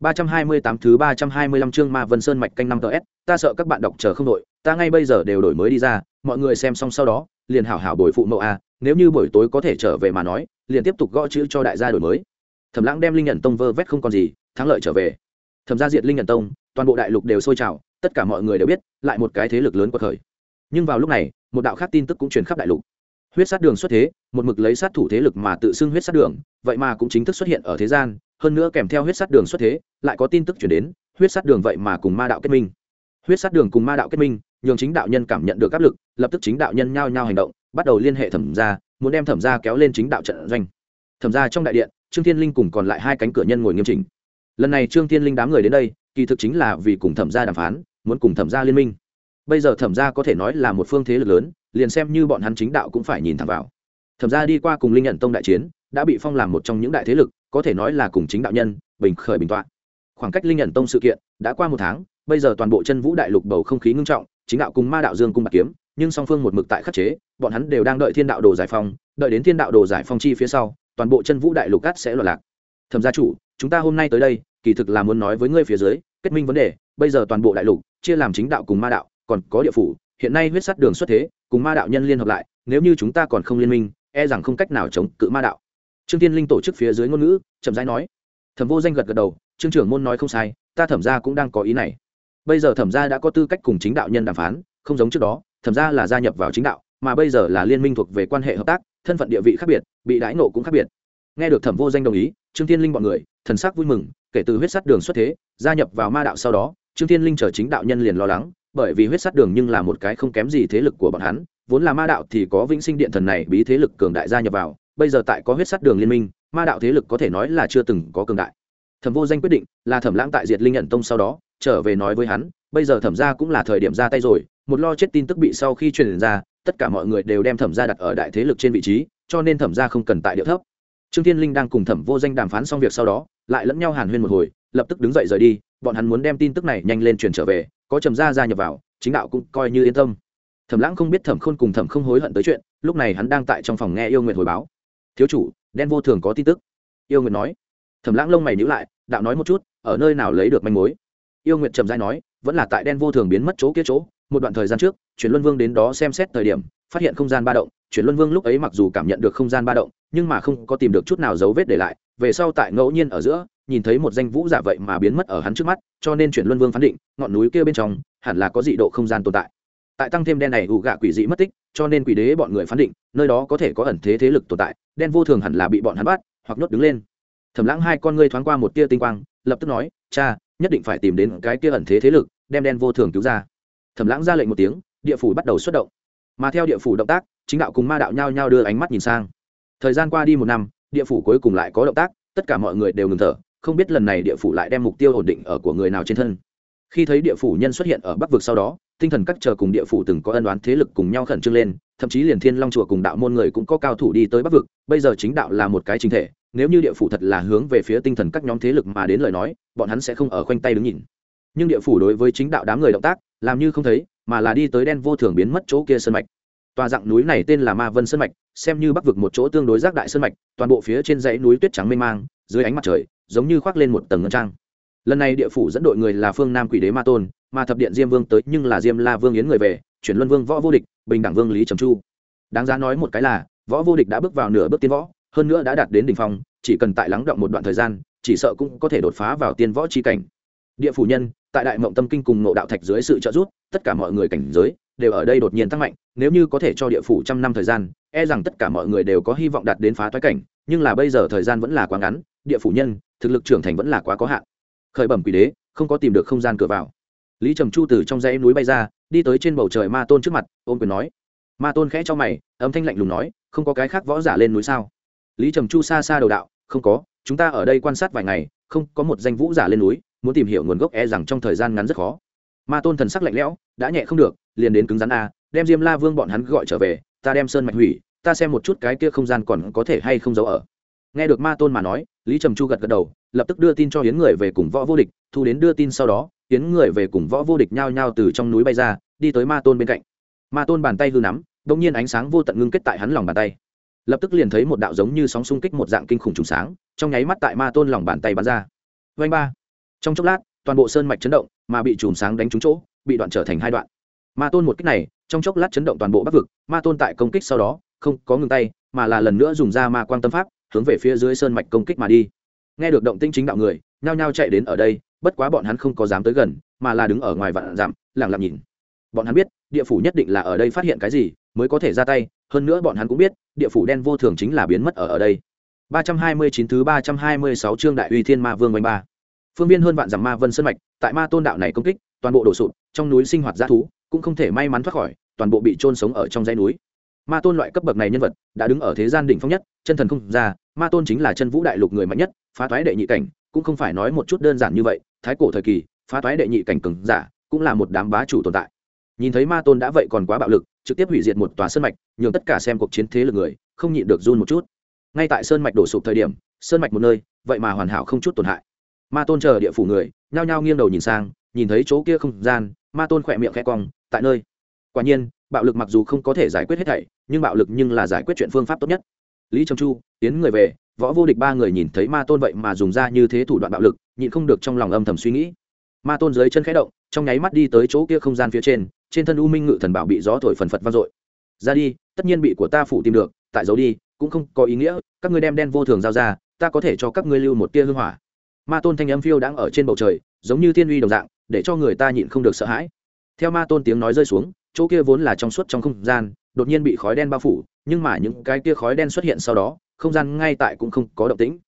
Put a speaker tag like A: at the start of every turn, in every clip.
A: 328 thứ 325 chương Ma Vân Sơn mạch canh năm TS, ta sợ các bạn đọc chờ không đợi, ta ngay bây giờ đều đổi mới đi ra, mọi người xem xong sau đó, liền hảo hảo bồi phụ mẫu a, nếu như buổi tối có thể trở về mà nói, liền tiếp tục gõ chữ cho đại gia đổi mới. Thẩm Lãng đem Linh Nhận Tông vơ vét không còn gì, thắng lợi trở về. Thẩm gia diệt Linh Nhận Tông, toàn bộ đại lục đều sôi trào, tất cả mọi người đều biết, lại một cái thế lực lớn quật khởi. Nhưng vào lúc này, một đạo khác tin tức cũng truyền khắp đại lục. Huyết sát đường xuất thế, một mực lấy sát thủ thế lực mà tự xưng huyết sát đường, vậy mà cũng chính thức xuất hiện ở thế gian, hơn nữa kèm theo huyết sát đường xuất thế, lại có tin tức chuyển đến, huyết sát đường vậy mà cùng ma đạo kết minh. Huyết sát đường cùng ma đạo kết minh, nhường chính đạo nhân cảm nhận được áp lực, lập tức chính đạo nhân nhao nhao hành động, bắt đầu liên hệ thẩm gia, muốn đem thẩm gia kéo lên chính đạo trận doanh. Thẩm gia trong đại điện, trương thiên linh cùng còn lại hai cánh cửa nhân ngồi nghiêm chỉnh. Lần này trương thiên linh đám người đến đây, kỳ thực chính là vì cùng thẩm gia đàm phán, muốn cùng thẩm gia liên minh. Bây giờ thẩm gia có thể nói là một phương thế lực lớn, liền xem như bọn hắn chính đạo cũng phải nhìn thẳng vào. Thẩm gia đi qua cùng linh nhận tông đại chiến, đã bị phong làm một trong những đại thế lực có thể nói là cùng chính đạo nhân, bình khởi bình tọa. Khoảng cách linh nhận tông sự kiện đã qua một tháng, bây giờ toàn bộ chân vũ đại lục bầu không khí ngưng trọng, chính đạo cùng ma đạo dương cung bạc kiếm, nhưng song phương một mực tại khắc chế, bọn hắn đều đang đợi thiên đạo đồ giải phong, đợi đến thiên đạo đồ giải phong chi phía sau, toàn bộ chân vũ đại lục cát sẽ loạn lạc. Thẩm gia chủ, chúng ta hôm nay tới đây, kỳ thực là muốn nói với ngươi phía dưới, kết minh vấn đề, bây giờ toàn bộ đại lục chia làm chính đạo cùng ma đạo, còn có địa phủ, hiện nay huyết sắt đường xuất thế, cùng ma đạo nhân liên hợp lại, nếu như chúng ta còn không liên minh e rằng không cách nào chống cự ma đạo trương tiên linh tổ chức phía dưới ngôn ngữ, chậm rãi nói. Thẩm vô danh gật gật đầu, trương trưởng môn nói không sai, ta thẩm ra cũng đang có ý này. Bây giờ thẩm ra đã có tư cách cùng chính đạo nhân đàm phán, không giống trước đó, thẩm ra là gia nhập vào chính đạo, mà bây giờ là liên minh thuộc về quan hệ hợp tác, thân phận địa vị khác biệt, bị đãi nộ cũng khác biệt. Nghe được thẩm vô danh đồng ý, trương tiên linh bọn người, thần sắc vui mừng, kể từ huyết sắt đường xuất thế, gia nhập vào ma đạo sau đó, trương tiên linh chờ chính đạo nhân liền lo lắng, bởi vì huyết sắt đường nhưng là một cái không kém gì thế lực của bọn hắn, vốn là ma đạo thì có vĩnh sinh điện thần này bí thế lực cường đại gia nhập vào bây giờ tại có huyết sắt đường liên minh, ma đạo thế lực có thể nói là chưa từng có cường đại. Thẩm vô danh quyết định là thẩm lãng tại diệt linh nhận tông sau đó, trở về nói với hắn, bây giờ thẩm ra cũng là thời điểm ra tay rồi, một lo chết tin tức bị sau khi truyền ra, tất cả mọi người đều đem thẩm ra đặt ở đại thế lực trên vị trí, cho nên thẩm ra không cần tại địa thấp. Trương thiên linh đang cùng thẩm vô danh đàm phán xong việc sau đó, lại lẫn nhau hàn huyên một hồi, lập tức đứng dậy rời đi, bọn hắn muốn đem tin tức này nhanh lên truyền trở về, có trầm gia gia nhập vào, chính đạo cũng coi như yên tâm. Thẩm lãng không biết thẩm khôn cùng thẩm không hối hận tới chuyện, lúc này hắn đang tại trong phòng nghe yêu nguyện hồi báo thiếu chủ, đen vô thường có tin tức. Yêu nguyệt nói. Thẩm lãng lông mày nhữ lại, đạo nói một chút, ở nơi nào lấy được manh mối? Yêu nguyệt trầm dai nói, vẫn là tại đen vô thường biến mất chỗ kia chỗ, một đoạn thời gian trước, chuyển luân vương đến đó xem xét thời điểm, phát hiện không gian ba động, chuyển luân vương lúc ấy mặc dù cảm nhận được không gian ba động, nhưng mà không có tìm được chút nào dấu vết để lại, về sau tại ngẫu nhiên ở giữa, nhìn thấy một danh vũ giả vậy mà biến mất ở hắn trước mắt, cho nên chuyển luân vương phán định, ngọn núi kia bên trong, hẳn là có dị độ không gian tồn tại tại tăng thêm đen này ủ gạ quỷ dị mất tích, cho nên quỷ đế bọn người phán định, nơi đó có thể có ẩn thế thế lực tồn tại, đen vô thường hẳn là bị bọn hắn bắt, hoặc nhốt đứng lên. Thẩm lãng hai con ngươi thoáng qua một tia tinh quang, lập tức nói, cha, nhất định phải tìm đến cái kia ẩn thế thế lực, đem đen vô thường cứu ra. Thẩm lãng ra lệnh một tiếng, địa phủ bắt đầu xuất động. Mà theo địa phủ động tác, chính đạo cùng ma đạo nhao nhao đưa ánh mắt nhìn sang. Thời gian qua đi một năm, địa phủ cuối cùng lại có động tác, tất cả mọi người đều ngừng thở, không biết lần này địa phủ lại đem mục tiêu ổn định ở của người nào trên thân. Khi thấy địa phủ nhân xuất hiện ở bắc vực sau đó tinh thần các chờ cùng địa phủ từng có ân đoán thế lực cùng nhau khẩn trương lên, thậm chí liền thiên long chùa cùng đạo môn người cũng có cao thủ đi tới bắc vực, bây giờ chính đạo là một cái chính thể, nếu như địa phủ thật là hướng về phía tinh thần các nhóm thế lực mà đến lời nói, bọn hắn sẽ không ở khoanh tay đứng nhìn. Nhưng địa phủ đối với chính đạo đám người động tác, làm như không thấy, mà là đi tới đen vô thường biến mất chỗ kia sơn mạch. Tòa dạng núi này tên là ma vân sơn mạch, xem như bắc vực một chỗ tương đối rác đại sơn mạch, toàn bộ phía trên dãy núi tuyết trắng mênh mang, dưới ánh mặt trời, giống như khoác lên một tầng ngân trang lần này địa phủ dẫn đội người là phương nam quỷ đế ma tôn, mà thập điện diêm vương tới nhưng là diêm la vương yến người về, chuyển luân vương võ vô địch, bình đẳng vương lý trầm chu. Đáng giá nói một cái là, võ vô địch đã bước vào nửa bước tiên võ, hơn nữa đã đạt đến đỉnh phong, chỉ cần tại lắng động một đoạn thời gian, chỉ sợ cũng có thể đột phá vào tiên võ chi cảnh. Địa phủ nhân, tại đại mộng tâm kinh cùng ngộ đạo thạch dưới sự trợ giúp, tất cả mọi người cảnh giới đều ở đây đột nhiên tăng mạnh, nếu như có thể cho địa phủ trăm năm thời gian e rằng tất cả mọi người đều có hy vọng đạt đến phá toái cảnh, nhưng là bây giờ thời gian vẫn là quá ngắn, địa phủ nhân, thực lực trưởng thành vẫn là quá có hạn khởi bẩm quỷ đế, không có tìm được không gian cửa vào. Lý trầm chu từ trong dãy núi bay ra, đi tới trên bầu trời ma tôn trước mặt ôm quyền nói. Ma tôn khẽ cho mày, âm thanh lạnh lùng nói, không có cái khác võ giả lên núi sao? Lý trầm chu xa xa đầu đạo, không có, chúng ta ở đây quan sát vài ngày, không có một danh vũ giả lên núi, muốn tìm hiểu nguồn gốc e rằng trong thời gian ngắn rất khó. Ma tôn thần sắc lạnh lẽo, đã nhẹ không được, liền đến cứng rắn a, đem diêm la vương bọn hắn gọi trở về, ta đem sơn mạch hủy, ta xem một chút cái kia không gian còn có thể hay không giấu ở. Nghe được ma tôn mà nói lý trầm chu gật gật đầu, lập tức đưa tin cho hiến người về cùng võ vô địch, thu đến đưa tin sau đó hiến người về cùng võ vô địch nhao nhao từ trong núi bay ra, đi tới ma tôn bên cạnh. Ma tôn bàn tay hư nắm đ ỗ n g nhiên ánh sáng vô tận ngưng kết tại hắn lòng bàn tay. Lập tức liền thấy một đạo giống như sóng xung kích một dạng kinh khủng trùng sáng, trong nháy mắt tại ma tôn lòng bàn tay bắn ra. Vanh ba. Trong chốc lát, toàn bộ sơn mạch chấn động, mà bị chùm sáng đánh trúng chỗ, bị đoạn trở thành hai đoạn. Ma tôn một kích này, trong chốc lát chấn động toàn bộ bắc vực, ma tôn tại công kích sau đó, không có ngừng tay, mà là lần nữa dùng ra ma quang tâm pháp hướng về phía dưới sơn mạch công kích mà đi. Nghe được động tinh chính đạo người, nhao nhao chạy đến ở đây, bất quá bọn hắn không có dám tới gần, mà là đứng ở ngoài vạn dặm lẳng lặng nhìn. Bọn hắn biết, địa phủ nhất định là ở đây phát hiện cái gì, mới có thể ra tay, hơn nữa bọn hắn cũng biết, địa phủ đen vô thường chính là biến mất ở ở đây. 329 thứ 326 chương đại uy thiên ma vương bánh ba. Phương viên hơn vạn dặm ma vân sơn mạch, tại ma tôn đạo này công kích, toàn bộ đổ sụp, trong núi sinh hoạt g thú, cũng không thể may mắn thoát khỏi, toàn bộ bị trôn sống ở trong dãy núi ma tôn loại cấp bậc này nhân vật đã đứng ở thế gian đỉnh phong nhất, chân thần không ra, ma tôn chính là chân vũ đại lục người mạnh nhất, phá thoái đệ nhị cảnh, cũng không phải nói một chút đơn giản như vậy, thái cổ thời kỳ, phá thoái đệ nhị cảnh cừng giả cũng là một đám bá chủ tồn tại. Nhìn thấy ma tôn đã vậy còn quá bạo lực, trực tiếp hủy diệt một tòa sơn mạch, nhường tất cả xem cuộc chiến thế lực người không nhịn được run một chút. Ngay tại sơn mạch đổ sụp thời điểm, sơn mạch một nơi, vậy mà hoàn hảo không chút tổn hại. Ma tôn chờ địa phủ người, nhao nhao nghiêng đầu nhìn sang, nhìn thấy chỗ kia không gian, ma tôn khỏe miệng khẽ cong, tại nơi. Quả nhiên bạo lực mặc dù không có thể giải quyết hết thảy, nhưng bạo lực nhưng là giải quyết chuyện phương pháp tốt nhất. Lý trầm chu, tiến người về, võ vô địch ba người nhìn thấy ma tôn vậy mà dùng ra như thế thủ đoạn bạo lực, nhịn không được trong lòng âm thầm suy nghĩ. Ma tôn dưới chân khẽ động, trong nháy mắt đi tới chỗ kia không gian phía trên trên thân u minh ngự thần bảo bị gió thổi phần phật vang dội. Ra đi, tất nhiên bị của ta phủ tìm được, tại giấu đi, cũng không có ý nghĩa, các ngươi đem đen vô thường giao ra, ta có thể cho các ngươi lưu một tia hương hỏa. Ma tôn thanh âm phiêu đang ở trên bầu trời, giống như thiên uy đồng dạng, để cho người ta nhịn không được sợ hãi. Theo ma tôn tiếng nói rơi xuống chỗ kia vốn là trong suốt trong không gian, đột nhiên bị khói đen bao phủ, nhưng mà những cái kia khói đen xuất hiện sau đó, không gian ngay tại cũng không có động tĩnh.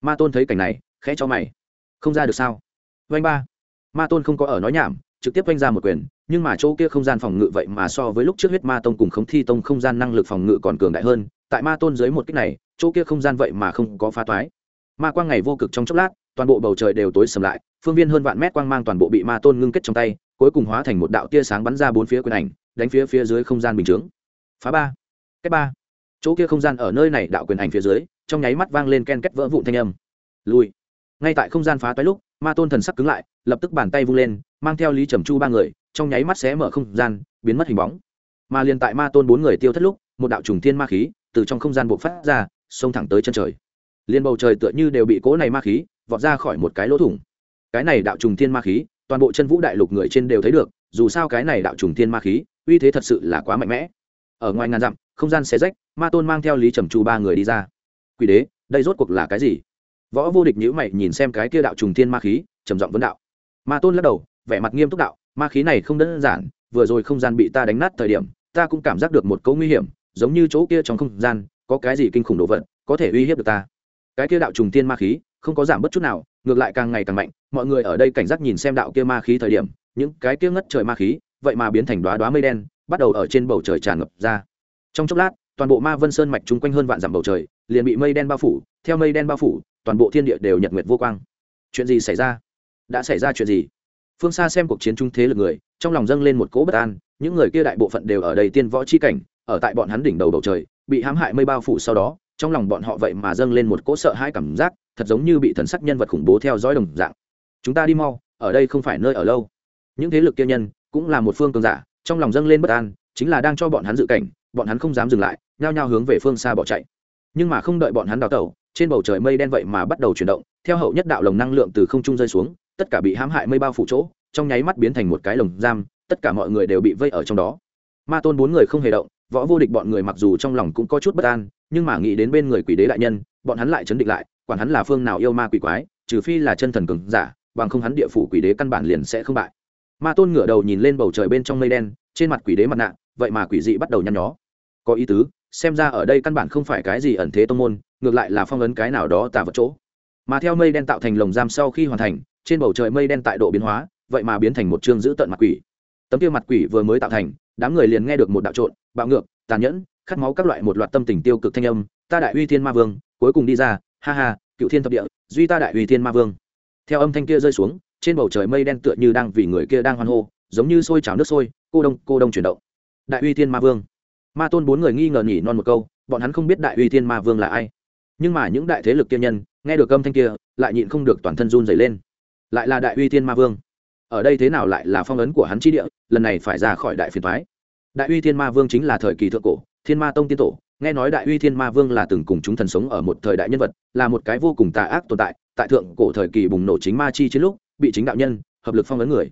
A: Ma tôn thấy cảnh này, khẽ cho mày. Không ra được sao? Vanh ba. Ma tôn không có ở nói nhảm, trực tiếp vanh ra một quyền, nhưng mà chỗ kia không gian phòng ngự vậy mà so với lúc trước huyết ma tông cùng khống thi tông không gian năng lực phòng ngự còn cường đại hơn, tại ma tôn dưới một cách này, chỗ kia không gian vậy mà không có phá toái. Ma quang ngày vô cực trong chốc lát, toàn bộ bầu trời đều tối sầm lại, phương viên hơn vạn mét quang mang toàn bộ bị ma tôn ngưng kết trong tay cuối cùng hóa thành một đạo tia sáng bắn ra bốn phía quyền ảnh, đánh phía phía dưới không gian bình chướng. Phá ba. Cách ba. Chỗ kia không gian ở nơi này đạo quyền ảnh phía dưới, trong nháy mắt vang lên ken kết vỡ vụn thanh âm. Lùi. Ngay tại không gian phá toái lúc, ma tôn thần sắc cứng lại, lập tức bàn tay vung lên, mang theo lý trầm chu ba người, trong nháy mắt xé mở không gian, biến mất hình bóng. Mà liền tại ma tôn bốn người tiêu thất lúc, một đạo trùng thiên ma khí từ trong không gian bộc phát ra, xông thẳng tới chân trời. Liên bầu trời tựa như đều bị cỗ này ma khí vọt ra khỏi một cái lỗ thủng. Cái này đạo trùng thiên ma khí toàn bộ chân vũ đại lục người trên đều thấy được, dù sao cái này đạo trùng thiên ma khí, uy thế thật sự là quá mạnh mẽ. Ở ngoài ngàn dặm, không gian xé rách, ma tôn mang theo lý trầm chu ba người đi ra. Quỷ đế, đây rốt cuộc là cái gì? Võ vô địch nhữ mày nhìn xem cái kia đạo trùng thiên ma khí, trầm giọng vấn đạo. Ma tôn lắc đầu, vẻ mặt nghiêm túc đạo, ma khí này không đơn giản, vừa rồi không gian bị ta đánh nát thời điểm, ta cũng cảm giác được một cấu nguy hiểm, giống như chỗ kia trong không gian, có cái gì kinh khủng đồ vật, có thể uy hiếp được ta. Cái kia đạo trùng thiên ma khí không có giảm bất chút nào, ngược lại càng ngày càng mạnh, mọi người ở đây cảnh giác nhìn xem đạo kia ma khí thời điểm, những cái kia ngất trời ma khí, vậy mà biến thành đoá đoá mây đen, bắt đầu ở trên bầu trời tràn ngập ra. Trong chốc lát, toàn bộ ma vân sơn mạch chung quanh hơn vạn dặm bầu trời, liền bị mây đen bao phủ, theo mây đen bao phủ, toàn bộ thiên địa đều nhật nguyệt vô quang. Chuyện gì xảy ra? Đã xảy ra chuyện gì? Phương xa xem cuộc chiến trung thế lực người, trong lòng dâng lên một cỗ bất an, những người kia đại bộ phận đều ở đây tiên võ chi cảnh, ở tại bọn hắn đỉnh đầu bầu trời, bị hãm hại mây bao phủ sau đó, trong lòng bọn họ vậy mà dâng lên một cỗ sợ hãi cảm giác thật giống như bị thần sắc nhân vật khủng bố theo dõi đồng dạng. Chúng ta đi mau, ở đây không phải nơi ở lâu. Những thế lực kia nhân cũng là một phương cường giả, trong lòng dâng lên bất an, chính là đang cho bọn hắn dự cảnh, bọn hắn không dám dừng lại, nhao nhao hướng về phương xa bỏ chạy. Nhưng mà không đợi bọn hắn đào tẩu, trên bầu trời mây đen vậy mà bắt đầu chuyển động, theo hậu nhất đạo lồng năng lượng từ không trung rơi xuống, tất cả bị hãm hại mây bao phủ chỗ, trong nháy mắt biến thành một cái lồng giam, tất cả mọi người đều bị vây ở trong đó. Ma tôn bốn người không hề động, võ vô địch bọn người mặc dù trong lòng cũng có chút bất an, nhưng mà nghĩ đến bên người quỷ đế đại nhân, bọn hắn lại chấn định lại quản hắn là phương nào yêu ma quỷ quái, trừ phi là chân thần cường giả, bằng không hắn địa phủ quỷ đế căn bản liền sẽ không bại. Ma tôn ngửa đầu nhìn lên bầu trời bên trong mây đen, trên mặt quỷ đế mặt nạ, vậy mà quỷ dị bắt đầu nhăn nhó. Có ý tứ, xem ra ở đây căn bản không phải cái gì ẩn thế tông môn, ngược lại là phong ấn cái nào đó tà vật chỗ. Mà theo mây đen tạo thành lồng giam sau khi hoàn thành, trên bầu trời mây đen tại độ biến hóa, vậy mà biến thành một chương giữ tận mặt quỷ. Tấm kia mặt quỷ vừa mới tạo thành, đám người liền nghe được một đạo trộn, bạo ngược, tàn nhẫn, khát máu các loại một loạt tâm tình tiêu cực thanh âm, ta đại uy thiên ma vương, cuối cùng đi ra ha ha, cựu thiên thập địa, duy ta đại uy thiên ma vương. Theo âm thanh kia rơi xuống, trên bầu trời mây đen tựa như đang vì người kia đang hoan hô, giống như sôi trào nước sôi, cô đông cô đông chuyển động. Đại uy thiên ma vương. Ma tôn bốn người nghi ngờ nhỉ non một câu, bọn hắn không biết đại uy thiên ma vương là ai. Nhưng mà những đại thế lực kia nhân, nghe được âm thanh kia, lại nhịn không được toàn thân run dày lên. Lại là đại uy thiên ma vương. Ở đây thế nào lại là phong ấn của hắn chi địa, lần này phải ra khỏi đại phiền thoái đại uy thiên ma vương chính là thời kỳ thượng cổ, thiên ma tông tiên tổ nghe nói đại uy thiên ma vương là từng cùng chúng thần sống ở một thời đại nhân vật, là một cái vô cùng tà ác tồn tại tại thượng cổ thời kỳ bùng nổ chính ma chi chiến lúc, bị chính đạo nhân, hợp lực phong ấn người.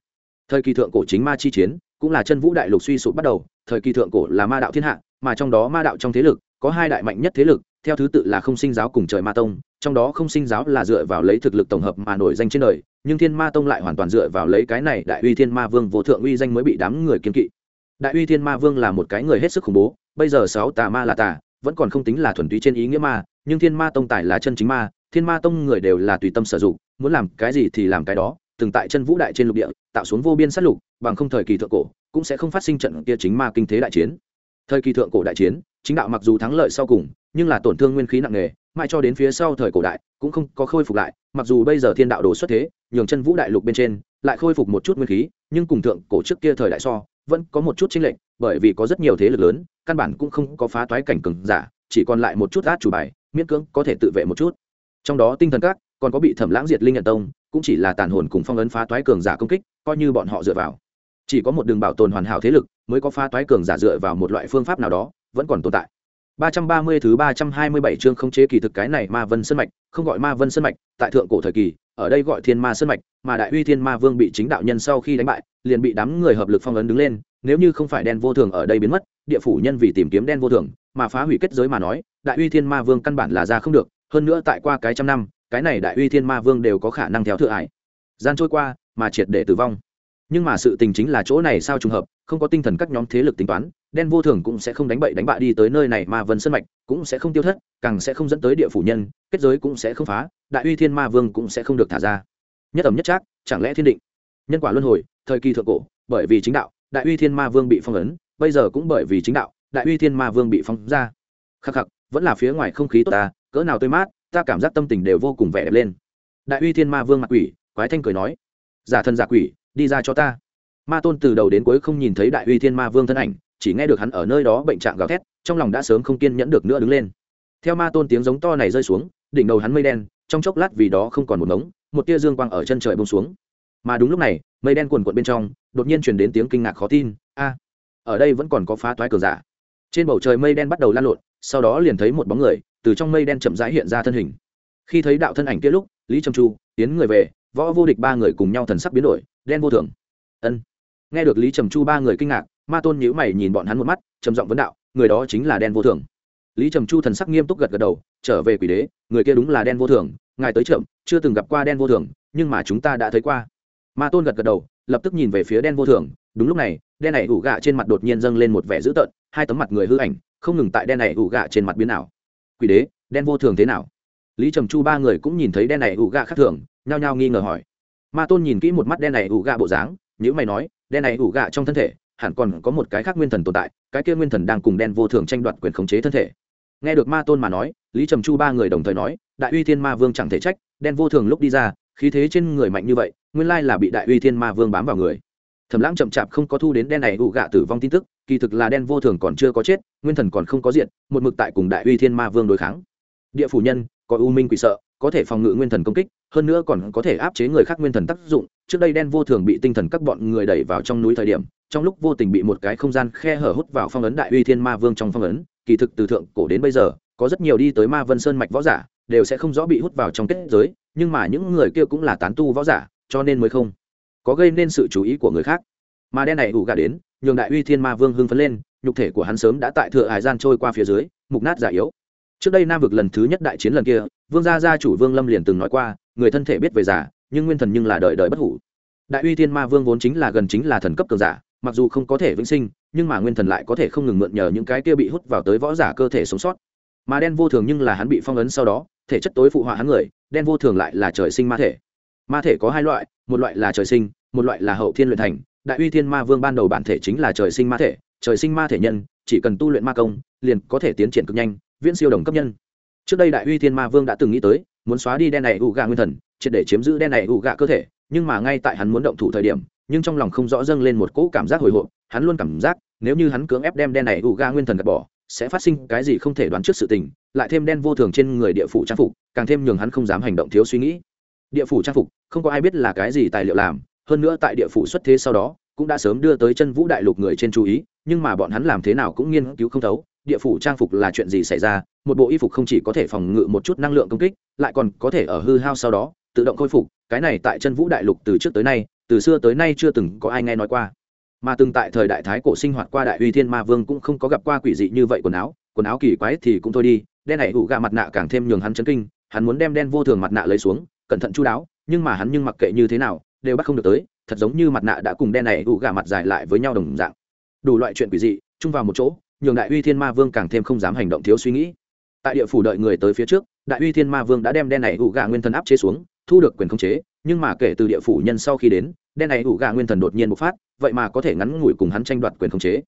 A: Thời kỳ thượng cổ chính ma chi chiến, cũng là chân vũ đại lục suy sụp bắt đầu, thời kỳ thượng cổ là ma đạo thiên hạ, mà trong đó ma đạo trong thế lực, có hai đại mạnh nhất thế lực, theo thứ tự là không sinh giáo cùng trời ma tông, trong đó không sinh giáo là dựa vào lấy thực lực tổng hợp mà nổi danh trên đời, nhưng thiên ma tông lại hoàn toàn dựa vào lấy cái này đại uy thiên ma vương vô thượng uy danh mới bị đám người kiên kỵ. Đại uy thiên ma vương là một cái người hết sức khủng bố bây giờ sáu tà ma là tà, vẫn còn không tính là thuần túy trên ý nghĩa ma, nhưng thiên ma tông tài là chân chính ma, thiên ma tông người đều là tùy tâm sử dụng, muốn làm cái gì thì làm cái đó, từng tại chân vũ đại trên lục địa, tạo xuống vô biên sát lục, bằng không thời kỳ thượng cổ, cũng sẽ không phát sinh trận kia chính ma kinh thế đại chiến. Thời kỳ thượng cổ đại chiến, chính đạo mặc dù thắng lợi sau cùng, nhưng là tổn thương nguyên khí nặng nề, mãi cho đến phía sau thời cổ đại, cũng không có khôi phục lại, mặc dù bây giờ thiên đạo đồ xuất thế, nhường chân vũ đại lục bên trên, lại khôi phục một chút nguyên khí, nhưng cùng thượng cổ trước kia thời đại so vẫn có một chút chênh lệch, bởi vì có rất nhiều thế lực lớn, căn bản cũng không có phá toái cảnh cường giả, chỉ còn lại một chút át chủ bài, miễn cưỡng có thể tự vệ một chút. Trong đó tinh thần các còn có bị thẩm lãng diệt linh nhận tông, cũng chỉ là tàn hồn cùng phong ấn phá toái cường giả công kích, coi như bọn họ dựa vào. Chỉ có một đường bảo tồn hoàn hảo thế lực mới có phá toái cường giả dựa vào một loại phương pháp nào đó, vẫn còn tồn tại. 330 thứ 327 chương không chế kỳ thực cái này Ma Vân Sơn mạch, không gọi Ma Vân Sơn mạch, tại thượng cổ thời kỳ, ở đây gọi Thiên Ma Sơn mạch, mà Đại Uy Thiên Ma Vương bị chính đạo nhân sau khi đánh bại, liền bị đám người hợp lực phong ấn đứng lên, nếu như không phải đen vô thường ở đây biến mất, địa phủ nhân vì tìm kiếm đen vô thường, mà phá hủy kết giới mà nói, Đại Uy Thiên Ma Vương căn bản là ra không được, hơn nữa tại qua cái trăm năm, cái này Đại Uy Thiên Ma Vương đều có khả năng theo thừa ải. Gian trôi qua, mà triệt để tử vong nhưng mà sự tình chính là chỗ này sao trùng hợp không có tinh thần các nhóm thế lực tính toán, đen vô thường cũng sẽ không đánh bậy đánh bạ đi tới nơi này mà vân sân mạch cũng sẽ không tiêu thất, càng sẽ không dẫn tới địa phủ nhân, kết giới cũng sẽ không phá, đại uy thiên ma vương cũng sẽ không được thả ra. Nhất ẩm nhất trác, chẳng lẽ thiên định? Nhân quả luân hồi, thời kỳ thượng cổ, bởi vì chính đạo, đại uy thiên ma vương bị phong ấn, bây giờ cũng bởi vì chính đạo, đại uy thiên ma vương bị phong ra. Khắc khắc, vẫn là phía ngoài không khí tốt ta, cỡ nào tươi mát, ta cảm giác tâm tình đều vô cùng vẻ đẹp lên. Đại uy thiên ma vương mặt quỷ, quái thanh cười nói, giả thân giả quỷ, đi ra cho ta ma tôn từ đầu đến cuối không nhìn thấy đại uy thiên ma vương thân ảnh, chỉ nghe được hắn ở nơi đó bệnh trạng gào thét, trong lòng đã sớm không kiên nhẫn được nữa đứng lên. Theo ma tôn tiếng giống to này rơi xuống, đỉnh đầu hắn mây đen, trong chốc lát vì đó không còn một mống một tia dương quang ở chân trời bông xuống. Mà đúng lúc này, mây đen cuồn cuộn bên trong, đột nhiên chuyển đến tiếng kinh ngạc khó tin, a, ở đây vẫn còn có phá toái cường giả. Trên bầu trời mây đen bắt đầu lan lộn, sau đó liền thấy một bóng người từ trong mây đen chậm rãi hiện ra thân hình. Khi thấy đạo thân ảnh kia lúc, lý trầm chu tiến người về, võ vô địch ba người cùng nhau thần sắc biến đổi, đen vô thường. Ân nghe được lý trầm chu ba người kinh ngạc, ma tôn nhữ mày nhìn bọn hắn một mắt, trầm giọng vấn đạo, người đó chính là đen vô thường. Lý trầm chu thần sắc nghiêm túc gật gật đầu, trở về quỷ đế, người kia đúng là đen vô thường, ngài tới trượm chưa từng gặp qua đen vô thường, nhưng mà chúng ta đã thấy qua. Ma tôn gật gật đầu, lập tức nhìn về phía đen vô thường, đúng lúc này, đen này ủ gạ trên mặt đột nhiên dâng lên một vẻ dữ tợn, hai tấm mặt người hư ảnh, không ngừng tại đen này ủ gạ trên mặt biến nào quỷ đế, đen vô thường thế nào? Lý trầm chu ba người cũng nhìn thấy đen này ủ gạ khác thường, nhao nhao nghi ngờ hỏi. Ma tôn nhìn kỹ một mắt đen này ủ gạ bộ dáng nhữ mày nói, đen này ủ gạ trong thân thể, hẳn còn có một cái khác nguyên thần tồn tại, cái kia nguyên thần đang cùng đen vô thường tranh đoạt quyền khống chế thân thể. Nghe được ma tôn mà nói, lý trầm chu ba người đồng thời nói, đại uy thiên ma vương chẳng thể trách, đen vô thường lúc đi ra, khí thế trên người mạnh như vậy, nguyên lai là bị đại uy thiên ma vương bám vào người. Thẩm lãng chậm chạp không có thu đến đen này ủ gạ tử vong tin tức, kỳ thực là đen vô thường còn chưa có chết, nguyên thần còn không có diện một mực tại cùng đại uy thiên ma vương đối kháng. Địa phủ nhân, có u minh quỷ sợ, có thể phòng ngự nguyên thần công kích, hơn nữa còn có thể áp chế người khác nguyên thần tác dụng trước đây đen vô thường bị tinh thần các bọn người đẩy vào trong núi thời điểm, trong lúc vô tình bị một cái không gian khe hở hút vào phong ấn đại uy thiên ma vương trong phong ấn, kỳ thực từ thượng cổ đến bây giờ, có rất nhiều đi tới ma vân sơn mạch võ giả, đều sẽ không rõ bị hút vào trong kết giới, nhưng mà những người kia cũng là tán tu võ giả, cho nên mới không có gây nên sự chú ý của người khác. Mà đen này ủ gà đến, nhường đại uy thiên ma vương hưng phấn lên, nhục thể của hắn sớm đã tại thượng hải gian trôi qua phía dưới, mục nát giả yếu. Trước đây nam vực lần thứ nhất đại chiến lần kia, vương gia gia chủ vương lâm liền từng nói qua, người thân thể biết về giả nhưng nguyên thần nhưng là đời đời bất hủ. Đại uy thiên ma vương vốn chính là gần chính là thần cấp cường giả, mặc dù không có thể vĩnh sinh, nhưng mà nguyên thần lại có thể không ngừng mượn nhờ những cái kia bị hút vào tới võ giả cơ thể sống sót. Mà đen vô thường nhưng là hắn bị phong ấn sau đó, thể chất tối phụ họa hắn người, đen vô thường lại là trời sinh ma thể. Ma thể có hai loại, một loại là trời sinh, một loại là hậu thiên luyện thành. Đại uy thiên ma vương ban đầu bản thể chính là trời sinh ma thể, trời sinh ma thể nhân, chỉ cần tu luyện ma công, liền có thể tiến triển cực nhanh, viễn siêu đồng cấp nhân. Trước đây đại uy thiên ma vương đã từng nghĩ tới muốn xóa đi đen này ủ gạ nguyên thần, triệt để chiếm giữ đen này ủ gạ cơ thể, nhưng mà ngay tại hắn muốn động thủ thời điểm, nhưng trong lòng không rõ dâng lên một cỗ cảm giác hồi hộp, hắn luôn cảm giác nếu như hắn cưỡng ép đem đen này ủ gạ nguyên thần gạt bỏ, sẽ phát sinh cái gì không thể đoán trước sự tình, lại thêm đen vô thường trên người địa phủ trang phục, càng thêm nhường hắn không dám hành động thiếu suy nghĩ. Địa phủ trang phục, không có ai biết là cái gì tài liệu làm, hơn nữa tại địa phủ xuất thế sau đó, cũng đã sớm đưa tới chân vũ đại lục người trên chú ý, nhưng mà bọn hắn làm thế nào cũng nghiên cứu không thấu địa phủ trang phục là chuyện gì xảy ra, một bộ y phục không chỉ có thể phòng ngự một chút năng lượng công kích, lại còn có thể ở hư hao sau đó, tự động khôi phục. Cái này tại chân vũ đại lục từ trước tới nay, từ xưa tới nay chưa từng có ai nghe nói qua. Mà từng tại thời đại thái cổ sinh hoạt qua đại uy thiên ma vương cũng không có gặp qua quỷ dị như vậy quần áo quần áo kỳ quái thì cũng thôi đi, đen này ủ gà mặt nạ càng thêm nhường hắn chấn kinh, hắn muốn đem đen vô thường mặt nạ lấy xuống, cẩn thận chú đáo, nhưng mà hắn nhưng mặc kệ như thế nào, đều bắt không được tới, thật giống như mặt nạ đã cùng đen này ủ gà mặt dài lại với nhau đồng dạng. Đủ loại chuyện quỷ dị, chung vào một chỗ nhường đại uy thiên ma vương càng thêm không dám hành động thiếu suy nghĩ. Tại địa phủ đợi người tới phía trước, đại uy thiên ma vương đã đem đen này ủ gà nguyên thần áp chế xuống, thu được quyền khống chế, nhưng mà kể từ địa phủ nhân sau khi đến, đen này ủ gà nguyên thần đột nhiên bộc phát, vậy mà có thể ngắn ngủi cùng hắn tranh đoạt quyền khống chế.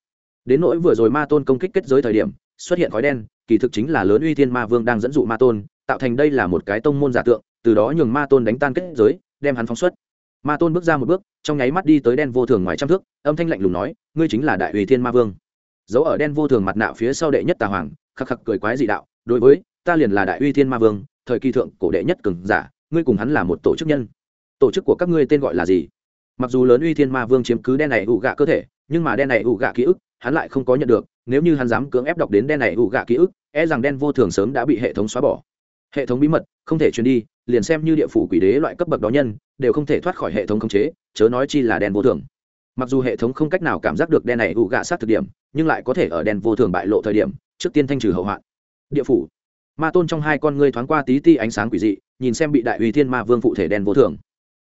A: Đến nỗi vừa rồi ma tôn công kích kết giới thời điểm, xuất hiện khói đen, kỳ thực chính là lớn uy thiên ma vương đang dẫn dụ ma tôn, tạo thành đây là một cái tông môn giả tượng, từ đó nhường ma tôn đánh tan kết giới, đem hắn phóng xuất. Ma tôn bước ra một bước, trong nháy mắt đi tới đen vô thường ngoài trăm thước, âm thanh lạnh lùng nói, ngươi chính là đại uy thiên ma vương giấu ở đen vô thường mặt nạ phía sau đệ nhất tà hoàng, khắc khắc cười quái dị đạo, đối với, ta liền là đại uy thiên ma vương, thời kỳ thượng cổ đệ nhất cường giả, ngươi cùng hắn là một tổ chức nhân. Tổ chức của các ngươi tên gọi là gì? Mặc dù lớn uy thiên ma vương chiếm cứ đen này ủ gạ cơ thể, nhưng mà đen này ủ gạ ký ức, hắn lại không có nhận được, nếu như hắn dám cưỡng ép đọc đến đen này ủ gạ ký ức e rằng đen vô thường sớm đã bị hệ thống xóa bỏ. Hệ thống bí mật, không thể truyền đi, liền xem như địa phủ quỷ đế loại cấp bậc đó nhân, đều không thể thoát khỏi hệ thống khống chế, chớ nói chi là đen vô thường mặc dù hệ thống không cách nào cảm giác được đen này ủ gạ sát thực điểm, nhưng lại có thể ở đen vô thường bại lộ thời điểm, trước tiên thanh trừ hậu hoạn. Địa phủ. Ma tôn trong hai con ngươi thoáng qua tí ti ánh sáng quỷ dị, nhìn xem bị đại uy thiên ma vương phụ thể đen vô thường.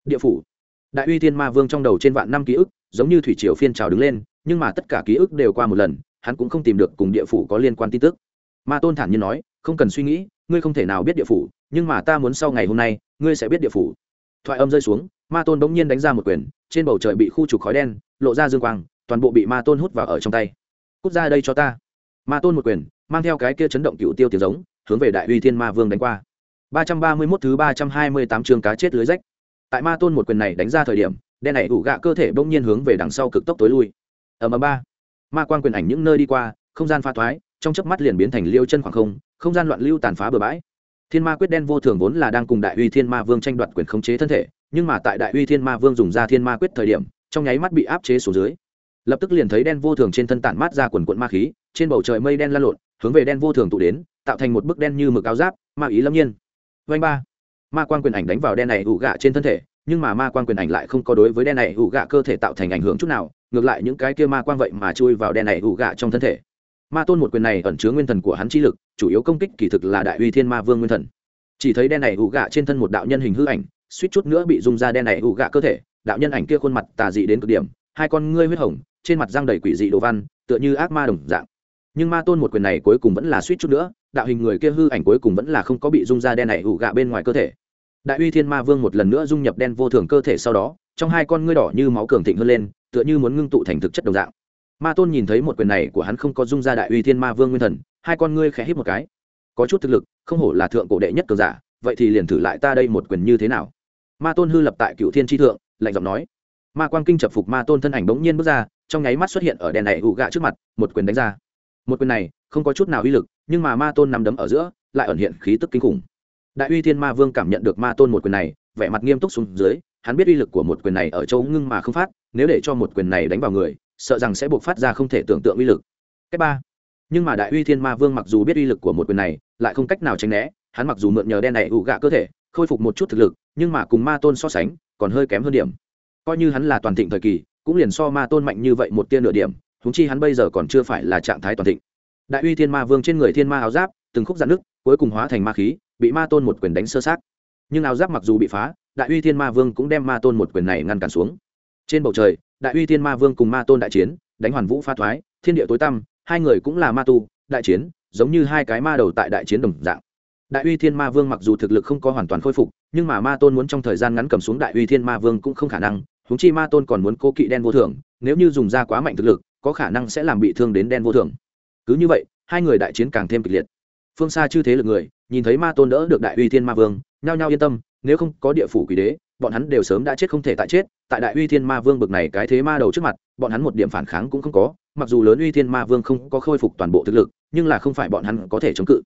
A: Địa phủ. Đại uy thiên ma vương trong đầu trên vạn năm ký ức, giống như thủy triều phiên trào đứng lên, nhưng mà tất cả ký ức đều qua một lần, hắn cũng không tìm được cùng địa phủ có liên quan tin tức. Ma tôn thản nhiên nói, không cần suy nghĩ, ngươi không thể nào biết địa phủ, nhưng mà ta muốn sau ngày hôm nay, ngươi sẽ biết địa phủ. Thoại âm rơi xuống, ma tôn bỗng nhiên đánh ra một quyền trên bầu trời bị khu trục khói đen, lộ ra dương quang, toàn bộ bị ma tôn hút vào ở trong tay. Cút ra đây cho ta. Ma tôn một quyền, mang theo cái kia chấn động cựu tiêu tiếng giống, hướng về đại uy thiên ma vương đánh qua. ba trăm ba mươi mốt thứ ba trăm hai mươi tám chương cá chết lưới rách. Tại ma tôn một quyền này đánh ra thời điểm, đen này ủ gạ cơ thể bỗng nhiên hướng về đằng sau cực tốc tối lui. Ở ầm ba. Ma quan quyền ảnh những nơi đi qua, không gian pha thoái, trong chớp mắt liền biến thành liêu chân khoảng không không gian loạn lưu tàn phá bừa bãi. Thiên ma quyết đen vô thường vốn là đang cùng đại uy thiên ma vương tranh đoạt quyền khống chế thân thể nhưng mà tại đại uy thiên ma vương dùng ra thiên ma quyết thời điểm, trong nháy mắt bị áp chế xuống dưới. Lập tức liền thấy đen vô thường trên thân tản mát ra quần quận ma khí, trên bầu trời mây đen lan lộn, hướng về đen vô thường tụ đến, tạo thành một bức đen như mực áo giáp, ma ý lâm nhiên. Vanh ba. Ma quan quyền ảnh đánh vào đen này ủ gạ trên thân thể, nhưng mà ma quan quyền ảnh lại không có đối với đen này ủ gạ cơ thể tạo thành ảnh hưởng chút nào, ngược lại những cái kia ma quan vậy mà chui vào đen này ủ gạ trong thân thể. Ma tôn một quyền này ẩn chứa nguyên thần của hắn chi lực, chủ yếu công kích kỳ thực là đại uy thiên ma vương nguyên thần. Chỉ thấy đen này ủ gạ trên thân một đạo nhân hình hư ảnh suýt chút nữa bị dung ra đen này ủ gạ cơ thể, đạo nhân ảnh kia khuôn mặt tà dị đến cực điểm, hai con ngươi huyết hồng, trên mặt răng đầy quỷ dị đồ văn, tựa như ác ma đồng dạng. Nhưng ma tôn một quyền này cuối cùng vẫn là suýt chút nữa, đạo hình người kia hư ảnh cuối cùng vẫn là không có bị dung ra đen này ủ gạ bên ngoài cơ thể. Đại uy thiên ma vương một lần nữa dung nhập đen vô thường cơ thể sau đó, trong hai con ngươi đỏ như máu cường thịnh hơn lên, tựa như muốn ngưng tụ thành thực chất đồng dạng. Ma tôn nhìn thấy một quyền này của hắn không có dung ra đại uy thiên ma vương nguyên thần, hai con ngươi khẽ hít một cái. Có chút thực lực, không hổ là thượng cổ đệ nhất cường giả, vậy thì liền thử lại ta đây một quyền như thế nào? Ma tôn hư lập tại cựu thiên tri thượng, lạnh giọng nói. Ma quang kinh chập phục ma tôn thân ảnh bỗng nhiên bước ra, trong nháy mắt xuất hiện ở đèn này ụ gạ trước mặt, một quyền đánh ra. Một quyền này, không có chút nào uy lực, nhưng mà ma tôn nằm đấm ở giữa, lại ẩn hiện khí tức kinh khủng. Đại uy thiên ma vương cảm nhận được ma tôn một quyền này, vẻ mặt nghiêm túc xuống dưới, hắn biết uy lực của một quyền này ở châu ngưng mà không phát, nếu để cho một quyền này đánh vào người, sợ rằng sẽ buộc phát ra không thể tưởng tượng uy lực. Cách ba. Nhưng mà đại uy thiên ma vương mặc dù biết uy lực của một quyền này, lại không cách nào tránh né, hắn mặc dù mượn nhờ đen này ủ gạ cơ thể khôi phục một chút thực lực, nhưng mà cùng ma tôn so sánh, còn hơi kém hơn điểm. Coi như hắn là toàn thịnh thời kỳ, cũng liền so ma tôn mạnh như vậy một tiên nửa điểm húng chi hắn bây giờ còn chưa phải là trạng thái toàn thịnh. Đại uy thiên ma vương trên người thiên ma áo giáp, từng khúc dạn nước cuối cùng hóa thành ma khí, bị ma tôn một quyền đánh sơ sát. Nhưng áo giáp mặc dù bị phá, đại uy thiên ma vương cũng đem ma tôn một quyền này ngăn cản xuống. Trên bầu trời, đại uy thiên ma vương cùng ma tôn đại chiến, đánh hoàn vũ pha thoái, thiên địa tối tăm, hai người cũng là ma tu, đại chiến, giống như hai cái ma đầu tại đại chiến đồng dạng đại uy thiên ma vương mặc dù thực lực không có hoàn toàn khôi phục, nhưng mà ma tôn muốn trong thời gian ngắn cầm xuống đại uy thiên ma vương cũng không khả năng húng chi ma tôn còn muốn cố kỵ đen vô thường, nếu như dùng ra quá mạnh thực lực, có khả năng sẽ làm bị thương đến đen vô thường. Cứ như vậy, hai người đại chiến càng thêm kịch liệt. Phương xa chư thế lực người, nhìn thấy ma tôn đỡ được đại uy thiên ma vương, nhao nhao yên tâm, nếu không có địa phủ quỷ đế, bọn hắn đều sớm đã chết không thể tại chết, tại đại uy thiên ma vương bực này cái thế ma đầu trước mặt, bọn hắn một điểm phản kháng cũng không có, mặc dù lớn uy thiên ma vương không có khôi phục toàn bộ thực lực, nhưng là không phải bọn hắn có thể chống cự.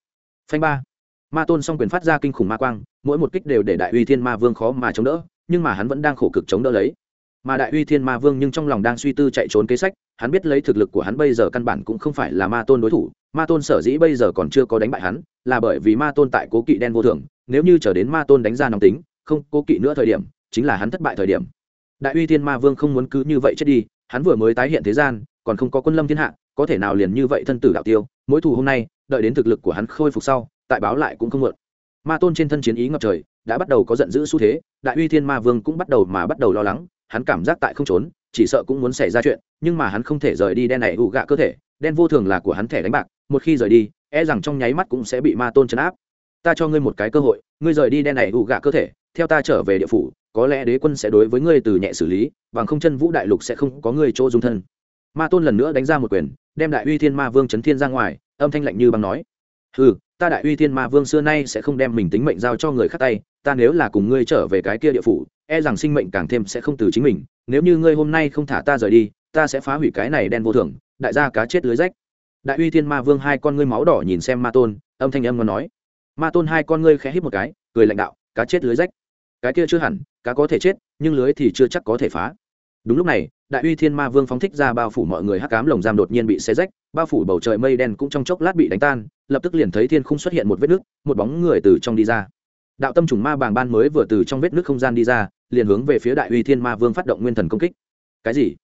A: Phanh ba ma tôn song quyền phát ra kinh khủng ma quang, mỗi một kích đều để đại uy thiên ma vương khó mà chống đỡ, nhưng mà hắn vẫn đang khổ cực chống đỡ lấy. Mà đại uy thiên ma vương nhưng trong lòng đang suy tư chạy trốn kế sách, hắn biết lấy thực lực của hắn bây giờ căn bản cũng không phải là ma tôn đối thủ, ma tôn sở dĩ bây giờ còn chưa có đánh bại hắn, là bởi vì ma tôn tại cố kỵ đen vô thường, nếu như chờ đến ma tôn đánh ra nóng tính, không cố kỵ nữa thời điểm, chính là hắn thất bại thời điểm. Đại uy thiên ma vương không muốn cứ như vậy chết đi, hắn vừa mới tái hiện thế gian, còn không có quân lâm thiên hạ, có thể nào liền như vậy thân tử đạo tiêu mỗi thù hôm nay, đợi đến thực lực của hắn khôi phục sau tại báo lại cũng không muộn ma tôn trên thân chiến ý ngập trời, đã bắt đầu có giận dữ xu thế, đại uy thiên ma vương cũng bắt đầu mà bắt đầu lo lắng, hắn cảm giác tại không trốn, chỉ sợ cũng muốn xảy ra chuyện, nhưng mà hắn không thể rời đi đen này ủ gạ cơ thể, đen vô thường là của hắn thẻ đánh bạc, một khi rời đi e rằng trong nháy mắt cũng sẽ bị ma tôn chấn áp. Ta cho ngươi một cái cơ hội, ngươi rời đi đen này ủ gạ cơ thể, theo ta trở về địa phủ, có lẽ đế quân sẽ đối với ngươi từ nhẹ xử lý, bằng không chân vũ đại lục sẽ không có ngươi chỗ dung thân. Ma tôn lần nữa đánh ra một quyền, đem đại uy thiên ma vương chấn thiên ra ngoài, âm thanh lạnh như băng nói. Ừ ta đại uy thiên ma vương xưa nay sẽ không đem mình tính mệnh giao cho người khác tay, ta nếu là cùng ngươi trở về cái kia địa phủ e rằng sinh mệnh càng thêm sẽ không từ chính mình. Nếu như ngươi hôm nay không thả ta rời đi, ta sẽ phá hủy cái này đen vô thường, đại gia cá chết lưới rách. Đại uy thiên ma vương hai con ngươi máu đỏ nhìn xem ma tôn, âm thanh âm nói. Ma tôn hai con ngươi khẽ hít một cái, cười lãnh đạo, cá chết lưới rách. Cái kia chưa hẳn, cá có thể chết, nhưng lưới thì chưa chắc có thể phá. Đúng lúc này, đại uy thiên ma vương phóng thích ra bao phủ mọi người hắc cám lồng giam đột nhiên bị xé rách, bao phủ bầu trời mây đen cũng trong chốc lát bị đánh tan lập tức liền thấy thiên không xuất hiện một vết nước, một bóng người từ trong đi ra. Đạo tâm trùng ma bàng ban mới vừa từ trong vết nước không gian đi ra, liền hướng về phía đại uy thiên ma vương phát động nguyên thần công kích. Cái gì?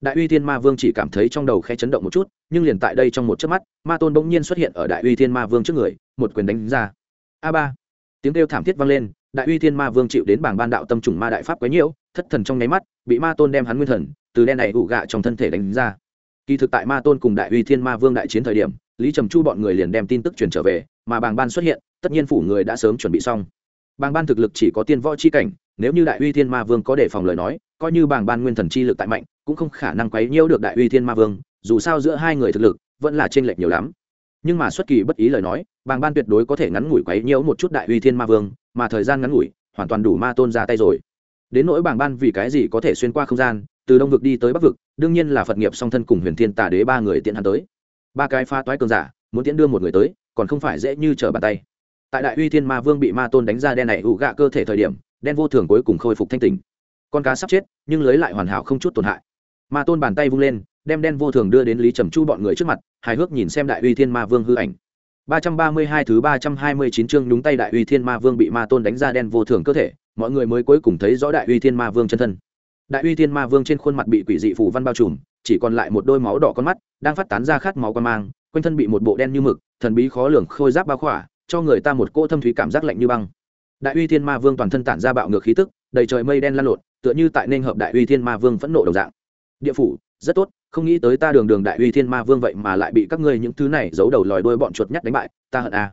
A: Đại uy thiên ma vương chỉ cảm thấy trong đầu khe chấn động một chút, nhưng liền tại đây trong một chớp mắt, ma tôn bỗng nhiên xuất hiện ở đại uy thiên ma vương trước người, một quyền đánh ra. A ba! Tiếng kêu thảm thiết vang lên, đại uy thiên ma vương chịu đến bảng ban đạo tâm trùng ma đại pháp quấy nhiễu, thất thần trong nháy mắt, bị ma tôn đem hắn nguyên thần, từ đen này ủ gạ trong thân thể đánh ra. Kỳ thực tại ma tôn cùng đại uy thiên ma vương đại chiến thời điểm lý trầm chu bọn người liền đem tin tức truyền trở về, mà bàng ban xuất hiện, tất nhiên phủ người đã sớm chuẩn bị xong. Bàng ban thực lực chỉ có tiên võ chi cảnh, nếu như đại uy thiên ma vương có đề phòng lời nói, coi như bàng ban nguyên thần chi lực tại mạnh, cũng không khả năng quấy nhiễu được đại uy thiên ma vương, dù sao giữa hai người thực lực vẫn là t lệch nhiều lắm. Nhưng mà xuất kỳ bất ý lời nói, bàng ban tuyệt đối có thể ngắn ngủi quấy nhiễu một chút đại uy thiên ma vương, mà thời gian ngắn ngủi, hoàn toàn đủ ma tôn ra tay rồi. Đến nỗi bàng ban vì cái gì có thể xuyên qua không gian, từ đông vực đi tới bắc vực, đương nhiên là phật nghiệp song thân cùng huyền thiên tà đế ba người tiện hắn tới ba cái pha toái cường giả, muốn tiễn đưa một người tới, còn không phải dễ như trở bàn tay. Tại đại uy thiên ma vương bị ma tôn đánh ra đen này ủ gạ cơ thể thời điểm, đen vô thường cuối cùng khôi phục thanh tình. Con cá sắp chết, nhưng lưới lại hoàn hảo không chút tổn hại. Ma tôn bàn tay vung lên, đem đen vô thường đưa đến lý trầm chu bọn người trước mặt, hài hước nhìn xem đại uy thiên ma vương hư ảnh. Ba trăm ba mươi hai thứ ba trăm hai mươi chín chương nhúng tay đại uy thiên ma vương bị ma tôn đánh ra đen vô thường cơ thể, mọi người mới cuối cùng thấy rõ đại uy thiên ma vương chân thân đại uy thiên ma vương trên khuôn mặt bị quỷ dị phủ văn bao trùm, chỉ còn lại một đôi máu đỏ con mắt, đang phát tán ra khát máu quan mang, quanh thân bị một bộ đen như mực, thần bí khó lường khôi giáp bao khỏa, cho người ta một cỗ thâm thúy cảm giác lạnh như băng. Đại uy thiên ma vương toàn thân tản ra bạo ngược khí tức, đầy trời mây đen lan lộn, tựa như tại nên hợp đại uy thiên ma vương phẫn nộ đầu dạng. Địa phủ, rất tốt, không nghĩ tới ta đường đường đại uy thiên ma vương vậy mà lại bị các ngươi những thứ này giấu đầu lòi đuôi bọn chuột nhắt đánh bại, ta hận a à.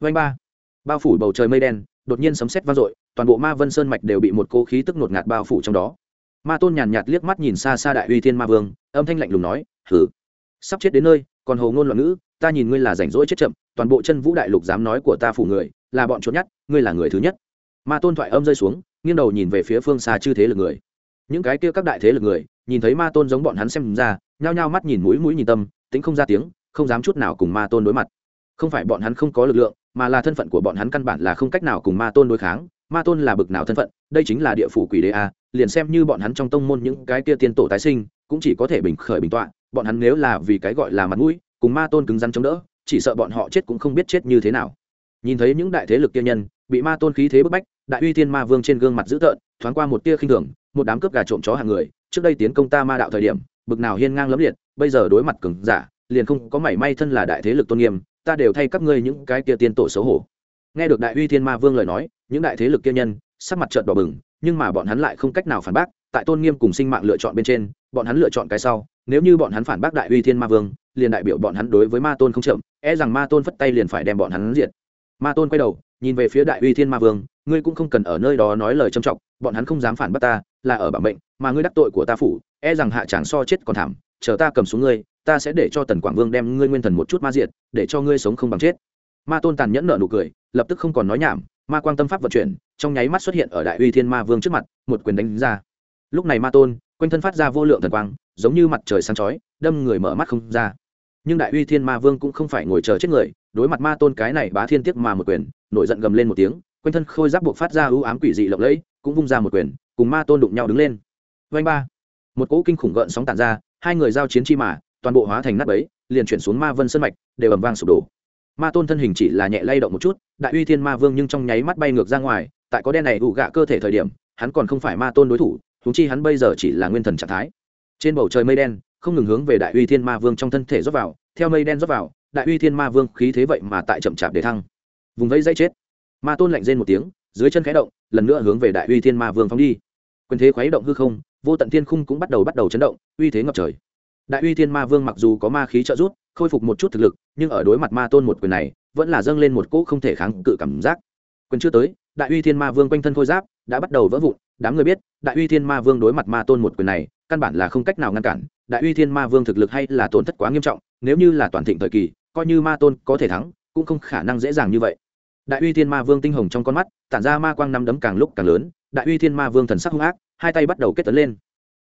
A: vanh ba, bao phủ bầu trời mây đen, đột nhiên sấm sét vang dội, toàn bộ ma vân sơn mạch đều bị một cỗ khí tức ngột ngạt bao phủ trong đó ma tôn nhàn nhạt liếc mắt nhìn xa xa đại uy thiên ma vương, âm thanh lạnh lùng nói, hử? Sắp chết đến nơi, còn hồ ngôn loạn ngữ, ta nhìn ngươi là rảnh rỗi chết chậm, toàn bộ chân vũ đại lục dám nói của ta phủ người, là bọn trốn nhất ngươi là người thứ nhất. Ma tôn thoại âm rơi xuống, nghiêng đầu nhìn về phía phương xa chư thế lực người. Những cái kia các đại thế lực người, nhìn thấy ma tôn giống bọn hắn xem ra, nhao nhao mắt nhìn mũi mũi nhìn tâm, tính không ra tiếng, không dám chút nào cùng ma tôn đối mặt. Không phải bọn hắn không có lực lượng, mà là thân phận của bọn hắn căn bản là không cách nào cùng ma tôn đối kháng ma tôn là bực nào thân phận, đây chính là địa phủ quỷ đế a, liền xem như bọn hắn trong tông môn những cái kia tiên tổ tái sinh, cũng chỉ có thể bình khởi bình tọa, bọn hắn nếu là vì cái gọi là mặt mũi, cùng ma tôn cứng rắn chống đỡ, chỉ sợ bọn họ chết cũng không biết chết như thế nào. Nhìn thấy những đại thế lực kia nhân, bị ma tôn khí thế bức bách, đại uy thiên ma vương trên gương mặt dữ tợn, thoáng qua một tia khinh thường, một đám cướp gà trộm chó hàng người, trước đây tiến công ta ma đạo thời điểm, bực nào hiên ngang lấm liệt, bây giờ đối mặt cứng giả, liền không có mảy may thân là đại thế lực tôn nghiêm, ta đều thay các ngươi những cái kia tiên tổ xấu hổ nghe được đại uy thiên ma vương lời nói, những đại thế lực kia nhân, sắc mặt trợn đỏ bừng, nhưng mà bọn hắn lại không cách nào phản bác, tại tôn nghiêm cùng sinh mạng lựa chọn bên trên, bọn hắn lựa chọn cái sau, nếu như bọn hắn phản bác đại uy thiên ma vương, liền đại biểu bọn hắn đối với ma tôn không chậm e rằng ma tôn phất tay liền phải đem bọn hắn diệt. Ma tôn quay đầu, nhìn về phía đại uy thiên ma vương, ngươi cũng không cần ở nơi đó nói lời trầm trọng, bọn hắn không dám phản bác ta, là ở bản mệnh, mà ngươi đắc tội của ta phủ e rằng hạ tràng so chết còn thảm, chờ ta cầm xuống ngươi, ta sẽ để cho tần quảng vương đem ngươi nguyên thần một chút ma diệt, để cho ngươi sống không bằng chết ma tôn tàn nhẫn nợ nụ cười, lập tức không còn nói nhảm, ma quang tâm pháp vận chuyển, trong nháy mắt xuất hiện ở đại uy thiên ma vương trước mặt, một quyền đánh ra. Lúc này ma tôn, quanh thân phát ra vô lượng thần quang, giống như mặt trời sáng chói, đâm người mở mắt không ra. Nhưng đại uy thiên ma vương cũng không phải ngồi chờ chết người, đối mặt ma tôn cái này bá thiên tiếc mà một quyền, nổi giận gầm lên một tiếng, quanh thân khôi giáp buộc phát ra ưu ám quỷ dị lộng lẫy, cũng vung ra một quyền, cùng ma tôn đụng nhau đứng lên. Vanh ba. Một cỗ kinh khủng gợn sóng tàn ra, hai người giao chiến chi mà, toàn bộ hóa thành nát bấy, liền chuyển xuống ma vân sân mạch, đều ầm vang sụp đổ ma tôn thân hình chỉ là nhẹ lay động một chút, đại uy thiên ma vương nhưng trong nháy mắt bay ngược ra ngoài, tại có đen này ủ gạ cơ thể thời điểm, hắn còn không phải ma tôn đối thủ húng chi hắn bây giờ chỉ là nguyên thần trạng thái. Trên bầu trời mây đen, không ngừng hướng về đại uy thiên ma vương trong thân thể rót vào, theo mây đen rót vào, đại uy thiên ma vương khí thế vậy mà tại chậm chạp để thăng. Vùng vẫy dây chết. Ma tôn lạnh rên một tiếng, dưới chân khẽ động, lần nữa hướng về đại uy thiên ma vương phóng đi. Quyền thế khuấy động hư không, vô tận thiên khung cũng bắt đầu bắt đầu chấn động, uy thế ngập trời. Đại uy thiên ma vương mặc dù có ma khí trợ rút khôi phục một chút thực lực, nhưng ở đối mặt ma tôn một quyền này, vẫn là dâng lên một cỗ không thể kháng cự cảm giác. Quyền chưa tới, đại uy thiên ma vương quanh thân khôi giáp đã bắt đầu vỡ vụn, đám người biết, đại uy thiên ma vương đối mặt ma tôn một quyền này, căn bản là không cách nào ngăn cản. Đại uy thiên ma vương thực lực hay là tổn thất quá nghiêm trọng, nếu như là toàn thịnh thời kỳ, coi như ma tôn có thể thắng, cũng không khả năng dễ dàng như vậy. Đại uy thiên ma vương tinh hồng trong con mắt, tản ra ma quang năm đấm càng lúc càng lớn, đại uy thiên ma vương thần sắc hung ác, hai tay bắt đầu kết tấn lên.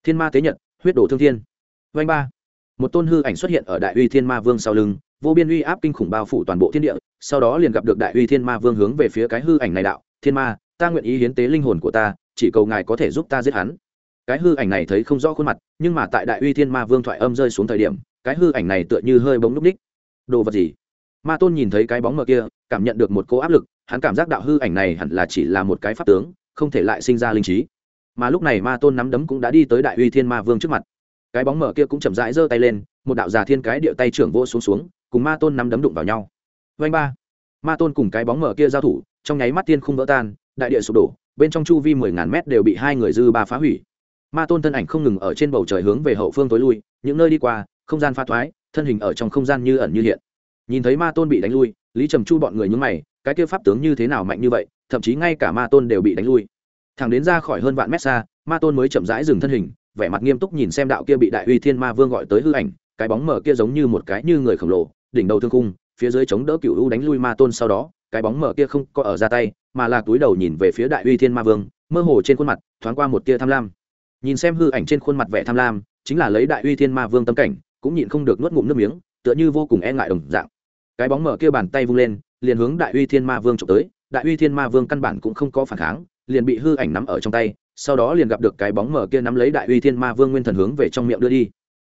A: Thiên ma tế nhật, huyết đổ thương thiên. Vanh ba một tôn hư ảnh xuất hiện ở đại uy thiên ma vương sau lưng, vô biên uy áp kinh khủng bao phủ toàn bộ thiên địa, sau đó liền gặp được đại uy thiên ma vương hướng về phía cái hư ảnh này đạo, thiên ma, ta nguyện ý hiến tế linh hồn của ta, chỉ cầu ngài có thể giúp ta giết hắn. Cái hư ảnh này thấy không rõ khuôn mặt, nhưng mà tại đại uy thiên ma vương thoại âm rơi xuống thời điểm, cái hư ảnh này tựa như hơi bóng núp ních. Đồ vật gì? Ma tôn nhìn thấy cái bóng mờ kia, cảm nhận được một cô áp lực, hắn cảm giác đạo hư ảnh này hẳn là chỉ là một cái pháp tướng, không thể lại sinh ra linh trí. Mà lúc này ma tôn nắm đấm cũng đã đi tới đại uy thiên ma vương trước mặt cái bóng mở kia cũng chậm rãi giơ tay lên, một đạo già thiên cái địa tay trưởng vô xuống xuống, cùng ma tôn nắm đấm đụng vào nhau. Vanh ba. Ma tôn cùng cái bóng mở kia giao thủ, trong nháy mắt tiên không vỡ tan, đại địa sụp đổ, bên trong chu vi mười ngàn mét đều bị hai người dư ba phá hủy. Ma tôn thân ảnh không ngừng ở trên bầu trời hướng về hậu phương tối lui, những nơi đi qua, không gian pha thoái, thân hình ở trong không gian như ẩn như hiện. Nhìn thấy ma tôn bị đánh lui, lý trầm chu bọn người nhúng mày, cái kia pháp tướng như thế nào mạnh như vậy, thậm chí ngay cả ma tôn đều bị đánh lui. Thẳng đến ra khỏi hơn vạn mét xa, ma tôn mới chậm rãi dừng thân hình vẻ mặt nghiêm túc nhìn xem đạo kia bị đại uy thiên ma vương gọi tới hư ảnh, cái bóng mờ kia giống như một cái như người khổng lồ, đỉnh đầu thương cung phía dưới chống đỡ cựu u đánh lui ma tôn sau đó, cái bóng mờ kia không có ở ra tay, mà là túi đầu nhìn về phía đại uy thiên ma vương, mơ hồ trên khuôn mặt thoáng qua một tia tham lam. Nhìn xem hư ảnh trên khuôn mặt vẻ tham lam, chính là lấy đại uy thiên ma vương tâm cảnh, cũng nhịn không được nuốt ngụm nước miếng, tựa như vô cùng e ngại đồng dạng. Cái bóng mờ kia bàn tay vung lên, liền hướng đại uy thiên ma vương trộm tới, đại uy thiên ma vương căn bản cũng không có phản kháng, liền bị hư ảnh nắm ở trong tay sau đó liền gặp được cái bóng mở kia nắm lấy đại uy thiên ma vương nguyên thần hướng về trong miệng đưa đi.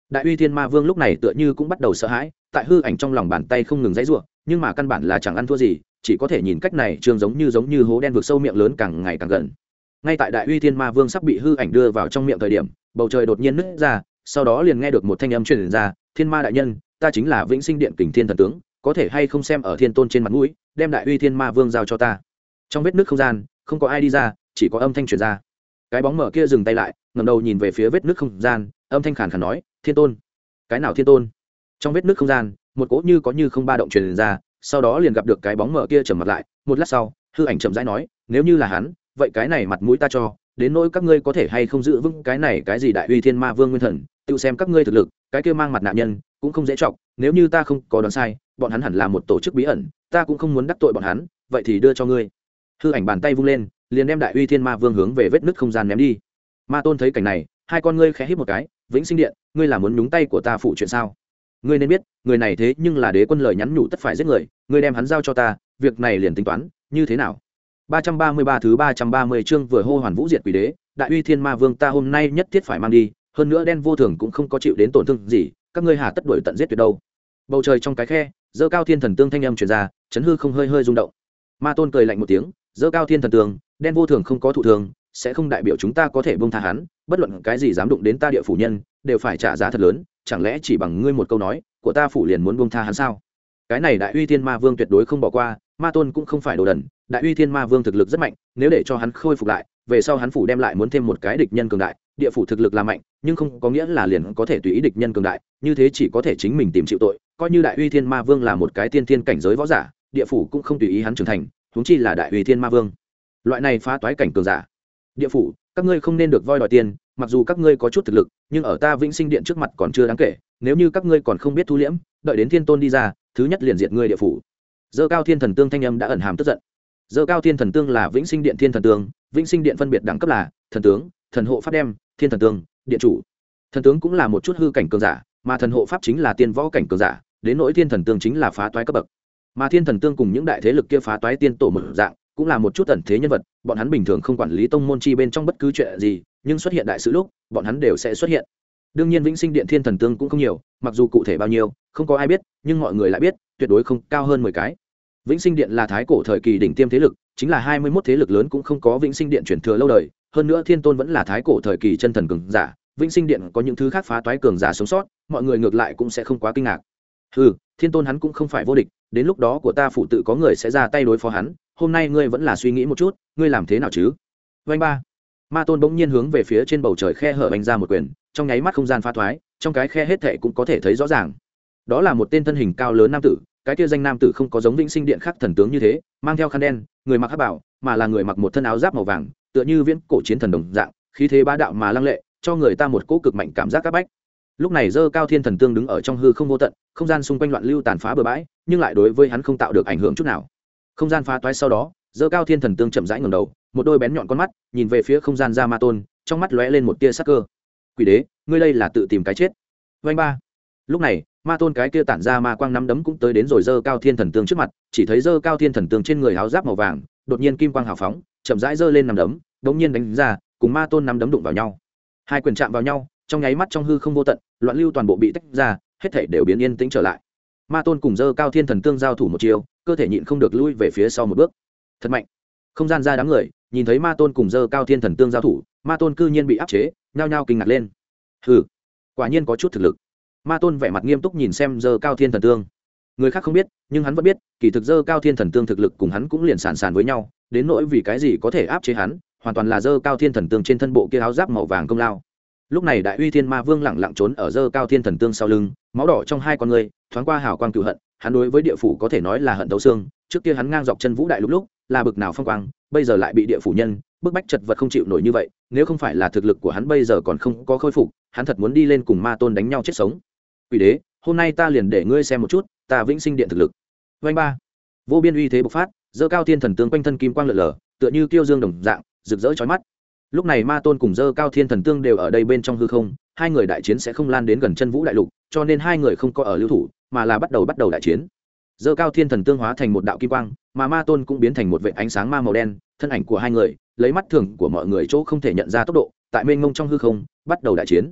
A: Đại uy thiên ma vương lúc này tựa như cũng bắt đầu sợ hãi, tại hư ảnh trong lòng bàn tay không ngừng dãy ruộng nhưng mà căn bản là chẳng ăn thua gì, chỉ có thể nhìn cách này trường giống như giống như hố đen vượt sâu miệng lớn càng ngày càng gần. Ngay tại đại uy thiên ma vương sắp bị hư ảnh đưa vào trong miệng thời điểm, bầu trời đột nhiên nứt ra, sau đó liền nghe được một thanh âm truyền ra, thiên ma đại nhân, ta chính là vĩnh sinh điện kình thiên thần tướng, có thể hay không xem ở thiên tôn trên mặt mũi, đem đại uy thiên ma vương giao cho ta. Trong vết nước không gian, không có ai đi ra, chỉ có âm thanh truyền ra cái bóng mở kia dừng tay lại ngầm đầu nhìn về phía vết nước không gian âm thanh khàn khàn nói thiên tôn. Cái nào thiên tôn? Trong vết nước không gian một cỗ như có như không ba động truyền ra sau đó liền gặp được cái bóng mở kia trầm mặt lại một lát sau hư ảnh chậm rãi nói nếu như là hắn vậy cái này mặt mũi ta cho đến nỗi các ngươi có thể hay không giữ vững cái này cái gì đại uy thiên ma vương nguyên thần tự xem các ngươi thực lực cái kia mang mặt nạn nhân cũng không dễ trọng, nếu như ta không có đoán sai bọn hắn hẳn là một tổ chức bí ẩn ta cũng không muốn đắc tội bọn hắn vậy thì đưa cho ngươi. Hư ảnh bàn tay vung lên liền đem đại uy thiên ma vương hướng về vết nứt không gian ném đi ma tôn thấy cảnh này hai con ngươi khẽ hít một cái vĩnh sinh điện ngươi là muốn nhúng tay của ta phụ chuyện sao ngươi nên biết người này thế nhưng là đế quân lời nhắn nhủ tất phải giết người ngươi đem hắn giao cho ta việc này liền tính toán như thế nào 333 thứ 330 chương vừa hô hoàn vũ diệt quỷ đế, đại uy thiên ma vương ta hôm nay nhất thiết phải mang đi, hơn nữa đen vô thường cũng không có chịu đến tổn thương gì, các ngươi hà tất đuổi tận giết tuyệt đâu. Bầu trời trong cái khe, dơ cao thiên thần tương thanh âm truyền ra, chấn hư không hơi hơi rung động. Ma tôn cười lạnh một tiếng, dơ cao thiên thần tương, đen vô thường không có thụ thường, sẽ không đại biểu chúng ta có thể buông tha hắn, bất luận cái gì dám đụng đến ta địa phủ nhân, đều phải trả giá thật lớn, chẳng lẽ chỉ bằng ngươi một câu nói, của ta phủ liền muốn buông tha hắn sao? Cái này đại uy thiên ma vương tuyệt đối không bỏ qua, ma tôn cũng không phải đồ đần, đại uy thiên ma vương thực lực rất mạnh nếu để cho hắn khôi phục lại về sau hắn phủ đem lại muốn thêm một cái địch nhân cường đại địa phủ thực lực là mạnh nhưng không có nghĩa là liền có thể tùy ý địch nhân cường đại như thế chỉ có thể chính mình tìm chịu tội coi như đại uy thiên ma vương là một cái tiên thiên cảnh giới võ giả địa phủ cũng không tùy ý hắn trưởng thành huống chi là đại uy thiên ma vương loại này phá toái cảnh cường giả. Địa phủ, các ngươi không nên được voi đòi tiền, mặc dù các ngươi có chút thực lực, nhưng ở ta vĩnh sinh điện trước mặt còn chưa đáng kể, nếu như các ngươi còn không biết thu liễm, đợi đến thiên tôn đi ra, thứ nhất liền diệt ngươi địa phủ. Dơ cao thiên thần tương thanh âm đã ẩn hàm tức giận. Dơ cao thiên thần tương là vĩnh sinh điện thiên thần tương, vĩnh sinh điện phân biệt đẳng cấp là thần tướng, thần hộ pháp đem, thiên thần tương, điện chủ. Thần tướng cũng là một chút hư cảnh cường giả, mà thần hộ pháp chính là tiên võ cảnh cường giả, đến nỗi thiên thần tương chính là phá toái cấp bậc. Mà thiên thần tương cùng những đại thế lực kia phá toái tiên tổ mở dạng cũng là một chút tần thế nhân vật, bọn hắn bình thường không quản lý tông môn chi bên trong bất cứ chuyện gì, nhưng xuất hiện đại sự lúc, bọn hắn đều sẽ xuất hiện. Đương nhiên vĩnh sinh điện thiên thần tương cũng không nhiều, mặc dù cụ thể bao nhiêu, không có ai biết, nhưng mọi người lại biết, tuyệt đối không cao hơn mười cái. Vĩnh sinh điện là thái cổ thời kỳ đỉnh tiêm thế lực, chính là hai mươi mốt thế lực lớn cũng không có vĩnh sinh điện chuyển thừa lâu đời, hơn nữa thiên tôn vẫn là thái cổ thời kỳ chân thần cường giả, vĩnh sinh điện có những thứ khác phá toái cường giả sống sót, mọi người ngược lại cũng sẽ không quá kinh ngạc. Ừ thiên tôn hắn cũng không phải vô địch, đến lúc đó của ta phụ tự có người sẽ ra tay đối phó hắn hôm nay ngươi vẫn là suy nghĩ một chút, ngươi làm thế nào chứ? Vanh ba. Ma tôn bỗng nhiên hướng về phía trên bầu trời khe hở bành ra một quyền, trong nháy mắt không gian pha thoái, trong cái khe hết thệ cũng có thể thấy rõ ràng. Đó là một tên thân hình cao lớn nam tử, cái kia danh nam tử không có giống vĩnh sinh điện khắc thần tướng như thế, mang theo khăn đen, người mặc áp bảo, mà là người mặc một thân áo giáp màu vàng, tựa như viễn cổ chiến thần đồng dạng, khí thế bá đạo mà lăng lệ, cho người ta một cỗ cực mạnh cảm giác áp bách. Lúc này dơ cao thiên thần tương đứng ở trong hư không vô tận, không gian xung quanh loạn lưu tàn phá bừa bãi, nhưng lại đối với hắn không tạo được ảnh hưởng chút nào không gian phá toái sau đó dơ cao thiên thần tương chậm rãi ngầm đầu, một đôi bén nhọn con mắt nhìn về phía không gian ra ma tôn trong mắt lóe lên một tia sắc cơ. Quỷ đế, ngươi đây là tự tìm cái chết. Vanh ba. Lúc này ma tôn cái kia tản ra ma quang nắm đấm cũng tới đến rồi dơ cao thiên thần tương trước mặt, chỉ thấy dơ cao thiên thần tương trên người áo giáp màu vàng, đột nhiên kim quang hào phóng, chậm rãi dơ lên nằm đấm, đống nhiên đánh ra, cùng ma tôn nắm đấm đụng vào nhau. Hai quyền chạm vào nhau, trong nháy mắt trong hư không vô tận, loạn lưu toàn bộ bị tách ra, hết thể đều biến yên tĩnh trở lại ma tôn cùng dơ cao thiên thần tương giao thủ một chiều cơ thể nhịn không được lui về phía sau một bước. Thật mạnh. Không gian ra đám người, nhìn thấy ma tôn cùng dơ cao thiên thần tương giao thủ, ma tôn cư nhiên bị áp chế, nhao nhao kinh ngạc lên. Hừ, quả nhiên có chút thực lực. Ma tôn vẻ mặt nghiêm túc nhìn xem dơ cao thiên thần tương. Người khác không biết, nhưng hắn vẫn biết, kỳ thực dơ cao thiên thần tương thực lực cùng hắn cũng liền sàn sàn với nhau, đến nỗi vì cái gì có thể áp chế hắn, hoàn toàn là dơ cao thiên thần tương trên thân bộ kia áo giáp màu vàng công lao. Lúc này đại uy thiên ma vương lẳng lặng trốn ở dơ cao thiên thần tương sau lưng, máu đỏ trong hai con người thoáng qua hào quang cựu hận, hắn đối với địa phủ có thể nói là hận thấu xương, trước kia hắn ngang dọc chân vũ đại lúc lúc, là bực nào phong quang, bây giờ lại bị địa phủ nhân, bức bách chật vật không chịu nổi như vậy, nếu không phải là thực lực của hắn bây giờ còn không có khôi phục, hắn thật muốn đi lên cùng ma tôn đánh nhau chết sống. Quỷ đế, hôm nay ta liền để ngươi xem một chút, ta vĩnh sinh điện thực lực. Vanh ba. Vô biên uy thế bộc phát dơ cao thiên thần tướng quanh thân kim quang lượn lờ tựa như tiêu dương đồng dạng, rực rỡ chói mắt. Lúc này ma tôn cùng dơ cao thiên thần tương đều ở đây bên trong hư không hai người đại chiến sẽ không lan đến gần chân vũ đại lục, cho nên hai người không có ở lưu thủ, mà là bắt đầu bắt đầu đại chiến. Dơ cao thiên thần tương hóa thành một đạo kim quang, mà ma tôn cũng biến thành một vệ ánh sáng ma màu đen, thân ảnh của hai người, lấy mắt thường của mọi người chỗ không thể nhận ra tốc độ, tại mênh mông trong hư không, bắt đầu đại chiến.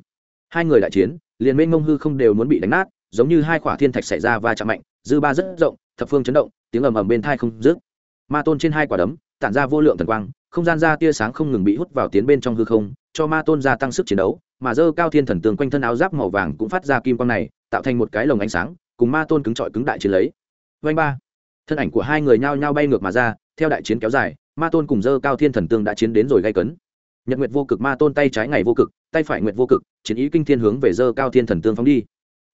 A: Hai người đại chiến, liền mênh mông hư không đều muốn bị đánh nát, giống như hai khỏa thiên thạch xảy ra va chạm mạnh, dư ba rất rộng, thập phương chấn động, tiếng ầm ầm bên thai không dứt. ma tôn trên hai quả đấm, tản ra vô lượng thần quang, không gian ra tia sáng không ngừng bị hút vào tiến bên trong hư không, cho ma tôn gia tăng sức chiến đấu mà dơ cao thiên thần tường quanh thân áo giáp màu vàng cũng phát ra kim quang này, tạo thành một cái lồng ánh sáng, cùng ma tôn cứng trọi cứng đại chiến lấy. Vanh ba. Thân ảnh của hai người nhao nhao bay ngược mà ra, theo đại chiến kéo dài, ma tôn cùng dơ cao thiên thần tương đã chiến đến rồi gây cấn. Nhật nguyệt vô cực ma tôn tay trái ngày vô cực, tay phải nguyệt vô cực, chiến ý kinh thiên hướng về dơ cao thiên thần tương phóng đi.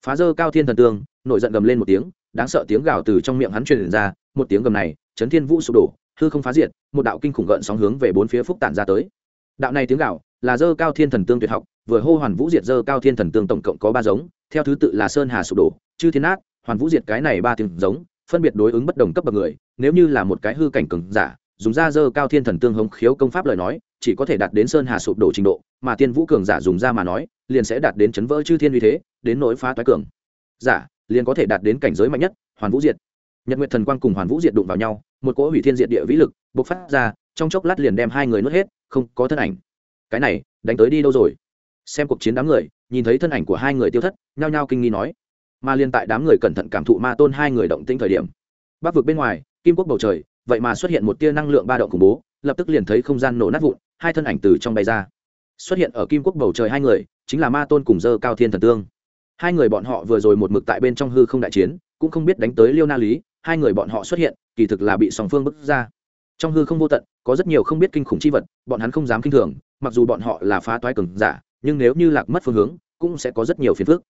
A: Phá dơ cao thiên thần tương nổi giận gầm lên một tiếng, đáng sợ tiếng gào từ trong miệng hắn truyền ra, một tiếng gầm này, chấn thiên vũ sụp đổ, hư không phá diệt, một đạo kinh khủng gợn sóng hướng về bốn phía phúc tản ra tới. Đạo này tiếng gào, là dơ cao thiên thần tương tuyệt học vừa hô hoàn vũ diệt dơ cao thiên thần tương tổng cộng có ba giống, theo thứ tự là sơn hà sụp đổ, chư thiên ác, hoàn vũ diệt cái này ba tiếng giống, phân biệt đối ứng bất đồng cấp bậc người, nếu như là một cái hư cảnh cường giả, dùng ra dơ cao thiên thần tương hống khiếu công pháp lời nói, chỉ có thể đạt đến sơn hà sụp đổ trình độ, mà tiên vũ cường giả dùng ra mà nói, liền sẽ đạt đến chấn vỡ chư thiên uy thế, đến nỗi phá toái cường giả, liền có thể đạt đến cảnh giới mạnh nhất, hoàn vũ diệt. Nhật nguyệt thần quang cùng hoàn vũ diệt đụng vào nhau, một cỗ hủy thiên diệt địa vĩ lực bộc phát ra, trong chốc lát liền đem hai người nuốt hết, không có thân ảnh. Cái này, đánh tới đi đâu rồi? Xem cuộc chiến đám người, nhìn thấy thân ảnh của hai người tiêu thất, nhao nhao kinh nghi nói. Mà liên tại đám người cẩn thận cảm thụ ma tôn hai người động tĩnh thời điểm, bắc vực bên ngoài, kim quốc bầu trời, vậy mà xuất hiện một tia năng lượng ba động khủng bố, lập tức liền thấy không gian nổ nát vụn, hai thân ảnh từ trong bay ra. Xuất hiện ở kim quốc bầu trời hai người, chính là ma tôn cùng dơ cao thiên thần tương. Hai người bọn họ vừa rồi một mực tại bên trong hư không đại chiến, cũng không biết đánh tới liêu na lý, hai người bọn họ xuất hiện, kỳ thực là bị song phương bức ra. Trong hư không vô tận, có rất nhiều không biết kinh khủng chi vật, bọn hắn không dám kinh thường, mặc dù bọn họ là phá toái cường giả nhưng nếu như lạc mất phương hướng cũng sẽ có rất nhiều phiền phức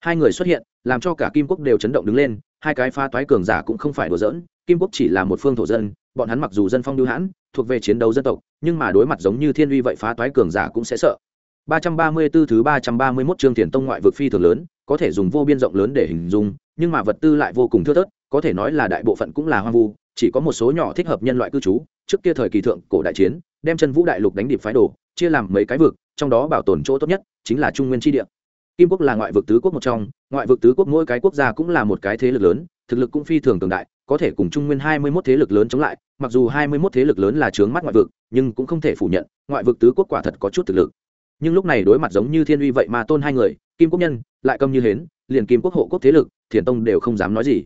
A: hai người xuất hiện làm cho cả kim quốc đều chấn động đứng lên hai cái phá toái cường giả cũng không phải đùa giỡn kim quốc chỉ là một phương thổ dân bọn hắn mặc dù dân phong lưu hãn thuộc về chiến đấu dân tộc nhưng mà đối mặt giống như thiên uy vậy phá toái cường giả cũng sẽ sợ 334 thứ 331 chương tiền tông ngoại vực phi thường lớn, có thể dùng vô biên rộng lớn để hình dung, nhưng mà vật tư lại vô cùng thưa thớt, có thể nói là đại bộ phận cũng là hoang vu, chỉ có một số nhỏ thích hợp nhân loại cư trú. Trước kia thời kỳ thượng cổ đại chiến, đem chân vũ đại lục đánh điệp phái đổ, chia làm mấy cái vực, trong đó bảo tồn chỗ tốt nhất chính là trung nguyên chi địa. Kim quốc là ngoại vực tứ quốc một trong, ngoại vực tứ quốc mỗi cái quốc gia cũng là một cái thế lực lớn, thực lực cũng phi thường cường đại, có thể cùng trung nguyên 21 thế lực lớn chống lại, mặc dù 21 thế lực lớn là trướng mắt ngoại vực, nhưng cũng không thể phủ nhận, ngoại vực tứ quốc quả thật có chút thực lực. Nhưng lúc này đối mặt giống như thiên uy vậy mà tôn hai người kim quốc nhân lại câm như hến liền kim quốc hộ quốc thế lực thiền tông đều không dám nói gì.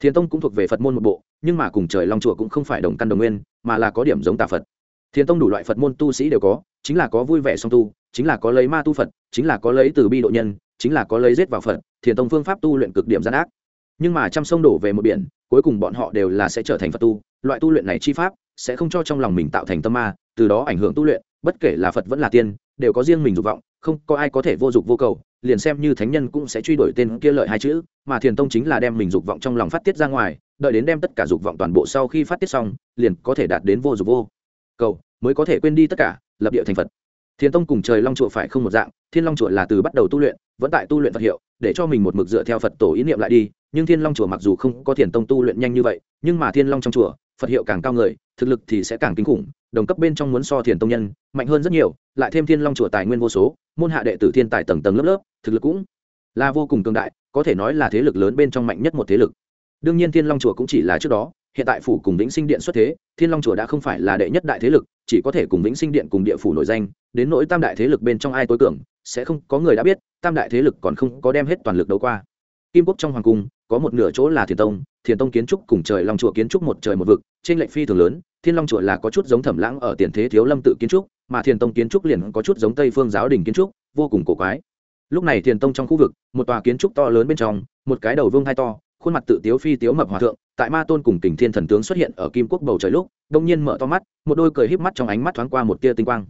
A: Thiền tông cũng thuộc về phật môn một bộ nhưng mà cùng trời long chùa cũng không phải đồng căn đồng nguyên mà là có điểm giống tà phật. Thiền tông đủ loại phật môn tu sĩ đều có chính là có vui vẻ song tu, chính là có lấy ma tu phật, chính là có lấy từ bi độ nhân, chính là có lấy giết vào phật, thiền tông phương pháp tu luyện cực điểm gian ác. Nhưng mà trăm sông đổ về một biển, cuối cùng bọn họ đều là sẽ trở thành phật tu. Loại tu luyện này chi pháp sẽ không cho trong lòng mình tạo thành tâm ma, từ đó ảnh hưởng tu luyện, bất kể là phật vẫn là tiên, đều có riêng mình dục vọng, không có ai có thể vô dục vô cầu, liền xem như thánh nhân cũng sẽ truy đuổi tên kia lợi hai chữ, mà thiền tông chính là đem mình dục vọng trong lòng phát tiết ra ngoài, đợi đến đem tất cả dục vọng toàn bộ sau khi phát tiết xong, liền có thể đạt đến vô dục vô cầu, mới có thể quên đi tất cả lập địa thành phật. Thiên tông cùng trời long chùa phải không một dạng, thiên long chùa là từ bắt đầu tu luyện, vẫn tại tu luyện phật hiệu, để cho mình một mực dựa theo phật tổ ý niệm lại đi, nhưng thiên long chùa mặc dù không có thiền tông tu luyện nhanh như vậy, nhưng mà thiên long trong chùa, phật hiệu càng cao người, thực lực thì sẽ càng kinh khủng, đồng cấp bên trong muốn so thiền tông nhân, mạnh hơn rất nhiều, lại thêm thiên long chùa tài nguyên vô số, môn hạ đệ tử thiên tài tầng tầng lớp lớp, thực lực cũng là vô cùng cường đại, có thể nói là thế lực lớn bên trong mạnh nhất một thế lực. Đương nhiên thiên long chùa cũng chỉ là trước đó hiện tại phủ cùng vĩnh sinh điện xuất thế, thiên long chùa đã không phải là đệ nhất đại thế lực, chỉ có thể cùng vĩnh sinh điện cùng địa phủ nổi danh, đến nỗi tam đại thế lực bên trong ai tối cường, sẽ không có người đã biết, tam đại thế lực còn không có đem hết toàn lực đấu qua. Kim quốc trong hoàng cung, có một nửa chỗ là thiền tông thiền tông kiến trúc cùng trời long chùa kiến trúc một trời một vực, trên lệnh phi thường lớn, thiên long chùa là có chút giống thẩm lãng ở tiền thế thiếu lâm tự kiến trúc, mà thiền tông kiến trúc liền có chút giống tây phương giáo đình kiến trúc, vô cùng cổ quái. Lúc này thiền tông trong khu vực, một tòa kiến trúc to lớn bên trong, một cái đầu vương hai to khuôn mặt tự tiếu phi tiếu mập hòa thượng, tại ma tôn cùng kình thiên thần tướng xuất hiện ở kim quốc bầu trời lúc, đông nhiên mở to mắt, một đôi cười híp mắt trong ánh mắt thoáng qua một tia tinh quang.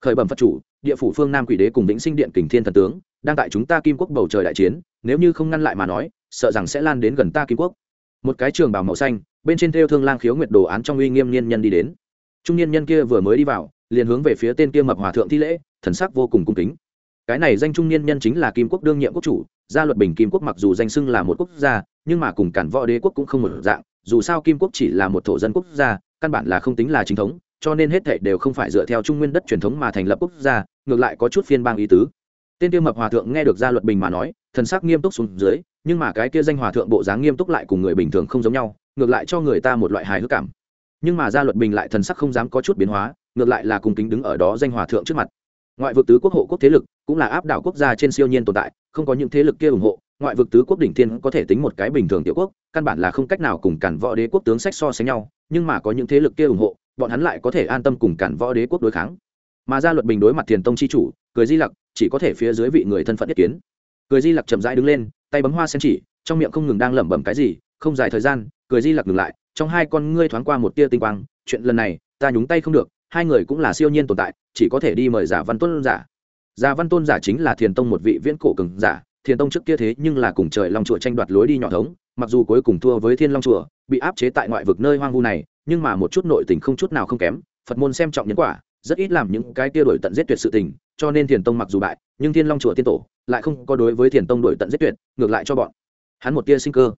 A: Khởi bẩm phật chủ, địa phủ phương nam quỷ đế cùng vĩnh sinh điện kình thiên thần tướng, đang tại chúng ta kim quốc bầu trời đại chiến, nếu như không ngăn lại mà nói, sợ rằng sẽ lan đến gần ta kim quốc. Một cái trường bào màu xanh, bên trên theo thương lang khiếu nguyệt đồ án trong uy nghiêm niên nhân đi đến. Trung niên nhân kia vừa mới đi vào, liền hướng về phía tên kia mập hòa thượng thi lễ, thần sắc vô cùng cung kính. Cái này danh trung niên nhân chính là kim quốc đương nhiệm quốc chủ gia luật bình kim quốc mặc dù danh xưng là một quốc gia, nhưng mà cùng cản võ đế quốc cũng không một dạng, dù sao kim quốc chỉ là một thổ dân quốc gia, căn bản là không tính là chính thống, cho nên hết thảy đều không phải dựa theo trung nguyên đất truyền thống mà thành lập quốc gia, ngược lại có chút phiên bang ý tứ. Tên tiêu mập hòa thượng nghe được gia luật bình mà nói, thần sắc nghiêm túc xuống dưới, nhưng mà cái kia danh hòa thượng bộ dáng nghiêm túc lại cùng người bình thường không giống nhau, ngược lại cho người ta một loại hài hước cảm. Nhưng mà gia luật bình lại thần sắc không dám có chút biến hóa, ngược lại là cùng kính đứng ở đó danh hòa thượng trước mặt ngoại vực tứ quốc hộ quốc thế lực cũng là áp đảo quốc gia trên siêu nhiên tồn tại, không có những thế lực kia ủng hộ, ngoại vực tứ quốc đỉnh thiên có thể tính một cái bình thường tiểu quốc, căn bản là không cách nào cùng cản võ đế quốc tướng sách so sánh nhau, nhưng mà có những thế lực kia ủng hộ, bọn hắn lại có thể an tâm cùng cản võ đế quốc đối kháng. Mà ra luật bình đối mặt thiền tông chi chủ, cười di lặc chỉ có thể phía dưới vị người thân phận nhất kiến. Cười di lặc chậm rãi đứng lên, tay bấm hoa sen chỉ, trong miệng không ngừng đang lẩm bẩm cái gì, không dài thời gian, cười di lặc ngừng lại, trong hai con ngươi thoáng qua một tia tinh quang, chuyện lần này, ta nhúng tay không được hai người cũng là siêu nhiên tồn tại, chỉ có thể đi mời giả văn tôn giả. Giả văn tôn giả chính là thiền tông một vị viễn cổ cường giả, thiền tông trước kia thế nhưng là cùng trời long chùa tranh đoạt lối đi nhỏ thống, mặc dù cuối cùng thua với thiên long chùa, bị áp chế tại ngoại vực nơi hoang vu này, nhưng mà một chút nội tình không chút nào không kém, phật môn xem trọng nhân quả, rất ít làm những cái tia đổi tận giết tuyệt sự tình, cho nên thiền tông mặc dù bại, nhưng thiên long chùa tiên tổ lại không có đối với thiền tông đổi tận giết tuyệt, ngược lại cho bọn hắn một tia sinh cơ.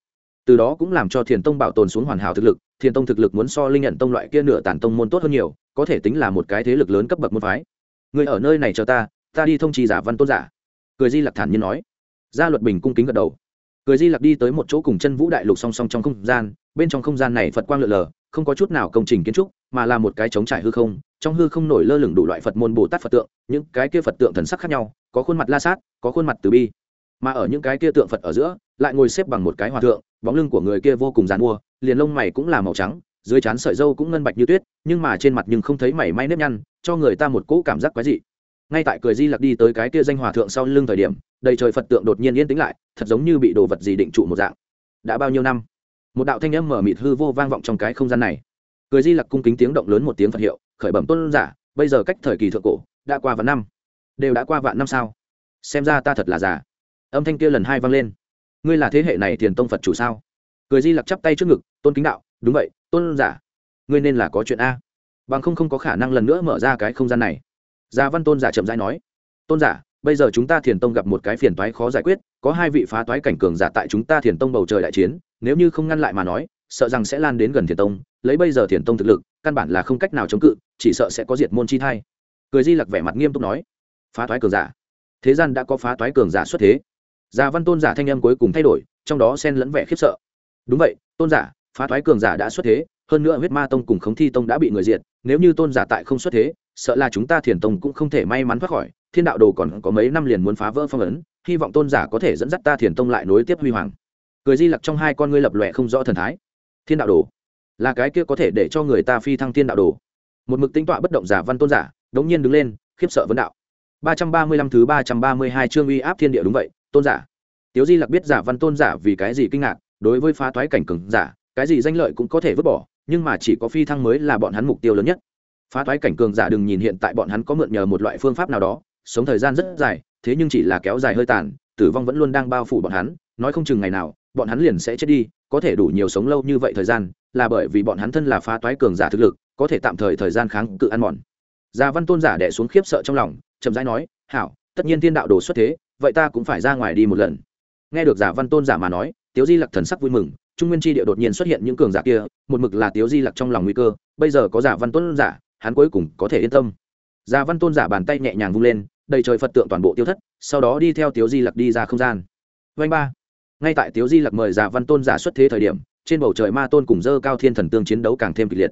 A: Từ đó cũng làm cho thiền tông bảo tồn xuống hoàn hảo thực lực, thiền tông thực lực muốn so linh nhận tông loại kia nửa tản tông môn tốt hơn nhiều có thể tính là một cái thế lực lớn cấp bậc môn phái. Người ở nơi này chờ ta ta đi thông trì giả văn tôn giả. Cười di lặc thản nhiên nói. Gia luật bình cung kính gật đầu. Cười di lặc đi tới một chỗ cùng chân vũ đại lục song song trong không gian. Bên trong không gian này phật quang lượn lờ, không có chút nào công trình kiến trúc, mà là một cái trống trải hư không. Trong hư không nổi lơ lửng đủ loại phật môn bồ tát phật tượng, những cái kia phật tượng thần sắc khác nhau, có khuôn mặt la sát, có khuôn mặt từ bi. Mà ở những cái kia tượng phật ở giữa, lại ngồi xếp bằng một cái hòa thượng, bóng lưng của người kia vô cùng dàn mua, liền lông mày cũng là màu trắng dưới trán sợi dâu cũng ngân bạch như tuyết, nhưng mà trên mặt nhưng không thấy mảy may nếp nhăn, cho người ta một cỗ cảm giác quái dị. Ngay tại cười di lặc đi tới cái kia danh hòa thượng sau lưng thời điểm, đầy trời phật tượng đột nhiên yên tĩnh lại, thật giống như bị đồ vật gì định trụ một dạng. Đã bao nhiêu năm? Một đạo thanh âm mở mịt hư vô vang vọng trong cái không gian này. Cười di lặc cung kính tiếng động lớn một tiếng phật hiệu, khởi bẩm tôn giả, bây giờ cách thời kỳ thượng cổ, đã qua vạn năm. Đều đã qua vạn năm sao? Xem ra ta thật là già. Âm thanh kia lần hai vang lên. Ngươi là thế hệ này thiền tông phật chủ sao? Cười di lặc chắp tay trước ngực, tôn kính đạo, đúng vậy tôn giả, ngươi nên là có chuyện a. Bằng không không có khả năng lần nữa mở ra cái không gian này. Gia văn tôn giả chậm rãi nói, tôn giả, bây giờ chúng ta thiền tông gặp một cái phiền toái khó giải quyết, có hai vị phá toái cảnh cường giả tại chúng ta thiền tông bầu trời đại chiến, nếu như không ngăn lại mà nói, sợ rằng sẽ lan đến gần thiền tông, lấy bây giờ thiền tông thực lực, căn bản là không cách nào chống cự, chỉ sợ sẽ có diệt môn chi thai. Cười di lặc vẻ mặt nghiêm túc nói, phá toái cường giả, thế gian đã có phá toái cường giả xuất thế. Gia văn tôn giả thanh âm cuối cùng thay đổi, trong đó xen lẫn vẻ khiếp sợ. Đúng vậy, tôn giả phá Thoái cường giả đã xuất thế, hơn nữa huyết ma tông cùng khống thi tông đã bị người diệt, nếu như tôn giả tại không xuất thế, sợ là chúng ta thiền tông cũng không thể may mắn thoát khỏi, thiên đạo đồ còn có mấy năm liền muốn phá vỡ phong ấn, hy vọng tôn giả có thể dẫn dắt ta thiền tông lại nối tiếp huy hoàng. Cười di lặc trong hai con ngươi lập lòe không rõ thần thái. Thiên đạo đồ, là cái kia có thể để cho người ta phi thăng thiên đạo đồ. Một mực tính tọa bất động giả văn tôn giả, đống nhiên đứng lên, khiếp sợ vấn đạo. Ba trăm ba mươi lăm thứ ba trăm ba mươi hai chương uy áp thiên địa đúng vậy, tôn giả. Tiếu di lặc biết giả văn tôn giả vì cái gì kinh ngạc, đối với phá toái cảnh cường giả cái gì danh lợi cũng có thể vứt bỏ, nhưng mà chỉ có phi thăng mới là bọn hắn mục tiêu lớn nhất. Phá toái cảnh cường giả đừng nhìn hiện tại bọn hắn có mượn nhờ một loại phương pháp nào đó, sống thời gian rất dài, thế nhưng chỉ là kéo dài hơi tàn, tử vong vẫn luôn đang bao phủ bọn hắn, nói không chừng ngày nào, bọn hắn liền sẽ chết đi, có thể đủ nhiều sống lâu như vậy thời gian, là bởi vì bọn hắn thân là phá toái cường giả thực lực, có thể tạm thời thời gian kháng cự ăn mòn. Gia văn tôn giả đẻ xuống khiếp sợ trong lòng, chậm rãi nói, hảo, tất nhiên thiên đạo đồ xuất thế, vậy ta cũng phải ra ngoài đi một lần. Nghe được giả văn tôn giả mà nói, tiếu di lặc thần sắc vui mừng trung nguyên tri địa đột nhiên xuất hiện những cường giả kia, một mực là tiếu di lặc trong lòng nguy cơ, bây giờ có giả văn tôn giả, hắn cuối cùng có thể yên tâm. Giả văn tôn giả bàn tay nhẹ nhàng vung lên, đầy trời phật tượng toàn bộ tiêu thất, sau đó đi theo tiếu di lặc đi ra không gian. Vanh ba. Ngay tại tiếu di lặc mời giả văn tôn giả xuất thế thời điểm, trên bầu trời ma tôn cùng dơ cao thiên thần tương chiến đấu càng thêm kịch liệt.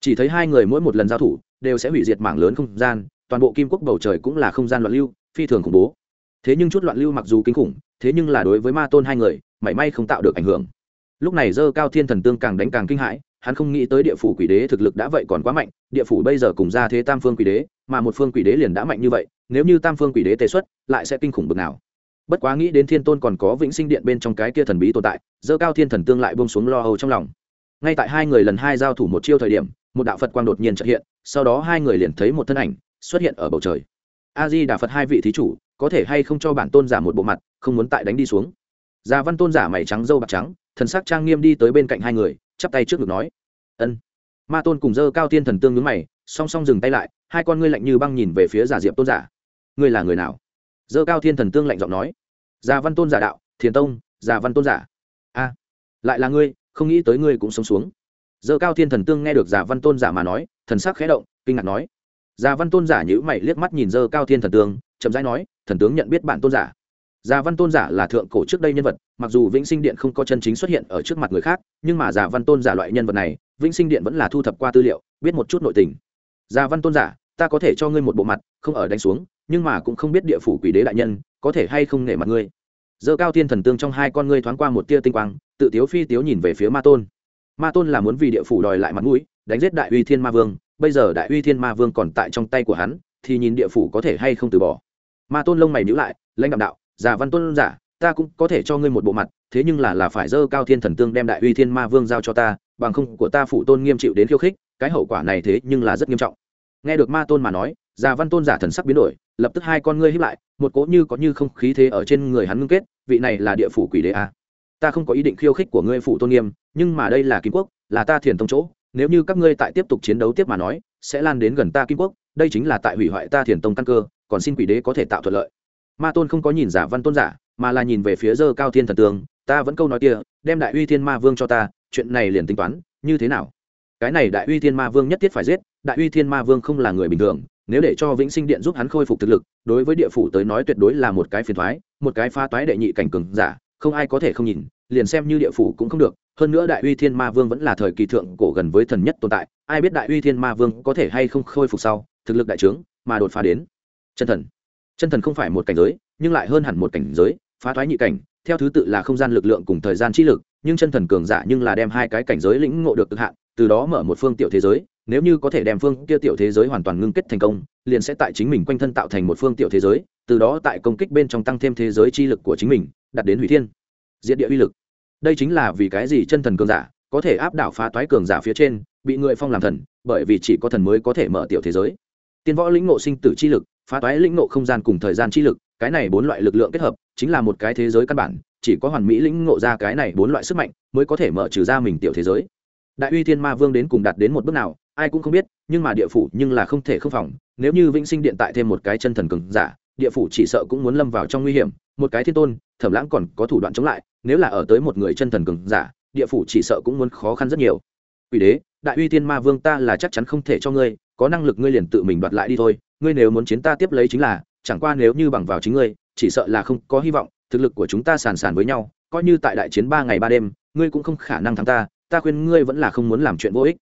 A: Chỉ thấy hai người mỗi một lần giao thủ, đều sẽ hủy diệt mảng lớn không gian, toàn bộ kim quốc bầu trời cũng là không gian loạn lưu, phi thường khủng bố. Thế nhưng chút loạn lưu mặc dù kinh khủng, thế nhưng là đối với ma tôn hai người, mảy may không tạo được ảnh hưởng lúc này dơ cao thiên thần tương càng đánh càng kinh hãi, hắn không nghĩ tới địa phủ quỷ đế thực lực đã vậy còn quá mạnh, địa phủ bây giờ cùng ra thế tam phương quỷ đế, mà một phương quỷ đế liền đã mạnh như vậy, nếu như tam phương quỷ đế tề xuất, lại sẽ kinh khủng bực nào. Bất quá nghĩ đến thiên tôn còn có vĩnh sinh điện bên trong cái kia thần bí tồn tại, dơ cao thiên thần tương lại bông xuống lo âu trong lòng. Ngay tại hai người lần hai giao thủ một chiêu thời điểm, một đạo phật quang đột nhiên trợ hiện, sau đó hai người liền thấy một thân ảnh xuất hiện ở bầu trời. A di đà phật hai vị thí chủ, có thể hay không cho bản tôn giả một bộ mặt, không muốn tại đánh đi xuống. Già văn tôn giả mày trắng dâu bạc trắng thần sắc trang nghiêm đi tới bên cạnh hai người, chắp tay trước ngực nói, ân. Ma tôn cùng dơ cao tiên thần tương ngứng mày, song song dừng tay lại, hai con ngươi lạnh như băng nhìn về phía giả diệp tôn giả. Ngươi là người nào? Dơ cao thiên thần tương lạnh giọng nói già văn tôn giả đạo, thiền tông già văn tôn giả. A, lại là ngươi, không nghĩ tới ngươi cũng sống xuống. Dơ cao thiên thần tương nghe được già văn tôn giả mà nói, thần sắc khẽ động, kinh ngạc nói. Già văn tôn giả nhữ mày liếc mắt nhìn dơ cao thiên thần tương, chậm rãi nói, thần tướng nhận biết bạn tôn giả già văn tôn giả là thượng cổ trước đây nhân vật, mặc dù vĩnh sinh điện không có chân chính xuất hiện ở trước mặt người khác, nhưng mà già văn tôn giả loại nhân vật này, vĩnh sinh điện vẫn là thu thập qua tư liệu, biết một chút nội tình. Già văn tôn giả, ta có thể cho ngươi một bộ mặt, không ở đánh xuống, nhưng mà cũng không biết địa phủ quỷ đế đại nhân, có thể hay không nể mặt ngươi. Dơ cao thiên thần tương trong hai con ngươi thoáng qua một tia tinh quang, tự tiếu phi tiếu nhìn về phía ma tôn. Ma tôn là muốn vì địa phủ đòi lại mặt mũi, đánh giết đại uy thiên ma vương, bây giờ đại uy thiên ma vương còn tại trong tay của hắn, thì nhìn địa phủ có thể hay không từ bỏ. Ma tôn lông mày nhíu lại, lãnh đạo đạo giả văn tôn giả, ta cũng có thể cho ngươi một bộ mặt, thế nhưng là là phải dơ cao thiên thần tương đem đại uy thiên ma vương giao cho ta, bằng không của ta phụ tôn nghiêm chịu đến khiêu khích, cái hậu quả này thế nhưng là rất nghiêm trọng. Nghe được ma tôn mà nói, giả văn tôn giả thần sắc biến đổi, lập tức hai con ngươi hiếp lại, một cỗ như có như không khí thế ở trên người hắn ngưng kết, vị này là địa phủ quỷ đế a. Ta không có ý định khiêu khích của ngươi phụ tôn nghiêm, nhưng mà đây là kim quốc, là ta thiền tông chỗ, nếu như các ngươi tại tiếp tục chiến đấu tiếp mà nói, sẽ lan đến gần ta kim quốc, đây chính là tại hủy hoại ta thiền tông căn cơ, còn xin quỷ đế có thể tạo thuận lợi ma tôn không có nhìn giả văn tôn giả, mà là nhìn về phía dơ cao thiên thần tướng ta vẫn câu nói kia, đem đại uy thiên ma vương cho ta, chuyện này liền tính toán, như thế nào? Cái này đại uy thiên ma vương nhất thiết phải giết, đại uy thiên ma vương không là người bình thường, nếu để cho vĩnh sinh điện giúp hắn khôi phục thực lực, đối với địa phủ tới nói tuyệt đối là một cái phiền thoái một cái pha toái đệ nhị cảnh cường giả, không ai có thể không nhìn, liền xem như địa phủ cũng không được, hơn nữa đại uy thiên ma vương vẫn là thời kỳ thượng cổ gần với thần nhất tồn tại, ai biết đại uy thiên ma vương có thể hay không khôi phục sau, thực lực đại trướng, mà đột phá đến. Chân thần chân thần không phải một cảnh giới, nhưng lại hơn hẳn một cảnh giới, phá thoái nhị cảnh, theo thứ tự là không gian lực lượng cùng thời gian trí lực, nhưng chân thần cường giả nhưng là đem hai cái cảnh giới lĩnh ngộ được cực hạn, từ đó mở một phương tiểu thế giới, nếu như có thể đem phương kia tiểu thế giới hoàn toàn ngưng kết thành công, liền sẽ tại chính mình quanh thân tạo thành một phương tiểu thế giới, từ đó tại công kích bên trong tăng thêm thế giới chi lực của chính mình đặt đến hủy thiên diện địa uy lực. Đây chính là vì cái gì chân thần cường giả có thể áp đảo phá toái cường giả phía trên, bị người phong làm thần, bởi vì chỉ có thần mới có thể mở tiểu thế giới. Tiên võ lĩnh ngộ sinh tử chi lực phá toái lĩnh ngộ không gian cùng thời gian chi lực, cái này bốn loại lực lượng kết hợp, chính là một cái thế giới căn bản, chỉ có hoàn mỹ lĩnh ngộ ra cái này bốn loại sức mạnh mới có thể mở trừ ra mình tiểu thế giới. Đại uy thiên ma vương đến cùng đạt đến một bước nào, ai cũng không biết, nhưng mà địa phủ nhưng là không thể không phòng, nếu như vĩnh sinh điện tại thêm một cái chân thần cường giả, địa phủ chỉ sợ cũng muốn lâm vào trong nguy hiểm, một cái thiên tôn, thẩm lãng còn có thủ đoạn chống lại, nếu là ở tới một người chân thần cường giả, địa phủ chỉ sợ cũng muốn khó khăn rất nhiều. Quỷ đế, đại uy thiên ma vương ta là chắc chắn không thể cho ngươi, có năng lực ngươi liền tự mình đoạt lại đi thôi ngươi nếu muốn chiến ta tiếp lấy chính là, chẳng qua nếu như bằng vào chính ngươi, chỉ sợ là không có hy vọng, thực lực của chúng ta sàn sàn với nhau, coi như tại đại chiến ba ngày ba đêm, ngươi cũng không khả năng thắng ta ta khuyên ngươi vẫn là không muốn làm chuyện vô ích.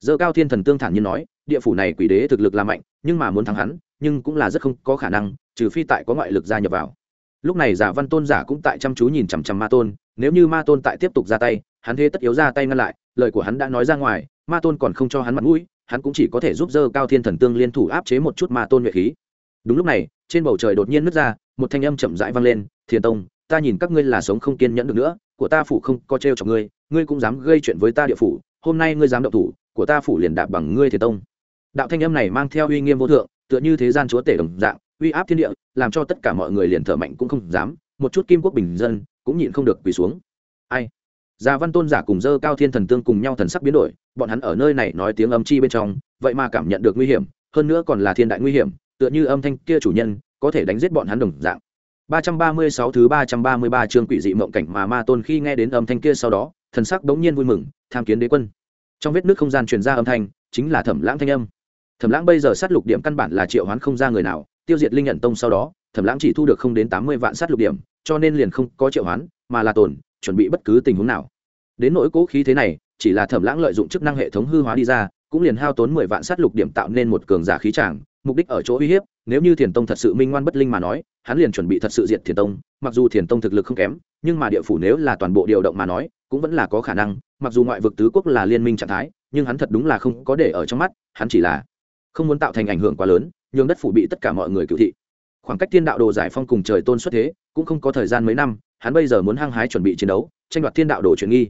A: Dơ cao thiên thần tương thản như nói, địa phủ này quỷ đế thực lực là mạnh, nhưng mà muốn thắng hắn, nhưng cũng là rất không có khả năng, trừ phi tại có ngoại lực gia nhập vào. Lúc này giả văn tôn giả cũng tại chăm chú nhìn chằm chằm ma tôn, nếu như ma tôn tại tiếp tục ra tay, hắn thế tất yếu ra tay ngăn lại, lời của hắn đã nói ra ngoài, ma tôn còn không cho hắn mặt mũi hắn cũng chỉ có thể giúp dơ cao thiên thần tương liên thủ áp chế một chút ma tôn nhuệ khí. Đúng lúc này, trên bầu trời đột nhiên nứt ra, một thanh âm chậm rãi vang lên, thiền tông, ta nhìn các ngươi là sống không kiên nhẫn được nữa, của ta phủ không có trêu cho ngươi ngươi cũng dám gây chuyện với ta địa phủ, hôm nay ngươi dám động thủ, của ta phủ liền đạp bằng ngươi thiền tông. Đạo thanh âm này mang theo uy nghiêm vô thượng, tựa như thế gian chúa tể đồng dạng, uy áp thiên địa, làm cho tất cả mọi người liền thở mạnh cũng không dám, một chút kim quốc bình dân cũng nhịn không được quỳ xuống. Ai? Gia Văn Tôn giả cùng dơ cao thiên thần tương cùng nhau thần sắc biến đổi, bọn hắn ở nơi này nói tiếng âm chi bên trong, vậy mà cảm nhận được nguy hiểm, hơn nữa còn là thiên đại nguy hiểm, tựa như âm thanh kia chủ nhân có thể đánh giết bọn hắn đồng dạng. 336 thứ 333 chương quỷ dị mộng cảnh mà Ma Tôn khi nghe đến âm thanh kia sau đó, thần sắc bỗng nhiên vui mừng, tham kiến đế quân. Trong vết nước không gian truyền ra âm thanh, chính là Thẩm Lãng thanh âm. Thẩm Lãng bây giờ sát lục điểm căn bản là triệu hoán không ra người nào, tiêu diệt linh nhận tông sau đó, Thẩm Lãng chỉ thu được không đến 80 vạn sát lục điểm, cho nên liền không có triệu hoán, mà là tồn, chuẩn bị bất cứ tình huống nào đến nỗi cố khí thế này, chỉ là thẩm lãng lợi dụng chức năng hệ thống hư hóa đi ra, cũng liền hao tốn mười vạn sát lục điểm tạo nên một cường giả khí tràng, mục đích ở chỗ uy hiếp, nếu như thiền tông thật sự minh ngoan bất linh mà nói, hắn liền chuẩn bị thật sự diệt thiền tông, mặc dù thiền tông thực lực không kém, nhưng mà địa phủ nếu là toàn bộ điều động mà nói, cũng vẫn là có khả năng, mặc dù ngoại vực tứ quốc là liên minh trạng thái, nhưng hắn thật đúng là không có để ở trong mắt, hắn chỉ là không muốn tạo thành ảnh hưởng quá lớn, nhường đất phủ bị tất cả mọi người cựu thị. Khoảng cách thiên đạo đồ giải phong cùng trời tôn xuất thế, cũng không có thời gian mấy năm, hắn bây giờ muốn hăng hái chuẩn bị chiến đấu, tranh đoạt thiên đạo đồ chuyển nghi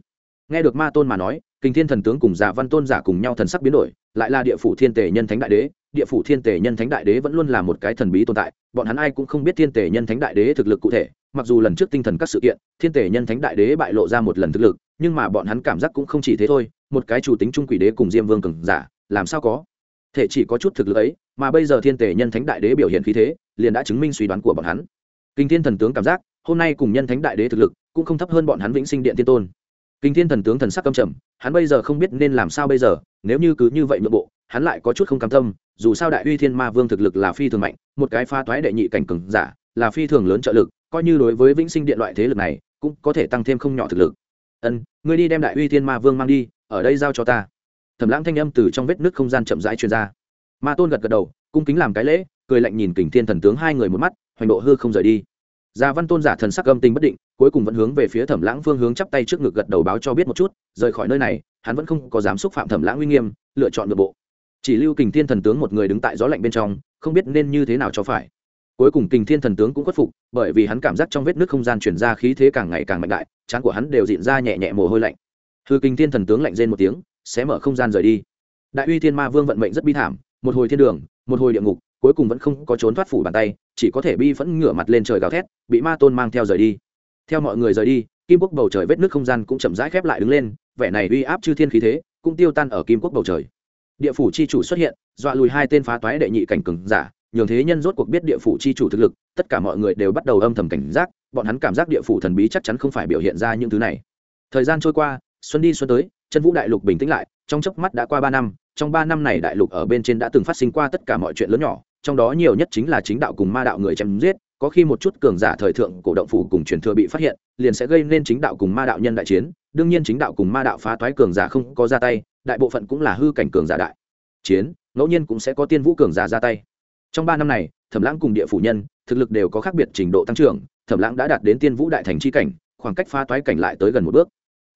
A: nghe được ma tôn mà nói kinh thiên thần tướng cùng giả văn tôn giả cùng nhau thần sắc biến đổi, lại là địa phủ thiên tể nhân thánh đại đế. Địa phủ thiên tể nhân thánh đại đế vẫn luôn là một cái thần bí tồn tại, bọn hắn ai cũng không biết thiên tể nhân thánh đại đế thực lực cụ thể. Mặc dù lần trước tinh thần các sự kiện, thiên tể nhân thánh đại đế bại lộ ra một lần thực lực, nhưng mà bọn hắn cảm giác cũng không chỉ thế thôi. Một cái chủ tính trung quỷ đế cùng diêm vương cường giả, làm sao có thể chỉ có chút thực lực ấy, mà bây giờ thiên tể nhân thánh đại đế biểu hiện khí thế, liền đã chứng minh suy đoán của bọn hắn. Kinh thiên thần tướng cảm giác, hôm nay cùng nhân thánh đại đế thực lực cũng không thấp hơn bọn hắn vĩnh sinh điện Thiên tôn kinh thiên thần tướng thần sắc căm trầm, hắn bây giờ không biết nên làm sao bây giờ, nếu như cứ như vậy nội bộ, hắn lại có chút không cam tâm, dù sao đại uy thiên ma vương thực lực là phi thường mạnh, một cái pha toái đệ nhị cảnh cường giả, là phi thường lớn trợ lực, coi như đối với vĩnh sinh điện loại thế lực này, cũng có thể tăng thêm không nhỏ thực lực. Ân, ngươi đi đem đại uy thiên ma vương mang đi, ở đây giao cho ta. Thẩm lãng thanh âm từ trong vết nước không gian chậm rãi truyền ra. Ma tôn gật gật đầu, cung kính làm cái lễ, cười lạnh nhìn kình thiên thần tướng hai người một mắt, hoành độ hư không rời đi gia văn tôn giả thần sắc âm tình bất định, cuối cùng vẫn hướng về phía thẩm lãng phương hướng chắp tay trước ngực gật đầu báo cho biết một chút, rời khỏi nơi này, hắn vẫn không có dám xúc phạm thẩm lãng uy nghiêm, lựa chọn nội bộ. Chỉ lưu kình thiên thần tướng một người đứng tại gió lạnh bên trong, không biết nên như thế nào cho phải. Cuối cùng kình thiên thần tướng cũng khuất phục, bởi vì hắn cảm giác trong vết nước không gian truyền ra khí thế càng ngày càng mạnh đại, trán của hắn đều diện ra nhẹ nhẹ mồ hôi lạnh. Hư kình thiên thần tướng lạnh rên một tiếng, sẽ mở không gian rời đi. Đại uy thiên ma vương vận mệnh rất bi thảm, một hồi thiên đường, một hồi địa ngục, cuối cùng vẫn không có trốn thoát phủ bàn tay chỉ có thể bi phẫn ngửa mặt lên trời gào thét, bị ma tôn mang theo rời đi. Theo mọi người rời đi, kim quốc bầu trời vết nước không gian cũng chậm rãi khép lại đứng lên, vẻ này uy áp chư thiên khí thế cũng tiêu tan ở kim quốc bầu trời. Địa phủ chi chủ xuất hiện, dọa lùi hai tên phá toái đệ nhị cảnh cừng giả, nhường thế nhân rốt cuộc biết địa phủ chi chủ thực lực, tất cả mọi người đều bắt đầu âm thầm cảnh giác, bọn hắn cảm giác địa phủ thần bí chắc chắn không phải biểu hiện ra những thứ này. Thời gian trôi qua, xuân đi xuân tới, chân vũ đại lục bình tĩnh lại, trong chớp mắt đã qua ba năm, trong ba năm này đại lục ở bên trên đã từng phát sinh qua tất cả mọi chuyện lớn nhỏ trong đó nhiều nhất chính là chính đạo cùng ma đạo người chém giết, có khi một chút cường giả thời thượng cổ động phủ cùng truyền thừa bị phát hiện, liền sẽ gây nên chính đạo cùng ma đạo nhân đại chiến. Đương nhiên chính đạo cùng ma đạo phá toái cường giả không có ra tay, đại bộ phận cũng là hư cảnh cường giả đại chiến, ngẫu nhiên cũng sẽ có tiên vũ cường giả ra tay. Trong ba năm này, thẩm lãng cùng địa phủ nhân, thực lực đều có khác biệt trình độ tăng trưởng, thẩm lãng đã đạt đến tiên vũ đại thành c h i cảnh, khoảng cách phá toái cảnh lại tới gần một bước.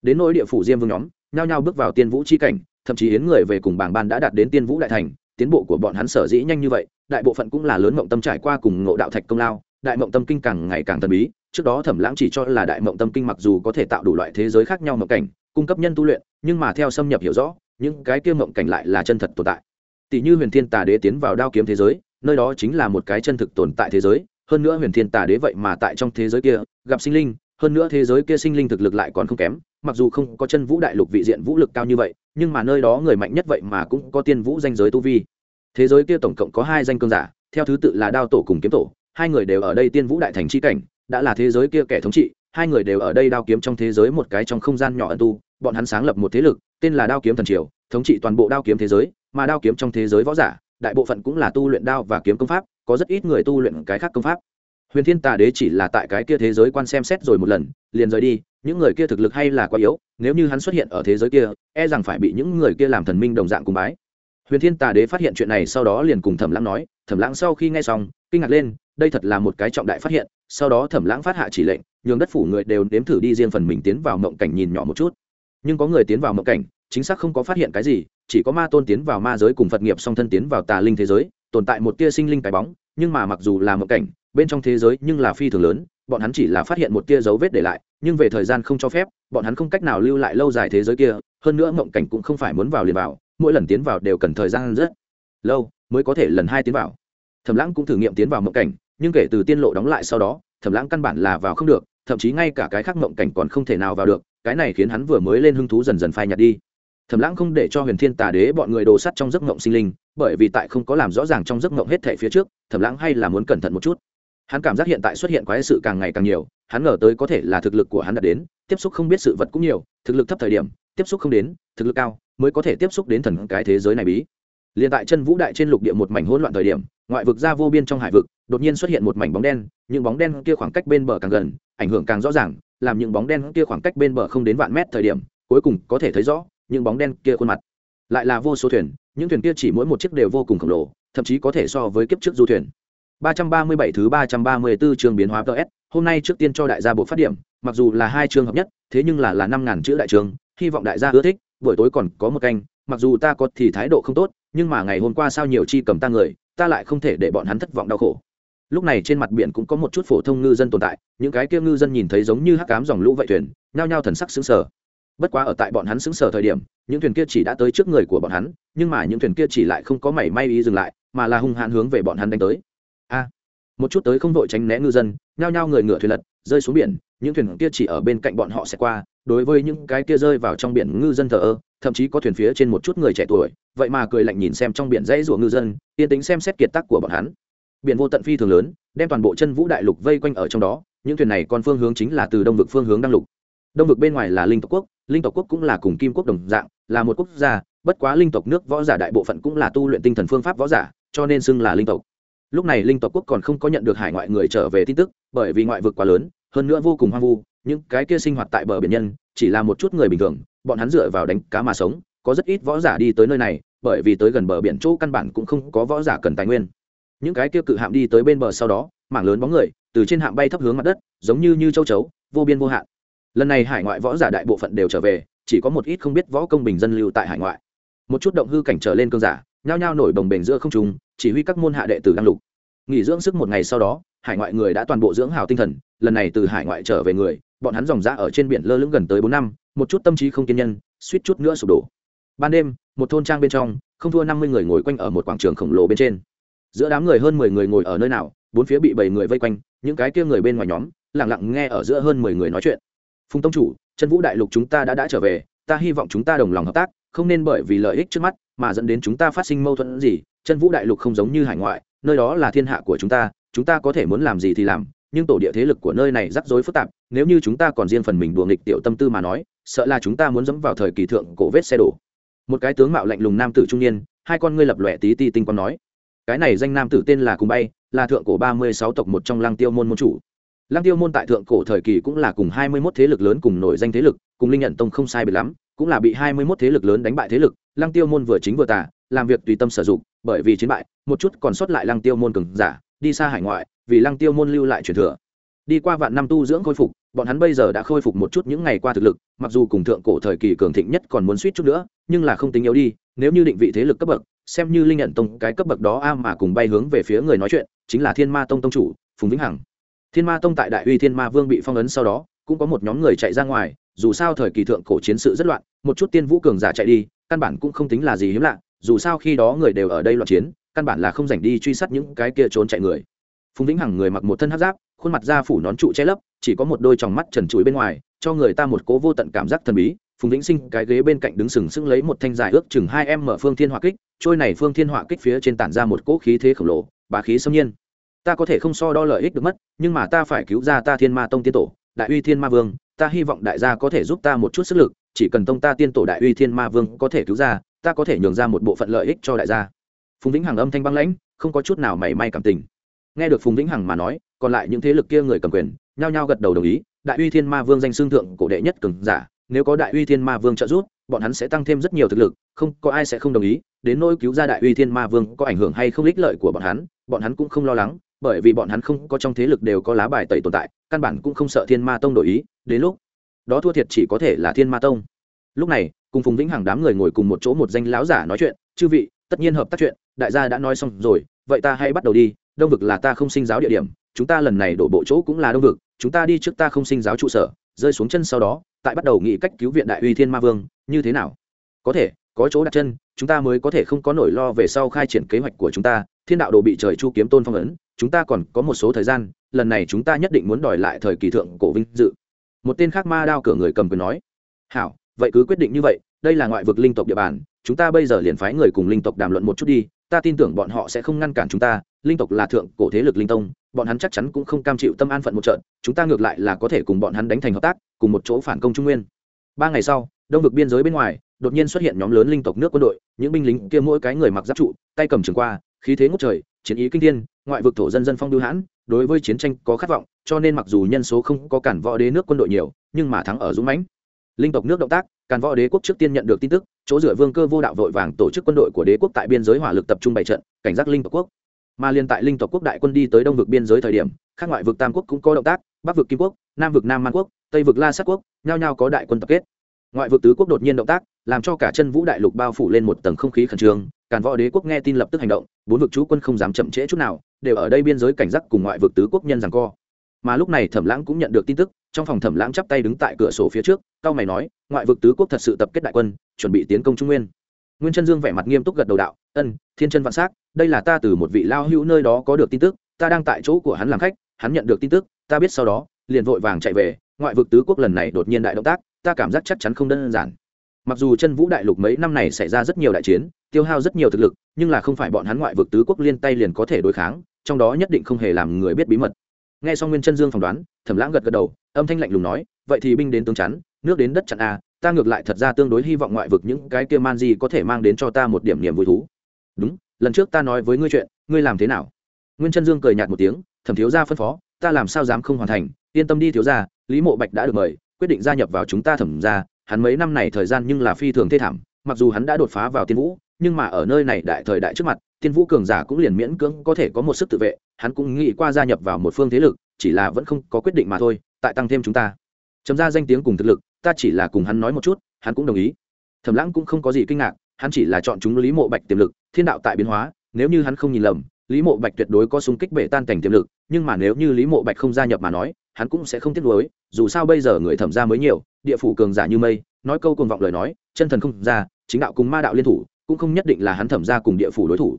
A: Đến nỗi địa phủ diêm vương nhóm, nhao nhao bước vào tiên vũ c h i cảnh, thậm chí yến người về cùng bảng ban đã đạt đến tiên vũ đại thành, tiến bộ của bọn hắn sở dĩ nhanh như vậy đại bộ phận cũng là lớn mộng tâm trải qua cùng ngộ đạo thạch công lao, đại mộng tâm kinh càng ngày càng thần bí, trước đó thẩm lãng chỉ cho là đại mộng tâm kinh mặc dù có thể tạo đủ loại thế giới khác nhau mộng cảnh, cung cấp nhân tu luyện, nhưng mà theo xâm nhập hiểu rõ, những cái kia mộng cảnh lại là chân thật tồn tại. Tỷ như huyền thiên tà đế tiến vào đao kiếm thế giới, nơi đó chính là một cái chân thực tồn tại thế giới, hơn nữa huyền thiên tà đế vậy mà tại trong thế giới kia gặp sinh linh, hơn nữa thế giới kia sinh linh thực lực lại còn không kém, mặc dù không có chân vũ đại lục vị diện vũ lực cao như vậy, nhưng mà nơi đó người mạnh nhất vậy mà cũng có tiên vũ danh giới tu vi thế giới kia tổng cộng có hai danh cương giả, theo thứ tự là đao tổ cùng kiếm tổ, hai người đều ở đây tiên vũ đại thành c h i cảnh, đã là thế giới kia kẻ thống trị, hai người đều ở đây đao kiếm trong thế giới một cái trong không gian nhỏ ẩn tu, bọn hắn sáng lập một thế lực, tên là đao kiếm thần triều, thống trị toàn bộ đao kiếm thế giới, mà đao kiếm trong thế giới võ giả, đại bộ phận cũng là tu luyện đao và kiếm công pháp, có rất ít người tu luyện cái khác công pháp. Huyền thiên tà đế chỉ là tại cái kia thế giới quan xem xét rồi một lần, liền rời đi, những người kia thực lực hay là quá yếu, nếu như hắn xuất hiện ở thế giới kia e rằng phải bị những người kia làm thần minh đồng dạng cùng bái huyền thiên tà đế phát hiện chuyện này sau đó liền cùng thẩm lãng nói, thẩm lãng sau khi nghe xong, kinh ngạc lên, đây thật là một cái trọng đại phát hiện. Sau đó thẩm lãng phát hạ chỉ lệnh, nhường đất phủ người đều nếm thử đi riêng phần mình tiến vào mộng cảnh nhìn nhỏ một chút. Nhưng có người tiến vào mộng cảnh, chính xác không có phát hiện cái gì, chỉ có ma tôn tiến vào ma giới cùng phật nghiệp song thân tiến vào tà linh thế giới, tồn tại một tia sinh linh cái bóng, nhưng mà mặc dù là mộng cảnh, bên trong thế giới nhưng là phi thường lớn, bọn hắn chỉ là phát hiện một tia dấu vết để lại, nhưng về thời gian không cho phép, bọn hắn không cách nào lưu lại lâu dài thế giới kia, hơn nữa mộng cảnh cũng không phải muốn vào liền vào mỗi lần tiến vào đều cần thời gian rất lâu mới có thể lần hai tiến vào. Thẩm lãng cũng thử nghiệm tiến vào mộng cảnh, nhưng kể từ tiên lộ đóng lại sau đó, thẩm lãng căn bản là vào không được, thậm chí ngay cả cái khác mộng cảnh còn không thể nào vào được, cái này khiến hắn vừa mới lên hứng thú dần dần phai nhạt đi. Thẩm lãng không để cho huyền thiên tà đế bọn người đồ sắt trong giấc mộng sinh linh, bởi vì tại không có làm rõ ràng trong giấc mộng hết thể phía trước, thẩm lãng hay là muốn cẩn thận một chút. Hắn cảm giác hiện tại xuất hiện quái sự càng ngày càng nhiều, hắn ngờ tới có thể là thực lực của hắn đã đến, tiếp xúc không biết sự vật cũng nhiều, thực lực thấp thời điểm, tiếp xúc không đến, thực lực cao mới có thể tiếp xúc đến thần cái thế giới này bí. Liền tại chân vũ đại trên lục địa một mảnh hỗn loạn thời điểm ngoại vực ra vô biên trong hải vực đột nhiên xuất hiện một mảnh bóng đen những bóng đen kia khoảng cách bên bờ càng gần ảnh hưởng càng rõ ràng làm những bóng đen kia khoảng cách bên bờ không đến vạn mét thời điểm cuối cùng có thể thấy rõ những bóng đen kia khuôn mặt. Lại là vô số thuyền những thuyền kia chỉ mỗi một chiếc đều vô cùng khổng lồ thậm chí có thể so với kiếp trước du thuyền. 337 thứ 334 chương biến hóa TS, hôm nay trước tiên cho đại gia bộ phát điểm, mặc dù là hai chương hợp nhất, thế nhưng là là 5000 chữ đại chương, hy vọng đại gia ưa thích, buổi tối còn có một canh, mặc dù ta có thì thái độ không tốt, nhưng mà ngày hôm qua sao nhiều chi cầm ta người, ta lại không thể để bọn hắn thất vọng đau khổ. Lúc này trên mặt biển cũng có một chút phổ thông ngư dân tồn tại, những cái kia ngư dân nhìn thấy giống như hắc cám dòng lũ vậy thuyền, nhao nhao thần sắc sững sờ. Bất quá ở tại bọn hắn sững sờ thời điểm, những thuyền kia chỉ đã tới trước người của bọn hắn, nhưng mà những thuyền kia chỉ lại không có mảy may ý dừng lại, mà là hung hãn hướng về bọn hắn đánh tới a một chút tới không đội tránh né ngư dân nhao nhao người ngựa thuyền lật rơi xuống biển những thuyền kia chỉ ở bên cạnh bọn họ sẽ qua đối với những cái kia rơi vào trong biển ngư dân thờ ơ, thậm chí có thuyền phía trên một chút người trẻ tuổi, vậy mà cười lạnh nhìn xem trong biển dãy rủa ngư dân, yên tính xem xét kiệt tác của bọn hắn. Biển vô tận phi thường lớn, đem toàn bộ chân vũ đại lục vây quanh ở trong đó, những thuyền này còn phương hướng chính là từ đông vực phương hướng đăng lục. Đông vực bên ngoài là linh tộc quốc, linh tộc quốc cũng là cùng kim quốc đồng dạng, là một quốc gia, bất quá linh tộc nước võ giả đại bộ phận cũng là tu luyện tinh thần phương pháp võ giả, cho nên xưng là linh tộc. Lúc này linh tộc quốc còn không có nhận được hải ngoại người trở về tin tức, bởi vì ngoại vực quá lớn, hơn nữa vô cùng hoang vu những cái kia sinh hoạt tại bờ biển nhân, chỉ là một chút người bình thường, bọn hắn dựa vào đánh cá mà sống, có rất ít võ giả đi tới nơi này, bởi vì tới gần bờ biển chỗ căn bản cũng không có võ giả cần tài nguyên. Những cái kia cự hạm đi tới bên bờ sau đó, mảng lớn bóng người, từ trên hạm bay thấp hướng mặt đất, giống như như châu chấu, vô biên vô hạn. Lần này hải ngoại võ giả đại bộ phận đều trở về, chỉ có một ít không biết võ công bình dân lưu tại hải ngoại. Một chút động hư cảnh trở lên cơn giả, nhao nhao nổi bồng bềnh giữa không trung, chỉ huy các môn hạ đệ tử đang lục. Nghỉ dưỡng sức một ngày sau đó, hải ngoại người đã toàn bộ dưỡng hào tinh thần, lần này từ hải ngoại trở về người bọn hắn dòng ra ở trên biển lơ lửng gần tới bốn năm, một chút tâm trí không kiên nhân, suýt chút nữa sụp đổ. Ban đêm, một thôn trang bên trong, không thua năm mươi người ngồi quanh ở một quảng trường khổng lồ bên trên. Giữa đám người hơn mười người ngồi ở nơi nào, bốn phía bị bảy người vây quanh, những cái kia người bên ngoài nhóm lẳng lặng nghe ở giữa hơn mười người nói chuyện. Phùng tông chủ chân vũ đại lục chúng ta đã đã trở về, ta hy vọng chúng ta đồng lòng hợp tác, không nên bởi vì lợi ích trước mắt mà dẫn đến chúng ta phát sinh mâu thuẫn gì. Chân vũ đại lục không giống như hải ngoại, nơi đó là thiên hạ của chúng ta chúng ta có thể muốn làm gì thì làm nhưng tổ địa thế lực của nơi này rắc rối phức tạp, nếu như chúng ta còn riêng phần mình đùa nghịch tiểu tâm tư mà nói, sợ là chúng ta muốn dẫm vào thời kỳ thượng cổ vết xe đổ. Một cái tướng mạo lạnh lùng nam tử trung niên, hai con ngươi lập lòe tí ti tinh quang nói, cái này danh nam tử tên là cùng bay, là thượng cổ ba mươi sáu tộc một trong lăng tiêu môn môn chủ. Lăng tiêu môn tại thượng cổ thời kỳ cũng là cùng hai mươi mốt thế lực lớn cùng nổi danh thế lực, cùng linh nhận tông không sai biệt lắm, cũng là bị hai mươi mốt thế lực lớn đánh bại thế lực, lăng tiêu môn vừa chính vừa tả làm việc tùy tâm sử dụng, bởi vì chiến bại, một chút còn sót lại lăng tiêu môn cường giả, đi xa hải ngoại vì lăng tiêu môn lưu lại truyền thừa. Đi qua vạn năm tu dưỡng khôi phục, bọn hắn bây giờ đã khôi phục một chút những ngày qua thực lực, mặc dù cùng thượng cổ thời kỳ cường thịnh nhất còn muốn suýt chút nữa, nhưng là không tính yếu đi, nếu như định vị thế lực cấp bậc, xem như linh nhận tông cái cấp bậc đó a mà cùng bay hướng về phía người nói chuyện, chính là thiên ma tông tông chủ, phùng vĩnh hằng. Thiên ma tông tại đại uy thiên ma vương bị phong ấn sau đó, cũng có một nhóm người chạy ra ngoài, dù sao thời kỳ thượng cổ chiến sự rất loạn, một chút tiên vũ cường giả chạy đi, căn bản cũng không tính là gì hiếm lạ, dù sao khi đó người đều ở đây loạn chiến, căn bản là không dành đi truy sát những cái kia trốn chạy người phùng vĩnh hằng người mặc một thân hát giáp, khuôn mặt da phủ nón trụ che lấp, chỉ có một đôi tròng mắt trần trụi bên ngoài, cho người ta một cố vô tận cảm giác thần bí. Phùng vĩnh sinh, cái ghế bên cạnh đứng sừng sững lấy một thanh dài ước chừng hai em mở phương thiên hỏa kích, trôi này phương thiên hỏa kích phía trên tản ra một cỗ khí thế khổng lồ, bá khí xâm nhiên. Ta có thể không so đo lợi ích được mất, nhưng mà ta phải cứu ra ta thiên ma tông tiên tổ, đại uy thiên ma vương, ta hy vọng đại gia có thể giúp ta một chút sức lực, chỉ cần tông ta tiên tổ đại uy thiên ma vương có thể cứu ra, ta có thể nhường ra một bộ phận lợi ích cho đại gia. Phùng vĩnh hằng âm thanh băng lãnh, không có chút nào mảy may cảm tình nghe được phùng vĩnh hằng mà nói, còn lại những thế lực kia người cầm quyền, nhao nhao gật đầu đồng ý, đại uy thiên ma vương danh xương thượng cổ đệ nhất cường giả, nếu có đại uy thiên ma vương trợ giúp, bọn hắn sẽ tăng thêm rất nhiều thực lực, không, có ai sẽ không đồng ý, đến nỗi cứu ra đại uy thiên ma vương có ảnh hưởng hay không ích lợi của bọn hắn bọn hắn cũng không lo lắng, bởi vì bọn hắn không có trong thế lực đều có lá bài tẩy tồn tại, căn bản cũng không sợ thiên ma tông đổi ý, đến lúc đó thua thiệt chỉ có thể là thiên ma tông. Lúc này, cùng phùng vĩnh hằng đám người ngồi cùng một chỗ một danh lão giả nói chuyện, chư vị, tất nhiên hợp tác chuyện, đại gia đã nói xong rồi, vậy ta hãy bắt đầu đi đông vực là ta không sinh giáo địa điểm, chúng ta lần này đổ bộ chỗ cũng là đông vực, chúng ta đi trước ta không sinh giáo trụ sở, rơi xuống chân sau đó, tại bắt đầu nghĩ cách cứu viện đại uy thiên ma vương, như thế nào? Có thể, có chỗ đặt chân, chúng ta mới có thể không có nỗi lo về sau khai triển kế hoạch của chúng ta, thiên đạo đồ bị trời chu kiếm tôn phong ấn, chúng ta còn có một số thời gian, lần này chúng ta nhất định muốn đòi lại thời kỳ thượng cổ vinh dự. Một tên khác ma đao cửa người cầm quyền nói, hảo, vậy cứ quyết định như vậy, đây là ngoại vực linh tộc địa bàn, chúng ta bây giờ liền phái người cùng linh tộc đàm luận một chút đi ta tin tưởng bọn họ sẽ không ngăn cản chúng ta, linh tộc là thượng cổ thế lực linh tông, bọn hắn chắc chắn cũng không cam chịu tâm an phận một trận, chúng ta ngược lại là có thể cùng bọn hắn đánh thành hợp tác, cùng một chỗ phản công trung nguyên. Ba ngày sau, đông vực biên giới bên ngoài, đột nhiên xuất hiện nhóm lớn linh tộc nước quân đội, những binh lính kia mỗi cái người mặc giáp trụ, tay cầm trường qua, khí thế ngút trời, chiến ý kinh thiên, ngoại vực thổ dân dân phong đưu hãn, đối với chiến tranh có khát vọng, cho nên mặc dù nhân số không có cản võ đế nước quân đội nhiều, nhưng mà thắng ở dũng mãnh. Linh tộc nước động tác càn võ đế quốc trước tiên nhận được tin tức chỗ dựa vương cơ vô đạo vội vàng tổ chức quân đội của đế quốc tại biên giới hỏa lực tập trung bày trận, cảnh giác linh tộc quốc. Mà liên tại linh tộc quốc đại quân đi tới đông vực biên giới thời điểm các ngoại vực tam quốc cũng có động tác, bắc vực kim quốc, nam vực nam man quốc, tây vực la sát quốc, nhao nhao có đại quân tập kết. Ngoại vực tứ quốc đột nhiên động tác, làm cho cả chân vũ đại lục bao phủ lên một tầng không khí khẩn trương, càn võ đế quốc nghe tin lập tức hành động, bốn vực chú quân không dám chậm trễ chút nào, đều ở đây biên giới cảnh giác cùng ngoại vực tứ quốc nhân rằng co. Mà lúc này thẩm lãng cũng nhận được tin tức trong phòng thẩm lãng chắp tay đứng tại cửa sổ phía trước, cao mày nói, ngoại vực tứ quốc thật sự tập kết đại quân, chuẩn bị tiến công trung nguyên. Nguyên chân dương vẻ mặt nghiêm túc gật đầu đạo, ân, thiên chân vạn s á c đây là ta từ một vị lao hữu nơi đó có được tin tức, ta đang tại chỗ của hắn làm khách, hắn nhận được tin tức, ta biết sau đó, liền vội vàng chạy về, ngoại vực tứ quốc lần này đột nhiên đại động tác, ta cảm giác chắc chắn không đơn giản. Mặc dù chân vũ đại lục mấy năm này xảy ra rất nhiều đại chiến, tiêu hao rất nhiều thực lực, nhưng là không phải bọn hắn ngoại vực tứ quốc liên tay liền có thể đối kháng, trong đó nhất định không hề làm người biết bí mật nghe xong nguyên chân dương phỏng đoán, thẩm lãng gật gật đầu, âm thanh lạnh lùng nói, vậy thì binh đến tướng chắn, nước đến đất chặn a à, ta ngược lại thật ra tương đối hy vọng ngoại vực những cái kia man gì có thể mang đến cho ta một điểm niềm vui thú. Đúng, lần trước ta nói với ngươi chuyện, ngươi làm thế nào? Nguyên chân dương cười nhạt một tiếng, thẩm thiếu gia phân phó, ta làm sao dám không hoàn thành, yên tâm đi thiếu gia, lý mộ bạch đã được mời, quyết định gia nhập vào chúng ta thẩm gia, hắn mấy năm này thời gian nhưng là phi thường thê thảm, mặc dù hắn đã đột phá vào tiên vũ, nhưng mà ở nơi này đại thời đại trước mặt tiên vũ cường giả cũng liền miễn cưỡng có thể có một sức tự vệ, hắn cũng nghĩ qua gia nhập vào một phương thế lực, chỉ là vẫn không có quyết định mà thôi, tại tăng thêm chúng ta. Chấm ra danh tiếng cùng thực lực, ta chỉ là cùng hắn nói một chút, hắn cũng đồng ý. Thẩm lãng cũng không có gì kinh ngạc, hắn chỉ là chọn chúng lý mộ bạch tiềm lực, thiên đạo tại biến hóa, nếu như hắn không nhìn lầm, lý mộ bạch tuyệt đối có súng kích bể tan cảnh tiềm lực, nhưng mà nếu như lý mộ bạch không gia nhập mà nói, hắn cũng sẽ không tiếc nuối, dù sao bây giờ người thẩm ra mới nhiều, địa phủ cường giả như mây, nói câu cuồng vọng lời nói, chân thần không ra, chính đạo cùng ma đạo liên thủ, cũng không nhất định là hắn thẩm ra cùng địa phủ đối thủ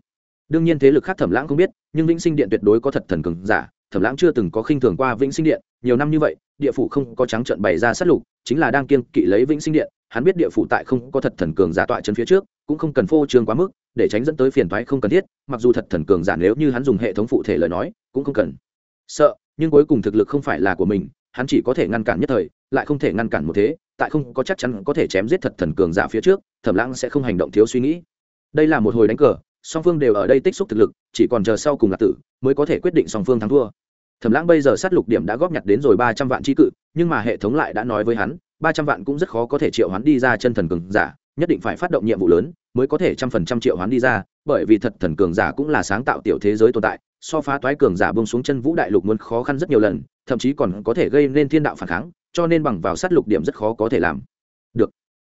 A: đương nhiên thế lực khác thẩm lãng không biết, nhưng vĩnh sinh điện tuyệt đối có thật thần cường giả, thẩm lãng chưa từng có khinh thường qua vĩnh sinh điện, nhiều năm như vậy, địa phủ không có trắng trận bày ra sát lục, chính là đang kiên kỵ lấy vĩnh sinh điện, hắn biết địa phủ tại không có thật thần cường giả tọa chân phía trước, cũng không cần phô trương quá mức, để tránh dẫn tới phiền toái không cần thiết, mặc dù thật thần cường giả nếu như hắn dùng hệ thống phụ thể lời nói, cũng không cần. Sợ, nhưng cuối cùng thực lực không phải là của mình, hắn chỉ có thể ngăn cản nhất thời, lại không thể ngăn cản một thế, tại không có chắc chắn có thể chém giết thật thần cường giả phía trước, thẩm lãng sẽ không hành động thiếu suy nghĩ. Đây là một hồi đánh cờ song phương đều ở đây tích xúc thực lực, chỉ còn chờ sau cùng là tử, mới có thể quyết định song phương thắng thua. Thẩm lãng bây giờ sát lục điểm đã góp nhặt đến rồi ba trăm vạn tri cự, nhưng mà hệ thống lại đã nói với hắn, ba trăm vạn cũng rất khó có thể triệu hắn đi ra chân thần cường giả, nhất định phải phát động nhiệm vụ lớn mới có thể trăm phần trăm triệu hắn đi ra, bởi vì thật thần cường giả cũng là sáng tạo tiểu thế giới tồn tại, so phá toái cường giả bông xuống chân vũ đại lục muốn khó khăn rất nhiều lần, thậm chí còn có thể gây nên thiên đạo phản kháng, cho nên bằng vào sát lục điểm rất khó có thể làm được.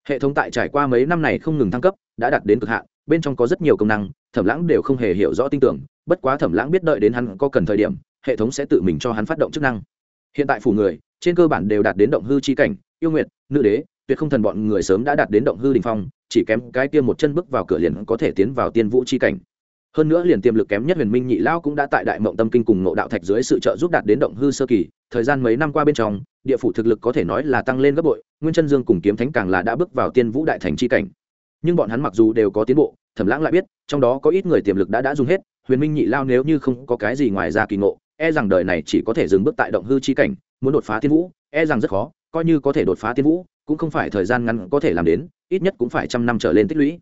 A: Hệ thống tại trải qua mấy năm này không ngừng thăng cấp, đã đạt đến cực hạn bên trong có rất nhiều công năng, thẩm lãng đều không hề hiểu rõ tin tưởng, bất quá thẩm lãng biết đợi đến hắn có cần thời điểm, hệ thống sẽ tự mình cho hắn phát động chức năng. Hiện tại phủ người, trên cơ bản đều đạt đến động hư chi cảnh, yêu nguyệt, nữ đế, tuyệt không thần bọn người sớm đã đạt đến động hư đình phong, chỉ kém cái kia một chân bước vào cửa liền có thể tiến vào tiên vũ chi cảnh. Hơn nữa liền tiềm lực kém nhất huyền minh nhị lao cũng đã tại đại mộng tâm kinh cùng ngộ đạo thạch dưới sự trợ giúp đạt đến động hư sơ kỳ, thời gian mấy năm qua bên trong, địa phủ thực lực có thể nói là tăng lên gấp bội, nguyên chân dương cùng kiếm thánh càng là đã bước vào tiên vũ đại thành chi cảnh nhưng bọn hắn mặc dù đều có tiến bộ, thẩm lãng lại biết, trong đó có ít người tiềm lực đã đã dùng hết, huyền minh nhị lao nếu như không có cái gì ngoài ra kỳ ngộ e rằng đời này chỉ có thể dừng bước tại động hư chi cảnh, muốn đột phá tiên vũ e rằng rất khó, coi như có thể đột phá tiên vũ, cũng không phải thời gian ngắn có thể làm đến, ít nhất cũng phải trăm năm trở lên tích lũy.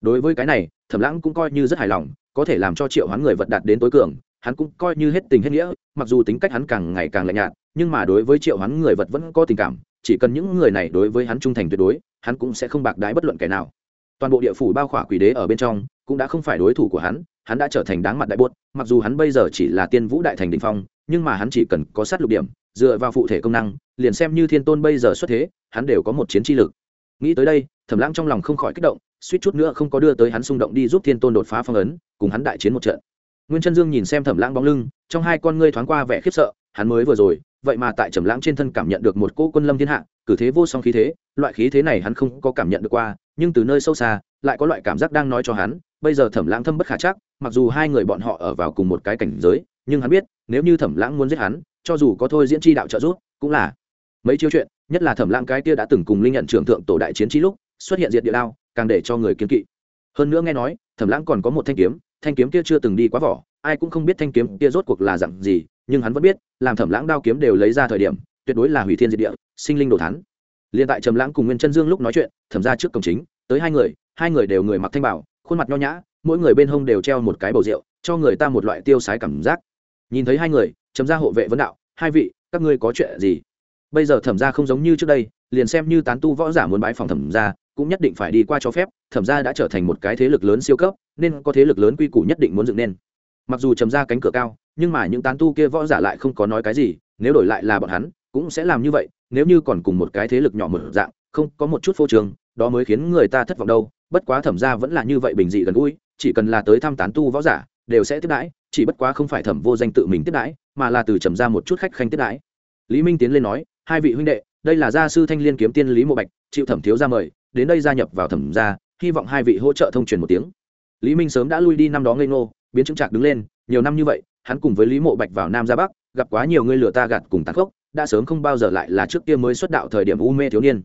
A: Đối với cái này, thẩm lãng cũng coi như rất hài lòng, có thể làm cho triệu hoán người vật đạt đến tối cường, hắn cũng coi như hết tình hết nghĩa, mặc dù tính cách hắn càng ngày càng lạnh nhạt, nhưng mà đối với triệu hoán người vật vẫn có tình cảm, chỉ cần những người này đối với hắn trung thành tuyệt đối, hắn cũng sẽ không bạc đái bất luận kẻ nào toàn bộ địa phủ bao khỏa quỷ đế ở bên trong cũng đã không phải đối thủ của hắn hắn đã trở thành đáng mặt đại buốt, mặc dù hắn bây giờ chỉ là tiên vũ đại thành đình phong, nhưng mà hắn chỉ cần có sát lục điểm, dựa vào phụ thể công năng, liền xem như thiên tôn bây giờ xuất thế, hắn đều có một chiến tri lực. Nghĩ tới đây, thẩm lãng trong lòng không khỏi kích động, suýt chút nữa không có đưa tới hắn xung động đi giúp thiên tôn đột phá phong ấn, cùng hắn đại chiến một trận. Nguyên chân dương nhìn xem thẩm lãng bóng lưng, trong hai con ngươi thoáng qua vẻ khiếp sợ, hắn mới vừa rồi, vậy mà tại trầm lãng trên thân cảm nhận được một cỗ quân lâm thiên hạ, cử thế vô song khí thế, loại khí thế này hắn không có cảm nhận được qua nhưng từ nơi sâu xa, lại có loại cảm giác đang nói cho hắn, bây giờ thẩm lãng thâm bất khả chắc, mặc dù hai người bọn họ ở vào cùng một cái cảnh giới, nhưng hắn biết, nếu như thẩm lãng muốn giết hắn, cho dù có thôi diễn chi đạo trợ giúp, cũng là mấy chiêu chuyện, nhất là thẩm lãng cái kia đã từng cùng linh nhận trưởng thượng tổ đại chiến trí lúc, xuất hiện diệt địa đao, càng để cho người kiến kỵ. Hơn nữa nghe nói, thẩm lãng còn có một thanh kiếm thanh kiếm kia chưa từng đi quá vỏ, ai cũng không biết thanh kiếm kia rốt cuộc là dặn gì, nhưng hắn vẫn biết, làm thẩm lãng đao kiếm đều lấy ra thời điểm, tuyệt đối là hủy thiên diệt địa, sinh linh đồ thắn liền tại trầm lãng cùng nguyên chân dương lúc nói chuyện, thẩm ra trước cổng chính, tới hai người hai người đều người mặc thanh bảo, khuôn mặt nho nhã, mỗi người bên hông đều treo một cái bầu rượu, cho người ta một loại tiêu sái cảm giác. Nhìn thấy hai người, trầm ra hộ vệ vấn đạo, hai vị, các ngươi có chuyện gì? Bây giờ thẩm ra không giống như trước đây, liền xem như tán tu võ giả muốn bái phòng thẩm ra cũng nhất định phải đi qua cho phép, thẩm ra đã trở thành một cái thế lực lớn siêu cấp, nên có thế lực lớn quy củ nhất định muốn dựng nên. Mặc dù trầm ra cánh cửa cao, nhưng mà những tán tu kia võ giả lại không có nói cái gì, nếu đổi lại là bọn hắn cũng sẽ làm như vậy, nếu như còn cùng một cái thế lực nhỏ mở dạng, không có một chút phô trường đó mới khiến người ta thất vọng đâu. Bất quá thẩm ra vẫn là như vậy bình dị gần gũi, chỉ cần là tới thăm tán tu võ giả, đều sẽ tiếp đãi, chỉ bất quá không phải thẩm vô danh tự mình tiếp đãi, mà là từ trầm ra một chút khách khanh tiếp đãi. Lý minh tiến lên nói, hai vị huynh đệ, đây là gia sư thanh liên kiếm tiên lý mộ bạch, chịu thẩm thiếu ra mời, đến đây gia nhập vào thẩm gia, hy vọng hai vị hỗ trợ thông truyền một tiếng. Lý minh sớm đã lui đi năm đó ngây ngô, biến chứng trạc đứng lên, nhiều năm như vậy, hắn cùng với lý mộ bạch vào nam ra bắc, gặp quá nhiều người lừa ta gạt cùng tàn khốc đã sớm không bao giờ lại là trước kia mới xuất đạo thời điểm u mê thiếu niên.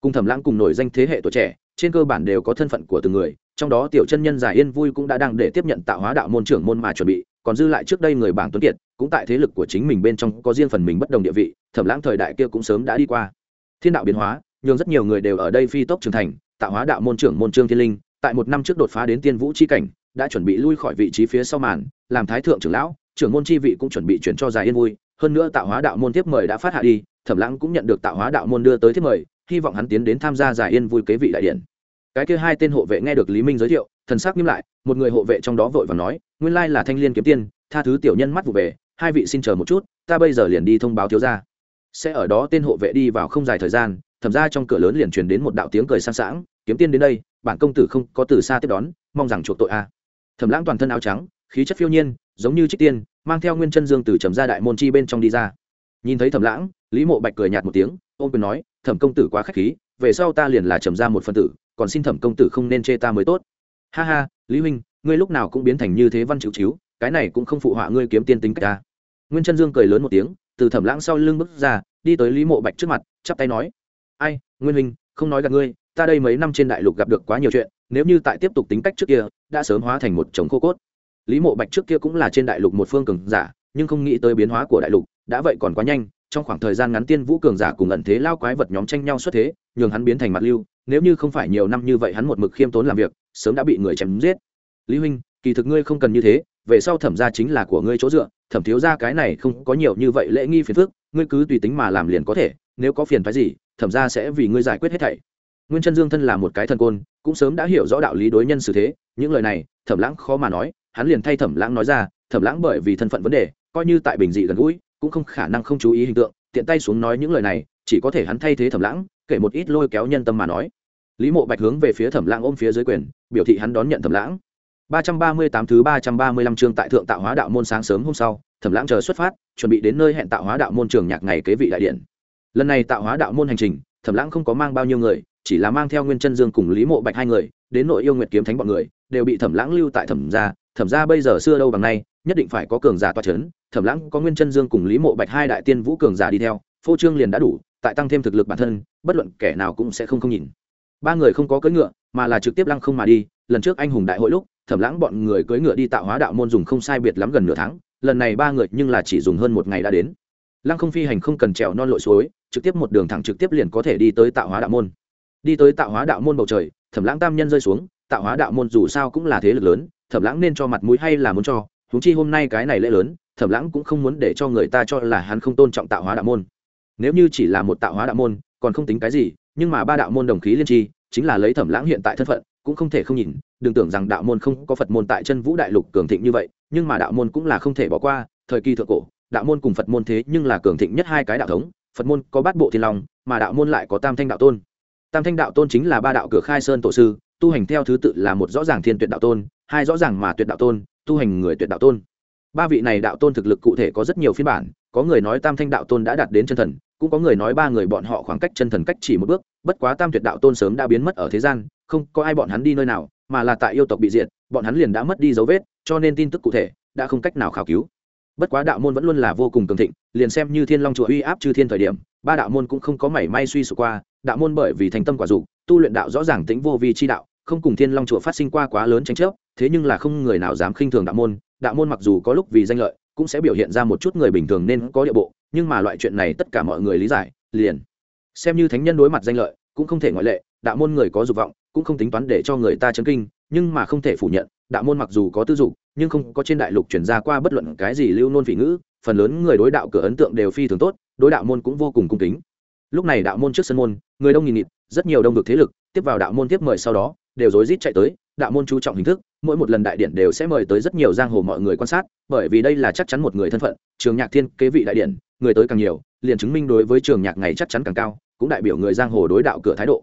A: Cùng thẩm lãng cùng nổi danh thế hệ tuổi trẻ, trên cơ bản đều có thân phận của từng người, trong đó tiểu chân nhân giải yên vui cũng đã đang để tiếp nhận tạo hóa đạo môn trưởng môn mà chuẩn bị, còn dư lại trước đây người bảng tuấn kiệt, cũng tại thế lực của chính mình bên trong có riêng phần mình bất đồng địa vị, thẩm lãng thời đại kia cũng sớm đã đi qua. Thiên đạo biến hóa nhưng rất nhiều người đều ở đây phi tốc trưởng thành, tạo hóa đạo môn trưởng môn trương thiên linh, tại một năm trước đột phá đến tiên vũ chi cảnh, đã chuẩn bị lui khỏi vị trí phía sau màn, làm thái thượng trưởng lão, trưởng môn chi vị cũng chuẩn bị chuyển cho giải yên vui hơn nữa tạo hóa đạo môn tiếp mời đã phát hạ đi, thẩm lãng cũng nhận được tạo hóa đạo môn đưa tới tiếp mời, hy vọng hắn tiến đến tham gia giải yên vui kế vị đại điện. Cái kia hai tên hộ vệ nghe được lý minh giới thiệu, thần sắc nghiêm lại, một người hộ vệ trong đó vội và nói, nguyên lai là thanh liên kiếm tiên, tha thứ tiểu nhân mắt vụ về, hai vị xin chờ một chút, ta bây giờ liền đi thông báo thiếu gia. Sẽ ở đó tên hộ vệ đi vào không dài thời gian, thẩm ra trong cửa lớn liền truyền đến một đạo tiếng cười sang sảng, kiếm tiên đến đây, bản công tử không có từ xa tiếp đón, mong rằng chuộc tội a. Thẩm lãng toàn thân áo trắng, khí chất phiêu nhiên, giống như trích tiên mang theo nguyên chân dương từ trầm ra đại môn chi bên trong đi ra. Nhìn thấy thẩm lãng, lý mộ bạch cười nhạt một tiếng ôm quyền nói, thẩm công tử quá k h á c h khí, về sau ta liền là trầm ra một phân tử, còn xin thẩm công tử không nên chê ta mới tốt. Ha ha, lý huynh, ngươi lúc nào cũng biến thành như thế văn chịu chiếu cái này cũng không phụ họa ngươi kiếm tiên tính cách ta. Nguyên chân dương cười lớn một tiếng, từ thẩm lãng sau lưng bước ra, đi tới lý mộ bạch trước mặt, chắp tay nói, ai, nguyên huynh, không nói gặp ngươi, ta đây mấy năm trên đại lục gặp được quá nhiều chuyện, nếu như tại tiếp tục tính cách trước kia, đã sớm hóa thành một chồng khô cốt lý mộ bạch trước kia cũng là trên đại lục một phương cường giả, nhưng không nghĩ tới biến hóa của đại lục, đã vậy còn quá nhanh, trong khoảng thời gian ngắn tiên vũ cường giả cùng ẩn thế lao quái vật nhóm tranh nhau xuất thế, nhường hắn biến thành mặt lưu, nếu như không phải nhiều năm như vậy hắn một mực khiêm tốn làm việc, sớm đã bị người chém giết. Lý huynh, kỳ thực ngươi không cần như thế, về sau thẩm ra chính là của ngươi chỗ dựa, thẩm thiếu ra cái này không có nhiều như vậy lễ nghi phiền phức, ngươi cứ tùy tính mà làm liền có thể, nếu có phiền phái gì, thẩm ra sẽ vì ngươi giải quyết hết thảy. Nguyên chân dương thân là một cái thần côn, cũng sớm đã hiểu rõ đạo lý đối nhân xử thế, những lời này, thẩm lãng khó mà nói hắn liền thay thẩm lãng nói ra, thẩm lãng bởi vì thân phận vấn đề, coi như tại bình dị gần gũi, cũng không khả năng không chú ý hình tượng, tiện tay xuống nói những lời này, chỉ có thể hắn thay thế thẩm lãng, kể một ít lôi kéo nhân tâm mà nói. Lý mộ bạch hướng về phía thẩm lãng ôm phía dưới quyền, biểu thị hắn đón nhận thẩm lãng. Ba trăm ba mươi tám thứ ba trăm ba mươi lăm chương tại thượng tạo hóa đạo môn sáng sớm hôm sau, thẩm lãng chờ xuất phát, chuẩn bị đến nơi hẹn tạo hóa đạo môn trường nhạc ngày kế vị đại điện. Lần này tạo hóa đạo môn hành trình, thẩm lãng không có mang bao nhiêu người, chỉ là mang theo nguyên chân dương cùng lý mộ bạch hai người, đến nội yêu nguyệt kiếm thánh bọn người, đều bị thẩm lãng lưu tại thẩm gia thẩm gia bây giờ xưa đâu bằng nay, nhất định phải có cường giả toa c h ấ n thẩm lãng có nguyên chân dương cùng lý mộ bạch hai đại tiên vũ cường giả đi theo, phô trương liền đã đủ, tại tăng thêm thực lực bản thân, bất luận kẻ nào cũng sẽ không không nhìn. Ba người không có cưỡi ngựa, mà là trực tiếp lăng không mà đi, lần trước anh hùng đại hội lúc, thẩm lãng bọn người cưỡi ngựa đi tạo hóa đạo môn dùng không sai biệt lắm gần nửa tháng, lần này ba người nhưng là chỉ dùng hơn một ngày đã đến. Lăng không phi hành không cần trèo non lội suối, trực tiếp một đường thẳng trực tiếp liền có thể đi tới tạo hóa đạo môn. Đi tới tạo hóa đạo môn bầu trời, thẩm lãng tam nhân rơi xuống, tạo hóa đạo môn dù sao cũng là thế lực lớn thẩm lãng nên cho mặt mũi hay là muốn cho Chúng chi hôm nay cái này lễ lớn, thẩm lãng cũng không muốn để cho người ta cho là hắn không tôn trọng tạo hóa đạo môn. Nếu như chỉ là một tạo hóa đạo môn, còn không tính cái gì, nhưng mà ba đạo môn đồng khí liên tri, chính là lấy thẩm lãng hiện tại thân phận, cũng không thể không nhìn, đừng tưởng rằng đạo môn không có phật môn tại chân vũ đại lục cường thịnh như vậy, nhưng mà đạo môn cũng là không thể bỏ qua, thời kỳ thượng cổ, đạo môn cùng phật môn thế nhưng là cường thịnh nhất hai cái đạo thống, phật môn có bát bộ thiên long, mà đạo môn lại có tam thanh đạo tôn. Tam thanh đạo tôn chính là ba đạo cửa khai sơn tổ sư tu hành theo thứ tự là một rõ ràng thiên tuyệt đạo tôn, hai rõ ràng mà tuyệt đạo tôn, tu hành người tuyệt đạo tôn. Ba vị này đạo tôn thực lực cụ thể có rất nhiều phiên bản, có người nói tam thanh đạo tôn đã đạt đến chân thần, cũng có người nói ba người bọn họ khoảng cách chân thần cách chỉ một bước, bất quá tam tuyệt đạo tôn sớm đã biến mất ở thế gian, không có ai bọn hắn đi nơi nào, mà là tại yêu tộc bị diệt, bọn hắn liền đã mất đi dấu vết, cho nên tin tức cụ thể đã không cách nào khảo cứu. Bất quá đạo môn vẫn luôn là vô cùng cường thịnh, liền xem như thiên long chùa uy áp chư thiên thời điểm, ba đạo môn cũng không có mảy may suy sụp qua, đạo môn bởi vì thành tâm quả dục, tu luyện đạo rõ ràng tính vô vi chi đạo không cùng thiên long chùa phát sinh qua quá lớn tranh chấp, thế nhưng là không người nào dám khinh thường đạo môn đạo môn mặc dù có lúc vì danh lợi, cũng sẽ biểu hiện ra một chút người bình thường nên có địa bộ, nhưng mà loại chuyện này tất cả mọi người lý giải, liền. Xem như thánh nhân đối mặt danh lợi, cũng không thể ngoại lệ, đạo môn người có dục vọng, cũng không tính toán để cho người ta chấn kinh, nhưng mà không thể phủ nhận, đạo môn mặc dù có tư dục, nhưng không có trên đại lục chuyển ra qua bất luận cái gì lưu nôn phỉ ngữ, phần lớn người đối đạo cửa ấn tượng đều phi thường tốt, đối đạo môn cũng vô cùng cung kính. Lúc này đạo môn trước sân môn, người đông nghìn nghịt, rất nhiều đông được thế lực, tiếp vào đạo môn tiếp mời sau đó đều rối rít chạy tới, đạo môn chú trọng hình thức, mỗi một lần đại điện đều sẽ mời tới rất nhiều giang hồ mọi người quan sát, bởi vì đây là chắc chắn một người thân phận, trường nhạc thiên kế vị đại điện, người tới càng nhiều, liền chứng minh đối với trường nhạc ngày chắc chắn càng cao, cũng đại biểu người giang hồ đối đạo cửa thái độ.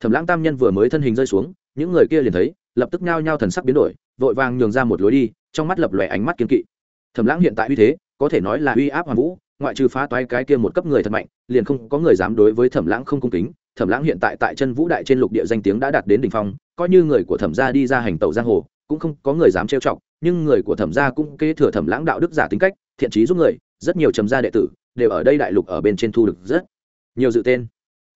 A: Thẩm lãng tam nhân vừa mới thân hình rơi xuống, những người kia liền thấy, lập tức nhao nhao thần sắc biến đổi, vội vàng nhường ra một lối đi, trong mắt lập lòe ánh mắt kiên kỵ. Thẩm lãng hiện tại uy thế, có thể nói là uy áp hoàn vũ, ngoại trừ phá toái cái kia một cấp người thật mạnh, liền không có người dám đối với thẩm lãng không cung kính thẩm lãng hiện tại tại chân vũ đại trên lục địa danh tiếng đã đạt đến đỉnh phong, coi như người của thẩm gia đi ra hành tẩu giang hồ, cũng không có người dám trêu chọc, nhưng người của thẩm gia cũng kế thừa thẩm lãng đạo đức giả tính cách, thiện trí giúp người, rất nhiều trầm gia đệ tử đều ở đây đại lục ở bên trên thu được rất nhiều dự tên.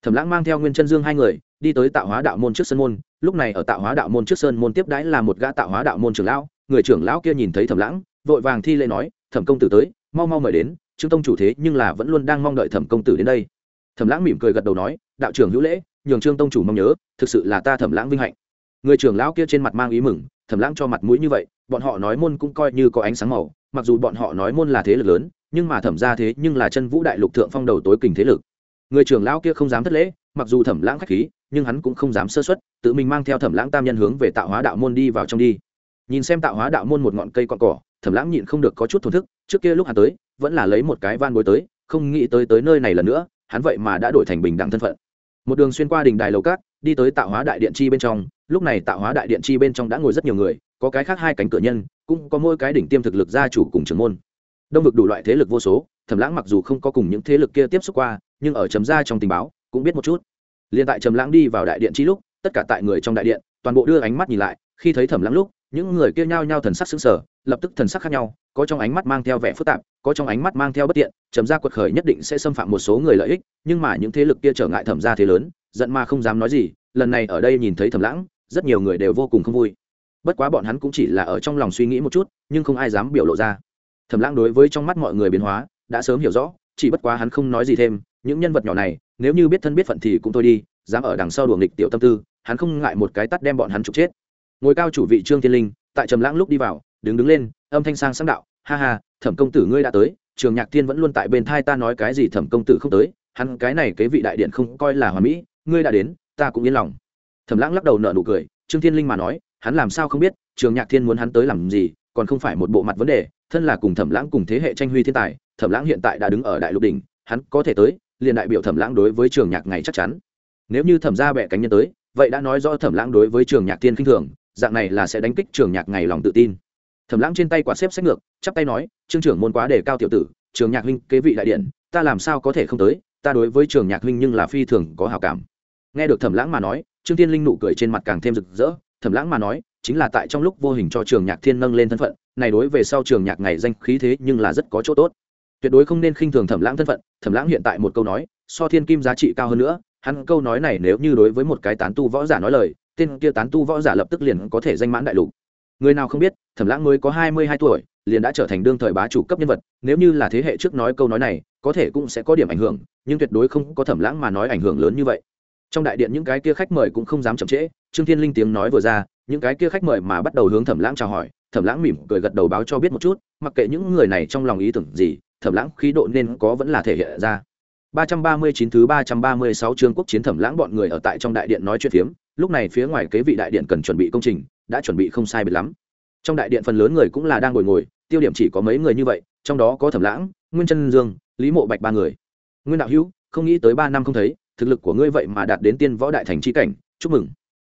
A: Thẩm lãng mang theo nguyên chân dương hai người, đi tới tạo hóa đạo môn trước sân môn, lúc này ở tạo hóa đạo môn trước sơn môn tiếp đãi là một gã tạo hóa đạo môn trưởng lão, người trưởng lão kia nhìn thấy thẩm lãng, vội vàng thi lễ nói, thẩm công tử tới, mau mau mời đến, trương tông chủ thế nhưng là vẫn luôn đang mong đợi thẩm công tử đến đây thẩm lãng mỉm cười gật đầu nói, đạo trưởng hữu lễ, nhường trương tông chủ mong nhớ, thực sự là ta thẩm lãng vinh hạnh. Người trưởng lão kia trên mặt mang ý mừng, thẩm lãng cho mặt mũi như vậy, bọn họ nói môn cũng coi như có ánh sáng màu, mặc dù bọn họ nói môn là thế lực lớn, nhưng mà thẩm ra thế nhưng là chân vũ đại lục thượng phong đầu tối kình thế lực. Người trưởng lão kia không dám thất lễ, mặc dù thẩm lãng khách khí, nhưng hắn cũng không dám sơ xuất tự mình mang theo thẩm lãng tam nhân hướng về tạo hóa đạo môn đi vào trong đi. Nhìn xem tạo hóa đạo môn một ngọn cây cọn cỏ, thẩm lãng nhịn không được có chút thổn thức, trước kia lúc hắn tới, vẫn là lấy một cái van bối tới, không nghĩ tới tới nơi này lần nữa hắn vậy mà đã đổi thành bình đẳng thân phận. Một đường xuyên qua đình đài lầu cát đi tới tạo hóa đại điện chi bên trong, lúc này tạo hóa đại điện chi bên trong đã ngồi rất nhiều người, có cái khác hai cánh cửa nhân, cũng có mỗi cái đỉnh tiêm thực lực gia chủ cùng trưởng môn. Đông vực đủ loại thế lực vô số, thẩm lãng mặc dù không có cùng những thế lực kia tiếp xúc qua, nhưng ở chấm ra trong tình báo, cũng biết một chút. Liền tại trầm lãng đi vào đại điện chi lúc, tất cả tại người trong đại điện, toàn bộ đưa ánh mắt nhìn lại, khi thấy thẩm lãng lúc, những người kia nhao nhao thần sắc sững sờ lập tức thần sắc khác nhau, có trong ánh mắt mang theo vẻ phức tạp, có trong ánh mắt mang theo bất tiện trầm ra quật khởi nhất định sẽ xâm phạm một số người lợi ích, nhưng mà những thế lực kia trở ngại thẩm ra thế lớn, giận mà không dám nói gì, lần này ở đây nhìn thấy thẩm lãng, rất nhiều người đều vô cùng không vui. Bất quá bọn hắn cũng chỉ là ở trong lòng suy nghĩ một chút, nhưng không ai dám biểu lộ ra. Thẩm lãng đối với trong mắt mọi người biến hóa, đã sớm hiểu rõ, chỉ bất quá hắn không nói gì thêm, những nhân vật nhỏ này, nếu như biết thân biết phận thì cũng thôi đi, dám ở đằng sau đùa nghịch tiểu tâm tư, hắn không ngại một cái tắt đem bọn hắn trục chết. Ngồi cao chủ vị trương thiên linh, tại trầm lãng lúc đi vào đứng đứng lên, âm thanh sang sáng đạo, ha ha, thẩm công tử ngươi đã tới, trường nhạc thiên vẫn luôn tại bên thai ta nói cái gì thẩm công tử không tới, hắn cái này kế vị đại điện không coi là hoàn mỹ, ngươi đã đến, ta cũng yên lòng. Thẩm lãng lắc đầu nở nụ cười, trương thiên linh mà nói, hắn làm sao không biết, trường nhạc thiên muốn hắn tới làm gì, còn không phải một bộ mặt vấn đề, thân là cùng thẩm lãng cùng thế hệ tranh huy thiên tài, thẩm lãng hiện tại đã đứng ở đại lục đỉnh, hắn có thể tới, liền đại biểu thẩm lãng đối với trường nhạc ngày chắc chắn. Nếu như thẩm ra bẻ cánh nhân tới, vậy đã nói rõ thẩm lãng đối với trường nhạc thiên khinh thường, dạng này là sẽ đánh kích trường nhạc ngày lòng tự tin thẩm lãng trên tay quả xếp sách ngược, chắp tay nói, trương trưởng môn quá đề cao tiểu tử, trường nhạc huynh kế vị đại điện, ta làm sao có thể không tới, ta đối với trường nhạc huynh nhưng là phi thường có hào cảm. Nghe được thẩm lãng mà nói, trương tiên linh nụ cười trên mặt càng thêm rực rỡ. Thẩm lãng mà nói, chính là tại trong lúc vô hình cho trường nhạc thiên nâng lên thân phận, này đối về sau trường nhạc ngày danh khí thế nhưng là rất có chỗ tốt. Tuyệt đối không nên khinh thường thẩm lãng thân phận. Thẩm lãng hiện tại một câu nói, so thiên kim giá trị cao hơn nữa. Hắn câu nói này nếu như đối với một cái tán tu võ giả nói lời, tên kia tán tu võ giả lập tức liền có thể danh mãn đại lục người nào không biết thẩm lãng mới có hai mươi hai tuổi liền đã trở thành đương thời bá chủ cấp nhân vật nếu như là thế hệ trước nói câu nói này có thể cũng sẽ có điểm ảnh hưởng nhưng tuyệt đối không có thẩm lãng mà nói ảnh hưởng lớn như vậy. Trong đại điện những cái kia khách mời cũng không dám chậm trễ trương thiên linh tiếng nói vừa ra những cái kia khách mời mà bắt đầu hướng thẩm lãng chào hỏi thẩm lãng mỉm cười gật đầu báo cho biết một chút mặc kệ những người này trong lòng ý tưởng gì thẩm lãng khí độ nên có vẫn là thể hiện ra. 339 thứ 336 chương quốc chiến thẩm lãng bọn người ở tại trong đại điện nói chuyện phiếm, lúc này phía ngoài kế vị đại điện cần chuẩn bị công trình, đã chuẩn bị không sai biệt lắm. Trong đại điện phần lớn người cũng là đang ngồi ngồi, tiêu điểm chỉ có mấy người như vậy, trong đó có Thẩm Lãng, Nguyên Chân Dương, Lý Mộ Bạch ba người. Nguyên đạo hữu, không nghĩ tới 3 năm không thấy, thực lực của ngươi vậy mà đạt đến tiên võ đại thành chi cảnh chúc mừng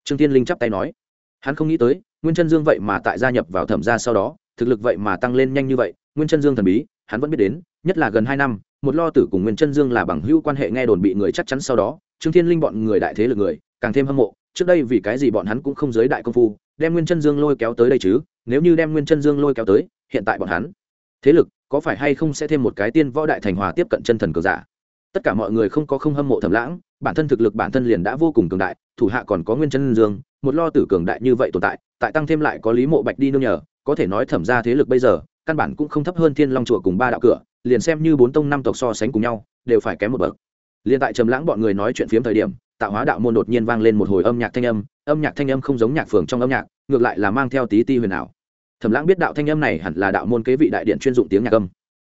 A: trương tiên linh chắp tay nói hắn không nghĩ tới nguyên chân dương vậy mà tại gia nhập vào thẩm gia sau đó thực lực vậy mà tăng lên nhanh như vậy nguyên chân dương thần bí hắn vẫn biết đến nhất là gần hai năm một lo tử cùng nguyên chân dương là bằng hữu quan hệ nghe đồn bị người chắc chắn sau đó trương thiên linh bọn người đại thế lực người càng thêm hâm mộ trước đây vì cái gì bọn hắn cũng không giới đại công phu đem nguyên chân dương lôi kéo tới đây chứ, nếu như đem nguyên chân dương lôi kéo tới, hiện tại bọn hắn. Thế lực, có phải hay không sẽ thêm một cái tiên võ đại thành hòa tiếp cận chân thần cờ giả? Tất cả mọi người không có không hâm mộ thẩm lãng, bản thân thực lực bản thân liền đã vô cùng cường đại, thủ hạ còn có nguyên chân dương, một lo tử cường đại như vậy tồn tại tại tăng thêm lại có lý mộ bạch đi nương nhờ, có thể nói thẩm ra thế lực bây giờ, căn bản cũng không thấp hơn thiên long chùa cùng ba đạo cửa, liền xem như bốn tông năm tộc so sánh cùng nhau, đều phải kém một bậc. Liền tại trầm lãng bọn người nói chuyện phiếm thời điểm tạo hóa đạo môn đột nhiên vang lên một hồi âm nhạc thanh âm âm nhạc thanh âm không giống nhạc phường trong âm nhạc, ngược lại là mang theo tí ti huyền ảo. Thẩm lãng biết đạo thanh âm này hẳn là đạo môn kế vị đại điện chuyên dụng tiếng nhạc âm.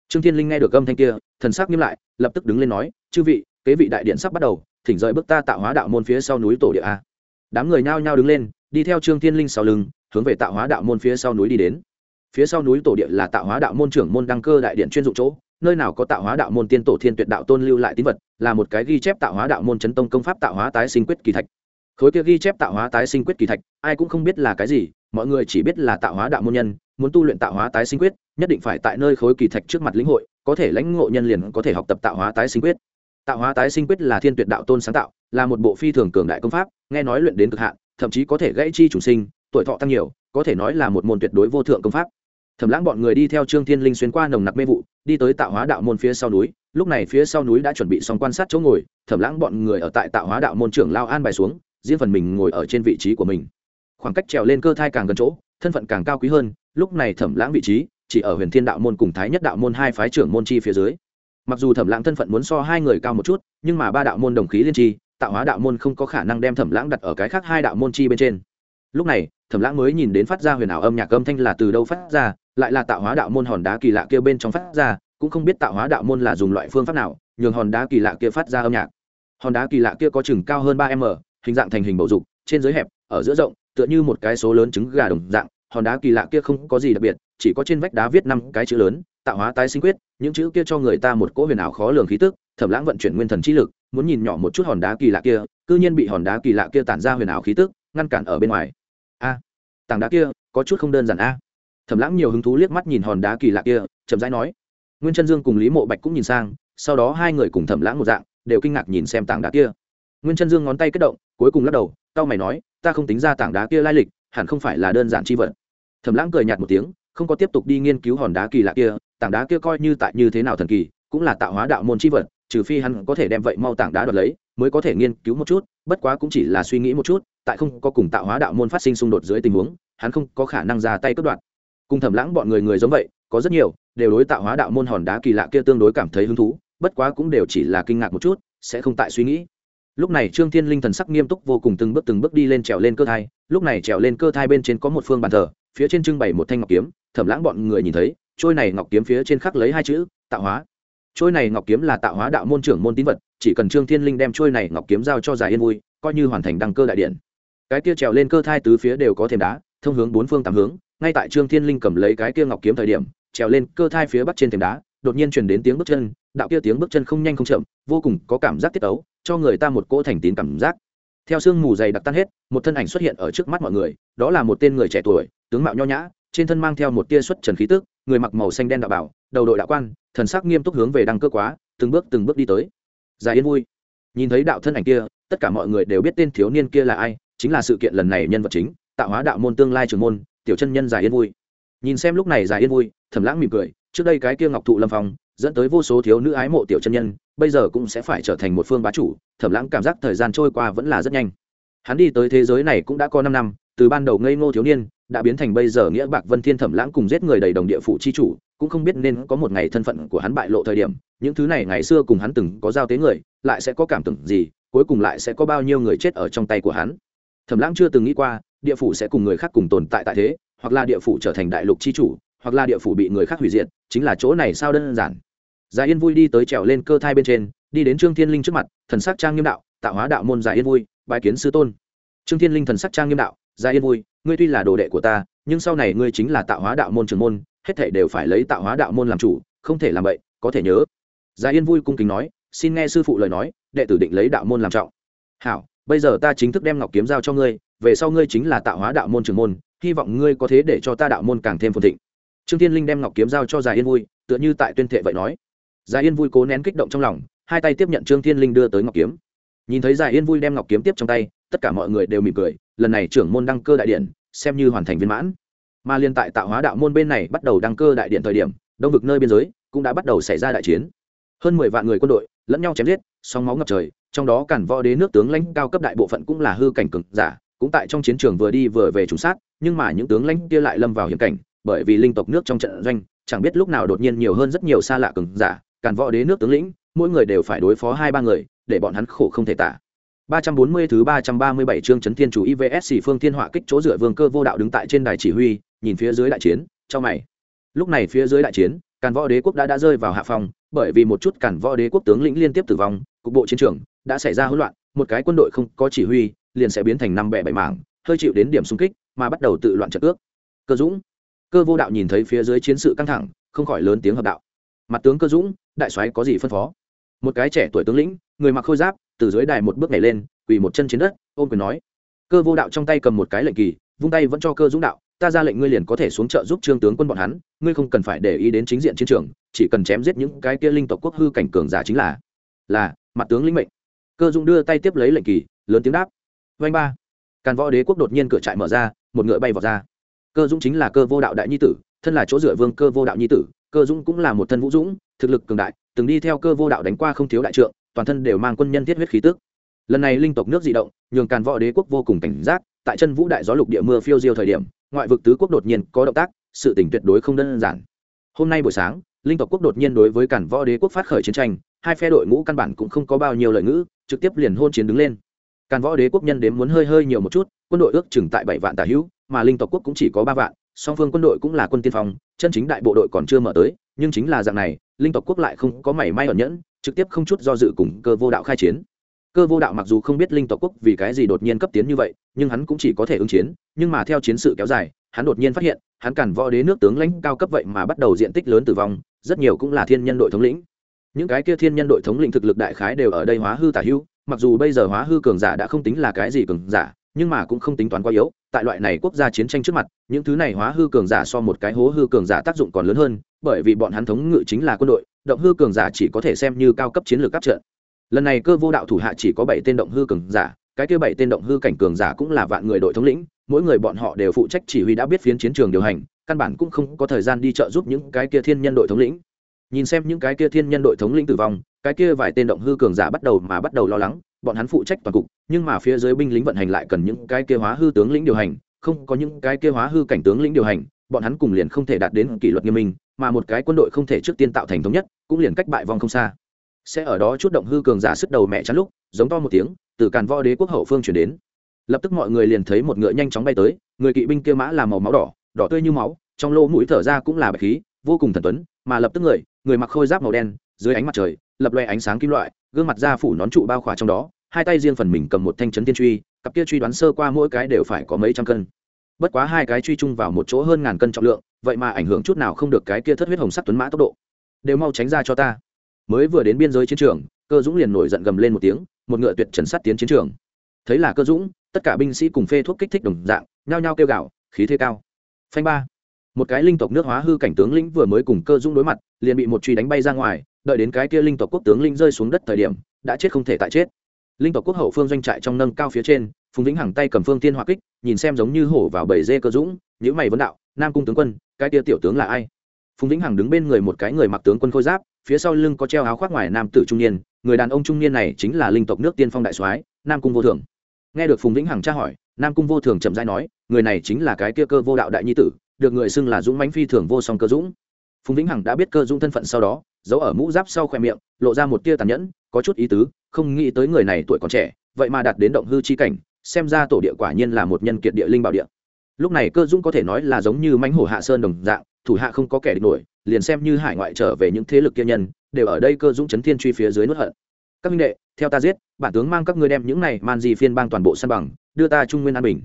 A: Trương thiên linh nghe được âm thanh kia, thần sắc nghiêm lại, lập tức đứng lên nói, chư vị, kế vị đại điện sắp bắt đầu, thỉnh rời bước ta tạo hóa đạo môn phía sau núi tổ địa a. Đám người nhao nhao đứng lên, đi theo trương thiên linh sau lưng, hướng về tạo hóa đạo môn phía sau núi đi đến. Phía sau núi tổ địa là tạo hóa đạo môn trưởng môn đăng cơ đại điện chuyên dụng chỗ, nơi nào có tạo hóa đạo môn tiên tổ thiên tuyệt đạo tôn lưu lại tín vật là một cái ghi chép tạo hóa đạo môn chấn tông công pháp tạo hóa tái sinh quyết kỳ thạch. Khối kia ghi chép tạo hóa tái sinh quyết kỳ thạch, ai cũng không biết là cái gì, mọi người chỉ biết là tạo hóa đạo môn nhân, muốn tu luyện tạo hóa tái sinh quyết, nhất định phải tại nơi khối kỳ thạch trước mặt lĩnh hội, có thể lãnh ngộ nhân liền có thể học tập tạo hóa tái sinh quyết. Tạo hóa tái sinh quyết là thiên tuyệt đạo tôn sáng tạo, là một bộ phi thường cường đại công pháp, nghe nói luyện đến cực hạn, thậm chí có thể gãy chi chủ sinh, tuổi thọ tăng nhiều, có thể nói là một môn tuyệt đối vô thượng công pháp. Thẩm lãng bọn người đi theo trương thiên linh xuyên qua nồng nặc mê vụ, đi tới tạo hóa đạo môn phía sau núi lúc này phía sau núi đã chuẩn bị xong quan sát chỗ ngồi, thẩm lãng bọn người ở tại tạo hóa đạo môn trưởng lao an bài xuống, riêng phần mình ngồi ở trên vị trí của mình. Khoảng cách trèo lên cơ thai càng gần chỗ, thân phận càng cao quý hơn, lúc này thẩm lãng vị trí chỉ ở huyền thiên đạo môn cùng thái nhất đạo môn hai phái trưởng môn chi phía dưới. Mặc dù thẩm lãng thân phận muốn so hai người cao một chút, nhưng mà ba đạo môn đồng khí liên tri, tạo hóa đạo môn không có khả năng đem thẩm lãng đặt ở cái khác hai đạo môn chi bên trên. Lúc này, thẩm lãng mới nhìn đến phát ra huyền ảo âm nhạc âm thanh là từ đâu phát ra, lại là tạo hóa đạo môn hòn đá kỳ lạ kia bên trong phát ra cũng không biết tạo hóa đạo môn là dùng loại phương pháp nào, nhường hòn đá kỳ lạ kia phát ra âm nhạc. Hòn đá kỳ lạ kia có chừng cao hơn ba m, hình dạng thành hình bầu dục, trên dưới hẹp, ở giữa rộng, tựa như một cái số lớn trứng gà đồng dạng, hòn đá kỳ lạ kia không có gì đặc biệt, chỉ có trên vách đá viết năm cái chữ lớn, tạo hóa tái sinh quyết, những chữ kia cho người ta một cỗ huyền ảo khó lường khí tức, thẩm lãng vận chuyển nguyên thần trí lực, muốn nhìn nhỏ một chút hòn đá kỳ lạ kia, cư nhiên bị hòn đá kỳ lạ kia tản ra huyền ảo khí tức, ngăn cản ở bên ngoài. A, tảng đá kia, có chút không đơn giản a. Thẩm lãng nhiều hứng thú liếc mắt nhìn hòn đá kỳ lạ kia, chậm rãi nói nguyên chân dương cùng lý mộ bạch cũng nhìn sang, sau đó hai người cùng thẩm lãng một dạng, đều kinh ngạc nhìn xem tảng đá kia. Nguyên chân dương ngón tay kết động, cuối cùng lắc đầu, tao mày nói, ta không tính ra tảng đá kia lai lịch, hẳn không phải là đơn giản chi vật. Thẩm lãng cười nhạt một tiếng, không có tiếp tục đi nghiên cứu hòn đá kỳ lạ kia, tảng đá kia coi như tại như thế nào thần kỳ, cũng là tạo hóa đạo môn chi vật, trừ phi hắn có thể đem vậy mau tảng đá đoạt lấy, mới có thể nghiên cứu một chút, bất quá cũng chỉ là suy nghĩ một chút, tại không có cùng tạo hóa đạo môn phát sinh xung đột dưới tình huống, hắn không có khả năng ra tay cướp đoạt. Cùng thẩm lãng bọn người người giống vậy có rất nhiều, đều đối tạo hóa đạo môn hòn đá kỳ lạ kia tương đối cảm thấy hứng thú, bất quá cũng đều chỉ là kinh ngạc một chút, sẽ không tại suy nghĩ. Lúc này trương thiên linh thần sắc nghiêm túc vô cùng từng bước từng bước đi lên trèo lên cơ thai, lúc này trèo lên cơ thai bên trên có một phương bàn thờ, phía trên trưng bày một thanh ngọc kiếm, thẩm lãng bọn người nhìn thấy, trôi này ngọc kiếm phía trên khắc lấy hai chữ, tạo hóa. Trôi này ngọc kiếm là tạo hóa đạo môn trưởng môn tín vật, chỉ cần trương thiên linh đem trôi này ngọc kiếm giao cho giải yên vui, coi như hoàn thành đăng cơ đại điện. Cái kia trèo lên cơ thai tứ phía đều có thềm đá, thông hướng bốn phương tám hướng, ngay tại trương thiên linh cầm lấy cái kia ngọc kiếm thời điểm trèo lên cơ thai phía bắc trên thềm đá, đột nhiên truyền đến tiếng bước chân, đạo kia tiếng bước chân không nhanh không chậm, vô cùng có cảm giác tiết ấu, cho người ta một cỗ thành tín cảm giác. Theo sương mù dày đặc tan hết, một thân ảnh xuất hiện ở trước mắt mọi người, đó là một tên người trẻ tuổi, tướng mạo nho nhã, trên thân mang theo một tia xuất trần khí tức, người mặc màu xanh đen đạo bảo, đầu đội đạo quan, thần sắc nghiêm túc hướng về đăng cơ quá, từng bước từng bước đi tới. Dài yên vui. Nhìn thấy đạo thân ảnh kia, tất cả mọi người đều biết tên thiếu niên kia là ai, chính là sự kiện lần này nhân vật chính, tạo hóa đạo môn tương lai trường môn, tiểu chân nhân dài yên vui nhìn xem lúc này dài yên vui thẩm lãng mỉm cười, trước đây cái kia ngọc thụ lâm phong, dẫn tới vô số thiếu nữ ái mộ tiểu chân nhân, bây giờ cũng sẽ phải trở thành một phương bá chủ thẩm lãng cảm giác thời gian trôi qua vẫn là rất nhanh. Hắn đi tới thế giới này cũng đã có năm năm, từ ban đầu ngây ngô thiếu niên, đã biến thành bây giờ nghĩa bạc vân thiên thẩm lãng cùng giết người đầy đồng địa phủ chi chủ, cũng không biết nên có một ngày thân phận của hắn bại lộ thời điểm, những thứ này ngày xưa cùng hắn từng có giao tế người, lại sẽ có cảm tưởng gì, cuối cùng lại sẽ có bao nhiêu người chết ở trong tay của hắn. Thẩm lãng chưa từng nghĩ qua, địa phủ sẽ cùng người khác cùng tồn tại tại thế hoặc là địa phủ trở thành đại lục chi chủ, hoặc là địa phủ bị người khác hủy diệt, chính là chỗ này sao đơn giản. Giải yên vui đi tới trèo lên cơ thai bên trên, đi đến trương thiên linh trước mặt, thần sắc trang nghiêm đạo, tạo hóa đạo môn giải yên vui bài kiến sư tôn. Trương thiên linh thần sắc trang nghiêm đạo giải yên vui, ngươi tuy là đồ đệ của ta, nhưng sau này ngươi chính là tạo hóa đạo môn trưởng môn, hết thể đều phải lấy tạo hóa đạo môn làm chủ, không thể làm vậy có thể nhớ. Giải yên vui cung kính nói, xin nghe sư phụ lời nói, đệ tử định lấy đạo môn làm trọng. Hảo, bây giờ ta chính thức đem ngọc kiếm giao cho ngươi, về sau ngươi chính là tạo hóa đạo môn trưởng môn hy vọng ngươi có thế để cho ta đạo môn càng thêm phồn thịnh. Trương thiên linh đem ngọc kiếm giao cho già yên vui, tựa như tại tuyên thệ vậy nói. Già yên vui cố nén kích động trong lòng, hai tay tiếp nhận trương thiên linh đưa tới ngọc kiếm. Nhìn thấy già yên vui đem ngọc kiếm tiếp trong tay, tất cả mọi người đều mỉm cười, lần này trưởng môn đăng cơ đại điện, xem như hoàn thành viên mãn. Mà liên tại tạo hóa đạo môn bên này bắt đầu đăng cơ đại điện thời điểm, đông vực nơi biên giới cũng đã bắt đầu xảy ra đại chiến. Hơn mười vạn người quân đội lẫn nhau chém giết, sóng máu ngập trời, trong đó cản võ đế nước tướng lãnh cao cấp đại bộ phận cũng là hư cảnh cực giả cũng tại trong chiến trường vừa đi vừa về trùng sát nhưng mà những tướng lãnh kia lại lâm vào hiểm cảnh bởi vì linh tộc nước trong trận doanh chẳng biết lúc nào đột nhiên nhiều hơn rất nhiều xa lạ cường giả càn võ đế nước tướng lĩnh mỗi người đều phải đối phó hai ba người để bọn hắn khổ không thể tả 340 thứ 337 chương chấn thiên chủ IVS Phương Thiên Họa kích chỗ dựa vương cơ vô đạo đứng tại trên đài chỉ huy, nhìn phía dưới đại chiến, cho mày. Lúc này phía dưới đại chiến, Càn Võ Đế quốc đã đã rơi vào hạ phong, bởi vì một chút Càn Võ Đế quốc tướng lĩnh liên tiếp tử vong, cục bộ chiến trường đã xảy ra hỗn loạn, một cái quân đội không có chỉ huy, liền sẽ biến thành năm bẻ bảy mảng, hơi chịu đến điểm xung kích, mà bắt đầu tự loạn trận ước. Cơ Dũng, Cơ Vô Đạo nhìn thấy phía dưới chiến sự căng thẳng, không khỏi lớn tiếng hợp đạo. Mặt tướng Cơ Dũng, đại soái có gì phân phó? Một cái trẻ tuổi tướng lĩnh, người mặc khôi giáp, từ dưới đài một bước nhảy lên quỳ một chân trên đất ôm quyền nói cơ vô đạo trong tay cầm một cái lệnh kỳ vung tay vẫn cho cơ dũng đạo ta ra lệnh ngươi liền có thể xuống trợ giúp trương tướng quân bọn hắn ngươi không cần phải để ý đến chính diện chiến trường chỉ cần chém giết những cái kia linh tộc quốc hư cảnh cường giả chính là là mặt tướng lĩnh mệnh cơ dũng đưa tay tiếp lấy lệnh kỳ lớn tiếng đáp vanh ba. Càn võ đế quốc đột nhiên cửa trại mở ra, một ngựa bay vào ra. Cơ dũng chính là cơ vô đạo đại nhi tử, thân là chỗ dựa vương cơ vô đạo nhi tử, cơ dũng cũng là một thân vũ dũng, thực lực cường đại, từng đi theo cơ vô đạo đánh qua không thiếu đại trượng, toàn thân đều mang quân nhân thiết huyết khí tức. Lần này linh tộc nước di động, nhường càn võ đế quốc vô cùng cảnh giác, tại chân vũ đại gió lục địa mưa phiêu diêu thời điểm, ngoại vực tứ quốc đột nhiên có động tác, sự tỉnh tuyệt đối không đơn giản. Hôm nay buổi sáng, linh tộc quốc đột nhiên đối với càn võ đế quốc phát khởi chiến tranh, hai phe đội ngũ căn bản cũng không có bao nhiêu lời ngữ, trực tiếp liền hôn chiến đứng lên càn võ đế quốc nhân đếm muốn hơi hơi nhiều một chút, quân đội ước chừng tại bảy vạn tà hữu, mà linh tộc quốc cũng chỉ có ba vạn, song phương quân đội cũng là quân tiên phong, chân chính đại bộ đội còn chưa mở tới, nhưng chính là dạng này, linh tộc quốc lại không có mảy may ẩn nhẫn, trực tiếp không chút do dự cùng cơ vô đạo khai chiến. Cơ vô đạo mặc dù không biết linh tộc quốc vì cái gì đột nhiên cấp tiến như vậy, nhưng hắn cũng chỉ có thể ứng chiến, nhưng mà theo chiến sự kéo dài, hắn đột nhiên phát hiện, hắn cản võ đế nước tướng lãnh cao cấp vậy mà bắt đầu diện tích lớn tử vong, rất nhiều cũng là thiên nhân đội thống lĩnh. Những cái kia thiên nhân đội thống lĩnh thực lực đại khái đều ở đây hóa hư tả hữu mặc dù bây giờ hóa hư cường giả đã không tính là cái gì cường giả, nhưng mà cũng không tính toán quá yếu. Tại loại này quốc gia chiến tranh trước mặt, những thứ này hóa hư cường giả so một cái hố hư cường giả tác dụng còn lớn hơn, bởi vì bọn hắn thống ngự chính là quân đội, động hư cường giả chỉ có thể xem như cao cấp chiến lược áp trận. Lần này cơ vô đạo thủ hạ chỉ có bảy tên động hư cường giả, cái kia bảy tên động hư cảnh cường giả cũng là vạn người đội thống lĩnh, mỗi người bọn họ đều phụ trách chỉ huy đã biết phiến chiến trường điều hành, căn bản cũng không có thời gian đi trợ giúp những cái kia thiên nhân đội thống lĩnh nhìn xem những cái kia thiên nhân đội thống lĩnh tử vong, cái kia vài tên động hư cường giả bắt đầu mà bắt đầu lo lắng, bọn hắn phụ trách toàn cục, nhưng mà phía dưới binh lính vận hành lại cần những cái kia hóa hư tướng lĩnh điều hành, không có những cái kia hóa hư cảnh tướng lĩnh điều hành, bọn hắn cùng liền không thể đạt đến kỷ luật nghiêm minh, mà một cái quân đội không thể trước tiên tạo thành thống nhất, cũng liền cách bại vong không xa. Sẽ ở đó chút động hư cường giả sức đầu mẹ chắn lúc, giống to một tiếng, từ càn vo đế quốc hậu phương chuyển đến. Lập tức mọi người liền thấy một ngựa nhanh chóng bay tới, người kỵ binh kia mã là màu máu đỏ đỏ tươi như máu, trong lỗ mũi thở ra cũng là bạch khí, vô cùng thần tuấn, mà lập tức người người mặc khôi giáp màu đen, dưới ánh mặt trời, lập loe ánh sáng kim loại, gương mặt da phủ nón trụ bao khỏa trong đó, hai tay riêng phần mình cầm một thanh chấn tiên truy, cặp kia truy đoán sơ qua mỗi cái đều phải có mấy trăm cân. Bất quá hai cái truy chung vào một chỗ hơn ngàn cân trọng lượng, vậy mà ảnh hưởng chút nào không được cái kia thất huyết hồng sắc tuấn mã tốc độ. Đều mau tránh ra cho ta. Mới vừa đến biên giới chiến trường, cơ dũng liền nổi giận gầm lên một tiếng, một ngựa tuyệt trần sát tiến chiến trường. Thấy là cơ dũng, tất cả binh sĩ cùng phê thuốc kích thích đồng dạng, nhao nhao kêu gạo khí thế cao. Phanh ba một cái linh tộc nước hóa hư cảnh tướng lĩnh vừa mới cùng cơ dũng đối mặt, liền bị một truy đánh bay ra ngoài, đợi đến cái kia linh tộc quốc tướng linh rơi xuống đất thời điểm, đã chết không thể tại chết. Linh tộc quốc hậu phương doanh trại trong nâng cao phía trên, phùng vĩnh hằng tay cầm phương tiên hỏa kích, nhìn xem giống như hổ vào bầy dê cơ dũng những mày vấn đạo, nam cung tướng quân, cái kia tiểu tướng là ai? Phùng vĩnh hằng đứng bên người một cái người mặc tướng quân khôi giáp, phía sau lưng có treo áo khoác ngoài nam tử trung niên, người đàn ông trung niên này chính là linh tộc nước tiên phong đại soái, nam cung vô thường. Nghe được phùng vĩnh hằng tra hỏi, nam cung vô thường chậm dai nói, người này chính là cái kia cơ vô đạo đại nhi tử được người xưng là dũng mãnh phi thường vô song cơ dũng. Phùng vĩnh hằng đã biết cơ dũng thân phận sau đó, giấu ở mũ giáp sau khoe miệng, lộ ra một tia tàn nhẫn, có chút ý tứ, không nghĩ tới người này tuổi còn trẻ, vậy mà đạt đến động hư chi cảnh, xem ra tổ địa quả nhiên là một nhân kiệt địa linh bảo địa. Lúc này cơ dũng có thể nói là giống như mãnh hổ hạ sơn đồng dạng, thủ hạ không có kẻ địch nổi, liền xem như hải ngoại trở về những thế lực kia nhân, đều ở đây cơ dũng chấn thiên truy phía dưới nuốt hận. Các minh đệ, theo ta giết, bản tướng mang các ngươi đem những này man di phiên bang toàn bộ săn bằng, đưa ta trung nguyên an bình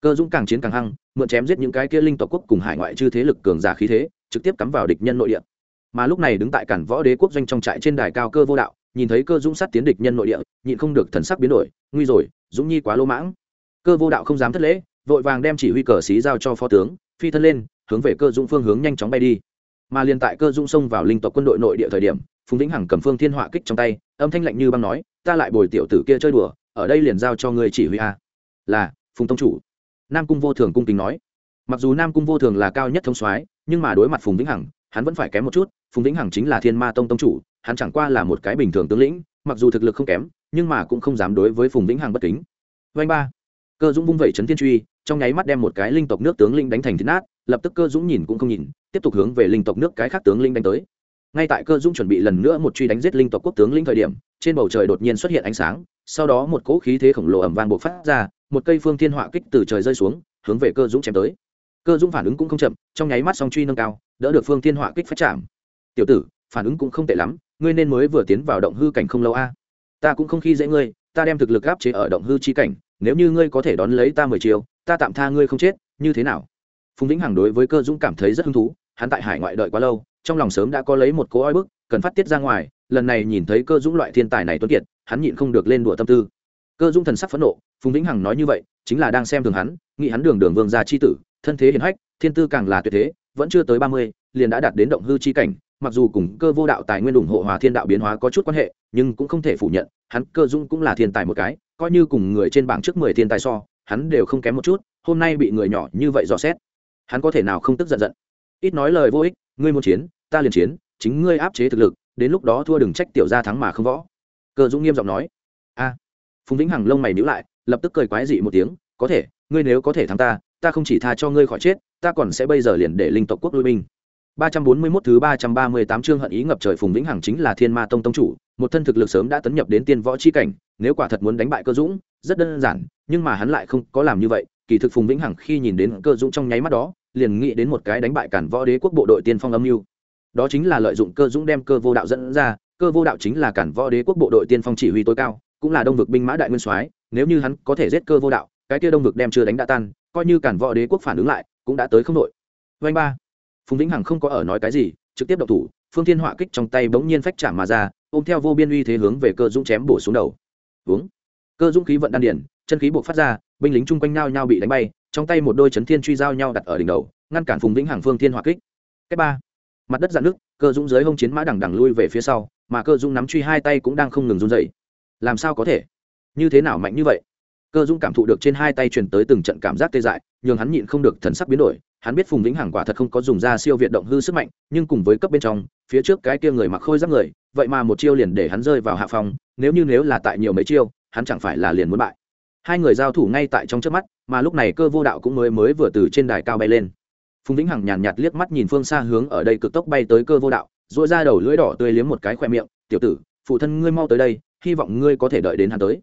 A: cơ dũng càng chiến càng hăng, mượn chém giết những cái kia linh tộc quốc cùng hải ngoại chư thế lực cường giả khí thế, trực tiếp cắm vào địch nhân nội địa. Mà lúc này đứng tại cản võ đế quốc doanh trong trại trên đài cao cơ vô đạo, nhìn thấy cơ dũng sát tiến địch nhân nội địa, nhịn không được thần sắc biến đổi, nguy rồi, dũng nhi quá lô mãng. Cơ vô đạo không dám thất lễ, vội vàng đem chỉ huy cờ xí giao cho phó tướng, phi thân lên, hướng về cơ dũng phương hướng nhanh chóng bay đi. Mà liền tại cơ dũng xông vào linh tộc quân đội nội địa thời điểm, phùng vĩnh hằng cầm phương thiên họa kích trong tay, âm thanh lạnh như băng nói, ta lại bồi tiểu tử kia chơi đùa, ở đây liền giao cho ngươi chỉ huy a. Là, phùng tông chủ nam cung vô thường cung kính nói. Mặc dù nam cung vô thường là cao nhất thông soái, nhưng mà đối mặt phùng vĩnh hằng, hắn vẫn phải kém một chút. Phùng vĩnh hằng chính là thiên ma tông tông chủ, hắn chẳng qua là một cái bình thường tướng lĩnh, mặc dù thực lực không kém, nhưng mà cũng không dám đối với phùng vĩnh hằng bất kính. Vanh ba. Cơ dũng vung vẩy trấn thiên truy, trong nháy mắt đem một cái linh tộc nước tướng linh đánh thành thịt nát, lập tức cơ dũng nhìn cũng không nhìn, tiếp tục hướng về linh tộc nước cái khác tướng linh đánh tới. Ngay tại cơ dũng chuẩn bị lần nữa một truy đánh giết linh tộc quốc tướng linh thời điểm, trên bầu trời đột nhiên xuất hiện ánh sáng, sau đó một cỗ khí thế khổng lồ ẩm vang bộc phát ra một cây phương thiên họa kích từ trời rơi xuống, hướng về cơ dũng chém tới. Cơ dũng phản ứng cũng không chậm, trong nháy mắt song truy nâng cao, đỡ được phương thiên họa kích phát chạm. Tiểu tử, phản ứng cũng không tệ lắm, ngươi nên mới vừa tiến vào động hư cảnh không lâu a. Ta cũng không khi dễ ngươi, ta đem thực lực áp chế ở động hư chi cảnh, nếu như ngươi có thể đón lấy ta mười chiều ta tạm tha ngươi không chết, như thế nào? Phùng vĩnh hằng đối với cơ dũng cảm thấy rất hứng thú, hắn tại hải ngoại đợi quá lâu, trong lòng sớm đã có lấy một cố oi bức, cần phát tiết ra ngoài, lần này nhìn thấy cơ dũng loại thiên tài này tuấn kiệt, hắn nhịn không được lên đùa tâm tư cơ Dung thần sắc phẫn nộ, phùng vĩnh hằng nói như vậy, chính là đang xem thường hắn, nghĩ hắn đường đường vương gia chi tử, thân thế hiển hách, thiên tư càng là tuyệt thế, vẫn chưa tới ba mươi, liền đã đạt đến động hư chi cảnh, mặc dù cùng cơ vô đạo tài nguyên ủng hộ hòa thiên đạo biến hóa có chút quan hệ, nhưng cũng không thể phủ nhận, hắn cơ dung cũng là thiên tài một cái, coi như cùng người trên bảng trước mười thiên tài so, hắn đều không kém một chút, hôm nay bị người nhỏ như vậy dò xét, hắn có thể nào không tức giận giận. Ít nói lời vô ích, ngươi muốn chiến, ta liền chiến, chính ngươi áp chế thực lực, đến lúc đó thua đừng trách tiểu gia thắng mà không võ. Cơ dũng nghiêm giọng nói phùng vĩnh hằng lông mày nhíu lại lập tức cười quái dị một tiếng có thể ngươi nếu có thể thắng ta ta không chỉ tha cho ngươi khỏi chết ta còn sẽ bây giờ liền để linh tộc quốc lui binh 341 thứ 338 chương hận ý ngập trời Phùng Vĩnh Hằng chính là Thiên Ma Tông tông chủ, một thân thực lực sớm đã tấn nhập đến tiên võ chi cảnh, nếu quả thật muốn đánh bại Cơ Dũng, rất đơn giản, nhưng mà hắn lại không có làm như vậy, kỳ thực Phùng Vĩnh Hằng khi nhìn đến Cơ Dũng trong nháy mắt đó, liền nghĩ đến một cái đánh bại cản võ đế quốc bộ đội tiên phong âm mưu. Đó chính là lợi dụng Cơ Dũng đem Cơ Vô Đạo dẫn ra, Cơ Vô Đạo chính là cản võ đế quốc bộ đội tiên phong chỉ huy tối cao, cũng là đông vực binh mã đại nguyên soái, nếu như hắn có thể giết Cơ Vô Đạo, cái kia đông vực đem chưa đánh đã tan, coi như cản võ đế quốc phản ứng lại, cũng đã tới không đội. vanh ba phùng vĩnh hằng không có ở nói cái gì trực tiếp độc thủ phương thiên họa kích trong tay bỗng nhiên phách chạm mà ra ôm theo vô biên uy thế hướng về cơ dũng chém bổ xuống đầu. Uống cơ dũng khí vận đan điển chân khí buộc phát ra binh lính chung quanh nao nhau bị đánh bay trong tay một đôi chấn thiên truy giao nhau đặt ở đỉnh đầu ngăn cản phùng vĩnh hằng phương thiên họa kích. Cách ba mặt đất dạn nước cơ dũng dưới hông chiến mã đằng đằng lui về phía sau mà cơ dũng nắm truy hai tay cũng đang không ngừng run dậy làm sao có thể? Như thế nào mạnh như vậy? Cơ dũng cảm thụ được trên hai tay truyền tới từng trận cảm giác tê dại, nhường hắn nhịn không được thần sắc biến đổi, hắn biết phùng vĩnh hằng quả thật không có dùng ra siêu việt động hư sức mạnh, nhưng cùng với cấp bên trong, phía trước cái kia người mặc khôi giáp người, vậy mà một chiêu liền để hắn rơi vào hạ phòng nếu như nếu là tại nhiều mấy chiêu, hắn chẳng phải là liền muốn bại. Hai người giao thủ ngay tại trong trước mắt, mà lúc này cơ vô đạo cũng mới mới vừa từ trên đài cao bay lên. Phùng vĩnh hằng nhàn nhạt liếc mắt nhìn phương xa hướng ở đây cực tốc bay tới cơ vô đạo dội ra đầu lưỡi đỏ tươi liếm một cái khoe miệng, tiểu tử, phụ thân ngươi mau tới đây hy vọng ngươi có thể đợi đến hắn tới.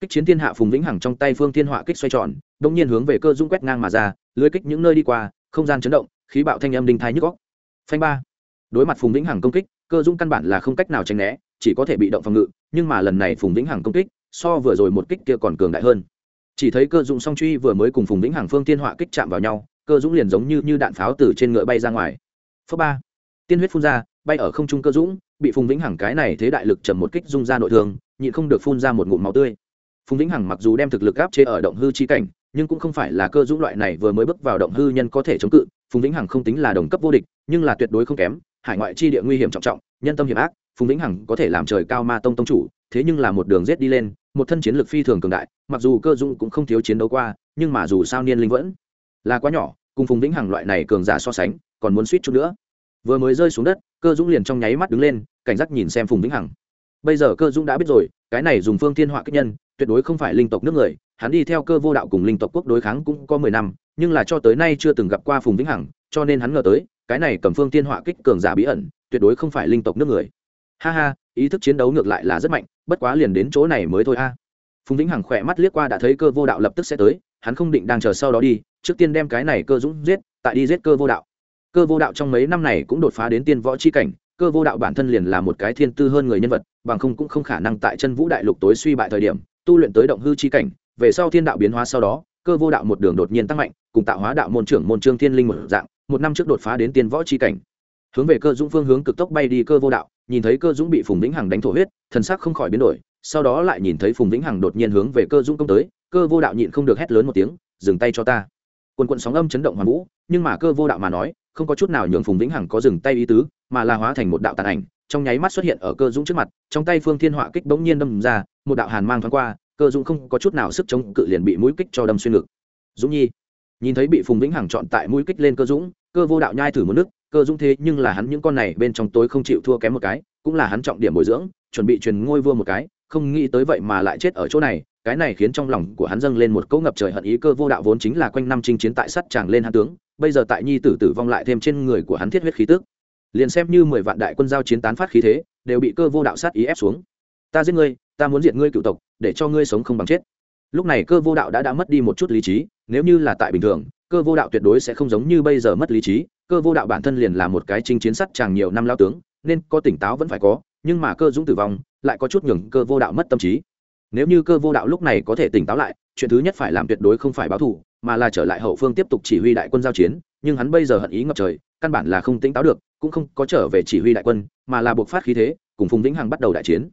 A: Kích chiến thiên hạ phùng vĩnh hằng trong tay phương thiên họa kích xoay tròn đông nhiên hướng về cơ dung quét ngang mà ra lưới kích những nơi đi qua không gian chấn động khí bạo thanh âm đinh thai nhức góc phanh ba. Đối mặt phùng vĩnh hằng công kích cơ dung căn bản là không cách nào tránh né chỉ có thể bị động phòng ngự nhưng mà lần này phùng vĩnh hằng công kích so vừa rồi một kích kia còn cường đại hơn. Chỉ thấy cơ dung song truy vừa mới cùng phùng vĩnh hằng phương Thiên họa kích chạm vào nhau cơ dũng liền giống như, như đạn pháo từ trên ngựa bay ra ngoài. Phớ ba. Tiên huyết phun ra bay ở không trung cơ dũng bị phùng vĩnh hằng cái này thế đại lực trầm một kích dung ra nội thương, nhịn không được phun ra một ngụm máu tươi. Phùng vĩnh hằng mặc dù đem thực lực áp chế ở động hư chi cảnh, nhưng cũng không phải là cơ dũng loại này vừa mới bước vào động hư nhân có thể chống cự, phùng vĩnh hằng không tính là đồng cấp vô địch, nhưng là tuyệt đối không kém, hải ngoại chi địa nguy hiểm trọng trọng, nhân tâm hiểm ác, phùng vĩnh hằng có thể làm trời cao ma tông tông chủ, thế nhưng là một đường rết đi lên, một thân chiến lược phi thường cường đại, mặc dù cơ dũng cũng không thiếu chiến đấu qua, nhưng mà dù sao niên linh vẫn là quá nhỏ, cùng phùng vĩnh hằng loại này cường giả so sánh, còn muốn suýt chút nữa. Vừa mới rơi xuống đất cơ dũng liền trong nháy mắt đứng lên, cảnh giác nhìn xem phùng vĩnh hằng. Bây giờ cơ dũng đã biết rồi, cái này dùng phương thiên họa kích nhân, tuyệt đối không phải linh tộc nước người, hắn đi theo cơ vô đạo cùng linh tộc quốc đối kháng cũng có mười năm, nhưng là cho tới nay chưa từng gặp qua phùng vĩnh hằng, cho nên hắn ngờ tới, cái này cầm phương Thiên họa kích cường giả bí ẩn, tuyệt đối không phải linh tộc nước người. Ha ha, ý thức chiến đấu ngược lại là rất mạnh, bất quá liền đến chỗ này mới thôi a. Phùng vĩnh hằng khỏe mắt liếc qua đã thấy cơ vô đạo lập tức sẽ tới, hắn không định đang chờ sau đó đi, trước tiên đem cái này cơ dũng giết, tại đi giết cơ vô đạo cơ vô đạo trong mấy năm này cũng đột phá đến tiên võ c h i cảnh, cơ vô đạo bản thân liền là một cái thiên tư hơn người nhân vật, bằng không cũng không khả năng tại chân vũ đại lục tối suy bại thời điểm, tu luyện tới động hư chi cảnh, về sau thiên đạo biến hóa sau đó, cơ vô đạo một đường đột nhiên tăng mạnh, cùng tạo hóa đạo môn trưởng môn trương thiên linh một dạng, một năm trước đột phá đến tiên võ chi cảnh. Hướng về cơ dũng phương hướng cực tốc bay đi cơ vô đạo, nhìn thấy cơ dũng bị phùng vĩnh hằng đánh thổ huyết, thần sắc không khỏi biến đổi, sau đó lại nhìn thấy phùng vĩnh hằng đột nhiên hướng về cơ dũng công tới, cơ vô đạo nhịn không được hét lớn một tiếng, dừng tay cho ta. Quần quận sóng âm chấn động hoàn vũ, nhưng mà cơ vô đạo mà nói không có chút nào nhường phùng vĩnh hằng có dừng tay ý tứ, mà là hóa thành một đạo tàn ảnh, trong nháy mắt xuất hiện ở cơ dũng trước mặt, trong tay phương thiên họa kích bỗng nhiên đâm ra, một đạo hàn mang thoáng qua, cơ dũng không có chút nào sức chống cự liền bị mũi kích cho đâm xuyên ngực. Dũng nhi, nhìn thấy bị phùng vĩnh hằng chọn tại mũi kích lên cơ dũng, cơ vô đạo nhai thử một nước, cơ dũng thế nhưng là hắn những con này bên trong tối không chịu thua kém một cái, cũng là hắn trọng điểm bồi dưỡng, chuẩn bị truyền ngôi vua một cái, không nghĩ tới vậy mà lại chết ở chỗ này, cái này khiến trong lòng của hắn dâng lên một cỗ ngập trời hận ý, cơ vô đạo vốn chính là quanh năm chinh chiến tại sắt tràng lên hắn tướng bây giờ tại nhi tử tử vong lại thêm trên người của hắn thiết huyết khí tức. Liền xem như mười vạn đại quân giao chiến tán phát khí thế, đều bị cơ vô đạo sát ý ép xuống. Ta giết ngươi, ta muốn diệt ngươi cựu tộc, để cho ngươi sống không bằng chết. Lúc này cơ vô đạo đã đã mất đi một chút lý trí, nếu như là tại bình thường, cơ vô đạo tuyệt đối sẽ không giống như bây giờ mất lý trí, cơ vô đạo bản thân liền là một cái chinh chiến sắt chàng nhiều năm lao tướng, nên có tỉnh táo vẫn phải có, nhưng mà cơ dũng tử vong, lại có chút nhường cơ vô đạo mất tâm trí nếu như cơ vô đạo lúc này có thể tỉnh táo lại, chuyện thứ nhất phải làm tuyệt đối không phải báo thù, mà là trở lại hậu phương tiếp tục chỉ huy đại quân giao chiến, nhưng hắn bây giờ hận ý ngập trời, căn bản là không tỉnh táo được, cũng không có trở về chỉ huy đại quân, mà là buộc phát khí thế, cùng phùng vĩnh hằng bắt đầu đại chiến.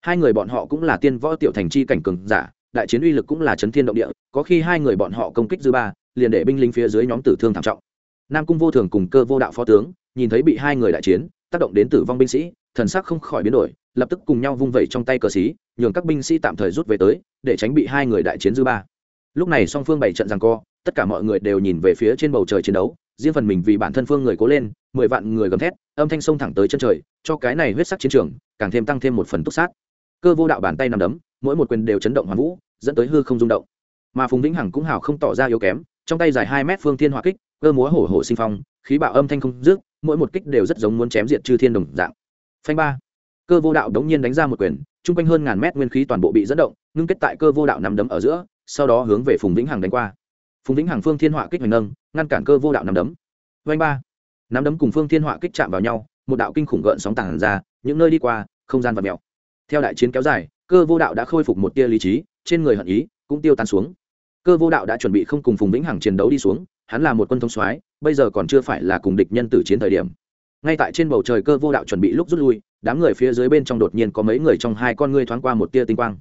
A: Hai người bọn họ cũng là tiên võ tiểu thành chi cảnh cường giả, đại chiến uy lực cũng là chấn thiên động địa, có khi hai người bọn họ công kích dư ba, liền để binh lính phía dưới nhóm tử thương thảm trọng. Nam cung vô thường cùng cơ vô đạo phó tướng, nhìn thấy bị hai người đại chiến, tác động đến tử vong binh sĩ, thần sắc không khỏi biến đổi, lập tức cùng nhau vung vẩy trong tay cờ xí nhường các binh sĩ tạm thời rút về tới, để tránh bị hai người đại chiến dư ba. Lúc này song phương bảy trận rằng co, tất cả mọi người đều nhìn về phía trên bầu trời chiến đấu, riêng phần mình vì bản thân phương người cố lên, mười vạn người gầm thét, âm thanh sông thẳng tới chân trời, cho cái này huyết sắc chiến trường càng thêm tăng thêm một phần túc sát. Cơ vô đạo bàn tay nằm đấm, mỗi một quyền đều chấn động hoàn vũ, dẫn tới hư không rung động. Mà phùng vĩnh hằng cũng hào không tỏ ra yếu kém, trong tay dài hai mét phương thiên hỏa kích, cơ múa hổ hổ sinh phong, khí bạo âm thanh không dứt, mỗi một kích đều rất giống muốn chém diệt chư thiên đồng dạng. Phanh ba. Cơ vô đạo đống nhiên đánh ra một quyền chung quanh hơn ngàn mét nguyên khí toàn bộ bị dẫn động, ngưng kết tại cơ vô đạo nằm đấm ở giữa, sau đó hướng về phùng vĩnh hằng đánh qua. Phùng vĩnh hằng phương thiên họa kích hoành nâng, ngăn cản cơ vô đạo nằm đấm. Vanh ba. Nắm đấm cùng phương thiên họa kích chạm vào nhau, một đạo kinh khủng gợn sóng tàn ra, những nơi đi qua, không gian và mèo. Theo đại chiến kéo dài, cơ vô đạo đã khôi phục một tia lý trí, trên người hận ý cũng tiêu tan xuống. Cơ vô đạo đã chuẩn bị không cùng phùng vĩnh hằng chiến đấu đi xuống, hắn là một quân thông soái, bây giờ còn chưa phải là cùng địch nhân tử chiến thời điểm. Ngay tại trên bầu trời cơ vô đạo chuẩn bị lúc rút lui đám người phía dưới bên trong đột nhiên có mấy người trong hai con ngươi thoáng qua một tia tinh quang.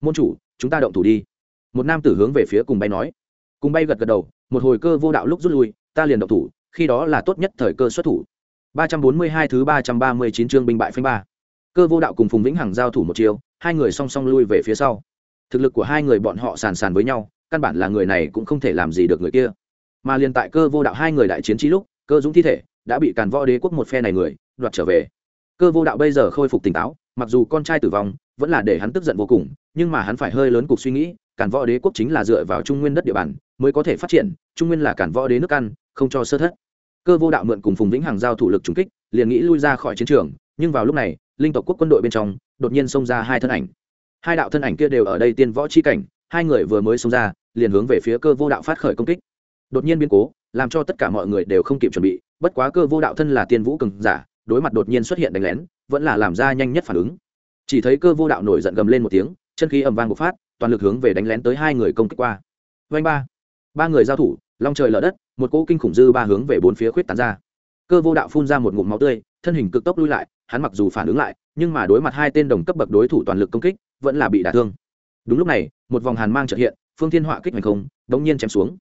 A: Môn chủ, chúng ta động thủ đi. Một nam tử hướng về phía cùng bay nói. Cùng bay gật gật đầu, một hồi cơ vô đạo lúc rút lui, ta liền động thủ, khi đó là tốt nhất thời cơ xuất thủ. 342 thứ 339 chương binh bại phanh ba. Cơ vô đạo cùng phùng vĩnh hằng giao thủ một chiều hai người song song lui về phía sau. Thực lực của hai người bọn họ sàn sàn với nhau, căn bản là người này cũng không thể làm gì được người kia. Mà liền tại cơ vô đạo hai người đại chiến trí lúc, cơ dũng thi thể đã bị càn võ đế quốc một phe này người, đoạt trở về cơ vô đạo bây giờ khôi phục tỉnh táo, mặc dù con trai tử vong, vẫn là để hắn tức giận vô cùng, nhưng mà hắn phải hơi lớn cục suy nghĩ cản võ đế quốc chính là dựa vào trung nguyên đất địa bàn mới có thể phát triển, trung nguyên là cản võ đế nước ăn, không cho sơ thất. Cơ vô đạo mượn cùng phùng vĩnh hàng giao thủ lực trùng kích, liền nghĩ lui ra khỏi chiến trường, nhưng vào lúc này, linh tộc quốc quân đội bên trong, đột nhiên xông ra hai thân ảnh. Hai đạo thân ảnh kia đều ở đây tiên võ chi cảnh, hai người vừa mới xông ra, liền hướng về phía cơ vô đạo phát khởi công kích. Đột nhiên biến cố, làm cho tất cả mọi người đều không kịp chuẩn bị, bất quá cơ vô đạo thân là tiên vũ cường giả đối mặt đột nhiên xuất hiện đánh lén, vẫn là làm ra nhanh nhất phản ứng. Chỉ thấy cơ vô đạo nổi giận gầm lên một tiếng, chân khí ầm vang bộc phát, toàn lực hướng về đánh lén tới hai người công kích qua. Vanh ba. Ba người giao thủ, long trời lở đất, một cỗ kinh khủng dư ba hướng về bốn phía khuyết tán ra. Cơ vô đạo phun ra một ngụm máu tươi, thân hình cực tốc lui lại, hắn mặc dù phản ứng lại, nhưng mà đối mặt hai tên đồng cấp bậc đối thủ toàn lực công kích, vẫn là bị đả thương. Đúng lúc này, một vòng hàn mang trợ hiện, phương thiên họa kích hành không, đống nhiên chém xuống.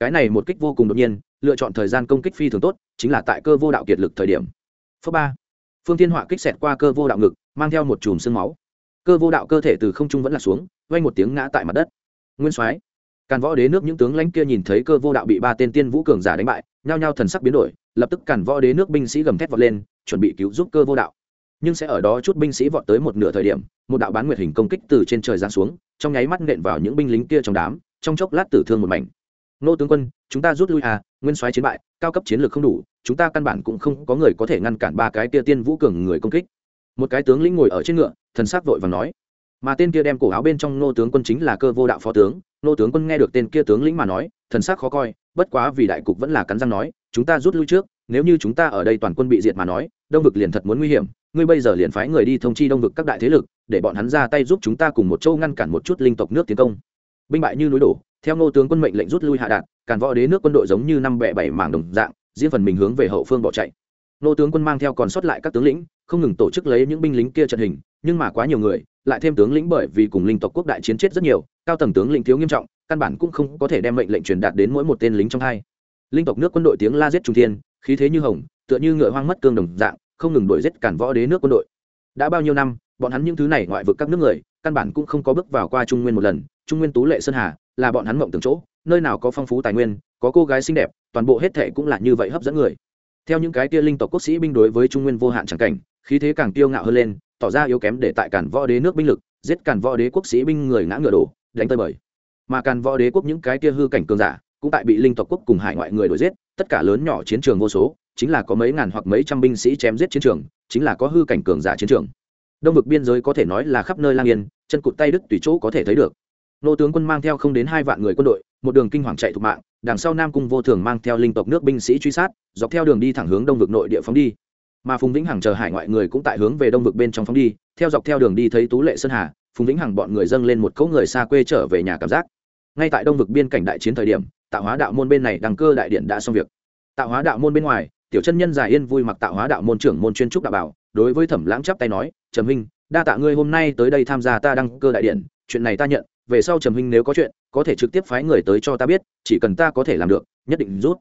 A: Cái này một kích vô cùng đột nhiên, lựa chọn thời gian công kích phi thường tốt, chính là tại cơ vô đạo kiệt lực thời điểm phớ ba. Phương thiên họa kích xẹt qua cơ vô đạo ngực, mang theo một chùm sương máu. Cơ vô đạo cơ thể từ không trung vẫn là xuống vay một tiếng ngã tại mặt đất. Nguyên soái, càn võ đế nước những tướng lãnh kia nhìn thấy cơ vô đạo bị ba tên tiên vũ cường giả đánh bại, nhao nhao thần sắc biến đổi, lập tức càn võ đế nước binh sĩ gầm thét vọt lên, chuẩn bị cứu giúp cơ vô đạo. Nhưng sẽ ở đó chút binh sĩ vọt tới một nửa thời điểm, một đạo bán nguyệt hình công kích từ trên trời giáng xuống, trong nháy mắt nện vào những binh lính kia trong đám, trong chốc lát tử thương một mảnh. Nô tướng quân chúng ta rút lui à nguyên soái chiến bại, cao cấp chiến lược không đủ, chúng ta căn bản cũng không có người có thể ngăn cản ba cái kia tiên vũ cường người công kích. Một cái tướng lĩnh ngồi ở trên ngựa, thần sắc vội và nói. Mà tên kia đem cổ áo bên trong nô tướng quân chính là cơ vô đạo phó tướng, nô tướng quân nghe được tên kia tướng lĩnh mà nói, thần sắc khó coi, bất quá vì đại cục vẫn là cắn răng nói, chúng ta rút lui trước, nếu như chúng ta ở đây toàn quân bị diệt mà nói, đông vực liền thật muốn nguy hiểm, ngươi bây giờ liền phái người đi thông chi đông vực các đại thế lực, để bọn hắn ra tay giúp chúng ta cùng một châu ngăn cản một chút linh tộc nước tiến công. Binh bại như núi đổ, theo ngô tướng quân mệnh lệnh rút lui hạ đạn càn võ đế nước quân đội giống như năm bẹ bảy mảng đồng dạng, diễn phần mình hướng về hậu phương bỏ chạy. Nô tướng quân mang theo còn sót lại các tướng lĩnh, không ngừng tổ chức lấy những binh lính kia trận hình, nhưng mà quá nhiều người, lại thêm tướng lĩnh bởi vì cùng linh tộc quốc đại chiến chết rất nhiều, cao tầng tướng lĩnh thiếu nghiêm trọng, căn bản cũng không có thể đem mệnh lệnh truyền đạt đến mỗi một tên lính trong hai. Linh tộc nước quân đội tiếng la giết trung thiên, khí thế như hồng, tựa như ngựa hoang mất cương đồng dạng, không ngừng đuổi giết cản võ đế nước quân đội. Đã bao nhiêu năm, bọn hắn những thứ này ngoại vực các nước người, căn bản cũng không có bước vào qua trung nguyên một lần trung nguyên tú lệ sơn hà là bọn hắn mộng từng chỗ, nơi nào có phong phú tài nguyên, có cô gái xinh đẹp, toàn bộ hết thệ cũng là như vậy hấp dẫn người. Theo những cái kia linh tộc quốc sĩ binh đối với trung nguyên vô hạn chẳng cảnh, khí thế càng tiêu ngạo hơn lên, tỏ ra yếu kém để tại cản võ đế nước binh lực, giết cản võ đế quốc sĩ binh người ngã ngựa đổ, đánh tơi bời. Mà cản võ đế quốc những cái kia hư cảnh cường giả, cũng tại bị linh tộc quốc cùng hải ngoại người đuổi giết, tất cả lớn nhỏ chiến trường vô số, chính là có mấy ngàn hoặc mấy trăm binh sĩ chém giết chiến trường, chính là có hư cảnh cường giả chiến trường. Đông vực biên giới có thể nói là khắp nơi lang yên, chân cụt tay đức tùy chỗ có thể thấy được nô tướng quân mang theo không đến hai vạn người quân đội, một đường kinh hoàng chạy thục mạng, đằng sau nam cung vô thường mang theo linh tộc nước binh sĩ truy sát, dọc theo đường đi thẳng hướng đông vực nội địa phóng đi. Mà phùng vĩnh hằng chờ hải ngoại người cũng tại hướng về đông vực bên trong phóng đi, theo dọc theo đường đi thấy tú lệ sơn hà, phùng vĩnh hằng bọn người dâng lên một cỗ người xa quê trở về nhà cảm giác. Ngay tại đông vực biên cảnh đại chiến thời điểm tạo hóa đạo môn bên này đăng cơ đại điện đã xong việc. Tạo hóa đạo môn bên ngoài, tiểu chân nhân giải yên vui mặc tạo hóa đạo môn trưởng môn chuyên trúc đạo bảo, đối với thẩm lãng chắp tay nói, trầm huynh, đa tạ ngươi hôm nay tới đây tham gia ta đăng cơ đại điện, chuyện này ta nhận về sau trầm huynh nếu có chuyện, có thể trực tiếp phái người tới cho ta biết, chỉ cần ta có thể làm được, nhất định rút.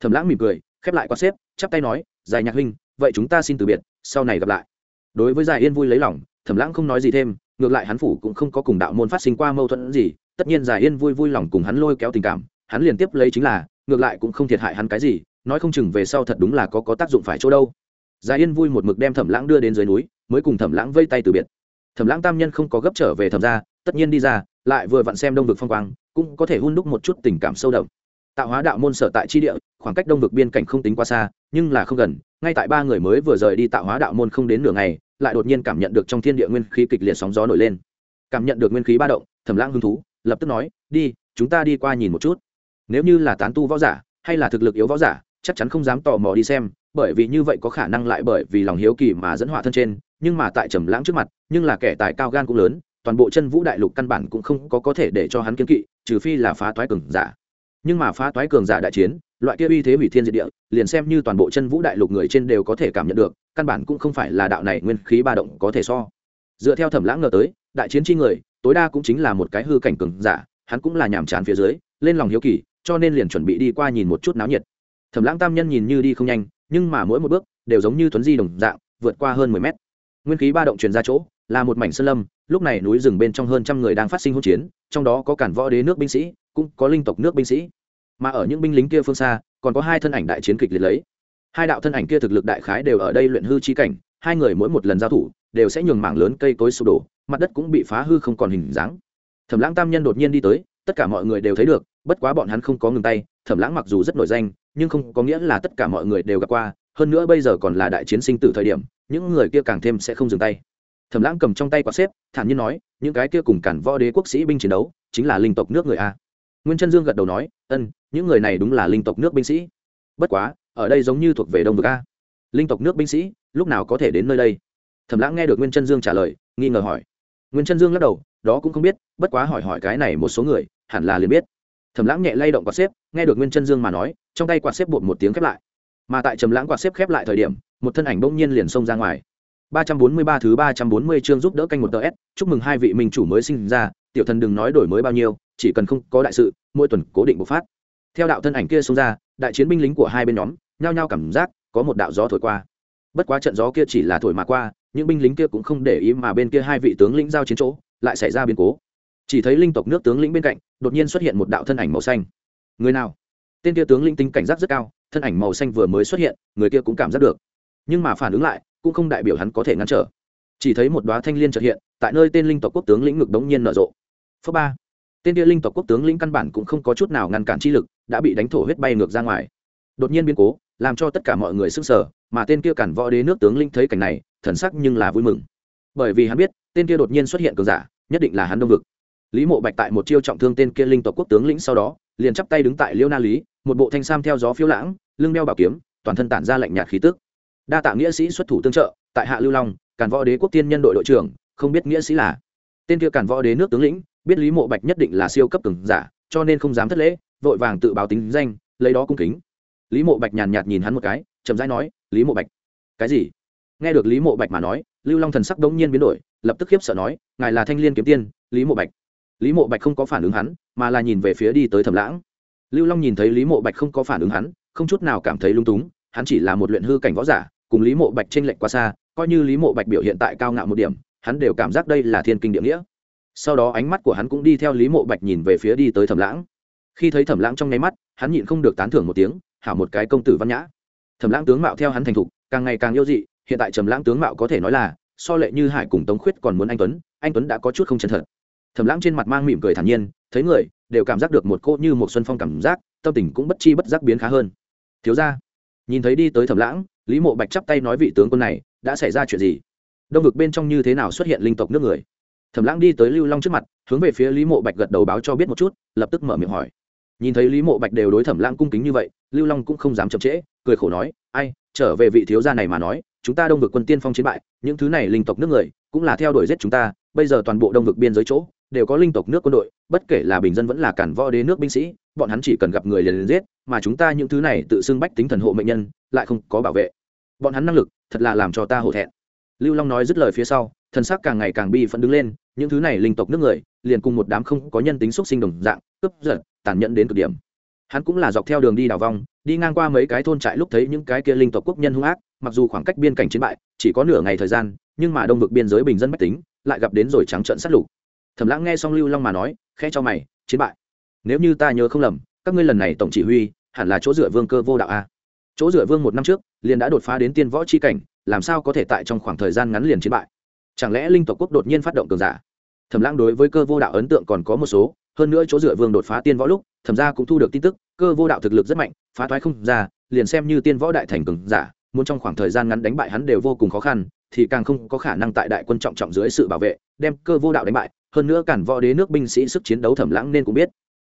A: Thẩm lãng mỉm cười, khép lại quát xếp, chắp tay nói, giải nhạc huynh, vậy chúng ta xin từ biệt, sau này gặp lại. Đối với giải yên vui lấy lòng, thẩm lãng không nói gì thêm, ngược lại hắn phủ cũng không có cùng đạo môn phát sinh qua mâu thuẫn gì, tất nhiên giải yên vui vui lòng cùng hắn lôi kéo tình cảm, hắn liền tiếp lấy chính là, ngược lại cũng không thiệt hại hắn cái gì, nói không chừng về sau thật đúng là có có tác dụng phải chỗ đâu. Giải yên vui một mực đem thẩm lãng đưa đến dưới núi, mới cùng thẩm lãng vây tay từ biệt. Thẩm lãng tam nhân không có gấp trở về thẩm ra tất nhiên đi ra lại vừa vặn xem đông vực phong quang, cũng có thể hun đúc một chút tình cảm sâu đậm. Tạo hóa đạo môn sở tại tri địa, khoảng cách đông vực biên cảnh không tính quá xa, nhưng là không gần, ngay tại ba người mới vừa rời đi tạo hóa đạo môn không đến nửa ngày, lại đột nhiên cảm nhận được trong thiên địa nguyên khí kịch liệt sóng gió nổi lên. Cảm nhận được nguyên khí ba động, thẩm lãng hứng thú, lập tức nói, đi, chúng ta đi qua nhìn một chút. Nếu như là tán tu võ giả, hay là thực lực yếu võ giả, chắc chắn không dám tò mò đi xem, bởi vì như vậy có khả năng lại bởi vì lòng hiếu kỳ mà dẫn họa thân trên, nhưng mà tại trầm lãng trước mặt, nhưng là kẻ tài cao gan cũng lớn toàn bộ chân vũ đại lục căn bản cũng không có có thể để cho hắn kiên kỵ, trừ phi là phá toái cường giả. Nhưng mà phá toái cường giả đại chiến, loại kia uy thế hủy thiên diệt địa, liền xem như toàn bộ chân vũ đại lục người trên đều có thể cảm nhận được, căn bản cũng không phải là đạo này nguyên khí ba động có thể so. Dựa theo thẩm lãng ngờ tới, đại chiến chi người, tối đa cũng chính là một cái hư cảnh cường giả, hắn cũng là nhàm chán phía dưới, lên lòng hiếu kỳ, cho nên liền chuẩn bị đi qua nhìn một chút náo nhiệt. Thẩm lãng tam nhân nhìn như đi không nhanh, nhưng mà mỗi một bước, đều giống như thuấn di đồng dạng, vượt qua hơn mười mét. Nguyên khí ba động truyền ra chỗ là một mảnh sơn lâm, lúc này núi rừng bên trong hơn trăm người đang phát sinh hỗn chiến, trong đó có cản võ đế nước binh sĩ, cũng có linh tộc nước binh sĩ. Mà ở những binh lính kia phương xa, còn có hai thân ảnh đại chiến kịch liệt lấy. Hai đạo thân ảnh kia thực lực đại khái đều ở đây luyện hư chi cảnh, hai người mỗi một lần giao thủ, đều sẽ nhường mảng lớn cây cối sụp đổ, mặt đất cũng bị phá hư không còn hình dáng. Thẩm lãng tam nhân đột nhiên đi tới, tất cả mọi người đều thấy được, bất quá bọn hắn không có ngừng tay, thẩm lãng mặc dù rất nổi danh, nhưng không có nghĩa là tất cả mọi người đều gặp qua, hơn nữa bây giờ còn là đại chiến sinh tử thời điểm, những người kia càng thêm sẽ không dừng tay thẩm lãng cầm trong tay quạt xếp, thản nhiên nói, những cái kia cùng cản võ đế quốc sĩ binh chiến đấu, chính là linh tộc nước người a. Nguyên chân dương gật đầu nói, ân, những người này đúng là linh tộc nước binh sĩ. Bất quá, ở đây giống như thuộc về đông vực a. Linh tộc nước binh sĩ, lúc nào có thể đến nơi đây? Thẩm lãng nghe được nguyên chân dương trả lời, nghi ngờ hỏi. Nguyên chân dương lắc đầu, đó cũng không biết, bất quá hỏi hỏi cái này một số người, hẳn là liền biết. Thẩm lãng nhẹ lay động quạt xếp, nghe được nguyên chân dương mà nói, trong tay quạt xếp bột một tiếng khép lại. Mà tại trầm lãng quạt xếp khép lại thời điểm, một thân ảnh bỗng nhiên liền xông ra ngoài. 343 thứ 340 chương giúp đỡ canh một S, chúc mừng hai vị minh chủ mới sinh ra, tiểu thần đừng nói đổi mới bao nhiêu, chỉ cần không có đại sự, mỗi tuần cố định bộc phát. Theo đạo thân ảnh kia xông ra, đại chiến binh lính của hai bên nhóm, nhao nhao cảm giác có một đạo gió thổi qua. Bất quá trận gió kia chỉ là thổi mà qua, những binh lính kia cũng không để ý mà bên kia hai vị tướng lĩnh giao chiến chỗ, lại xảy ra biến cố. Chỉ thấy linh tộc nước tướng lĩnh bên cạnh, đột nhiên xuất hiện một đạo thân ảnh màu xanh. Người nào? Tên kia tướng lĩnh tính cảnh giác rất cao, thân ảnh màu xanh vừa mới xuất hiện, người kia cũng cảm giác được. Nhưng mà phản ứng lại, cũng không đại biểu hắn có thể ngăn trở. Chỉ thấy một đoá thanh liên trật hiện, tại nơi tên linh tộc quốc tướng lĩnh ngực đống nhiên nở rộ. Phớ ba. Tên kia linh tộc quốc tướng lĩnh căn bản cũng không có chút nào ngăn cản chi lực, đã bị đánh thổ huyết bay ngược ra ngoài. Đột nhiên biến cố, làm cho tất cả mọi người sức sở mà tên kia cản võ đế nước tướng lĩnh thấy cảnh này, thần sắc nhưng là vui mừng. Bởi vì hắn biết, tên kia đột nhiên xuất hiện cường giả, nhất định là hắn đông vực. Lý mộ bạch tại một chiêu trọng thương tên kia linh tộc quốc tướng lĩnh sau đó, liền chắp tay đứng tại liêu na lý, một bộ thanh sam theo gió phiêu lãng, lưng đeo bảo kiếm, toàn thân tản ra lạnh nhạt khí tức đa tạ nghĩa sĩ xuất thủ tương trợ, tại hạ lưu long, càn võ đế quốc tiên nhân đội đội trưởng, không biết nghĩa sĩ là. Tên kia càn võ đế nước tướng lĩnh, biết lý mộ bạch nhất định là siêu cấp cường giả, cho nên không dám thất lễ, vội vàng tự báo tính danh, lấy đó cung kính. Lý mộ bạch nhàn nhạt nhìn hắn một cái, chậm rãi nói, lý mộ bạch. Cái gì? Nghe được lý mộ bạch mà nói, lưu long thần sắc đống nhiên biến đổi, lập tức khiếp sợ nói, ngài là thanh liên kiếm tiên, lý mộ bạch. Lý mộ bạch không có phản ứng hắn, mà là nhìn về phía đi tới thẩm lãng. Lưu long nhìn thấy lý mộ bạch không có phản ứng hắn, không chút nào cảm thấy lung túng, hắn chỉ là một luyện hư cảnh võ giả cùng lý mộ bạch tranh lệch quá xa, coi như lý mộ bạch biểu hiện tại cao ngạo một điểm, hắn đều cảm giác đây là thiên kinh địa nghĩa. Sau đó ánh mắt của hắn cũng đi theo lý mộ bạch nhìn về phía đi tới thẩm lãng. Khi thấy thẩm lãng trong nháy mắt, hắn nhịn không được tán thưởng một tiếng, hảo một cái công tử văn nhã. Thẩm lãng tướng mạo theo hắn thành thục, càng ngày càng yêu dị, hiện tại trầm lãng tướng mạo có thể nói là, so lệ như hải cùng tống khuyết còn muốn anh tuấn anh tuấn đã có chút không chân thật. Thẩm lãng trên mặt mang mỉm cười thản nhiên, thấy người, đều cảm giác được một cô như một xuân phong cảm giác, tâm tình cũng bất chi bất giác biến khá hơn. Thiếu ra nhìn thấy đi tới thẩm lãng lý mộ bạch chắp tay nói vị tướng quân này, đã xảy ra chuyện gì? Đông vực bên trong như thế nào xuất hiện linh tộc nước người? Thẩm lãng đi tới lưu long trước mặt, hướng về phía lý mộ bạch gật đầu báo cho biết một chút, lập tức mở miệng hỏi. Nhìn thấy lý mộ bạch đều đối thẩm lãng cung kính như vậy, lưu long cũng không dám chậm trễ, cười khổ nói, ai, trở về vị thiếu gia này mà nói, chúng ta đông vực quân tiên phong chiến bại, những thứ này linh tộc nước người, cũng là theo đuổi giết chúng ta, bây giờ toàn bộ đông vực biên giới chỗ, đều có linh tộc nước quân đội, bất kể là bình dân vẫn là cản võ đế nước binh sĩ, bọn hắn chỉ cần gặp người liền liền giết, mà chúng ta những thứ này tự xưng bách tính thần hộ mệnh nhân, lại không có bảo vệ bọn hắn năng lực thật là làm cho ta hổ thẹn. Lưu long nói dứt lời phía sau, thần sắc càng ngày càng bi phẫn đứng lên, những thứ này linh tộc nước người, liền cùng một đám không có nhân tính xúc sinh đồng dạng, cướp giật, tàn nhẫn đến cực điểm. Hắn cũng là dọc theo đường đi đào vong đi ngang qua mấy cái thôn trại lúc thấy những cái kia linh tộc quốc nhân hung ác, mặc dù khoảng cách biên cảnh chiến bại, chỉ có nửa ngày thời gian, nhưng mà đông vực biên giới bình dân bách tính, lại gặp đến rồi trắng trợn sát lục. Thẩm lãng nghe xong lưu long mà nói khe cho mày, chiến bại. Nếu như ta nhớ không lầm, các ngươi lần này tổng chỉ huy, hẳn là chỗ dựa vương cơ vô đạo a chỗ dựa vương một năm trước, liền đã đột phá đến tiên võ c h i cảnh, làm sao có thể tại trong khoảng thời gian ngắn liền chiến bại? Chẳng lẽ linh tộc quốc đột nhiên phát động cường giả? Thẩm lãng đối với cơ vô đạo ấn tượng còn có một số, hơn nữa chỗ dựa vương đột phá tiên võ lúc, thẩm ra cũng thu được tin tức, cơ vô đạo thực lực rất mạnh, phá thoái không ra, liền xem như tiên võ đại thành cường giả, muốn trong khoảng thời gian ngắn đánh bại hắn đều vô cùng khó khăn, thì càng không có khả năng tại đại quân trọng trọng dưới sự bảo vệ, đem cơ vô đạo đánh bại, hơn nữa cản võ đế nước binh sĩ sức chiến đấu thẩm lãng nên cũng biết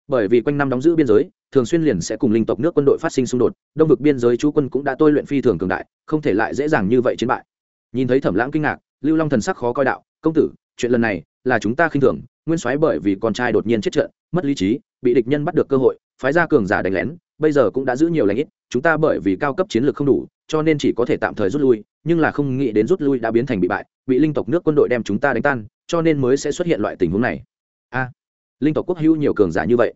A: bởi vì quanh năm đóng giữ biên giới, thường xuyên liền sẽ cùng linh tộc nước quân đội phát sinh xung đột, đông vực biên giới chú quân cũng đã tôi luyện phi thường cường đại, không thể lại dễ dàng như vậy chiến bại. Nhìn thấy thẩm lãng kinh ngạc, lưu long thần sắc khó coi đạo, công tử, chuyện lần này là chúng ta khinh thường, nguyên soái bởi vì con trai đột nhiên chết trận, mất lý trí, bị địch nhân bắt được cơ hội, phái ra cường giả đánh lén, bây giờ cũng đã giữ nhiều lãnh ít, chúng ta bởi vì cao cấp chiến lược không đủ, cho nên chỉ có thể tạm thời rút lui, nhưng là không nghĩ đến rút lui đã biến thành bị bại, bị linh tộc nước quân đội đem chúng ta đánh tan, cho nên mới sẽ xuất hiện loại tình huống này. A linh tộc quốc hữu nhiều cường giả như vậy.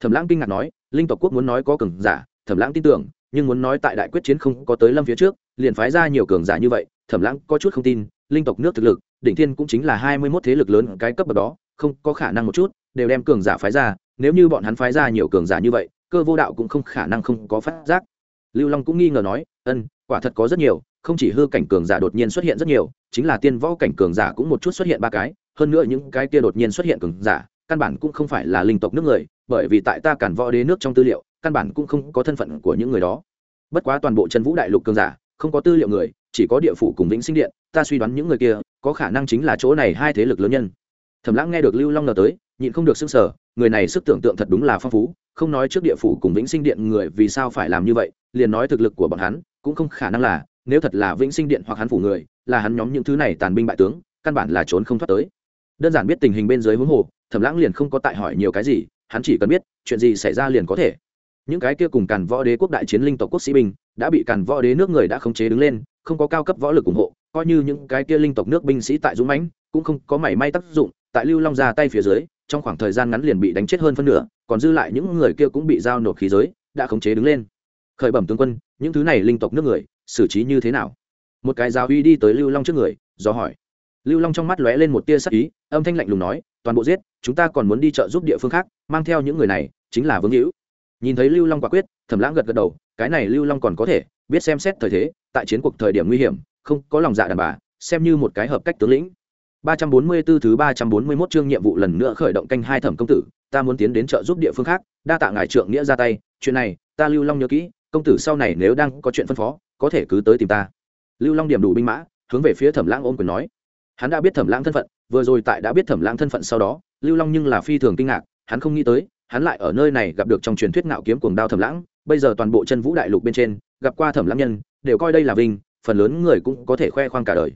A: Thẩm lãng kinh ngạc nói, linh tộc quốc muốn nói có cường giả, thẩm lãng tin tưởng, nhưng muốn nói tại đại quyết chiến không có tới lâm phía trước, liền phái ra nhiều cường giả như vậy, thẩm lãng có chút không tin, linh tộc nước thực lực, đỉnh thiên cũng chính là hai mươi mốt thế lực lớn cái cấp bậc đó, không có khả năng một chút, đều đem cường giả phái ra, nếu như bọn hắn phái ra nhiều cường giả như vậy, cơ vô đạo cũng không khả năng không có phát giác. Lưu long cũng nghi ngờ nói, ân, quả thật có rất nhiều, không chỉ hư cảnh cường giả đột nhiên xuất hiện rất nhiều, chính là tiên võ cảnh cường giả cũng một chút xuất hiện ba cái, hơn nữa những cái kia đột nhiên xuất hiện cường giả căn bản cũng không phải là linh tộc nước người, bởi vì tại ta cản võ đế nước trong tư liệu, căn bản cũng không có thân phận của những người đó. Bất quá toàn bộ chân vũ đại lục cường giả, không có tư liệu người, chỉ có địa phủ cùng vĩnh sinh điện, ta suy đoán những người kia, có khả năng chính là chỗ này hai thế lực lớn nhân. Thẩm lãng nghe được lưu long nờ tới, nhịn không được s ư n g sở người này sức tưởng tượng thật đúng là phong phú, không nói trước địa phủ cùng vĩnh sinh điện người vì sao phải làm như vậy, liền nói thực lực của bọn hắn, cũng không khả năng là, nếu thật là vĩnh sinh điện hoặc hắn phủ người, là hắn nhóm những thứ này tàn binh bại tướng, căn bản là trốn không thoát tới đơn giản biết tình hình bên dưới huống hồ, thẩm lãng liền không có tại hỏi nhiều cái gì, hắn chỉ cần biết, chuyện gì xảy ra liền có thể. Những cái kia cùng càn võ đế quốc đại chiến linh tộc quốc sĩ binh, đã bị càn võ đế nước người đã khống chế đứng lên, không có cao cấp võ lực ủng hộ, coi như những cái kia linh tộc nước binh sĩ tại dũng mãnh, cũng không có mảy may tác dụng, tại lưu long ra tay phía dưới, trong khoảng thời gian ngắn liền bị đánh chết hơn phân nửa, còn dư lại những người kia cũng bị giao nộp khí giới, đã khống chế đứng lên. Khởi bẩm tướng quân, những thứ này linh tộc nước người, xử trí như thế nào? Một cái giáo uy đi tới lưu long trước người, do hỏi lưu long trong mắt lóe lên một tia sắc ý âm thanh lạnh lùng nói toàn bộ giết chúng ta còn muốn đi chợ giúp địa phương khác mang theo những người này chính là vương hữu nhìn thấy lưu long quả quyết thẩm lãng gật gật đầu cái này lưu long còn có thể biết xem xét thời thế tại chiến cuộc thời điểm nguy hiểm không có lòng dạ đàn bà xem như một cái hợp cách tướng lĩnh 344 thứ 341 chương nhiệm vụ lần nữa khởi động canh hai thẩm công tử, ta muốn tiến đến trợ giúp địa phương khác, đa tạ ngài trượng nghĩa ra tay, chuyện này, ta Lưu Long nhớ kỹ, công tử sau này nếu đang có chuyện phân phó, có thể cứ tới tìm ta. Lưu Long điểm đủ binh mã, hướng về phía Thẩm Lãng ôm quyền nói. Hắn đã biết Thẩm Lãng thân phận, vừa rồi tại đã biết Thẩm Lãng thân phận sau đó, Lưu Long nhưng là phi thường kinh ngạc, hắn không nghĩ tới, hắn lại ở nơi này gặp được trong truyền thuyết ngạo kiếm cuồng đao Thẩm Lãng, bây giờ toàn bộ chân vũ đại lục bên trên, gặp qua Thẩm Lãng nhân, đều coi đây là vinh, phần lớn người cũng có thể khoe khoang cả đời.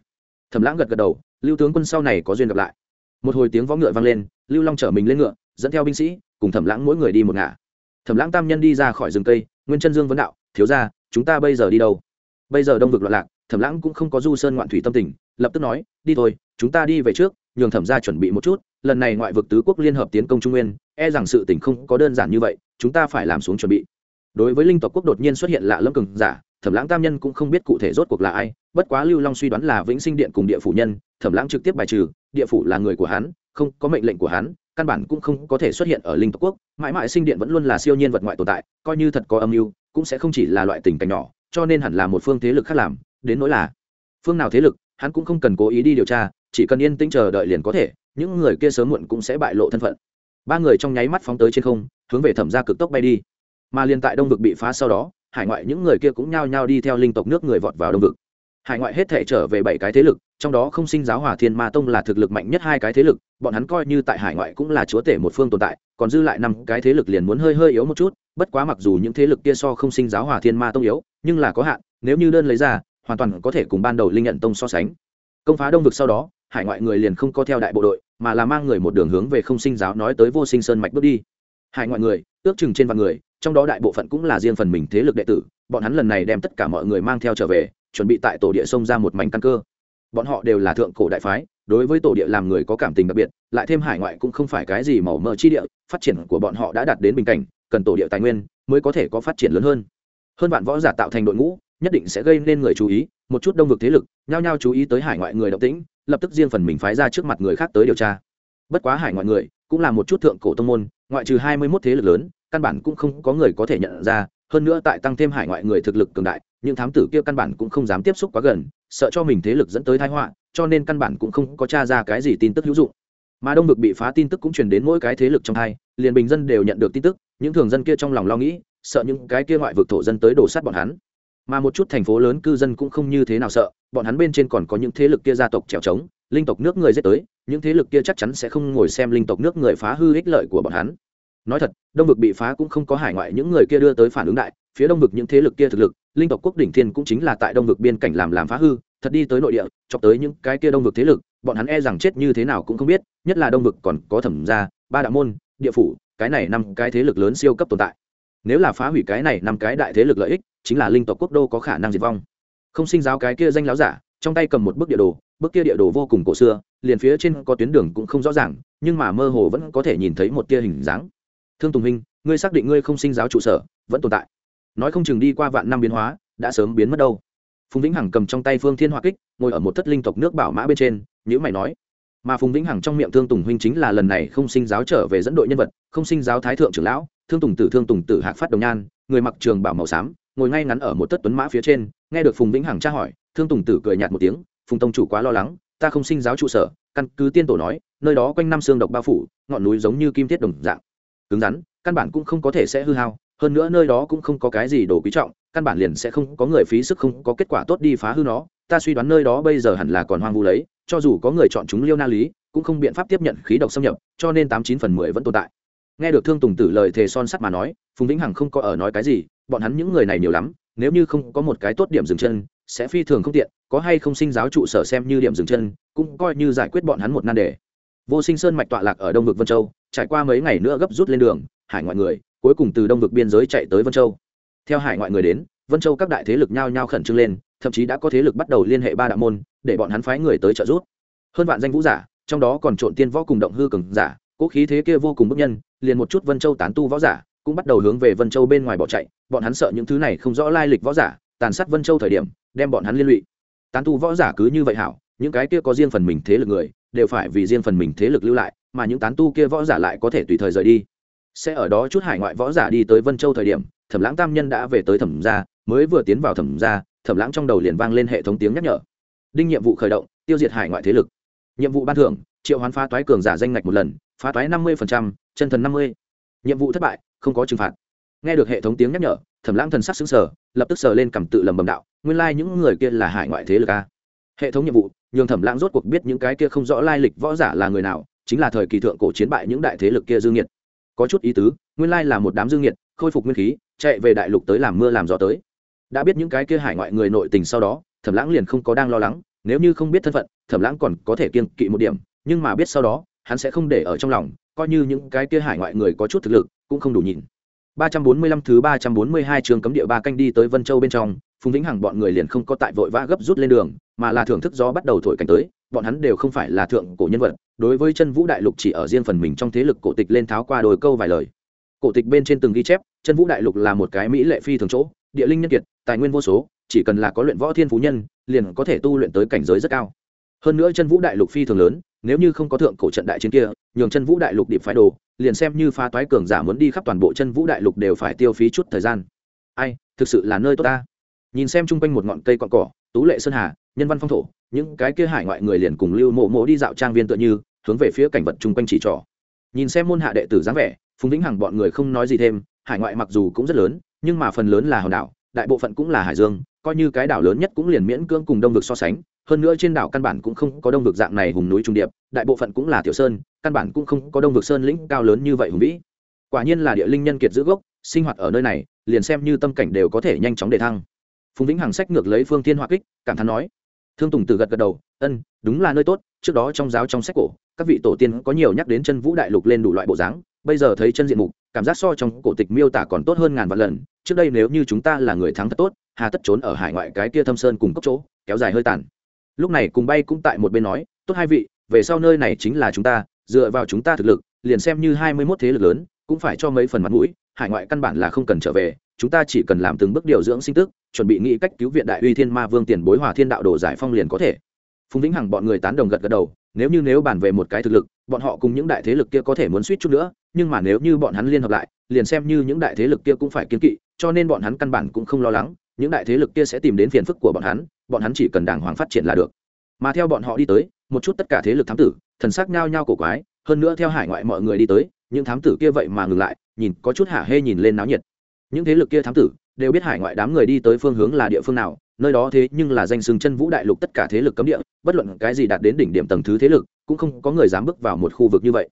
A: Thẩm Lãng gật gật đầu, lưu tướng quân sau này có duyên gặp lại. Một hồi tiếng võ ngựa vang lên lưu long chở mình lên ngựa dẫn theo binh sĩ cùng thẩm lãng mỗi người đi một ngả. Thẩm lãng tam nhân đi ra khỏi rừng cây nguyên chân dương vấn đạo thiếu ra chúng ta bây giờ đi đâu? Bây giờ đông vực loạn lạc thẩm lãng cũng không có du sơn ngoạn thủy tâm tình, lập tức nói, đi thôi, chúng ta đi về trước, nhường thẩm ra chuẩn bị một chút, lần này ngoại vực tứ quốc liên hợp tiến công trung nguyên e rằng sự tình không có đơn giản như vậy, chúng ta phải làm xuống chuẩn bị. Đối với linh tộc quốc đột nhiên xuất hiện lạ lâm cường giả, thẩm lãng tam nhân cũng không biết cụ thể rốt cuộc là ai, bất quá lưu long suy đoán là vĩnh sinh điện cùng địa phủ nhân, thẩm lãng trực tiếp bài trừ, địa phủ là người của hắn, không có mệnh lệnh của hắn, căn bản cũng không có thể xuất hiện ở linh tộc quốc, mãi mãi sinh điện vẫn luôn là siêu nhiên vật ngoại tồn tại, coi như thật có âm mưu, cũng sẽ không chỉ là loại tình cảnh nhỏ, cho nên hẳn là một phương thế lực khác làm đến nỗi là phương nào thế lực, hắn cũng không cần cố ý đi điều tra, chỉ cần yên tĩnh chờ đợi liền có thể, những người kia sớm muộn cũng sẽ bại lộ thân phận. Ba người trong nháy mắt phóng tới trên không, hướng về thẩm ra cực tốc bay đi. Mà liền tại đông vực bị phá sau đó, hải ngoại những người kia cũng nhao nhao đi theo linh tộc nước người vọt vào đông vực. Hải ngoại hết thể trở về bảy cái thế lực, trong đó không sinh giáo hòa thiên ma tông là thực lực mạnh nhất hai cái thế lực, bọn hắn coi như tại hải ngoại cũng là chúa tể một phương tồn tại, còn dư lại năm cái thế lực liền muốn hơi hơi yếu một chút, bất quá mặc dù những thế lực kia so không sinh giáo hòa thiên ma tông yếu, nhưng là có hạn, nếu như đơn lấy ra hoàn toàn có thể cùng ban đầu linh nhận tông so sánh. Công phá đông vực sau đó, hải ngoại người liền không có theo đại bộ đội, mà là mang người một đường hướng về không sinh giáo nói tới vô sinh sơn mạch bước đi. Hải ngoại người, ước chừng trên vạn người, trong đó đại bộ phận cũng là riêng phần mình thế lực đệ tử, bọn hắn lần này đem tất cả mọi người mang theo trở về, chuẩn bị tại tổ địa sông ra một mảnh căn cơ. Bọn họ đều là thượng cổ đại phái, đối với tổ địa làm người có cảm tình đặc biệt, lại thêm hải ngoại cũng không phải cái gì màu mỡ chi địa, phát triển của bọn họ đã đạt đến bình cảnh, cần tổ địa tài nguyên mới có thể có phát triển lớn hơn. Hơn vạn võ giả tạo thành đội ngũ nhất định sẽ gây nên người chú ý, một chút đông vực thế lực, nhao nhao chú ý tới hải ngoại người động tĩnh, lập tức riêng phần mình phái ra trước mặt người khác tới điều tra. Bất quá hải ngoại người, cũng là một chút thượng cổ tông môn, ngoại trừ hai mươi mốt thế lực lớn, căn bản cũng không có người có thể nhận ra, hơn nữa tại tăng thêm hải ngoại người thực lực cường đại, những thám tử kia căn bản cũng không dám tiếp xúc quá gần, sợ cho mình thế lực dẫn tới thái họa, cho nên căn bản cũng không có t r a ra cái gì tin tức hữu dụng. Mà đông vực bị phá tin tức cũng truyền đến mỗi cái thế lực trong hai, liền bình dân đều nhận được tin tức, những thường dân kia trong lòng lo nghĩ, sợ những cái kia ngoại vực thổ dân tới đổ sát bọn hắn mà một chút thành phố lớn cư dân cũng không như thế nào sợ, bọn hắn bên trên còn có những thế lực kia gia tộc trèo trống, linh tộc nước người dết tới, những thế lực kia chắc chắn sẽ không ngồi xem linh tộc nước người phá hư ích lợi của bọn hắn. Nói thật, đông vực bị phá cũng không có hải ngoại những người kia đưa tới phản ứng đại, phía đông vực những thế lực kia thực lực, linh tộc quốc đỉnh thiên cũng chính là tại đông vực biên cảnh làm làm phá hư, thật đi tới nội địa, chọc tới những cái kia đông vực thế lực, bọn hắn e rằng chết như thế nào cũng không biết, nhất là đông vực còn có thẩm gia, ba đạo môn, địa phủ, cái này năm cái thế lực lớn siêu cấp tồn tại. Nếu là phá hủy cái này năm cái đại thế lực lợi ích chính là linh tộc quốc đô có khả năng diệt vong. Không sinh giáo cái kia danh láo giả, trong tay cầm một bức địa đồ, bức kia địa đồ vô cùng cổ xưa, liền phía trên có tuyến đường cũng không rõ ràng, nhưng mà mơ hồ vẫn có thể nhìn thấy một tia hình dáng. Thương tùng huynh ngươi xác định ngươi không sinh giáo trụ sở, vẫn tồn tại. Nói không chừng đi qua vạn năm biến hóa, đã sớm biến mất đâu. Phùng vĩnh hằng cầm trong tay phương thiên hoa kích, ngồi ở một thất linh tộc nước bảo mã bên trên nhữ mày nói. Mà phùng vĩnh hằng trong miệng thương tùng huynh chính là lần này không sinh giáo trở về dẫn đội nhân vật, không sinh giáo thái thượng trưởng lão, thương tùng tử, thương tùng tử hạc phát đồng nhan, người mặc trường bảo màu xám ngồi ngay ngắn ở một tất tuấn mã phía trên, nghe được phùng vĩnh hằng tra hỏi, thương tùng tử cười nhạt một tiếng, phùng tông chủ quá lo lắng, ta không sinh giáo trụ sở. Căn cứ tiên tổ nói, nơi đó quanh năm xương độc bao phủ, ngọn núi giống như kim thiết đồng dạng. Cứng rắn, căn bản cũng không có thể sẽ hư hao, hơn nữa nơi đó cũng không có cái gì đồ quý trọng, căn bản liền sẽ không có người phí sức không có kết quả tốt đi phá hư nó. Ta suy đoán nơi đó bây giờ hẳn là còn hoang vu lấy, cho dù có người chọn chúng liêu na lý, cũng không biện pháp tiếp nhận khí độc xâm nhập, cho nên tám chín phần mười vẫn tồn tại. Nghe được thương tùng tử lời thề son sắt mà nói, phùng vĩnh hằng không có ở nói cái gì bọn hắn những người này nhiều lắm, nếu như không có một cái tốt điểm dừng chân, sẽ phi thường không tiện, có hay không sinh giáo trụ sở xem như điểm dừng chân, cũng coi như giải quyết bọn hắn một nan đề. Vô sinh sơn mạch tọa lạc ở đông vực vân châu, trải qua mấy ngày nữa gấp rút lên đường, hải ngoại người, cuối cùng từ đông vực biên giới chạy tới vân châu. Theo hải ngoại người đến, vân châu các đại thế lực nhao nhao khẩn trương lên, thậm chí đã có thế lực bắt đầu liên hệ ba đạo môn, để bọn hắn phái người tới trợ giúp. Hơn vạn danh vũ giả, trong đó còn trộn tiên võ cùng động hư cường giả, cố khí thế kia vô cùng bức nhân, liền một chút vân châu tán tu võ giả cũng bắt đầu hướng về vân châu bên ngoài bỏ chạy, bọn hắn sợ những thứ này không rõ lai lịch võ giả, tàn sát vân châu thời điểm, đem bọn hắn liên lụy. Tán tu võ giả cứ như vậy hảo, những cái kia có riêng phần mình thế lực người, đều phải vì riêng phần mình thế lực lưu lại, mà những tán tu kia võ giả lại có thể tùy thời rời đi. Sẽ ở đó chút hải ngoại võ giả đi tới vân châu thời điểm, thẩm lãng tam nhân đã về tới thẩm gia, mới vừa tiến vào thẩm gia, thẩm lãng trong đầu liền vang lên hệ thống tiếng nhắc nhở. Đinh nhiệm vụ khởi động, tiêu diệt hải ngoại thế lực. Nhiệm vụ ban thưởng, triệu hoán phá toái cường giả danh ngạch một lần, phá toái năm mươi chân thần năm mươi. Nhiệm vụ thất bại không có trừng phạt. Nghe được hệ thống tiếng nhắc nhở, thẩm lãng thần sắc xứng sở lập tức sờ lên cầm tự lầm bầm đạo, nguyên lai、like、những người kia là hải ngoại thế lực a. Hệ thống nhiệm vụ, nhường thẩm lãng rốt cuộc biết những cái kia không rõ lai lịch võ giả là người nào, chính là thời kỳ thượng cổ chiến bại những đại thế lực kia dương nhiệt có chút ý tứ, nguyên lai là một đám dương nhiệt khôi phục nguyên khí, chạy về đại lục tới làm mưa làm gió tới. Đã biết những cái kia hải ngoại người nội tình sau đó, thẩm lãng liền không có đang lo lắng, nếu như không biết thân phận, thẩm lãng còn có thể kiên kỵ một điểm, nhưng mà biết sau đó, hắn sẽ không để ở trong lòng coi như những cái kia hải ngoại người có chút thực lực cũng không đủ nhìn. 345 thứ 342 trường cấm địa ba canh đi tới Vân Châu bên trong, phùng vĩnh hằng bọn người liền không có tại vội vã gấp rút lên đường mà là thưởng thức gió bắt đầu thổi cảnh tới bọn hắn đều không phải là thượng cổ nhân vật đối với chân vũ đại lục chỉ ở riêng phần mình trong thế lực cổ tịch lên tháo qua đôi câu vài lời. Cổ tịch bên trên từng ghi chép chân vũ đại lục là một cái mỹ lệ phi thường chỗ địa linh nhân kiệt tài nguyên vô số chỉ cần là có luyện võ thiên phú nhân liền có thể tu luyện tới cảnh giới rất cao. Hơn nữa chân vũ đại lục phi thường lớn nếu như không có thượng cổ trận đại chiến kia nhường chân vũ đại lục điệp phái đồ, liền xem như phá toái cường giả muốn đi khắp toàn bộ chân vũ đại lục đều phải tiêu phí chút thời gian. Ai, thực sự là nơi tốt ta. Nhìn xem chung quanh một ngọn cây cọn cỏ, tú lệ sơn hà, nhân văn phong thổ, những cái kia hải ngoại người liền cùng lưu mộ mộ đi dạo trang viên tựa như, hướng về phía cảnh vật chung quanh chỉ trỏ. Nhìn xem môn hạ đệ tử dáng vẻ, phùng vĩnh hằng bọn người không nói gì thêm, hải ngoại mặc dù cũng rất lớn, nhưng mà phần lớn là hòn đảo, đại bộ phận cũng là hải dương, coi như cái đảo lớn nhất cũng liền miễn cưỡng cùng đông vực so sánh hơn nữa trên đảo căn bản cũng không có đông vực dạng này hùng núi trung điệp, đại bộ phận cũng là tiểu sơn, căn bản cũng không có đông vực sơn lĩnh cao lớn như vậy hùng vĩ. Quả nhiên là địa linh nhân kiệt giữ gốc, sinh hoạt ở nơi này, liền xem như tâm cảnh đều có thể nhanh chóng để thăng. Phùng vĩnh hằng sách ngược lấy phương thiên hỏa kích, cảm thán nói, thương tùng từ gật gật đầu, ân, đúng là nơi tốt, trước đó trong giáo trong sách cổ, các vị tổ tiên có nhiều nhắc đến chân vũ đại lục lên đủ loại bộ dáng, bây giờ thấy chân diện mục, cảm giác so trong cổ tịch miêu tả còn tốt hơn ngàn vạn lần, trước đây nếu như chúng ta là người thắng thật tốt, hà tất trốn ở hải ngoại cái kia thâm sơn cùng cốc chỗ, kéo dài hơi tàn lúc này cùng bay cũng tại một bên nói, tốt hai vị, về sau nơi này chính là chúng ta, dựa vào chúng ta thực lực, liền xem như hai mươi mốt thế lực lớn, cũng phải cho mấy phần mặt mũi, hải ngoại căn bản là không cần trở về, chúng ta chỉ cần làm từng bước điều dưỡng sinh tức, chuẩn bị nghĩ cách cứu viện đại uy thiên ma vương tiền bối hòa thiên đạo đồ giải phong liền có thể. Phùng vĩnh hằng bọn người tán đồng gật gật đầu, nếu như nếu bàn về một cái thực lực, bọn họ cùng những đại thế lực kia có thể muốn suýt chút nữa, nhưng mà nếu như bọn hắn liên hợp lại, liền xem như những đại thế lực kia cũng phải kiên kỵ, cho nên bọn hắn căn bản cũng không lo lắng những đại thế lực kia sẽ tìm đến phiền phức của bọn hắn bọn hắn chỉ cần đàng hoàng phát triển là được. Mà theo bọn họ đi tới, một chút tất cả thế lực thám tử, thần sắc nhao nhao cổ quái, hơn nữa theo hải ngoại mọi người đi tới, những thám tử kia vậy mà ngừng lại, nhìn có chút hả hê nhìn lên náo nhiệt. Những thế lực kia thám tử đều biết hải ngoại đám người đi tới phương hướng là địa phương nào, nơi đó thế nhưng là danh xưng chân vũ đại lục tất cả thế lực cấm địa, bất luận cái gì đạt đến đỉnh điểm tầng thứ thế lực, cũng không có người dám bước vào một khu vực như vậy.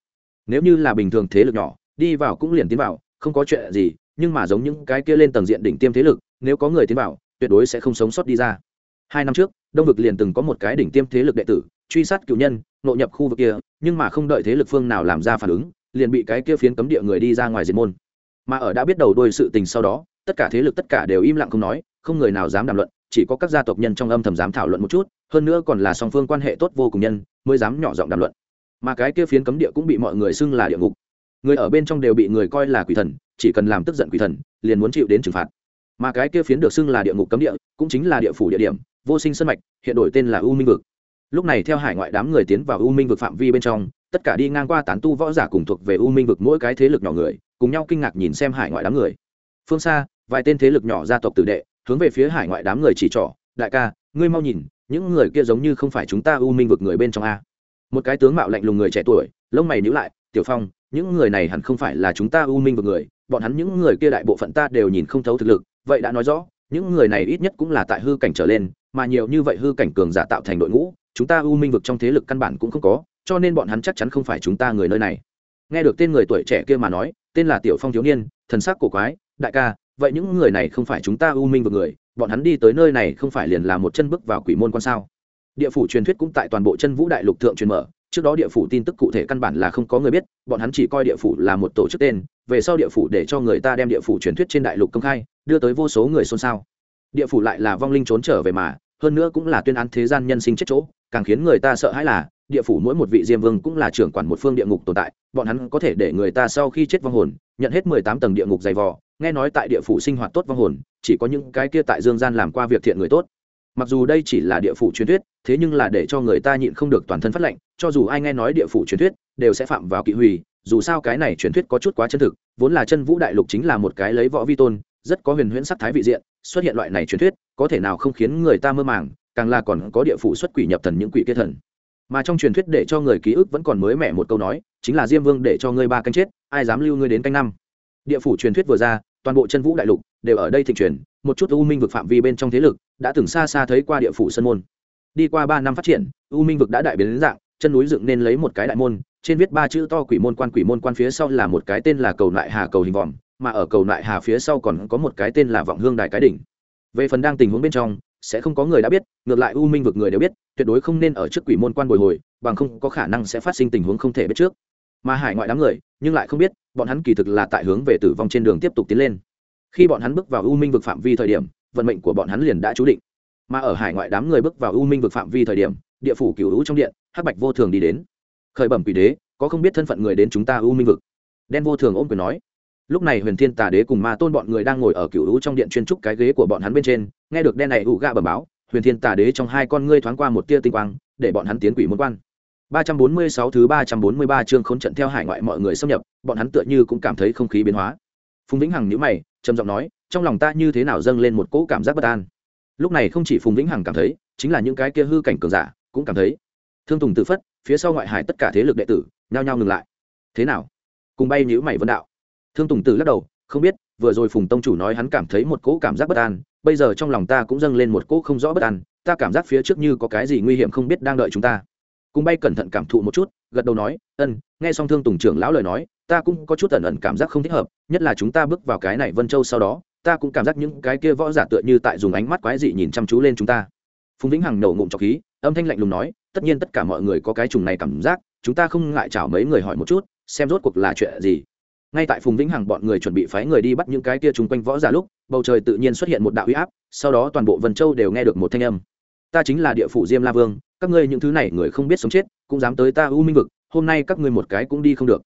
A: Nếu như là bình thường thế lực nhỏ, đi vào cũng liền tiến vào, không có chuyện gì, nhưng mà giống những cái kia lên tầng diện đỉnh tiêm thế lực nếu có người tiến vào, tuyệt đối sẽ không sống sót đi ra. Hai năm trước, đông vực liền từng có một cái đỉnh tiêm thế lực đệ tử, truy sát cựu nhân, nội nhập khu vực kia, nhưng mà không đợi thế lực phương nào làm ra phản ứng, liền bị cái kia phiến cấm địa người đi ra ngoài diệt môn. Mà ở đã biết đầu đuôi sự tình sau đó, tất cả thế lực tất cả đều im lặng không nói, không người nào dám đàm luận, chỉ có các gia tộc nhân trong âm thầm dám thảo luận một chút, hơn nữa còn là song phương quan hệ tốt vô cùng nhân, mới dám nhỏ giọng đàm luận. Mà cái kia phiến cấm địa cũng bị mọi người xưng là địa ngục. Người ở bên trong đều bị người coi là quỷ thần, chỉ cần làm tức giận quỷ thần, liền muốn chịu đến trừng phạt mà cái kia phiến được xưng là địa ngục cấm địa cũng chính là địa phủ địa điểm, vô sinh sân mạch, hiện đổi tên là u minh vực. Lúc này theo hải ngoại đám người tiến vào u minh vực phạm vi bên trong, tất cả đi ngang qua tán tu võ giả cùng thuộc về u minh vực mỗi cái thế lực nhỏ người, cùng nhau kinh ngạc nhìn xem hải ngoại đám người. Phương xa, vài tên thế lực nhỏ gia tộc tử đệ, hướng về phía hải ngoại đám người chỉ trỏ, đại ca, ngươi mau nhìn, những người kia giống như không phải chúng ta u minh vực người bên trong a. Một cái tướng mạo lạnh lùng người trẻ tuổi, lông mày nhíu lại, tiểu phong, những người này hẳn không phải là chúng ta u minh vực người, bọn hắn những người kia đại bộ phận ta đều nhìn không thấu thực lực vậy đã nói rõ, những người này ít nhất cũng là tại hư cảnh trở lên, mà nhiều như vậy hư cảnh cường giả tạo thành đội ngũ, chúng ta u minh vực trong thế lực căn bản cũng không có, cho nên bọn hắn chắc chắn không phải chúng ta người nơi này. Nghe được tên người tuổi trẻ kia mà nói, tên là tiểu phong thiếu niên, thần sắc cổ quái, đại ca, vậy những người này không phải chúng ta u minh vực người, bọn hắn đi tới nơi này không phải liền là một chân bước vào quỷ môn quan sao? Địa phủ truyền thuyết cũng tại toàn bộ chân vũ đại lục thượng truyền mở trước đó địa phủ tin tức cụ thể căn bản là không có người biết, bọn hắn chỉ coi địa phủ là một tổ chức tên, về sau địa phủ để cho người ta đem địa phủ truyền thuyết trên đại lục công khai, đưa tới vô số người xôn xao. Địa phủ lại là vong linh trốn trở về mà, hơn nữa cũng là tuyên án thế gian nhân sinh chết chỗ, càng khiến người ta sợ hãi là, địa phủ mỗi một vị diêm vương cũng là trưởng quản một phương địa ngục tồn tại, bọn hắn có thể để người ta sau khi chết vong hồn, nhận hết mười tám tầng địa ngục dày vò, nghe nói tại địa phủ sinh hoạt tốt vong hồn, chỉ có những cái kia tại dương gian làm qua việc thiện người tốt mặc dù đây chỉ là địa phủ truyền thuyết, thế nhưng là để cho người ta nhịn không được toàn thân phát lệnh cho dù ai nghe nói địa phủ truyền thuyết, đều sẽ phạm vào kỵ hủy, dù sao cái này truyền thuyết có chút quá chân thực, vốn là chân vũ đại lục chính là một cái lấy võ vi tôn, rất có huyền huyễn sắc thái vị diện, xuất hiện loại này truyền thuyết, có thể nào không khiến người ta mơ màng, càng là còn có địa phủ xuất quỷ nhập thần những quỷ kia thần. Mà trong truyền thuyết để cho người ký ức vẫn còn mới mẻ một câu nói, chính là diêm vương để cho ngươi ba canh chết, ai dám lưu ngươi đến canh năm. Địa phủ truyền thuyết vừa ra, toàn bộ chân vũ đại lục đều ở đây thịnh truyền một chút u minh vực phạm vi bên trong thế lực đã từng xa xa thấy qua địa phủ sân môn. Đi qua ba năm phát triển, u minh vực đã đại biến đến dạng, chân núi dựng nên lấy một cái đại môn, trên viết ba chữ to quỷ môn quan quỷ môn quan phía sau là một cái tên là cầu nại hà cầu hình vòm, mà ở cầu nại hà phía sau còn có một cái tên là vọng hương đại cái đỉnh. Về phần đang tình huống bên trong, sẽ không có người đã biết, ngược lại u minh vực người đều biết, tuyệt đối không nên ở trước quỷ môn quan bồi hồi, bằng không có khả năng sẽ phát sinh tình huống không thể biết trước. Mà hải ngoại đám người, nhưng lại không biết, bọn hắn kỳ thực là tại hướng về tử vong trên đường tiếp tục tiến lên khi bọn hắn bước vào u minh vực phạm vi thời điểm vận mệnh của bọn hắn liền đã chú định. Mà ở hải ngoại đám người bước vào u minh vực phạm vi thời điểm địa phủ cửu hữu trong điện hắc bạch vô thường đi đến. Khởi bẩm quỷ đế có không biết thân phận người đến chúng ta u minh vực? Đen vô thường ôm quyền nói. Lúc này huyền thiên tà đế cùng ma tôn bọn người đang ngồi ở cựu hữu trong điện chuyên trúc cái ghế của bọn hắn bên trên nghe được đen này ủ gạ bẩm báo huyền thiên tà đế trong hai con ngươi thoáng qua một tia tinh quang để bọn hắn tiến quỷ môn quan. 346 thứ 343 chương khốn trận theo hải ngoại mọi người xâm nhập, bọn hắn tựa như cũng cảm thấy không khí biến hóa. Phùng Vĩnh Hằng nhữ mày, trầm giọng nói, trong lòng ta như thế nào dâng lên một cỗ cảm giác bất an. Lúc này không chỉ Phùng Vĩnh Hằng cảm thấy, chính là những cái kia hư cảnh cường giả cũng cảm thấy. Thương Tùng tự phất, phía sau ngoại hải tất cả thế lực đệ tử, nhao nhao ngừng lại. Thế nào? Cùng bay nhữ mày vân đạo. Thương Tùng Tử lắc đầu, không biết, vừa rồi Phùng tông chủ nói hắn cảm thấy một cỗ cảm giác bất an, bây giờ trong lòng ta cũng dâng lên một cỗ không rõ bất an, ta cảm giác phía trước như có cái gì nguy hiểm không biết đang đợi chúng ta cùng bay cẩn thận cảm thụ một chút, gật đầu nói, ân, nghe xong thương tùng trưởng lão lời nói, ta cũng có chút ẩn ẩn cảm giác không thích hợp, nhất là chúng ta bước vào cái này vân châu sau đó, ta cũng cảm giác những cái kia võ giả tựa như tại dùng ánh mắt quái dị nhìn chăm chú lên chúng ta. Phùng vĩnh hằng nổ ngụm trọc khí, âm thanh lạnh lùng nói, tất nhiên tất cả mọi người có cái trùng này cảm giác, chúng ta không ngại chào mấy người hỏi một chút, xem rốt cuộc là chuyện gì. Ngay tại phùng vĩnh hằng bọn người chuẩn bị phái người đi bắt những cái kia chung quanh võ giả lúc, bầu trời tự nhiên xuất hiện một đạo huy áp, sau đó toàn bộ vân châu đều nghe được một thanh âm. Ta chính là địa phủ diêm la vương các ngươi những thứ này người không biết sống chết, cũng dám tới ta u minh vực, hôm nay các ngươi một cái cũng đi không được.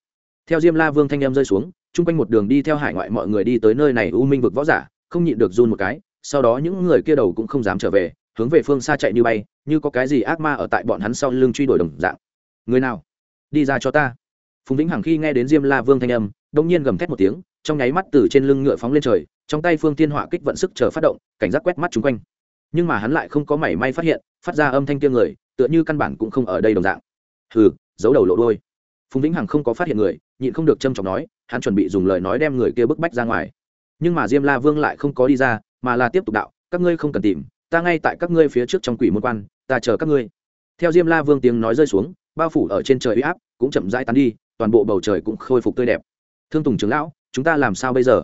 A: Theo diêm la vương thanh em rơi xuống, chung quanh một đường đi theo hải ngoại mọi người đi tới nơi này u minh vực võ giả, không nhịn được run một cái, sau đó những người kia đầu cũng không dám trở về, hướng về phương xa chạy như bay, như có cái gì ác ma ở tại bọn hắn sau lưng truy đuổi đồng dạng. Người nào? Đi ra cho ta. Phùng vĩnh hằng khi nghe đến diêm la vương thanh âm đông nhiên gầm thét một tiếng, trong nháy mắt từ trên lưng ngựa phóng lên trời, trong tay phương tiên họa kích vận sức chờ phát động, cảnh giác quét mắt chung quanh. Nhưng mà hắn lại không có mảy may phát hiện, phát ra âm thanh kia người tựa như căn bản cũng không ở đây đồng dạng. Hừ, giấu đầu lộ đôi phùng vĩnh hằng không có phát hiện người, nhịn không được trâm trọng nói, hắn chuẩn bị dùng lời nói đem người kia bức bách ra ngoài. Nhưng mà diêm la vương lại không có đi ra, mà là tiếp tục đạo, các ngươi không cần tìm, ta ngay tại các ngươi phía trước trong quỷ môn quan, ta chờ các ngươi. Theo diêm la vương tiếng nói rơi xuống, bao phủ ở trên trời uy áp cũng chậm rãi tán đi, toàn bộ bầu trời cũng khôi phục tươi đẹp. Thương tùng trưởng lão, chúng ta làm sao bây giờ?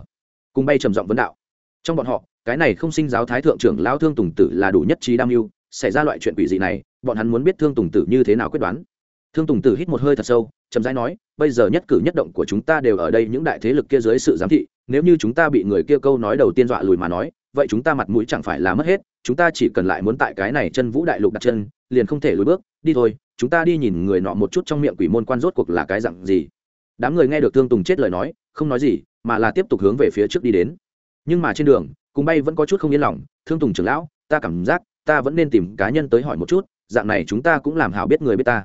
A: Cùng bay trầm giọng vấn đạo. Trong bọn họ, cái này không sinh giáo thái thượng trưởng lão thương tùng tử là đủ nhất trí đam mưu xảy ra loại chuyện quỷ dị này, bọn hắn muốn biết thương tùng tử như thế nào quyết đoán. Thương tùng tử hít một hơi thật sâu, chậm rãi nói, bây giờ nhất cử nhất động của chúng ta đều ở đây, những đại thế lực kia dưới sự giám thị, nếu như chúng ta bị người kia câu nói đầu tiên dọa lùi mà nói, vậy chúng ta mặt mũi chẳng phải là mất hết, chúng ta chỉ cần lại muốn tại cái này chân vũ đại lục đặt chân, liền không thể lùi bước, đi thôi, chúng ta đi nhìn người nọ một chút trong miệng quỷ môn quan rốt cuộc là cái dặn gì. Đám người nghe được thương tùng chết lời nói, không nói gì, mà là tiếp tục hướng về phía trước đi đến. Nhưng mà trên đường, cùng bay vẫn có chút không yên lòng, thương tùng trưởng lão, ta cảm giác ta vẫn nên tìm cá nhân tới hỏi một chút, dạng này chúng ta cũng làm hảo biết người biết ta.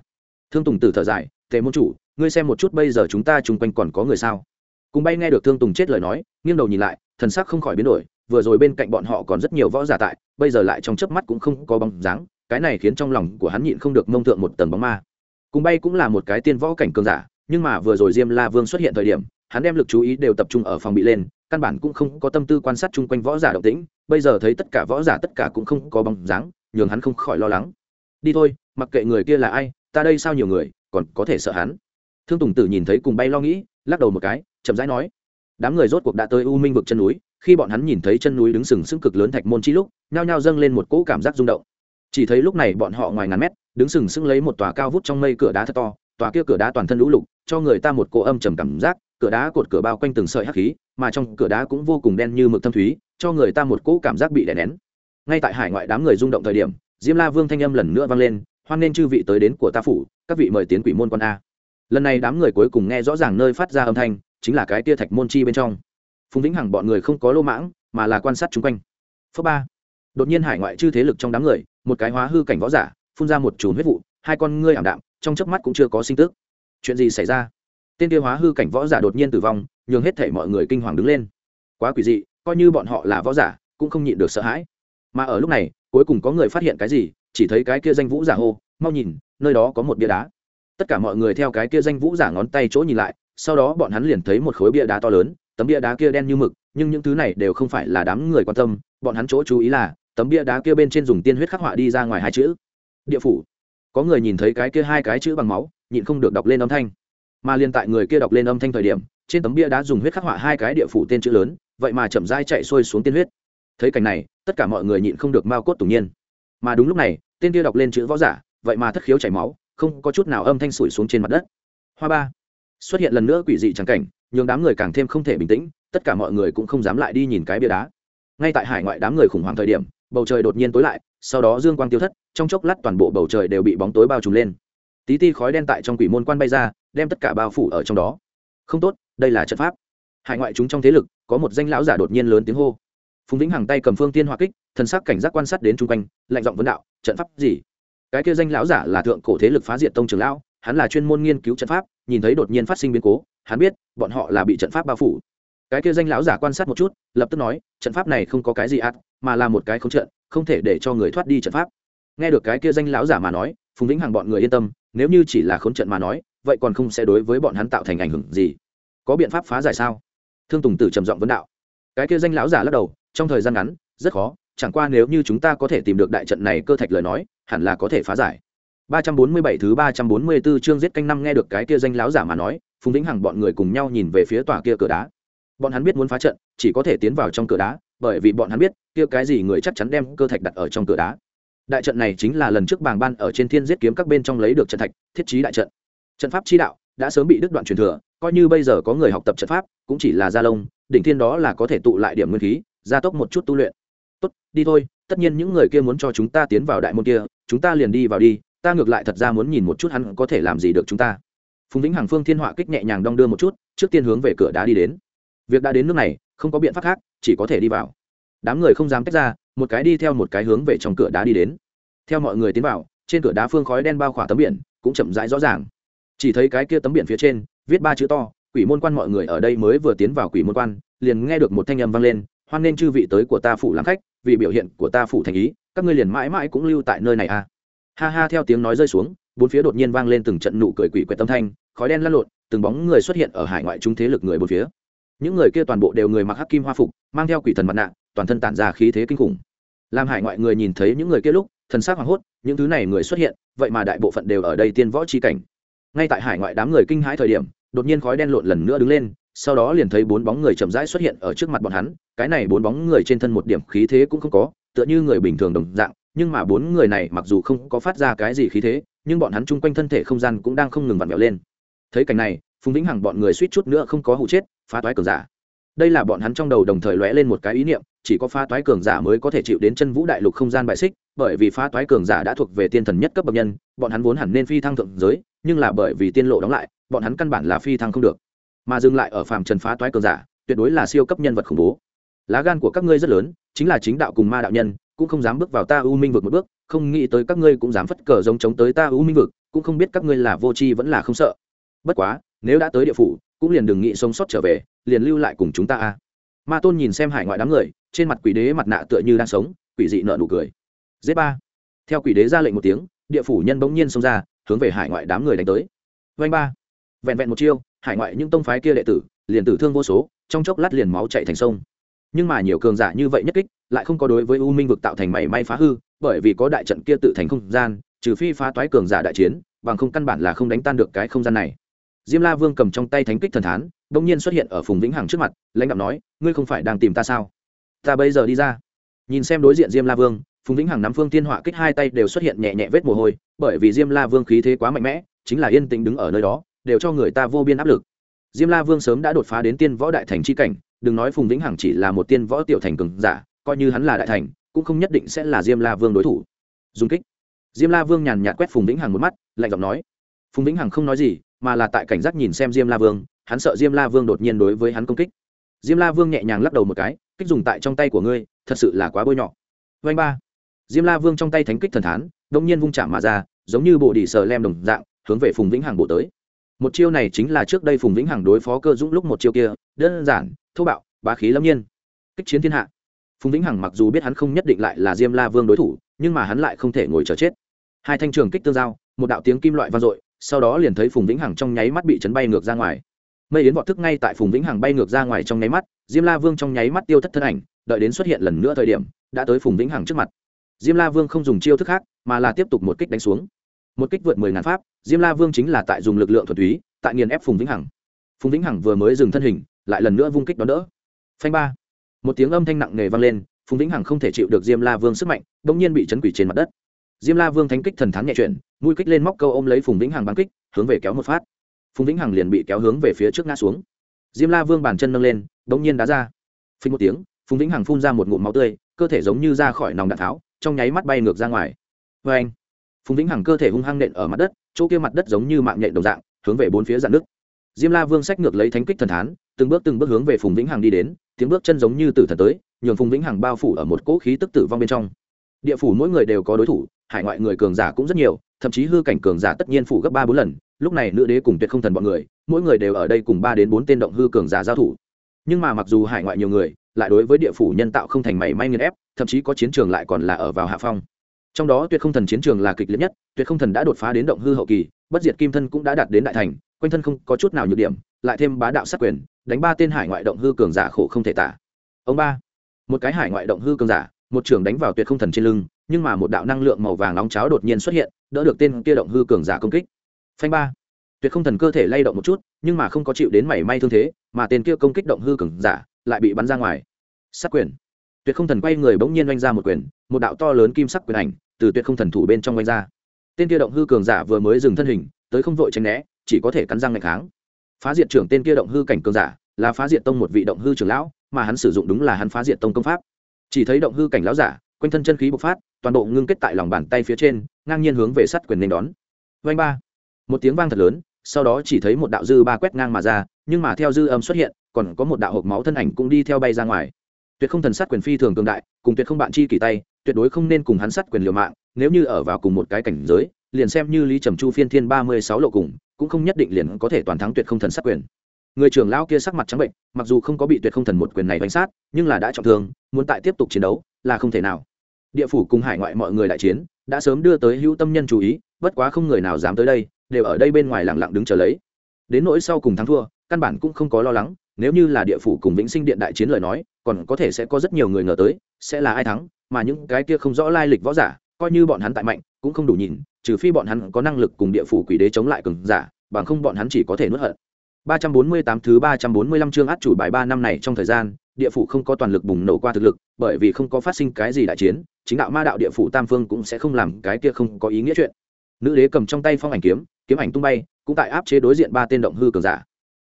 A: Thương tùng tử thở dài, tề môn chủ, ngươi xem một chút bây giờ chúng ta chung quanh còn có người sao? Cùng bay nghe được thương tùng chết lời nói, nghiêng đầu nhìn lại, thần sắc không khỏi biến đổi, vừa rồi bên cạnh bọn họ còn rất nhiều võ giả tại, bây giờ lại trong chớp mắt cũng không có bóng dáng, cái này khiến trong lòng của hắn nhịn không được mông thượng một tầng bóng ma. Cùng bay cũng là một cái tiên võ cảnh cường giả, nhưng mà vừa rồi diêm la vương xuất hiện thời điểm, hắn đem lực chú ý đều tập trung ở phòng bị lên, căn bản cũng không có tâm tư quan sát chung quanh võ giả động tĩnh bây giờ thấy tất cả võ giả tất cả cũng không có bóng dáng, nhường hắn không khỏi lo lắng. Đi thôi, mặc kệ người kia là ai, ta đây sao nhiều người, còn có thể sợ hắn? Thương tùng tử nhìn thấy cùng bay lo nghĩ, lắc đầu một cái, chậm rãi nói. Đám người rốt cuộc đã tới u minh vực chân núi, khi bọn hắn nhìn thấy chân núi đứng sừng sững cực lớn thạch môn chi lúc, nhao nhao dâng lên một cỗ cảm giác rung động. Chỉ thấy lúc này bọn họ ngoài ngàn mét, đứng sừng sững lấy một tòa cao vút trong mây cửa đá thật to, tòa kia cửa đá toàn thân lũ lục cho người ta một cỗ âm trầm cảm giác, cửa đá cột cửa bao quanh từng sợi hắc khí, mà trong cửa đá cũng vô cùng đen như mực thâm thúy cho người ta một cỗ cảm giác bị đè nén. Ngay tại hải ngoại đám người rung động thời điểm, diêm la vương thanh âm lần nữa vang lên, hoan nên chư vị tới đến của ta phủ, các vị mời tiến quỷ môn quan a. Lần này đám người cuối cùng nghe rõ ràng nơi phát ra âm thanh, chính là cái tia thạch môn chi bên trong. Phùng vĩnh hằng bọn người không có lô mãng, mà là quan sát chung quanh. Phớ ba. Đột nhiên hải ngoại chư thế lực trong đám người, một cái hóa hư cảnh võ giả, phun ra một chùm huyết vụ, hai con ngươi ảm đạm, trong chớp mắt cũng chưa có sinh tức. Chuyện gì xảy ra? Tên tiêu hóa hư cảnh võ giả đột nhiên tử vong, nhường hết thể mọi người kinh hoàng đứng lên. Quá quỷ dị coi như bọn họ là võ giả, cũng không nhịn được sợ hãi. Mà ở lúc này, cuối cùng có người phát hiện cái gì, chỉ thấy cái kia danh vũ giả hô, mau nhìn, nơi đó có một bia đá. Tất cả mọi người theo cái kia danh vũ giả ngón tay chỗ nhìn lại, sau đó bọn hắn liền thấy một khối bia đá to lớn, tấm bia đá kia đen như mực, nhưng những thứ này đều không phải là đám người quan tâm, bọn hắn chỗ chú ý là, tấm bia đá kia bên trên dùng tiên huyết khắc họa đi ra ngoài hai chữ. Địa phủ. Có người nhìn thấy cái kia hai cái chữ bằng máu, nhịn không được đọc lên âm thanh. Mà liền tại người kia đọc lên âm thanh thời điểm, trên tấm bia đá dùng huyết khắc họa hai cái địa phủ tên chữ lớn vậy mà chậm rãi chạy xuôi xuống tiên huyết. Thấy cảnh này, tất cả mọi người nhịn không được mau cốt tủng nhiên. Mà đúng lúc này, tên kia đọc lên chữ võ giả, vậy mà thất khiếu chảy máu, không có chút nào âm thanh sủi xuống trên mặt đất. Hoa ba, xuất hiện lần nữa quỷ dị trắng cảnh, nhường đám người càng thêm không thể bình tĩnh, tất cả mọi người cũng không dám lại đi nhìn cái bia đá. Ngay tại hải ngoại đám người khủng hoảng thời điểm, bầu trời đột nhiên tối lại, sau đó dương quang tiêu thất, trong chốc lát toàn bộ bầu trời đều bị bóng tối bao trùm lên. Tí ti khói đen tại trong quỷ môn quan bay ra, đem tất cả bao phủ ở trong đó. Không tốt, đây là trận pháp hải ngoại chúng trong thế lực, có một danh lão giả đột nhiên lớn tiếng hô. Phùng vĩnh hằng tay cầm phương tiên hoa kích, thần sắc cảnh giác quan sát đến chung quanh, lạnh giọng vấn đạo, trận pháp gì? Cái kia danh lão giả là thượng cổ thế lực phá diệt tông trường lão, hắn là chuyên môn nghiên cứu trận pháp, nhìn thấy đột nhiên phát sinh biến cố, hắn biết, bọn họ là bị trận pháp bao phủ. Cái kia danh lão giả quan sát một chút, lập tức nói, trận pháp này không có cái gì ác, mà là một cái không trận, không thể để cho người thoát đi trận pháp. Nghe được cái kia danh lão giả mà nói, phùng vĩnh hằng bọn người yên tâm, nếu như chỉ là khốn trận mà nói, vậy còn không sẽ đối với bọn hắn tạo thành ảnh hưởng gì. Có biện pháp phá giải sao? Thương tùng tử trầm giọng vấn đạo cái kia danh lão giả lắc đầu trong thời gian ngắn rất khó chẳng qua nếu như chúng ta có thể tìm được đại trận này cơ thạch lời nói hẳn là có thể phá giải 347 thứ 344 chương giết canh năm nghe được cái kia danh lão giả mà nói, Phùng Vĩnh Hằng bọn người cùng nhau nhìn về phía tòa kia cửa đá. Bọn hắn biết muốn phá trận, chỉ có thể tiến vào trong cửa đá, bởi vì bọn hắn biết, kia cái gì người chắc chắn đem cơ thạch đặt ở trong cửa đá. Đại trận này chính là lần trước bàng ban ở trên Thiên Giết kiếm các bên trong lấy được trận thạch, thiết trí đại trận. Trận pháp chi đạo đã sớm bị đứt đoạn truyền thừa, coi như bây giờ có người học tập trận pháp, cũng chỉ là gia lông, đỉnh thiên đó là có thể tụ lại điểm nguyên khí, gia tốc một chút tu luyện. Tốt, đi thôi, tất nhiên những người kia muốn cho chúng ta tiến vào đại môn kia, chúng ta liền đi vào đi, ta ngược lại thật ra muốn nhìn một chút hắn có thể làm gì được chúng ta. Phùng vĩnh hằng phương thiên họa kích nhẹ nhàng đong đưa một chút trước tiên hướng về cửa đá đi đến. Việc đã đến nước này không có biện pháp khác chỉ có thể đi vào. Đám người không dám tách ra một cái đi theo một cái hướng về trong cửa đá đi đến. Theo mọi người tiến vào trên cửa đá phương khói đen bao khỏa tấm biển cũng chậm rãi rõ ràng. Chỉ thấy cái kia tấm biển phía trên viết ba chữ to, quỷ môn quan mọi người ở đây mới vừa tiến vào quỷ môn quan, liền nghe được một thanh âm vang lên, hoan nên chư vị tới của ta phủ làm khách, vì biểu hiện của ta phủ thành ý, các ngươi liền mãi mãi cũng lưu tại nơi này à. Ha ha, theo tiếng nói rơi xuống, bốn phía đột nhiên vang lên từng trận nụ cười quỷ quệt tâm thanh, khói đen lăn lộn, từng bóng người xuất hiện ở hải ngoại chúng thế lực người bốn phía. Những người kia toàn bộ đều người mặc hắc kim hoa phục, mang theo quỷ thần mặt nạ, toàn thân tản ra khí thế kinh khủng. Làm hải ngoại người nhìn thấy những người kia lúc, thần sắc hoảng hốt, những thứ này người xuất hiện, vậy mà đại bộ phận đều ở đây tiên võ chi cảnh. Ngay tại hải ngoại đám người kinh hãi thời điểm đột nhiên khói đen lộn lần nữa đứng lên, sau đó liền thấy bốn bóng người chậm rãi xuất hiện ở trước mặt bọn hắn, cái này bốn bóng người trên thân một điểm khí thế cũng không có, tựa như người bình thường đồng dạng, nhưng mà bốn người này mặc dù không có phát ra cái gì khí thế, nhưng bọn hắn chung quanh thân thể không gian cũng đang không ngừng vặn vẹo lên. Thấy cảnh này, phùng vĩnh hằng bọn người suýt chút nữa không có hụ chết, phá toái cường giả. Đây là bọn hắn trong đầu đồng thời lóe lên một cái ý niệm, chỉ có phá toái cường giả mới có thể chịu đến chân vũ đại lục không gian bại xích, bởi vì phá toái cường giả đã thuộc về tiên thần nhất cấp bậc nhân, bọn hắn vốn hẳn nên phi thăng thượng giới, nhưng là bởi vì tiên lộ đóng lại bọn hắn căn bản là phi thăng không được. Mà dừng lại ở phàm trần phá toái cường giả, tuyệt đối là siêu cấp nhân vật khủng bố. Lá gan của các ngươi rất lớn, chính là chính đạo cùng ma đạo nhân, cũng không dám bước vào ta u minh vực một bước, không nghĩ tới các ngươi cũng dám phất cờ giống chống tới ta u minh vực, cũng không biết các ngươi là vô tri vẫn là không sợ. Bất quá, nếu đã tới địa phủ, cũng liền đừng nghĩ sống sót trở về, liền lưu lại cùng chúng ta a. Ma tôn nhìn xem hải ngoại đám người, trên mặt quỷ đế mặt nạ tựa như đang sống, quỷ dị nợ nụ cười. Z ba. Theo quỷ đế ra lệnh một tiếng, địa phủ nhân bỗng nhiên xông ra, hướng về hải ngoại đám người đánh tới. Vanh ba vẹn vẹn một chiêu, hải ngoại những tông phái kia đệ tử liền tử thương vô số, trong chốc lát liền máu chạy thành sông. Nhưng mà nhiều cường giả như vậy nhất kích, lại không có đối với u minh vực tạo thành mảy may phá hư, bởi vì có đại trận kia tự thành không gian, trừ phi phá toái cường giả đại chiến, bằng không căn bản là không đánh tan được cái không gian này. Diêm la vương cầm trong tay thánh kích thần thán đông nhiên xuất hiện ở phùng vĩnh hằng trước mặt, lãnh đạo nói, ngươi không phải đang tìm ta sao? Ta bây giờ đi ra. Nhìn xem đối diện diêm la vương, phùng vĩnh hằng nắm phương Thiên họa kích hai tay đều xuất hiện nhẹ nhẹ vết mồ hôi, bởi vì diêm la vương khí thế quá mạnh mẽ, chính là yên tĩnh đứng ở nơi đó đều cho người ta vô biên áp lực. Diêm la vương sớm đã đột phá đến tiên võ đại thành c h i cảnh, đừng nói phùng vĩnh hằng chỉ là một tiên võ tiểu thành cường giả, coi như hắn là đại thành, cũng không nhất định sẽ là diêm la vương đối thủ. Dung kích. Diêm la vương nhàn nhạt quét phùng vĩnh hằng một mắt, lạnh giọng nói. Phùng vĩnh hằng không nói gì, mà là tại cảnh giác nhìn xem diêm la vương, hắn sợ diêm la vương đột nhiên đối với hắn công kích. Diêm la vương nhẹ nhàng lắc đầu một cái, kích dùng tại trong tay của ngươi, thật sự là quá bôi nhọ. Vanh ba. Diêm la vương trong tay thánh kích thần thán đông nhiên vung chạm mà ra, giống như bộ đỉ sờ lem đồng dạng, hướng về phùng vĩnh hằng bộ tới một chiêu này chính là trước đây phùng vĩnh hằng đối phó cơ dũng lúc một chiêu kia, đơn giản, thô bạo, bá khí lâm nhiên. Kích chiến thiên hạ. Phùng vĩnh hằng mặc dù biết hắn không nhất định lại là diêm la vương đối thủ, nhưng mà hắn lại không thể ngồi chờ chết. Hai thanh trường kích tương giao, một đạo tiếng kim loại vang dội, sau đó liền thấy phùng vĩnh hằng trong nháy mắt bị chấn bay ngược ra ngoài. Mây yến vọt thức ngay tại phùng vĩnh hằng bay ngược ra ngoài trong nháy mắt, diêm la vương trong nháy mắt tiêu thất thân ảnh, đợi đến xuất hiện lần nữa thời điểm, đã tới phùng vĩnh hằng trước mặt. Diêm la vương không dùng chiêu thức khác, mà là tiếp tục một kích đánh xuống một kích vượt mười ngàn pháp, diêm la vương chính là tại dùng lực lượng thuật túy, tại nghiền ép phùng vĩnh hằng. Phùng vĩnh hằng vừa mới dừng thân hình, lại lần nữa vung kích đón đỡ. Phanh ba. Một tiếng âm thanh nặng nề vang lên, phùng vĩnh hằng không thể chịu được diêm la vương sức mạnh đ ỗ n g nhiên bị chấn quỷ trên mặt đất. Diêm la vương thánh kích thần thắng nhẹ chuyển, mũi kích lên móc câu ôm lấy phùng vĩnh hằng bắn kích, hướng về kéo một phát. Phùng vĩnh hằng liền bị kéo hướng về phía trước ngã xuống. Diêm la vương bàn chân nâng lên đ ỗ n g nhiên đá ra. Phình một tiếng, phùng vĩnh hằng phun ra một ngụm máu tươi, cơ thể giống như ra khỏi nòng đạn tháo, trong nháy mắt bay ngược ra ngoài. Vê anh phùng vĩnh hằng cơ thể hung hăng nện ở mặt đất, chỗ kia mặt đất giống như mạng nhện đồng dạng, hướng về bốn phía dạn nước. Diêm la vương sách ngược lấy thánh kích thần thán, từng bước từng bước hướng về phùng vĩnh hằng đi đến, tiếng bước chân giống như tử thần tới, nhường phùng vĩnh hằng bao phủ ở một cỗ khí tức tử vong bên trong. Địa phủ mỗi người đều có đối thủ, hải ngoại người cường giả cũng rất nhiều, thậm chí hư cảnh cường giả tất nhiên phủ gấp ba bốn lần, lúc này nữ đế cùng tuyệt không thần bọn người, mỗi người đều ở đây cùng ba đến bốn tên động hư cường giả giao thủ. Nhưng mà mặc dù hải ngoại nhiều người, lại đối với địa phủ nhân tạo không thành mảy may nghiền ép, thậm chí có chiến trường lại còn là ở vào hạ phong trong đó tuyệt không thần chiến trường là kịch liệt nhất, tuyệt không thần đã đột phá đến động hư hậu kỳ, bất diệt kim thân cũng đã đạt đến đại thành, quanh thân không có chút nào nhược điểm, lại thêm bá đạo sát quyền, đánh ba tên hải ngoại động hư cường giả khổ không thể tả. Ông ba, một cái hải ngoại động hư cường giả, một trường đánh vào tuyệt không thần trên lưng, nhưng mà một đạo năng lượng màu vàng nóng cháo đột nhiên xuất hiện, đỡ được tên kia động hư cường giả công kích. Phanh ba, tuyệt không thần cơ thể lay động một chút, nhưng mà không có chịu đến mảy may thương thế, mà tên kia công kích động hư cường giả lại bị bắn ra ngoài. Sát quyền tuyệt không thần quay người bỗng nhiên oanh ra một quyền, một đạo to lớn kim sắc quyền ảnh từ tuyệt không thần thủ bên trong oanh ra. Tên kia động hư cường giả vừa mới dừng thân hình, tới không vội tránh né, chỉ có thể cắn răng ngày kháng. Phá diệt trưởng tên kia động hư cảnh cường giả là phá diệt tông một vị động hư trưởng lão, mà hắn sử dụng đúng là hắn phá diệt tông công pháp. Chỉ thấy động hư cảnh lão giả, quanh thân chân khí bộc phát, toàn bộ ngưng kết tại lòng bàn tay phía trên, ngang nhiên hướng về sắt quyền nên đón. Vanh ba. Một tiếng vang thật lớn, sau đó chỉ thấy một đạo dư ba quét ngang mà ra, nhưng mà theo dư âm xuất hiện, còn có một đạo hộp máu thân ảnh cũng đi theo bay ra ngoài tuyệt không thần sát quyền phi thường cường đại, cùng tuyệt không bạn chi kỳ tay, tuyệt đối không nên cùng hắn sát quyền liều mạng, nếu như ở vào cùng một cái cảnh giới, liền xem như lý trầm chu phiên thiên ba mươi sáu lộ cùng, cũng không nhất định liền có thể toàn thắng tuyệt không thần sát quyền. Người trưởng lão kia sắc mặt trắng bệnh, mặc dù không có bị tuyệt không thần một quyền này bánh sát, nhưng là đã trọng thương, muốn tại tiếp tục chiến đấu, là không thể nào. Địa phủ cùng hải ngoại mọi người đại chiến, đã sớm đưa tới hữu tâm nhân chú ý, bất quá không người nào dám tới đây, đều ở đây bên ngoài lặng lặng đứng chờ lấy. Đến nỗi sau cùng thắng thua, căn bản cũng không có lo lắng nếu như là địa phủ cùng vĩnh sinh điện đại chiến lời nói còn có thể sẽ có rất nhiều người ngờ tới sẽ là ai thắng mà những cái kia không rõ lai lịch võ giả coi như bọn hắn tại mạnh cũng không đủ nhìn trừ phi bọn hắn có năng lực cùng địa phủ quỷ đế chống lại cường giả bằng không bọn hắn chỉ có thể nuốt hận 348 thứ 345 chương át chủ bài 3 năm này trong thời gian, địa phủ không có toàn lực bùng nổ qua thực lực, bởi vì không có phát sinh cái gì đại chiến, chính đạo ma đạo địa phủ tam phương cũng sẽ không làm cái kia không có ý nghĩa chuyện. Nữ đế cầm trong tay phong ảnh kiếm, kiếm ảnh tung bay, cũng tại áp chế đối diện ba tên động hư cường giả.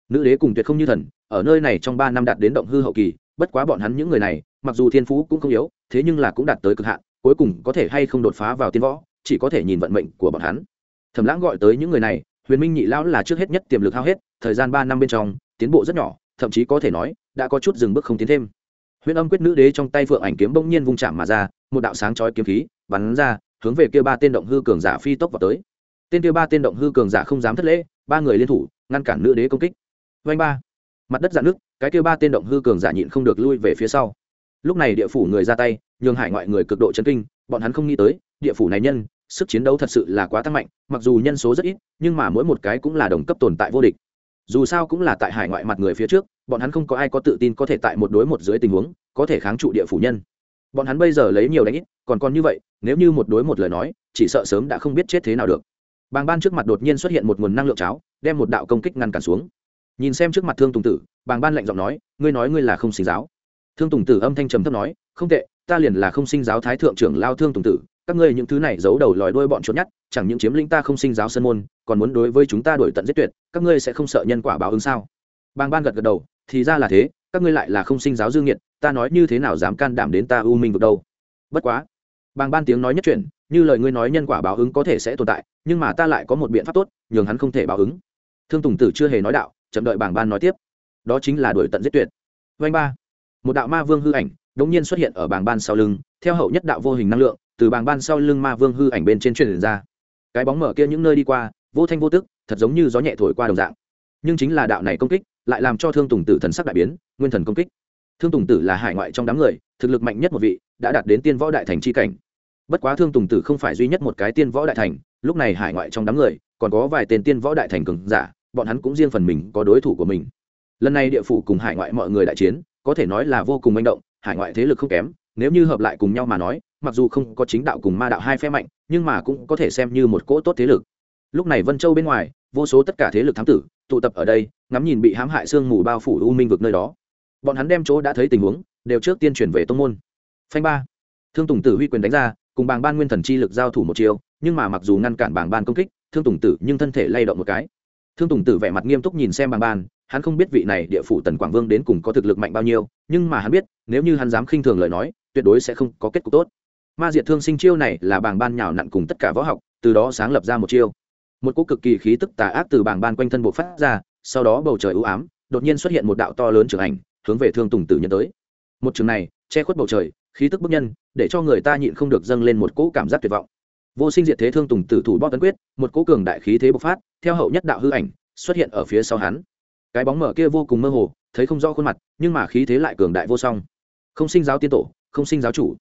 A: Nữ đế cùng tuyệt không như thần, ở nơi này trong 3 năm đạt đến động hư hậu kỳ, bất quá bọn hắn những người này, mặc dù thiên phú cũng không yếu, thế nhưng là cũng đạt tới cực hạn, cuối cùng có thể hay không đột phá vào tiên võ, chỉ có thể nhìn vận mệnh của bọn hắn. Thẩm Lãng gọi tới những người này, huyền minh nhị lão là trước hết nhất tiềm lực hao hết thời gian ba năm bên trong tiến bộ rất nhỏ thậm chí có thể nói đã có chút dừng bước không tiến thêm. Huyền âm quyết nữ đế trong tay phượng ảnh kiếm bỗng nhiên vung chạm mà ra một đạo sáng chói kiếm khí bắn ra hướng về kia ba tên động hư cường giả phi tốc vào tới. Tên kia ba tên động hư cường giả không dám thất lễ ba người liên thủ ngăn cản nữ đế công kích. Vanh ba mặt đất dạn nước, cái kia ba tên động hư cường giả nhịn không được lui về phía sau. Lúc này địa phủ người ra tay, nhường hải ngoại người cực độ chấn kinh, bọn hắn không nghĩ tới, địa phủ này nhân, sức chiến đấu thật sự là quá tăng mạnh, mặc dù nhân số rất ít, nhưng mà mỗi một cái cũng là đồng cấp tồn tại vô địch. Dù sao cũng là tại hải ngoại mặt người phía trước, bọn hắn không có ai có tự tin có thể tại một đối một dưới tình huống, có thể kháng trụ địa phủ nhân. Bọn hắn bây giờ lấy nhiều đánh ít, còn còn như vậy, nếu như một đối một lời nói, chỉ sợ sớm đã không biết chết thế nào được. Bàng ban trước mặt đột nhiên xuất hiện một nguồn năng lượng cháo, đem một đạo công kích ngăn cản xuống nhìn xem trước mặt thương tùng tử, bàng ban lạnh giọng nói, ngươi nói ngươi là không sinh giáo. Thương tùng tử âm thanh trầm thấp nói, không tệ, ta liền là không sinh giáo thái thượng trưởng lao thương tùng tử, các ngươi những thứ này giấu đầu lòi đuôi bọn trốn nhát chẳng những chiếm lĩnh ta không sinh giáo sân môn, còn muốn đối với chúng ta đổi tận giết tuyệt, các ngươi sẽ không sợ nhân quả báo ứng sao? Bàng ban gật gật đầu, thì ra là thế, các ngươi lại là không sinh giáo dương nghiệt, ta nói như thế nào dám can đảm đến ta u minh vực đâu? Bất quá. Bàng ban tiếng nói nhất chuyển, như lời ngươi nói nhân quả báo ứng có thể sẽ tồn tại, nhưng mà ta lại có một biện pháp tốt, nhường hắn không thể báo ứng. Thương tùng tử chưa hề nói đạo chậm đợi bảng ban nói tiếp. Đó chính là đuổi tận giết tuyệt. Vanh ba. Một đạo ma vương hư ảnh đống nhiên xuất hiện ở bảng ban sau lưng, theo hậu nhất đạo vô hình năng lượng, từ bảng ban sau lưng ma vương hư ảnh bên trên truyền ra. Cái bóng mở kia những nơi đi qua, vô thanh vô tức, thật giống như gió nhẹ thổi qua đồng dạng. Nhưng chính là đạo này công kích, lại làm cho thương tùng tử thần sắc đại biến, nguyên thần công kích. Thương tùng tử là hải ngoại trong đám người, thực lực mạnh nhất một vị, đã đạt đến tiên võ đại thành c h i cảnh. Bất quá thương tùng tử không phải duy nhất một cái tiên võ đại thành, lúc này hải ngoại trong đám người, còn có vài tên tiên võ đại thành cường giả bọn hắn cũng riêng phần mình có đối thủ của mình. Lần này địa phủ cùng hải ngoại mọi người đại chiến, có thể nói là vô cùng manh động, hải ngoại thế lực không kém, nếu như hợp lại cùng nhau mà nói, mặc dù không có chính đạo cùng ma đạo hai phe mạnh, nhưng mà cũng có thể xem như một cỗ tốt thế lực. Lúc này vân châu bên ngoài, vô số tất cả thế lực thám tử, tụ tập ở đây, ngắm nhìn bị hãm hại sương mù bao phủ u minh vực nơi đó. Bọn hắn đem chỗ đã thấy tình huống, đều trước tiên chuyển về tông môn. Phanh ba. Thương tùng tử huy quyền đánh ra, cùng bàng ban nguyên thần chi lực giao thủ một chiều nhưng mà mặc dù ngăn cản bàng ban công kích, thương tùng tử nhưng thân thể lay động một cái thương tùng tử vẻ mặt nghiêm túc nhìn xem bàng ban, hắn không biết vị này địa phủ tần quảng vương đến cùng có thực lực mạnh bao nhiêu, nhưng mà hắn biết, nếu như hắn dám khinh thường lời nói, tuyệt đối sẽ không có kết cục tốt. Ma diệt thương sinh chiêu này là Bàng ban nhào nặn cùng tất cả võ học, từ đó sáng lập ra một chiêu. Một cỗ cực kỳ khí tức tà ác từ Bàng ban quanh thân bộ phát ra, sau đó bầu trời ưu ám, đột nhiên xuất hiện một đạo to lớn trưởng ảnh, hướng về thương tùng tử nhân tới. Một trường này, che khuất bầu trời, khí tức bức nhân, để cho người ta nhịn không được dâng lên một cỗ cảm giác tuyệt vọng vô sinh diệt thế thương tùng tử thủ bóp tấn quyết, một cỗ cường đại khí thế bộc phát, theo hậu nhất đạo hư ảnh, xuất hiện ở phía sau hắn. Cái bóng mở kia vô cùng mơ hồ, thấy không rõ khuôn mặt, nhưng mà khí thế lại cường đại vô song. Không sinh giáo tiên tổ, không sinh giáo chủ.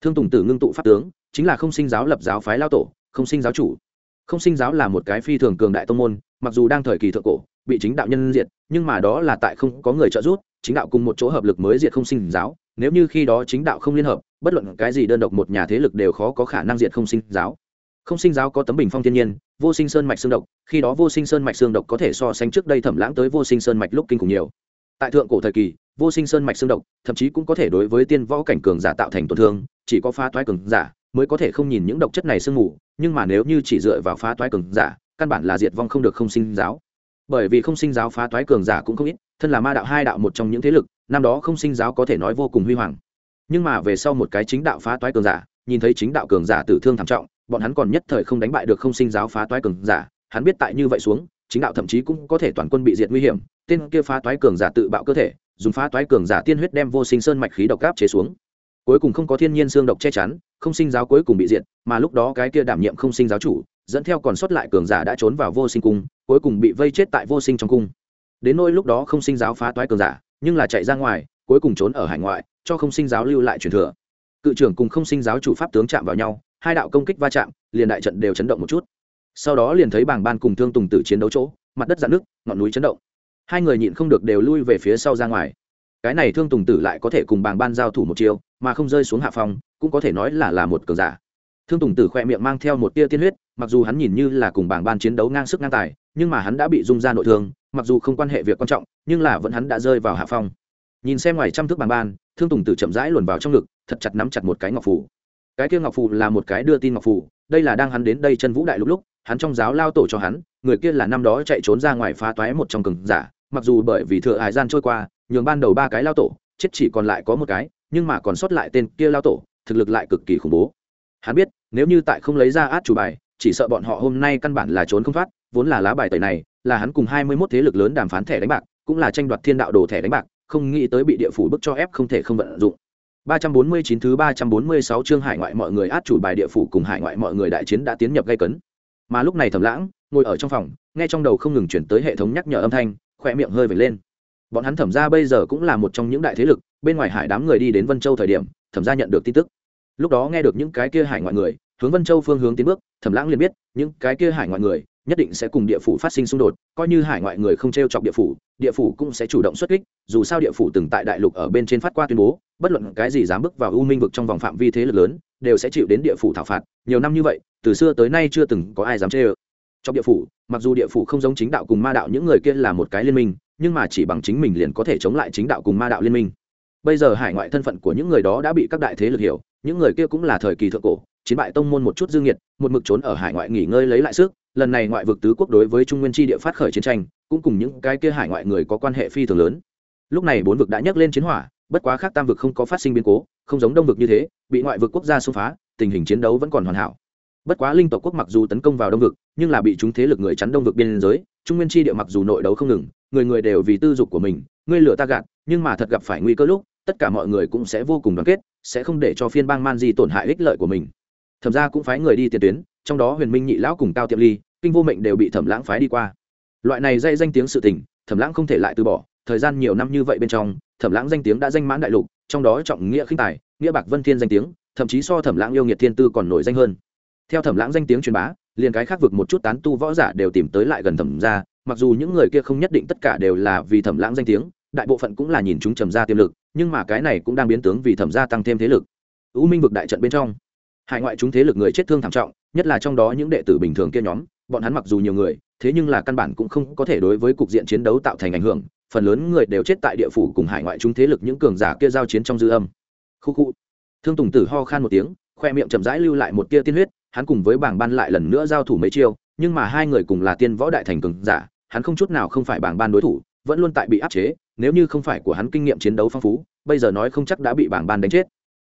A: Thương tùng tử ngưng tụ pháp tướng, chính là không sinh giáo lập giáo phái lao tổ, không sinh giáo chủ. Không sinh giáo là một cái phi thường cường đại tông môn, mặc dù đang thời kỳ thượng cổ, bị chính đạo nhân diệt, nhưng mà đó là tại không có người trợ giúp, chính đạo cùng một chỗ hợp lực mới diệt không sinh giáo, nếu như khi đó chính đạo không liên hợp bất luận cái gì đơn độc một nhà thế lực đều khó có khả năng diệt không sinh giáo. Không sinh giáo có tấm bình phong thiên nhiên, vô sinh sơn mạch xương độc, khi đó vô sinh sơn mạch xương độc có thể so sánh trước đây thẩm lãng tới vô sinh sơn mạch lúc kinh khủng nhiều. Tại thượng cổ thời kỳ, vô sinh sơn mạch xương độc, thậm chí cũng có thể đối với tiên võ cảnh cường giả tạo thành tổn thương, chỉ có phá toái cường giả mới có thể không nhìn những độc chất này sương mù, nhưng mà nếu như chỉ dựa vào phá toái cường giả, căn bản là diệt vong không được không sinh giáo. Bởi vì không sinh giáo phá toái cường giả cũng không ít, thân là ma đạo hai đạo một trong những thế lực, năm đó không sinh giáo có thể nói vô cùng huy hoàng nhưng mà về sau một cái chính đạo phá toái cường giả, nhìn thấy chính đạo cường giả tử thương thảm trọng, bọn hắn còn nhất thời không đánh bại được không sinh giáo phá toái cường giả. Hắn biết tại như vậy xuống, chính đạo thậm chí cũng có thể toàn quân bị diệt nguy hiểm, tên kia phá toái cường giả tự bạo cơ thể, dùng phá toái cường giả tiên huyết đem vô sinh sơn mạch khí độc áp chế xuống. Cuối cùng không có thiên nhiên xương độc che chắn, không sinh giáo cuối cùng bị diệt, mà lúc đó cái kia đảm nhiệm không sinh giáo chủ, dẫn theo còn sót lại cường giả đã trốn vào vô sinh cung, cuối cùng bị vây chết tại vô sinh trong cung. Đến nỗi lúc đó không sinh giáo phá toái cường giả, nhưng là chạy ra ngoài, cuối cùng trốn ở hải ngoại cho không sinh giáo lưu lại truyền thừa. Cự trưởng cùng không sinh giáo chủ pháp tướng chạm vào nhau, hai đạo công kích va chạm, liền đại trận đều chấn động một chút. Sau đó liền thấy bảng ban cùng thương tùng tử chiến đấu chỗ, mặt đất dạn nước ngọn núi chấn động. Hai người nhịn không được đều lui về phía sau ra ngoài. Cái này thương tùng tử lại có thể cùng bảng ban giao thủ một chiều mà không rơi xuống hạ phòng cũng có thể nói là là một cờ giả. Thương tùng tử khoe miệng mang theo một tia tiên huyết, mặc dù hắn nhìn như là cùng bảng ban chiến đấu ngang sức ngang tài, nhưng mà hắn đã bị dung ra nội thương, mặc dù không quan hệ việc quan trọng, nhưng là vẫn hắn đã rơi vào hạ phong nhìn xem ngoài trăm thước bàn ban, thương tùng tử chậm rãi luồn vào trong ngực, thật chặt nắm chặt một cái ngọc phủ cái kia ngọc phủ là một cái đưa tin ngọc phủ đây là đang hắn đến đây chân vũ đại lúc lúc, hắn trong giáo lao tổ cho hắn, người kia là năm đó chạy trốn ra ngoài phá toái một trong cường giả, mặc dù bởi vì thừa hải gian trôi qua, nhường ban đầu ba cái lao tổ, chết chỉ còn lại có một cái, nhưng mà còn sót lại tên kia lao tổ, thực lực lại cực kỳ khủng bố. Hắn biết, nếu như tại không lấy ra át chủ bài, chỉ sợ bọn họ hôm nay căn bản là trốn không thoát, vốn là lá bài tẩy này, là hắn cùng hai mươi 21 thế lực lớn đàm phán thẻ đánh bạc, cũng là tranh đoạt thiên đạo đồ thẻ đánh bạc không nghĩ tới bị địa phủ bức cho ép không thể không vận dụng 349 thứ 346 chương hải ngoại mọi người át chủ bài địa phủ cùng hải ngoại mọi người đại chiến đã tiến nhập gây cấn. Mà lúc này Thẩm Lãng ngồi ở trong phòng, nghe trong đầu không ngừng chuyển tới hệ thống nhắc nhở âm thanh, khóe miệng hơi vểnh lên. Bọn hắn Thẩm gia bây giờ cũng là một trong những đại thế lực, bên ngoài hải đám người đi đến Vân Châu thời điểm, Thẩm gia nhận được tin tức. Lúc đó nghe được những cái kia hải ngoại người, hướng Vân Châu phương hướng tiến bước, Thẩm Lãng liền biết, những cái kia hải ngoại người nhất định sẽ cùng địa phủ phát sinh xung đột, coi như hải ngoại người không trêu chọc địa phủ, địa phủ cũng sẽ chủ động xuất kích, dù sao địa phủ từng tại đại lục ở bên trên phát qua tuyên bố, bất luận cái gì dám bước vào u minh vực trong vòng phạm vi thế lực lớn đều sẽ chịu đến địa phủ thảo phạt nhiều năm như vậy từ xưa tới nay chưa từng có ai dám chê ơ trong địa phủ mặc dù địa phủ không giống chính đạo cùng ma đạo những người kia là một cái liên minh nhưng mà chỉ bằng chính mình liền có thể chống lại chính đạo cùng ma đạo liên minh. Bây giờ hải ngoại thân phận của những người đó đã bị các đại thế lực hiểu những người kia cũng là thời kỳ thượng cổ chiến bại tông môn một chút dương nhiệt một mực trốn ở hải ngoại nghỉ ngơi lấy lại sức lần này ngoại vực tứ quốc đối với trung nguyên tri địa phát khởi chiến tranh, cũng cùng những cái kia hải ngoại người có quan hệ phi thường lớn. Lúc này bốn vực đã nhấc lên chiến hỏa, bất quá khác tam vực không có phát sinh biến cố, không giống đông vực như thế, bị ngoại vực quốc gia xung phá, tình hình chiến đấu vẫn còn hoàn hảo. Bất quá linh tộc quốc mặc dù tấn công vào đông vực, nhưng là bị chúng thế lực người chắn đông vực biên giới, trung nguyên tri địa mặc dù nội đấu không ngừng, người người đều vì tư dục của mình, ngươi lửa ta gạt, nhưng mà thật gặp phải nguy cơ lúc, tất cả mọi người cũng sẽ vô cùng đoàn kết, sẽ không để cho phiên bang man di tổn hại ích lợi của mình. Thậm ra cũng phái người đi tiền tuyến trong đó huyền minh nhị lão cùng cao tiệm ly, kinh vô mệnh đều bị thẩm lãng phái đi qua. Loại này dây danh tiếng sự tình, thẩm lãng không thể lại từ bỏ, thời gian nhiều năm như vậy bên trong, thẩm lãng danh tiếng đã danh mãn đại lục, trong đó trọng nghĩa khinh tài, nghĩa bạc vân thiên danh tiếng, thậm chí so thẩm lãng yêu nghiệt thiên tư còn nổi danh hơn. Theo thẩm lãng danh tiếng truyền bá, liền cái khác vực một chút tán tu võ giả đều tìm tới lại gần thẩm ra mặc dù những người kia không nhất định tất cả đều là vì thẩm lãng danh tiếng, đại bộ phận cũng là nhìn chúng trầm ra tiềm lực, nhưng mà cái này cũng đang biến tướng vì thẩm gia tăng thêm thế lực. U minh vực đại trận bên trong hải ngoại chúng thế lực người chết thương thảm trọng, nhất là trong đó những đệ tử bình thường kia nhóm, bọn hắn mặc dù nhiều người, thế nhưng là căn bản cũng không có thể đối với cục diện chiến đấu tạo thành ảnh hưởng, phần lớn người đều chết tại địa phủ cùng hải ngoại chúng thế lực những cường giả kia giao chiến trong dư âm. Khu khu. Thương tùng tử ho khan một tiếng, khoe miệng chậm rãi lưu lại một tia tiên huyết, hắn cùng với bảng ban lại lần nữa giao thủ mấy chiêu, nhưng mà hai người cùng là tiên võ đại thành cường giả, hắn không chút nào không phải bảng ban đối thủ, vẫn luôn tại bị áp chế, nếu như không phải của hắn kinh nghiệm chiến đấu phong phú, bây giờ nói không chắc đã bị bảng ban đánh chết.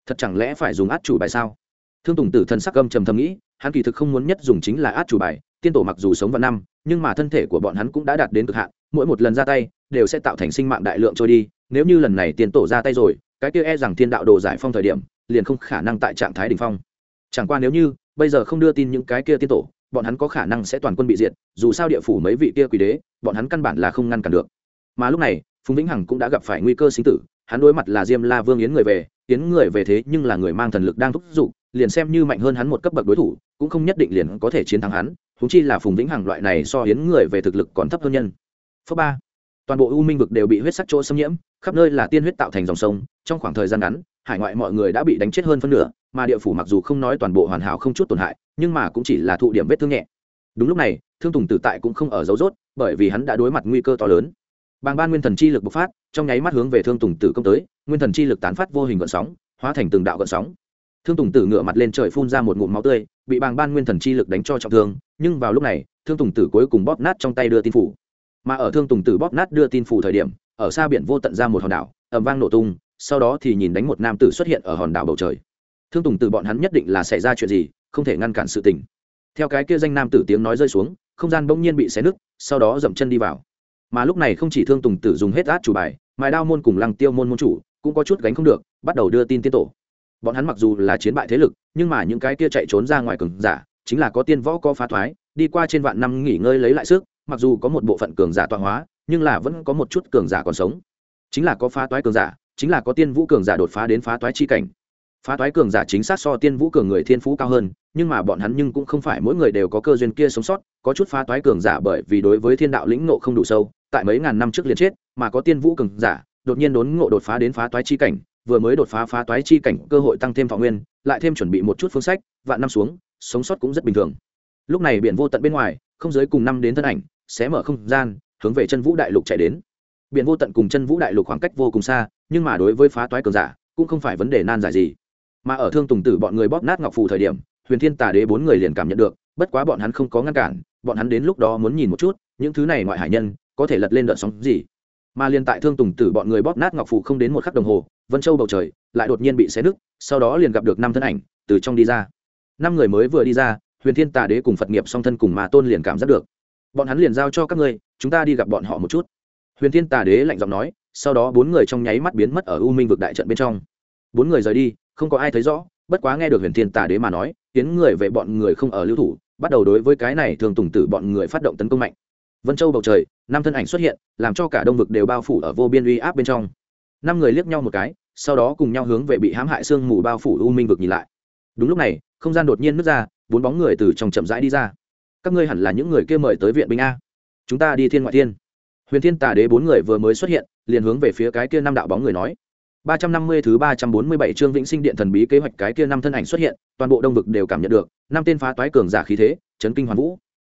A: Thật chẳng lẽ phải dùng át chủ bài sao? Thương tùng tử thần sắc âm trầm thầm nghĩ, hắn kỳ thực không muốn nhất dùng chính là át chủ bài, tiên tổ mặc dù sống vào năm, nhưng mà thân thể của bọn hắn cũng đã đạt đến cực hạn, mỗi một lần ra tay, đều sẽ tạo thành sinh mạng đại lượng trôi đi, nếu như lần này tiên tổ ra tay rồi, cái kia e rằng thiên đạo đồ giải phong thời điểm, liền không khả năng tại trạng thái đ ỉ n h phong. Chẳng qua nếu như, bây giờ không đưa tin những cái kia tiên tổ, bọn hắn có khả năng sẽ toàn quân bị diệt, dù sao địa phủ mấy vị kia quỷ đế, bọn hắn căn bản là không ngăn cản được. Mà lúc này, phùng vĩnh hằng cũng đã gặp phải nguy cơ sinh tử, hắn đối mặt là diêm la vương yến người về, yến người về thế nhưng là người mang thần lực đang thúc giục liền xem như mạnh hơn hắn một cấp bậc đối thủ, cũng không nhất định liền có thể chiến thắng hắn húng chi là phùng vĩnh hằng loại này so hiến người về thực lực còn thấp hơn nhân. Phớ ba, toàn bộ u minh vực đều bị huyết sắc chỗ xâm nhiễm, khắp nơi là tiên huyết tạo thành dòng sông, trong khoảng thời gian ngắn, hải ngoại mọi người đã bị đánh chết hơn phân nửa, mà địa phủ mặc dù không nói toàn bộ hoàn hảo không chút tổn hại, nhưng mà cũng chỉ là thụ điểm vết thương nhẹ. Đúng lúc này, thương tùng tử tại cũng không ở dấu rốt, bởi vì hắn đã đối mặt nguy cơ to lớn. Bàng ban nguyên thần chi lực bộc phát, trong nháy mắt hướng về thương tùng tử công tới, nguyên thần chi lực tán phát vô hình gợn sóng, hóa thành từng đạo gợn sóng thương tùng tử ngửa mặt lên trời phun ra một ngụm máu tươi, bị bàng ban nguyên thần chi lực đánh cho trọng thương, nhưng vào lúc này, thương tùng tử cuối cùng bóp nát trong tay đưa tin phủ. Mà ở thương tùng tử bóp nát đưa tin phủ thời điểm, ở xa biển vô tận ra một hòn đảo ẩm vang nổ tung, sau đó thì nhìn đánh một nam tử xuất hiện ở hòn đảo bầu trời. Thương tùng tử bọn hắn nhất định là xảy ra chuyện gì, không thể ngăn cản sự tình. Theo cái kia danh nam tử tiếng nói rơi xuống, không gian bỗng nhiên bị xé nứt, sau đó dậm chân đi vào. Mà lúc này không chỉ thương tùng tử dùng hết át chủ bài mài đao môn cùng lăng tiêu môn môn chủ cũng có chút gánh không được, bắt đầu đưa tin tiên tổ bọn hắn mặc dù là chiến bại thế lực, nhưng mà những cái kia chạy trốn ra ngoài cường giả, chính là có tiên võ có phá thoái, đi qua trên vạn năm nghỉ ngơi lấy lại sức, mặc dù có một bộ phận cường giả tọa hóa, nhưng là vẫn có một chút cường giả còn sống. Chính là có phá toái cường giả, chính là có tiên vũ cường giả đột phá đến phá toái chi cảnh. Phá toái cường giả chính xác so tiên vũ cường người thiên phú cao hơn, nhưng mà bọn hắn nhưng cũng không phải mỗi người đều có cơ duyên kia sống sót, có chút phá toái cường giả bởi vì đối với thiên đạo lĩnh ngộ không đủ sâu, tại mấy ngàn năm trước liền chết, mà có tiên vũ cường giả, đột nhiên đốn ngộ đột phá đến phá toái chi cảnh vừa mới đột phá phá toái chi cảnh cơ hội tăng thêm thọ nguyên, lại thêm chuẩn bị một chút phương sách, vạn năm xuống, sống sót cũng rất bình thường. Lúc này biển vô tận bên ngoài, không giới cùng năm đến thân ảnh, sẽ mở không gian, hướng về chân vũ đại lục chạy đến. Biển vô tận cùng chân vũ đại lục khoảng cách vô cùng xa, nhưng mà đối với phá toái cường giả, cũng không phải vấn đề nan giải gì. Mà ở thương tùng tử bọn người bóp nát ngọc phù thời điểm, huyền thiên tà đế bốn người liền cảm nhận được, bất quá bọn hắn không có ngăn cản, bọn hắn đến lúc đó muốn nhìn một chút, những thứ này ngoại hải nhân, có thể lật lên đợt sóng gì mà liền tại thương tùng tử bọn người bóp nát ngọc phủ không đến một khắc đồng hồ, vân châu bầu trời lại đột nhiên bị xé nứt, sau đó liền gặp được năm thân ảnh từ trong đi ra. Năm người mới vừa đi ra, huyền thiên tà đế cùng phật nghiệp song thân cùng mà tôn liền cảm giác được. Bọn hắn liền giao cho các ngươi, chúng ta đi gặp bọn họ một chút. Huyền thiên tà đế lạnh giọng nói, sau đó bốn người trong nháy mắt biến mất ở u minh vực đại trận bên trong. Bốn người rời đi, không có ai thấy rõ, bất quá nghe được huyền thiên tà đế mà nói, tiến người về bọn người không ở lưu thủ, bắt đầu đối với cái này thường tùng tử bọn người phát động tấn công mạnh vân châu bầu trời năm thân ảnh xuất hiện làm cho cả đông vực đều bao phủ ở vô biên uy áp bên trong. Năm người liếc nhau một cái sau đó cùng nhau hướng về bị hãm hại sương mù bao phủ u minh vực nhìn lại. Đúng lúc này không gian đột nhiên nứt ra bốn bóng người từ trong chậm rãi đi ra. Các ngươi hẳn là những người kia mời tới viện binh a. Chúng ta đi thiên ngoại thiên. Huyền thiên tà đế bốn người vừa mới xuất hiện liền hướng về phía cái kia năm đạo bóng người nói. ba trăm năm mươi thứ ba trăm bốn mươi bảy chương Vĩnh Sinh Điện thần bí kế hoạch cái kia năm thân ảnh xuất hiện, toàn bộ đông vực đều cảm nhận được, năm tên phá toái cường giả khí thế, chấn kinh hoàn vũ.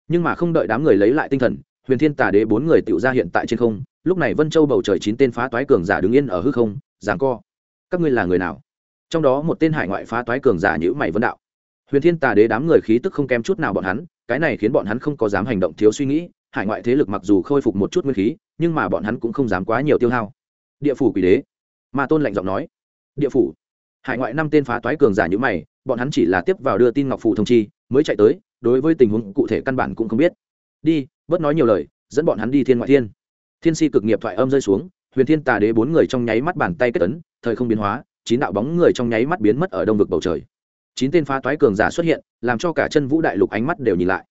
A: Nhưng mà không đợi đám người lấy lại tinh thần, Huyền Thiên Tà Đế bốn người tựu ra hiện tại trên không, lúc này Vân Châu bầu trời chín tên phá toái cường giả đứng yên ở hư không, giảng co. Các ngươi là người nào? Trong đó một tên hải ngoại phá toái cường giả nhữ mày vân đạo. Huyền Thiên Tà Đế đám người khí tức không kém chút nào bọn hắn, cái này khiến bọn hắn không có dám hành động thiếu suy nghĩ, hải ngoại thế lực mặc dù khôi phục một chút nguyên khí, nhưng mà bọn hắn cũng không dám quá nhiều tiêu hao. Địa phủ quỷ đế, Ma Tôn lạnh giọng nói. Địa phủ. Hải ngoại năm tên phá toái cường giả như mày, bọn hắn chỉ là tiếp vào đưa tin ngọc phủ thông chi, mới chạy tới, đối với tình huống cụ thể căn bản cũng không biết. Đi, bớt nói nhiều lời, dẫn bọn hắn đi thiên ngoại thiên. Thiên si cực nghiệp thoại âm rơi xuống, Huyền Thiên Tà Đế bốn người trong nháy mắt bàn tay kết ấn, thời không biến hóa, chín đạo bóng người trong nháy mắt biến mất ở đông vực bầu trời. Chín tên phá toái cường giả xuất hiện làm cho cả chân vũ đại lục ánh mắt đều nhìn lại.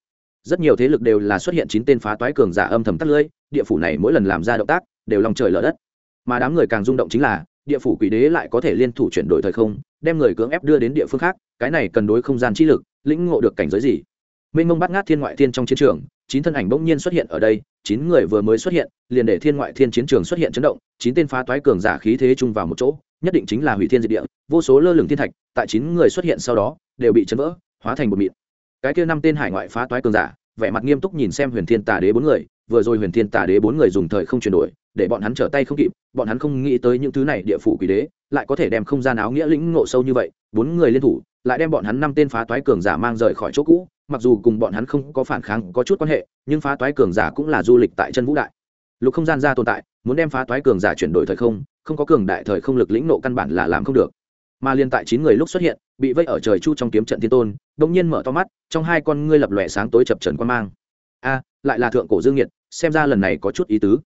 A: Rất nhiều thế lực đều là xuất hiện chín tên phá toái cường giả âm thầm tắt lưỡi địa phủ này mỗi lần làm ra động tác đều lòng trời lở đất. Mà đám người càng rung động chính là địa phủ quỷ đế lại có thể liên thủ chuyển đổi thời không đem người cưỡng ép đưa đến địa phương khác cái này cần đối không gian chi lực lĩnh ngộ được cảnh giới gì? Mênh mông bắt ngát thiên ngoại thiên trong chiến trường chín thân ảnh bỗng nhiên xuất hiện ở đây, chín người vừa mới xuất hiện, liền để thiên ngoại thiên chiến trường xuất hiện chấn động, chín tên phá toái cường giả khí thế chung vào một chỗ, nhất định chính là hủy thiên diệt địa, vô số lơ lửng thiên thạch, tại chín người xuất hiện sau đó, đều bị chấn vỡ, hóa thành một mịn. Cái kia năm tên hải ngoại phá toái cường giả, vẻ mặt nghiêm túc nhìn xem huyền thiên tà đế bốn người, vừa rồi huyền thiên tà đế bốn người dùng thời không chuyển đổi, để bọn hắn trở tay không kịp, bọn hắn không nghĩ tới những thứ này địa phủ quỷ đế, lại có thể đem không gian áo nghĩa lĩnh ngộ sâu như vậy, bốn người liên thủ, lại đem bọn hắn năm tên phá toái cường giả mang rời khỏi chỗ cũ mặc dù cùng bọn hắn không có phản kháng, có chút quan hệ, nhưng phá toái cường giả cũng là du lịch tại chân vũ đại. Lục không gian ra tồn tại, muốn đem phá toái cường giả chuyển đổi thời không không có cường đại thời không lực lĩnh nộ căn bản là làm không được. Mà liên tại chín người lúc xuất hiện, bị vây ở trời chu trong kiếm trận thiên tôn đông nhiên mở to mắt, trong hai con ngươi lập lòe sáng tối chập trần quan mang. A, lại là thượng cổ dương nhiệt xem ra lần này có chút ý tứ.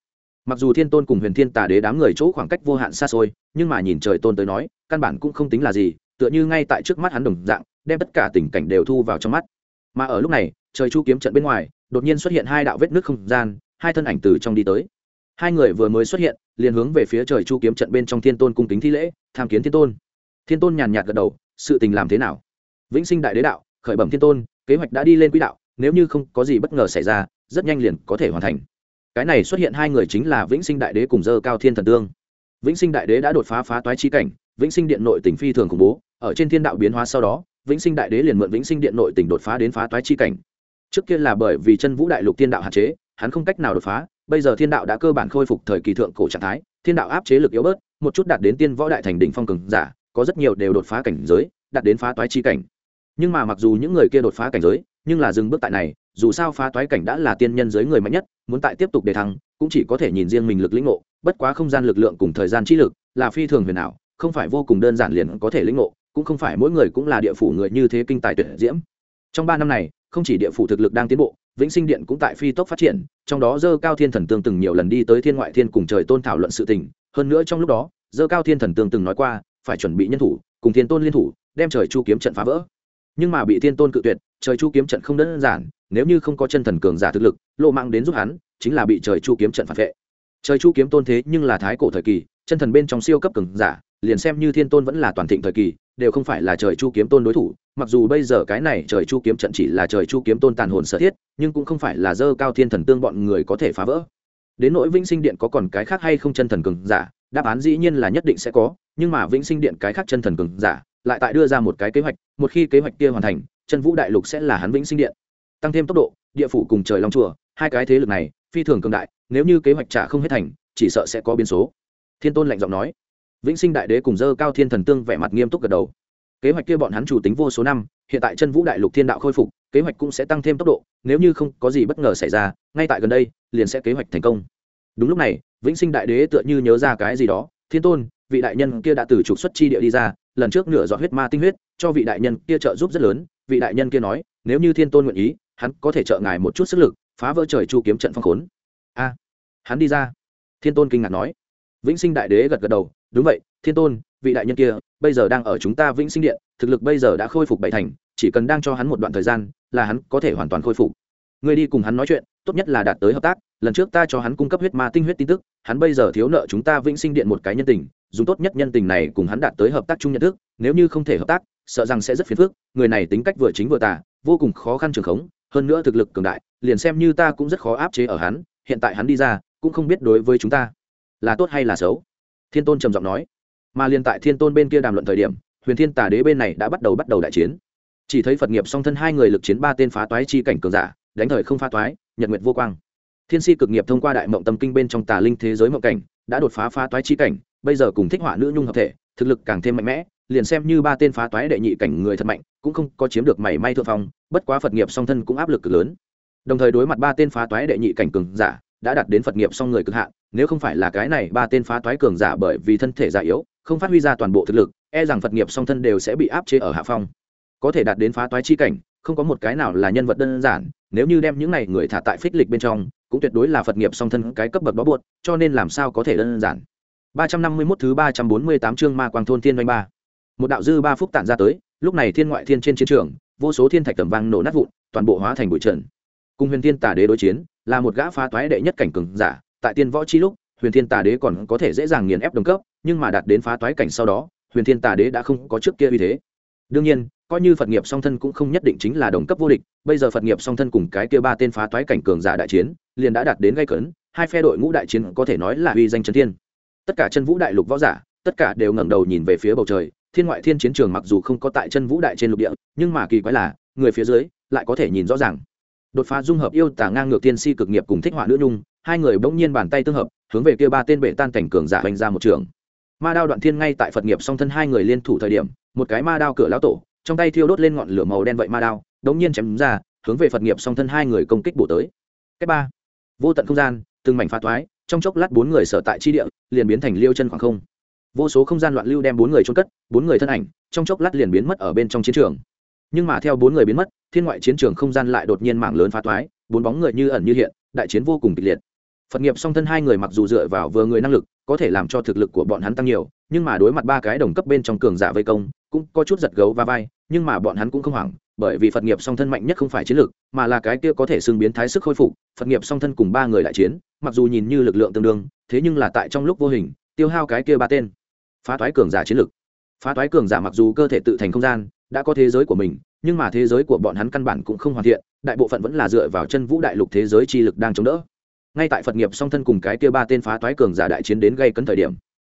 A: Mặc dù thiên tôn cùng huyền thiên tà đế đám người chỗ khoảng cách vô hạn xa xôi, nhưng mà nhìn trời tôn tới nói, căn bản cũng không tính là gì, tựa như ngay tại trước mắt hắn đồng dạng, đem tất cả tình cảnh đều thu vào trong mắt mà ở lúc này, trời chu kiếm trận bên ngoài, đột nhiên xuất hiện hai đạo vết nước không gian, hai thân ảnh từ trong đi tới. Hai người vừa mới xuất hiện, liền hướng về phía trời chu kiếm trận bên trong thiên tôn cung kính thi lễ, tham kiến thiên tôn. Thiên tôn nhàn nhạt gật đầu, sự tình làm thế nào? Vĩnh sinh đại đế đạo, khởi bẩm thiên tôn, kế hoạch đã đi lên quỹ đạo, nếu như không có gì bất ngờ xảy ra, rất nhanh liền có thể hoàn thành. Cái này xuất hiện hai người chính là vĩnh sinh đại đế cùng dơ cao thiên thần tương. Vĩnh sinh đại đế đã đột phá phá toái chi cảnh, vĩnh sinh điện nội tỉnh phi thường khủng bố, ở trên thiên đạo biến hóa sau đó vĩnh sinh đại đế liền mượn vĩnh sinh điện nội tỉnh đột phá đến phá toái chi cảnh. Trước kia là bởi vì chân vũ đại lục thiên đạo hạn chế, hắn không cách nào đột phá, bây giờ thiên đạo đã cơ bản khôi phục thời kỳ thượng cổ trạng thái, thiên đạo áp chế lực yếu bớt, một chút đạt đến tiên võ đại thành đỉnh phong cường giả, có rất nhiều đều đột phá cảnh giới, đạt đến phá toái chi cảnh. Nhưng mà mặc dù những người kia đột phá cảnh giới, nhưng là dừng bước tại này, dù sao phá toái cảnh đã là tiên nhân giới người mạnh nhất, muốn tại tiếp tục đề thăng, cũng chỉ có thể nhìn riêng mình lực lĩnh ngộ, bất quá không gian lực lượng cùng thời gian trí lực là phi thường huyền ảo, không phải vô cùng đơn giản liền có thể lĩnh ngộ cũng không phải mỗi người cũng là địa phủ người như thế kinh tài tuyệt diễm. Trong ba năm này, không chỉ địa phủ thực lực đang tiến bộ, vĩnh sinh điện cũng tại phi tốc phát triển, trong đó dơ cao thiên thần tương từng nhiều lần đi tới thiên ngoại thiên cùng trời tôn thảo luận sự tình. Hơn nữa trong lúc đó, dơ cao thiên thần tương từng nói qua, phải chuẩn bị nhân thủ, cùng thiên tôn liên thủ, đem trời chu kiếm trận phá vỡ. Nhưng mà bị thiên tôn cự tuyệt, trời chu kiếm trận không đơn giản, nếu như không có chân thần cường giả thực lực, lộ mạng đến giúp hắn, chính là bị trời chu kiếm trận phản vệ. Trời chu kiếm tôn thế nhưng là thái cổ thời kỳ, chân thần bên trong siêu cấp cường giả liền xem như thiên tôn vẫn là toàn thịnh thời kỳ, đều không phải là trời chu kiếm tôn đối thủ, mặc dù bây giờ cái này trời chu kiếm trận chỉ là trời chu kiếm tôn tàn hồn sở thiết, nhưng cũng không phải là dơ cao thiên thần tương bọn người có thể phá vỡ. Đến nỗi vĩnh sinh điện có còn cái khác hay không chân thần cường giả, đáp án dĩ nhiên là nhất định sẽ có, nhưng mà vĩnh sinh điện cái khác chân thần cường giả, lại tại đưa ra một cái kế hoạch, một khi kế hoạch kia hoàn thành, chân vũ đại lục sẽ là hắn vĩnh sinh điện. Tăng thêm tốc độ, địa phủ cùng trời long chùa, hai cái thế lực này, phi thường cường đại, nếu như kế hoạch trả không hết thành, chỉ sợ sẽ có biến số. Thiên tôn lạnh giọng nói vĩnh sinh đại đế cùng dơ cao thiên thần tương vẻ mặt nghiêm túc gật đầu. Kế hoạch kia bọn hắn chủ tính vô số năm, hiện tại chân vũ đại lục thiên đạo khôi phục, kế hoạch cũng sẽ tăng thêm tốc độ, nếu như không có gì bất ngờ xảy ra, ngay tại gần đây, liền sẽ kế hoạch thành công. Đúng lúc này, vĩnh sinh đại đế tựa như nhớ ra cái gì đó, thiên tôn, vị đại nhân kia đã từ trục xuất chi địa đi ra, lần trước nửa giọt huyết ma tinh huyết, cho vị đại nhân kia trợ giúp rất lớn. Vị đại nhân kia nói, nếu như thiên tôn nguyện ý, hắn có thể trợ ngài một chút sức lực, phá vỡ trời chu kiếm trận phong khốn. A, hắn đi ra. Thiên tôn kinh ngạc nói vĩnh sinh đại đế gật gật đầu, đúng vậy, thiên tôn, vị đại nhân kia, bây giờ đang ở chúng ta vĩnh sinh điện, thực lực bây giờ đã khôi phục bảy thành, chỉ cần đang cho hắn một đoạn thời gian, là hắn có thể hoàn toàn khôi phục. Người đi cùng hắn nói chuyện, tốt nhất là đạt tới hợp tác, lần trước ta cho hắn cung cấp huyết ma tinh huyết tin tức, hắn bây giờ thiếu nợ chúng ta vĩnh sinh điện một cái nhân tình, dùng tốt nhất nhân tình này cùng hắn đạt tới hợp tác chung nhận thức, nếu như không thể hợp tác, sợ rằng sẽ rất phiền phức, người này tính cách vừa chính vừa tà, vô cùng khó khăn trường khống, hơn nữa thực lực cường đại, liền xem như ta cũng rất khó áp chế ở hắn, hiện tại hắn đi ra, cũng không biết đối với chúng ta là tốt hay là xấu? Thiên tôn trầm giọng nói. Mà liên tại thiên tôn bên kia đàm luận thời điểm, huyền thiên tà đế bên này đã bắt đầu bắt đầu đại chiến. Chỉ thấy phật nghiệp song thân hai người lực chiến ba tên phá toái chi cảnh cường giả, đánh thời không phá toái, nhật nguyệt vô quang. Thiên si cực nghiệp thông qua đại mộng tâm kinh bên trong tà linh thế giới mộng cảnh, đã đột phá phá toái chi cảnh, bây giờ cùng thích họa nữ nhung hợp thể, thực lực càng thêm mạnh mẽ, liền xem như ba tên phá toái đệ nhị cảnh người thật mạnh, cũng không có chiếm được mảy may thượng phong, bất quá phật nghiệp song thân cũng áp lực cực lớn. Đồng thời đối mặt ba tên phá toái đệ nhị cảnh cường giả, đã đạt đến phật nghiệp song người cực hạn nếu không phải là cái này ba tên phá toái cường giả bởi vì thân thể già yếu, không phát huy ra toàn bộ thực lực e rằng phật nghiệp song thân đều sẽ bị áp chế ở hạ phong. Có thể đạt đến phá toái chi cảnh, không có một cái nào là nhân vật đơn giản, nếu như đem những này người thả tại phích lịch bên trong, cũng tuyệt đối là phật nghiệp song thân cái cấp bậc bó buộc, cho nên làm sao có thể đơn giản. 351 thứ 348 chương ma quang thôn thiên doanh ba. Một đạo dư ba phúc tản ra tới, lúc này thiên ngoại thiên trên chiến trường, vô số thiên thạch tầm vang nổ nát vụn, toàn bộ hóa thành bụi trần. Cùng huyền thiên tả đế đối chiến, là một gã phá toái đệ nhất cảnh cường giả tại tiên võ chi lúc, huyền thiên tà đế còn có thể dễ dàng nghiền ép đồng cấp, nhưng mà đạt đến phá toái cảnh sau đó, huyền thiên tà đế đã không có trước kia uy thế. Đương nhiên, coi như phật nghiệp song thân cũng không nhất định chính là đồng cấp vô địch, bây giờ phật nghiệp song thân cùng cái kia ba tên phá toái cảnh cường giả đại chiến, liền đã đạt đến gây cấn, hai phe đội ngũ đại chiến có thể nói là uy danh chân thiên. Tất cả chân vũ đại lục võ giả, tất cả đều ngẩng đầu nhìn về phía bầu trời, thiên ngoại thiên chiến trường mặc dù không có tại chân vũ đại trên lục địa, nhưng mà kỳ quái là, người phía dưới lại có thể nhìn rõ ràng. Đột phá dung hợp yêu tả ngang ngược tiên si cực nghiệp cùng thích họa nữ nhung hai người bỗng nhiên bàn tay tương hợp, hướng về kia ba tên bệ tan cảnh cường giả hoành ra một trường. Ma đao đoạn thiên ngay tại phật nghiệp song thân hai người liên thủ thời điểm, một cái ma đao cửa lão tổ, trong tay thiêu đốt lên ngọn lửa màu đen vậy ma đao, đống nhiên chém ra, hướng về phật nghiệp song thân hai người công kích bổ tới. Cách ba, vô tận không gian, từng mảnh phá thoái trong chốc lát bốn người sở tại chi địa, liền biến thành liêu chân khoảng không. Vô số không gian loạn lưu đem bốn người trôn cất, bốn người thân ảnh, trong chốc lát liền biến mất ở bên trong chiến trường. Nhưng mà theo bốn người biến mất, thiên ngoại chiến trường không gian lại đột nhiên mạng lớn phá toái, bốn bóng người như ẩn như hiện, đại chiến vô cùng kịch liệt phật nghiệp song thân hai người mặc dù dựa vào vừa người năng lực, có thể làm cho thực lực của bọn hắn tăng nhiều, nhưng mà đối mặt ba cái đồng cấp bên trong cường giả vây công, cũng có chút giật gấu và vai, nhưng mà bọn hắn cũng không hoảng, bởi vì phật nghiệp song thân mạnh nhất không phải chiến lực mà là cái kia có thể xưng biến thái sức khôi phục, phật nghiệp song thân cùng ba người đại chiến, mặc dù nhìn như lực lượng tương đương, thế nhưng là tại trong lúc vô hình, tiêu hao cái kia ba tên. Phá toái cường giả chiến lực phá toái cường giả mặc dù cơ thể tự thành không gian, đã có thế giới của mình, nhưng mà thế giới của bọn hắn căn bản cũng không hoàn thiện, đại bộ phận vẫn là dựa vào chân vũ đại lục thế giới chi lực đang chống đỡ ngay tại phật nghiệp song thân cùng cái kia ba tên phá toái cường giả đại chiến đến gây cấn thời điểm,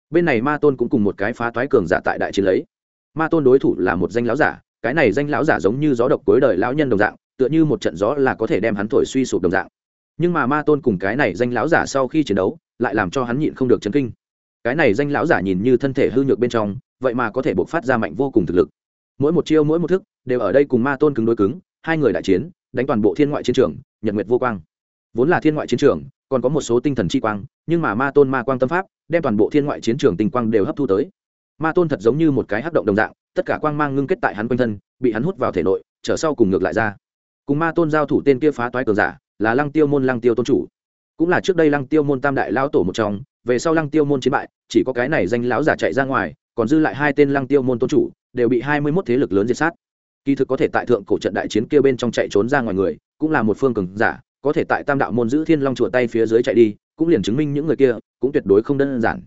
A: bên này ma tôn cũng cùng một cái phá toái cường giả tại đại chiến lấy. Ma tôn đối thủ là một danh lão giả, cái này danh lão giả giống như gió độc cuối đời lão nhân đồng dạng, tựa như một trận gió là có thể đem hắn thổi suy sụp đồng dạng. Nhưng mà ma tôn cùng cái này danh lão giả sau khi chiến đấu, lại làm cho hắn nhịn không được chấn kinh. Cái này danh lão giả nhìn như thân thể hư nhược bên trong, vậy mà có thể bộc phát ra mạnh vô cùng thực lực. Mỗi một chiêu mỗi một thức, đều ở đây cùng ma tôn cứng đối cứng, hai người đại chiến, đánh toàn bộ thiên ngoại chiến trường, nhật nguyệt vô quang vốn là thiên ngoại chiến trường, còn có một số tinh thần chi quang, nhưng mà ma tôn ma quang tâm pháp đem toàn bộ thiên ngoại chiến trường tinh quang đều hấp thu tới. Ma tôn thật giống như một cái hắc động đồng dạng, tất cả quang mang ngưng kết tại hắn quanh thân, bị hắn hút vào thể nội, trở sau cùng ngược lại ra. Cùng ma tôn giao thủ tên kia phá toái cường giả, là lăng tiêu môn lăng tiêu tôn chủ. Cũng là trước đây lăng tiêu môn tam đại lão tổ một trong, về sau lăng tiêu môn chiến bại, chỉ có cái này danh lão giả chạy ra ngoài, còn dư lại hai tên lăng tiêu môn tôn chủ, đều bị hai mươi mốt thế lực lớn diệt sát. Kỳ thực có thể tại thượng cổ trận đại chiến kia bên trong chạy trốn ra ngoài người, cũng là một phương cường giả có thể tại tam đạo môn giữ thiên long chùa tay phía dưới chạy đi, cũng liền chứng minh những người kia cũng tuyệt đối không đơn giản.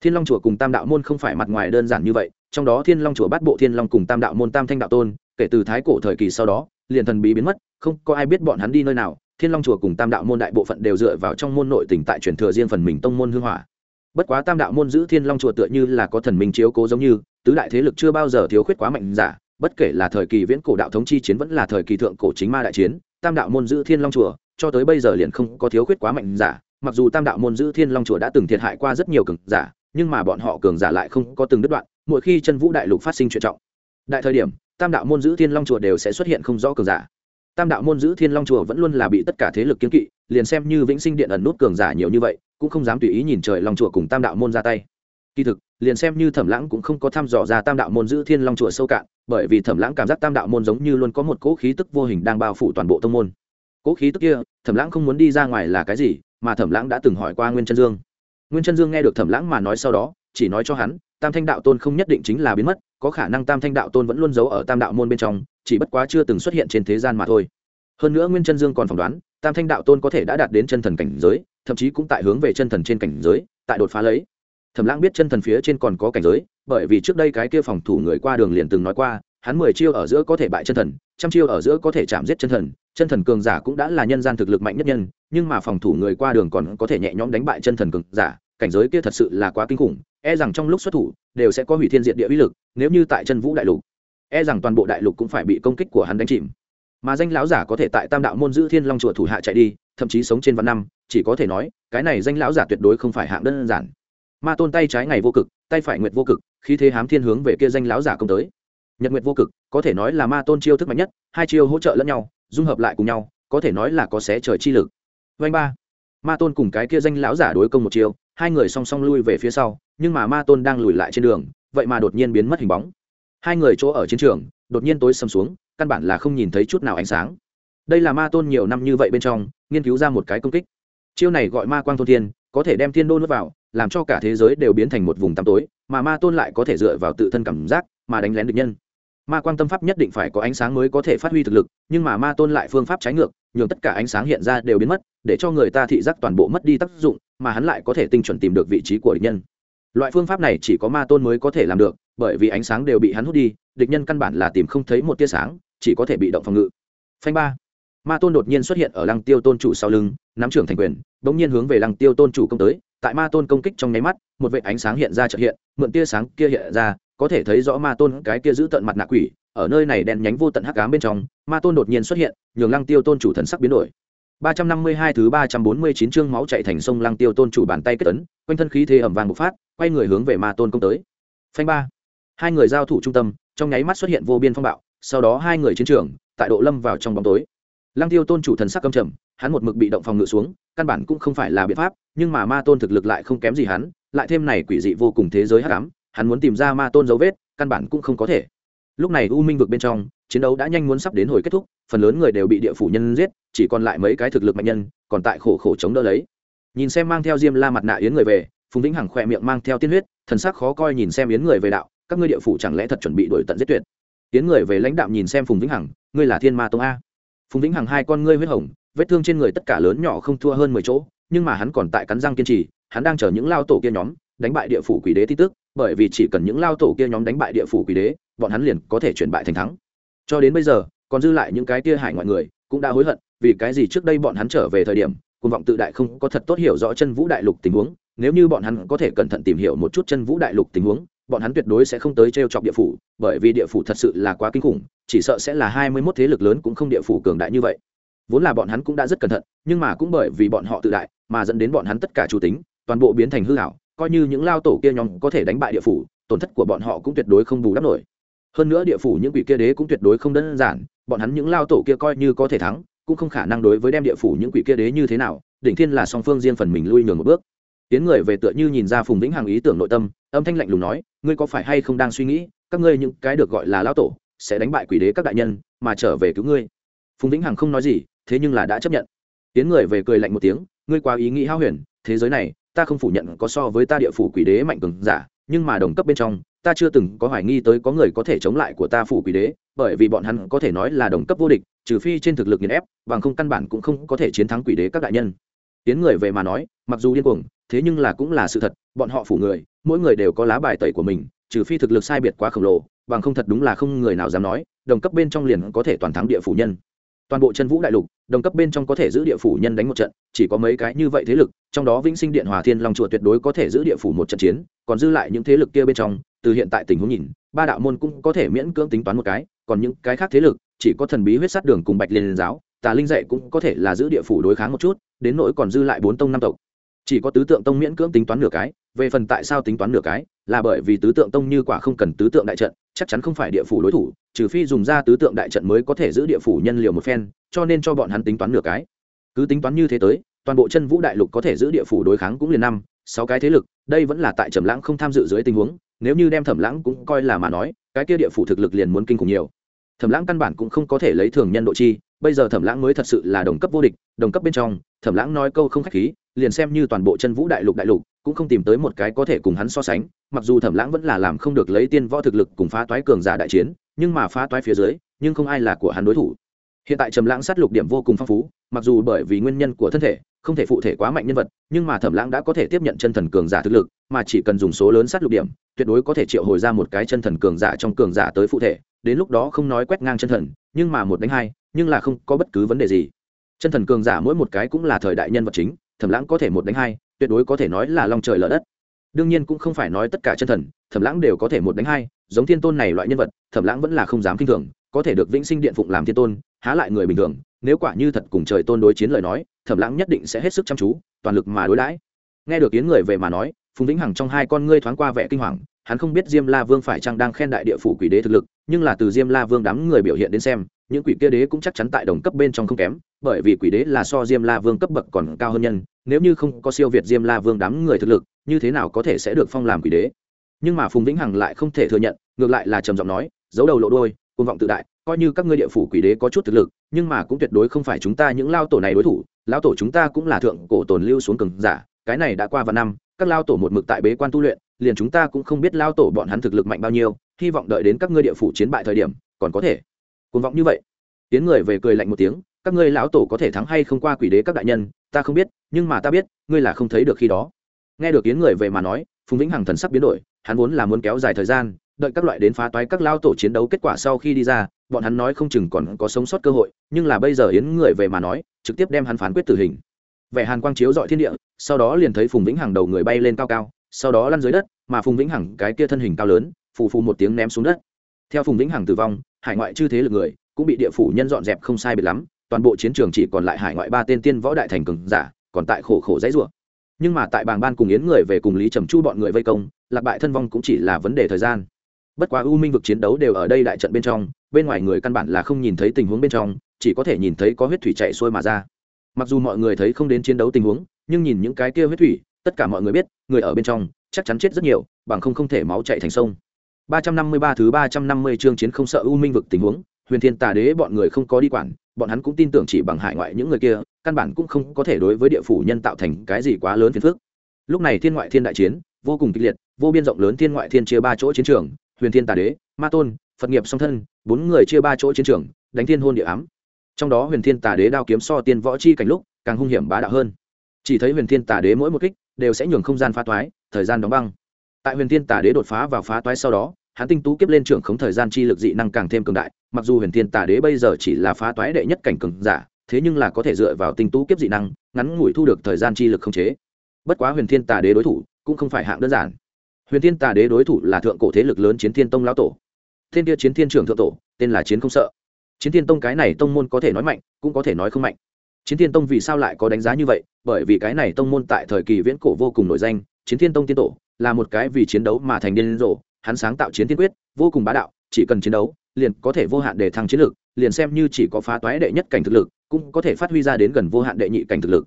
A: Thiên long chùa cùng tam đạo môn không phải mặt ngoài đơn giản như vậy, trong đó thiên long chùa bắt bộ thiên long cùng tam đạo môn tam thanh đạo tôn, kể từ thái cổ thời kỳ sau đó, liền thần bí biến mất, không có ai biết bọn hắn đi nơi nào, thiên long chùa cùng tam đạo môn đại bộ phận đều dựa vào trong môn nội tỉnh tại truyền thừa riêng phần mình tông môn hương hỏa. Bất quá tam đạo môn giữ thiên long chùa tựa như là có thần minh chiếu cố giống như, tứ đại thế lực chưa bao giờ thiếu khuyết quá mạnh giả, bất kể là thời kỳ viễn cổ đạo thống chi chiến vẫn là thời kỳ thượng cổ chính ma đại chiến, tam đạo môn giữ thiên long chùa cho tới bây giờ liền không có thiếu khuyết quá mạnh giả, mặc dù tam đạo môn giữ thiên long chùa đã từng thiệt hại qua rất nhiều cường giả, nhưng mà bọn họ cường giả lại không có từng đứt đoạn, mỗi khi chân vũ đại lục phát sinh chuyện trọng. Đại thời điểm, tam đạo môn giữ thiên long chùa đều sẽ xuất hiện không rõ cường giả. Tam đạo môn giữ thiên long chùa vẫn luôn là bị tất cả thế lực kiếm kỵ, liền xem như vĩnh sinh điện ẩn nút cường giả nhiều như vậy, cũng không dám tùy ý nhìn trời long chùa cùng tam đạo môn ra tay. Kỳ thực, liền xem như thẩm lãng cũng không có thăm dò ra tam đạo môn giữ thiên long chùa sâu cạn, bởi vì thẩm lãng cảm giác tam đạo môn giống như luôn có một cỗ khí tức vô hình đang bao phủ toàn bộ tông môn. Cố khí tức kia, thẩm lãng không muốn đi ra ngoài là cái gì, mà thẩm lãng đã từng hỏi qua nguyên chân dương. Nguyên chân dương nghe được thẩm lãng mà nói sau đó, chỉ nói cho hắn, tam thanh đạo tôn không nhất định chính là biến mất, có khả năng tam thanh đạo tôn vẫn luôn giấu ở tam đạo môn bên trong, chỉ bất quá chưa từng xuất hiện trên thế gian mà thôi. Hơn nữa nguyên chân dương còn phỏng đoán, tam thanh đạo tôn có thể đã đạt đến chân thần cảnh giới, thậm chí cũng tại hướng về chân thần trên cảnh giới, tại đột phá lấy. Thẩm lãng biết chân thần phía trên còn có cảnh giới, bởi vì trước đây cái kia phòng thủ người qua đường liền từng nói qua, hắn mười chiêu ở giữa có thể bại chân thần, trăm chiêu ở giữa có thể chạm giết chân thần chân thần cường giả cũng đã là nhân gian thực lực mạnh nhất nhân, nhưng mà phòng thủ người qua đường còn có thể nhẹ nhõm đánh bại chân thần cường giả, cảnh giới kia thật sự là quá kinh khủng e rằng trong lúc xuất thủ, đều sẽ có hủy thiên diện địa uy lực, nếu như tại chân vũ đại lục e rằng toàn bộ đại lục cũng phải bị công kích của hắn đánh chìm. Mà danh lão giả có thể tại tam đạo môn giữ thiên long chùa thủ hạ chạy đi, thậm chí sống trên vạn năm, chỉ có thể nói, cái này danh lão giả tuyệt đối không phải hạng đơn giản. Ma tôn tay trái ngày vô cực, tay phải nguyệt vô cực khi thế hám thiên hướng về kia danh lão giả công tới. Nhật nguyệt vô cực, có thể nói là ma tôn chiêu thức mạnh nhất, hai chiêu hỗ trợ lẫn nhau dung hợp lại cùng nhau, có thể nói là có xé trời chi lực. Vanh ba. Ma tôn cùng cái kia danh lão giả đối công một chiêu, hai người song song lui về phía sau, nhưng mà ma tôn đang lùi lại trên đường, vậy mà đột nhiên biến mất hình bóng. Hai người chỗ ở chiến trường, đột nhiên tối sầm xuống, căn bản là không nhìn thấy chút nào ánh sáng. Đây là ma tôn nhiều năm như vậy bên trong, nghiên cứu ra một cái công kích. Chiêu này gọi ma quang thôn thiên, có thể đem thiên đô nuốt vào, làm cho cả thế giới đều biến thành một vùng tăm tối, mà ma tôn lại có thể dựa vào tự thân cảm giác, mà đánh lén được nhân ma quang tâm pháp nhất định phải có ánh sáng mới có thể phát huy thực lực, nhưng mà ma tôn lại phương pháp trái ngược, nhường tất cả ánh sáng hiện ra đều biến mất, để cho người ta thị giác toàn bộ mất đi tác dụng, mà hắn lại có thể tinh chuẩn tìm được vị trí của địch nhân. Loại phương pháp này chỉ có ma tôn mới có thể làm được, bởi vì ánh sáng đều bị hắn hút đi, địch nhân căn bản là tìm không thấy một tia sáng, chỉ có thể bị động phòng ngự. Phanh ba. Ma tôn đột nhiên xuất hiện ở lăng tiêu tôn chủ sau lưng, nắm trưởng thành quyền đ ỗ n g nhiên hướng về lăng tiêu tôn chủ công tới, tại ma tôn công kích trong nháy mắt, một vệ ánh sáng hiện ra trợ hiện, mượn tia sáng kia hiện ra có thể thấy rõ ma tôn cái kia giữ tận mặt nạ quỷ, ở nơi này đèn nhánh vô tận hắc ám bên trong, ma tôn đột nhiên xuất hiện, nhường lăng tiêu tôn chủ thần sắc biến đổi. Ba trăm năm mươi hai thứ ba trăm bốn mươi chín chương máu chạy thành sông lăng tiêu tôn chủ bàn tay kết tấn, quanh thân khí thế ẩm vàng bộc phát, quay người hướng về ma tôn công tới. Phanh ba. Hai người giao thủ trung tâm, trong nháy mắt xuất hiện vô biên phong bạo, sau đó hai người chiến trường, tại độ lâm vào trong bóng tối. Lăng tiêu tôn chủ thần sắc căm trầm, hắn một mực bị động phòng ngự xuống, căn bản cũng không phải là biện pháp, nhưng mà ma tôn thực lực lại không kém gì hắn, lại thêm này quỷ dị vô cùng thế giới hắc ám hắn muốn tìm ra ma tôn dấu vết, căn bản cũng không có thể. Lúc này u minh vực bên trong, chiến đấu đã nhanh muốn sắp đến hồi kết thúc, phần lớn người đều bị địa phủ nhân giết, chỉ còn lại mấy cái thực lực mạnh nhân, còn tại khổ khổ chống đỡ lấy. Nhìn xem mang theo diêm la mặt nạ yến người về, phùng vĩnh hằng khỏe miệng mang theo tiên huyết, thần sắc khó coi nhìn xem yến người về đạo, các ngươi địa phủ chẳng lẽ thật chuẩn bị đuổi tận giết tuyệt? Yến người về lãnh đạo nhìn xem phùng vĩnh hằng, ngươi là thiên ma tông a. Phùng vĩnh hằng hai con ngươi huyết hồng, vết thương trên người tất cả lớn nhỏ không thua hơn mười chỗ, nhưng mà hắn còn tại cắn răng kiên trì, hắn đang chờ những lao tổ kia nhóm, đánh bại địa phủ quỷ đế tin tức bởi vì chỉ cần những lao tổ kia nhóm đánh bại địa phủ quỷ đế, bọn hắn liền có thể chuyển bại thành thắng. Cho đến bây giờ, còn dư lại những cái kia hải ngoại người, cũng đã hối hận, vì cái gì trước đây bọn hắn trở về thời điểm côn vọng tự đại không có thật tốt hiểu rõ chân vũ đại lục tình huống, nếu như bọn hắn có thể cẩn thận tìm hiểu một chút chân vũ đại lục tình huống, bọn hắn tuyệt đối sẽ không tới t r e o chọc địa phủ, bởi vì địa phủ thật sự là quá kinh khủng, chỉ sợ sẽ là hai mươi mốt thế lực lớn cũng không địa phủ cường đại như vậy. Vốn là bọn hắn cũng đã rất cẩn thận, nhưng mà cũng bởi vì bọn họ tự đại, mà dẫn đến bọn hắn tất cả chủ tính, toàn bộ biến thành hư hảo coi như những lao tổ kia nhóm có thể đánh bại địa phủ, tổn thất của bọn họ cũng tuyệt đối không bù đắp nổi. Hơn nữa địa phủ những quỷ kia đế cũng tuyệt đối không đơn giản, bọn hắn những lao tổ kia coi như có thể thắng, cũng không khả năng đối với đem địa phủ những quỷ kia đế như thế nào, đỉnh thiên là song phương riêng phần mình lui nhường một bước. Tiến người về tựa như nhìn ra phùng vĩnh hằng ý tưởng nội tâm, âm thanh lạnh lùng nói, ngươi có phải hay không đang suy nghĩ, các ngươi những cái được gọi là lao tổ sẽ đánh bại quỷ đế các đại nhân, mà trở về cứu ngươi? Phùng vĩnh hằng không nói gì, thế nhưng là đã chấp nhận. Tiến người về cười lạnh một tiếng, ngươi quá ý nghĩ hao huyền, thế giới này ta không phủ nhận có so với ta địa phủ quỷ đế mạnh cường giả, nhưng mà đồng cấp bên trong, ta chưa từng có hoài nghi tới có người có thể chống lại của ta phủ quỷ đế, bởi vì bọn hắn có thể nói là đồng cấp vô địch, trừ phi trên thực lực nghiền ép, bằng không căn bản cũng không có thể chiến thắng quỷ đế các đại nhân. Tiến người về mà nói, mặc dù điên cuồng, thế nhưng là cũng là sự thật, bọn họ phủ người, mỗi người đều có lá bài tẩy của mình, trừ phi thực lực sai biệt quá khổng lồ, bằng không thật đúng là không người nào dám nói, đồng cấp bên trong liền có thể toàn thắng địa phủ nhân toàn bộ chân vũ đại lục, đồng cấp bên trong có thể giữ địa phủ nhân đánh một trận, chỉ có mấy cái như vậy thế lực, trong đó vĩnh sinh điện hòa thiên long chùa tuyệt đối có thể giữ địa phủ một trận chiến, còn dư lại những thế lực kia bên trong, từ hiện tại tình huống nhìn, ba đạo môn cũng có thể miễn cưỡng tính toán một cái, còn những cái khác thế lực, chỉ có thần bí huyết sát đường cùng bạch liên giáo, tà linh dạy cũng có thể là giữ địa phủ đối kháng một chút, đến nỗi còn dư lại bốn tông năm tộc. Chỉ có tứ tượng tông miễn cưỡng tính toán nửa cái, về phần tại sao tính toán nửa cái, là bởi vì tứ tượng tông như quả không cần tứ tượng đại trận, chắc chắn không phải địa phủ đối thủ trừ phi dùng ra tứ tượng đại trận mới có thể giữ địa phủ nhân liều một phen, cho nên cho bọn hắn tính toán nửa cái. Cứ tính toán như thế tới, toàn bộ chân vũ đại lục có thể giữ địa phủ đối kháng cũng liền năm, sáu cái thế lực, đây vẫn là tại trầm lãng không tham dự dưới tình huống, nếu như đem thẩm lãng cũng coi là mà nói, cái kia địa phủ thực lực liền muốn kinh khủng nhiều. Thẩm lãng căn bản cũng không có thể lấy thường nhân độ chi, bây giờ thẩm lãng mới thật sự là đồng cấp vô địch, đồng cấp bên trong, thẩm lãng nói câu không khách khí, liền xem như toàn bộ chân vũ đại lục đại lục, cũng không tìm tới một cái có thể cùng hắn so sánh, mặc dù thẩm lãng vẫn là làm không được lấy tiên võ thực lực cùng phá toái cường giả đại chiến nhưng mà phá toái phía dưới, nhưng không ai là của hắn đối thủ. Hiện tại trầm lãng sát lục điểm vô cùng phong phú, mặc dù bởi vì nguyên nhân của thân thể, không thể phụ thể quá mạnh nhân vật, nhưng mà thẩm lãng đã có thể tiếp nhận chân thần cường giả thực lực, mà chỉ cần dùng số lớn sát lục điểm, tuyệt đối có thể triệu hồi ra một cái chân thần cường giả trong cường giả tới phụ thể, đến lúc đó không nói quét ngang chân thần, nhưng mà một đánh hai, nhưng là không có bất cứ vấn đề gì. Chân thần cường giả mỗi một cái cũng là thời đại nhân vật chính, thẩm lãng có thể một đánh hai, tuyệt đối có thể nói là long trời lở đất. Đương nhiên cũng không phải nói tất cả chân thần, thẩm lãng đều có thể một đánh hai giống thiên tôn này loại nhân vật, thẩm lãng vẫn là không dám k i n h thường, có thể được vĩnh sinh điện phụng làm thiên tôn, há lại người bình thường, nếu quả như thật cùng trời tôn đối chiến lời nói, thẩm lãng nhất định sẽ hết sức chăm chú, toàn lực mà đối đãi. Nghe được kiến người về mà nói, phùng vĩnh hằng trong hai con ngươi thoáng qua vẻ kinh hoàng, hắn không biết diêm la vương phải chăng đang khen đại địa phủ quỷ đế thực lực, nhưng là từ diêm la vương đám người biểu hiện đến xem, những quỷ kia đế cũng chắc chắn tại đồng cấp bên trong không kém, bởi vì quỷ đế là so diêm la vương cấp bậc còn cao hơn nhân, nếu như không có siêu việt diêm la vương đám người thực lực, như thế nào có thể sẽ được phong làm quỷ đế? Nhưng mà phùng vĩnh hằng lại không thể thừa nhận, ngược lại là trầm giọng nói, giấu đầu lộ đôi côn vọng tự đại, coi như các ngươi địa phủ quỷ đế có chút thực lực, nhưng mà cũng tuyệt đối không phải chúng ta những lao tổ này đối thủ, lao tổ chúng ta cũng là thượng cổ tồn lưu xuống cường giả, cái này đã qua vài năm, các lao tổ một mực tại bế quan tu luyện, liền chúng ta cũng không biết lao tổ bọn hắn thực lực mạnh bao nhiêu, hy vọng đợi đến các ngươi địa phủ chiến bại thời điểm, còn có thể. Cuồng vọng như vậy tiếng người về cười lạnh một tiếng, các ngươi lão tổ có thể thắng hay không qua quỷ đế các đại nhân, ta không biết, nhưng mà ta biết, ngươi là không thấy được khi đó. Nghe được tiếng người về mà nói, phùng vĩnh hằng thần sắc biến đổi hắn vốn là muốn kéo dài thời gian, đợi các loại đến phá toái các lao tổ chiến đấu kết quả sau khi đi ra, bọn hắn nói không chừng còn có sống sót cơ hội, nhưng là bây giờ yến người về mà nói, trực tiếp đem hắn phán quyết tử hình. Vẻ hàn quang chiếu dọi thiên địa, sau đó liền thấy phùng vĩnh hằng đầu người bay lên cao cao, sau đó lăn dưới đất, mà phùng vĩnh hằng cái kia thân hình cao lớn, phù phù một tiếng ném xuống đất. Theo phùng vĩnh hằng tử vong, hải ngoại chư thế lực người cũng bị địa phủ nhân dọn dẹp không sai biệt lắm, toàn bộ chiến trường chỉ còn lại hải ngoại ba tên tiên võ đại thành cường giả, còn tại khổ khổ dãy ruộng nhưng mà tại bàng ban cùng yến người về cùng lý trầm chu bọn người vây công, lạc bại thân vong cũng chỉ là vấn đề thời gian. Bất quá u minh vực chiến đấu đều ở đây đại trận bên trong, bên ngoài người căn bản là không nhìn thấy tình huống bên trong, chỉ có thể nhìn thấy có huyết thủy chạy xuôi mà ra. Mặc dù mọi người thấy không đến chiến đấu tình huống, nhưng nhìn những cái kia huyết thủy, tất cả mọi người biết, người ở bên trong chắc chắn chết rất nhiều, bằng không không thể máu chạy thành sông. 353 thứ 350 chương chiến không sợ u minh vực tình huống, huyền thiên tà đế bọn người không có đi quản bọn hắn cũng tin tưởng chỉ bằng hải ngoại những người kia, căn bản cũng không có thể đối với địa phủ nhân tạo thành cái gì quá lớn phiền phức. Lúc này thiên ngoại thiên đại chiến, vô cùng kịch liệt, vô biên rộng lớn thiên ngoại thiên chia ba chỗ chiến trường, huyền thiên tà đế, ma tôn, phật nghiệp song thân, bốn người chia ba chỗ chiến trường, đánh thiên hôn địa ám. Trong đó huyền thiên tà đế đao kiếm so tiên võ chi cảnh lúc càng hung hiểm bá đạo hơn. Chỉ thấy huyền thiên tà đế mỗi một kích đều sẽ nhường không gian phá toái, thời gian đóng băng. Tại huyền thiên tà đế đột phá vào phá toái sau đó hắn tinh tú kiếp lên trưởng khống thời gian chi lực dị năng càng thêm cường đại, mặc dù huyền thiên tà đế bây giờ chỉ là phá toái đệ nhất cảnh cường giả, thế nhưng là có thể dựa vào tinh tú kiếp dị năng, ngắn ngủi thu được thời gian chi lực không chế. Bất quá huyền thiên tà đế đối thủ cũng không phải hạng đơn giản. Huyền thiên tà đế đối thủ là thượng cổ thế lực lớn chiến thiên tông lão tổ. Thiên kia chiến thiên trưởng thượng tổ, tên là chiến không sợ. Chiến thiên tông cái này tông môn có thể nói mạnh, cũng có thể nói không mạnh. Chiến thiên tông vì sao lại có đánh giá như vậy? Bởi vì cái này tông môn tại thời kỳ viễn cổ vô cùng nổi danh, chiến thiên tông tiên tổ là một cái vì chiến đấu mà thành điên rồ hắn sáng tạo chiến tiên quyết, vô cùng bá đạo, chỉ cần chiến đấu, liền có thể vô hạn để thăng chiến lực, liền xem như chỉ có phá toái đệ nhất cảnh thực lực, cũng có thể phát huy ra đến gần vô hạn đệ nhị cảnh thực lực.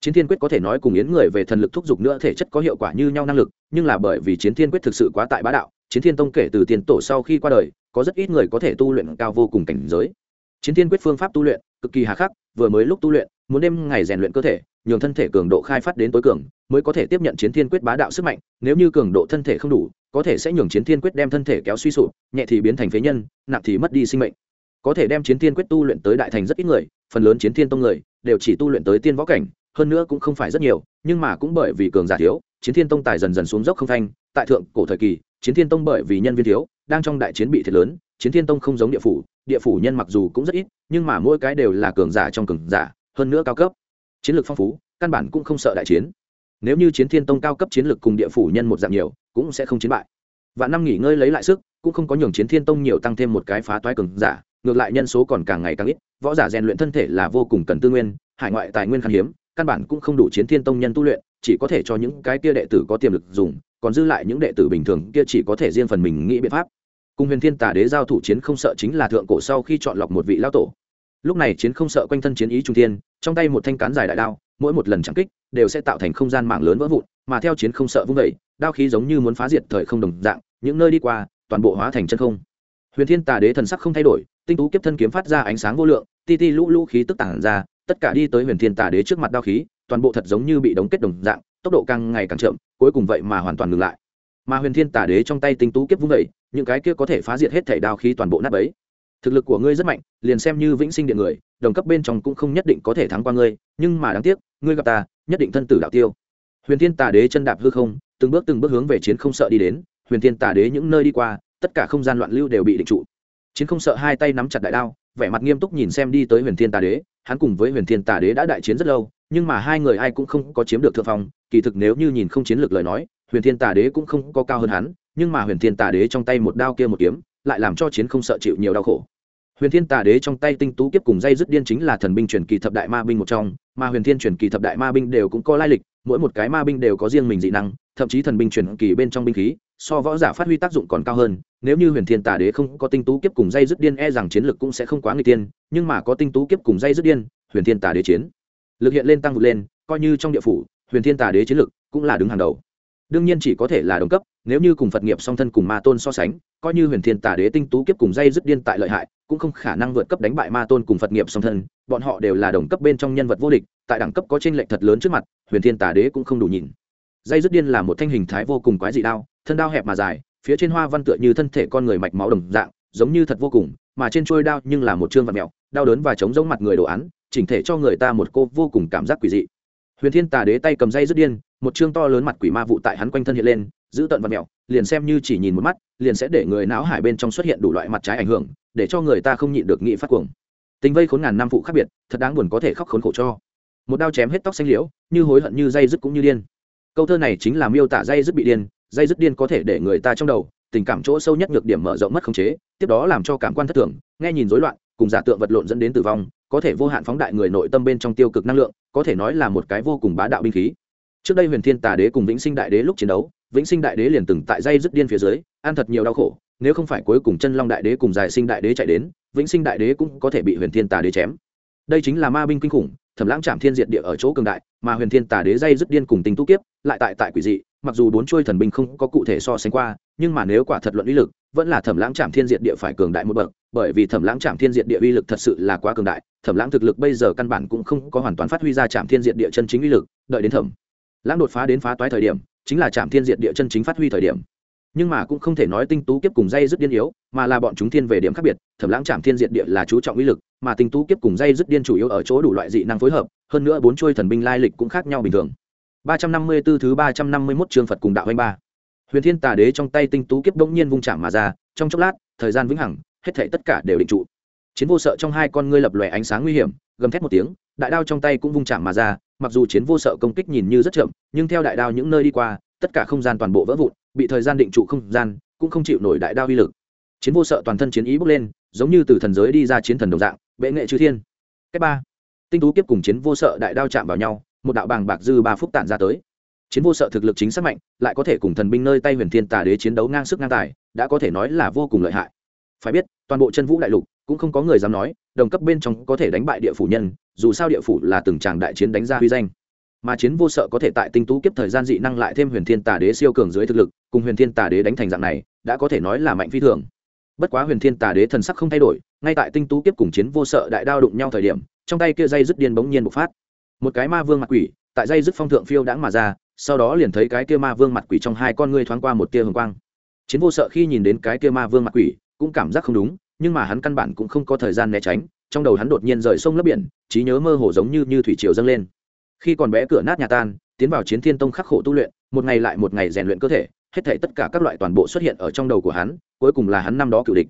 A: Chiến thiên quyết có thể nói cùng yến người về thần lực thúc giục nữa thể chất có hiệu quả như nhau năng lực, nhưng là bởi vì chiến thiên quyết thực sự quá tại bá đạo, chiến thiên tông kể từ tiền tổ sau khi qua đời, có rất ít người có thể tu luyện cao vô cùng cảnh giới. Chiến thiên quyết phương pháp tu luyện cực kỳ hà khắc, vừa mới lúc tu luyện, muốn đêm ngày rèn luyện cơ thể nhường thân thể cường độ khai phát đến tối cường, mới có thể tiếp nhận chiến thiên quyết bá đạo sức mạnh, nếu như cường độ thân thể không đủ, có thể sẽ nhường chiến thiên quyết đem thân thể kéo suy sụp, nhẹ thì biến thành phế nhân, nặng thì mất đi sinh mệnh. Có thể đem chiến thiên quyết tu luyện tới đại thành rất ít người, phần lớn chiến thiên tông người, đều chỉ tu luyện tới tiên võ cảnh, hơn nữa cũng không phải rất nhiều, nhưng mà cũng bởi vì cường giả thiếu, chiến thiên tông tài dần dần xuống dốc không thanh, tại thượng cổ thời kỳ, chiến thiên tông bởi vì nhân viên thiếu, đang trong đại chiến bị thiệt lớn, chiến thiên tông không giống địa phủ địa phủ nhân mặc dù cũng rất ít, nhưng mà mỗi cái đều là cường giả trong cường giả, hơn nữa cao cấp chiến lược phong phú, căn bản cũng không sợ đại chiến. Nếu như chiến thiên tông cao cấp chiến lược cùng địa phủ nhân một dạng nhiều, cũng sẽ không chiến bại. Và năm nghỉ ngơi lấy lại sức, cũng không có nhường chiến thiên tông nhiều tăng thêm một cái phá toái cường giả, ngược lại nhân số còn càng ngày càng ít, võ giả rèn luyện thân thể là vô cùng cần tư nguyên, hải ngoại tài nguyên khan hiếm, căn bản cũng không đủ chiến thiên tông nhân tu luyện, chỉ có thể cho những cái kia đệ tử có tiềm lực dùng, còn dư lại những đệ tử bình thường kia chỉ có thể riêng phần mình nghĩ biện pháp. Cùng huyền thiên tả đế giao thủ chiến không sợ chính là thượng cổ sau khi chọn lọc một vị lao tổ lúc này chiến không sợ quanh thân chiến ý trung thiên, trong tay một thanh cán dài đại đao, mỗi một lần chẳng kích, đều sẽ tạo thành không gian mạng lớn vỡ vụn, mà theo chiến không sợ vung vẩy đao khí giống như muốn phá diệt thời không đồng dạng, những nơi đi qua, toàn bộ hóa thành chân không. Huyền thiên tà đế thần sắc không thay đổi, tinh tú kiếp thân kiếm phát ra ánh sáng vô lượng, ti ti lũ lũ khí tức tản ra, tất cả đi tới huyền thiên tà đế trước mặt đao khí, toàn bộ thật giống như bị đóng kết đồng dạng, tốc độ càng ngày càng chậm, cuối cùng vậy mà hoàn toàn ngừng lại. Mà huyền thiên tà đế trong tay tinh tú kiếp vung vẩy những cái kia có thể phá diệt hết thể đao khí toàn bộ nát ấy thực lực của ngươi rất mạnh, liền xem như vĩnh sinh điện người, đồng cấp bên trong cũng không nhất định có thể thắng qua ngươi, nhưng mà đáng tiếc, ngươi gặp ta, nhất định thân tử đạo tiêu. Huyền thiên tà đế chân đạp hư không, từng bước từng bước hướng về chiến không sợ đi đến, huyền thiên tà đế những nơi đi qua, tất cả không gian loạn lưu đều bị định trụ. Chiến không sợ hai tay nắm chặt đại đao, vẻ mặt nghiêm túc nhìn xem đi tới huyền thiên tà đế, hắn cùng với huyền thiên tà đế đã đại chiến rất lâu, nhưng mà hai người ai cũng không có chiếm được thượng phong, kỳ thực nếu như nhìn không chiến lược lời nói, huyền thiên tà đế cũng không có cao hơn hắn, nhưng mà huyền thiên tà đế trong tay một đao kia một kiếm lại làm cho chiến không sợ chịu nhiều đau khổ. Huyền thiên tà đế trong tay tinh tú kiếp cùng dây dứt điên chính là thần binh truyền kỳ thập đại ma binh một trong, mà huyền thiên truyền kỳ thập đại ma binh đều cũng có lai lịch, mỗi một cái ma binh đều có riêng mình dị năng, thậm chí thần binh truyền kỳ bên trong binh khí, so võ giả phát huy tác dụng còn cao hơn. Nếu như huyền thiên tà đế không có tinh tú kiếp cùng dây dứt điên e rằng chiến lực cũng sẽ không quá người tiên, nhưng mà có tinh tú kiếp cùng dây dứt điên, huyền thiên tà đế chiến lực hiện lên tăng vượt lên, coi như trong địa phủ, huyền thiên tà đế chiến lực cũng là đứng hàng đầu. Đương nhiên chỉ có thể là đồng cấp, nếu như cùng phật nghiệp song thân cùng ma tôn so sánh coi như huyền thiên tà đế tinh tú kiếp cùng dây dứt điên tại lợi hại, cũng không khả năng vượt cấp đánh bại ma tôn cùng phật nghiệp song thân, bọn họ đều là đồng cấp bên trong nhân vật vô địch, tại đẳng cấp có tranh lệch thật lớn trước mặt, huyền thiên tà đế cũng không đủ nhìn. Dây dứt điên là một thanh hình thái vô cùng quái dị đao, thân đao hẹp mà dài, phía trên hoa văn tựa như thân thể con người mạch máu đồng dạng, giống như thật vô cùng, mà trên trôi đao nhưng là một chương vật mẹo đau đớn và chống giống mặt người đồ án, chỉnh thể cho người ta một cô vô cùng cảm giác quỷ dị. Huyền thiên tà đế tay cầm dây dứt điên, một chương to lớn mặt quỷ ma vụ tại hắn quanh thân hiện lên giữ tận vật mẹo, liền xem như chỉ nhìn một mắt, liền sẽ để người não hải bên trong xuất hiện đủ loại mặt trái ảnh hưởng, để cho người ta không nhịn được nghị phát cuồng. Tình vây khốn ngàn năm phụ khác biệt, thật đáng buồn có thể khóc khốn khổ cho. Một đao chém hết tóc xanh liễu, như hối hận như dây dứt cũng như điên. Câu thơ này chính là miêu tả dây dứt bị điên, dây dứt điên có thể để người ta trong đầu, tình cảm chỗ sâu nhất nhược điểm mở rộng mất khống chế, tiếp đó làm cho cảm quan thất thường, nghe nhìn rối loạn, cùng giả tượng vật lộn dẫn đến tử vong, có thể vô hạn phóng đại người nội tâm bên trong tiêu cực năng lượng, có thể nói là một cái vô cùng bá đạo binh khí. Trước đây huyền thiên tà đế cùng vĩnh sinh đại đế lúc chiến đấu vĩnh sinh đại đế liền từng tại dây dứt điên phía dưới, ăn thật nhiều đau khổ, nếu không phải cuối cùng chân long đại đế cùng Dài sinh đại đế chạy đến, vĩnh sinh đại đế cũng có thể bị huyền thiên tà đế chém. Đây chính là ma binh kinh khủng, thẩm lãng chạm thiên diệt địa ở chỗ cường đại, mà huyền thiên tà đế dây dứt điên cùng tình tu kiếp, lại tại tại quỷ dị, mặc dù bốn chuôi thần binh không có cụ thể so sánh qua, nhưng mà nếu quả thật luận uy lực, vẫn là thẩm lãng chạm thiên diệt địa phải cường đại một bậc, bởi vì thẩm lãng chạm thiên diệt địa uy lực thật sự là quá cường đại, thẩm lãng thực lực bây giờ căn bản cũng không có hoàn toàn phát huy ra chạm thiên diệt địa chân chính uy lực, đợi đến thẩm lãng đột phá đến phá toái thời điểm chính là trạm thiên diệt địa chân chính phát huy thời điểm nhưng mà cũng không thể nói tinh tú kiếp cùng dây dứt điên yếu mà là bọn chúng thiên về điểm khác biệt thẩm lãng trạm thiên diệt địa là chú trọng uy lực mà tinh tú kiếp cùng dây dứt điên chủ yếu ở chỗ đủ loại dị năng phối hợp hơn nữa bốn chuôi thần binh lai lịch cũng khác nhau bình thường 354 thứ 351 chương Phật cùng đạo anh ba. Huyền Thiên Tà Đế trong tay tinh tú kiếp bỗng nhiên vung chạm mà ra, trong chốc lát, thời gian vĩnh hằng, hết thảy tất cả đều định trụ. Chiến vô sợ trong hai con ngươi lập lòe ánh sáng nguy hiểm, gầm thét một tiếng, đại đao trong tay cũng vung chạm mà ra, mặc dù chiến vô sợ công kích nhìn như rất chậm, nhưng theo đại đao những nơi đi qua, tất cả không gian toàn bộ vỡ vụn, bị thời gian định trụ không gian, cũng không chịu nổi đại đao uy lực. Chiến vô sợ toàn thân chiến ý bốc lên, giống như từ thần giới đi ra chiến thần đồng dạng, bệ nghệ chư thiên. cách ba, tinh tú kiếp cùng chiến vô sợ đại đao chạm vào nhau, một đạo bàng bạc dư ba phúc tản ra tới chiến vô sợ thực lực chính xác mạnh lại có thể cùng thần binh nơi tay huyền thiên tà đế chiến đấu ngang sức ngang tài đã có thể nói là vô cùng lợi hại phải biết toàn bộ chân vũ đại lục cũng không có người dám nói đồng cấp bên trong có thể đánh bại địa phủ nhân dù sao địa phủ là từng tràng đại chiến đánh ra huy danh. Mà chiến vô sợ có thể tại tinh tú kiếp thời gian dị năng lại thêm huyền thiên tà đế siêu cường dưới thực lực, cùng huyền thiên tà đế đánh thành dạng này, đã có thể nói là mạnh phi thường. Bất quá huyền thiên tà đế thần sắc không thay đổi, ngay tại tinh tú kiếp cùng chiến vô sợ đại đao đụng nhau thời điểm, trong tay kia dây dứt điên bỗng nhiên bộc phát. Một cái ma vương mặt quỷ, tại dây dứt phong thượng phiêu đãng mà ra, sau đó liền thấy cái kia ma vương mặt quỷ trong hai con ngươi thoáng qua một tia hồng quang. Chiến vô sợ khi nhìn đến cái kia ma vương mặt quỷ, cũng cảm giác không đúng, nhưng mà hắn căn bản cũng không có thời gian né tránh trong đầu hắn đột nhiên rời sông lấp biển, trí nhớ mơ hồ giống như như thủy triều dâng lên. Khi còn bé cửa nát nhà tan, tiến vào chiến thiên tông khắc khổ tu luyện, một ngày lại một ngày rèn luyện cơ thể, hết thảy tất cả các loại toàn bộ xuất hiện ở trong đầu của hắn, cuối cùng là hắn năm đó cựu địch.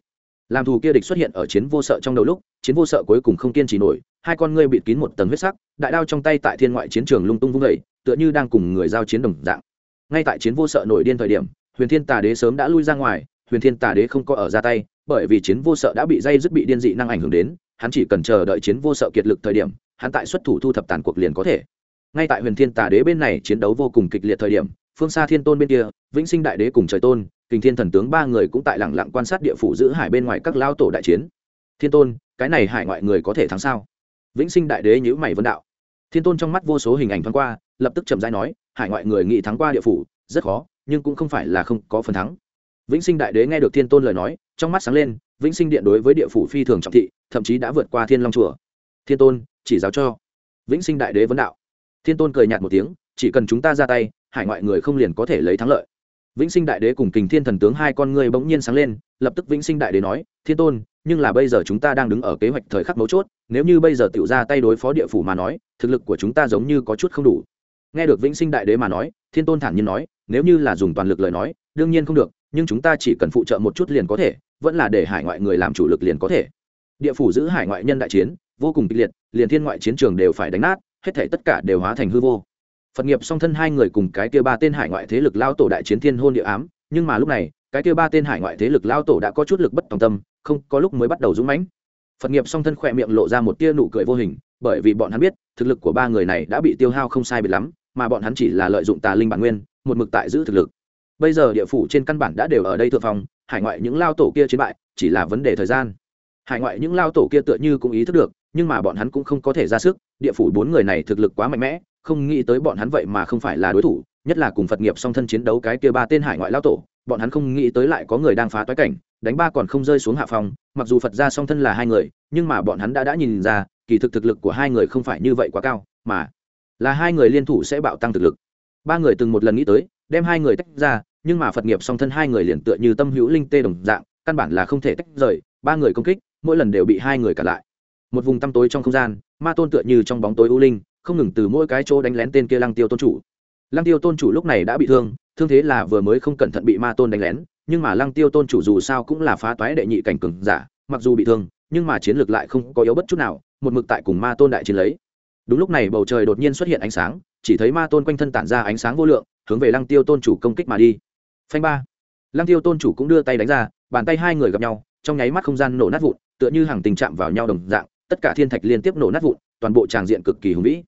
A: Làm thù kia địch xuất hiện ở chiến vô sợ trong đầu lúc, chiến vô sợ cuối cùng không kiên trì nổi, hai con ngươi bịt kín một tầng huyết sắc, đại đao trong tay tại thiên ngoại chiến trường lung tung vung vẩy tựa như đang cùng người giao chiến đồng dạng. Ngay tại chiến vô sợ nổi điên thời điểm, huyền thiên tà đế sớm đã lui ra ngoài, huyền thiên tà đế không có ở ra tay, bởi vì chiến vô sợ đã bị dây dứt bị điên dị năng ảnh hưởng đến hắn chỉ cần chờ đợi chiến vô sợ kiệt lực thời điểm, hắn tại xuất thủ thu thập tàn cuộc liền có thể. Ngay tại huyền thiên tà đế bên này chiến đấu vô cùng kịch liệt thời điểm, phương xa thiên tôn bên kia, vĩnh sinh đại đế cùng trời tôn, kình thiên thần tướng ba người cũng tại lẳng lặng quan sát địa phủ giữ hải bên ngoài các lao tổ đại chiến. Thiên tôn, cái này hải ngoại người có thể thắng sao? Vĩnh sinh đại đế nhữ mày vân đạo. Thiên tôn trong mắt vô số hình ảnh thoáng qua, lập tức chậm rãi nói, hải ngoại người nghĩ thắng qua địa phủ, rất khó, nhưng cũng không phải là không có phần thắng. Vĩnh sinh đại đế nghe được thiên tôn lời nói, trong mắt sáng lên vĩnh sinh điện đối với địa phủ phi thường trọng thị, thậm chí đã vượt qua thiên long chùa. Thiên tôn, chỉ giáo cho. Vĩnh sinh đại đế vấn đạo. Thiên tôn cười nhạt một tiếng, chỉ cần chúng ta ra tay, hải ngoại người không liền có thể lấy thắng lợi. Vĩnh sinh đại đế cùng kình thiên thần tướng hai con người bỗng nhiên sáng lên, lập tức vĩnh sinh đại đế nói, thiên tôn, nhưng là bây giờ chúng ta đang đứng ở kế hoạch thời khắc mấu chốt, nếu như bây giờ tự ra tay đối phó địa phủ mà nói, thực lực của chúng ta giống như có chút không đủ. Nghe được vĩnh sinh đại đế mà nói, thiên tôn thản nhiên nói, nếu như là dùng toàn lực lời nói, đương nhiên không được, nhưng chúng ta chỉ cần phụ trợ một chút liền có thể vẫn là để hải ngoại người làm chủ lực liền có thể. Địa phủ giữ hải ngoại nhân đại chiến, vô cùng kịch liệt, liền thiên ngoại chiến trường đều phải đánh nát, hết thể tất cả đều hóa thành hư vô. Phật nghiệp song thân hai người cùng cái kia ba tên hải ngoại thế lực lao tổ đại chiến thiên hôn địa ám, nhưng mà lúc này, cái kia ba tên hải ngoại thế lực lao tổ đã có chút lực bất tòng tâm, không, có lúc mới bắt đầu dũng mãnh. Phật nghiệp song thân khỏe miệng lộ ra một tia nụ cười vô hình, bởi vì bọn hắn biết, thực lực của ba người này đã bị tiêu hao không sai biệt lắm, mà bọn hắn chỉ là lợi dụng tà linh bản nguyên, một mực tại giữ thực lực. Bây giờ địa phủ trên căn bản đã đều ở đây thượng phòng hải ngoại những lao tổ kia chiến bại, chỉ là vấn đề thời gian. Hải ngoại những lao tổ kia tựa như cũng ý thức được, nhưng mà bọn hắn cũng không có thể ra sức, địa phủ bốn người này thực lực quá mạnh mẽ, không nghĩ tới bọn hắn vậy mà không phải là đối thủ, nhất là cùng phật nghiệp song thân chiến đấu cái kia ba tên hải ngoại lao tổ, bọn hắn không nghĩ tới lại có người đang phá toái cảnh, đánh ba còn không rơi xuống hạ phòng mặc dù phật ra song thân là hai người, nhưng mà bọn hắn đã đã nhìn ra, kỳ thực thực lực của hai người không phải như vậy quá cao, mà là hai người liên thủ sẽ bạo tăng thực lực. Ba người từng một lần nghĩ tới, đem hai người tách ra nhưng mà phật nghiệp song thân hai người liền tựa như tâm hữu linh tê đồng dạng, căn bản là không thể tách rời, ba người công kích, mỗi lần đều bị hai người cả lại. Một vùng tăm tối trong không gian, ma tôn tựa như trong bóng tối u linh, không ngừng từ mỗi cái chỗ đánh lén tên kia lăng tiêu tôn chủ. Lăng tiêu tôn chủ lúc này đã bị thương thương thế là vừa mới không cẩn thận bị ma tôn đánh lén, nhưng mà lăng tiêu tôn chủ dù sao cũng là phá toái đệ nhị cảnh cường giả, mặc dù bị thương, nhưng mà chiến lược lại không có yếu bất chút nào, một mực tại cùng ma tôn đại chiến lấy. Đúng lúc này bầu trời đột nhiên xuất hiện ánh sáng, chỉ thấy ma tôn quanh thân tản ra ánh sáng vô lượng, hướng về lăng tiêu tôn chủ công kích mà đi phanh ba. Lăng tiêu tôn chủ cũng đưa tay đánh ra, bàn tay hai người gặp nhau, trong nháy mắt không gian nổ nát vụn, tựa như hàng tình chạm vào nhau đồng dạng, tất cả thiên thạch liên tiếp nổ nát vụn, toàn bộ tràng diện cực kỳ hùng vĩ.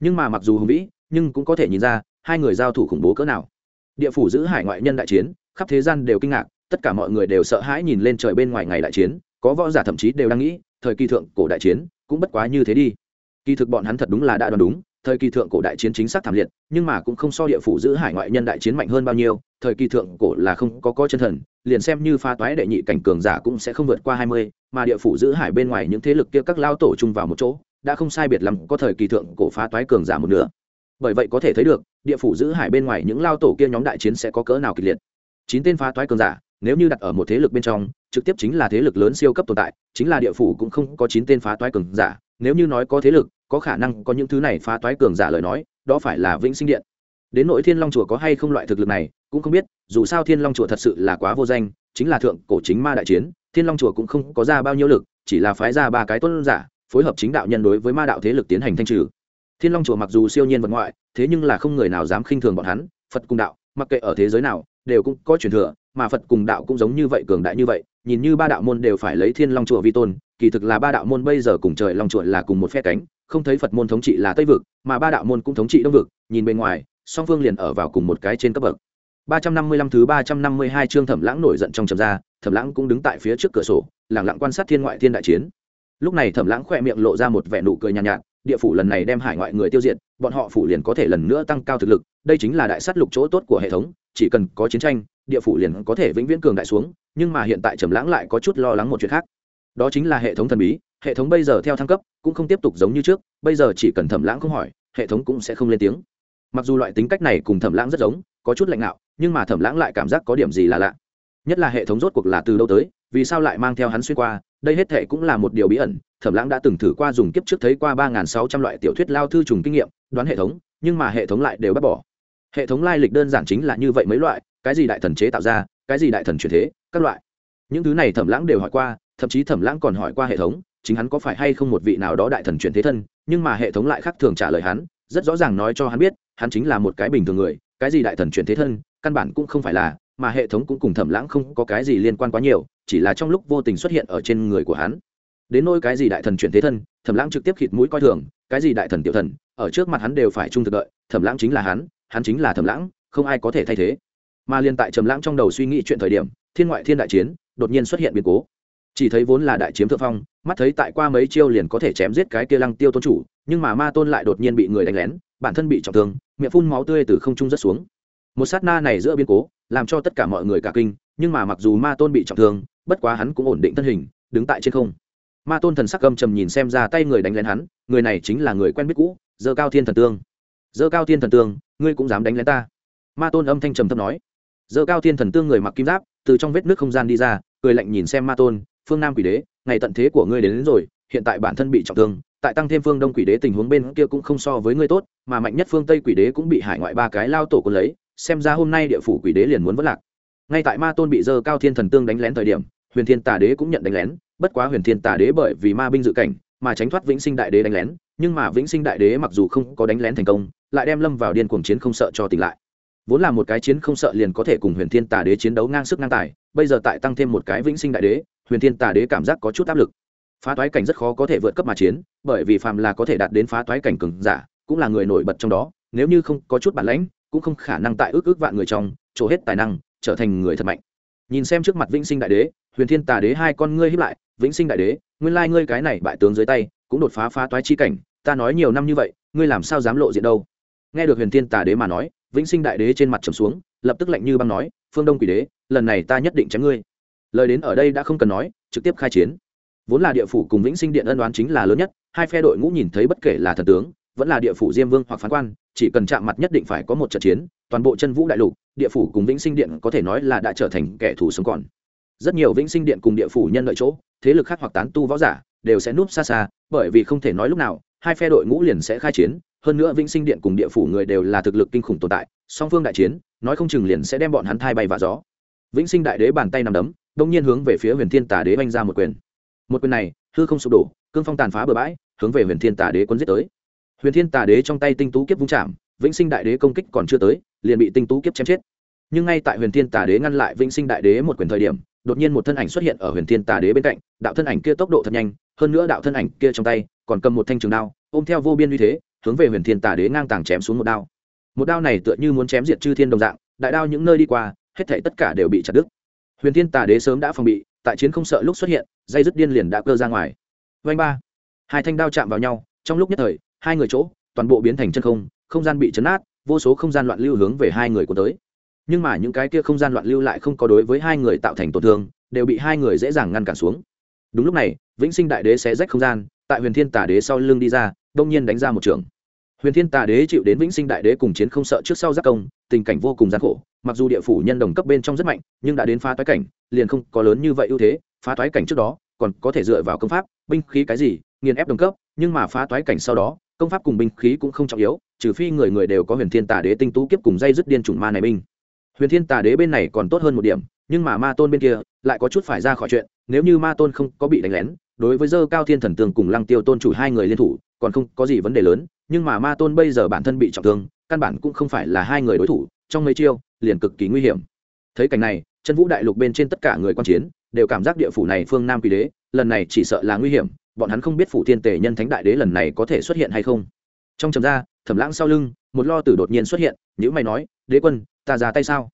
A: Nhưng mà mặc dù hùng vĩ, nhưng cũng có thể nhìn ra, hai người giao thủ khủng bố cỡ nào. Địa phủ giữ hải ngoại nhân đại chiến, khắp thế gian đều kinh ngạc, tất cả mọi người đều sợ hãi nhìn lên trời bên ngoài ngày đại chiến, có võ giả thậm chí đều đang nghĩ, thời kỳ thượng cổ đại chiến cũng bất quá như thế đi. Kỳ thực bọn hắn thật đúng là đã đoán đúng thời kỳ thượng cổ đại chiến chính xác thảm liệt, nhưng mà cũng không so địa phủ giữ hải ngoại nhân đại chiến mạnh hơn bao nhiêu, thời kỳ thượng cổ là không có có chân thần, liền xem như pha toái đệ nhị cảnh cường giả cũng sẽ không vượt qua hai mươi, mà địa phủ giữ hải bên ngoài những thế lực kia các lao tổ chung vào một chỗ, đã không sai biệt lắm có thời kỳ thượng cổ phá toái cường giả một nửa. Bởi vậy có thể thấy được, địa phủ giữ hải bên ngoài những lao tổ kia nhóm đại chiến sẽ có cỡ nào kịch liệt. Chín tên phá toái cường giả, nếu như đặt ở một thế lực bên trong, trực tiếp chính là thế lực lớn siêu cấp tồn tại, chính là địa phủ cũng không có chín tên phá toái cường giả, nếu như nói có thế lực có khả năng có những thứ này phá toái cường giả lời nói, đó phải là vĩnh sinh điện. Đến nội thiên long chùa có hay không loại thực lực này, cũng không biết, dù sao thiên long chùa thật sự là quá vô danh, chính là thượng cổ chính ma đại chiến, thiên long chùa cũng không có ra bao nhiêu lực, chỉ là phái ra ba cái tuân giả, phối hợp chính đạo nhân đối với ma đạo thế lực tiến hành thanh trừ. Thiên long chùa mặc dù siêu nhiên vật ngoại, thế nhưng là không người nào dám khinh thường bọn hắn, phật cùng đạo, mặc kệ ở thế giới nào, đều cũng có truyền thừa, mà phật cùng đạo cũng giống như vậy, cường đại như vậy, nhìn như ba đạo môn đều phải lấy thiên long chùa vi tôn, kỳ thực là ba đạo môn bây giờ cùng trời long chùa là cùng một phe cánh không thấy phật môn thống trị là tây vực mà ba đạo môn cũng thống trị đông vực nhìn bên ngoài song phương liền ở vào cùng một cái trên cấp bậc ba trăm năm mươi lăm thứ ba trăm năm mươi hai chương Thẩm Lãng nổi giận trong trầm ra, Thẩm Lãng cũng đứng tại phía trước cửa sổ, lặng lặng quan sát thiên ngoại thiên đại chiến. Lúc này Thẩm Lãng khẽ miệng lộ ra một vẻ nụ cười nhàn nhạt, nhạt, địa phủ lần này đem hải ngoại người tiêu diệt, bọn họ phủ liền có thể lần nữa tăng cao thực lực, đây chính là đại sát lục chỗ tốt của hệ thống, chỉ cần có chiến tranh, địa phủ liền có thể vĩnh viễn cường đại xuống, nhưng mà hiện tại Thẩm Lãng lại có chút lo lắng một chuyện khác. Đó chính là hệ thống thần bí, hệ thống bây giờ theo thăng cấp, cũng không tiếp tục giống như trước, bây giờ chỉ cần Thẩm Lãng không hỏi, hệ thống cũng sẽ không lên tiếng. Mặc dù loại tính cách này cùng Thẩm Lãng rất giống, có chút lạnh lạo nhưng mà Thẩm Lãng lại cảm giác có điểm gì là lạ. Nhất là hệ thống rốt cuộc là từ đâu tới, vì sao lại mang theo hắn xuyên qua, đây hết thệ cũng là một điều bí ẩn, Thẩm Lãng đã từng thử qua dùng kiếp trước thấy qua ba sáu trăm loại tiểu thuyết lao thư trùng kinh nghiệm, đoán hệ thống, nhưng mà hệ thống lại đều bác bỏ. Hệ thống lai lịch đơn giản chính là như vậy mấy loại, cái gì đại thần chế tạo ra, cái gì đại thần truyền thế, các loại. Những thứ này Thẩm Lãng đều hỏi qua, thậm chí Thẩm Lãng còn hỏi qua hệ thống, chính hắn có phải hay không một vị nào đó đại thần chuyển thế thân, nhưng mà hệ thống lại khác thường trả lời hắn, rất rõ ràng nói cho hắn biết, hắn chính là một cái bình thường người, cái gì đại thần chuyển thế thân, căn bản cũng không phải là, mà hệ thống cũng cùng Thẩm Lãng không có cái gì liên quan quá nhiều, chỉ là trong lúc vô tình xuất hiện ở trên người của hắn. Đến nỗi cái gì đại thần chuyển thế thân thẩm lãng trực tiếp khịt mũi coi thường cái gì đại thần tiểu thần ở trước mặt hắn đều phải trung thực đợi thẩm lãng chính là hắn hắn chính là thẩm lãng không ai có thể thay thế. Mà liên tại trầm lãng trong đầu suy nghĩ chuyện thời điểm thiên ngoại thiên đại chiến đột nhiên xuất hiện biến cố chỉ thấy vốn là đại chiếm thượng phong, mắt thấy tại qua mấy chiêu liền có thể chém giết cái kia lăng tiêu tôn chủ, nhưng mà ma tôn lại đột nhiên bị người đánh lén, bản thân bị trọng thương, miệng phun máu tươi từ không trung rất xuống. Một sát na này giữa biến cố, làm cho tất cả mọi người cả kinh, nhưng mà mặc dù ma tôn bị trọng thương, bất quá hắn cũng ổn định thân hình, đứng tại trên không. Ma tôn thần sắc gầm trầm nhìn xem ra tay người đánh lén hắn, người này chính là người quen biết cũ, dơ cao thiên thần tương. Dơ cao thiên thần tương, ngươi cũng dám đánh lén ta? Ma tôn âm thanh trầm thấp nói. Dơ cao thiên thần tương người mặc kim giáp, từ trong vết nước không gian đi ra, cười lạnh nhìn xem ma tôn phương nam quỷ đế ngày tận thế của ngươi đến, đến rồi hiện tại bản thân bị trọng thương tại tăng thêm phương đông quỷ đế tình huống bên kia cũng không so với ngươi tốt mà mạnh nhất phương tây quỷ đế cũng bị hải ngoại ba cái lao tổ quân lấy xem ra hôm nay địa phủ quỷ đế liền muốn vất lạc. Ngay tại ma tôn bị dơ cao thiên thần tương đánh lén thời điểm huyền thiên tà đế cũng nhận đánh lén bất quá huyền thiên tà đế bởi vì ma binh dự cảnh mà tránh thoát vĩnh sinh đại đế đánh lén nhưng mà vĩnh sinh đại đế mặc dù không có đánh lén thành công lại đem lâm vào điên cuồng chiến không sợ cho tỉnh lại. Vốn là một cái chiến không sợ liền có thể cùng huyền thiên tà đế chiến đấu ngang sức ngang tài bây giờ tại tăng thêm một cái vĩnh sinh đại đế huyền thiên tà đế cảm giác có chút áp lực. Phá toái cảnh rất khó có thể vượt cấp mà chiến, bởi vì phàm là có thể đạt đến phá toái cảnh cường giả, cũng là người nổi bật trong đó, nếu như không có chút bản lãnh, cũng không khả năng tại ước ước vạn người trong, chỗ hết tài năng, trở thành người thật mạnh. Nhìn xem trước mặt vĩnh sinh đại đế, huyền thiên tà đế hai con ngươi hiếp lại, vĩnh sinh đại đế, nguyên lai ngươi cái này bại tướng dưới tay, cũng đột phá phá toái chi cảnh, ta nói nhiều năm như vậy, ngươi làm sao dám lộ diện đâu? Nghe được huyền thiên tà đế mà nói, vĩnh sinh đại đế trên mặt trầm xuống, lập tức lạnh như băng nói, phương đông quỷ đế, lần này ta nhất định chém ngươi lời đến ở đây đã không cần nói, trực tiếp khai chiến. Vốn là địa phủ cùng vĩnh sinh điện ân đoán chính là lớn nhất, hai phe đội ngũ nhìn thấy bất kể là thần tướng, vẫn là địa phủ diêm vương hoặc phán quan, chỉ cần chạm mặt nhất định phải có một trận chiến, toàn bộ chân vũ đại lục, địa phủ cùng vĩnh sinh điện có thể nói là đã trở thành kẻ thù sống còn. Rất nhiều vĩnh sinh điện cùng địa phủ nhân lợi chỗ, thế lực khác hoặc tán tu võ giả, đều sẽ núp xa xa, bởi vì không thể nói lúc nào, hai phe đội ngũ liền sẽ khai chiến, hơn nữa vĩnh sinh điện cùng địa phủ người đều là thực lực kinh khủng tồn tại, song phương đại chiến, nói không chừng liền sẽ đem bọn hắn thai bay và gió. Vĩnh sinh đại đế bàn tay nằm đấm đông nhiên hướng về phía huyền thiên tà đế oanh ra một quyền. Một quyền này, hư không sụp đổ, cương phong tàn phá bừa bãi, hướng về huyền thiên tà đế quân giết tới. Huyền thiên tà đế trong tay tinh tú kiếp vung chạm, vĩnh sinh đại đế công kích còn chưa tới, liền bị tinh tú kiếp chém chết. Nhưng ngay tại huyền thiên tà đế ngăn lại vĩnh sinh đại đế một quyền thời điểm, đột nhiên một thân ảnh xuất hiện ở huyền thiên tà đế bên cạnh, đạo thân ảnh kia tốc độ thật nhanh, hơn nữa đạo thân ảnh kia trong tay còn cầm một thanh trường đao, ôm theo vô biên uy thế, hướng về huyền thiên tà đế ngang tàng chém xuống một đao. Một đao này tựa như muốn chém diệt chư thiên đồng dạng, đại đao những nơi đi qua, hết thảy tất cả đều bị chặt đứt huyền thiên tà đế sớm đã phòng bị, tại chiến không sợ lúc xuất hiện, dây dứt điên liền đã cơ ra ngoài. Vanh ba. Hai thanh đao chạm vào nhau, trong lúc nhất thời, hai người chỗ, toàn bộ biến thành chân không không gian bị chấn át, vô số không gian loạn lưu hướng về hai người của tới. Nhưng mà những cái kia không gian loạn lưu lại không có đối với hai người tạo thành tổn thương, đều bị hai người dễ dàng ngăn cản xuống. Đúng lúc này, vĩnh sinh đại đế sẽ rách không gian, tại huyền thiên tà đế sau lưng đi ra, đông nhiên đánh ra một trường. Huyền thiên tà đế chịu đến vĩnh sinh đại đế cùng chiến không sợ trước sau giác công, tình cảnh vô cùng gian khổ mặc dù địa phủ nhân đồng cấp bên trong rất mạnh, nhưng đã đến phá toái cảnh, liền không có lớn như vậy ưu thế. Phá toái cảnh trước đó, còn có thể dựa vào công pháp, binh khí cái gì, nghiền ép đồng cấp, nhưng mà phá toái cảnh sau đó, công pháp cùng binh khí cũng không trọng yếu, trừ phi người người đều có huyền thiên tà đế tinh tú kiếp cùng dây dứt điên chủng ma này binh. Huyền thiên tà đế bên này còn tốt hơn một điểm, nhưng mà ma tôn bên kia lại có chút phải ra khỏi chuyện, nếu như ma tôn không có bị đánh lén, đối với dơ cao thiên thần tường cùng lăng tiêu tôn chủ hai người liên thủ, còn không có gì vấn đề lớn, nhưng mà ma tôn bây giờ bản thân bị trọng thương, căn bản cũng không phải là hai người đối thủ trong mấy chiêu, liền cực kỳ nguy hiểm. Thấy cảnh này chân vũ đại lục bên trên tất cả người quan chiến, đều cảm giác địa phủ này phương nam quỷ đế, lần này chỉ sợ là nguy hiểm, bọn hắn không biết phủ thiên tề nhân thánh đại đế lần này có thể xuất hiện hay không. Trong trầm ra thẩm lãng sau lưng, một lo tử đột nhiên xuất hiện nhữ mày nói, đế quân, ta ra tay sao?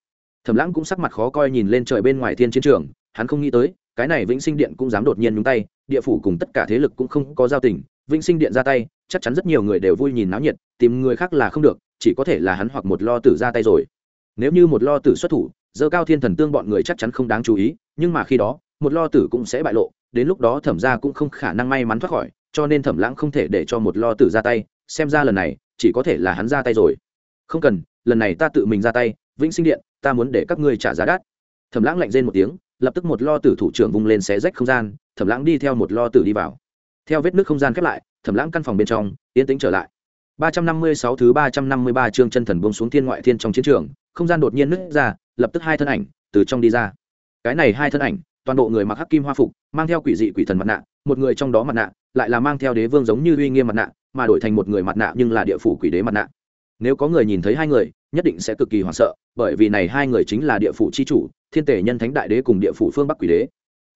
A: Thẩm lãng cũng sắc mặt khó coi nhìn lên trời bên ngoài thiên chiến trường, hắn không nghĩ tới, cái này vĩnh sinh điện cũng dám đột nhiên nhúng tay, địa phủ cùng tất cả thế lực cũng không có giao tình, vĩnh sinh điện ra tay, chắc chắn rất nhiều người đều vui nhìn náo nhiệt, tìm người khác là không được chỉ có thể là hắn hoặc một lo tử ra tay rồi. Nếu như một lo tử xuất thủ, dơ cao thiên thần tương bọn người chắc chắn không đáng chú ý, nhưng mà khi đó, một lo tử cũng sẽ bại lộ, đến lúc đó thẩm ra cũng không khả năng may mắn thoát khỏi, cho nên thẩm lãng không thể để cho một lo tử ra tay, xem ra lần này, chỉ có thể là hắn ra tay rồi. Không cần, lần này ta tự mình ra tay, vĩnh sinh điện, ta muốn để các ngươi trả giá đắt. Thẩm lãng lạnh rên một tiếng, lập tức một lo tử thủ trưởng vung lên xé rách không gian, thẩm lãng đi theo một lo tử đi vào. Theo vết nước không gian khép lại, thẩm lãng căn phòng bên trong, yên tĩnh trở lại ba trăm năm mươi sáu thứ ba trăm năm mươi ba chương chân thần buông xuống thiên ngoại thiên trong chiến trường, không gian đột nhiên nứt ra, lập tức hai thân ảnh từ trong đi ra. Cái này hai thân ảnh, toàn bộ người mặc hắc kim hoa phục, mang theo quỷ dị quỷ thần mặt nạ, một người trong đó mặt nạ lại là mang theo đế vương giống như uy nghiêm mặt nạ, mà đổi thành một người mặt nạ nhưng là địa phủ quỷ đế mặt nạ. Nếu có người nhìn thấy hai người, nhất định sẽ cực kỳ hoảng sợ, bởi vì này hai người chính là địa phủ chi chủ, thiên tể nhân thánh đại đế cùng địa phủ phương bắc quỷ đế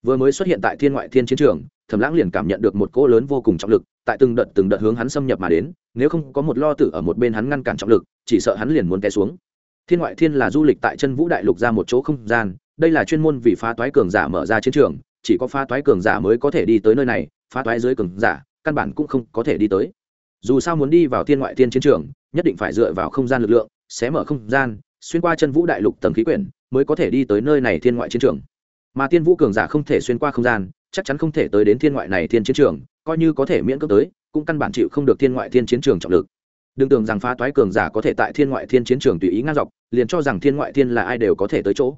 A: vừa mới xuất hiện tại thiên ngoại thiên chiến trường, thẩm lãng liền cảm nhận được một cỗ lớn vô cùng trọng lực, tại từng đợt từng đợt hướng hắn xâm nhập mà đến, nếu không có một lo tử ở một bên hắn ngăn cản trọng lực, chỉ sợ hắn liền muốn té xuống. Thiên ngoại thiên là du lịch tại chân vũ đại lục ra một chỗ không gian, đây là chuyên môn vì phá toái cường giả mở ra chiến trường, chỉ có phá toái cường giả mới có thể đi tới nơi này, phá toái dưới cường giả, căn bản cũng không có thể đi tới. Dù sao muốn đi vào thiên ngoại thiên chiến trường, nhất định phải dựa vào không gian lực lượng, xé mở không gian, xuyên qua chân vũ đại lục tầng khí quyển, mới có thể đi tới nơi này thiên ngoại chiến trường mà tiên vũ cường giả không thể xuyên qua không gian, chắc chắn không thể tới đến thiên ngoại này thiên chiến trường, coi như có thể miễn cưỡng tới, cũng căn bản chịu không được thiên ngoại thiên chiến trường trọng lực. Đừng tưởng rằng phá toái cường giả có thể tại thiên ngoại thiên chiến trường tùy ý ngang dọc, liền cho rằng thiên ngoại thiên là ai đều có thể tới chỗ.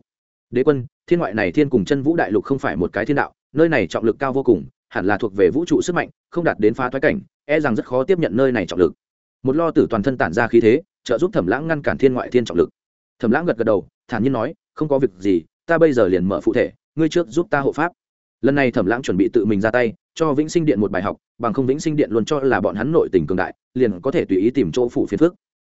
A: Đế quân, thiên ngoại này thiên cùng chân vũ đại lục không phải một cái thiên đạo, nơi này trọng lực cao vô cùng, hẳn là thuộc về vũ trụ sức mạnh, không đạt đến phá toái cảnh e rằng rất khó tiếp nhận nơi này trọng lực. Một lo tử toàn thân tản ra khí thế, trợ giúp thẩm lãng ngăn cản thiên ngoại thiên trọng lực. Thẩm lãng gật gật đầu, thản nhiên nói, không có việc gì, ta bây giờ liền mở phụ thể ngươi trước giúp ta hộ pháp. Lần này thẩm lãng chuẩn bị tự mình ra tay, cho vĩnh sinh điện một bài học, bằng không vĩnh sinh điện luôn cho là bọn hắn nội tình cường đại, liền có thể tùy ý tìm chỗ phủ phiền phức.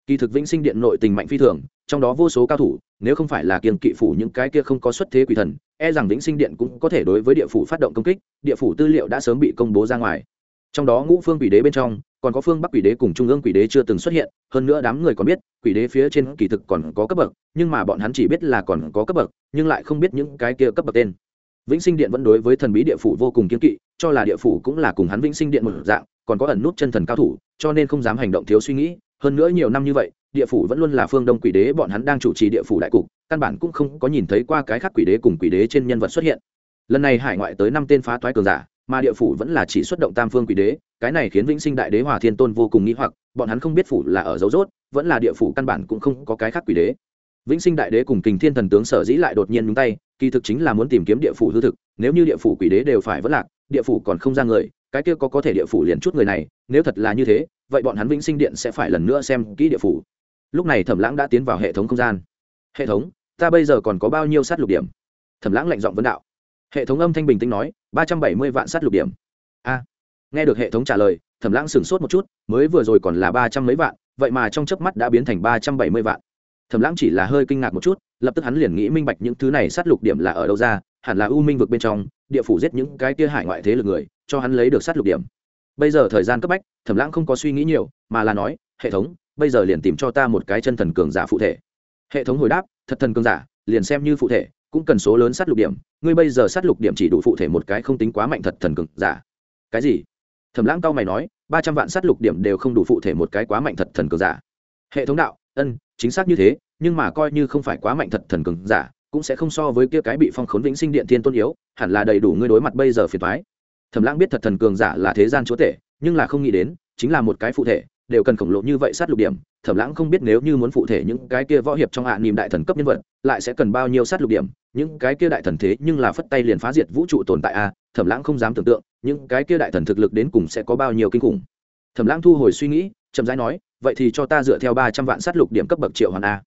A: Kỳ thực vĩnh sinh điện nội tình mạnh phi thường, trong đó vô số cao thủ, nếu không phải là kiên kỵ phủ những cái kia không có xuất thế quỷ thần e rằng vĩnh sinh điện cũng có thể đối với địa phủ phát động công kích, địa phủ tư liệu đã sớm bị công bố ra ngoài. Trong đó ngũ phương quỷ đế bên trong còn có phương bắc quỷ đế cùng trung ương quỷ đế chưa từng xuất hiện, hơn nữa đám người còn biết, quỷ đế phía trên kỳ thực còn có cấp bậc, nhưng mà bọn hắn chỉ biết là còn có cấp bậc, nhưng lại không biết những cái kia cấp bậc tên. Vĩnh sinh điện vẫn đối với thần bí địa phủ vô cùng kiên kỵ, cho là địa phủ cũng là cùng hắn vĩnh sinh điện một dạng, còn có ẩn nút chân thần cao thủ, cho nên không dám hành động thiếu suy nghĩ. Hơn nữa nhiều năm như vậy, địa phủ vẫn luôn là phương đông quỷ đế, bọn hắn đang chủ trì địa phủ đại cục, căn bản cũng không có nhìn thấy qua cái khác quỷ đế cùng quỷ đế trên nhân vật xuất hiện. Lần này hải ngoại tới năm tên phá toái cường giả mà địa phủ vẫn là chỉ xuất động tam phương quỷ đế, cái này khiến vĩnh sinh đại đế hòa thiên tôn vô cùng nghĩ hoặc, bọn hắn không biết phủ là ở dấu rốt, vẫn là địa phủ căn bản cũng không có cái khác quỷ đế. Vĩnh sinh đại đế cùng kình thiên thần tướng sở dĩ lại đột nhiên nhúng tay, kỳ thực chính là muốn tìm kiếm địa phủ hư thực, nếu như địa phủ quỷ đế đều phải vất lạc, địa phủ còn không ra người, cái kia có có thể địa phủ liền chút người này, nếu thật là như thế, vậy bọn hắn vĩnh sinh điện sẽ phải lần nữa xem kỹ địa phủ. Lúc này thẩm lãng đã tiến vào hệ thống không gian. Hệ thống, ta bây giờ còn có bao nhiêu sát lục điểm? Thẩm lãng lạnh giọng vấn đạo hệ thống âm thanh bình tĩnh nói, ba trăm bảy mươi vạn sát lục điểm. A. Nghe được hệ thống trả lời, thẩm lãng sửng sốt một chút, mới vừa rồi còn là ba trăm mấy vạn, vậy mà trong chớp mắt đã biến thành ba trăm bảy mươi vạn. Thẩm lãng chỉ là hơi kinh ngạc một chút, lập tức hắn liền nghĩ minh bạch những thứ này sát lục điểm là ở đâu ra, hẳn là u minh vực bên trong, địa phủ giết những cái kia hải ngoại thế lực người, cho hắn lấy được sát lục điểm. Bây giờ thời gian cấp bách, thẩm lãng không có suy nghĩ nhiều, mà là nói, hệ thống, bây giờ liền tìm cho ta một cái chân thần cường giả phụ thể. Hệ thống hồi đáp, thật thần cường giả, liền xem như phụ thể cũng cần số lớn sát lục điểm, ngươi bây giờ sát lục điểm chỉ đủ phụ thể một cái không tính quá mạnh thật thần cường giả. Cái gì? Thẩm lãng cao mày nói, ba trăm vạn sát lục điểm đều không đủ phụ thể một cái quá mạnh thật thần cường giả. Hệ thống đạo, ân, chính xác như thế, nhưng mà coi như không phải quá mạnh thật thần cường giả, cũng sẽ không so với kia cái bị phong khốn vĩnh sinh điện thiên tôn yếu, hẳn là đầy đủ ngươi đối mặt bây giờ phiền thoái thẩm lãng biết thật thần cường giả là thế gian chúa tể, nhưng là không nghĩ đến, chính là một cái phụ thể, đều cần khổng lồ như vậy sát lục điểm. Thẩm lãng không biết nếu như muốn phụ thể những cái kia võ hiệp trong hạ niềm đại thần cấp nhân vật, lại sẽ cần bao nhiêu sát lục điểm những cái kia đại thần thế nhưng là phất tay liền phá diệt vũ trụ tồn tại a, thẩm lãng không dám tưởng tượng, những cái kia đại thần thực lực đến cùng sẽ có bao nhiêu kinh khủng. Thẩm lãng thu hồi suy nghĩ, chậm rãi nói, vậy thì cho ta dựa theo ba trăm vạn sát lục điểm cấp bậc triệu hoàn a.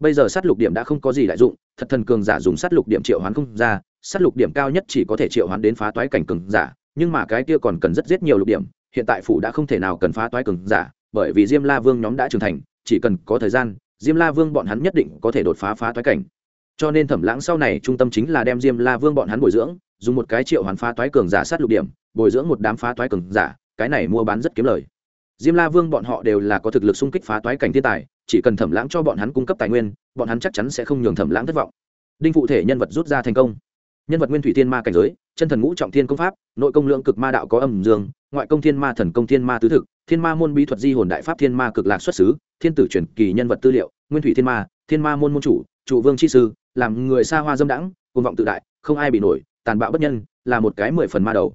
A: Bây giờ sát lục điểm đã không có gì đại dụng, thật thần cường giả dùng sát lục điểm triệu hoán không ra, sát lục điểm cao nhất chỉ có thể triệu hoán đến phá toái cảnh cường giả, nhưng mà cái kia còn cần rất rất nhiều lục điểm, hiện tại phủ đã không thể nào cần phá toái cường giả, bởi vì diêm la vương nhóm đã trưởng thành, chỉ cần có thời gian, diêm la vương bọn hắn nhất định có thể đột phá phá toái cảnh cho nên thẩm lãng sau này trung tâm chính là đem diêm la vương bọn hắn bồi dưỡng, dùng một cái triệu hoàn phá toái cường giả sát lục điểm, bồi dưỡng một đám phá toái cường giả, cái này mua bán rất kiếm lời. Diêm la vương bọn họ đều là có thực lực xung kích phá toái cảnh thiên tài, chỉ cần thẩm lãng cho bọn hắn cung cấp tài nguyên, bọn hắn chắc chắn sẽ không nhường thẩm lãng thất vọng. Đinh phụ thể nhân vật rút ra thành công. Nhân vật nguyên thủy thiên ma cảnh giới, chân thần ngũ trọng thiên công pháp, nội công lượng cực ma đạo có âm dương, ngoại công thiên ma thần công thiên ma tứ thực, thiên ma môn bí thuật di hồn đại pháp thiên ma cực lạc xuất xứ, thiên tử truyền kỳ nhân vật tư liệu, nguyên thủy thiên ma thiên ma môn môn chủ, trụ vương chi sư làm người xa hoa dâm đãng côn vọng tự đại, không ai bị nổi, tàn bạo bất nhân, là một cái mười phần ma đầu.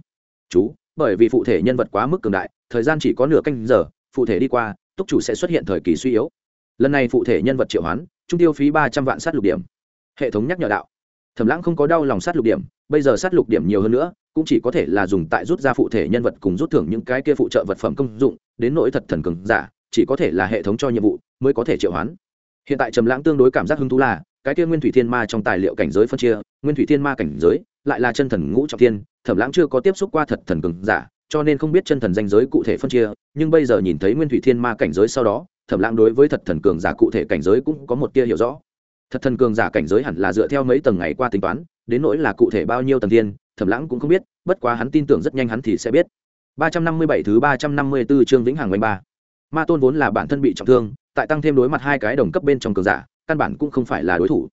A: Chú, bởi vì phụ thể nhân vật quá mức cường đại, thời gian chỉ có nửa canh giờ, phụ thể đi qua, túc chủ sẽ xuất hiện thời kỳ suy yếu. Lần này phụ thể nhân vật triệu hoán, trung tiêu phí ba trăm vạn sát lục điểm. Hệ thống nhắc nhở đạo. Thẩm lãng không có đau lòng sát lục điểm, bây giờ sát lục điểm nhiều hơn nữa, cũng chỉ có thể là dùng tại rút ra phụ thể nhân vật cùng rút thưởng những cái kia phụ trợ vật phẩm công dụng, đến nỗi thật thần cường giả, chỉ có thể là hệ thống cho nhiệm vụ, mới có thể triệu hoán. Hiện tại trầm lãng tương đối cảm giác hứng thú là cái kia nguyên thủy thiên ma trong tài liệu cảnh giới phân chia, nguyên thủy thiên ma cảnh giới lại là chân thần ngũ trọng thiên, thẩm lãng chưa có tiếp xúc qua thật thần cường giả, cho nên không biết chân thần danh giới cụ thể phân chia, nhưng bây giờ nhìn thấy nguyên thủy thiên ma cảnh giới sau đó, thẩm lãng đối với thật thần cường giả cụ thể cảnh giới cũng có một tia hiểu rõ. Thật thần cường giả cảnh giới hẳn là dựa theo mấy tầng ngày qua tính toán, đến nỗi là cụ thể bao nhiêu tầng thiên, thẩm lãng cũng không biết, bất quá hắn tin tưởng rất nhanh hắn thì sẽ biết. 357 thứ 354 chương vĩnh hằng quanh ba. Ma tôn vốn là bản thân bị trọng thương, tại tăng thêm đối mặt hai cái đồng cấp bên trong cường giả căn bản cũng không phải là đối thủ.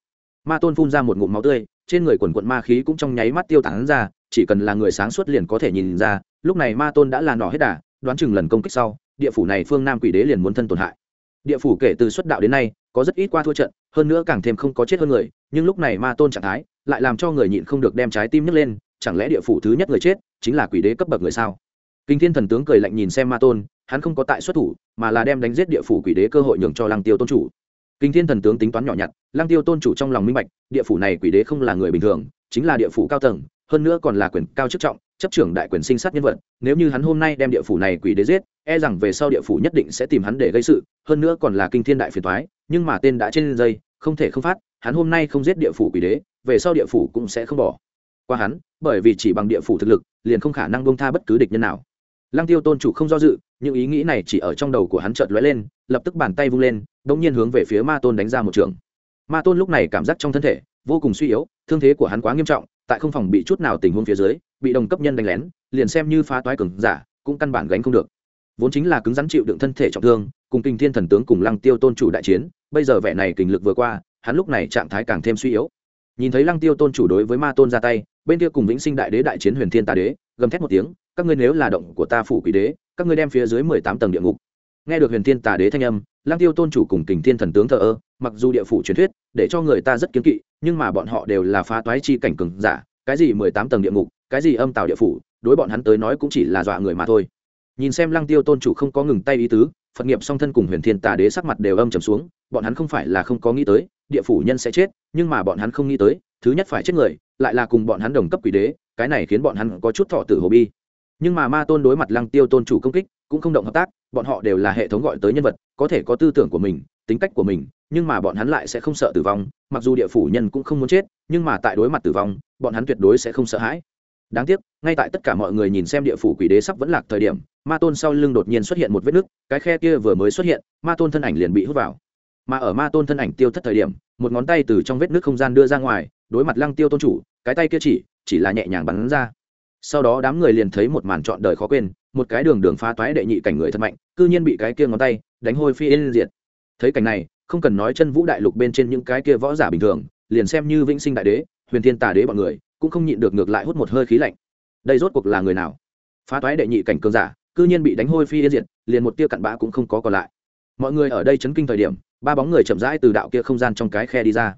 A: Ma tôn phun ra một ngụm máu tươi, trên người quần quận ma khí cũng trong nháy mắt tiêu tán ra, chỉ cần là người sáng suốt liền có thể nhìn ra, lúc này ma tôn đã là nỏ hết đà, đoán chừng lần công kích sau, địa phủ này phương nam quỷ đế liền muốn thân tổn hại. Địa phủ kể từ xuất đạo đến nay, có rất ít qua thua trận, hơn nữa càng thêm không có chết hơn người, nhưng lúc này ma tôn trạng thái lại làm cho người nhịn không được đem trái tim nhấc lên, chẳng lẽ địa phủ thứ nhất người chết chính là quỷ đế cấp bậc người sao? Kinh thiên thần tướng cười lạnh nhìn xem ma tôn, hắn không có tại xuất thủ, mà là đem đánh giết địa phủ quỷ đế cơ hội nhường cho lăng tiêu tôn chủ kinh thiên thần tướng tính toán nhỏ nhặt Lang tiêu tôn chủ trong lòng minh bạch, địa phủ này quỷ đế không là người bình thường, chính là địa phủ cao tầng, hơn nữa còn là quyền cao chức trọng, chấp trưởng đại quyền sinh sát nhân vật. Nếu như hắn hôm nay đem địa phủ này quỷ đế giết e rằng về sau địa phủ nhất định sẽ tìm hắn để gây sự, hơn nữa còn là kinh thiên đại phiền toái, nhưng mà tên đã trên dây, không thể không phát, hắn hôm nay không giết địa phủ quỷ đế, về sau địa phủ cũng sẽ không bỏ qua hắn, bởi vì chỉ bằng địa phủ thực lực, liền không khả năng bông tha bất cứ địch nhân nào lăng tiêu tôn chủ không do dự, những ý nghĩ này chỉ ở trong đầu của hắn chợt lóe lên, lập tức bàn tay vung lên đ ỗ n g nhiên hướng về phía ma tôn đánh ra một trường. Ma tôn lúc này cảm giác trong thân thể vô cùng suy yếu, thương thế của hắn quá nghiêm trọng, tại không phòng bị chút nào tình huống phía dưới, bị đồng cấp nhân đánh lén, liền xem như phá toái cường giả, cũng căn bản gánh không được. Vốn chính là cứng rắn chịu đựng thân thể trọng thương, cùng kinh thiên thần tướng cùng lăng tiêu tôn chủ đại chiến, bây giờ vẻ này kình lực vừa qua, hắn lúc này trạng thái càng thêm suy yếu. Nhìn thấy lăng tiêu tôn chủ đối với ma tôn ra tay, bên kia cùng vĩnh sinh đại đế đại chiến huyền thiên tà đế, gầm thét một tiếng các ngươi nếu là động của ta phủ quỷ đế, các ngươi đem phía dưới mười tám tầng địa ngục. Nghe được huyền thiên tà đế thanh âm lang tiêu tôn chủ cùng kình thiên thần tướng thờ ơ, mặc dù địa phủ truyền thuyết, để cho người ta rất kiếm kỵ, nhưng mà bọn họ đều là phá toái chi cảnh cường giả, cái gì mười tám tầng địa ngục, cái gì âm tào địa phủ, đối bọn hắn tới nói cũng chỉ là dọa người mà thôi. Nhìn xem lăng tiêu tôn chủ không có ngừng tay ý tứ, phật nghiệp song thân cùng huyền thiên tà đế sắc mặt đều âm trầm xuống, bọn hắn không phải là không có nghĩ tới, địa phủ nhân sẽ chết, nhưng mà bọn hắn không nghĩ tới, thứ nhất phải chết người, lại là cùng bọn hắn đồng cấp quỷ đế, cái này khiến bọn hắn có chút thọ tử hồ bi nhưng mà ma tôn đối mặt lăng tiêu tôn chủ công kích, cũng không động hợp tác, bọn họ đều là hệ thống gọi tới nhân vật, có thể có tư tưởng của mình, tính cách của mình, nhưng mà bọn hắn lại sẽ không sợ tử vong, mặc dù địa phủ nhân cũng không muốn chết, nhưng mà tại đối mặt tử vong, bọn hắn tuyệt đối sẽ không sợ hãi. Đáng tiếc, ngay tại tất cả mọi người nhìn xem địa phủ quỷ đế sắp vẫn lạc thời điểm, ma tôn sau lưng đột nhiên xuất hiện một vết nứt, cái khe kia vừa mới xuất hiện, ma tôn thân ảnh liền bị hút vào. Mà ở ma tôn thân ảnh tiêu thất thời điểm, một ngón tay từ trong vết nước không gian đưa ra ngoài, đối mặt lăng tiêu tôn chủ, cái tay kia chỉ chỉ là nhẹ nhàng bắn ra sau đó đám người liền thấy một màn trọn đời khó quên, một cái đường đường phá toái đệ nhị cảnh người thật mạnh, cư nhiên bị cái kia ngón tay đánh hôi phi yên diệt. Thấy cảnh này, không cần nói chân vũ đại lục bên trên những cái kia võ giả bình thường, liền xem như vĩnh sinh đại đế, huyền thiên tà đế bọn người, cũng không nhịn được ngược lại hút một hơi khí lạnh. Đây rốt cuộc là người nào? Phá toái đệ nhị cảnh cường giả, cư nhiên bị đánh hôi phi yên diệt, liền một tia cặn bã cũng không có còn lại. Mọi người ở đây chấn kinh thời điểm, ba bóng người chậm rãi từ đạo kia không gian trong cái khe đi ra.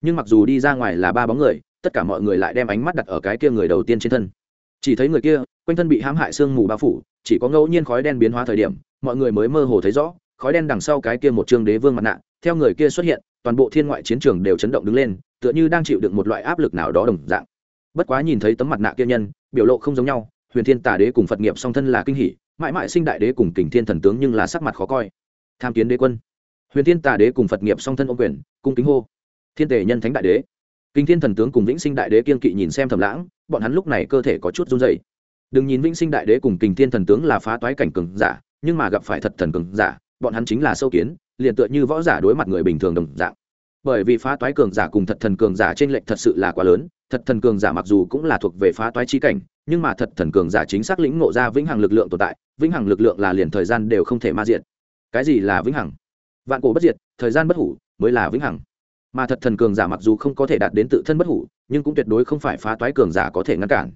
A: Nhưng mặc dù đi ra ngoài là ba bóng người, tất cả mọi người lại đem ánh mắt đặt ở cái kia người đầu tiên trên thân chỉ thấy người kia, quanh thân bị hãm hại sương mù bao phủ, chỉ có ngẫu nhiên khói đen biến hóa thời điểm, mọi người mới mơ hồ thấy rõ, khói đen đằng sau cái kia một trương đế vương mặt nạ, theo người kia xuất hiện, toàn bộ thiên ngoại chiến trường đều chấn động đứng lên, tựa như đang chịu đựng một loại áp lực nào đó đồng dạng. Bất quá nhìn thấy tấm mặt nạ kia nhân, biểu lộ không giống nhau, huyền thiên tà đế cùng phật nghiệp song thân là kinh hỷ mãi mãi sinh đại đế cùng kình thiên thần tướng nhưng là sắc mặt khó coi. Tham kiến đế quân. Huyền thiên tà đế cùng phật nghiệp song thân ô quyền, cung kính hô. Thiên tề nhân thánh đại đế kinh thiên thần tướng cùng vĩnh sinh đại đế kiên kỵ nhìn xem thầm lãng, bọn hắn lúc này cơ thể có chút run dày đừng nhìn vĩnh sinh đại đế cùng kình thiên thần tướng là phá toái cảnh cường giả, nhưng mà gặp phải thật thần cường giả, bọn hắn chính là sâu kiến, liền tựa như võ giả đối mặt người bình thường đồng dạng. Bởi vì phá toái cường giả cùng thật thần cường giả trên lệnh thật sự là quá lớn, thật thần cường giả mặc dù cũng là thuộc về phá toái chi cảnh, nhưng mà thật thần cường giả chính xác lĩnh ngộ ra vĩnh hằng lực lượng tồn tại, vĩnh hằng lực lượng là liền thời gian đều không thể ma diện cái gì là vĩnh hằng? Vạn cổ bất diệt, thời gian bất hủ mới là vĩnh hằng mà thật thần cường giả mặc dù không có thể đạt đến tự thân bất hủ, nhưng cũng tuyệt đối không phải phá toái cường giả có thể ngăn cản.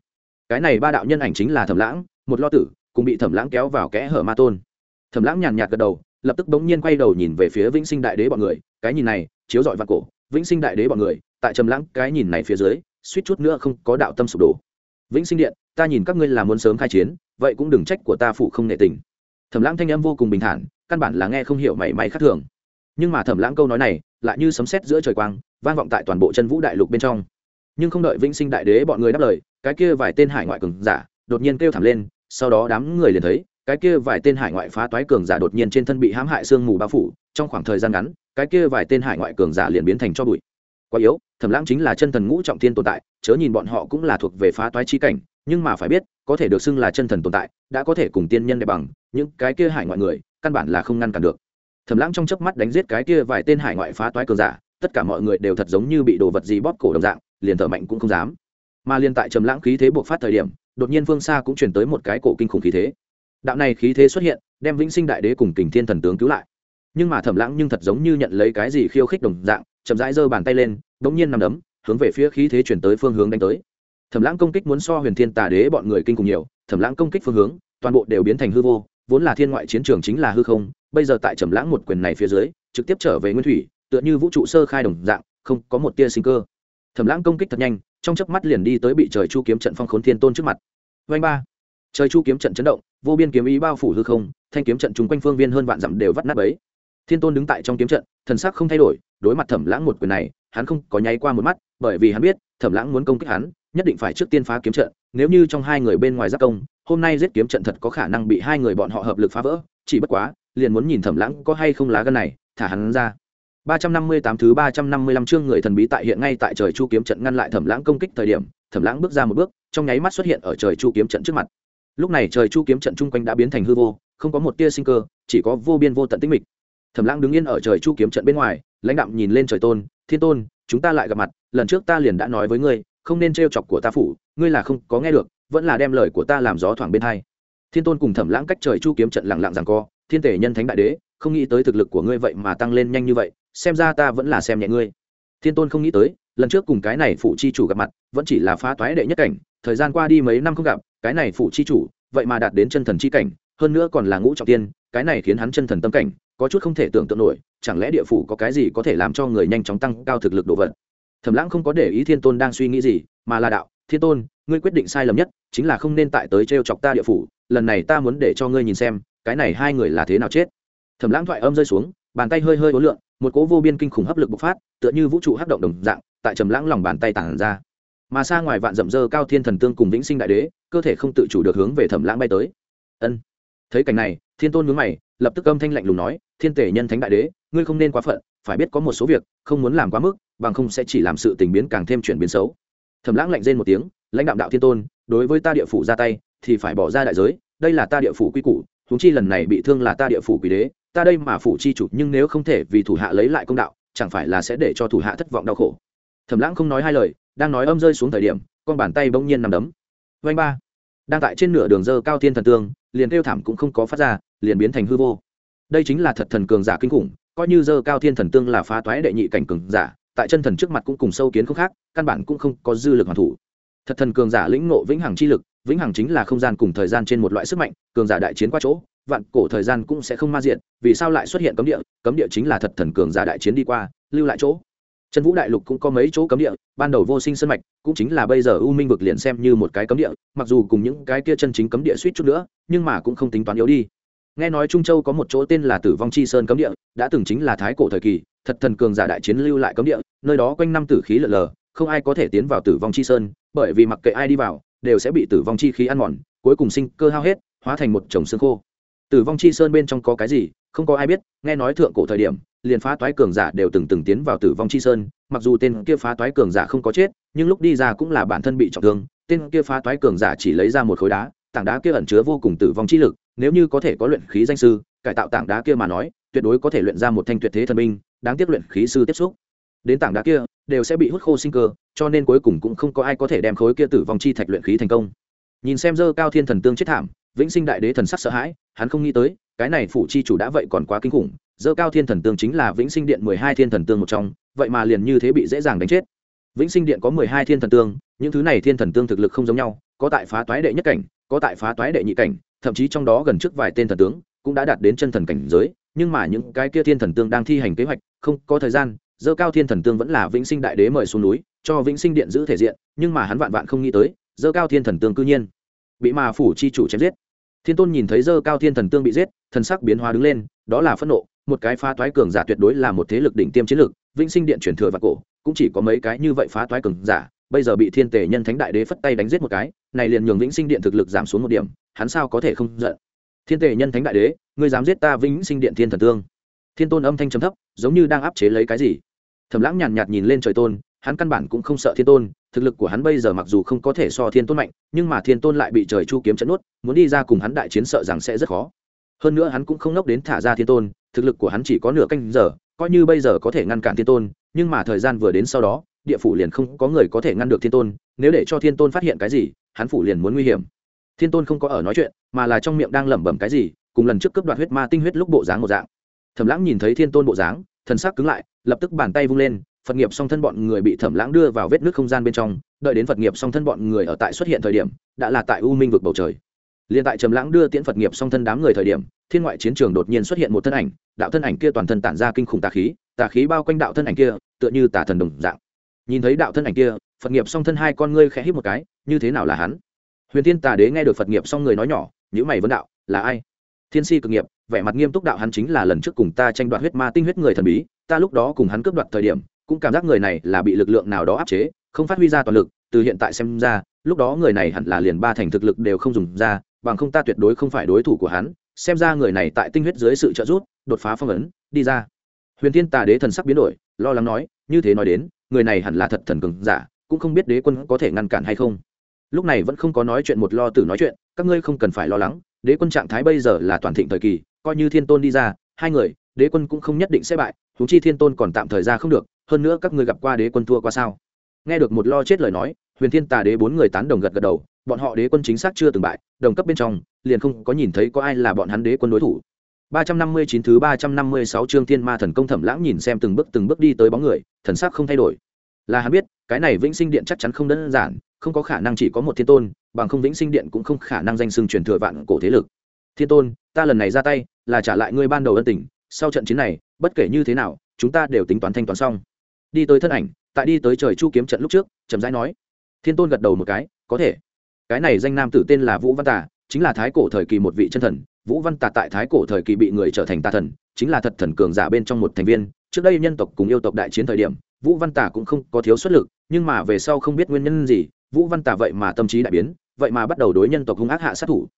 A: Cái này ba đạo nhân ảnh chính là thẩm lãng, một lo tử cũng bị thẩm lãng kéo vào kẽ hở ma tôn. Thẩm lãng nhàn nhạt gật đầu, lập tức bỗng nhiên quay đầu nhìn về phía vĩnh sinh đại đế bọn người, cái nhìn này, chiếu dọi vạn cổ, vĩnh sinh đại đế bọn người, tại trầm lãng, cái nhìn này phía dưới, suýt chút nữa không có đạo tâm sụp đổ. Vĩnh sinh điện, ta nhìn các ngươi là muốn sớm khai chiến, vậy cũng đừng trách của ta phụ không nệ tình. Thẩm lãng thanh âm vô cùng bình thản, căn bản là nghe không hiểu mảy may khác thường nhưng mà thẩm lãng câu nói này lại như sấm sét giữa trời quang, vang vọng tại toàn bộ chân vũ đại lục bên trong. Nhưng không đợi vĩnh sinh đại đế bọn người đáp lời, cái kia vài tên hải ngoại cường giả đột nhiên kêu thảm lên, sau đó đám người liền thấy, cái kia vài tên hải ngoại phá toái cường giả đột nhiên trên thân bị hãm hại sương mù bao phủ, trong khoảng thời gian ngắn, cái kia vài tên hải ngoại cường giả liền biến thành cho bụi. Quá yếu, thẩm lãng chính là chân thần ngũ trọng thiên tồn tại, chớ nhìn bọn họ cũng là thuộc về phá toái chi cảnh, nhưng mà phải biết, có thể được xưng là chân thần tồn tại, đã có thể cùng tiên nhân đẹp bằng, những cái kia hải ngoại người, căn bản là không ngăn cản được thẩm lãng trong chớp mắt đánh giết cái kia vài tên hải ngoại phá toái cường giả, tất cả mọi người đều thật giống như bị đồ vật gì bóp cổ đồng dạng, liền thở mạnh cũng không dám. Mà liên tại trầm lãng khí thế buộc phát thời điểm, đột nhiên phương xa cũng truyền tới một cái cổ kinh khủng khí thế. Đạo này khí thế xuất hiện, đem vĩnh sinh đại đế cùng kình thiên thần tướng cứu lại. Nhưng mà thẩm lãng nhưng thật giống như nhận lấy cái gì khiêu khích đồng dạng, chậm rãi giơ bàn tay lên đ ỗ n g nhiên nằm đấm, hướng về phía khí thế chuyển tới phương hướng đánh tới. Thẩm lãng công kích muốn so huyền thiên tà đế bọn người kinh cùng nhiều thẩm lãng công kích phương hướng, toàn bộ đều biến thành hư vô vốn là thiên ngoại chiến trường chính là hư không, bây giờ tại trầm lãng một quyền này phía dưới, trực tiếp trở về nguyên thủy, tựa như vũ trụ sơ khai đồng dạng, không có một tia sinh cơ. Thẩm lãng công kích thật nhanh, trong chớp mắt liền đi tới bị trời chu kiếm trận phong khốn thiên tôn trước mặt. Vanh ba. Trời chu kiếm trận chấn động, vô biên kiếm ý bao phủ hư không, thanh kiếm trận chung quanh phương viên hơn vạn dặm đều vắt nát bấy. Thiên tôn đứng tại trong kiếm trận, thần sắc không thay đổi, đối mặt thẩm lãng một quyền này, hắn không có nháy qua một mắt, bởi vì hắn biết thẩm lãng muốn công kích hắn nhất định phải trước tiên phá kiếm trận nếu như trong hai người bên ngoài giáp công hôm nay giết kiếm trận thật có khả năng bị hai người bọn họ hợp lực phá vỡ chỉ bất quá liền muốn nhìn thẩm lãng có hay không lá gân này thả hắn ra. Ba trăm năm mươi tám thứ ba trăm năm mươi lăm chương người thần bí tại hiện ngay tại trời chu kiếm trận ngăn lại Thẩm Lãng công kích thời điểm, Thẩm Lãng bước ra một bước, trong nháy mắt xuất hiện ở trời chu kiếm trận trước mặt. Lúc này trời chu kiếm trận chung quanh đã biến thành hư vô không có một tia sinh cơ chỉ có vô biên vô tận tĩnh mịch. Thẩm lãng đứng yên ở trời chu kiếm trận bên ngoài lãnh đạm nhìn lên trời tôn thiên tôn chúng ta lại gặp mặt lần trước ta liền đã nói với ngươi, không nên t chọc của ta phủ, ngươi là không có nghe được, vẫn là đem lời của ta làm gió thoảng bên hai. Thiên tôn cùng thẩm lãng cách trời chu kiếm trận lặng lặng rằng co, thiên tể nhân thánh đại đế, không nghĩ tới thực lực của ngươi vậy mà tăng lên nhanh như vậy, xem ra ta vẫn là xem nhẹ ngươi. Thiên tôn không nghĩ tới, lần trước cùng cái này phụ chi chủ gặp mặt, vẫn chỉ là phá toái đệ nhất cảnh, thời gian qua đi mấy năm không gặp, cái này phụ chi chủ, vậy mà đạt đến chân thần chi cảnh, hơn nữa còn là ngũ trọng tiên, cái này khiến hắn chân thần tâm cảnh, có chút không thể tưởng tượng nổi, chẳng lẽ địa phủ có cái gì có thể làm cho người nhanh chóng tăng cao thực lực đồ vật? Thẩm lãng không có để ý thiên tôn đang suy nghĩ gì, mà là đạo, thiên tôn, ngươi quyết định sai lầm nhất chính là không nên tại tới t chọc ta địa phủ, lần này ta muốn để cho ngươi nhìn xem, cái này hai người là thế nào chết. Thẩm lãng thoại âm rơi xuống, bàn tay hơi hơi ố lượn, một cỗ vô biên kinh khủng hấp lực bộc phát, tựa như vũ trụ hấp động đồng dạng, tại trầm lãng lòng bàn tay tản ra. Mà xa ngoài vạn dậm dơ cao thiên thần tương cùng vĩnh sinh đại đế, cơ thể không tự chủ được hướng về thẩm lãng bay tới. Ân. Thấy cảnh này, thiên tôn nhướng mày, lập tức âm thanh lạnh lùng nói, thiên tể nhân thánh đại đế, ngươi không nên quá phận, phải biết có một số việc không muốn làm quá mức bằng không sẽ chỉ làm sự tình biến càng thêm chuyển biến xấu. Thẩm lãng lạnh rên một tiếng, lãnh đạo đạo thiên tôn, đối với ta địa phủ ra tay thì phải bỏ ra đại giới, đây là ta địa phủ quy củ, huống chi lần này bị thương là ta địa phủ quý đế, ta đây mà phủ chi chủ nhưng nếu không thể vì thủ hạ lấy lại công đạo, chẳng phải là sẽ để cho thủ hạ thất vọng đau khổ? Thẩm lãng không nói hai lời, đang nói âm rơi xuống thời điểm, con bàn tay bỗng nhiên nằm đấm. Vanh ba! Đang tại trên nửa đường dơ cao thiên thần tương, liền kêu thảm cũng không có phát ra, liền biến thành hư vô. Đây chính là thật thần cường giả kinh khủng, coi như dơ cao thiên thần tương là phá toái đệ nhị cảnh cường giả tại chân thần trước mặt cũng cùng sâu kiến không khác, căn bản cũng không có dư lực hoàn thủ. Thật thần cường giả lĩnh ngộ vĩnh hằng chi lực, vĩnh hằng chính là không gian cùng thời gian trên một loại sức mạnh, cường giả đại chiến qua chỗ, vạn cổ thời gian cũng sẽ không ma diện, vì sao lại xuất hiện cấm địa? Cấm địa chính là thật thần cường giả đại chiến đi qua, lưu lại chỗ. Trần vũ đại lục cũng có mấy chỗ cấm địa, ban đầu vô sinh sân mạch, cũng chính là bây giờ u minh vực liền xem như một cái cấm địa, mặc dù cùng những cái kia chân chính cấm địa suýt chút nữa, nhưng mà cũng không tính toán yếu đi. Nghe nói trung châu có một chỗ tên là tử vong chi sơn cấm địa, đã từng chính là thái cổ thời kỳ thật thần cường giả đại chiến lưu lại cấm địa, nơi đó quanh năm tử khí lở lờ, không ai có thể tiến vào tử vong chi sơn, bởi vì mặc kệ ai đi vào, đều sẽ bị tử vong chi khí ăn mòn, cuối cùng sinh cơ hao hết, hóa thành một chồng xương khô. Tử vong chi sơn bên trong có cái gì, không có ai biết, nghe nói thượng cổ thời điểm, liền phá toái cường giả đều từng từng tiến vào tử vong chi sơn, mặc dù tên kia phá toái cường giả không có chết, nhưng lúc đi ra cũng là bản thân bị trọng thương, tên kia phá toái cường giả chỉ lấy ra một khối đá, tảng đá kia ẩn chứa vô cùng tử vong chi lực, nếu như có thể có luyện khí danh sư, cải tạo tảng đá kia mà nói, tuyệt đối có thể luyện ra một thanh tuyệt thế thần binh đáng tiếc luyện khí sư tiếp xúc. Đến tảng đá kia, đều sẽ bị hút khô sinh cơ, cho nên cuối cùng cũng không có ai có thể đem khối kia tử vong chi thạch luyện khí thành công. Nhìn xem dơ cao thiên thần tương chết thảm, vĩnh sinh đại đế thần sắc sợ hãi, hắn không nghĩ tới, cái này phủ chi chủ đã vậy còn quá kinh khủng, dơ cao thiên thần tương chính là vĩnh sinh điện mười hai thiên thần tương một trong, vậy mà liền như thế bị dễ dàng đánh chết. Vĩnh sinh điện có mười hai thiên thần tương, những thứ này thiên thần tương thực lực không giống nhau, có tại phá toái đệ nhất cảnh, có tại phá toái đệ nhị cảnh, thậm chí trong đó gần trước vài tên thần tướng cũng đã đạt đến chân thần cảnh giới nhưng mà những cái kia thiên thần tương đang thi hành kế hoạch, không có thời gian, dơ cao thiên thần tương vẫn là vĩnh sinh đại đế mời xuống núi, cho vĩnh sinh điện giữ thể diện, nhưng mà hắn vạn vạn không nghĩ tới, dơ cao thiên thần tương cư nhiên bị mà phủ chi chủ chém giết. Thiên tôn nhìn thấy dơ cao thiên thần tương bị giết, thần sắc biến hóa đứng lên, đó là phẫn nộ, một cái phá toái cường giả tuyệt đối là một thế lực đỉnh tiêm chiến lực vĩnh sinh điện chuyển thừa và cổ, cũng chỉ có mấy cái như vậy phá toái cường giả, bây giờ bị thiên tề nhân thánh đại đế phất tay đánh giết một cái, này liền nhường vĩnh sinh điện thực lực giảm xuống một điểm, hắn sao có thể không giận? Thiên tề nhân thánh đại đế ngươi dám giết ta vĩnh sinh điện thiên thần tương. Thiên tôn âm thanh trầm thấp giống như đang áp chế lấy cái gì. Thẩm lãng nhàn nhạt, nhạt nhìn lên trời tôn hắn căn bản cũng không sợ thiên tôn thực lực của hắn bây giờ mặc dù không có thể so thiên tôn mạnh nhưng mà thiên tôn lại bị trời chu kiếm chấn nuốt muốn đi ra cùng hắn đại chiến sợ rằng sẽ rất khó. Hơn nữa hắn cũng không nốc đến thả ra thiên tôn thực lực của hắn chỉ có nửa canh giờ coi như bây giờ có thể ngăn cản thiên tôn nhưng mà thời gian vừa đến sau đó địa phủ liền không có người có thể ngăn được thiên tôn nếu để cho thiên tôn phát hiện cái gì hắn phủ liền muốn nguy hiểm. Thiên tôn không có ở nói chuyện mà là trong miệng đang lẩm bẩm cái gì cùng lần trước cướp đoạt huyết ma tinh huyết lúc bộ dáng một dạng. Thẩm lãng nhìn thấy thiên tôn bộ dáng, thần sắc cứng lại, lập tức bàn tay vung lên, phật nghiệp song thân bọn người bị thẩm lãng đưa vào vết nước không gian bên trong, đợi đến phật nghiệp song thân bọn người ở tại xuất hiện thời điểm, đã là tại u minh vực bầu trời. Liền tại trầm lãng đưa tiễn phật nghiệp song thân đám người thời điểm, thiên ngoại chiến trường đột nhiên xuất hiện một thân ảnh, đạo thân ảnh kia toàn thân tản ra kinh khủng tà khí tà khí bao quanh đạo thân ảnh kia, tựa như tà thần đồng dạng. Nhìn thấy đạo thân ảnh kia, phật nghiệp song thân hai con ngươi khẽ hít một cái, như thế nào là hắn? Huyền thiên tà đế nghe được phật nghiệp song người nói nhỏ nhữ mày vấn đạo, là ai? Thiên si cực nghiệp, vẻ mặt nghiêm túc đạo hắn chính là lần trước cùng ta tranh đoạt huyết ma tinh huyết người thần bí, ta lúc đó cùng hắn cướp đoạt thời điểm, cũng cảm giác người này là bị lực lượng nào đó áp chế, không phát huy ra toàn lực, từ hiện tại xem ra, lúc đó người này hẳn là liền ba thành thực lực đều không dùng ra, bằng không ta tuyệt đối không phải đối thủ của hắn, xem ra người này tại tinh huyết dưới sự trợ giúp, đột phá phong ấn, đi ra. Huyền thiên tà đế thần sắc biến đổi, lo lắng nói, như thế nói đến, người này hẳn là thật thần cường giả, cũng không biết đế quân có thể ngăn cản hay không. Lúc này vẫn không có nói chuyện một lo tử nói chuyện, các ngươi không cần phải lo lắng đế quân trạng thái bây giờ là toàn thịnh thời kỳ coi như thiên tôn đi ra hai người đế quân cũng không nhất định sẽ bại húng chi thiên tôn còn tạm thời ra không được hơn nữa các người gặp qua đế quân thua qua sao nghe được một lo chết lời nói huyền thiên tà đế bốn người tán đồng gật gật đầu bọn họ đế quân chính xác chưa từng bại đồng cấp bên trong liền không có nhìn thấy có ai là bọn hắn đế quân đối thủ 359 thứ 356 chương Thiên Ma Thần Công Thẩm Lãng nhìn xem từng bước từng bước đi tới bóng người, thần sắc không thay đổi. Là hắn biết, cái này Vĩnh Sinh Điện chắc chắn không đơn giản, không có khả năng chỉ có một thiên tôn, bằng không Vĩnh Sinh Điện cũng không khả năng danh sưng truyền thừa vạn cổ thế lực. Thiên tôn, ta lần này ra tay, là trả lại ngươi ban đầu ân tình, sau trận chiến này, bất kể như thế nào, chúng ta đều tính toán thanh toán xong. Đi tới thân ảnh, tại đi tới trời chu kiếm trận lúc trước, chậm rãi nói. Thiên tôn gật đầu một cái, có thể. Cái này danh nam tử tên là Vũ Văn Tà, chính là thái cổ thời kỳ một vị chân thần, vũ văn tà tại thái cổ thời kỳ bị người trở thành tà thần chính là thật thần cường giả bên trong một thành viên trước đây nhân tộc cùng yêu tộc đại chiến thời điểm vũ văn tà cũng không có thiếu xuất lực nhưng mà về sau không biết nguyên nhân gì vũ văn tà vậy mà tâm trí đại biến, vậy mà bắt đầu đối nhân tộc hung ác hạ sát thủ.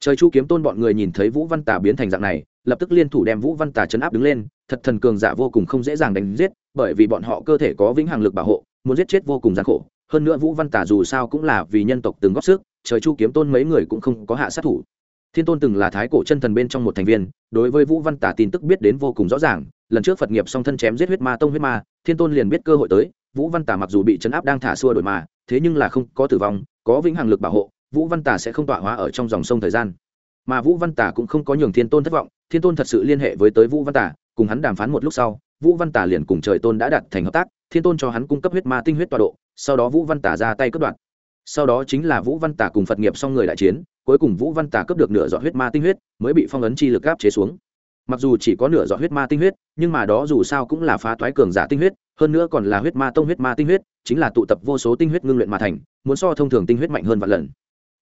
A: Trời chu kiếm tôn bọn người nhìn thấy vũ văn tà biến thành dạng này, lập tức liên thủ đem vũ văn tà chấn áp đứng lên, thật thần cường giả vô cùng không dễ dàng đánh giết, bởi vì bọn họ cơ thể có vĩnh hằng lực bảo hộ, muốn giết chết vô cùng gian khổ. Hơn nữa vũ văn tà dù sao cũng là vì nhân tộc từng góp sức, trời chu kiếm tôn mấy người cũng không có hạ sát thủ. Thiên tôn từng là thái cổ chân thần bên trong một thành viên, đối với vũ văn tả tin tức biết đến vô cùng rõ ràng, lần trước phật nghiệp song thân chém giết huyết ma tông huyết ma, thiên tôn liền biết cơ hội tới, vũ văn tả mặc dù bị chấn áp đang thả xua đổi mà thế nhưng là không có tử vong, có vĩnh hằng lực bảo hộ, vũ văn tả sẽ không tọa hóa ở trong dòng sông thời gian. Mà vũ văn tả cũng không có nhường thiên tôn thất vọng, thiên tôn thật sự liên hệ với tới vũ văn tả cùng hắn đàm phán một lúc sau, vũ văn tả liền cùng trời tôn đã đặt thành hợp tác, thiên tôn cho hắn cung cấp huyết ma tinh huyết tọa độ, sau đó vũ văn tả ra tay cướp đoạn sau đó chính là vũ văn tả cùng phật nghiệp xong người đại chiến, cuối cùng vũ văn tả cướp được nửa giọt huyết ma tinh huyết, mới bị phong ấn chi lực áp chế xuống. Mặc dù chỉ có nửa giọt huyết ma tinh huyết, nhưng mà đó dù sao cũng là phá toái cường giả tinh huyết, hơn nữa còn là huyết ma tông huyết ma tinh huyết chính là tụ tập vô số tinh huyết ngưng luyện mà thành, muốn so thông thường tinh huyết mạnh hơn vạn lần.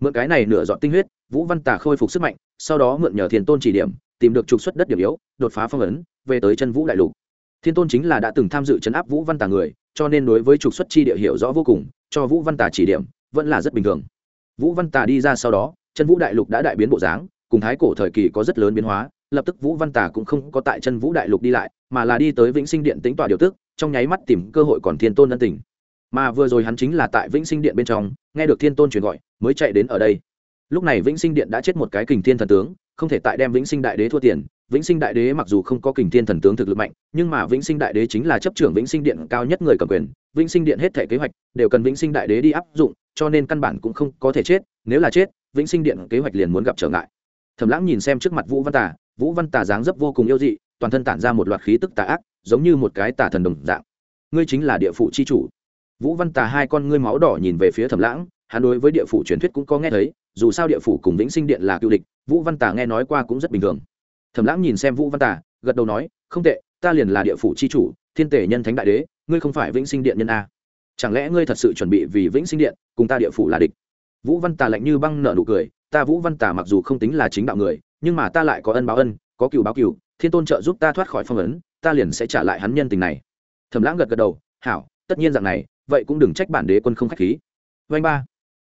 A: Mượn cái này nửa giọt tinh huyết, vũ văn tả khôi phục sức mạnh, sau đó mượn nhờ thiên tôn chỉ điểm, tìm được trục xuất đất điểm yếu, đột phá phong ấn, về tới chân vũ đại lục. Thiên tôn chính là đã từng tham dự chấn áp vũ văn tả người, cho nên đối với trục xuất chi địa hiểu rõ vô cùng, cho vũ văn tả chỉ điểm, vẫn là rất bình thường. Vũ văn tả đi ra sau đó, chân vũ đại lục đã đại biến bộ dáng, cùng thái cổ thời kỳ có rất lớn biến hóa, lập tức vũ văn tả cũng không có tại chân vũ đại lục đi lại, mà là đi tới vĩnh sinh điện tính tọa điều tức, trong nháy mắt tìm cơ hội còn thiên tôn ân tình mà vừa rồi hắn chính là tại vĩnh sinh điện bên trong, nghe được thiên tôn truyền gọi, mới chạy đến ở đây. Lúc này vĩnh sinh điện đã chết một cái kình thiên thần tướng, không thể tại đem vĩnh sinh đại đế thua tiền. Vĩnh sinh đại đế mặc dù không có kình thiên thần tướng thực lực mạnh, nhưng mà vĩnh sinh đại đế chính là chấp trưởng vĩnh sinh điện cao nhất người cầm quyền. Vĩnh sinh điện hết thể kế hoạch đều cần vĩnh sinh đại đế đi áp dụng, cho nên căn bản cũng không có thể chết. Nếu là chết, vĩnh sinh điện kế hoạch liền muốn gặp trở ngại. Thẩm lãng nhìn xem trước mặt vũ văn tà, vũ văn tà dáng dấp vô cùng yêu dị, toàn thân tản ra một loạt khí tức tà ác, giống như một cái tà thần đồng dạng. Ngươi chính là địa phủ chi chủ vũ văn tà hai con ngươi máu đỏ nhìn về phía thẩm lãng, hắn đối với địa phủ truyền thuyết cũng có nghe thấy, dù sao địa phủ cùng vĩnh sinh điện là cựu địch, vũ văn tà nghe nói qua cũng rất bình thường. Thẩm lãng nhìn xem vũ văn tà, gật đầu nói, không tệ, ta liền là địa phủ c h i chủ, thiên tể nhân thánh đại đế, ngươi không phải vĩnh sinh điện nhân a. Chẳng lẽ ngươi thật sự chuẩn bị vì vĩnh sinh điện, cùng ta địa phủ là địch? Vũ văn tà lạnh như băng nợ nụ cười, ta vũ văn tà mặc dù không tính là chính đạo người, nhưng mà ta lại có ân báo ân, có cựu báo cựu thiên tôn trợ giúp ta thoát khỏi phong ấn, ta liền sẽ trả lại hắn nhân tình này. Thẩm lãng gật gật đầu, hảo, tất nhiên dạng này vậy cũng đừng trách bản đế quân không khách khí. Vanh ba.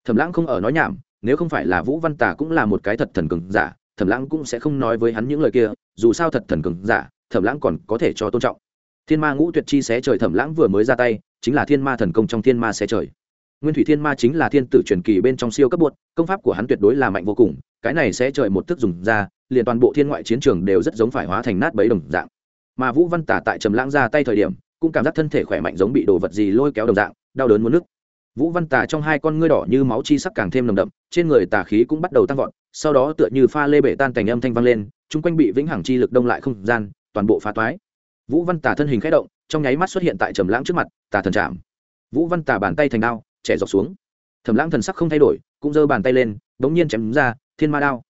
A: Thẩm lãng không ở nói nhảm, nếu không phải là vũ văn tà cũng là một cái thật thần cường giả, thẩm lãng cũng sẽ không nói với hắn những lời kia, dù sao thật thần cường giả, thẩm lãng còn có thể cho tôn trọng. Thiên ma ngũ tuyệt chi xé trời thẩm lãng vừa mới ra tay, chính là thiên ma thần công trong thiên ma xé trời. Nguyên thủy thiên ma chính là thiên tử truyền kỳ bên trong siêu cấp bột công pháp của hắn tuyệt đối là mạnh vô cùng, cái này sẽ trời một thức dùng ra, liền toàn bộ thiên ngoại chiến trường đều rất giống phải hóa thành nát bấy đồng dạng. Mà vũ văn tả tại trầm lãng ra tay thời điểm cũng cảm giác thân thể khỏe mạnh giống bị đồ vật gì lôi kéo đồng dạng, đau đớn muốn nước vũ văn tà trong hai con ngươi đỏ như máu chi sắc càng thêm nồng đậm, trên người tà khí cũng bắt đầu tăng vọt, sau đó tựa như pha lê bể tan thành âm thanh vang lên, chung quanh bị vĩnh hằng chi lực đông lại không gian, toàn bộ phá toái. Vũ văn tà thân hình khẽ động, trong nháy mắt xuất hiện tại trầm lãng trước mặt, tà thần chạm. Vũ văn tà bàn tay thành đao, trẻ dọc xuống. Thẩm lãng thần sắc không thay đổi, cũng giơ bàn tay lên, bỗng nhiên chém ra, thiên ma đao.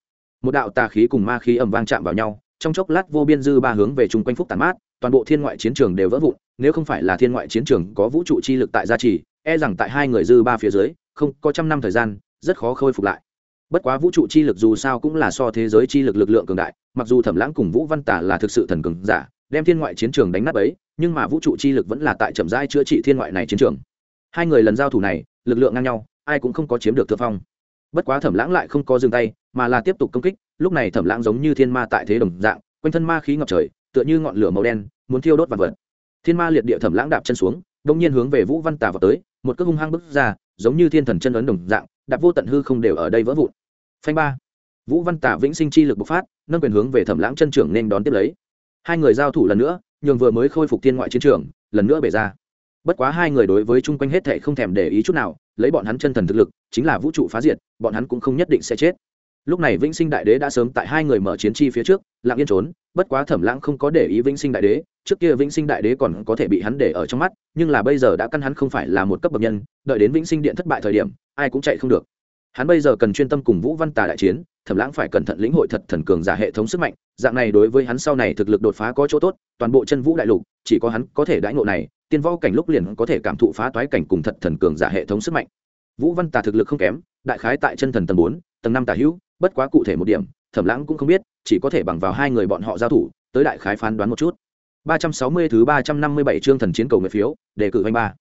A: Một đạo tà khí cùng ma khí ầm vang chạm vào nhau, trong chốc lát vô biên dư ba hướng về chung quanh phúc tàn mát, toàn bộ thiên ngoại chiến trường đều vỡ vụn nếu không phải là thiên ngoại chiến trường có vũ trụ chi lực tại gia trì e rằng tại hai người dư ba phía dưới, không, có trăm năm thời gian, rất khó khôi phục lại. Bất quá vũ trụ chi lực dù sao cũng là so thế giới chi lực lực lượng cường đại, mặc dù thẩm lãng cùng vũ văn tả là thực sự thần cường giả, đem thiên ngoại chiến trường đánh nát ấy nhưng mà vũ trụ chi lực vẫn là tại chậm rãi chữa trị thiên ngoại này chiến trường. Hai người lần giao thủ này, lực lượng ngang nhau, ai cũng không có chiếm được thượng phong. Bất quá thẩm lãng lại không có dừng tay, mà là tiếp tục công kích, lúc này thẩm lãng giống như thiên ma tại thế đồng dạng, quanh thân ma khí ngập trời, tựa như ngọn lửa màu đen, muốn thiêu đốt vật vật thiên ma liệt địa thẩm lãng đạp chân xuống đông nhiên hướng về vũ văn tà vào tới, một cước hung hăng bước ra, giống như thiên thần chân ấn đồng dạng, đạp vô tận hư không đều ở đây vỡ vụn. Phanh ba. Vũ văn tả vĩnh sinh chi lực bộc phát, nâng quyền hướng về thẩm lãng chân trưởng nên đón tiếp lấy. Hai người giao thủ lần nữa, nhường vừa mới khôi phục thiên ngoại chiến trường, lần nữa bể ra. Bất quá hai người đối với chung quanh hết thệ không thèm để ý chút nào, lấy bọn hắn chân thần thực lực, chính là vũ trụ phá diệt, bọn hắn cũng không nhất định sẽ chết lúc này vĩnh sinh đại đế đã sớm tại hai người mở chiến chi phía trước, lặng yên trốn, bất quá thẩm lãng không có để ý vĩnh sinh đại đế, trước kia vĩnh sinh đại đế còn có thể bị hắn để ở trong mắt, nhưng là bây giờ đã căn hắn không phải là một cấp bậc nhân, đợi đến vĩnh sinh điện thất bại thời điểm, ai cũng chạy không được. Hắn bây giờ cần chuyên tâm cùng vũ văn tà đại chiến, thẩm lãng phải cẩn thận lĩnh hội thật thần cường giả hệ thống sức mạnh, dạng này đối với hắn sau này thực lực đột phá có chỗ tốt, toàn bộ chân vũ đại lục, chỉ có hắn có thể đãi ngộ này, tiên võ cảnh lúc liền có thể cảm thụ phá toái cảnh cùng thật thần cường giả hệ thống sức mạnh. Vũ văn tà thực lực không kém, đại khái tại chân thần tầng bốn, tầng năm tà hữu bất quá cụ thể một điểm thẩm lãng cũng không biết chỉ có thể bằng vào hai người bọn họ giao thủ tới đại khái phán đoán một chút 360 thứ 357 chương thần chiến cầu nguyện phiếu, đề cử anh ba.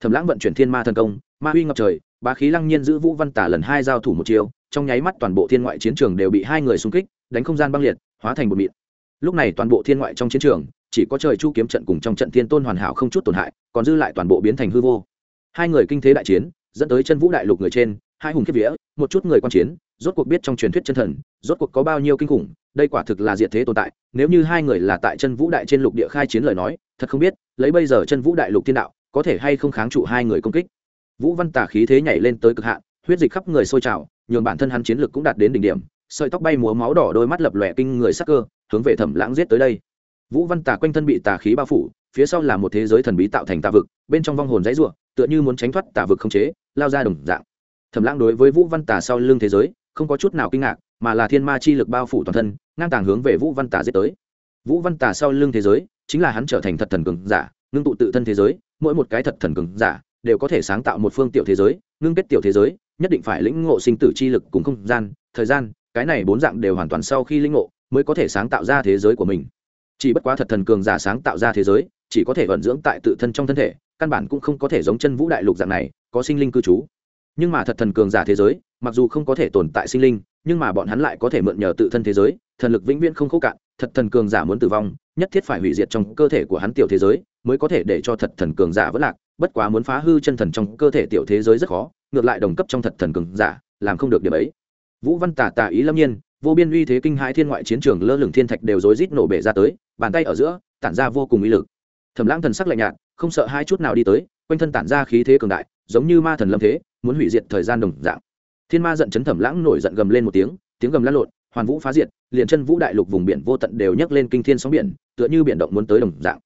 A: Thẩm Lãng vận chuyển Thiên Ma thần công, ma huy ngập trời, bá khí lăng nhiên giữ Vũ Văn Tả lần hai giao thủ một chiều, trong nháy mắt toàn bộ thiên ngoại chiến trường đều bị hai người xung kích, đánh không gian băng liệt, hóa thành một mịn. Lúc này toàn bộ thiên ngoại trong chiến trường, chỉ có trời chu kiếm trận cùng trong trận thiên tôn hoàn hảo không chút tổn hại, còn dư lại toàn bộ biến thành hư vô. Hai người kinh thế đại chiến, dẫn tới chân vũ đại lục người trên, hai hùng kiếp vía, một chút người quan chiến, rốt cuộc biết trong truyền thuyết chân thần, rốt cuộc có bao nhiêu kinh khủng, đây quả thực là diệt thế tồn tại. Nếu như hai người là tại chân vũ đại trên lục địa khai chiến lời nói thật không biết lấy bây giờ chân vũ đại lục thiên đạo có thể hay không kháng trụ hai người công kích. Vũ văn tả khí thế nhảy lên tới cực hạn huyết dịch khắp người sôi trào nhường bản thân hắn chiến lực cũng đạt đến đỉnh điểm sợi tóc bay múa máu đỏ đôi mắt lập lòe kinh người sắc cơ hướng về thẩm lãng giết tới đây. Vũ văn tả quanh thân bị tà khí bao phủ phía sau là một thế giới thần bí tạo thành tà vực bên trong vong hồn dãy ruộng tựa như muốn tránh thoát tà vực không chế lao ra đồng dạng. Thẩm lãng đối với vũ văn tà sau lưng thế giới không có chút nào kinh ngạc, mà là thiên ma chi lực bao phủ toàn thân, ngang tàng hướng về vũ văn tà giết tới. Vũ văn tà sau lưng thế giới, chính là hắn trở thành thật thần cường giả, ngưng tụ tự thân thế giới, mỗi một cái thật thần cường giả đều có thể sáng tạo một phương tiểu thế giới, ngưng kết tiểu thế giới, nhất định phải lĩnh ngộ sinh tử chi lực cùng không gian, thời gian, cái này bốn dạng đều hoàn toàn sau khi lĩnh ngộ mới có thể sáng tạo ra thế giới của mình. Chỉ bất quá thật thần cường giả sáng tạo ra thế giới, chỉ có thể vận dưỡng tại tự thân trong thân thể, căn bản cũng không có thể giống chân vũ đại lục dạng này, có sinh linh cư trú. Nhưng mà thật thần cường giả thế giới mặc dù không có thể tồn tại sinh linh, nhưng mà bọn hắn lại có thể mượn nhờ tự thân thế giới, thần lực vĩnh viễn không khô cạn, thật thần cường giả muốn tử vong, nhất thiết phải hủy diệt trong cơ thể của hắn tiểu thế giới, mới có thể để cho thật thần cường giả vất lạc. Bất quá muốn phá hư chân thần trong cơ thể tiểu thế giới rất khó, ngược lại đồng cấp trong thật thần cường giả, làm không được điểm ấy. Vũ văn tả tả ý lâm nhiên, vô biên uy thế kinh hãi thiên ngoại chiến trường lơ lửng thiên thạch đều rối rít nổ bể ra tới, bàn tay ở giữa, tản ra vô cùng uy lực. Thẩm lãng thần sắc lạnh nhạt, không sợ hai chút nào đi tới, quanh thân tản ra khí thế cường đại, giống như ma thần lâm thế, muốn hủy diệt thời gian đồng dạng thiên ma giận chấn thẩm lãng nổi giận gầm lên một tiếng tiếng gầm lăn lộn, hoàn vũ phá diệt, liền chân vũ đại lục vùng biển vô tận đều nhấc lên kinh thiên sóng biển, tựa như biển động muốn tới đồng dạng.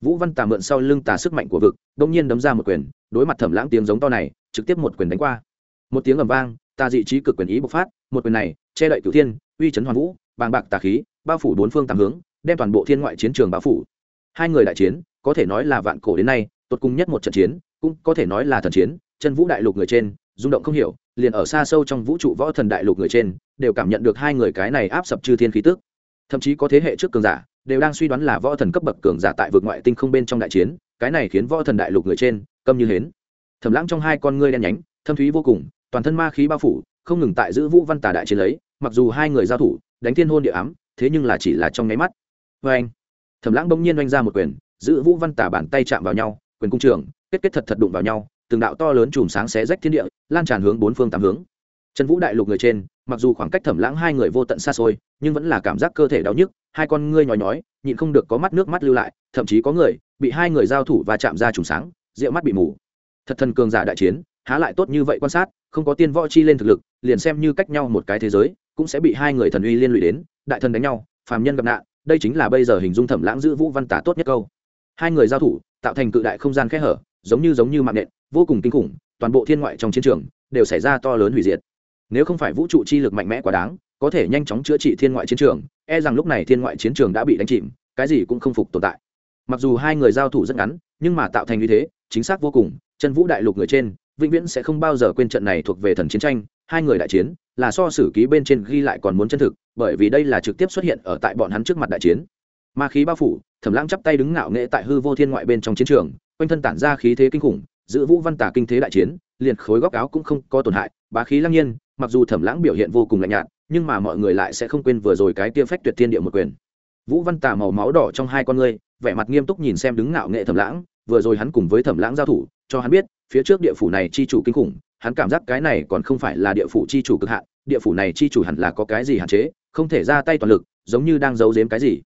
A: Vũ văn tà mượn sau lưng tà sức mạnh của vực, đông nhiên đấm ra một quyền, đối mặt thẩm lãng tiếng giống to này, trực tiếp một quyền đánh qua. Một tiếng ầm vang, tà dị trí cực quyền ý bộc phát, một quyền này, che đậy cửu thiên, uy chấn hoàn vũ, bàng bạc tà khí, bao phủ bốn phương tám hướng, đem toàn bộ thiên ngoại chiến trường bao phủ. Hai người đại chiến, có thể nói là vạn cổ đến nay, tột cùng nhất một trận chiến, cũng có thể nói là thần chiến, chân vũ đại lục người trên, rung động không hiểu liền ở xa sâu trong vũ trụ võ thần đại lục người trên, đều cảm nhận được hai người cái này áp sập chư thiên khí tức. Thậm chí có thế hệ trước cường giả, đều đang suy đoán là võ thần cấp bậc cường giả tại vực ngoại tinh không bên trong đại chiến, cái này khiến võ thần đại lục người trên, câm như hến. Thầm lãng trong hai con ngươi đen nhánh, thâm thúy vô cùng, toàn thân ma khí bao phủ, không ngừng tại giữ vũ văn tà đại chiến lấy, mặc dù hai người giao thủ, đánh thiên hôn địa ám, thế nhưng là chỉ là trong nháy mắt. Vê anh, thầm lãng bỗng nhiên oanh ra một quyền, giữ vũ văn tà bàn tay chạm vào nhau, quyền cung trường, kết kết thật thật đụng vào nhau từng đạo to lớn chùm sáng xé rách thiên địa, lan tràn hướng bốn phương tám hướng. Trần vũ đại lục người trên, mặc dù khoảng cách thẩm lãng hai người vô tận xa xôi, nhưng vẫn là cảm giác cơ thể đau nhức, hai con ngươi nhói nhói, nhịn không được có mắt nước mắt lưu lại, thậm chí có người bị hai người giao thủ và chạm ra trùng sáng rượu mắt bị mù. Thật thần cường giả đại chiến, há lại tốt như vậy quan sát, không có tiên võ chi lên thực lực, liền xem như cách nhau một cái thế giới, cũng sẽ bị hai người thần uy liên lụy đến, đại thần đánh nhau, phàm nhân gặp nạn, đây chính là bây giờ hình dung thẩm lãng giữ vũ văn tả tốt nhất câu. Hai người giao thủ, tạo thành cự đại không gian khe hở, giống như giống như mạng nện vô cùng kinh khủng, toàn bộ thiên ngoại trong chiến trường đều xảy ra to lớn hủy diệt. Nếu không phải vũ trụ chi lực mạnh mẽ quá đáng, có thể nhanh chóng chữa trị thiên ngoại chiến trường e rằng lúc này thiên ngoại chiến trường đã bị đánh chìm, cái gì cũng không phục tồn tại. Mặc dù hai người giao thủ rất ngắn, nhưng mà tạo thành như thế, chính xác vô cùng, chân vũ đại lục người trên, vĩnh viễn sẽ không bao giờ quên trận này thuộc về thần chiến tranh, hai người đại chiến, là so sử ký bên trên ghi lại còn muốn chân thực, bởi vì đây là trực tiếp xuất hiện ở tại bọn hắn trước mặt đại chiến. Ma khí bao phủ, thẩm lãng chắp tay đứng ngạo nghệ tại hư vô thiên ngoại bên trong chiến trường, quanh thân tản ra khí thế kinh khủng giữ vũ văn tả kinh thế đại chiến, liền khối góc áo cũng không có tổn hại, bá khí lăng nhiên, mặc dù thẩm lãng biểu hiện vô cùng lạnh nhạt, nhưng mà mọi người lại sẽ không quên vừa rồi cái tia phách tuyệt thiên địa một quyền. Vũ văn tả màu máu đỏ trong hai con ngươi, vẻ mặt nghiêm túc nhìn xem đứng ngạo nghệ thẩm lãng, vừa rồi hắn cùng với thẩm lãng giao thủ, cho hắn biết, phía trước địa phủ này chi chủ kinh khủng, hắn cảm giác cái này còn không phải là địa phủ chi chủ cực hạn, địa phủ này chi chủ hẳn là có cái gì hạn chế, không thể ra tay toàn lực, giống như đang giấu giếm cái gì.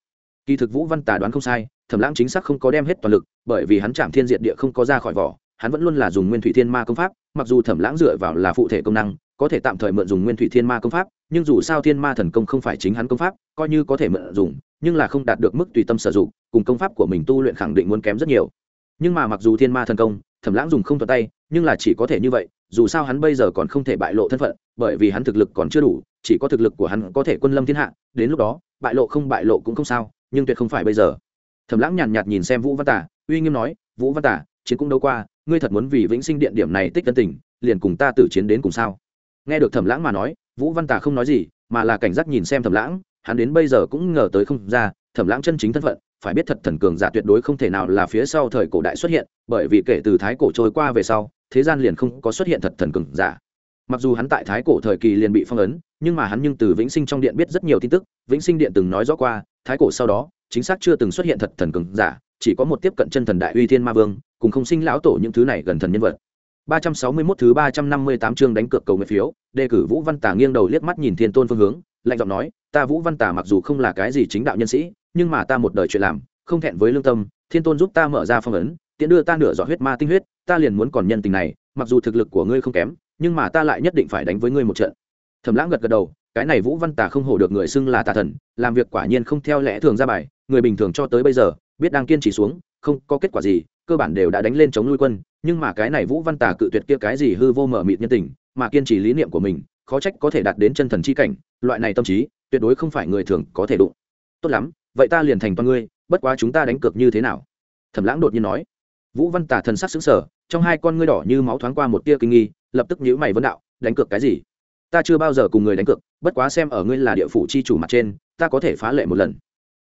A: Kỳ thực vũ văn tà đoán không sai, thẩm lãng chính xác không có đem hết toàn lực, bởi vì hắn chạm thiên diệt địa không có ra khỏi vỏ hắn vẫn luôn là dùng nguyên thủy thiên ma công pháp, mặc dù thẩm lãng dựa vào là phụ thể công năng, có thể tạm thời mượn dùng nguyên thủy thiên ma công pháp, nhưng dù sao thiên ma thần công không phải chính hắn công pháp, coi như có thể mượn dùng, nhưng là không đạt được mức tùy tâm sử dụng, cùng công pháp của mình tu luyện khẳng định muốn kém rất nhiều. Nhưng mà mặc dù thiên ma thần công, thẩm lãng dùng không thuật tay, nhưng là chỉ có thể như vậy, dù sao hắn bây giờ còn không thể bại lộ thân phận, bởi vì hắn thực lực còn chưa đủ, chỉ có thực lực của hắn có thể quân lâm thiên hạ, đến lúc đó, bại lộ không bại lộ cũng không sao, nhưng tuyệt không phải bây giờ. Thẩm lãng nhàn nhạt nhìn xem vũ văn tả, uy nghiêm nói, vũ văn tả chiến cũng đâu qua, ngươi thật muốn vì vĩnh sinh điện điểm này tích tân tình, liền cùng ta tử chiến đến cùng sao? Nghe được thẩm lãng mà nói, vũ văn tả không nói gì, mà là cảnh giác nhìn xem thẩm lãng, hắn đến bây giờ cũng ngờ tới không ra, thẩm lãng chân chính thân phận, phải biết thật thần cường giả tuyệt đối không thể nào là phía sau thời cổ đại xuất hiện, bởi vì kể từ thái cổ trôi qua về sau, thế gian liền không có xuất hiện thật thần cường giả. Mặc dù hắn tại thái cổ thời kỳ liền bị phong ấn, nhưng mà hắn nhưng từ vĩnh sinh trong điện biết rất nhiều tin tức, vĩnh sinh điện từng nói rõ qua, thái cổ sau đó, chính xác chưa từng xuất hiện thật thần cường giả chỉ có một tiếp cận chân thần đại uy thiên ma vương cùng không sinh lão tổ những thứ này gần thần nhân vật 361 thứ 358 chương đánh cược cầu nguyện phiếu, đề cử Vũ Văn Tà nghiêng đầu liếc mắt nhìn Thiên Tôn phương hướng, lạnh giọng nói, ta Vũ Văn Tà mặc dù không là cái gì chính đạo nhân sĩ, nhưng mà ta một đời chuyện làm, không thẹn với lương tâm, Thiên Tôn giúp ta mở ra phong ấn, tiện đưa ta nửa giọt huyết ma tinh huyết, ta liền muốn còn nhân tình này, mặc dù thực lực của ngươi không kém, nhưng mà ta lại nhất định phải đánh với ngươi một trận. Thẩm Lãng gật gật đầu, cái này Vũ Văn Tà không hổ được người xưng là tà thần, làm việc quả nhiên không theo lẽ thường ra bài, người bình thường cho tới bây giờ, biết đang kiên trì xuống, không có kết quả gì, cơ bản đều đã đánh lên chống nuôi quân nhưng mà cái này vũ văn tà cự tuyệt kia cái gì hư vô mở mịt nhân tình mà kiên trì lý niệm của mình khó trách có thể đạt đến chân thần chi cảnh loại này tâm trí tuyệt đối không phải người thường có thể đụng. Tốt lắm vậy ta liền thành toàn ngươi bất quá chúng ta đánh cược như thế nào? Thẩm lãng đột nhiên nói. Vũ văn tả thần sắc xứng sở trong hai con ngươi đỏ như máu thoáng qua một tia kinh nghi lập tức nhíu mày vấn đạo đánh cược cái gì? Ta chưa bao giờ cùng người đánh cược bất quá xem ở ngươi là địa phủ chi chủ mặt trên ta có thể phá lệ một lần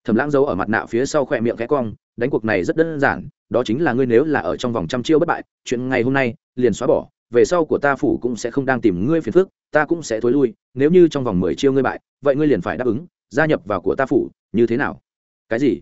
A: thẩm lãng giấu ở mặt nạ phía sau khỏe miệng khẽ cong, đánh cuộc này rất đơn giản, đó chính là ngươi nếu là ở trong vòng trăm chiêu bất bại, chuyện ngày hôm nay, liền xóa bỏ, về sau của ta phủ cũng sẽ không đang tìm ngươi phiền phức, ta cũng sẽ thối lui, nếu như trong vòng mười chiêu ngươi bại, vậy ngươi liền phải đáp ứng, gia nhập vào của ta phủ, như thế nào? Cái gì?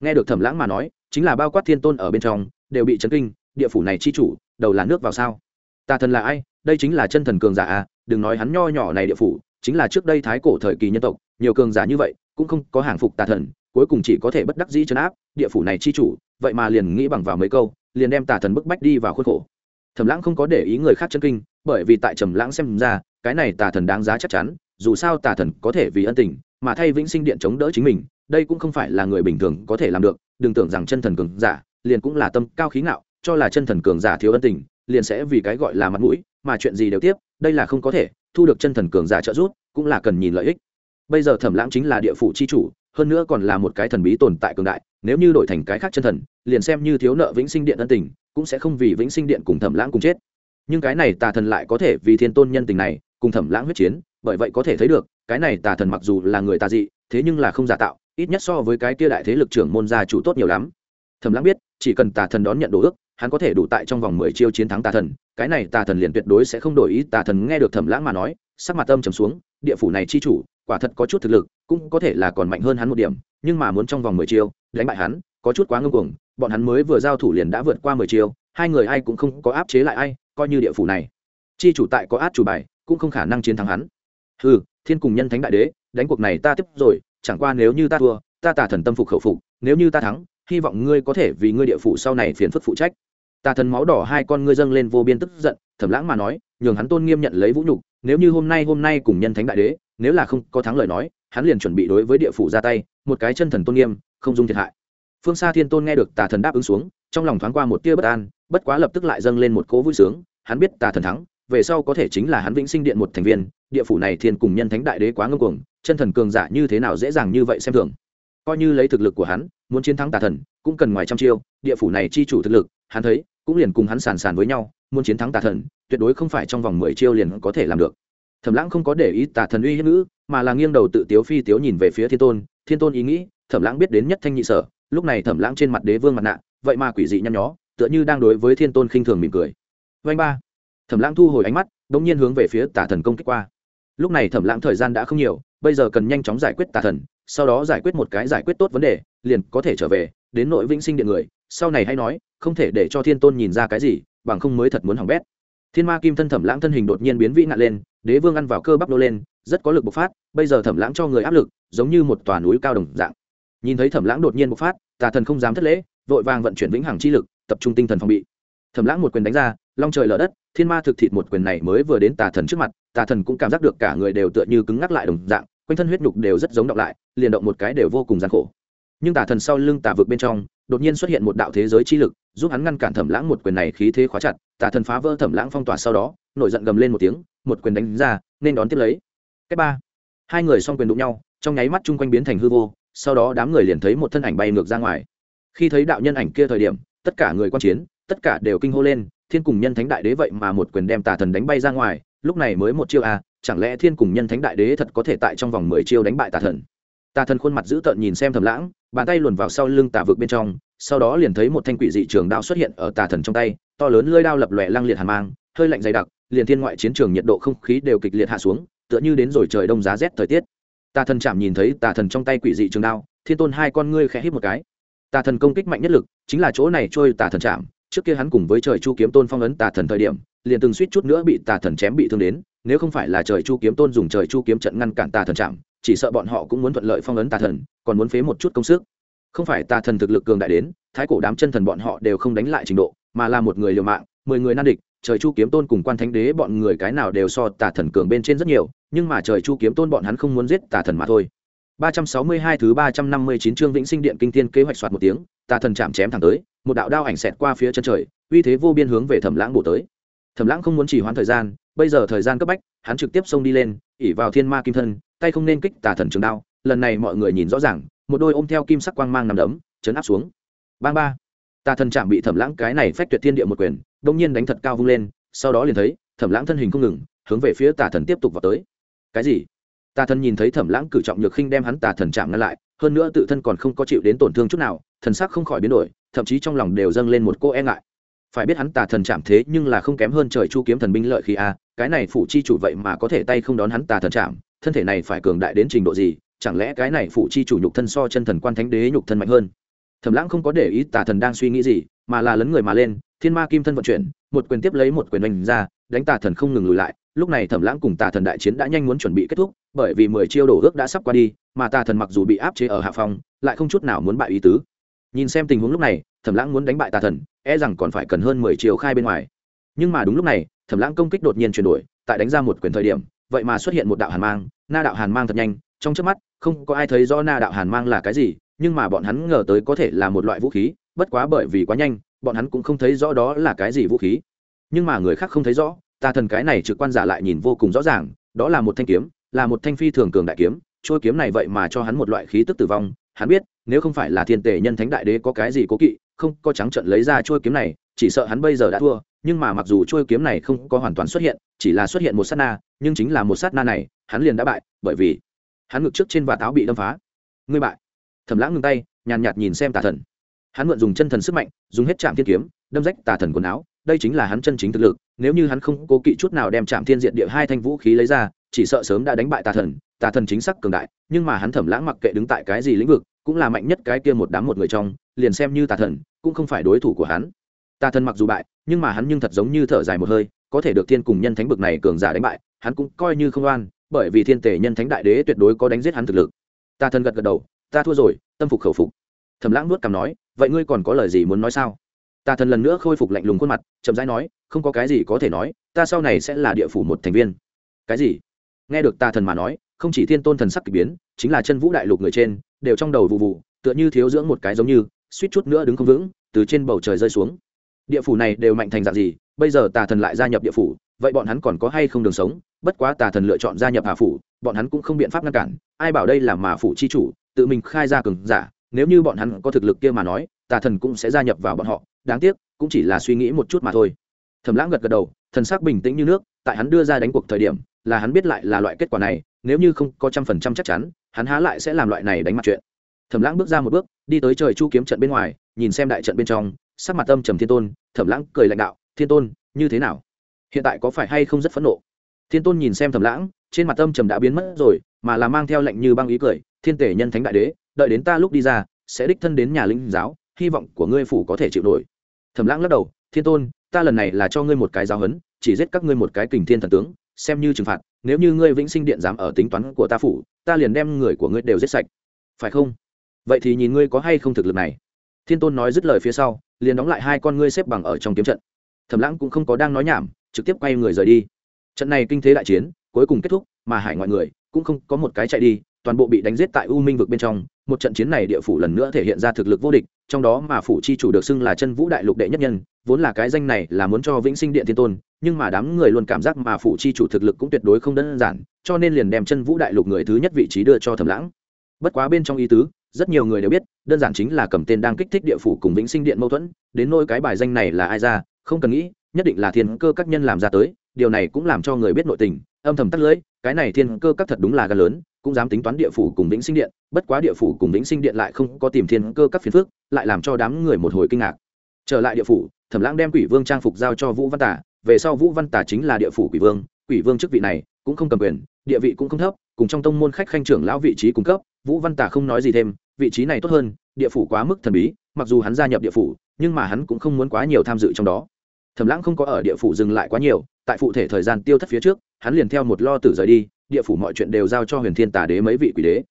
A: Nghe được thẩm lãng mà nói, chính là bao quát thiên tôn ở bên trong, đều bị chấn kinh, địa phủ này chi chủ, đầu là nước vào sao? Tà thần là ai? Đây chính là chân thần cường giả à đừng nói hắn nho nhỏ này địa phủ, chính là trước đây thái cổ thời kỳ nhân tộc, nhiều cường giả như vậy, cũng không có hàng phục tà thần cuối cùng chỉ có thể bất đắc dĩ chấn áp, địa phủ này chi chủ, vậy mà liền nghĩ bằng vào mấy câu, liền đem tà thần bức bách đi vào khuôn khổ. Thẩm lãng không có để ý người khác chân kinh, bởi vì tại trầm lãng xem ra, cái này tà thần đáng giá chắc chắn, dù sao tà thần có thể vì ân tình, mà thay vĩnh sinh điện chống đỡ chính mình, đây cũng không phải là người bình thường có thể làm được, đừng tưởng rằng chân thần cường giả, liền cũng là tâm cao khí ngạo, cho là chân thần cường giả thiếu ân tình, liền sẽ vì cái gọi là mặt mũi, mà chuyện gì đều tiếp, đây là không có thể, thu được chân thần cường giả trợ giúp, cũng là cần nhìn lợi ích. Bây giờ thẩm lãng chính là địa phủ chi chủ hơn nữa còn là một cái thần bí tồn tại cường đại, nếu như đổi thành cái khác chân thần, liền xem như thiếu nợ vĩnh sinh điện ân tình, cũng sẽ không vì vĩnh sinh điện cùng thẩm lãng cùng chết. Nhưng cái này tà thần lại có thể vì thiên tôn nhân tình này cùng thẩm lãng huyết chiến, bởi vậy có thể thấy được, cái này tà thần mặc dù là người tà dị, thế nhưng là không giả tạo, ít nhất so với cái kia đại thế lực trưởng môn gia chủ tốt nhiều lắm. Thẩm lãng biết, chỉ cần tà thần đón nhận đồ ước, hắn có thể đủ tại trong vòng mười chiêu chiến thắng tà thần, cái này tà thần liền tuyệt đối sẽ không đổi ý tà thần nghe được thẩm lãng mà nói, sắc mặt âm trầm xuống, địa phủ này chi chủ, quả thật có chút thực lực cũng có thể là còn mạnh hơn hắn một điểm, nhưng mà muốn trong vòng mười chiêu, đánh bại hắn, có chút quá ngưng cuồng, bọn hắn mới vừa giao thủ liền đã vượt qua mười chiêu, hai người ai cũng không có áp chế lại ai, coi như địa phủ này. Chi chủ tại có át chủ bài, cũng không khả năng chiến thắng hắn. Ừ thiên cùng nhân thánh đại đế, đánh cuộc này ta tiếp rồi, chẳng qua nếu như ta thua, ta tà thần tâm phục khẩu phục, nếu như ta thắng, hy vọng ngươi có thể vì ngươi địa phủ sau này phiền phức phụ trách. Tà thần máu đỏ hai con ngươi dâng lên vô biên tức giận thẩm lãng mà nói, nhường hắn tôn nghiêm nhận lấy vũ nhục, nếu như hôm nay hôm nay cùng nhân thánh đại đế, nếu là không có thắng lời nói hắn liền chuẩn bị đối với địa phủ ra tay, một cái chân thần tôn nghiêm, không dung thiệt hại. Phương xa thiên tôn nghe được tà thần đáp ứng xuống, trong lòng thoáng qua một tia bất an, bất quá lập tức lại dâng lên một cỗ vui sướng, hắn biết tà thần thắng, về sau có thể chính là hắn vĩnh sinh điện một thành viên, địa phủ này thiên cùng nhân thánh đại đế quá ngưng cuồng, chân thần cường giả như thế nào dễ dàng như vậy xem thường. Coi như lấy thực lực của hắn, muốn chiến thắng tà thần, cũng cần ngoài trăm chiêu, địa phủ này chi chủ thực lực, hắn thấy, cũng liền cùng hắn sàn sàn với nhau, muốn chiến thắng tà thần, tuyệt đối không phải trong vòng mười chiêu liền có thể làm được. Thẩm lãng không có để ý tà thần uy hiếp ngữ mà là nghiêng đầu tự tiếu phi tiếu nhìn về phía thiên tôn thiên tôn ý nghĩ, thẩm lãng biết đến nhất thanh nhị sở, lúc này thẩm lãng trên mặt đế vương mặt nạ, vậy mà quỷ dị nhăn nhó, tựa như đang đối với thiên tôn khinh thường mỉm cười. Vanh ba. Thẩm lãng thu hồi ánh mắt đ ỗ n g nhiên hướng về phía tà thần công kích qua. Lúc này thẩm lãng thời gian đã không nhiều, bây giờ cần nhanh chóng giải quyết tà thần, sau đó giải quyết một cái giải quyết tốt vấn đề, liền có thể trở về, đến nội vĩnh sinh điện người, sau này hay nói, không thể để cho thiên tôn nhìn ra cái gì, bằng không mới thật muốn hỏng bét thiên ma kim thân thẩm lãng thân hình đột nhiên biến vĩ nạn lên, đế vương ăn vào cơ bắp nô lên, rất có lực bộc phát, bây giờ thẩm lãng cho người áp lực, giống như một tòa núi cao đồng dạng. Nhìn thấy thẩm lãng đột nhiên bộc phát, tà thần không dám thất lễ, vội vàng vận chuyển vĩnh hằng chi lực, tập trung tinh thần phòng bị. Thẩm lãng một quyền đánh ra, long trời lở đất, thiên ma thực thịt một quyền này mới vừa đến tà thần trước mặt, tà thần cũng cảm giác được cả người đều tựa như cứng ngắc lại đồng dạng, quanh thân huyết nhục đều rất giống động lại, liền động một cái đều vô cùng gian khổ. Nhưng tà thần sau lưng tà vực bên trong đột nhiên xuất hiện một đạo thế giới chi lực giúp hắn ngăn cản thẩm lãng một quyền này khí thế khóa chặt tà thần phá vỡ thẩm lãng phong tỏa sau đó nổi giận gầm lên một tiếng một quyền đánh ra nên đón tiếp lấy. Cách ba. Hai người song quyền đụng nhau trong nháy mắt chung quanh biến thành hư vô sau đó đám người liền thấy một thân ảnh bay ngược ra ngoài. Khi thấy đạo nhân ảnh kia thời điểm tất cả người quan chiến tất cả đều kinh hô lên thiên cùng nhân thánh đại đế vậy mà một quyền đem tà thần đánh bay ra ngoài lúc này mới một chiêu a à, chẳng lẽ thiên cùng nhân thánh đại đế thật có thể tại trong vòng mười chiêu đánh bại tà thần? Tà thần khuôn mặt dữ tợn nhìn xem thầm lãng, bàn tay luồn vào sau lưng tà vực bên trong, sau đó liền thấy một thanh quỷ dị trường đao xuất hiện ở tà thần trong tay, to lớn lưỡi đao lập lòe lăng liệt hàn mang, hơi lạnh dày đặc, liền thiên ngoại chiến trường nhiệt độ không khí đều kịch liệt hạ xuống, tựa như đến rồi trời đông giá rét thời tiết. Tà thần chạm nhìn thấy tà thần trong tay quỷ dị trường đao, thiên tôn hai con ngươi khẽ hít một cái. Tà thần công kích mạnh nhất lực, chính là chỗ này trôi tà thần chạm, trước kia hắn cùng với trời chu kiếm tôn phong ấn tà thần thời điểm, liền từng suýt chút nữa bị tà thần chém bị thương đến, nếu không phải là trời chu kiếm tôn dùng trời chu kiếm trận ngăn cản tà thần chạm chỉ sợ bọn họ cũng muốn thuận lợi phong ấn tà thần còn muốn phế một chút công sức không phải tà thần thực lực cường đại đến thái cổ đám chân thần bọn họ đều không đánh lại trình độ mà là một người liều mạng mười người nan địch trời chu kiếm tôn cùng quan thánh đế bọn người cái nào đều so tà thần cường bên trên rất nhiều nhưng mà trời chu kiếm tôn bọn hắn không muốn giết tà thần mà thôi 362 thứ 359 chương Vĩnh Sinh Điện kinh thiên kế hoạch soạt một tiếng, tà thần chạm chém thẳng tới, một đạo đao ảnh xẹt qua phía chân trời, uy thế vô biên hướng về Thẩm Lãng bổ tới. Thẩm Lãng không muốn chỉ hoãn thời gian, bây giờ thời gian cấp bách, hắn trực tiếp xông đi lên ỉ vào thiên ma kim thân, tay không nên kích tà thần trường đao, lần này mọi người nhìn rõ ràng, một đôi ôm theo kim sắc quang mang nằm đấm chấn áp xuống. Bang ba. Tà thần chạm bị thẩm lãng cái này phách tuyệt thiên địa một quyền, đông nhiên đánh thật cao vung lên, sau đó liền thấy, thẩm lãng thân hình không ngừng, hướng về phía tà thần tiếp tục vào tới. Cái gì? Tà thần nhìn thấy thẩm lãng cử trọng nhược khinh đem hắn tà thần chạm ngăn lại, hơn nữa tự thân còn không có chịu đến tổn thương chút nào, thần sắc không khỏi biến đổi, thậm chí trong lòng đều dâng lên một cô e ngại phải biết hắn tà thần chạm thế nhưng là không kém hơn trời chu kiếm thần binh lợi khi a, cái này phủ chi chủ vậy mà có thể tay không đón hắn tà thần chạm, thân thể này phải cường đại đến trình độ gì, chẳng lẽ cái này phủ chi chủ nhục thân so chân thần quan thánh đế nhục thân mạnh hơn? Thẩm lãng không có để ý tà thần đang suy nghĩ gì, mà là lấn người mà lên, thiên ma kim thân vận chuyển, một quyền tiếp lấy một quyền đánh ra, đánh tà thần không ngừng lùi lại, lúc này thẩm lãng cùng tà thần đại chiến đã nhanh muốn chuẩn bị kết thúc, bởi vì mười chiêu đổ ước đã sắp qua đi, mà tà thần mặc dù bị áp chế ở hạ phòng lại không chút nào muốn bại ý tứ. Nhìn xem tình huống lúc này thẩm lãng muốn đánh bại tà thần e rằng còn phải cần hơn mười chiều khai bên ngoài. Nhưng mà đúng lúc này, thẩm lãng công kích đột nhiên chuyển đổi, tại đánh ra một quyền thời điểm, vậy mà xuất hiện một đạo hàn mang, na đạo hàn mang thật nhanh, trong trước mắt, không có ai thấy rõ na đạo hàn mang là cái gì, nhưng mà bọn hắn ngờ tới có thể là một loại vũ khí, bất quá bởi vì quá nhanh, bọn hắn cũng không thấy rõ đó là cái gì vũ khí. Nhưng mà người khác không thấy rõ, tà thần cái này trực quan giả lại nhìn vô cùng rõ ràng, đó là một thanh kiếm, là một thanh phi thường cường đại kiếm trôi kiếm này vậy mà cho hắn một loại khí tức tử vong, hắn biết, nếu không phải là thiên tể nhân thánh đại đế có cái gì cố kỵ không có trắng trận lấy ra trôi kiếm này, chỉ sợ hắn bây giờ đã thua, nhưng mà mặc dù trôi kiếm này không có hoàn toàn xuất hiện, chỉ là xuất hiện một sát na, nhưng chính là một sát na này, hắn liền đã bại, bởi vì hắn ngực trước trên và táo bị đâm phá. Ngươi bại. Thầm lãng ngừng tay, nhàn nhạt nhìn xem tà thần. Hắn mượn dùng chân thần sức mạnh, dùng hết trạm thiên kiếm, đâm rách tà thần quần áo, đây chính là hắn chân chính thực lực, nếu như hắn không cố kỵ chút nào đem trạm thiên diện địa hai thanh vũ khí lấy ra, chỉ sợ sớm đã đánh bại tà thần tà thần chính xác cường đại, nhưng mà hắn thẩm lãng mặc kệ đứng tại cái gì lĩnh vực cũng là mạnh nhất cái kia một đám một người trong, liền xem như tà thần, cũng không phải đối thủ của hắn. Tà thần mặc dù bại, nhưng mà hắn nhưng thật giống như thở dài một hơi, có thể được thiên cùng nhân thánh bực này cường giả đánh bại, hắn cũng coi như không oan, bởi vì thiên tể nhân thánh đại đế tuyệt đối có đánh giết hắn thực lực. Tà thần gật gật đầu, ta thua rồi, tâm phục khẩu phục. Thẩm lãng nuốt cằm nói, vậy ngươi còn có lời gì muốn nói sao? Tà thần lần nữa khôi phục lạnh lùng khuôn mặt, chậm rãi nói, không có cái gì có thể nói, ta sau này sẽ là địa phủ một thành viên. Cái gì? Nghe được tà thần mà nói không chỉ thiên tôn thần sắc k ỳ biến, chính là chân vũ đại lục người trên, đều trong đầu vụ vụ, tựa như thiếu dưỡng một cái giống như, suýt chút nữa đứng không vững, từ trên bầu trời rơi xuống. Địa phủ này đều mạnh thành dạng gì, bây giờ tà thần lại gia nhập địa phủ, vậy bọn hắn còn có hay không đường sống? Bất quá tà thần lựa chọn gia nhập hà phủ, bọn hắn cũng không biện pháp ngăn cản, ai bảo đây là mà phủ chi chủ, tự mình khai ra cường giả, nếu như bọn hắn có thực lực kia mà nói, tà thần cũng sẽ gia nhập vào bọn họ, đáng tiếc, cũng chỉ là suy nghĩ một chút mà thôi. Thầm lãng gật gật đầu, thần sắc bình tĩnh như nước, tại hắn đưa ra đánh cuộc thời điểm là hắn biết lại là loại kết quả này, nếu như không có trăm phần trăm chắc chắn, hắn há lại sẽ làm loại này đánh mặt chuyện. Thẩm lãng bước ra một bước, đi tới trời chu kiếm trận bên ngoài, nhìn xem đại trận bên trong, sắc mặt âm trầm thiên tôn, thẩm lãng cười lãnh đạo, thiên tôn, như thế nào? Hiện tại có phải hay không rất phẫn nộ? Thiên tôn nhìn xem thẩm lãng, trên mặt âm trầm đã biến mất rồi, mà là mang theo lệnh như băng ý cười, thiên tể nhân thánh đại đế, đợi đến ta lúc đi ra, sẽ đích thân đến nhà linh giáo, hy vọng của ngươi phủ có thể chịu nổi. Thẩm lãng lắc đầu, thiên tôn, ta lần này là cho ngươi một cái giáo hấn chỉ giết các ngươi một cái kình thiên thần tướng xem như trừng phạt, nếu như ngươi vĩnh sinh điện dám ở tính toán của ta phủ, ta liền đem người của ngươi đều giết sạch. Phải không? Vậy thì nhìn ngươi có hay không thực lực này. Thiên tôn nói dứt lời phía sau, liền đóng lại hai con ngươi xếp bằng ở trong kiếm trận. Thẩm lãng cũng không có đang nói nhảm, trực tiếp quay người rời đi. Trận này kinh thế đại chiến, cuối cùng kết thúc, mà hải ngoại người cũng không có một cái chạy đi, toàn bộ bị đánh giết tại u minh vực bên trong, một trận chiến này địa phủ lần nữa thể hiện ra thực lực vô địch, trong đó mà phủ chi chủ được xưng là chân vũ đại lục đệ nhất nhân vốn là cái danh này là muốn cho vĩnh sinh điện thiên tôn, nhưng mà đám người luôn cảm giác mà phủ chi chủ thực lực cũng tuyệt đối không đơn giản, cho nên liền đem chân vũ đại lục người thứ nhất vị trí đưa cho thẩm lãng. Bất quá bên trong ý tứ, rất nhiều người đều biết, đơn giản chính là cầm tên đang kích thích địa phủ cùng vĩnh sinh điện mâu thuẫn, đến nôi cái bài danh này là ai ra, không cần nghĩ, nhất định là thiên cơ các nhân làm ra tới, điều này cũng làm cho người biết nội tình, âm thầm tắt lưỡi cái này thiên cơ các thật đúng là gan lớn, cũng dám tính toán địa phủ cùng vĩnh sinh điện, bất quá địa phủ cùng vĩnh sinh điện lại không có tìm thiên cơ các phiền phước lại làm cho đám người một hồi kinh ngạc. Trở lại địa phủ thẩm lãng đem quỷ vương trang phục giao cho vũ văn tả về sau vũ văn tả chính là địa phủ quỷ vương quỷ vương chức vị này cũng không cầm quyền, địa vị cũng không thấp, cùng trong tông môn khách khanh trưởng lão vị trí cung cấp, vũ văn tả không nói gì thêm, vị trí này tốt hơn, địa phủ quá mức thần bí, mặc dù hắn gia nhập địa phủ, nhưng mà hắn cũng không muốn quá nhiều tham dự trong đó. Thẩm lãng không có ở địa phủ dừng lại quá nhiều, tại phụ thể thời gian tiêu thất phía trước, hắn liền theo một lo tử rời đi, địa phủ mọi chuyện đều giao cho huyền thiên tà đế mấy vị quỷ đế.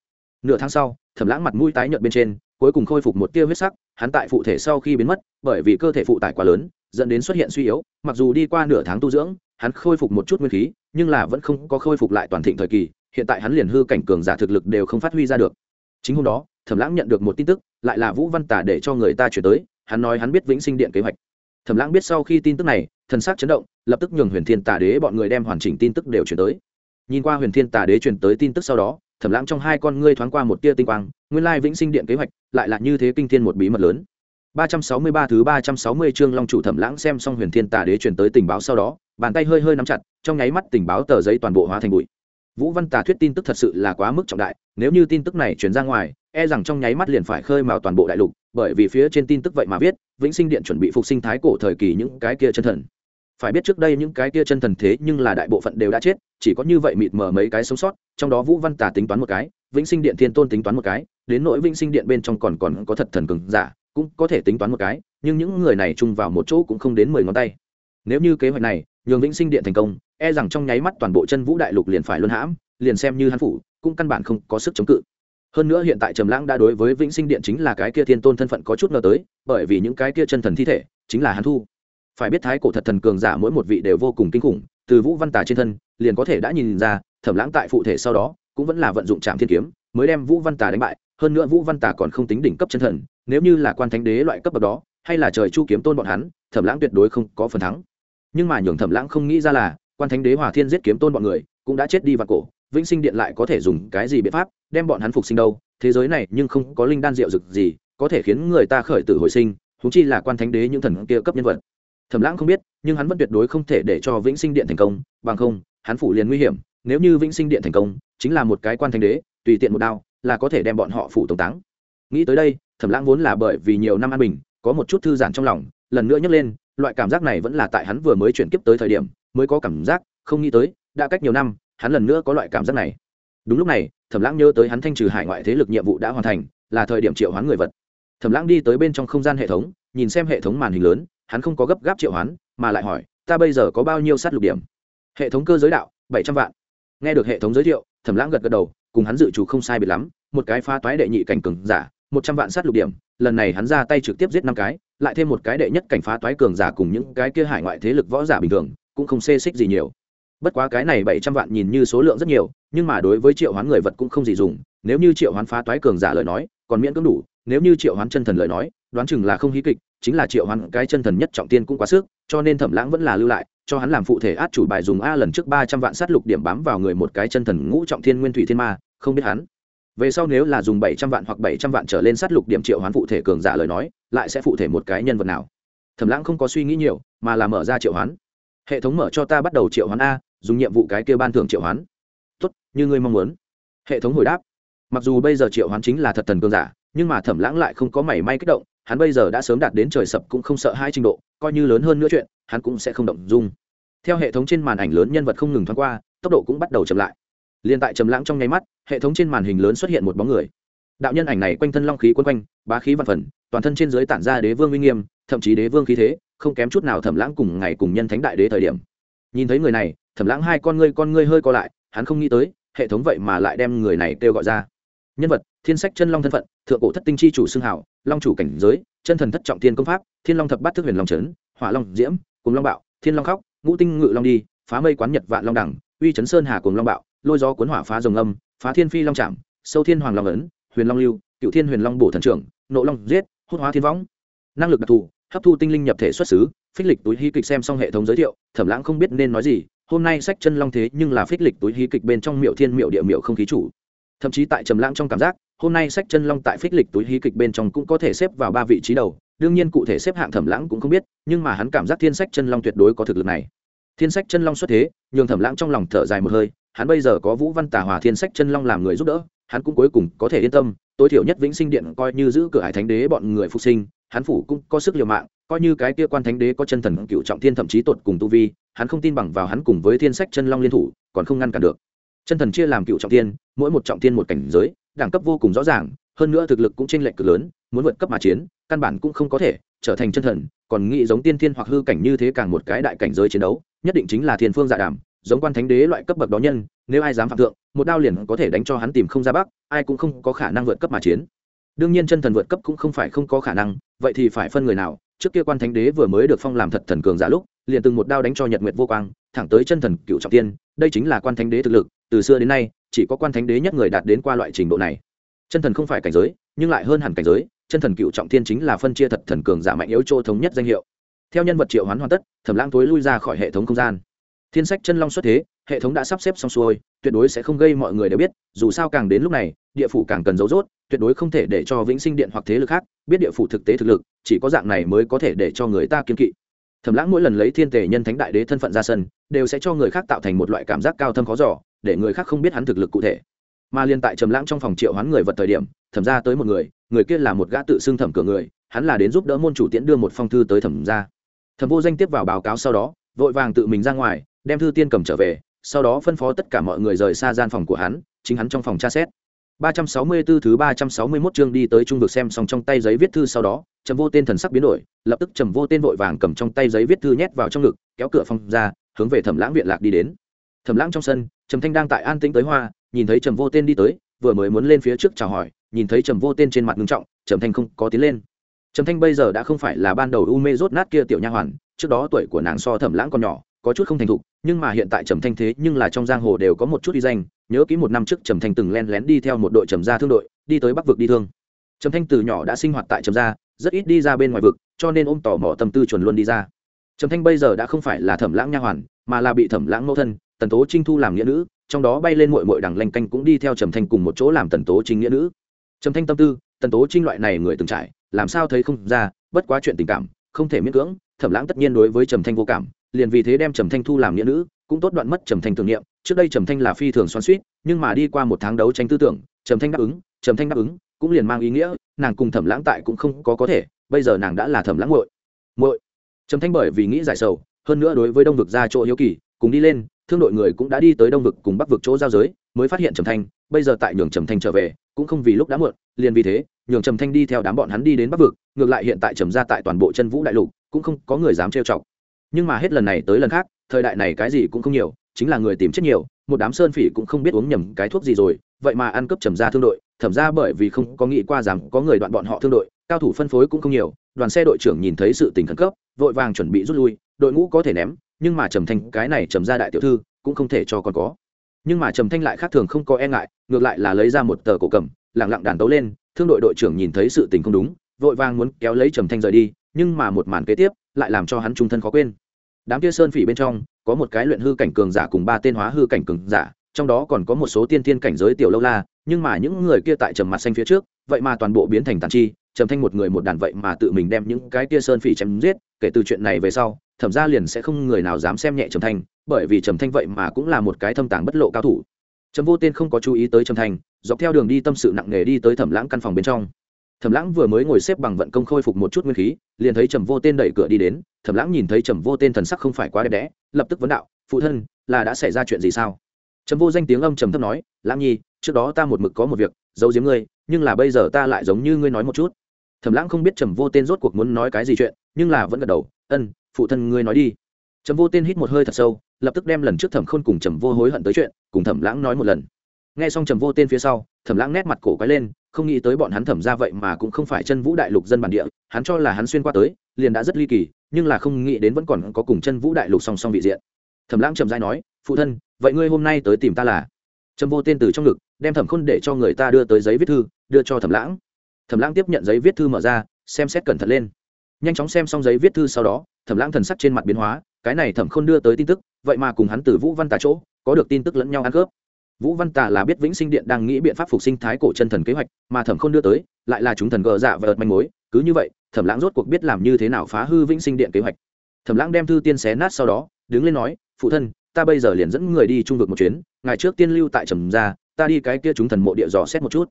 A: Nửa tháng sau, thẩm lãng mặt mũi tái nhợt bên trên cuối cùng khôi phục một tia huyết sắc, hắn tại phụ thể sau khi biến mất, bởi vì cơ thể phụ tải quá lớn, dẫn đến xuất hiện suy yếu, mặc dù đi qua nửa tháng tu dưỡng, hắn khôi phục một chút nguyên khí, nhưng là vẫn không có khôi phục lại toàn thịnh thời kỳ, hiện tại hắn liền hư cảnh cường giả thực lực đều không phát huy ra được. Chính hôm đó, thẩm lãng nhận được một tin tức, lại là vũ văn tả để cho người ta chuyển tới, hắn nói hắn biết vĩnh sinh điện kế hoạch. Thẩm lãng biết sau khi tin tức này, thần sắc chấn động, lập tức nhường huyền thiên tà đế bọn người đem hoàn chỉnh tin tức đều chuyển tới. Nhìn qua huyền thiên tà đế truyền tới tin tức sau đó thẩm lãng trong hai con ngươi thoáng qua một tia tinh quang nguyên lai vĩnh sinh điện kế hoạch lại là như thế kinh thiên một bí mật lớn 363 thứ 360 chương Long chủ Thẩm Lãng xem xong Huyền Thiên Tà Đế truyền tới tình báo sau đó, bàn tay hơi hơi nắm chặt, trong nháy mắt tình báo tờ giấy toàn bộ hóa thành bụi. Vũ Văn Tà thuyết tin tức thật sự là quá mức trọng đại, nếu như tin tức này truyền ra ngoài, e rằng trong nháy mắt liền phải khơi mào toàn bộ đại lục, bởi vì phía trên tin tức vậy mà viết, Vĩnh Sinh Điện chuẩn bị phục sinh thái cổ thời kỳ những cái kia chân thần. Phải biết trước đây những cái kia chân thần thế nhưng là đại bộ phận đều đã chết, chỉ có như vậy mịt mờ mấy cái sống sót, trong đó Vũ Văn Tà tính toán một cái, Vĩnh Sinh Điện Thiên Tôn tính toán một cái, đến nỗi Vĩnh Sinh Điện bên trong còn còn có thật thần cường giả, cũng có thể tính toán một cái, nhưng những người này chung vào một chỗ cũng không đến mười ngón tay. Nếu như kế hoạch này nhường vĩnh sinh điện thành công e rằng trong nháy mắt toàn bộ chân vũ đại lục liền phải luân hãm liền xem như hắn phủ cũng căn bản không có sức chống cự. Hơn nữa hiện tại trầm lãng đã đối với vĩnh sinh điện chính là cái kia thiên tôn thân phận có chút ngờ tới bởi vì những cái kia chân thần thi thể chính là hắn thu phải biết thái cổ thật thần cường giả mỗi một vị đều vô cùng kinh khủng, từ vũ văn tà trên thân, liền có thể đã nhìn ra, thẩm lãng tại phụ thể sau đó, cũng vẫn là vận dụng trạm thiên kiếm, mới đem vũ văn tà đánh bại, hơn nữa vũ văn tà còn không tính đỉnh cấp chân thần, nếu như là quan thánh đế loại cấp bậc đó, hay là trời chu kiếm tôn bọn hắn, thẩm lãng tuyệt đối không có phần thắng. Nhưng mà nhường thẩm lãng không nghĩ ra là, quan thánh đế hòa thiên giết kiếm tôn bọn người, cũng đã chết đi vào cổ, vĩnh sinh điện lại có thể dùng cái gì biện pháp, đem bọn hắn phục sinh đâu, thế giới này nhưng không có linh đan rượu rực gì, có thể khiến người ta khởi tử hồi sinh thú chi là quan thánh đế những thần kia cấp nhân vật thẩm lãng không biết, nhưng hắn vẫn tuyệt đối không thể để cho vĩnh sinh điện thành công, bằng không, hắn phủ liền nguy hiểm, nếu như vĩnh sinh điện thành công, chính là một cái quan Thanh đế, tùy tiện một đao, là có thể đem bọn họ phủ tổng táng. Nghĩ tới đây, thẩm lãng vốn là bởi vì nhiều năm an bình, có một chút thư giãn trong lòng, lần nữa nhấc lên, loại cảm giác này vẫn là tại hắn vừa mới chuyển kiếp tới thời điểm, mới có cảm giác, không nghĩ tới, đã cách nhiều năm, hắn lần nữa có loại cảm giác này. Đúng lúc này, thẩm lãng nhớ tới hắn thanh trừ hải ngoại thế lực nhiệm vụ đã hoàn thành, là thời điểm triệu hoán người vật. Thẩm lãng đi tới bên trong không gian hệ thống, nhìn xem hệ thống màn hình lớn hắn không có gấp gáp triệu hoán, mà lại hỏi, ta bây giờ có bao nhiêu sát lục điểm? Hệ thống cơ giới đạo, bảy trăm vạn. Nghe được hệ thống giới thiệu, thẩm lãng gật gật đầu, cùng hắn dự trù không sai biệt lắm, một cái pha toái đệ nhị cảnh cường giả, một trăm vạn sát lục điểm, lần này hắn ra tay trực tiếp giết năm cái, lại thêm một cái đệ nhất cảnh phá toái cường giả cùng những cái kia hải ngoại thế lực võ giả bình thường, cũng không xê xích gì nhiều. Bất quá cái này bảy trăm vạn nhìn như số lượng rất nhiều, nhưng mà đối với triệu hoán người vật cũng không gì dùng, nếu như triệu hoán phá toái cường giả lời nói, còn miễn cưỡng đủ, nếu như triệu hoán chân thần lời nói, đoán chừng là không hí kịch chính là triệu hoán cái chân thần nhất trọng tiên cũng quá sức, cho nên thẩm lãng vẫn là lưu lại, cho hắn làm phụ thể át chủ bài dùng a lần trước ba trăm vạn sát lục điểm bám vào người một cái chân thần ngũ trọng thiên nguyên thủy thiên ma, không biết hắn. Về sau nếu là dùng bảy trăm vạn hoặc bảy trăm vạn trở lên sát lục điểm triệu hoán phụ thể cường giả lời nói, lại sẽ phụ thể một cái nhân vật nào? Thẩm lãng không có suy nghĩ nhiều, mà là mở ra triệu hoán. Hệ thống mở cho ta bắt đầu triệu hoán a, dùng nhiệm vụ cái kia ban thưởng triệu hoán. Tốt, như ngươi mong muốn. Hệ thống hồi đáp. Mặc dù bây giờ triệu hoán chính là thật thần cường giả, nhưng mà thẩm lãng lại không có mảy may kích động hắn bây giờ đã sớm đạt đến trời sập cũng không sợ hai trình độ, coi như lớn hơn nữa chuyện, hắn cũng sẽ không động dung. Theo hệ thống trên màn ảnh lớn nhân vật không ngừng thoáng qua, tốc độ cũng bắt đầu chậm lại. Liền tại trầm lãng trong nháy mắt, hệ thống trên màn hình lớn xuất hiện một bóng người. Đạo nhân ảnh này quanh thân long khí quân quanh, bá khí văn phần, toàn thân trên dưới tản ra đế vương uy nghiêm, thậm chí đế vương khí thế, không kém chút nào thẩm lãng cùng ngày cùng nhân thánh đại đế thời điểm. Nhìn thấy người này, thẩm lãng hai con ngươi con ngươi hơi co lại, hắn không nghĩ tới, hệ thống vậy mà lại đem người này kêu gọi ra nhân vật, thiên sách chân long thân phận, thượng cổ thất tinh chi chủ xương hảo, long chủ cảnh giới, chân thần thất trọng thiên công pháp, thiên long thập bát thức huyền long trấn hỏa long diễm, cùng long bạo, thiên long khóc, ngũ tinh ngự long đi, phá mây quán nhật vạn long đẳng, uy chấn sơn hà cùng long bạo, lôi gió cuốn hỏa phá rồng âm, phá thiên phi long trảm, sâu thiên hoàng long ấn, huyền long lưu, cựu thiên huyền long bổ thần trưởng, nộ long giết, hút hóa thiên võng. Năng lực đặc thù, hấp thu tinh linh nhập thể xuất xứ, phích lịch túi hí kịch xem xong hệ thống giới thiệu, thẩm lãng không biết nên nói gì, hôm nay sách chân long thế nhưng là phích lịch túi hí kịch bên trong miệu thiên miệu địa miệu không khí chủ thậm chí tại trầm lãng trong cảm giác, hôm nay sách chân long tại phích lịch túi hí kịch bên trong cũng có thể xếp vào ba vị trí đầu, đương nhiên cụ thể xếp hạng thẩm lãng cũng không biết, nhưng mà hắn cảm giác thiên sách chân long tuyệt đối có thực lực này. Thiên sách chân long xuất thế, nhường thẩm lãng trong lòng thở dài một hơi, hắn bây giờ có vũ văn tả hòa thiên sách chân long làm người giúp đỡ, hắn cũng cuối cùng có thể yên tâm, tối thiểu nhất vĩnh sinh điện coi như giữ cửa hải thánh đế bọn người phục sinh, hắn phủ cũng có sức liều mạng, coi như cái kia quan thánh đế có chân thần cựu trọng thiên thậm chí tột cùng tu vi, hắn không tin bằng vào hắn cùng với thiên sách chân long liên thủ, còn không ngăn cản được chân thần chia làm cựu trọng thiên, mỗi một trọng thiên một cảnh giới, đẳng cấp vô cùng rõ ràng, hơn nữa thực lực cũng chênh lệch cực lớn, muốn vượt cấp mà chiến, căn bản cũng không có thể trở thành chân thần, còn nghĩ giống tiên thiên hoặc hư cảnh như thế càng một cái đại cảnh giới chiến đấu, nhất định chính là thiên phương dạ đàm, giống quan thánh đế loại cấp bậc đó nhân, nếu ai dám phạm thượng, một đao liền có thể đánh cho hắn tìm không ra bắc, ai cũng không có khả năng vượt cấp mà chiến. Đương nhiên chân thần vượt cấp cũng không phải không có khả năng, vậy thì phải phân người nào? Trước kia quan thánh đế vừa mới được phong làm thật thần cường giả lúc, liền từng một đao đánh cho nhật nguyệt vô quang, thẳng tới chân thần cựu trọng tiên đây chính là quan thánh đế thực lực từ xưa đến nay, chỉ có quan thánh đế nhất người đạt đến qua loại trình độ này. Chân thần không phải cảnh giới, nhưng lại hơn hẳn cảnh giới, chân thần cựu trọng Thiên chính là phân chia thật thần cường giả mạnh yếu chỗ thống nhất danh hiệu. Theo nhân vật triệu hoán hoàn tất, thẩm lãng thối lui ra khỏi hệ thống không gian. Thiên sách chân long xuất thế, hệ thống đã sắp xếp xong xuôi, tuyệt đối sẽ không gây mọi người đều biết, dù sao càng đến lúc này, địa phủ càng cần giấu rốt, tuyệt đối không thể để cho vĩnh sinh điện hoặc thế lực khác biết địa phủ thực tế thực lực, chỉ có dạng này mới có thể để cho người ta kiên kỵ. Thẩm lãng mỗi lần lấy thiên tề nhân thánh đại đế thân phận ra sân, đều sẽ cho người khác tạo thành một loại cảm giác cao thâm khó giỏ để người khác không biết hắn thực lực cụ thể. Mà liên tại trầm lãng trong phòng triệu hoán người vật thời điểm thẩm ra tới một người người kia là một gã tự xưng thẩm cửa người hắn là đến giúp đỡ môn chủ tiễn đưa một phong thư tới thẩm ra. Thẩm vô danh tiếp vào báo cáo sau đó vội vàng tự mình ra ngoài đem thư tiên cầm trở về sau đó phân phó tất cả mọi người rời xa gian phòng của hắn chính hắn trong phòng tra xét. 364 thứ 361 chương đi tới trung vực xem xong trong tay giấy viết thư sau đó, Trầm Vô Tên thần sắc biến đổi, lập tức Trầm Vô Tên vội vàng cầm trong tay giấy viết thư nhét vào trong ngực, kéo cửa phòng ra, hướng về Thẩm Lãng viện lạc đi đến. Thẩm Lãng trong sân, Trầm Thanh đang tại an tĩnh tới hoa, nhìn thấy Trầm Vô Tên đi tới, vừa mới muốn lên phía trước chào hỏi, nhìn thấy Trầm Vô Tên trên mặt nghiêm trọng, Trầm Thanh không có tiến lên. Trầm Thanh bây giờ đã không phải là ban đầu u mê rốt nát kia tiểu nha hoàn, trước đó tuổi của nàng so Thẩm Lãng còn nhỏ, có chút không thành thục, nhưng mà hiện tại Trầm Thanh thế nhưng là trong giang hồ đều có một chút uy danh, nhớ kỹ một năm trước trầm thanh từng len lén đi theo một đội trầm gia thương đội đi tới bắc vực đi thương trầm thanh từ nhỏ đã sinh hoạt tại trầm gia rất ít đi ra bên ngoài vực cho nên ôm tò mò tâm tư chuẩn luôn đi ra trầm thanh bây giờ đã không phải là thẩm lãng nha hoàn mà là bị thẩm lãng mẫu thân tần tố trinh thu làm nghĩa nữ, trong đó bay lên mội mội đằng lanh canh cũng đi theo trầm thanh cùng một chỗ làm tần tố trinh nghĩa nữ. Trầm thanh tâm tư, tần tố trinh loại này người từng trải, làm sao thấy không ra, bất quá chuyện tình cảm, không thể miễn cưỡng, thẩm lãng tất nhiên đối với trầm thanh vô cảm, liền vì thế đem trầm thanh thu làm nghĩa nữ, cũng tốt đoạn mất trầm thanh tưởng niệm, trước đây trầm thanh là phi thường xoắn suýt nhưng mà đi qua một tháng đấu tranh tư tưởng, trầm thanh đáp ứng, trầm thanh đáp ứng, cũng liền mang ý nghĩa, nàng cùng thẩm lãng tại cũng không có có thể, bây giờ nàng đã là thẩm lãng muội. Muội. Trầm thanh bởi vì nghĩ giải sầu, hơn nữa đối với đông vực gia chỗ hiếu kỳ, cùng đi lên thương đội người cũng đã đi tới đông vực cùng bắc vực chỗ giao giới, mới phát hiện trầm thanh, bây giờ tại nhường trầm thanh trở về, cũng không vì lúc đã muộn, liền vì thế, nhường trầm thanh đi theo đám bọn hắn đi đến bắc vực, ngược lại hiện tại trầm ra tại toàn bộ chân vũ đại lục, cũng không có người dám trêu chọc. Nhưng mà hết lần này tới lần khác, thời đại này cái gì cũng không nhiều, chính là người tìm chết nhiều, một đám sơn phỉ cũng không biết uống nhầm cái thuốc gì rồi, vậy mà ăn cướp trầm ra thương đội, thẩm ra bởi vì không có nghĩ qua rằng có người đoạn bọn họ thương đội, cao thủ phân phối cũng không nhiều, đoàn xe đội trưởng nhìn thấy sự tình khẩn cấp, vội vàng chuẩn bị rút lui, đội ngũ có thể ném nhưng mà trầm thanh cái này trầm ra đại tiểu thư cũng không thể cho còn có. Nhưng mà trầm thanh lại khác thường không có e ngại, ngược lại là lấy ra một tờ cổ cầm lẳng lặng đàn tấu lên, thương đội đội trưởng nhìn thấy sự tình không đúng, vội vàng muốn kéo lấy trầm thanh rời đi, nhưng mà một màn kế tiếp lại làm cho hắn trung thân khó quên. Đám kia sơn phỉ bên trong, có một cái luyện hư cảnh cường giả cùng ba tên hóa hư cảnh cường giả, trong đó còn có một số tiên thiên cảnh giới tiểu lâu la, nhưng mà những người kia tại trầm mặt xanh phía trước, vậy mà toàn bộ biến thành tàn chi trầm thanh một người một đàn vậy mà tự mình đem những cái kia sơn phỉ chém giết, kể từ chuyện này về sau, thẩm ra liền sẽ không người nào dám xem nhẹ trầm thanh, bởi vì trầm thanh vậy mà cũng là một cái thâm tàng bất lộ cao thủ. Trầm vô tên không có chú ý tới trầm thanh, dọc theo đường đi tâm sự nặng nề đi tới thẩm lãng căn phòng bên trong. Thẩm lãng vừa mới ngồi xếp bằng vận công khôi phục một chút nguyên khí, liền thấy trầm vô tên đẩy cửa đi đến, thẩm lãng nhìn thấy trầm vô tên thần sắc không phải quá đẹp đẽ, lập tức vấn đạo, phụ thân, là đã xảy ra chuyện gì sao? Trầm vô danh tiếng âm trầm thấp nói, lãng nhi, trước đó ta một mực có một việc, giấu giếm ngươi, nhưng là bây giờ ta lại giống như ngươi nói một chút thẩm lãng không biết trầm vô tên rốt cuộc muốn nói cái gì chuyện, nhưng là vẫn gật đầu, ân, phụ thân ngươi nói đi. Trầm vô tên hít một hơi thật sâu, lập tức đem lần trước thẩm khôn cùng trầm vô hối hận tới chuyện, cùng thẩm lãng nói một lần. Nghe xong trầm vô tên phía sau, thẩm lãng nét mặt cổ quái lên, không nghĩ tới bọn hắn thẩm ra vậy mà cũng không phải chân vũ đại lục dân bản địa, hắn cho là hắn xuyên qua tới, liền đã rất ly kỳ, nhưng là không nghĩ đến vẫn còn có cùng chân vũ đại lục song song vị diện. Thẩm lãng trầm dai nói, phụ thân, vậy ngươi hôm nay tới tìm ta là? Trầm vô tên từ trong ngực, đem thẩm khôn để cho người ta đưa tới giấy viết thư, đưa cho thẩm lãng thẩm lãng tiếp nhận giấy viết thư mở ra, xem xét cẩn thận lên. Nhanh chóng xem xong giấy viết thư sau đó, thẩm lãng thần sắc trên mặt biến hóa, cái này thẩm khôn đưa tới tin tức, vậy mà cùng hắn từ vũ văn tà chỗ, có được tin tức lẫn nhau ăn cướp. Vũ văn tà là biết vĩnh sinh điện đang nghĩ biện pháp phục sinh thái cổ chân thần kế hoạch, mà thẩm Khôn đưa tới, lại là chúng thần gờ dạ và ợt manh mối, cứ như vậy, thẩm lãng rốt cuộc biết làm như thế nào phá hư vĩnh sinh điện kế hoạch. Thẩm lãng đem thư tiên xé nát sau đó, đứng lên nói, phụ thân, ta bây giờ liền dẫn người đi trung vực một chuyến ngày trước tiên lưu tại trầm gia, ta đi cái kia chúng thần mộ địa dò xét một chút.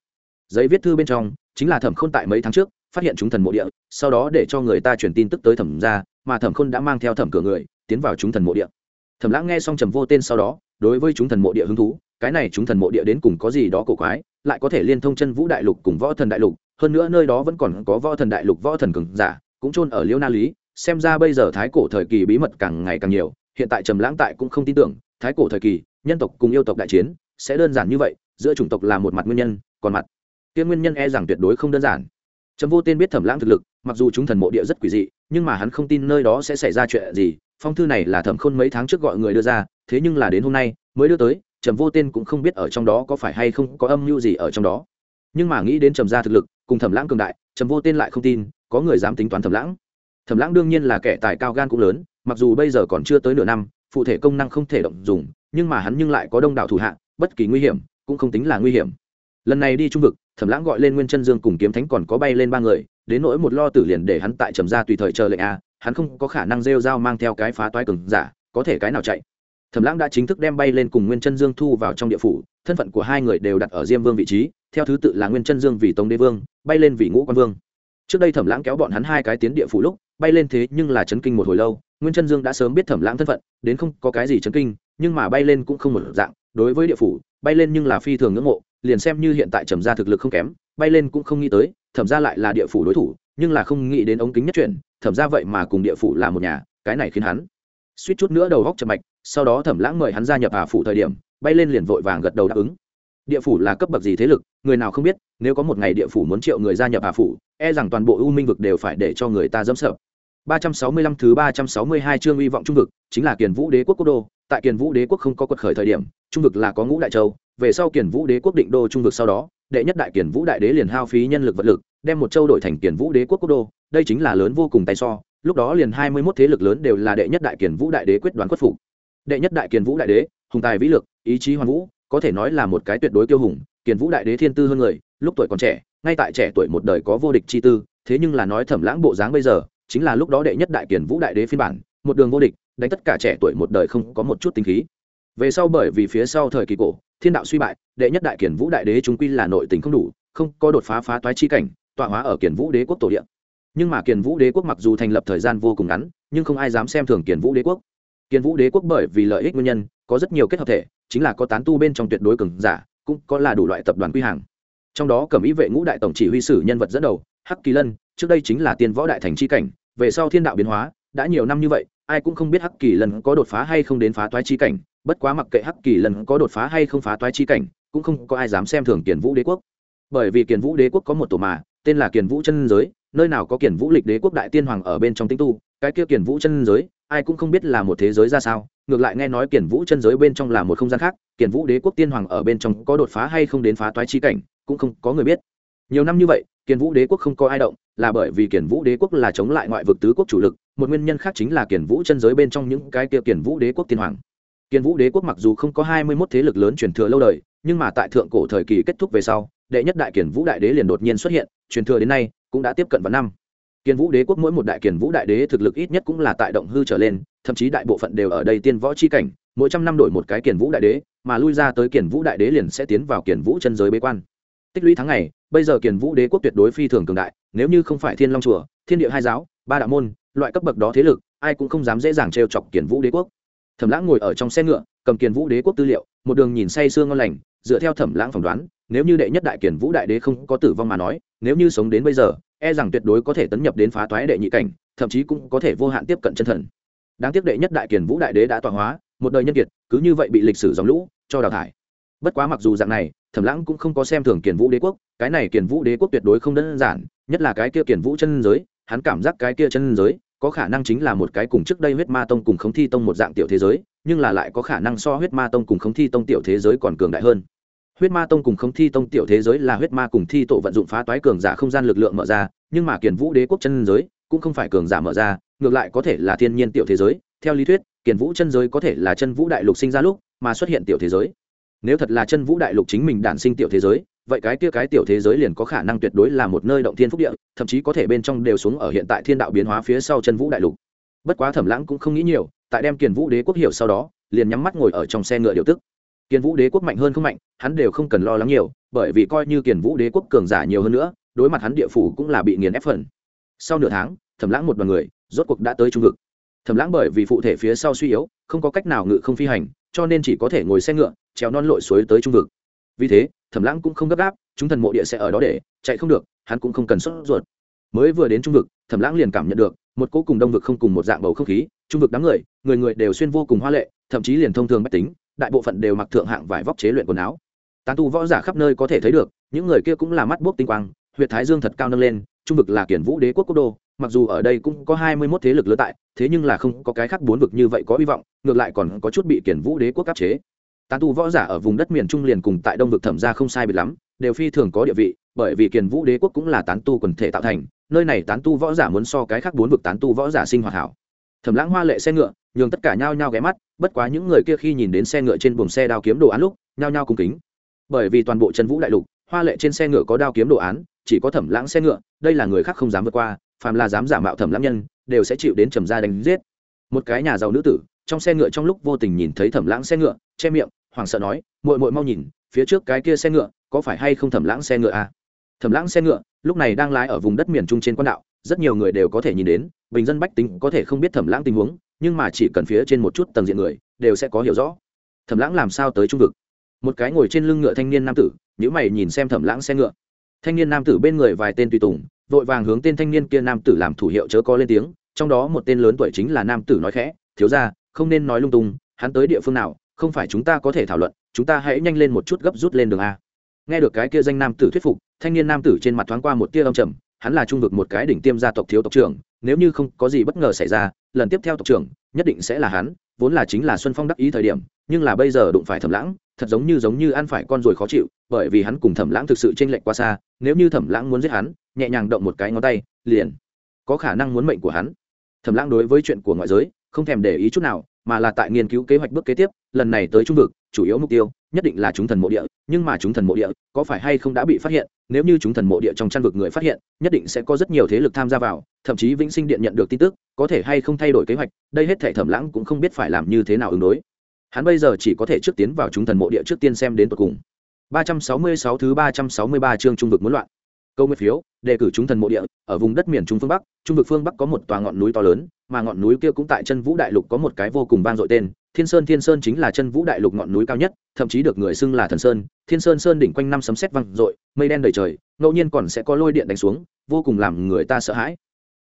A: Giấy viết thư bên trong chính là thẩm khôn tại mấy tháng trước, phát hiện chúng thần mộ địa, sau đó để cho người ta truyền tin tức tới thẩm gia, mà thẩm khôn đã mang theo thẩm cửa người, tiến vào chúng thần mộ địa. Thẩm lãng nghe xong trầm vô tên sau đó, đối với chúng thần mộ địa hứng thú, cái này chúng thần mộ địa đến cùng có gì đó cổ quái, lại có thể liên thông chân vũ đại lục cùng võ thần đại lục, hơn nữa nơi đó vẫn còn có võ thần đại lục võ thần cường giả, cũng chôn ở liêu na lý, xem ra bây giờ thái cổ thời kỳ bí mật càng ngày càng nhiều, hiện tại trầm lãng tại cũng không tin tưởng, thái cổ thời kỳ, nhân tộc cùng yêu tộc đại chiến, sẽ đơn giản như vậy, giữa chủng tộc là một mặt nguyên nhân, còn mặt kia nguyên nhân e rằng tuyệt đối không đơn giản. Trầm vô tên biết thẩm lãng thực lực, mặc dù chúng thần mộ địa rất quỷ dị, nhưng mà hắn không tin nơi đó sẽ xảy ra chuyện gì, phong thư này là thẩm khôn mấy tháng trước gọi người đưa ra, thế nhưng là đến hôm nay, mới đưa tới, trầm vô tên cũng không biết ở trong đó có phải hay không có âm mưu gì ở trong đó. Nhưng mà nghĩ đến trầm gia thực lực, cùng thẩm lãng cường đại, trầm vô tên lại không tin, có người dám tính toán thẩm lãng. Thẩm lãng đương nhiên là kẻ tài cao gan cũng lớn, mặc dù bây giờ còn chưa tới nửa năm, phụ thể công năng không thể động dùng, nhưng mà hắn nhưng lại có đông đảo thủ hạ, bất kỳ nguy hiểm, cũng không tính là nguy hiểm. Lần này đi trung vực thẩm lãng gọi lên nguyên chân dương cùng kiếm thánh còn có bay lên ba người, đến nỗi một lo tử liền để hắn tại trầm ra tùy thời chờ lệnh a, hắn không có khả năng rêu dao mang theo cái phá toái cừng giả, có thể cái nào chạy. Thẩm lãng đã chính thức đem bay lên cùng nguyên chân dương thu vào trong địa phủ, thân phận của hai người đều đặt ở diêm vương vị trí, theo thứ tự là nguyên chân dương vì tống đế vương, bay lên vì ngũ quan vương. Trước đây thẩm lãng kéo bọn hắn hai cái tiến địa phủ lúc, bay lên thế nhưng là chấn kinh một hồi lâu, nguyên chân dương đã sớm biết thẩm lãng thân phận, đến không có cái gì chấn kinh, nhưng mà bay lên cũng không một dạng, đối với địa phủ, bay lên nhưng là phi thường ngưỡng mộ liền xem như hiện tại trầm gia thực lực không kém bay lên cũng không nghĩ tới thẩm gia lại là địa phủ đối thủ nhưng là không nghĩ đến ống kính nhất chuyển thẩm gia vậy mà cùng địa phủ là một nhà cái này khiến hắn suýt chút nữa đầu góc chậm mạch sau đó thẩm lãng mời hắn gia nhập hà phủ thời điểm bay lên liền vội vàng gật đầu đáp ứng. Địa phủ là cấp bậc gì thế lực người nào không biết nếu có một ngày địa phủ muốn triệu người gia nhập hà phủ e rằng toàn bộ u minh vực đều phải để cho người ta dẫm sợ. 365 thứ 362 chương uy vọng trung vực chính là Kiền Vũ Đế quốc quốc đô, tại Kiền Vũ Đế quốc không có quật khởi thời điểm, trung vực là có ngũ đại châu, về sau Kiền Vũ Đế quốc định đô trung vực sau đó, đệ nhất đại Kiền Vũ đại đế liền hao phí nhân lực vật lực, đem một châu đổi thành Kiền Vũ Đế quốc quốc đô, đây chính là lớn vô cùng tay so, lúc đó liền 21 thế lực lớn đều là đệ nhất đại Kiền Vũ đại đế quyết đoán khuất phục. Đệ nhất đại Kiền Vũ đại đế, hùng tài vĩ lực, ý chí hoàn vũ, có thể nói là một cái tuyệt đối kiêu hùng, Kiền Vũ đại đế thiên tư hơn người, lúc tuổi còn trẻ, ngay tại trẻ tuổi một đời có vô địch chi tư, thế nhưng là nói thẩm lãng bộ dáng bây giờ, chính là lúc đó đệ nhất đại kiền vũ đại đế phiên bản một đường vô địch đánh tất cả trẻ tuổi một đời không có một chút tính khí về sau bởi vì phía sau thời kỳ cổ, thiên đạo suy bại, đệ nhất đại kiền vũ đại đế chúng quy là nội tình không đủ, không có đột phá phá toái chi cảnh, tọa hóa ở kiền vũ đế quốc tổ địa. Nhưng mà kiền vũ đế quốc mặc dù thành lập thời gian vô cùng ngắn, nhưng không ai dám xem thường kiền vũ đế quốc. Kiền vũ đế quốc bởi vì lợi ích nguyên nhân, có rất nhiều kết hợp thể, chính là có tán tu bên trong tuyệt đối cường giả, cũng có là đủ loại tập đoàn quy hàng. Trong đó cẩm ý vệ ngũ đại tổng chỉ huy sử nhân vật dẫn đầu, hắc kỳ lân, trước đây chính là tiên võ đại thành c h i cảnh, về sau thiên đạo biến hóa, đã nhiều năm như vậy ai cũng không biết hắc kỳ lần có đột phá hay không đến phá toái chi cảnh, bất quá mặc kệ hắc kỳ lần có đột phá hay không phá toái chi cảnh, cũng không có ai dám xem thường kiền vũ đế quốc. Bởi vì kiền vũ đế quốc có một tổ mà, tên là kiền vũ chân giới, nơi nào có kiền vũ lịch đế quốc đại tiên hoàng ở bên trong tinh tu, cái kia kiền vũ chân giới, ai cũng không biết là một thế giới ra sao, ngược lại nghe nói kiền vũ chân giới bên trong là một không gian khác, kiền vũ đế quốc tiên hoàng ở bên trong có đột phá hay không đến phá toái chi cảnh, cũng không có người biết. Nhiều năm như vậy, kiền vũ đế quốc không có ai động, là bởi vì kiền vũ đế quốc là chống lại ngoại vực tứ quốc chủ lực một nguyên nhân khác chính là kiền vũ chân giới bên trong những cái kia kiền vũ đế quốc tiên hoàng. Kiền vũ đế quốc mặc dù không có hai mươi mốt thế lực lớn truyền thừa lâu đời, nhưng mà tại thượng cổ thời kỳ kết thúc về sau, đệ nhất đại kiền vũ đại đế liền đột nhiên xuất hiện, truyền thừa đến nay cũng đã tiếp cận vào năm. Kiền vũ đế quốc mỗi một đại kiền vũ đại đế thực lực ít nhất cũng là tại động hư trở lên, thậm chí đại bộ phận đều ở đây tiên võ c h i cảnh, mỗi trăm năm đổi một cái kiền vũ đại đế, mà lui ra tới kiền vũ đại đế liền sẽ tiến vào kiền vũ chân giới bế quan. Tích lũy tháng ngày, bây giờ kiền vũ đế quốc tuyệt đối phi thường cường đại, nếu như không phải thiên long chùa, thiên địa hai giáo ba đạo môn, loại cấp bậc đó thế lực, ai cũng không dám dễ dàng trêu chọc kiền vũ đế quốc. Thẩm lãng ngồi ở trong xe ngựa, cầm kiền vũ đế quốc tư liệu, một đường nhìn say sương ngon lành, dựa theo thẩm lãng phỏng đoán, nếu như đệ nhất đại kiền vũ đại đế không có tử vong mà nói, nếu như sống đến bây giờ e rằng tuyệt đối có thể tấn nhập đến phá toái đệ nhị cảnh, thậm chí cũng có thể vô hạn tiếp cận chân thần. Đáng tiếc đệ nhất đại kiền vũ đại đế đã tọa hóa, một đời nhân kiệt, cứ như vậy bị lịch sử dòng lũ cho đào thải. Bất quá mặc dù dạng này, thẩm lãng cũng không có xem thường kiền vũ đế quốc, cái này kiền vũ đế quốc tuyệt đối không đơn giản, nhất là cái kia kiền vũ chân giới hắn cảm giác cái kia chân giới có khả năng chính là một cái cùng trước đây huyết ma tông cùng khống thi tông một dạng tiểu thế giới, nhưng là lại có khả năng so huyết ma tông cùng khống thi tông tiểu thế giới còn cường đại hơn. Huyết ma tông cùng khống thi tông tiểu thế giới là huyết ma cùng thi tổ vận dụng phá toái cường giả không gian lực lượng mở ra, nhưng mà kiền vũ đế quốc chân giới cũng không phải cường giả mở ra, ngược lại có thể là thiên nhiên tiểu thế giới. Theo lý thuyết, kiền vũ chân giới có thể là chân vũ đại lục sinh ra lúc mà xuất hiện tiểu thế giới. Nếu thật là chân vũ đại lục chính mình đản sinh tiểu thế giới vậy cái kia cái tiểu thế giới liền có khả năng tuyệt đối là một nơi động thiên phúc địa, thậm chí có thể bên trong đều xuống ở hiện tại thiên đạo biến hóa phía sau chân vũ đại lục. Bất quá thẩm lãng cũng không nghĩ nhiều, tại đem kiền vũ đế quốc hiểu sau đó, liền nhắm mắt ngồi ở trong xe ngựa điều tức. Kiền vũ đế quốc mạnh hơn không mạnh, hắn đều không cần lo lắng nhiều, bởi vì coi như kiền vũ đế quốc cường giả nhiều hơn nữa, đối mặt hắn địa phủ cũng là bị nghiền ép phần. Sau nửa tháng, thẩm lãng một đoàn người, rốt cuộc đã tới trung vực. Thẩm lãng bởi vì phụ thể phía sau suy yếu, không có cách nào ngự không phi hành, cho nên chỉ có thể ngồi xe ngựa, trèo non lội suối tới trung vực. Vì thế thẩm lãng cũng không gấp gáp, chúng thần mộ địa sẽ ở đó để, chạy không được, hắn cũng không cần sốt ruột. Mới vừa đến trung vực, thẩm lãng liền cảm nhận được, một cỗ cùng đông vực không cùng một dạng bầu không khí, trung vực đám người người người đều xuyên vô cùng hoa lệ, thậm chí liền thông thường bách tính, đại bộ phận đều mặc thượng hạng vải vóc chế luyện quần áo. Tán tu võ giả khắp nơi có thể thấy được, những người kia cũng là mắt bốc tinh quang huyện thái dương thật cao nâng lên, trung vực là kiển vũ đế quốc quốc đô, mặc dù ở đây cũng có hai mươi 21 thế lực lớn tại, thế nhưng là không có cái khác bốn vực như vậy có hy vọng, ngược lại còn có chút bị kiển vũ đế quốc áp chế tán tu võ giả ở vùng đất miền trung liền cùng tại đông vực thẩm ra không sai biệt lắm, đều phi thường có địa vị, bởi vì kiền vũ đế quốc cũng là tán tu quần thể tạo thành, nơi này tán tu võ giả muốn so cái khác bốn vực tán tu võ giả sinh hoạt hảo. Thẩm lãng hoa lệ xe ngựa, nhường tất cả nhao nhao ghé mắt, bất quá những người kia khi nhìn đến xe ngựa trên buồng xe đao kiếm đồ án lúc, nhao nhao cung kính. Bởi vì toàn bộ chân vũ đại lục, hoa lệ trên xe ngựa có đao kiếm đồ án, chỉ có thẩm lãng xe ngựa, đây là người khác không dám vượt qua, phàm là dám giả mạo thẩm lãng nhân, đều sẽ chịu đến trầm gia đánh giết một cái nhà giàu nữ tử, trong xe ngựa trong lúc vô tình nhìn thấy thẩm lãng xe ngựa, che miệng, hoảng sợ nói, muội muội mau nhìn, phía trước cái kia xe ngựa có phải hay không thẩm lãng xe ngựa à? thẩm lãng xe ngựa, lúc này đang lái ở vùng đất miền trung trên quan đạo, rất nhiều người đều có thể nhìn đến, bình dân bách tính có thể không biết thẩm lãng tình huống, nhưng mà chỉ cần phía trên một chút tầng diện người, đều sẽ có hiểu rõ. Thẩm lãng làm sao tới trung vực? Một cái ngồi trên lưng ngựa thanh niên nam tử nhữ mày nhìn xem thẩm lãng xe ngựa. Thanh niên nam tử bên người vài tên tùy tùng, vội vàng hướng tên thanh niên kia nam tử làm thủ hiệu chớ có lên tiếng trong đó một tên lớn tuổi chính là nam tử nói khẽ, thiếu ra không nên nói lung tung, hắn tới địa phương nào, không phải chúng ta có thể thảo luận, chúng ta hãy nhanh lên một chút gấp rút lên đường a. Nghe được cái kia danh nam tử thuyết phục, thanh niên nam tử trên mặt thoáng qua một tia âm trầm, hắn là trung vực một cái đỉnh tiêm gia tộc thiếu tộc trưởng, nếu như không có gì bất ngờ xảy ra, lần tiếp theo tộc trưởng, nhất định sẽ là hắn, vốn là chính là xuân phong đắc ý thời điểm, nhưng là bây giờ đụng phải thẩm lãng, thật giống như giống như ăn phải con ruồi khó chịu, bởi vì hắn cùng thẩm lãng thực sự chênh lệch quá xa, nếu như thẩm lãng muốn giết hắn, nhẹ nhàng động một cái ngón tay, liền có khả năng muốn mệnh của hắn thẩm lãng đối với chuyện của ngoại giới, không thèm để ý chút nào, mà là tại nghiên cứu kế hoạch bước kế tiếp, lần này tới trung vực, chủ yếu mục tiêu, nhất định là chúng thần mộ địa, nhưng mà chúng thần mộ địa, có phải hay không đã bị phát hiện, nếu như chúng thần mộ địa trong chăn vực người phát hiện, nhất định sẽ có rất nhiều thế lực tham gia vào, thậm chí vĩnh sinh điện nhận được tin tức, có thể hay không thay đổi kế hoạch, đây hết thể thẩm lãng cũng không biết phải làm như thế nào ứng đối. Hắn bây giờ chỉ có thể trước tiến vào chúng thần mộ địa trước tiên xem đến tận cùng. 366 thứ 363 chương trung vực muốn loạn câu nguyện phiếu, đề cử chúng thần mộ địa, ở vùng đất miền trung phương bắc, trung vực phương bắc có một tòa ngọn núi to lớn, mà ngọn núi kia cũng tại chân vũ đại lục có một cái vô cùng vang dội tên, thiên sơn. Thiên sơn chính là chân vũ đại lục ngọn núi cao nhất, thậm chí được người xưng là thần sơn. Thiên sơn sơn đỉnh quanh năm sấm sét vang dội, mây đen đầy trời, ngẫu nhiên còn sẽ có lôi điện đánh xuống, vô cùng làm người ta sợ hãi.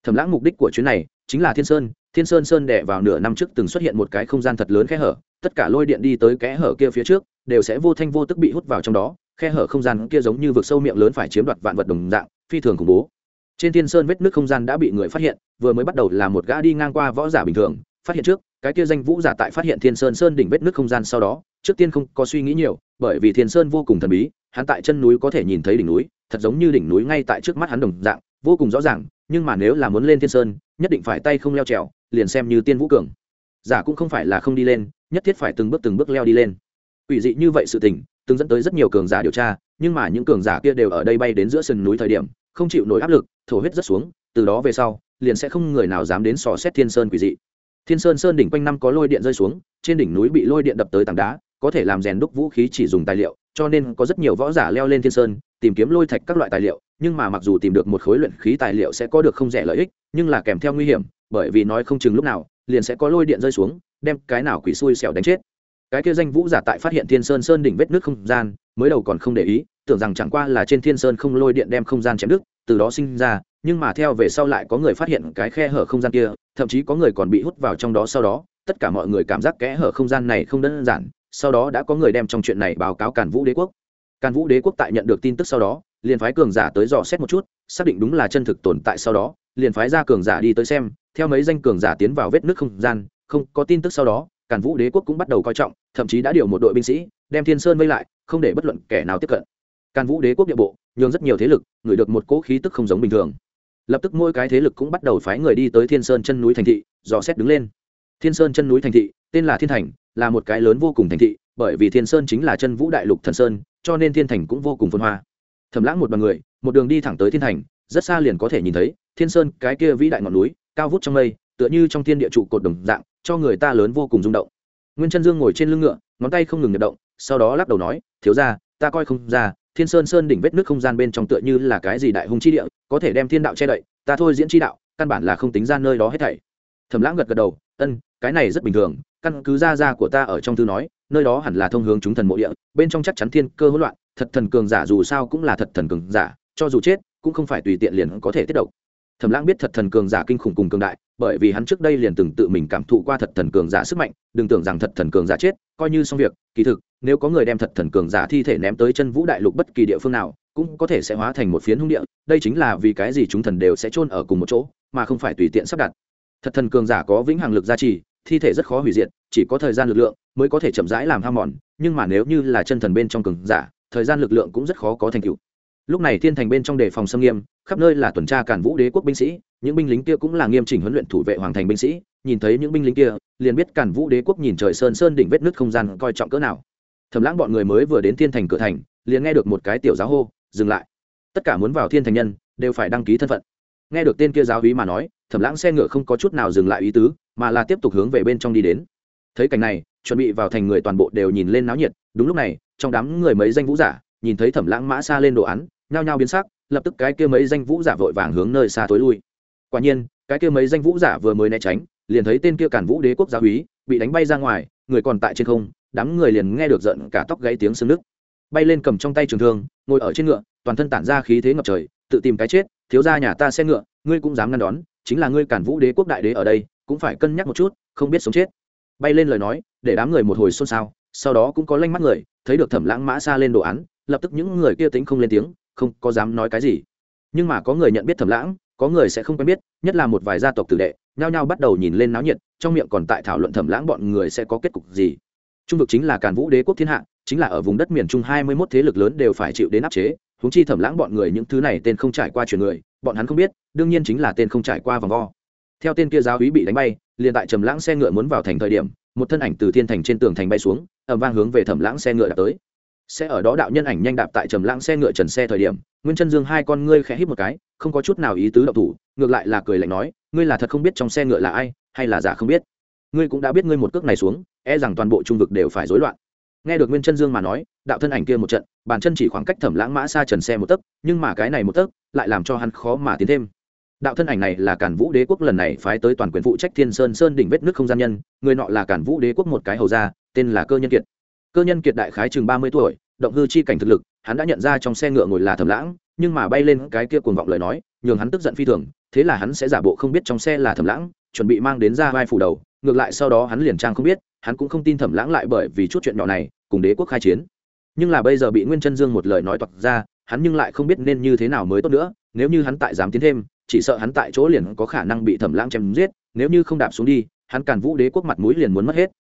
A: Thẩm lãng mục đích của chuyến này chính là thiên sơn. Thiên sơn sơn đẻ vào nửa năm trước từng xuất hiện một cái không gian thật lớn kẽ hở, tất cả lôi điện đi tới kẽ hở kia phía trước, đều sẽ vô thanh vô tức bị hút vào trong đó khe hở không gian kia giống như vực sâu miệng lớn phải chiếm đoạt vạn vật đồng dạng, phi thường khủng bố. Trên thiên sơn vết nước không gian đã bị người phát hiện, vừa mới bắt đầu là một gã đi ngang qua võ giả bình thường, phát hiện trước, cái kia danh vũ giả tại phát hiện thiên sơn sơn đỉnh vết nước không gian sau đó, trước tiên không có suy nghĩ nhiều, bởi vì thiên sơn vô cùng thần bí, hắn tại chân núi có thể nhìn thấy đỉnh núi, thật giống như đỉnh núi ngay tại trước mắt hắn đồng dạng, vô cùng rõ ràng, nhưng mà nếu là muốn lên thiên sơn, nhất định phải tay không leo trèo, liền xem như tiên vũ cường. Giả cũng không phải là không đi lên, nhất thiết phải từng bước từng bước leo đi lên. Ủy dị như vậy sự tình từng dẫn tới rất nhiều cường giả điều tra, nhưng mà những cường giả kia đều ở đây bay đến giữa sườn núi thời điểm, không chịu nổi áp lực, thổ huyết rất xuống, từ đó về sau, liền sẽ không người nào dám đến sò xét thiên sơn quỷ dị. Thiên sơn sơn đỉnh quanh năm có lôi điện rơi xuống, trên đỉnh núi bị lôi điện đập tới tảng đá, có thể làm rèn đúc vũ khí chỉ dùng tài liệu, cho nên có rất nhiều võ giả leo lên thiên sơn, tìm kiếm lôi thạch các loại tài liệu, nhưng mà mặc dù tìm được một khối luyện khí tài liệu sẽ có được không rẻ lợi ích, nhưng là kèm theo nguy hiểm, bởi vì nói không chừng lúc nào, liền sẽ có lôi điện rơi xuống, đem cái nào quỷ xui xẻo đánh chết cái kia danh vũ giả tại phát hiện thiên sơn sơn đỉnh vết nước không gian, mới đầu còn không để ý, tưởng rằng chẳng qua là trên thiên sơn không lôi điện đem không gian chém đứt, từ đó sinh ra, nhưng mà theo về sau lại có người phát hiện cái khe hở không gian kia, thậm chí có người còn bị hút vào trong đó sau đó, tất cả mọi người cảm giác kẽ hở không gian này không đơn giản, sau đó đã có người đem trong chuyện này báo cáo càn vũ đế quốc. Càn vũ đế quốc tại nhận được tin tức sau đó, liền phái cường giả tới dò xét một chút, xác định đúng là chân thực tồn tại sau đó, liền phái ra cường giả đi tới xem, theo mấy danh cường giả tiến vào vết nước không gian, không có tin tức sau đó, càn vũ đế quốc cũng bắt đầu coi trọng thậm chí đã điều một đội binh sĩ, đem thiên sơn vây lại, không để bất luận kẻ nào tiếp cận. Càn vũ đế quốc địa bộ, nhường rất nhiều thế lực ngửi được một cỗ khí tức không giống bình thường. Lập tức mỗi cái thế lực cũng bắt đầu phái người đi tới thiên sơn chân núi thành thị, dò xét đứng lên. Thiên sơn chân núi thành thị, tên là thiên thành, là một cái lớn vô cùng thành thị, bởi vì thiên sơn chính là chân vũ đại lục thần sơn, cho nên thiên thành cũng vô cùng phân hoa. Thầm lãng một đoàn người, một đường đi thẳng tới thiên thành, rất xa liền có thể nhìn thấy thiên sơn cái kia vĩ đại ngọn núi, cao vút trong mây, tựa như trong thiên địa trụ cột đồng dạng, cho người ta lớn vô cùng rung động nguyên chân dương ngồi trên lưng ngựa, ngón tay không ngừng nhập động, sau đó lắc đầu nói, thiếu ra ta coi không ra, thiên sơn sơn đỉnh vết nước không gian bên trong tựa như là cái gì đại hung chi địa, có thể đem thiên đạo che đậy, ta thôi diễn chi đạo, căn bản là không tính ra nơi đó hết thảy. Thẩm lãng gật gật đầu, ân, cái này rất bình thường, căn cứ ra ra của ta ở trong thư nói, nơi đó hẳn là thông hướng chúng thần mộ địa, bên trong chắc chắn thiên cơ hỗn loạn, thật thần cường giả dù sao cũng là thật thần cường giả, cho dù chết, cũng không phải tùy tiện liền có thể tiết độc thẩm lãng biết thật thần cường giả kinh khủng cùng cường đại, bởi vì hắn trước đây liền từng tự mình cảm thụ qua thật thần cường giả sức mạnh, đừng tưởng rằng thật thần cường giả chết, coi như xong việc, kỳ thực, nếu có người đem thật thần cường giả thi thể ném tới chân vũ đại lục bất kỳ địa phương nào, cũng có thể sẽ hóa thành một phiến hung địa, đây chính là vì cái gì chúng thần đều sẽ chôn ở cùng một chỗ, mà không phải tùy tiện sắp đặt. Thật thần cường giả có vĩnh hằng lực gia trì, thi thể rất khó hủy diệt, chỉ có thời gian lực lượng mới có thể chậm rãi làm ham mòn, nhưng mà nếu như là chân thần bên trong cường giả, thời gian lực lượng cũng rất khó có thành tựu. Lúc này thiên thành bên trong đề phòng xâm nghiêm khắp nơi là tuần tra cản vũ đế quốc binh sĩ, những binh lính kia cũng là nghiêm chỉnh huấn luyện thủ vệ hoàng thành binh sĩ, nhìn thấy những binh lính kia, liền biết cản vũ đế quốc nhìn trời sơn sơn đỉnh vết nứt không gian coi trọng cỡ nào. Thầm lãng bọn người mới vừa đến thiên thành cửa thành, liền nghe được một cái tiểu giáo hô, dừng lại. Tất cả muốn vào thiên thành nhân, đều phải đăng ký thân phận. Nghe được tên kia giáo hí mà nói thẩm lãng xe ngựa không có chút nào dừng lại ý tứ, mà là tiếp tục hướng về bên trong đi đến. Thấy cảnh này, chuẩn bị vào thành người toàn bộ đều nhìn lên náo nhiệt, đúng lúc này, trong đám người mấy danh vũ giả, nhìn thấy thẩm lãng mã xa lên đồ án, nhao nhao biến sắc lập tức cái kia mấy danh vũ giả vội vàng hướng nơi xa tối lui. Quả nhiên, cái kia mấy danh vũ giả vừa mới né tránh, liền thấy tên kia cản vũ đế quốc giáo úy bị đánh bay ra ngoài, người còn tại trên không, đám người liền nghe được giận cả tóc gãy tiếng sưng nước. Bay lên cầm trong tay trường thương, ngồi ở trên ngựa, toàn thân tản ra khí thế ngập trời, tự tìm cái chết, thiếu ra nhà ta xe ngựa, ngươi cũng dám ngăn đón, chính là ngươi cản vũ đế quốc đại đế ở đây, cũng phải cân nhắc một chút, không biết sống chết. Bay lên lời nói, để đám người một hồi xôn xao, sau đó cũng có lanh mắt người, thấy được thẩm lãng mã xa lên đồ án, lập tức những người kia tính không lên tiếng không có dám nói cái gì. Nhưng mà có người nhận biết thẩm lãng, có người sẽ không quen biết, nhất là một vài gia tộc tử đệ, nhao nhao bắt đầu nhìn lên náo nhiệt, trong miệng còn tại thảo luận thẩm lãng bọn người sẽ có kết cục gì. Trung vực chính là càn vũ đế quốc thiên hạ, chính là ở vùng đất miền trung hai mươi 21 thế lực lớn đều phải chịu đến áp chế, huống chi thẩm lãng bọn người những thứ này tên không trải qua truyền người, bọn hắn không biết, đương nhiên chính là tên không trải qua vòng vo. Theo tên kia giáo úy bị đánh bay, liền tại trầm lãng xe ngựa muốn vào thành thời điểm, một thân ảnh từ thiên thành trên tường thành bay xuống, ầm vang hướng về thẩm lãng xe ngựa đã tới sẽ ở đó đạo nhân ảnh nhanh đạp tại trầm lãng xe ngựa trần xe thời điểm, nguyên chân dương hai con ngươi khẽ hít một cái, không có chút nào ý tứ đậu thủ, ngược lại là cười lạnh nói, ngươi là thật không biết trong xe ngựa là ai, hay là giả không biết? Ngươi cũng đã biết ngươi một cước này xuống e rằng toàn bộ trung vực đều phải rối loạn. Nghe được nguyên chân dương mà nói, đạo thân ảnh kia một trận, bàn chân chỉ khoảng cách thẩm lãng mã xa trần xe một tấc, nhưng mà cái này một tấc lại làm cho hắn khó mà tiến thêm. Đạo thân ảnh này là cản vũ đế quốc lần này phái tới toàn quyền phụ trách thiên sơn sơn đỉnh vết nước không gian nhân, người nọ là cản vũ đế quốc một cái hầu gia, tên là cơ nhân kiệt cơ nhân kiệt đại khái chừng ba mươi tuổi, động hư chi cảnh thực lực, hắn đã nhận ra trong xe ngựa ngồi là thẩm lãng, nhưng mà bay lên cái kia cuồng vọng lời nói, nhường hắn tức giận phi thường, thế là hắn sẽ giả bộ không biết trong xe là thẩm lãng, chuẩn bị mang đến ra vai phủ đầu, ngược lại sau đó hắn liền trang không biết, hắn cũng không tin thẩm lãng lại bởi vì chút chuyện nhỏ này, cùng đế quốc khai chiến. Nhưng là bây giờ bị nguyên chân dương một lời nói toạc ra, hắn nhưng lại không biết nên như thế nào mới tốt nữa, nếu như hắn tại dám tiến thêm, chỉ sợ hắn tại chỗ liền có khả năng bị thẩm lãng chém giết, nếu như không đạp xuống đi, hắn càn vũ đế quốc mặt mũi liền muốn mất hết.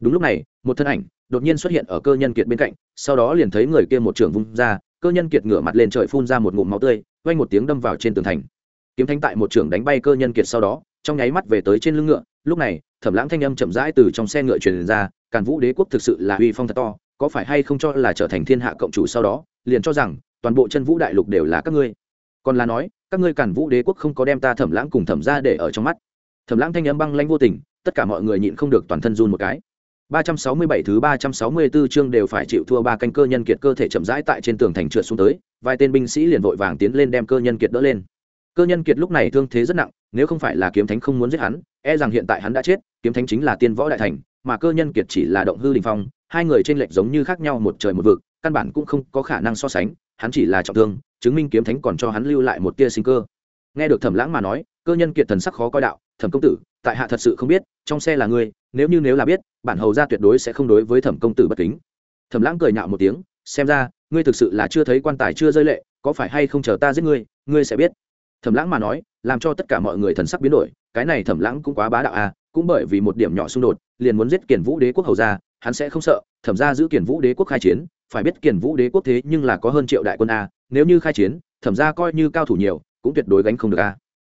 A: Đúng lúc này, một thân ảnh đột nhiên xuất hiện ở cơ nhân kiệt bên cạnh, sau đó liền thấy người kia một trường vung ra, cơ nhân kiệt ngửa mặt lên trời phun ra một ngụm máu tươi quanh một tiếng đâm vào trên tường thành. Kiếm thanh tại một trường đánh bay cơ nhân kiệt sau đó, trong nháy mắt về tới trên lưng ngựa, lúc này, thẩm lãng thanh âm chậm rãi từ trong xe ngựa truyền ra, càn vũ đế quốc thực sự là uy phong thật to, có phải hay không cho là trở thành thiên hạ cộng chủ sau đó, liền cho rằng, toàn bộ chân vũ đại lục đều là các ngươi? Còn là nói, các ngươi càn vũ đế quốc không có đem ta thẩm lãng cùng thẩm ra để ở trong mắt. Thẩm lãng thanh âm băng lanh vô tình, tất cả mọi người nhịn không được toàn thân run một cái. 367 thứ 364 chương đều phải chịu thua ba canh cơ nhân kiệt cơ thể chậm rãi tại trên tường thành trượt xuống tới, vài tên binh sĩ liền vội vàng tiến lên đem cơ nhân kiệt đỡ lên. Cơ nhân kiệt lúc này thương thế rất nặng, nếu không phải là kiếm thánh không muốn giết hắn, e rằng hiện tại hắn đã chết, kiếm thánh chính là tiên võ đại thành, mà cơ nhân kiệt chỉ là động hư đỉnh phong, hai người trên lệch giống như khác nhau một trời một vực, căn bản cũng không có khả năng so sánh, hắn chỉ là trọng thương, chứng minh kiếm thánh còn cho hắn lưu lại một tia sinh cơ. Nghe được Thẩm Lãng mà nói, cơ nhân kiệt thần sắc khó coi đạo, "Thẩm công tử, tại hạ thật sự không biết, trong xe là ngươi, nếu như nếu là biết, bản hầu gia tuyệt đối sẽ không đối với Thẩm công tử bất kính." Thẩm Lãng cười nhạo một tiếng, xem ra, ngươi thực sự là chưa thấy quan tài chưa rơi lệ, có phải hay không chờ ta giết ngươi, ngươi sẽ biết. Thẩm Lãng mà nói, làm cho tất cả mọi người thần sắc biến đổi, cái này Thẩm Lãng cũng quá bá đạo à, cũng bởi vì một điểm nhỏ xung đột, liền muốn giết Kiền Vũ Đế quốc hầu gia, hắn sẽ không sợ, Thẩm gia giữ Kiền Vũ Đế quốc khai chiến, phải biết Kiền Vũ Đế quốc thế nhưng là có hơn triệu đại quân a, nếu như khai chiến, Thẩm gia coi như cao thủ nhiều, cũng tuyệt đối gánh không được a.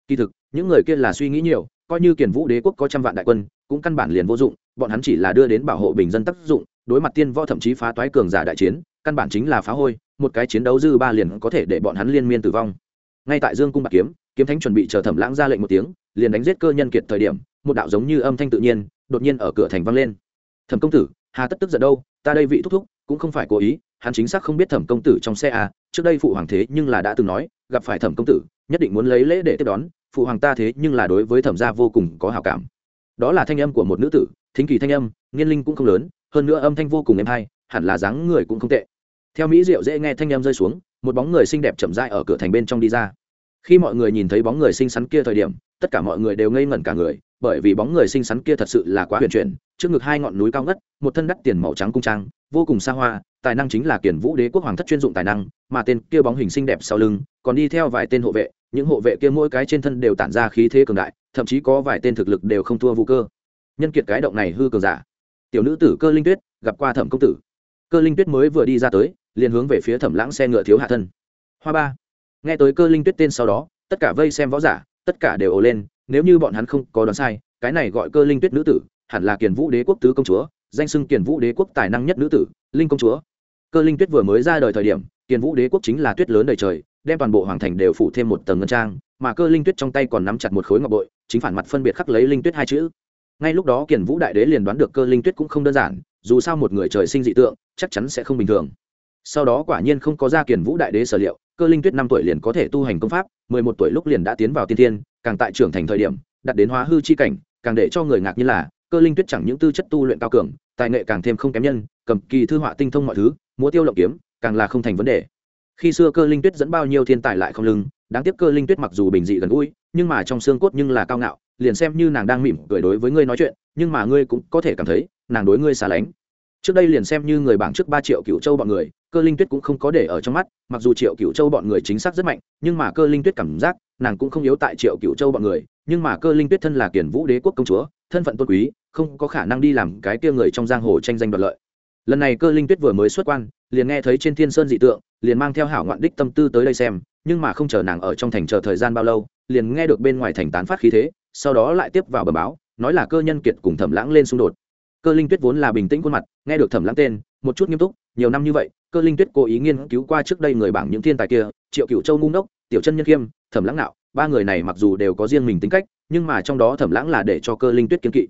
A: Kỳ thực, những người kia là suy nghĩ nhiều, coi như Kiền Vũ Đế quốc có trăm vạn đại quân, cũng căn bản liền vô dụng, bọn hắn chỉ là đưa đến bảo hộ bình dân tác dụng, đối mặt tiên võ thậm chí phá toái cường giả đại chiến, căn bản chính là phá hôi, một cái chiến đấu dư ba liền có thể để bọn hắn liên miên tử vong. Ngay tại Dương cung bạc kiếm, kiếm thánh chuẩn bị chờ Thẩm Lãng ra lệnh một tiếng, liền đánh giết cơ nhân kiệt thời điểm, một đạo giống như âm thanh tự nhiên, đột nhiên ở cửa thành vang lên. Thẩm công tử, hà tất tức giận đâu, ta đây vị thúc thúc, cũng không phải cố ý, hắn chính xác không biết Thẩm công tử trong xe à, trước đây phụ hoàng thế nhưng là đã từng nói, gặp phải Thẩm công tử, nhất định muốn lấy lễ để tiếp đón, phụ hoàng ta thế nhưng là đối với Thẩm gia vô cùng có hảo cảm. Đó là thanh âm của một nữ tử, thính kỳ thanh âm, nghiên linh cũng không lớn, hơn nữa âm thanh vô cùng êm hay, hẳn là dáng người cũng không tệ. Theo mỹ diệu dễ nghe thanh âm rơi xuống, một bóng người xinh đẹp chậm rãi ở cửa thành bên trong đi ra khi mọi người nhìn thấy bóng người xinh xắn kia thời điểm tất cả mọi người đều ngây ngẩn cả người bởi vì bóng người xinh xắn kia thật sự là quá huyền chuyển trước ngực hai ngọn núi cao ngất một thân đắt tiền màu trắng cung trang vô cùng xa hoa tài năng chính là kiển vũ đế quốc hoàng thất chuyên dụng tài năng mà tên kia bóng hình xinh đẹp sau lưng còn đi theo vài tên hộ vệ những hộ vệ kia mỗi cái trên thân đều tản ra khí thế cường đại, thậm chí có vài tên thực lực đều không thua vũ cơ. Nhân kiệt cái động này hư cường giả. Tiểu nữ tử cơ linh tuyết, gặp qua thẩm công tử. Cơ linh tuyết mới vừa đi ra tới, liền hướng về phía thẩm lãng xe ngựa thiếu hạ thân. Hoa ba. Nghe tới cơ linh tuyết tên sau đó, tất cả vây xem võ giả, tất cả đều ồ lên, nếu như bọn hắn không có đoán sai, cái này gọi cơ linh tuyết nữ tử, hẳn là kiền vũ đế quốc tứ công chúa, danh xưng kiền vũ đế quốc tài năng nhất nữ tử, linh công chúa. Cơ linh tuyết vừa mới ra đời thời điểm, kiền vũ đế quốc chính là tuyết lớn đầy trời đem toàn bộ hoàng thành đều phủ thêm một tầng ngân trang, mà cơ linh tuyết trong tay còn nắm chặt một khối ngọc bội, chính phản mặt phân biệt khắc lấy linh tuyết hai chữ. Ngay lúc đó kiền vũ đại đế liền đoán được cơ linh tuyết cũng không đơn giản, dù sao một người trời sinh dị tượng, chắc chắn sẽ không bình thường. Sau đó quả nhiên không có ra kiền vũ đại đế sở liệu, cơ linh tuyết năm tuổi liền có thể tu hành công pháp, mười một tuổi lúc liền đã tiến vào tiên thiên, càng tại trưởng thành thời điểm đặt đến hóa hư chi cảnh, càng để cho người ngạc nhiên là, cơ linh tuyết chẳng những tư chất tu luyện cao cường, tài nghệ càng thêm không kém nhân, cầm kỳ thư họa tinh thông mọi thứ, múa tiêu lộng kiếm, càng là không thành vấn đề khi xưa cơ linh tuyết dẫn bao nhiêu thiên tài lại không lưng, đáng tiếc cơ linh tuyết mặc dù bình dị gần gũi, nhưng mà trong xương cốt nhưng là cao ngạo, liền xem như nàng đang mỉm cười đối với ngươi nói chuyện, nhưng mà ngươi cũng có thể cảm thấy, nàng đối ngươi xa lánh. Trước đây liền xem như người bảng trước ba triệu cựu châu bọn người, cơ linh tuyết cũng không có để ở trong mắt, mặc dù triệu cựu châu bọn người chính xác rất mạnh, nhưng mà cơ linh tuyết cảm giác, nàng cũng không yếu tại triệu cựu châu bọn người, nhưng mà cơ linh tuyết thân là kiển vũ đế quốc công chúa, thân phận tôn quý, không có khả năng đi làm cái kia người trong giang hồ tranh danh đoạt lợi. Lần này cơ linh tuyết vừa mới xuất quan, liền nghe thấy trên thiên sơn dị tượng liền mang theo hảo ngoạn đích tâm tư tới đây xem, nhưng mà không chờ nàng ở trong thành chờ thời gian bao lâu, liền nghe được bên ngoài thành tán phát khí thế, sau đó lại tiếp vào bờ báo, nói là cơ nhân kiệt cùng thẩm lãng lên xung đột. Cơ linh tuyết vốn là bình tĩnh khuôn mặt, nghe được thẩm lãng tên, một chút nghiêm túc, nhiều năm như vậy, cơ linh tuyết cố ý nghiên cứu qua trước đây người bảng những thiên tài kia, triệu cựu châu ngung đốc tiểu chân nhân khiêm, thẩm lãng nạo, ba người này mặc dù đều có riêng mình tính cách, nhưng mà trong đó thẩm lãng là để cho cơ linh tuyết kiến kỵ.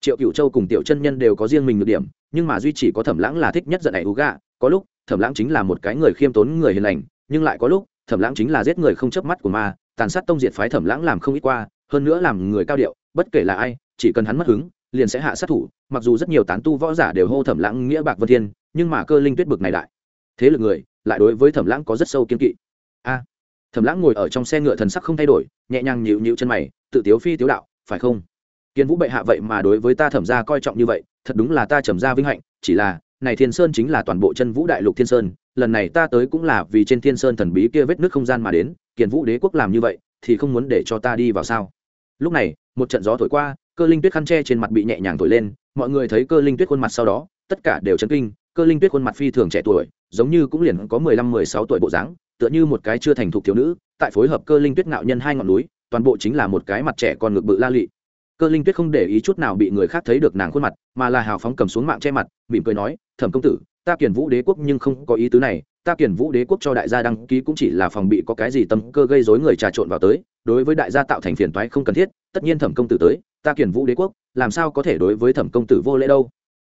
A: Triệu cựu châu cùng tiểu chân nhân đều có riêng mình được điểm, nhưng mà duy chỉ có thẩm lãng là thích nhất giận này ú gà, có lúc thẩm lãng chính là một cái người khiêm tốn, người hiền lành, nhưng lại có lúc, thẩm lãng chính là giết người không chớp mắt của ma, tàn sát tông diệt phái thẩm lãng làm không ít qua, hơn nữa làm người cao điệu, bất kể là ai, chỉ cần hắn mất hứng, liền sẽ hạ sát thủ, mặc dù rất nhiều tán tu võ giả đều hô thẩm lãng nghĩa bạc vân thiên, nhưng mà cơ linh tuyết bực này đại. Thế lực người, lại đối với thẩm lãng có rất sâu kiên kỵ. A! Thẩm lãng ngồi ở trong xe ngựa thần sắc không thay đổi, nhẹ nhàng nhịu nhịu chân mày, tự tiếu phi tiếu đạo, phải không? Kiến vũ bệ hạ vậy mà đối với ta thẩm ra coi trọng như vậy, thật đúng là ta trầm ra vinh hạnh, chỉ là này thiên sơn chính là toàn bộ chân vũ đại lục thiên sơn, lần này ta tới cũng là vì trên thiên sơn thần bí kia vết nước không gian mà đến, kiền vũ đế quốc làm như vậy, thì không muốn để cho ta đi vào sao? Lúc này, một trận gió thổi qua, cơ linh tuyết khăn tre trên mặt bị nhẹ nhàng thổi lên, mọi người thấy cơ linh tuyết khuôn mặt sau đó, tất cả đều chấn kinh, cơ linh tuyết khuôn mặt phi thường trẻ tuổi, giống như cũng liền có mười lăm, mười sáu tuổi bộ dáng, tựa như một cái chưa thành thục thiếu nữ, tại phối hợp cơ linh tuyết ngạo nhân hai ngọn núi, toàn bộ chính là một cái mặt trẻ còn ngực bự la lị cơ linh tuyết không để ý chút nào bị người khác thấy được nàng khuôn mặt, mà là hào phóng cầm xuống mạng che mặt, mỉm cười nói, thẩm công tử, ta kiển vũ đế quốc nhưng không có ý tứ này, ta kiển vũ đế quốc cho đại gia đăng ký cũng chỉ là phòng bị có cái gì tâm cơ gây dối người trà trộn vào tới, đối với đại gia tạo thành phiền toái không cần thiết, tất nhiên thẩm công tử tới, ta kiển vũ đế quốc, làm sao có thể đối với thẩm công tử vô lễ đâu.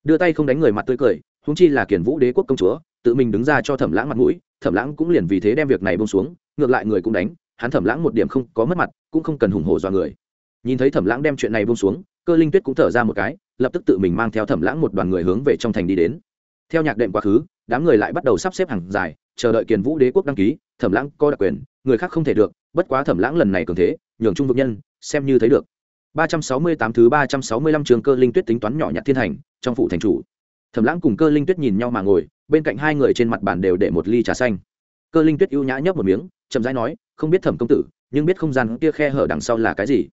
A: Đưa tay không đánh người mặt tươi cười húng chi là kiển vũ đế quốc công chúa, tự mình đứng ra cho thẩm lãng mặt mũi, thẩm lãng cũng liền vì thế đem việc này bông xuống, ngược lại người cũng đánh, hắn thẩm lãng một điểm không có mất mặt, cũng không cần hùng hổ dọa người nhìn thấy thẩm lãng đem chuyện này buông xuống, cơ linh tuyết cũng thở ra một cái, lập tức tự mình mang theo thẩm lãng một đoàn người hướng về trong thành đi đến. Theo nhạc đệm quá khứ, đám người lại bắt đầu sắp xếp hàng dài, chờ đợi kiền vũ đế quốc đăng ký, thẩm lãng có đặc quyền, người khác không thể được, bất quá thẩm lãng lần này cường thế, nhường trung vực nhân, xem như thấy được. 368 thứ 365 trường cơ linh tuyết tính toán nhỏ nhặt thiên thành, trong phủ thành chủ. Thẩm lãng cùng cơ linh tuyết nhìn nhau mà ngồi, bên cạnh hai người trên mặt bàn đều để một ly trà xanh. Cơ linh tuyết ưu nhã nhấp một miếng, chậm rãi nói, không biết thẩm công tử, nhưng biết không gian kia khe hở đằng sau là cái gì?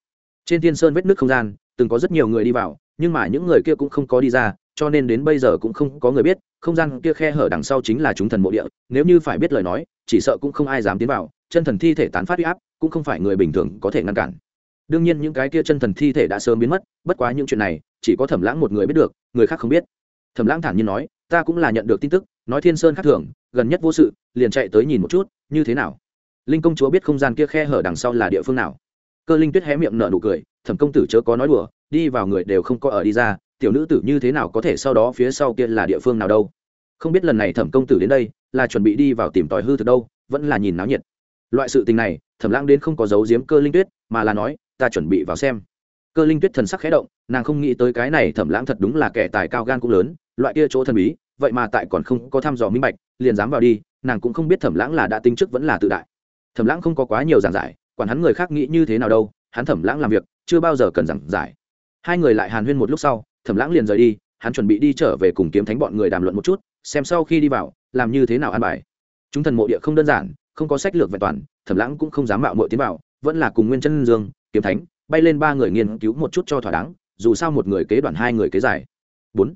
A: Trên thiên sơn vết nước không gian, từng có rất nhiều người đi vào, nhưng mà những người kia cũng không có đi ra, cho nên đến bây giờ cũng không có người biết, không gian kia khe hở đằng sau chính là chúng thần mộ địa, nếu như phải biết lời nói, chỉ sợ cũng không ai dám tiến vào, chân thần thi thể tán phát huy áp, cũng không phải người bình thường có thể ngăn cản. Đương nhiên những cái kia chân thần thi thể đã sớm biến mất, bất quá những chuyện này, chỉ có thẩm lãng một người biết được, người khác không biết. Thẩm lãng thản nhiên nói, ta cũng là nhận được tin tức, nói thiên sơn khác thường, gần nhất vô sự, liền chạy tới nhìn một chút, như thế nào? Linh công chúa biết không gian kia khe hở đằng sau là địa phương nào? Cơ linh tuyết hé miệng nở nụ cười, thẩm công tử chớ có nói đùa, đi vào người đều không có ở đi ra, tiểu nữ tử như thế nào có thể sau đó phía sau kia là địa phương nào đâu? Không biết lần này thẩm công tử đến đây, là chuẩn bị đi vào tìm tòi hư thực đâu, vẫn là nhìn náo nhiệt. Loại sự tình này, thẩm lãng đến không có dấu giếm cơ linh tuyết, mà là nói, ta chuẩn bị vào xem. Cơ linh tuyết thần sắc khẽ động, nàng không nghĩ tới cái này thẩm lãng thật đúng là kẻ tài cao gan cũng lớn, loại kia chỗ thần bí, vậy mà tại còn không có thăm dò minh bạch, liền dám vào đi, nàng cũng không biết thẩm lãng là đã tính trước vẫn là tự đại. Thẩm lãng không có quá nhiều giảng giải quản hắn người khác nghĩ như thế nào đâu, hắn thẩm lãng làm việc, chưa bao giờ cần giảng giải. Hai người lại hàn huyên một lúc sau, thẩm lãng liền rời đi, hắn chuẩn bị đi trở về cùng kiếm thánh bọn người đàm luận một chút, xem sau khi đi vào, làm như thế nào an bài. Chúng thần mộ địa không đơn giản, không có sách lược vẹn toàn, thẩm lãng cũng không dám mạo mội tiến vào, vẫn là cùng nguyên chân dương, kiếm thánh, bay lên ba người nghiên cứu một chút cho thỏa đáng, dù sao một người kế đoàn, hai người kế giải. bốn.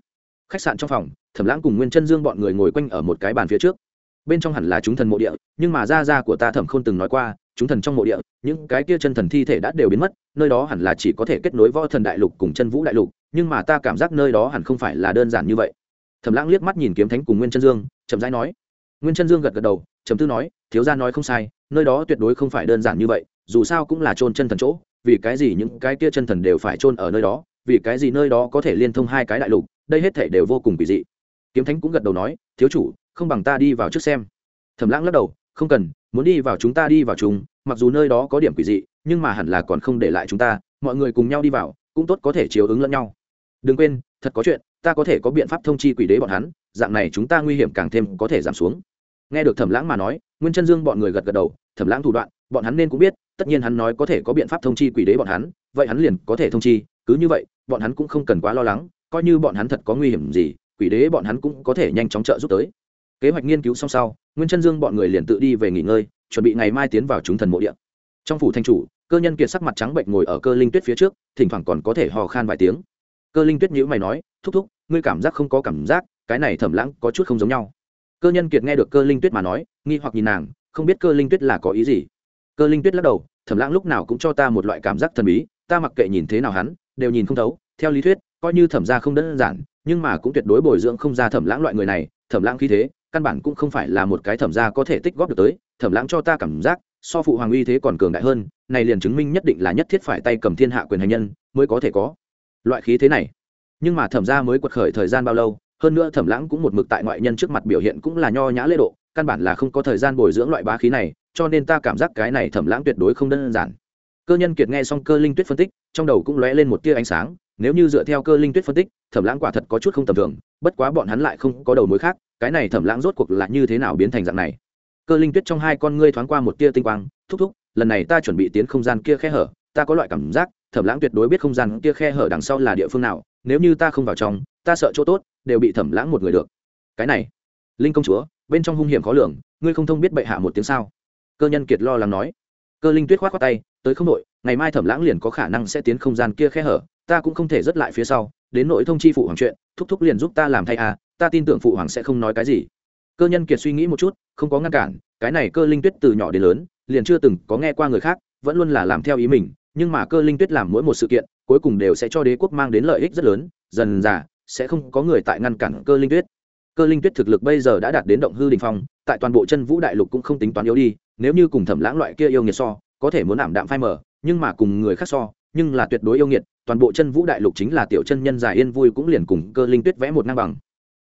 A: Khách sạn trong phòng, thẩm lãng cùng nguyên chân dương bọn người ngồi quanh ở một cái bàn phía trước. Bên trong hẳn là chúng thần mộ địa, nhưng mà gia gia của ta thẩm không từng nói qua chúng thần trong mộ địa, những cái kia chân thần thi thể đã đều biến mất, nơi đó hẳn là chỉ có thể kết nối võ thần đại lục cùng chân vũ đại lục, nhưng mà ta cảm giác nơi đó hẳn không phải là đơn giản như vậy. Thẩm lãng liếc mắt nhìn kiếm thánh cùng nguyên chân dương, chậm rãi nói. Nguyên chân dương gật gật đầu chấm tư nói, thiếu gia nói không sai, nơi đó tuyệt đối không phải đơn giản như vậy, dù sao cũng là chôn chân thần chỗ, vì cái gì những cái kia chân thần đều phải chôn ở nơi đó, vì cái gì nơi đó có thể liên thông hai cái đại lục, đây hết thể đều vô cùng kỳ dị. Kiếm thánh cũng gật đầu nói, thiếu chủ, không bằng ta đi vào trước xem. Thẩm lãng lắc đầu, không cần muốn đi vào chúng ta đi vào chúng mặc dù nơi đó có điểm quỷ dị, nhưng mà hẳn là còn không để lại chúng ta, mọi người cùng nhau đi vào, cũng tốt có thể chiếu ứng lẫn nhau. Đừng quên, thật có chuyện, ta có thể có biện pháp thông chi quỷ đế bọn hắn, dạng này chúng ta nguy hiểm càng thêm có thể giảm xuống. Nghe được thẩm lãng mà nói, nguyên chân dương bọn người gật gật đầu, thẩm lãng thủ đoạn, bọn hắn nên cũng biết, tất nhiên hắn nói có thể có biện pháp thông chi quỷ đế bọn hắn, vậy hắn liền có thể thông chi, cứ như vậy, bọn hắn cũng không cần quá lo lắng, coi như bọn hắn thật có nguy hiểm gì, quỷ đế bọn hắn cũng có thể nhanh chóng trợ giúp tới. Kế hoạch nghiên cứu xong sau nguyên chân dương bọn người liền tự đi về nghỉ ngơi, chuẩn bị ngày mai tiến vào chúng thần mộ địa. Trong phủ thanh chủ, cơ nhân kiệt sắc mặt trắng bệnh ngồi ở cơ linh tuyết phía trước, thỉnh thoảng còn có thể hò khan vài tiếng. Cơ linh tuyết nhữ mày nói, thúc thúc, ngươi cảm giác không có cảm giác, cái này thẩm lãng có chút không giống nhau. Cơ nhân kiệt nghe được cơ linh tuyết mà nói, nghi hoặc nhìn nàng, không biết cơ linh tuyết là có ý gì. Cơ linh tuyết lắc đầu, thẩm lãng lúc nào cũng cho ta một loại cảm giác thần bí, ta mặc kệ nhìn thế nào hắn, đều nhìn không thấu, theo lý thuyết, coi như thẩm ra không đơn giản, nhưng mà cũng tuyệt đối bồi dưỡng không ra thẩm lãng loại người này, thẩm lãng khí thế căn bản cũng không phải là một cái thẩm gia có thể tích góp được tới, thẩm lãng cho ta cảm giác, so phụ hoàng uy thế còn cường đại hơn, này liền chứng minh nhất định là nhất thiết phải tay cầm thiên hạ quyền hành nhân mới có thể có loại khí thế này. Nhưng mà thẩm gia mới quật khởi thời gian bao lâu, hơn nữa thẩm lãng cũng một mực tại ngoại nhân trước mặt biểu hiện cũng là nho nhã lễ độ, căn bản là không có thời gian bồi dưỡng loại bá khí này, cho nên ta cảm giác cái này thẩm lãng tuyệt đối không đơn giản. Cơ nhân kiệt nghe xong cơ linh tuyết phân tích, trong đầu cũng lóe lên một tia ánh sáng, nếu như dựa theo cơ linh tuyết phân tích, thẩm lãng quả thật có chút không tầm thường bất quá bọn hắn lại không có đầu mối khác, cái này thẩm lãng rốt cuộc là như thế nào biến thành dạng này? Cơ linh tuyết trong hai con ngươi thoáng qua một tia tinh quang, thúc thúc, lần này ta chuẩn bị tiến không gian kia khe hở, ta có loại cảm giác, thẩm lãng tuyệt đối biết không gian kia khe hở đằng sau là địa phương nào, nếu như ta không vào trong, ta sợ chỗ tốt, đều bị thẩm lãng một người được. Cái này, linh công chúa, bên trong hung hiểm khó lường, ngươi không thông biết bệ hạ một tiếng sao? Cơ nhân kiệt lo lắng nói. Cơ linh tuyết khoát khoát tay, tới không đội ngày mai thẩm lãng liền có khả năng sẽ tiến không gian kia khe hở, ta cũng không thể dứt lại phía sau đến nội thông chi phụ hoàng chuyện, thúc thúc liền giúp ta làm thay à ta tin tưởng phụ hoàng sẽ không nói cái gì. Cơ nhân kiệt suy nghĩ một chút, không có ngăn cản, cái này cơ linh tuyết từ nhỏ đến lớn, liền chưa từng có nghe qua người khác, vẫn luôn là làm theo ý mình, nhưng mà cơ linh tuyết làm mỗi một sự kiện, cuối cùng đều sẽ cho đế quốc mang đến lợi ích rất lớn, dần dà, sẽ không có người tại ngăn cản cơ linh tuyết. Cơ linh tuyết thực lực bây giờ đã đạt đến động hư đình phong, tại toàn bộ chân vũ đại lục cũng không tính toán yếu đi, nếu như cùng thẩm lãng loại kia yêu nghiệt so, có thể muốn ảm đạm phai mờ, nhưng mà cùng người khác so nhưng là tuyệt đối yêu nghiệt, toàn bộ chân vũ đại lục chính là tiểu chân nhân dài yên vui cũng liền cùng cơ linh tuyết vẽ một ngang bằng.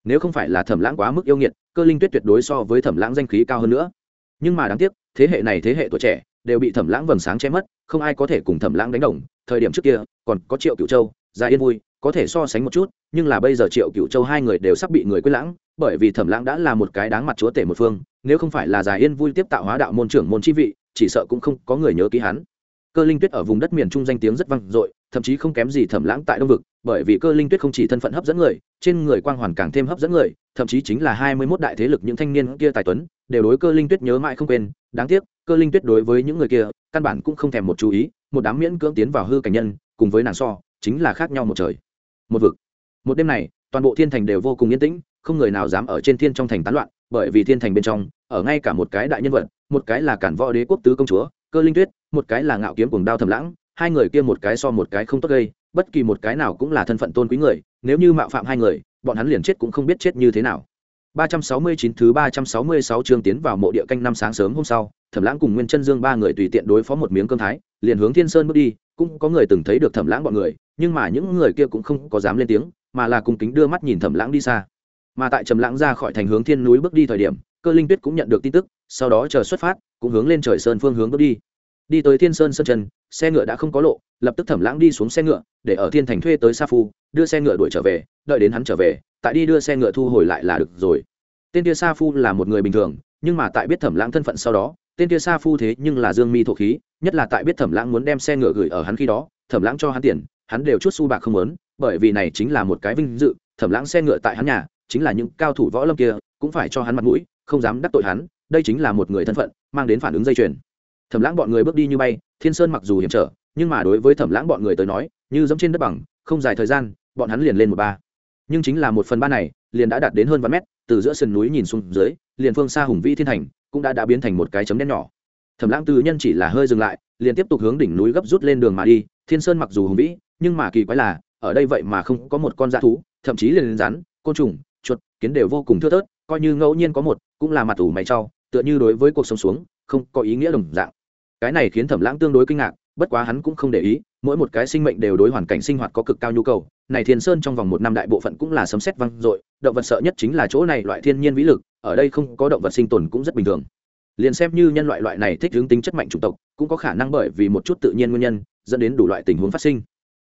A: Nếu không phải là thẩm lãng quá mức yêu nghiệt, cơ linh tuyết tuyệt đối so với thẩm lãng danh khí cao hơn nữa. Nhưng mà đáng tiếc, thế hệ này thế hệ tuổi trẻ đều bị thẩm lãng vầng sáng che mất, không ai có thể cùng thẩm lãng đánh đồng. Thời điểm trước kia, còn có triệu cựu châu, dài yên vui, có thể so sánh một chút, nhưng là bây giờ triệu cựu châu hai người đều sắp bị người quên lãng, bởi vì thẩm lãng đã là một cái đáng mặt chúa tể một phương. Nếu không phải là dài yên vui tiếp tạo hóa đạo môn trưởng môn chi vị, chỉ sợ cũng không có người nhớ ký hắn cơ linh tuyết ở vùng đất miền trung danh tiếng rất vang dội, thậm chí không kém gì thẩm lãng tại đông vực, bởi vì cơ linh tuyết không chỉ thân phận hấp dẫn người, trên người quang hoàn càng thêm hấp dẫn người, thậm chí chính là hai mươi mốt đại thế lực những thanh niên kia tài tuấn, đều đối cơ linh tuyết nhớ mãi không quên. Đáng tiếc, cơ linh tuyết đối với những người kia, căn bản cũng không thèm một chú ý, một đám miễn cưỡng tiến vào hư cảnh nhân, cùng với nàng so, chính là khác nhau một trời. Một vực. Một đêm này, toàn bộ thiên thành đều vô cùng yên tĩnh, không người nào dám ở trên thiên trong thành tán loạn, bởi vì thiên thành bên trong, ở ngay cả một cái đại nhân vật, một cái là cản võ đế quốc tứ công chúa, cơ linh tuyết một cái là ngạo kiếm cuồng đao thầm lãng hai người kia một cái so một cái không tốt gây bất kỳ một cái nào cũng là thân phận tôn quý người nếu như mạo phạm hai người bọn hắn liền chết cũng không biết chết như thế nào 369 thứ 366 chương tiến vào mộ địa canh năm sáng sớm hôm sau, Thẩm Lãng cùng Nguyên Chân Dương ba người tùy tiện đối phó một miếng cơm thái, liền hướng Thiên Sơn bước đi, cũng có người từng thấy được Thẩm Lãng bọn người, nhưng mà những người kia cũng không có dám lên tiếng, mà là cung kính đưa mắt nhìn Thẩm Lãng đi xa. Mà tại Trầm Lãng ra khỏi thành hướng Thiên núi bước đi thời điểm, Cơ Linh Tuyết cũng nhận được tin tức, sau đó chờ xuất phát, cũng hướng lên trời sơn phương hướng bước đi đi tới thiên sơn sơn chân, xe ngựa đã không có lộ, lập tức thẩm lãng đi xuống xe ngựa, để ở thiên thành thuê tới sa phu, đưa xe ngựa đuổi trở về, đợi đến hắn trở về, tại đi đưa xe ngựa thu hồi lại là được rồi. Tên kia sa phu là một người bình thường, nhưng mà tại biết thẩm lãng thân phận sau đó, tên kia sa phu thế nhưng là dương mi thổ khí, nhất là tại biết thẩm lãng muốn đem xe ngựa gửi ở hắn khi đó, thẩm lãng cho hắn tiền, hắn đều chút xu bạc không lớn bởi vì này chính là một cái vinh dự, thẩm lãng xe ngựa tại hắn nhà, chính là những cao thủ võ lâm kia, cũng phải cho hắn mặt mũi, không dám đắc tội hắn, đây chính là một người thân phận, mang đến phản ứng dây chuyền thẩm lãng bọn người bước đi như bay, thiên sơn mặc dù hiểm trở, nhưng mà đối với thẩm lãng bọn người tới nói, như giống trên đất bằng, không dài thời gian, bọn hắn liền lên một ba. Nhưng chính là một phần ba này, liền đã đạt đến hơn vạn mét, từ giữa sườn núi nhìn xuống dưới, liền phương xa hùng vĩ thiên thành, cũng đã đã biến thành một cái chấm đen nhỏ. Thẩm lãng tư nhân chỉ là hơi dừng lại, liền tiếp tục hướng đỉnh núi gấp rút lên đường mà đi, thiên sơn mặc dù hùng vĩ, nhưng mà kỳ quái là, ở đây vậy mà không có một con dã thú, thậm chí liền rắn, côn trùng, chuột, kiến đều vô cùng thưa thớt, coi như ngẫu nhiên có một, cũng là mặt ủ mày trao, tựa như đối với cuộc sống xuống, không có ý nghĩa đồng dạng cái này khiến thẩm lãng tương đối kinh ngạc, bất quá hắn cũng không để ý, mỗi một cái sinh mệnh đều đối hoàn cảnh sinh hoạt có cực cao nhu cầu. Này thiên sơn trong vòng một năm đại bộ phận cũng là sấm xét văng dội, động vật sợ nhất chính là chỗ này loại thiên nhiên vĩ lực, ở đây không có động vật sinh tồn cũng rất bình thường. Liền xem như nhân loại loại này thích hướng tính chất mạnh chủng tộc, cũng có khả năng bởi vì một chút tự nhiên nguyên nhân, dẫn đến đủ loại tình huống phát sinh.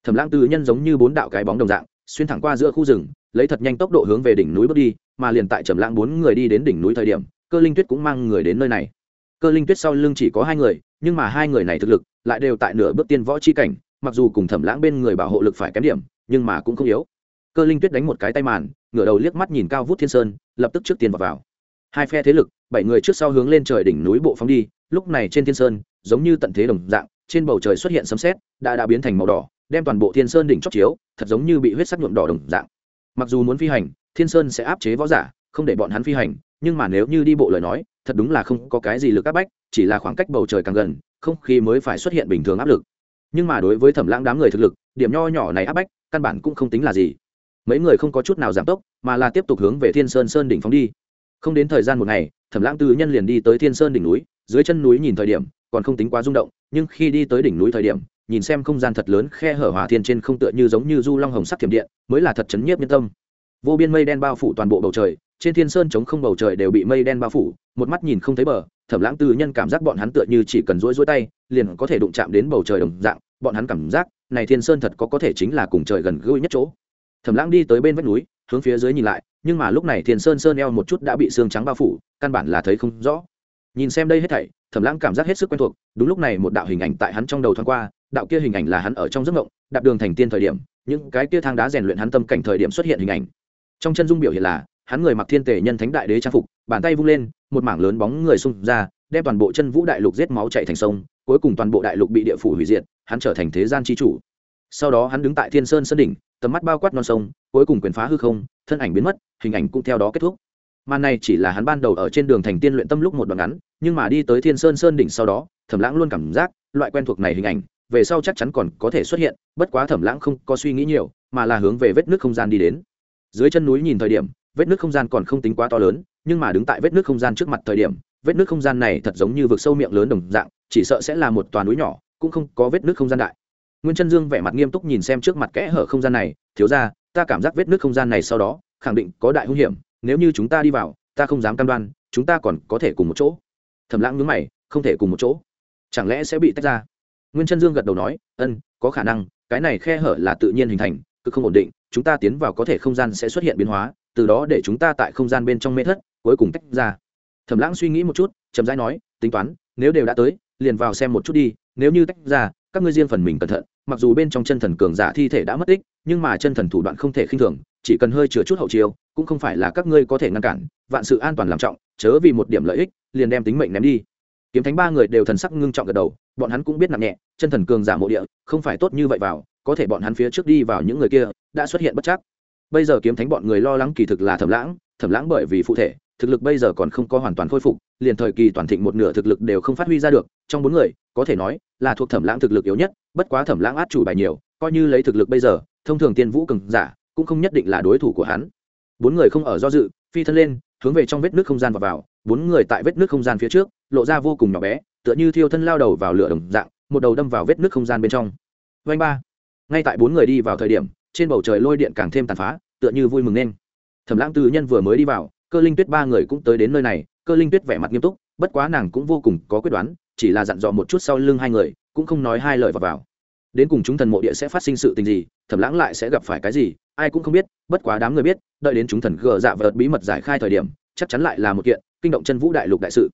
A: Thẩm lãng tư nhân giống như bốn đạo cái bóng đồng dạng, xuyên thẳng qua giữa khu rừng, lấy thật nhanh tốc độ hướng về đỉnh núi bước đi, mà liền tại trầm lãng bốn người đi đến đỉnh núi thời điểm, cơ linh tuyết cũng mang người đến nơi này cơ linh tuyết sau lưng chỉ có hai người nhưng mà hai người này thực lực lại đều tại nửa bước tiên võ chi cảnh mặc dù cùng thẩm lãng bên người bảo hộ lực phải kém điểm nhưng mà cũng không yếu cơ linh tuyết đánh một cái tay màn ngửa đầu liếc mắt nhìn cao vút thiên sơn lập tức trước tiên vào, vào. hai phe thế lực bảy người trước sau hướng lên trời đỉnh núi bộ phóng đi lúc này trên thiên sơn giống như tận thế đồng dạng trên bầu trời xuất hiện sấm sét đã đã biến thành màu đỏ đem toàn bộ thiên sơn đỉnh chót chiếu thật giống như bị huyết sắc nhuộm đỏ đồng dạng mặc dù muốn phi hành thiên sơn sẽ áp chế võ giả không để bọn hắn phi hành nhưng mà nếu như đi bộ lời nói, thật đúng là không có cái gì lực áp bách, chỉ là khoảng cách bầu trời càng gần, không khí mới phải xuất hiện bình thường áp lực. Nhưng mà đối với thẩm lãng đám người thực lực, điểm nho nhỏ này áp bách, căn bản cũng không tính là gì. Mấy người không có chút nào giảm tốc, mà là tiếp tục hướng về thiên sơn sơn đỉnh phóng đi. Không đến thời gian một ngày, thẩm lãng tư nhân liền đi tới thiên sơn đỉnh núi, dưới chân núi nhìn thời điểm, còn không tính quá rung động, nhưng khi đi tới đỉnh núi thời điểm, nhìn xem không gian thật lớn khe hở hòa thiên trên không tựa như giống như du long hồng sắc thiểm điện, mới là thật chấn nhiếp nhân tâm. Vô biên mây đen bao phủ toàn bộ bầu trời trên thiên sơn chống không bầu trời đều bị mây đen bao phủ, một mắt nhìn không thấy bờ, thẩm lãng tư nhân cảm giác bọn hắn tựa như chỉ cần rỗi rỗi tay, liền có thể đụng chạm đến bầu trời đồng dạng, bọn hắn cảm giác, này thiên sơn thật có có thể chính là cùng trời gần gũi nhất chỗ. Thẩm lãng đi tới bên vách núi, hướng phía dưới nhìn lại, nhưng mà lúc này thiên sơn sơn eo một chút đã bị xương trắng bao phủ, căn bản là thấy không rõ. Nhìn xem đây hết thảy, thẩm lãng cảm giác hết sức quen thuộc, đúng lúc này một đạo hình ảnh tại hắn trong đầu thoáng qua, đạo kia hình ảnh là hắn ở trong giấc ngộng đạp đường thành tiên thời điểm, những cái kia thang đá rèn luyện hắn tâm cảnh thời điểm xuất hiện hình ảnh. Trong chân dung biểu hiện là hắn người mặc thiên tể nhân thánh đại đế trang phục, bàn tay vung lên, một mảng lớn bóng người xung ra, đem toàn bộ chân vũ đại lục giết máu chạy thành sông, cuối cùng toàn bộ đại lục bị địa phủ hủy diệt, hắn trở thành thế gian chi chủ. Sau đó hắn đứng tại thiên sơn sơn đỉnh, tầm mắt bao quát non sông, cuối cùng quyền phá hư không, thân ảnh biến mất, hình ảnh cũng theo đó kết thúc. Màn này chỉ là hắn ban đầu ở trên đường thành tiên luyện tâm lúc một đoạn ngắn, nhưng mà đi tới thiên sơn sơn đỉnh sau đó, thẩm lãng luôn cảm giác, loại quen thuộc này hình ảnh, về sau chắc chắn còn có thể xuất hiện, bất quá thẩm lãng không có suy nghĩ nhiều, mà là hướng về vết nước không gian đi đến. Dưới chân núi nhìn thời điểm vết nước không gian còn không tính quá to lớn, nhưng mà đứng tại vết nước không gian trước mặt thời điểm, vết nước không gian này thật giống như vực sâu miệng lớn đồng dạng, chỉ sợ sẽ là một toàn núi nhỏ, cũng không có vết nước không gian đại. Nguyên chân dương vẻ mặt nghiêm túc nhìn xem trước mặt kẽ hở không gian này, thiếu ra ta cảm giác vết nước không gian này sau đó, khẳng định có đại hung hiểm, nếu như chúng ta đi vào, ta không dám cam đoan, chúng ta còn có thể cùng một chỗ. Thầm lãng nhướng mày, không thể cùng một chỗ? Chẳng lẽ sẽ bị tách ra? Nguyên chân dương gật đầu nói, ân, có khả năng, cái này khe hở là tự nhiên hình thành cực không ổn định, chúng ta tiến vào có thể không gian sẽ xuất hiện biến hóa từ đó để chúng ta tại không gian bên trong mê thất, cuối cùng tách ra. Thẩm lãng suy nghĩ một chút, chậm rãi nói, tính toán, nếu đều đã tới, liền vào xem một chút đi, nếu như tách ra, các ngươi riêng phần mình cẩn thận, mặc dù bên trong chân thần cường giả thi thể đã mất tích, nhưng mà chân thần thủ đoạn không thể khinh thường, chỉ cần hơi chứa chút hậu chiêu, cũng không phải là các ngươi có thể ngăn cản, vạn sự an toàn làm trọng, chớ vì một điểm lợi ích, liền đem tính mệnh ném đi. Kiếm thánh ba người đều thần sắc ngưng trọng gật đầu, bọn hắn cũng biết nặng nhẹ, chân thần cường giả mộ địa, không phải tốt như vậy vào, có thể bọn hắn phía trước đi vào những người kia, đã xuất hiện bất chắc bây giờ kiếm thánh bọn người lo lắng kỳ thực là thẩm lãng thẩm lãng bởi vì phụ thể, thực lực bây giờ còn không có hoàn toàn khôi phục, liền thời kỳ toàn thịnh một nửa thực lực đều không phát huy ra được, trong bốn người, có thể nói là thuộc thẩm lãng thực lực yếu nhất, bất quá thẩm lãng át chủ bài nhiều, coi như lấy thực lực bây giờ, thông thường tiên vũ cường giả cũng không nhất định là đối thủ của hắn. Bốn người không ở do dự, phi thân lên, hướng về trong vết nước không gian và vào, bốn người tại vết nước không gian phía trước, lộ ra vô cùng nhỏ bé, tựa như thiêu thân lao đầu vào lửa đồng dạng, một đầu đâm vào vết nước không gian bên trong. Vanh ba. Ngay tại bốn người đi vào thời điểm trên bầu trời lôi điện càng thêm tàn phá, tựa như vui mừng nên. Thẩm lãng tư nhân vừa mới đi vào, cơ linh tuyết ba người cũng tới đến nơi này, cơ linh tuyết vẻ mặt nghiêm túc, bất quá nàng cũng vô cùng có quyết đoán, chỉ là dặn dò một chút sau lưng hai người, cũng không nói hai lời vào vào. Đến cùng chúng thần mộ địa sẽ phát sinh sự tình gì, thẩm lãng lại sẽ gặp phải cái gì, ai cũng không biết, bất quá đám người biết, đợi đến chúng thần gờ dạ vợt bí mật giải khai thời điểm, chắc chắn lại là một kiện kinh động chân vũ đại lục đại sự.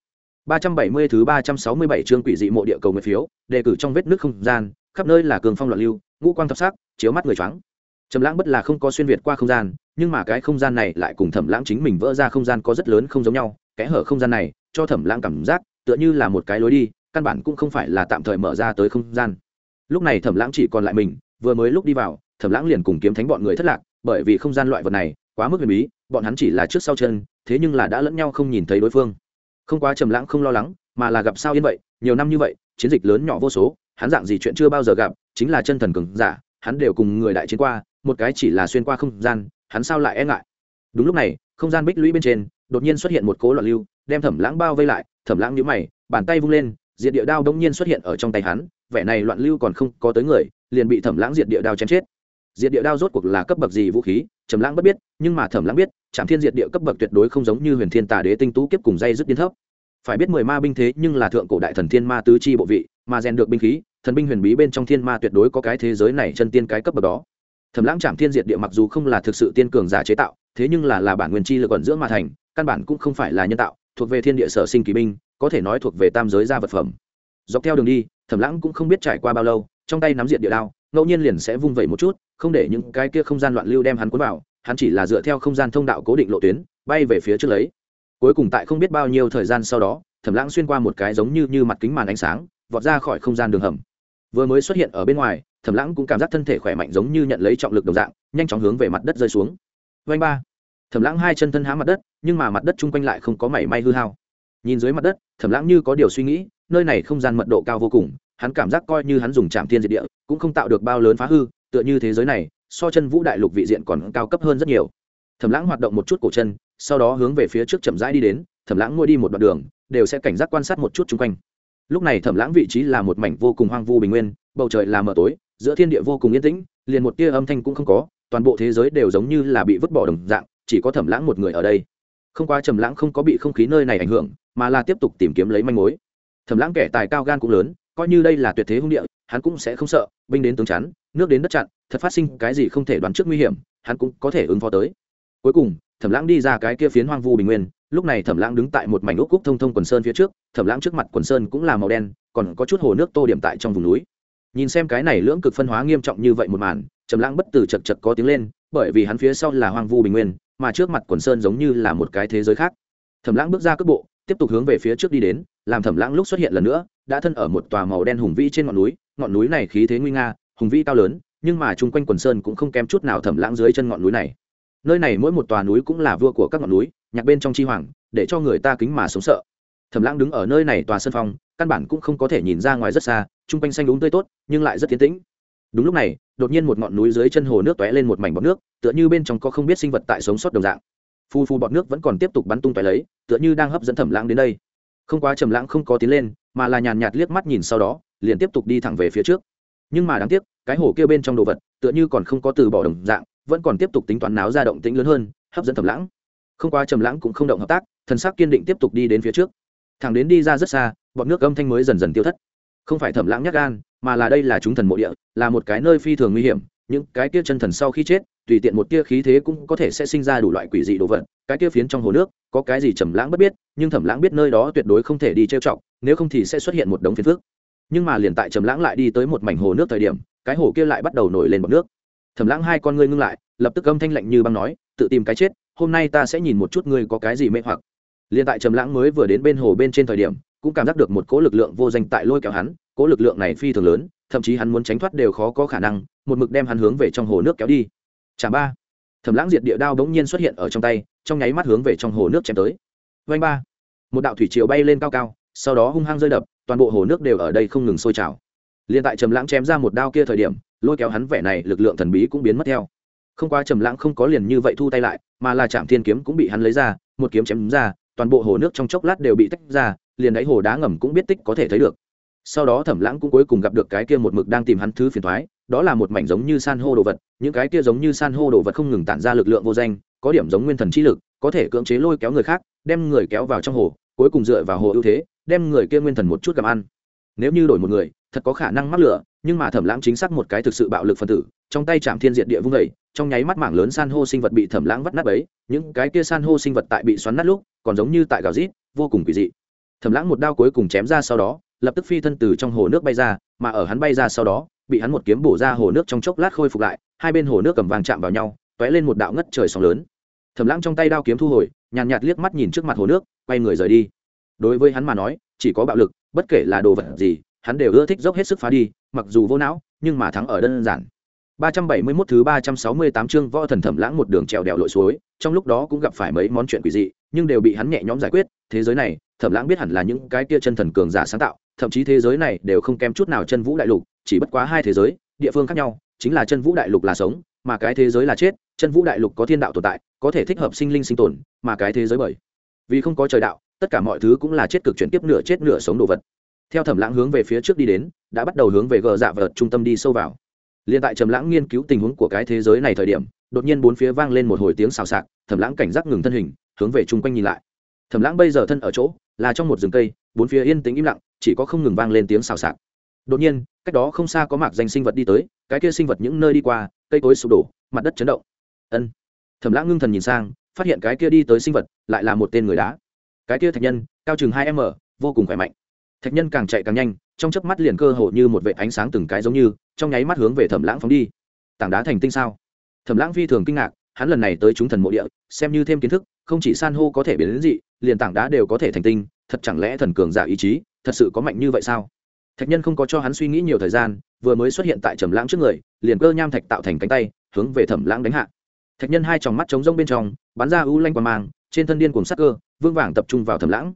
A: 370 thứ 367 chương quỷ dị mộ địa cầu nguyện phiếu, đề cử trong vết nước không gian, khắp nơi là cường phong loạn lưu, ngũ quang thập sắc, chiếu mắt người choáng trầm lãng bất là không có xuyên việt qua không gian, nhưng mà cái không gian này lại cùng thẩm lãng chính mình vỡ ra không gian có rất lớn không giống nhau, kẽ hở không gian này cho thẩm lãng cảm giác tựa như là một cái lối đi, căn bản cũng không phải là tạm thời mở ra tới không gian. Lúc này thẩm lãng chỉ còn lại mình, vừa mới lúc đi vào, thẩm lãng liền cùng kiếm thánh bọn người thất lạc, bởi vì không gian loại vật này quá mức huyền bí, bọn hắn chỉ là trước sau chân, thế nhưng là đã lẫn nhau không nhìn thấy đối phương. Không quá trầm lãng không lo lắng, mà là gặp sao yên vậy, nhiều năm như vậy, chiến dịch lớn nhỏ vô số, hắn dạng gì chuyện chưa bao giờ gặp, chính là chân thần cường giả, hắn đều cùng người đại chiến qua một cái chỉ là xuyên qua không gian, hắn sao lại e ngại? Đúng lúc này, không gian bích lũy bên trên, đột nhiên xuất hiện một cố loạn lưu, đem thẩm lãng bao vây lại, thẩm lãng nhíu mày, bàn tay vung lên, diệt địa đao đống nhiên xuất hiện ở trong tay hắn, vẻ này loạn lưu còn không có tới người, liền bị thẩm lãng diệt địa đao chém chết. Diệt địa đao rốt cuộc là cấp bậc gì vũ khí, thẩm lãng bất biết, nhưng mà thẩm lãng biết trạm thiên diệt địa cấp bậc tuyệt đối không giống như huyền thiên tà đế tinh tú kiếp cùng dây dứt điên thấp. Phải biết mười ma binh thế nhưng là thượng cổ đại thần thiên ma tứ chi bộ vị, mà rèn được binh khí, thần binh huyền bí bên trong thiên ma tuyệt đối có cái thế giới này chân tiên cái cấp bậc đó thẩm lãng trạm thiên diệt địa mặc dù không là thực sự tiên cường giả chế tạo, thế nhưng là là bản nguyên chi lực ẩn dưỡng mà thành, căn bản cũng không phải là nhân tạo, thuộc về thiên địa sở sinh kỳ binh, có thể nói thuộc về tam giới gia vật phẩm. Dọc theo đường đi, thẩm lãng cũng không biết trải qua bao lâu, trong tay nắm diện địa đao, ngẫu nhiên liền sẽ vung vẩy một chút, không để những cái kia không gian loạn lưu đem hắn cuốn vào, hắn chỉ là dựa theo không gian thông đạo cố định lộ tuyến, bay về phía trước lấy. Cuối cùng tại không biết bao nhiêu thời gian sau đó, thẩm lãng xuyên qua một cái giống như như mặt kính màn ánh sáng, vọt ra khỏi không gian đường hầm. Vừa mới xuất hiện ở bên ngoài thẩm lãng cũng cảm giác thân thể khỏe mạnh giống như nhận lấy trọng lực đồng dạng, nhanh chóng hướng về mặt đất rơi xuống. Vanh ba. Thẩm lãng hai chân thân há mặt đất, nhưng mà mặt đất chung quanh lại không có mảy may hư hao. Nhìn dưới mặt đất thẩm lãng như có điều suy nghĩ, nơi này không gian mật độ cao vô cùng, hắn cảm giác coi như hắn dùng trạm thiên diệt địa, cũng không tạo được bao lớn phá hư, tựa như thế giới này, so chân vũ đại lục vị diện còn cao cấp hơn rất nhiều. Thẩm lãng hoạt động một chút cổ chân, sau đó hướng về phía trước chậm rãi đi đến thẩm lãng ngồi đi một đoạn đường, đều sẽ cảnh giác quan sát một chút chung quanh. Lúc này thẩm lãng vị trí là một mảnh vô cùng hoang vu bình nguyên bầu trời là mờ tối, giữa thiên địa vô cùng yên tĩnh, liền một tia âm thanh cũng không có, toàn bộ thế giới đều giống như là bị vứt bỏ đồng dạng, chỉ có thẩm lãng một người ở đây. Không quá trầm lãng không có bị không khí nơi này ảnh hưởng, mà là tiếp tục tìm kiếm lấy manh mối. Thẩm lãng kẻ tài cao gan cũng lớn, coi như đây là tuyệt thế hung địa, hắn cũng sẽ không sợ, binh đến tướng chắn, nước đến đất chặn, thật phát sinh cái gì không thể đoán trước nguy hiểm, hắn cũng có thể ứng phó tới. Cuối cùng, thẩm lãng đi ra cái kia phiến hoang vu bình nguyên, lúc này thẩm lãng đứng tại một mảnh ốc cúc thông thông quần sơn phía trước, thẩm lãng trước mặt quần sơn cũng là màu đen, còn có chút hồ nước tô điểm tại trong vùng núi nhìn xem cái này lưỡng cực phân hóa nghiêm trọng như vậy một màn, trầm lãng bất tử chật chật có tiếng lên, bởi vì hắn phía sau là hoang vu bình nguyên, mà trước mặt quần sơn giống như là một cái thế giới khác. Thẩm lãng bước ra cước bộ, tiếp tục hướng về phía trước đi đến, làm thẩm lãng lúc xuất hiện lần nữa, đã thân ở một tòa màu đen hùng vĩ trên ngọn núi ngọn núi này khí thế nguy nga, hùng vĩ cao lớn, nhưng mà chung quanh quần sơn cũng không kém chút nào thẩm lãng dưới chân ngọn núi này. Nơi này mỗi một tòa núi cũng là vua của các ngọn núi, nhạc bên trong chi hoàng, để cho người ta kính mà sống sợ. Thẩm lãng đứng ở nơi này tòa sân phong căn bản cũng không có thể nhìn ra ngoài rất xa, chung quanh xanh đúng tươi tốt, nhưng lại rất tiến tĩnh. Đúng lúc này, đột nhiên một ngọn núi dưới chân hồ nước tóe lên một mảnh bọt nước, tựa như bên trong có không biết sinh vật tại sống sót đồng dạng. Phu phu bọt nước vẫn còn tiếp tục bắn tung tóe lấy, tựa như đang hấp dẫn thẩm lãng đến đây. Không quá trầm lãng không có tiến lên, mà là nhàn nhạt liếc mắt nhìn sau đó, liền tiếp tục đi thẳng về phía trước. Nhưng mà đáng tiếc, cái hồ kia bên trong đồ vật, tựa như còn không có từ bỏ đồng dạng, vẫn còn tiếp tục tính toán náo ra động tĩnh lớn hơn, hấp dẫn thẩm lãng. Không quá trầm lãng cũng không động hợp tác, thần sắc kiên định tiếp tục đi đến phía trước thẳng đến đi ra rất xa bọt nước âm thanh mới dần dần tiêu thất. Không phải thẩm lãng nhắc gan, mà là đây là chúng thần mộ địa, là một cái nơi phi thường nguy hiểm, những cái kia chân thần sau khi chết, tùy tiện một tia khí thế cũng có thể sẽ sinh ra đủ loại quỷ dị đồ vật, cái kia phiến trong hồ nước, có cái gì trầm lãng bất biết, nhưng thẩm lãng biết nơi đó tuyệt đối không thể đi trêu chọc, nếu không thì sẽ xuất hiện một đống phiến phước. nhưng mà liền tại trầm lãng lại đi tới một mảnh hồ nước thời điểm, cái hồ kia lại bắt đầu nổi lên bọt nước. Thẩm lãng hai con ngươi ngưng lại, lập tức âm thanh lạnh như băng nói, tự tìm cái chết, hôm nay ta sẽ nhìn một chút ngươi có cái gì mê hoặc liền tại trầm lãng mới vừa đến bên hồ bên trên thời điểm, cũng cảm giác được một cỗ lực lượng vô danh tại lôi kéo hắn, cỗ lực lượng này phi thường lớn, thậm chí hắn muốn tránh thoát đều khó có khả năng, một mực đem hắn hướng về trong hồ nước kéo đi. Chả ba. Thẩm lãng diệt địa đao bỗng nhiên xuất hiện ở trong tay, trong nháy mắt hướng về trong hồ nước chém tới. Vanh ba. Một đạo thủy triều bay lên cao cao, sau đó hung hăng rơi đập, toàn bộ hồ nước đều ở đây không ngừng sôi trào. Liền tại trầm lãng chém ra một đao kia thời điểm, lôi kéo hắn vẻ này lực lượng thần bí cũng biến mất theo. Không qua trầm lãng không có liền như vậy thu tay lại, mà là chạm thiên kiếm cũng bị hắn lấy ra, một kiếm chém ra toàn bộ hồ nước trong chốc lát đều bị tách ra, liền đáy hồ đá ngầm cũng biết tích có thể thấy được. Sau đó thẩm lãng cũng cuối cùng gặp được cái kia một mực đang tìm hắn thứ phiền thoái, đó là một mảnh giống như san hô đồ vật, những cái kia giống như san hô đồ vật không ngừng tản ra lực lượng vô danh, có điểm giống nguyên thần trí lực, có thể cưỡng chế lôi kéo người khác, đem người kéo vào trong hồ, cuối cùng dựa vào hồ ưu thế, đem người kia nguyên thần một chút cầm ăn. Nếu như đổi một người thật có khả năng mắc lửa, nhưng mà thẩm lãng chính xác một cái thực sự bạo lực phân tử, trong tay chạm thiên diện địa vung đầy trong nháy mắt mảng lớn san hô sinh vật bị thẩm lãng vắt nát ấy những cái kia san hô sinh vật tại bị xoắn nát lúc, còn giống như tại gào rít, vô cùng kỳ dị. Thẩm lãng một đao cuối cùng chém ra sau đó, lập tức phi thân từ trong hồ nước bay ra, mà ở hắn bay ra sau đó, bị hắn một kiếm bổ ra hồ nước trong chốc lát khôi phục lại, hai bên hồ nước cầm vàng chạm vào nhau vẽ lên một đạo ngất trời sóng lớn. Thẩm lãng trong tay đao kiếm thu hồi, nhàn nhạt liếc mắt nhìn trước mặt hồ nước, quay người rời đi. Đối với hắn mà nói, chỉ có bạo lực, bất kể là đồ vật gì hắn đều ưa thích dốc hết sức phá đi mặc dù vô não nhưng mà thắng ở đơn giản 371 thứ 368 chương võ thần thẩm lãng một đường trèo đèo lội suối, trong lúc đó cũng gặp phải mấy món chuyện quỷ dị, nhưng đều bị hắn nhẹ nhõm giải quyết, thế giới này, thẩm lãng biết hẳn là những cái kia chân thần cường giả sáng tạo, thậm chí thế giới này đều không kém chút nào chân vũ đại lục, chỉ bất quá hai thế giới, địa phương khác nhau, chính là chân vũ đại lục là sống, mà cái thế giới là chết, chân vũ đại lục có thiên đạo tồn tại, có thể thích hợp sinh linh sinh tồn, mà cái thế giới bởi vì không có trời đạo, tất cả mọi thứ cũng là chết cực chuyển tiếp nửa chết nửa sống đồ vật. Theo thẩm lãng hướng về phía trước đi đến, đã bắt đầu hướng về gờ dạ vợt trung tâm đi sâu vào. Liền tại trầm lãng nghiên cứu tình huống của cái thế giới này thời điểm đột nhiên bốn phía vang lên một hồi tiếng xào xạc thẩm lãng cảnh giác ngừng thân hình hướng về chung quanh nhìn lại. Thẩm lãng bây giờ thân ở chỗ là trong một rừng cây bốn phía yên tĩnh im lặng chỉ có không ngừng vang lên tiếng xào xạc. Đột nhiên cách đó không xa có mạc danh sinh vật đi tới cái kia sinh vật những nơi đi qua cây cối sụp đổ mặt đất chấn động. Ân. Thẩm lãng ngưng thần nhìn sang phát hiện cái kia đi tới sinh vật lại là một tên người đá. Cái kia thạch nhân cao chừng hai m vô cùng khỏe mạnh thạch nhân càng chạy càng nhanh, trong chớp mắt liền cơ hồ như một vệ ánh sáng từng cái giống như, trong nháy mắt hướng về thẩm lãng phóng đi. Tảng đá thành tinh sao? Thẩm lãng phi thường kinh ngạc, hắn lần này tới chúng thần mộ địa, xem như thêm kiến thức, không chỉ san hô có thể biến đến dị, liền tảng đá đều có thể thành tinh, thật chẳng lẽ thần cường giả ý chí, thật sự có mạnh như vậy sao? Thạch nhân không có cho hắn suy nghĩ nhiều thời gian, vừa mới xuất hiện tại trầm lãng trước người, liền cơ nham thạch tạo thành cánh tay, hướng về thẩm lãng đánh hạ. Thạch nhân hai tròng mắt trống rông bên trong, bắn ra u lanh qua mang, trên thân điên cùng sắc cơ vương vàng tập trung vào thẩm lãng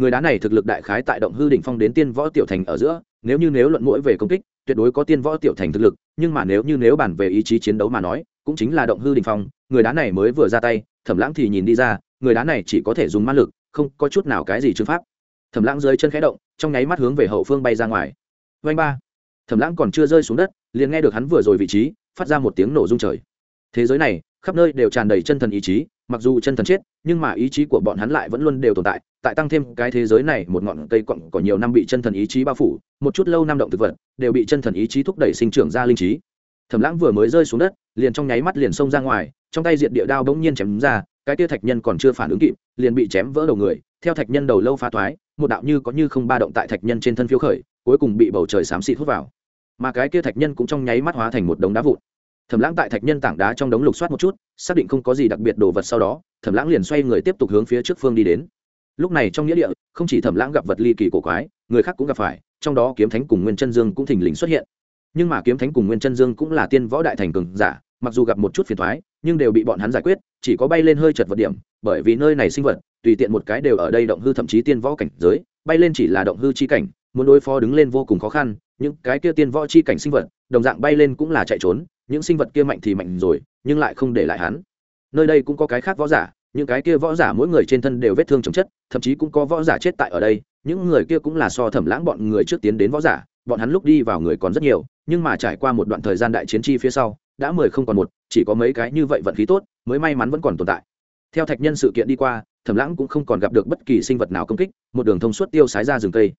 A: người đá này thực lực đại khái tại động hư đỉnh phong đến tiên võ tiểu thành ở giữa, nếu như nếu luận mũi về công kích, tuyệt đối có tiên võ tiểu thành thực lực, nhưng mà nếu như nếu bàn về ý chí chiến đấu mà nói, cũng chính là động hư đỉnh phong, người đá này mới vừa ra tay, thẩm lãng thì nhìn đi ra, người đá này chỉ có thể dùng ma lực, không có chút nào cái gì chứng pháp. Thẩm lãng dưới chân khẽ động, trong nháy mắt hướng về hậu phương bay ra ngoài. Vanh ba. Thẩm lãng còn chưa rơi xuống đất, liền nghe được hắn vừa rồi vị trí, phát ra một tiếng nổ rung trời. Thế giới này, khắp nơi đều tràn đầy chân thần ý chí mặc dù chân thần chết, nhưng mà ý chí của bọn hắn lại vẫn luôn đều tồn tại. Tại tăng thêm cái thế giới này, một ngọn cây cọng có nhiều năm bị chân thần ý chí bao phủ, một chút lâu năm động thực vật đều bị chân thần ý chí thúc đẩy sinh trưởng ra linh trí. Thẩm lãng vừa mới rơi xuống đất, liền trong nháy mắt liền xông ra ngoài, trong tay diện địa đao bỗng nhiên chém ra, cái tia thạch nhân còn chưa phản ứng kịp, liền bị chém vỡ đầu người. Theo thạch nhân đầu lâu pha thoái, một đạo như có như không ba động tại thạch nhân trên thân phiếu khởi, cuối cùng bị bầu trời xám xịt hút vào. Mà cái kia thạch nhân cũng trong nháy mắt hóa thành một đống đá vụn thẩm lãng tại thạch nhân tảng đá trong đống lục soát một chút, xác định không có gì đặc biệt đồ vật sau đó, thẩm lãng liền xoay người tiếp tục hướng phía trước phương đi đến. Lúc này trong nghĩa địa, không chỉ thẩm lãng gặp vật ly kỳ cổ quái, người khác cũng gặp phải, trong đó kiếm thánh cùng nguyên chân dương cũng thình lình xuất hiện. Nhưng mà kiếm thánh cùng nguyên chân dương cũng là tiên võ đại thành cường giả, mặc dù gặp một chút phiền thoái nhưng đều bị bọn hắn giải quyết, chỉ có bay lên hơi chật vật điểm, bởi vì nơi này sinh vật, tùy tiện một cái đều ở đây động hư thậm chí tiên võ cảnh giới, bay lên chỉ là động hư chi cảnh, muốn đối phó đứng lên vô cùng khó khăn, những cái kia tiên võ chi cảnh sinh vật, đồng dạng bay lên cũng là chạy trốn những sinh vật kia mạnh thì mạnh rồi, nhưng lại không để lại hắn. Nơi đây cũng có cái khác võ giả, những cái kia võ giả mỗi người trên thân đều vết thương chồng chất, thậm chí cũng có võ giả chết tại ở đây, những người kia cũng là so thẩm lãng bọn người trước tiến đến võ giả, bọn hắn lúc đi vào người còn rất nhiều, nhưng mà trải qua một đoạn thời gian đại chiến chi phía sau, đã mười không còn một, chỉ có mấy cái như vậy vận khí tốt, mới may mắn vẫn còn tồn tại. Theo thạch nhân sự kiện đi qua, thẩm lãng cũng không còn gặp được bất kỳ sinh vật nào công kích, một đường thông suốt tiêu sái ra rừng cây.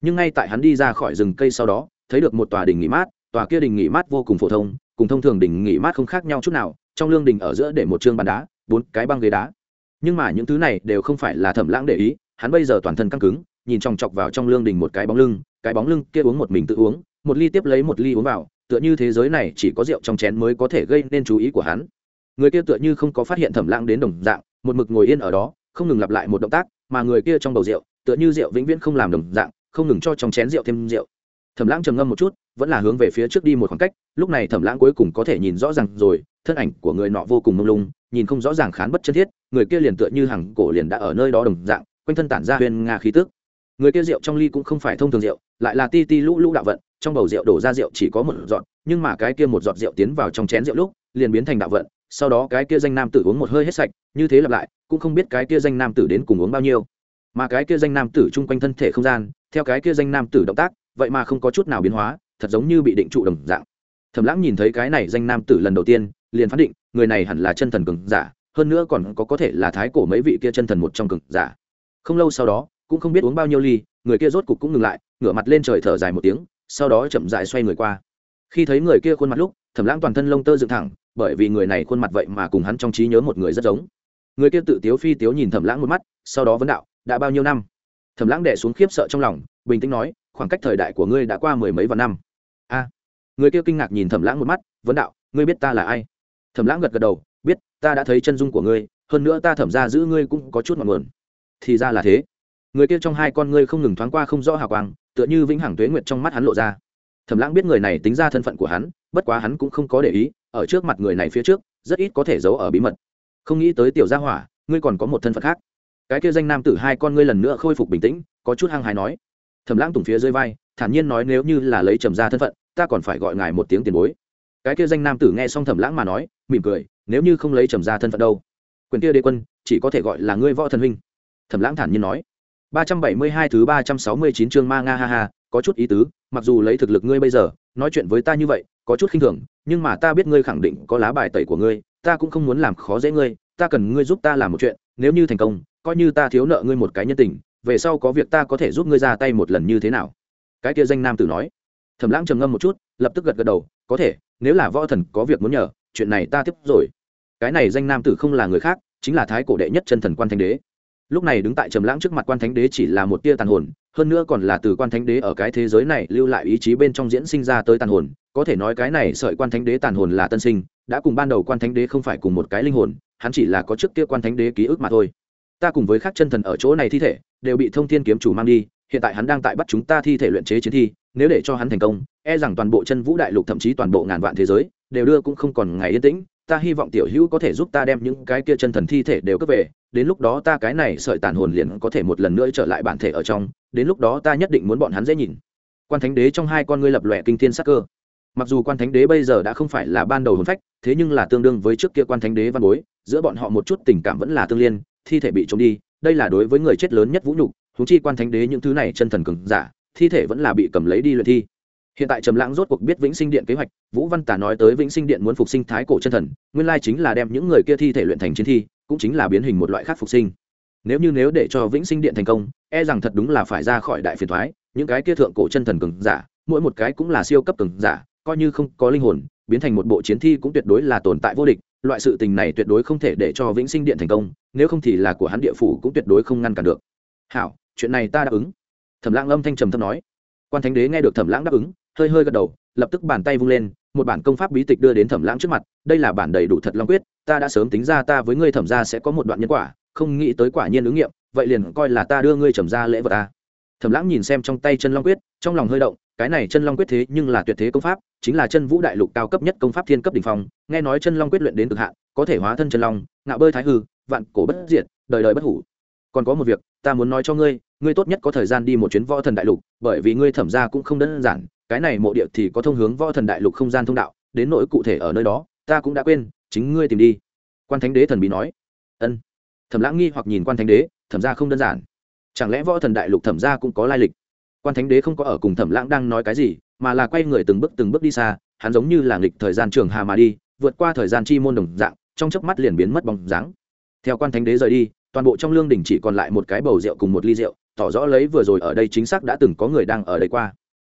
A: Nhưng ngay tại hắn đi ra khỏi rừng cây sau đó, thấy được một tòa đình nghỉ mát, tòa kia đình nghỉ mát vô cùng phổ thông cùng thông thường đình nghỉ mát không khác nhau chút nào, trong lương đình ở giữa để một chương bàn đá, bốn cái băng ghế đá. Nhưng mà những thứ này đều không phải là thẩm lãng để ý, hắn bây giờ toàn thân căng cứng, nhìn chòng chọc vào trong lương đình một cái bóng lưng, cái bóng lưng kia uống một mình tự uống, một ly tiếp lấy một ly uống vào, tựa như thế giới này chỉ có rượu trong chén mới có thể gây nên chú ý của hắn. Người kia tựa như không có phát hiện thẩm lãng đến đồng dạng, một mực ngồi yên ở đó, không ngừng lặp lại một động tác, mà người kia trong bầu rượu, tựa như rượu vĩnh viễn không làm đồng dạng, không ngừng cho trong chén rượu thêm rượu. Thẩm lãng trầm ngâm một chút vẫn là hướng về phía trước đi một khoảng cách, lúc này thẩm lãng cuối cùng có thể nhìn rõ ràng rồi, thân ảnh của người nọ vô cùng mông lung, nhìn không rõ ràng khán bất chân thiết, người kia liền tựa như hàng cổ liền đã ở nơi đó đồng dạng, quanh thân tản ra huyền nga khí tức. Người kia rượu trong ly cũng không phải thông thường rượu, lại là ti ti lũ lũ đạo vận, trong bầu rượu đổ ra rượu chỉ có một giọt, nhưng mà cái kia một giọt rượu tiến vào trong chén rượu lúc, liền biến thành đạo vận, sau đó cái kia danh nam tử uống một hơi hết sạch, như thế lặp lại, cũng không biết cái kia danh nam tử đến cùng uống bao nhiêu. Mà cái kia danh nam tử chung quanh thân thể không gian, theo cái kia danh nam tử động tác, vậy mà không có chút nào biến hóa thật giống như bị định trụ đồng dạng. Thẩm lãng nhìn thấy cái này danh nam tử lần đầu tiên, liền phán định, người này hẳn là chân thần cường giả, hơn nữa còn có có thể là thái cổ mấy vị kia chân thần một trong cường giả. Không lâu sau đó, cũng không biết uống bao nhiêu ly, người kia rốt cục cũng ngừng lại, ngửa mặt lên trời thở dài một tiếng, sau đó chậm dại xoay người qua. Khi thấy người kia khuôn mặt lúc, thẩm lãng toàn thân lông tơ dựng thẳng, bởi vì người này khuôn mặt vậy mà cùng hắn trong trí nhớ một người rất giống. Người kia tự tiếu phi tiếu nhìn thẩm lãng một mắt, sau đó vấn đạo, đã bao nhiêu năm? Thẩm lãng đẻ xuống khiếp sợ trong lòng, bình tĩnh nói khoảng cách thời đại của ngươi đã qua mười mấy vạn năm. A, người kia kinh ngạc nhìn thẩm lãng một mắt, vấn đạo, ngươi biết ta là ai? Thẩm lãng gật gật đầu, biết, ta đã thấy chân dung của ngươi, hơn nữa ta thẩm ra giữ ngươi cũng có chút ngọn nguồn. Thì ra là thế. Người kia trong hai con ngươi không ngừng thoáng qua không rõ hào quang, tựa như vĩnh hằng tuế nguyệt trong mắt hắn lộ ra. Thẩm lãng biết người này tính ra thân phận của hắn, bất quá hắn cũng không có để ý, ở trước mặt người này phía trước, rất ít có thể giấu ở bí mật. Không nghĩ tới tiểu gia hỏa, ngươi còn có một thân phận khác. Cái kia danh nam tử hai con ngươi lần nữa khôi phục bình tĩnh, có chút hăng hái nói thẩm lãng tùng phía dưới vai, thản nhiên nói nếu như là lấy trầm ra thân phận, ta còn phải gọi ngài một tiếng tiền bối. Cái kia danh nam tử nghe xong thẩm lãng mà nói, mỉm cười, nếu như không lấy trầm ra thân phận đâu? Quyền kia đế quân, chỉ có thể gọi là ngươi võ thần huynh. Thẩm lãng thản nhiên nói. ba trăm bảy mươi hai thứ ba trăm sáu mươi chín chương ma nga ha ha, có chút ý tứ, mặc dù lấy thực lực ngươi bây giờ, nói chuyện với ta như vậy, có chút khinh thường, nhưng mà ta biết ngươi khẳng định có lá bài tẩy của ngươi, ta cũng không muốn làm khó dễ ngươi, ta cần ngươi giúp ta làm một chuyện, nếu như thành công, coi như ta thiếu nợ ngươi một cái nhân tình về sau có việc ta có thể giúp ngươi ra tay một lần như thế nào? Cái kia danh nam tử nói. Thẩm lãng trầm ngâm một chút, lập tức gật gật đầu, có thể, nếu là võ thần có việc muốn nhờ, chuyện này ta tiếp rồi. Cái này danh nam tử không là người khác, chính là thái cổ đệ nhất chân thần quan thánh đế. Lúc này đứng tại trầm lãng trước mặt quan thánh đế chỉ là một tia tàn hồn, hơn nữa còn là từ quan thánh đế ở cái thế giới này lưu lại ý chí bên trong diễn sinh ra tới tàn hồn. Có thể nói cái này sợi quan thánh đế tàn hồn là tân sinh, đã cùng ban đầu quan thánh đế không phải cùng một cái linh hồn, hắn chỉ là có trước kia quan thánh đế ký ức mà thôi ta cùng với các chân thần ở chỗ này thi thể, đều bị thông thiên kiếm chủ mang đi, hiện tại hắn đang tại bắt chúng ta thi thể luyện chế chiến thi, nếu để cho hắn thành công e rằng toàn bộ chân vũ đại lục thậm chí toàn bộ ngàn vạn thế giới, đều đưa cũng không còn ngày yên tĩnh, ta hy vọng tiểu hữu có thể giúp ta đem những cái kia chân thần thi thể đều cướp về, đến lúc đó ta cái này sợi tàn hồn liền có thể một lần nữa trở lại bản thể ở trong, đến lúc đó ta nhất định muốn bọn hắn dễ nhìn. Quan thánh đế trong hai con ngươi lập lòe kinh thiên sắc cơ. Mặc dù quan thánh đế bây giờ đã không phải là ban đầu hồn phách, thế nhưng là tương đương với trước kia quan thánh đế văn bối, giữa bọn họ một chút tình cảm vẫn là tương liên thi thể bị trộm đi, đây là đối với người chết lớn nhất vũ nhục húng chi quan thánh đế những thứ này chân thần cường giả, thi thể vẫn là bị cầm lấy đi luyện thi. Hiện tại trầm lãng rốt cuộc biết vĩnh sinh điện kế hoạch, vũ văn tả nói tới vĩnh sinh điện muốn phục sinh thái cổ chân thần, nguyên lai chính là đem những người kia thi thể luyện thành chiến thi, cũng chính là biến hình một loại khác phục sinh. Nếu như nếu để cho vĩnh sinh điện thành công e rằng thật đúng là phải ra khỏi đại phiền thoái những cái kia thượng cổ chân thần cường giả, mỗi một cái cũng là siêu cấp cường giả, coi như không có linh hồn, biến thành một bộ chiến thi cũng tuyệt đối là tồn tại vô địch loại sự tình này tuyệt đối không thể để cho vĩnh sinh điện thành công, nếu không thì là của hắn địa phủ cũng tuyệt đối không ngăn cản được. Hảo, chuyện này ta đáp ứng. Thẩm lãng âm thanh trầm thấp nói. Quan thánh đế nghe được thẩm lãng đáp ứng, hơi hơi gật đầu, lập tức bàn tay vung lên, một bản công pháp bí tịch đưa đến thẩm lãng trước mặt, đây là bản đầy đủ thật long quyết, ta đã sớm tính ra ta với ngươi thẩm ra sẽ có một đoạn nhân quả, không nghĩ tới quả nhiên ứng nghiệm, vậy liền coi là ta đưa ngươi trầm ra lễ vật ta thẩm lãng nhìn xem trong tay chân long quyết, trong lòng hơi động cái này chân long quyết thế nhưng là tuyệt thế công pháp, chính là chân vũ đại lục cao cấp nhất công pháp thiên cấp đ ỉ n h phong, nghe nói chân long quyết luyện đến cực hạn, có thể hóa thân chân long, ngạo bơi thái hư, vạn cổ bất diệt, đời đời bất hủ. Còn có một việc, ta muốn nói cho ngươi ngươi tốt nhất có thời gian đi một chuyến võ thần đại lục, bởi vì ngươi thẩm ra cũng không đơn giản, cái này mộ địa thì có thông hướng võ thần đại lục không gian thông đạo, đến nỗi cụ thể ở nơi đó, ta cũng đã quên, chính ngươi tìm đi. Quan thánh đế thần bí nói. Ân. Thẩm lãng nghi hoặc nhìn quan thánh đế, thẩm ra không đơn giản. Chẳng lẽ võ thần đại lục thẩm ra cũng có lai lịch? Quan thánh đế không có ở cùng thẩm lãng đang nói cái gì, mà là quay người từng bước từng bước đi xa, hắn giống như là nghịch thời gian trường hà mà đi, vượt qua thời gian chi môn đồng dạng, trong chớp mắt liền biến mất bóng dáng. Theo quan thánh đế rời đi, toàn bộ trong lương đình chỉ còn lại một cái bầu rượu cùng một ly rượu, tỏ rõ lấy vừa rồi ở đây chính xác đã từng có người đang ở đây qua.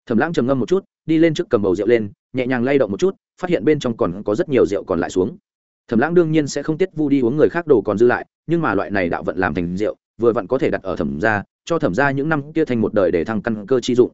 A: Thẩm lãng trầm ngâm một chút, đi lên trước cầm bầu rượu lên, nhẹ nhàng lay động một chút, phát hiện bên trong còn có rất nhiều rượu còn lại xuống. Thẩm lãng đương nhiên sẽ không tiết vu đi uống người khác đồ còn dư lại, nhưng mà loại này đạo vận làm thành rượu, vừa vặn có thể đặt ở thẩm gia cho thẩm gia những năm kia thành một đời để thăng căn cơ chi dụng.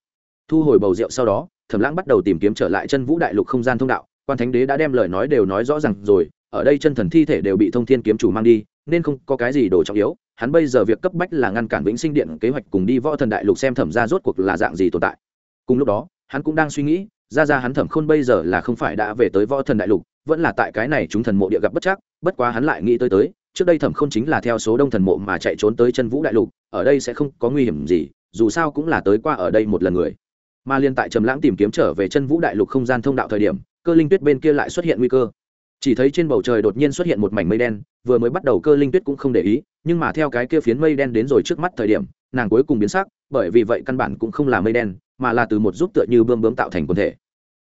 A: Thu hồi bầu rượu sau đó, thẩm lãng bắt đầu tìm kiếm trở lại chân vũ đại lục không gian thông đạo. Quan thánh đế đã đem lời nói đều nói rõ ràng rồi, ở đây chân thần thi thể đều bị thông thiên kiếm chủ mang đi, nên không có cái gì đồ trọng yếu. Hắn bây giờ việc cấp bách là ngăn cản vĩnh sinh điện kế hoạch cùng đi võ thần đại lục xem thẩm gia rốt cuộc là dạng gì tồn tại. Cùng lúc đó, hắn cũng đang suy nghĩ, ra ra hắn thẩm khôn bây giờ là không phải đã về tới võ thần đại lục, vẫn là tại cái này chúng thần mộ địa gặp bất chắc, bất quá hắn lại nghĩ tới tới trước đây thẩm khôn chính là theo số đông thần mộ mà chạy trốn tới chân vũ đại lục, ở đây sẽ không có nguy hiểm gì, dù sao cũng là tới qua ở đây một lần người. Mà liên tại trầm lãng tìm kiếm trở về chân vũ đại lục không gian thông đạo thời điểm, cơ linh tuyết bên kia lại xuất hiện nguy cơ. Chỉ thấy trên bầu trời đột nhiên xuất hiện một mảnh mây đen, vừa mới bắt đầu cơ linh tuyết cũng không để ý, nhưng mà theo cái kia phiến mây đen đến rồi trước mắt thời điểm, nàng cuối cùng biến sắc, bởi vì vậy căn bản cũng không là mây đen, mà là từ một giúp tựa như bươm bướm tạo thành quần thể.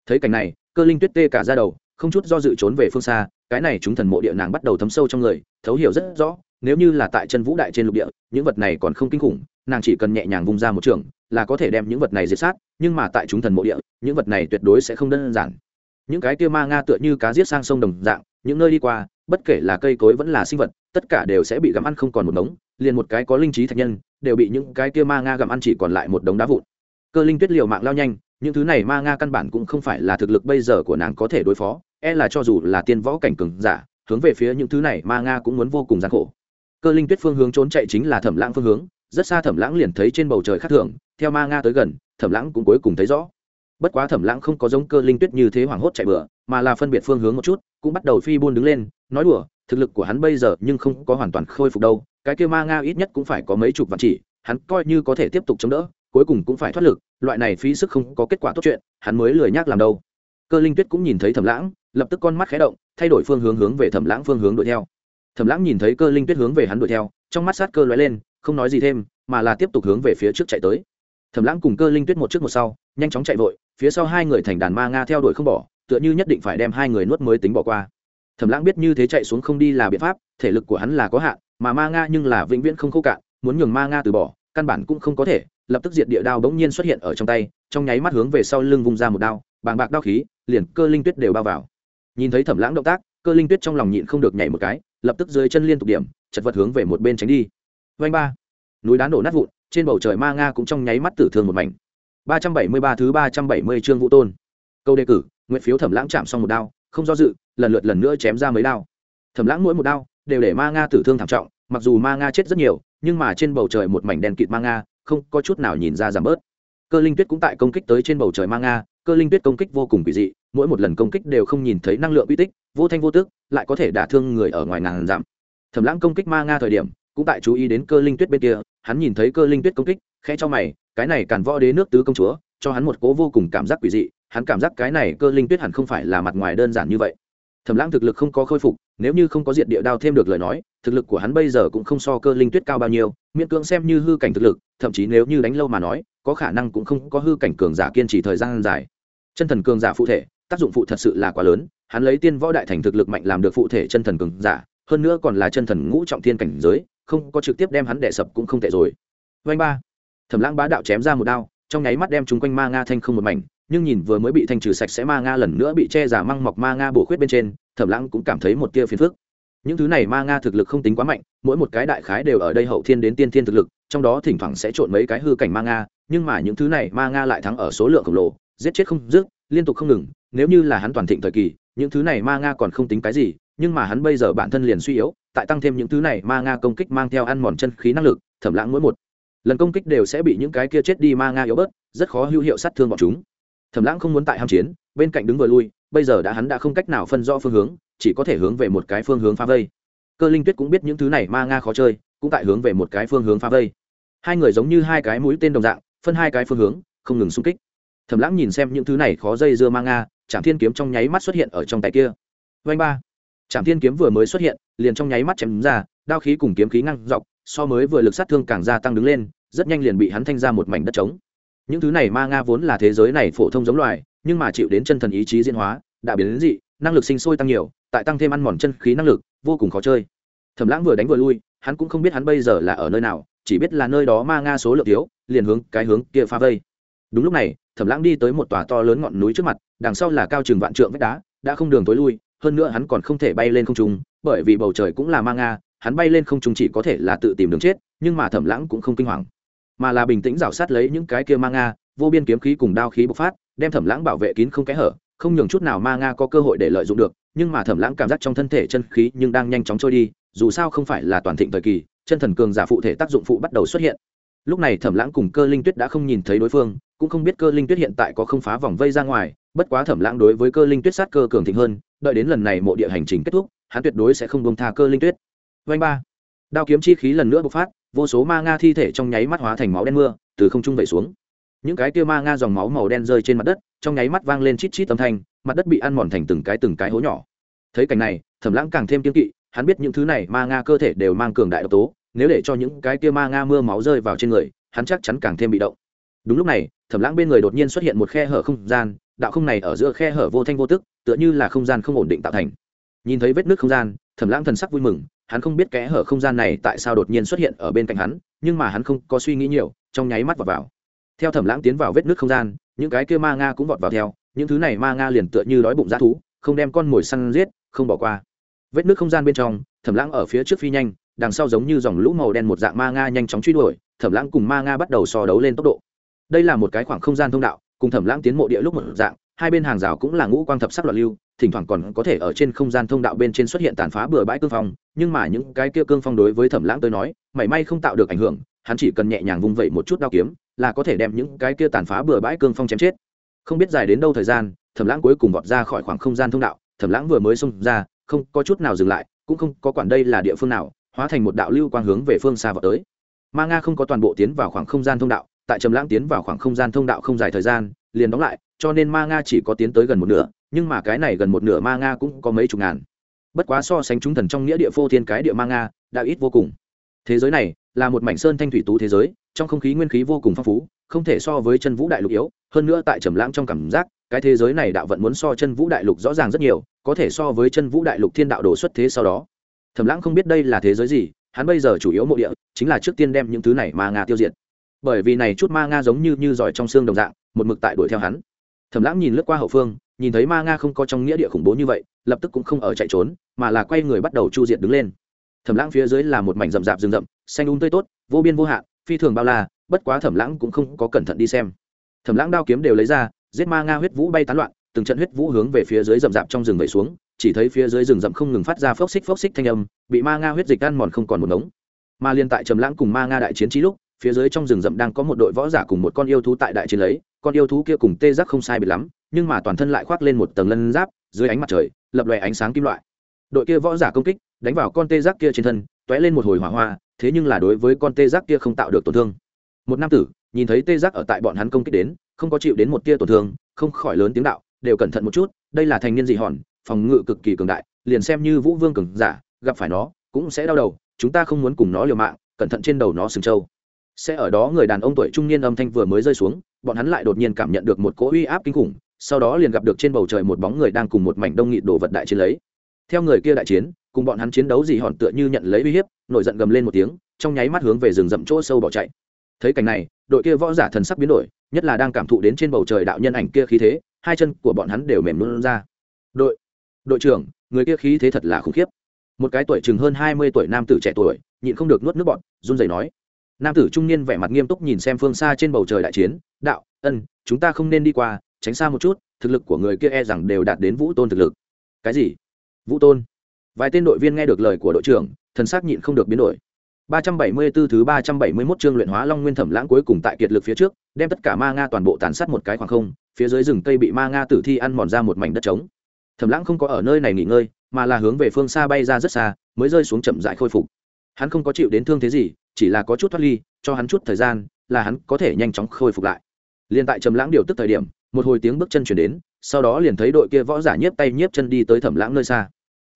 A: Thấy cảnh này, cơ linh tuyết tê cả ra đầu, không chút do dự trốn về phương xa, cái này chúng thần mộ địa nàng bắt đầu thấm sâu trong người thấu hiểu rất rõ, nếu như là tại chân vũ đại trên lục địa, những vật này còn không kinh khủng, nàng chỉ cần nhẹ nhàng vung ra một trường, là có thể đem những vật này diệt sát, nhưng mà tại chúng thần mộ địa, những vật này tuyệt đối sẽ không đơn giản. Những cái kia ma nga tựa như cá giết sang sông đồng dạng, những nơi đi qua, bất kể là cây cối vẫn là sinh vật, tất cả đều sẽ bị gặm ăn không còn một đống, liền một cái có linh trí thạch nhân, đều bị những cái kia ma nga gặm ăn chỉ còn lại một đống đá vụn. Cơ linh tuyết liều mạng lao nhanh, những thứ này ma nga căn bản cũng không phải là thực lực bây giờ của nàng có thể đối phó e là cho dù là tiên võ cảnh cường giả hướng về phía những thứ này ma nga cũng muốn vô cùng gian khổ. Cơ linh tuyết phương hướng trốn chạy chính là thẩm lãng phương hướng, rất xa thẩm lãng liền thấy trên bầu trời khác thường, theo ma nga tới gần, thẩm lãng cũng cuối cùng thấy rõ. Bất quá thẩm lãng không có giống cơ linh tuyết như thế hoảng hốt chạy bừa, mà là phân biệt phương hướng một chút, cũng bắt đầu phi buôn đứng lên, nói đùa, thực lực của hắn bây giờ nhưng không có hoàn toàn khôi phục đâu, cái kia ma nga ít nhất cũng phải có mấy chục vạn chỉ, hắn coi như có thể tiếp tục chống đỡ, cuối cùng cũng phải thoát lực, loại này phí sức không có kết quả tốt chuyện, hắn mới lười nhác làm đâu cơ linh tuyết cũng nhìn thấy thẩm lãng, lập tức con mắt khé động, thay đổi phương hướng hướng về thẩm lãng phương hướng đuổi theo. Thẩm lãng nhìn thấy cơ linh tuyết hướng về hắn đuổi theo, trong mắt sát cơ lóe lên, không nói gì thêm, mà là tiếp tục hướng về phía trước chạy tới. Thẩm lãng cùng cơ linh tuyết một trước một sau, nhanh chóng chạy vội, phía sau hai người thành đàn ma nga theo đuổi không bỏ, tựa như nhất định phải đem hai người nuốt mới tính bỏ qua. Thẩm lãng biết như thế chạy xuống không đi là biện pháp, thể lực của hắn là có hạn, mà ma nga nhưng là vĩnh viễn không khô cạn, muốn nhường ma nga từ bỏ, căn bản cũng không có thể, lập tức diệt địa đao bỗng nhiên xuất hiện ở trong tay, trong nháy mắt hướng về sau lưng vung ra một đao, bàng bạc đao khí liền cơ linh tuyết đều bao vào. Nhìn thấy thẩm lãng động tác, cơ linh tuyết trong lòng nhịn không được nhảy một cái, lập tức dưới chân liên tục điểm, chật vật hướng về một bên tránh đi. Vanh ba. Núi đá nổ nát vụn, trên bầu trời ma nga cũng trong nháy mắt tử thương một mảnh. Ba trăm bảy mươi ba thứ ba trăm bảy mươi chương vũ tôn. Câu đề cử nguyện phiếu thẩm lãng chạm xong một đao, không do dự, lần lượt lần nữa chém ra mấy đao. Thẩm lãng mỗi một đao đều để ma nga tử thương thảm trọng, mặc dù ma nga chết rất nhiều, nhưng mà trên bầu trời một mảnh đen kịt ma nga, không có chút nào nhìn ra giảm bớt cơ linh tuyết cũng tại công kích tới trên bầu trời ma nga cơ linh tuyết công kích vô cùng kỳ dị, mỗi một lần công kích đều không nhìn thấy năng lượng uy tích, vô thanh vô tức, lại có thể đả thương người ở ngoài ngàn dặm. Thẩm lãng công kích ma nga thời điểm, cũng tại chú ý đến cơ linh tuyết bên kia, hắn nhìn thấy cơ linh tuyết công kích, khẽ cho mày, cái này càn võ đế nước tứ công chúa, cho hắn một cố vô cùng cảm giác quỷ dị, hắn cảm giác cái này cơ linh tuyết hẳn không phải là mặt ngoài đơn giản như vậy. Thẩm lãng thực lực không có khôi phục nếu như không có diện địa đao thêm được lời nói, thực lực của hắn bây giờ cũng không so cơ linh tuyết cao bao nhiêu, miễn cưỡng xem như hư cảnh thực lực, thậm chí nếu như đánh lâu mà nói, có khả năng cũng không có hư cảnh cường giả kiên trì thời gian dài. Chân thần cường giả phụ thể, tác dụng phụ thật sự là quá lớn, hắn lấy tiên võ đại thành thực lực mạnh làm được phụ thể chân thần cường giả, hơn nữa còn là chân thần ngũ trọng thiên cảnh giới, không có trực tiếp đem hắn đẻ sập cũng không tệ rồi. Vanh ba. Thẩm lãng bá đạo chém ra một đao, trong nháy mắt đem chúng quanh ma nga thanh không một mảnh nhưng nhìn vừa mới bị thanh trừ sạch sẽ ma nga lần nữa bị che giả măng mọc ma nga bổ khuyết bên trên, thẩm lãng cũng cảm thấy một tia phiền phức. Những thứ này ma nga thực lực không tính quá mạnh, mỗi một cái đại khái đều ở đây hậu thiên đến tiên thiên thực lực, trong đó thỉnh thoảng sẽ trộn mấy cái hư cảnh ma nga, nhưng mà những thứ này ma nga lại thắng ở số lượng khổng lồ, giết chết không dứt, liên tục không ngừng, nếu như là hắn toàn thịnh thời kỳ, những thứ này ma nga còn không tính cái gì, nhưng mà hắn bây giờ bản thân liền suy yếu, tại tăng thêm những thứ này ma nga công kích mang theo ăn mòn chân khí năng lực, thẩm lãng mỗi một lần công kích đều sẽ bị những cái kia chết đi ma nga yếu bớt, rất khó hữu hiệu sát thương bọn chúng thẩm lãng không muốn tại ham chiến, bên cạnh đứng vừa lui, bây giờ đã hắn đã không cách nào phân rõ phương hướng, chỉ có thể hướng về một cái phương hướng phá vây. Cơ linh tuyết cũng biết những thứ này ma nga khó chơi, cũng tại hướng về một cái phương hướng phá vây. Hai người giống như hai cái mũi tên đồng dạng, phân hai cái phương hướng, không ngừng xung kích. Thẩm lãng nhìn xem những thứ này khó dây dưa ma nga trạm thiên kiếm trong nháy mắt xuất hiện ở trong tay kia. Vanh ba. Trạm thiên kiếm vừa mới xuất hiện, liền trong nháy mắt chém ra, đao khí cùng kiếm khí ngăn dọc, so mới vừa lực sát thương càng gia tăng đứng lên, rất nhanh liền bị hắn thanh ra một mảnh đất trống những thứ này ma nga vốn là thế giới này phổ thông giống loài, nhưng mà chịu đến chân thần ý chí diễn hóa, đã biến đến dị, năng lực sinh sôi tăng nhiều, tại tăng thêm ăn mòn chân khí năng lực, vô cùng khó chơi. Thẩm lãng vừa đánh vừa lui, hắn cũng không biết hắn bây giờ là ở nơi nào, chỉ biết là nơi đó ma nga số lượng thiếu, liền hướng cái hướng kia pha vây. Đúng lúc này, thẩm lãng đi tới một tòa to lớn ngọn núi trước mặt, đằng sau là cao chừng vạn trượng vách đá, đã không đường tối lui, hơn nữa hắn còn không thể bay lên không trung, bởi vì bầu trời cũng là ma nga, hắn bay lên không trung chỉ có thể là tự tìm đường chết, nhưng mà thẩm lãng cũng không kinh hoàng mà là bình tĩnh rảo sát lấy những cái kia ma nga, vô biên kiếm khí cùng đao khí bộc phát, đem thẩm lãng bảo vệ kín không kẽ hở, không nhường chút nào ma nga có cơ hội để lợi dụng được, nhưng mà thẩm lãng cảm giác trong thân thể chân khí nhưng đang nhanh chóng trôi đi, dù sao không phải là toàn thịnh thời kỳ, chân thần cường giả phụ thể tác dụng phụ bắt đầu xuất hiện. Lúc này thẩm lãng cùng cơ linh tuyết đã không nhìn thấy đối phương, cũng không biết cơ linh tuyết hiện tại có không phá vòng vây ra ngoài, bất quá thẩm lãng đối với cơ linh tuyết sát cơ cường thịnh hơn, đợi đến lần này mộ địa hành trình kết thúc, hắn tuyệt đối sẽ không bông tha cơ linh tuyết. Vanh ba. Đao kiếm chi khí lần nữa bộc phát vô số ma nga thi thể trong nháy mắt hóa thành máu đen mưa, từ không trung vẩy xuống. Những cái kia ma nga dòng máu màu đen rơi trên mặt đất, trong nháy mắt vang lên chít chít âm thanh, mặt đất bị ăn mòn thành từng cái từng cái hố nhỏ. Thấy cảnh này, thẩm lãng càng thêm kiên kỵ, hắn biết những thứ này ma nga cơ thể đều mang cường đại độc tố, nếu để cho những cái kia ma nga mưa máu rơi vào trên người, hắn chắc chắn càng thêm bị động. Đúng lúc này, thẩm lãng bên người đột nhiên xuất hiện một khe hở không gian, đạo không này ở giữa khe hở vô thanh vô tức, tựa như là không gian không ổn định tạo thành. Nhìn thấy vết nước không gian, thẩm lãng thần sắc vui mừng hắn không biết kẽ hở không gian này tại sao đột nhiên xuất hiện ở bên cạnh hắn, nhưng mà hắn không có suy nghĩ nhiều, trong nháy mắt vào vào. Theo thẩm lãng tiến vào vết nước không gian, những cái kia ma nga cũng vọt vào theo, những thứ này ma nga liền tựa như đói bụng dã thú, không đem con mồi săn giết, không bỏ qua. Vết nước không gian bên trong, thẩm lãng ở phía trước phi nhanh, đằng sau giống như dòng lũ màu đen một dạng ma nga nhanh chóng truy đuổi, thẩm lãng cùng ma nga bắt đầu so đấu lên tốc độ. Đây là một cái khoảng không gian thông đạo, cùng thẩm lãng tiến mộ địa lúc một dạng, hai bên hàng rào cũng là ngũ quang thập sắc loạn lưu thỉnh thoảng còn có thể ở trên không gian thông đạo bên trên xuất hiện tàn phá bừa bãi cương phong, nhưng mà những cái kia cương phong đối với thẩm lãng tới nói, mảy may không tạo được ảnh hưởng, hắn chỉ cần nhẹ nhàng vung vẩy một chút đao kiếm, là có thể đem những cái kia tàn phá bừa bãi cương phong chém chết. Không biết dài đến đâu thời gian, thẩm lãng cuối cùng vọt ra khỏi khoảng không gian thông đạo, thẩm lãng vừa mới xông ra, không có chút nào dừng lại, cũng không có quản đây là địa phương nào, hóa thành một đạo lưu quang hướng về phương xa vào tới. Ma nga không có toàn bộ tiến vào khoảng không gian thông đạo, tại trầm lãng tiến vào khoảng không gian thông đạo không dài thời gian, liền đóng lại, cho nên ma nga chỉ có tiến tới gần một nửa nhưng mà cái này gần một nửa ma nga cũng có mấy chục ngàn. Bất quá so sánh chúng thần trong nghĩa địa phô thiên cái địa ma nga, đã ít vô cùng. Thế giới này là một mảnh sơn thanh thủy tú thế giới, trong không khí nguyên khí vô cùng phong phú, không thể so với chân vũ đại lục yếu, hơn nữa tại trầm lãng trong cảm giác, cái thế giới này đạo vận muốn so chân vũ đại lục rõ ràng rất nhiều, có thể so với chân vũ đại lục thiên đạo đồ xuất thế sau đó. Thẩm lãng không biết đây là thế giới gì, hắn bây giờ chủ yếu mộ địa chính là trước tiên đem những thứ này ma nga tiêu diệt. Bởi vì này chút ma nga giống như như giỏi trong xương đồng dạng, một mực tại đuổi theo hắn. Thẩm lãng nhìn lướt qua hậu phương nhìn thấy ma nga không có trong nghĩa địa khủng bố như vậy, lập tức cũng không ở chạy trốn, mà là quay người bắt đầu chu diệt đứng lên. Thẩm lãng phía dưới là một mảnh rậm rạp rừng rậm, xanh đúng tươi tốt, vô biên vô hạn, phi thường bao la, bất quá thẩm lãng cũng không có cẩn thận đi xem. Thẩm lãng đao kiếm đều lấy ra, giết ma nga huyết vũ bay tán loạn, từng trận huyết vũ hướng về phía dưới rậm rạp trong rừng vẩy xuống, chỉ thấy phía dưới rừng rậm không ngừng phát ra phốc xích phốc xích thanh âm, bị ma nga huyết dịch ăn mòn không còn một ngống. Ma liên tại trầm lãng cùng ma nga đại chiến trí lúc, phía dưới trong rừng rậm đang có một đội võ giả cùng một con yêu thú tại đại chiến lấy, con yêu thú kia cùng tê giác không sai biệt lắm nhưng mà toàn thân lại khoác lên một tầng lân giáp, dưới ánh mặt trời, lập lòe ánh sáng kim loại. Đội kia võ giả công kích, đánh vào con tê giác kia trên thân t lên một hồi hỏa hoa, thế nhưng là đối với con tê giác kia không tạo được tổn thương. Một nam tử, nhìn thấy tê giác ở tại bọn hắn công kích đến, không có chịu đến một tia tổn thương, không khỏi lớn tiếng đạo, đều cẩn thận một chút, đây là thành niên dị hòn, phòng ngự cực kỳ cường đại, liền xem như vũ vương cường giả, gặp phải nó, cũng sẽ đau đầu, chúng ta không muốn cùng nó liều mạng, cẩn thận trên đầu nó sừng trâu. Sẽ ở đó người đàn ông tuổi trung niên âm thanh vừa mới rơi xuống, bọn hắn lại đột nhiên cảm nhận được một cỗ uy áp kinh khủng sau đó liền gặp được trên bầu trời một bóng người đang cùng một mảnh đông nghị đồ vật đại chiến lấy. Theo người kia đại chiến, cùng bọn hắn chiến đấu gì hòn tựa như nhận lấy uy hiếp, nổi giận gầm lên một tiếng, trong nháy mắt hướng về rừng rậm chỗ sâu bỏ chạy. Thấy cảnh này, đội kia võ giả thần sắc biến đổi, nhất là đang cảm thụ đến trên bầu trời đạo nhân ảnh kia khí thế, hai chân của bọn hắn đều mềm luôn ra. Đội đội trưởng, người kia khí thế thật là khủng khiếp. Một cái tuổi chừng hơn hai mươi tuổi nam tử trẻ tuổi, nhịn không được nuốt nước bọn run rẩy nói. Nam tử trung niên vẻ mặt nghiêm túc nhìn xem phương xa trên bầu trời đại chiến, đạo, ân, chúng ta không nên đi qua tránh xa một chút thực lực của người kia e rằng đều đạt đến vũ tôn thực lực cái gì vũ tôn vài tên đội viên nghe được lời của đội trưởng thần sắc nhịn không được biến đổi 374 thứ 371 chương luyện hóa Long Nguyên Thẩm Lãng cuối cùng tại kiệt lực phía trước, đem tất cả ma nga toàn bộ tàn sát một cái khoảng không, phía dưới rừng cây bị ma nga tử thi ăn mòn ra một mảnh đất trống. Thẩm Lãng không có ở nơi này nghỉ ngơi, mà là hướng về phương xa bay ra rất xa, mới rơi xuống chậm rãi khôi phục. Hắn không có chịu đến thương thế gì, chỉ là có chút thoát ly, cho hắn chút thời gian, là hắn có thể nhanh chóng khôi phục lại. Liên tại Trầm Lãng điều tức thời điểm, một hồi tiếng bước chân chuyển đến, sau đó liền thấy đội kia võ giả nhiếp tay nhiếp chân đi tới Thẩm Lãng nơi xa.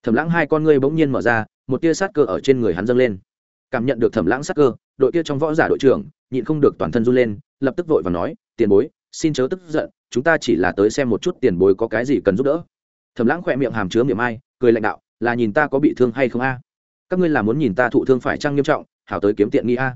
A: Thẩm Lãng hai con ngươi bỗng nhiên mở ra, một tia sát cơ ở trên người hắn dâng lên. Cảm nhận được thẩm lãng sát cơ đội kia trong võ giả đội trưởng nhịn không được toàn thân run lên lập tức vội và nói tiền bối xin chớ tức giận chúng ta chỉ là tới xem một chút tiền bối có cái gì cần giúp đỡ. Thẩm lãng khỏe miệng hàm chứa miệng ai cười lãnh đạo là nhìn ta có bị thương hay không a? Các ngươi là muốn nhìn ta thụ thương phải trăng nghiêm trọng hảo tới kiếm tiện nghi a?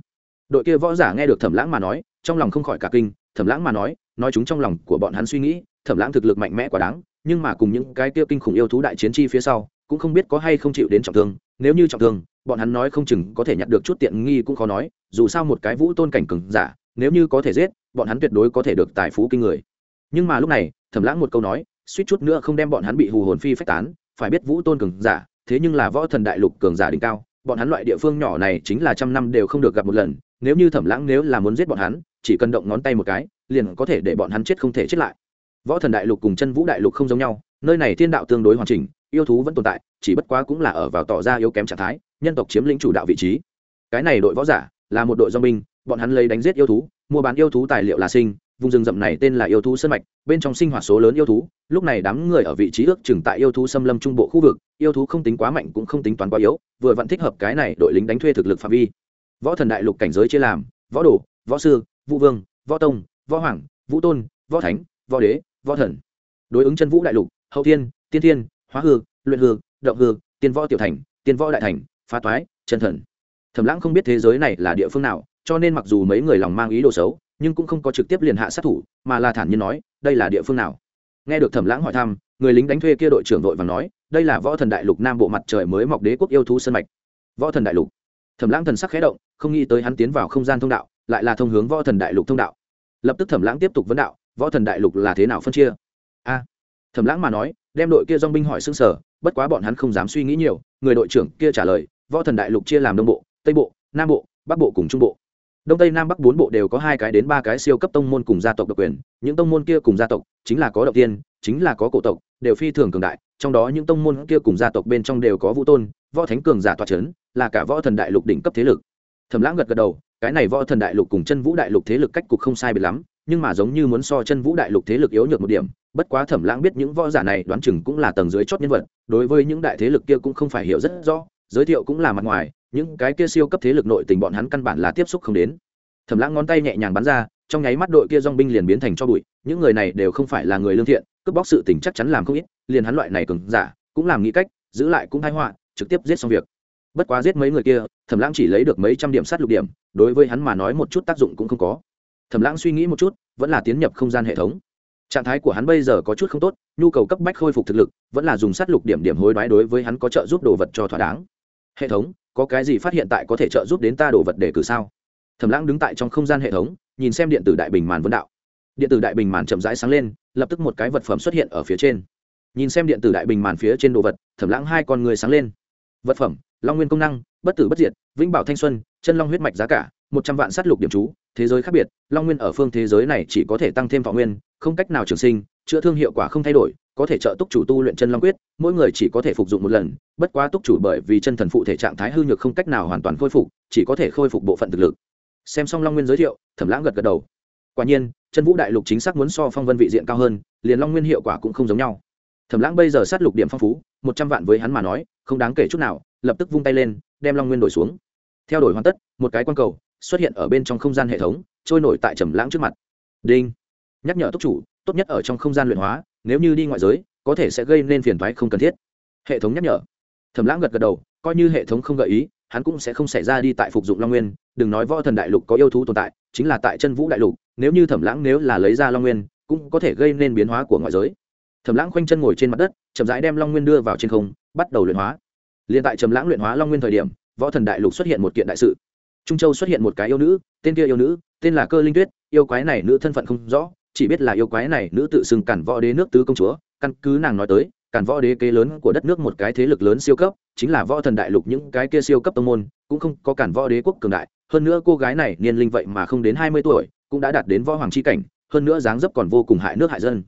A: Đội kia võ giả nghe được thẩm lãng mà nói trong lòng không khỏi cả kinh thẩm lãng mà nói nói chúng trong lòng của bọn hắn suy nghĩ, thẩm lãng thực lực mạnh mẽ quá đáng, nhưng mà cùng những cái kia kinh khủng yêu thú đại chiến chi phía sau, cũng không biết có hay không chịu đến trọng thương. Nếu như trọng thương, bọn hắn nói không chừng có thể nhặt được chút tiện nghi cũng khó nói, dù sao một cái vũ tôn cảnh cừng giả, nếu như có thể giết, bọn hắn tuyệt đối có thể được tài phú kinh người. Nhưng mà lúc này, thẩm lãng một câu nói, suýt chút nữa không đem bọn hắn bị hù hồn phi phách tán, phải biết vũ tôn cường giả, thế nhưng là võ thần đại lục cường giả đỉnh cao, bọn hắn loại địa phương nhỏ này chính là trăm năm đều không được gặp một lần, nếu như thẩm lãng nếu là muốn giết bọn hắn chỉ cần động ngón tay một cái, liền có thể để bọn hắn chết không thể chết lại. Võ thần đại lục cùng chân vũ đại lục không giống nhau, nơi này thiên đạo tương đối hoàn chỉnh, yêu thú vẫn tồn tại, chỉ bất quá cũng là ở vào tỏ ra yếu kém trạng thái, nhân tộc chiếm lĩnh chủ đạo vị trí. Cái này đội võ giả là một đội do binh, bọn hắn lấy đánh giết yêu thú, mua bán yêu thú tài liệu là sinh, vùng rừng rậm này tên là yêu thú sân mạch, bên trong sinh hoạt số lớn yêu thú, lúc này đám người ở vị trí ước chừng tại yêu thú xâm lâm trung bộ khu vực, yêu thú không tính quá mạnh cũng không tính toán quá yếu, vừa vẫn thích hợp cái này đội lính đánh thuê thực lực phạm vi. Võ thần đại lục cảnh giới chia làm, võ đồ, võ sư vũ vương, võ tông, võ hoàng, vũ tôn, võ thánh, võ đế, võ thần. Đối ứng chân vũ đại lục, hậu thiên, tiên thiên, hóa hư, luyện hư, động hư, tiên võ tiểu thành, tiên võ đại thành, phá toái, chân thần. Thẩm lãng không biết thế giới này là địa phương nào, cho nên mặc dù mấy người lòng mang ý đồ xấu, nhưng cũng không có trực tiếp liền hạ sát thủ, mà là thản nhiên nói, đây là địa phương nào? Nghe được thẩm lãng hỏi thăm, người lính đánh thuê kia đội trưởng đội và nói, đây là võ thần đại lục nam bộ mặt trời mới mọc đế quốc yêu thú sân mạch. Võ thần đại lục? Thẩm lãng thần sắc khẽ động, không nghĩ tới hắn tiến vào không gian thông đạo lại là thông hướng võ thần đại lục thông đạo. Lập tức thẩm lãng tiếp tục vấn đạo, võ thần đại lục là thế nào phân chia? A, thẩm lãng mà nói, đem đội kia dong binh hỏi xương sở bất quá bọn hắn không dám suy nghĩ nhiều, người đội trưởng kia trả lời, võ thần đại lục chia làm đông bộ, tây bộ, nam bộ, bắc bộ cùng trung bộ. Đông tây nam bắc bốn bộ đều có hai cái đến ba cái siêu cấp tông môn cùng gia tộc độc quyền, những tông môn kia cùng gia tộc chính là có động tiên, chính là có cổ tộc, đều phi thường cường đại, trong đó những tông môn kia cùng gia tộc bên trong đều có vũ tôn, võ thánh cường giả toa c h ấ n là cả võ thần đại lục đỉnh cấp thế lực. Thẩm lãng gật gật đầu cái này võ thần đại lục cùng chân vũ đại lục thế lực cách cục không sai biệt lắm, nhưng mà giống như muốn so chân vũ đại lục thế lực yếu nhược một điểm, bất quá thẩm lãng biết những võ giả này đoán chừng cũng là tầng dưới chót nhân vật, đối với những đại thế lực kia cũng không phải hiểu rất rõ, giới thiệu cũng là mặt ngoài, những cái kia siêu cấp thế lực nội tình bọn hắn căn bản là tiếp xúc không đến. Thẩm lãng ngón tay nhẹ nhàng bắn ra, trong nháy mắt đội kia dong binh liền biến thành cho bụi, những người này đều không phải là người lương thiện, cướp bóc sự tình chắc chắn làm không ít, liền hắn loại này cường giả, cũng làm nghĩ cách, giữ lại cũng thái họa, trực tiếp giết xong việc bất quá giết mấy người kia, thẩm lãng chỉ lấy được mấy trăm điểm sát lục điểm, đối với hắn mà nói một chút tác dụng cũng không có. Thẩm lãng suy nghĩ một chút, vẫn là tiến nhập không gian hệ thống. Trạng thái của hắn bây giờ có chút không tốt, nhu cầu cấp bách khôi phục thực lực, vẫn là dùng sát lục điểm điểm hối đoái đối với hắn có trợ giúp đồ vật cho thỏa đáng. Hệ thống, có cái gì phát hiện tại có thể trợ giúp đến ta đồ vật để cử sao? Thẩm lãng đứng tại trong không gian hệ thống, nhìn xem điện tử đại bình màn vân đạo. Điện tử đại bình màn chậm rãi sáng lên, lập tức một cái vật phẩm xuất hiện ở phía trên. Nhìn xem điện tử đại bình màn phía trên đồ vật, thẩm lãng hai con người sáng lên. Vật phẩm long nguyên công năng, bất tử bất diệt, vĩnh bảo thanh xuân, chân long huyết mạch giá cả, một trăm vạn s á t lục điểm chú, thế giới khác biệt, long nguyên ở phương thế giới này chỉ có thể tăng thêm thọ nguyên, không cách nào trường sinh, chữa thương hiệu quả không thay đổi, có thể trợ túc chủ tu luyện chân long quyết, mỗi người chỉ có thể phục dụng một lần, bất quá túc chủ bởi vì chân thần phụ thể trạng thái hư nhược không cách nào hoàn toàn khôi phục, chỉ có thể khôi phục bộ phận thực lực. Xem xong long nguyên giới thiệu, thẩm lãng gật gật đầu. Quả nhiên, chân vũ đại lục chính xác muốn so phong vân vị diện cao hơn, liền long nguyên hiệu quả cũng không giống nhau thẩm lãng bây giờ sát lục điểm phong phú, một trăm vạn với hắn mà nói, không đáng kể chút nào, lập tức vung tay lên, đem long nguyên đổi xuống. Theo đổi hoàn tất, một cái quang cầu xuất hiện ở bên trong không gian hệ thống, trôi nổi tại trầm lãng trước mặt. Đinh. Nhắc nhở túc chủ, tốt nhất ở trong không gian luyện hóa, nếu như đi ngoại giới, có thể sẽ gây nên phiền thoái không cần thiết. Hệ thống nhắc nhở. Thẩm lãng gật gật đầu, coi như hệ thống không gợi ý, hắn cũng sẽ không xảy ra đi tại phục dụng long nguyên. Đừng nói võ thần đại lục có yêu thú tồn tại, chính là tại chân vũ đại lục, nếu như thẩm lãng nếu là lấy ra long nguyên, cũng có thể gây nên biến hóa của ngoại giới thẩm lãng khoanh chân ngồi trên mặt đất, chậm rãi đem long nguyên đưa vào trên không, bắt đầu luyện hóa. Liền tại trầm lãng luyện hóa long nguyên thời điểm, võ thần đại lục xuất hiện một kiện đại sự. Trung châu xuất hiện một cái yêu nữ, tên kia yêu nữ, tên là cơ linh tuyết, yêu quái này nữ thân phận không rõ, chỉ biết là yêu quái này nữ tự xưng cản võ đế nước tứ công chúa, căn cứ nàng nói tới cản võ đế kế lớn của đất nước một cái thế lực lớn siêu cấp, chính là võ thần đại lục những cái kia siêu cấp tông môn, cũng không có cản võ đế quốc cường đại. Hơn nữa cô gái này niên linh vậy mà không đến hai mươi tuổi, cũng đã đạt đến võ hoàng c h i cảnh, hơn nữa dáng dấp còn vô cùng hại nước hại dân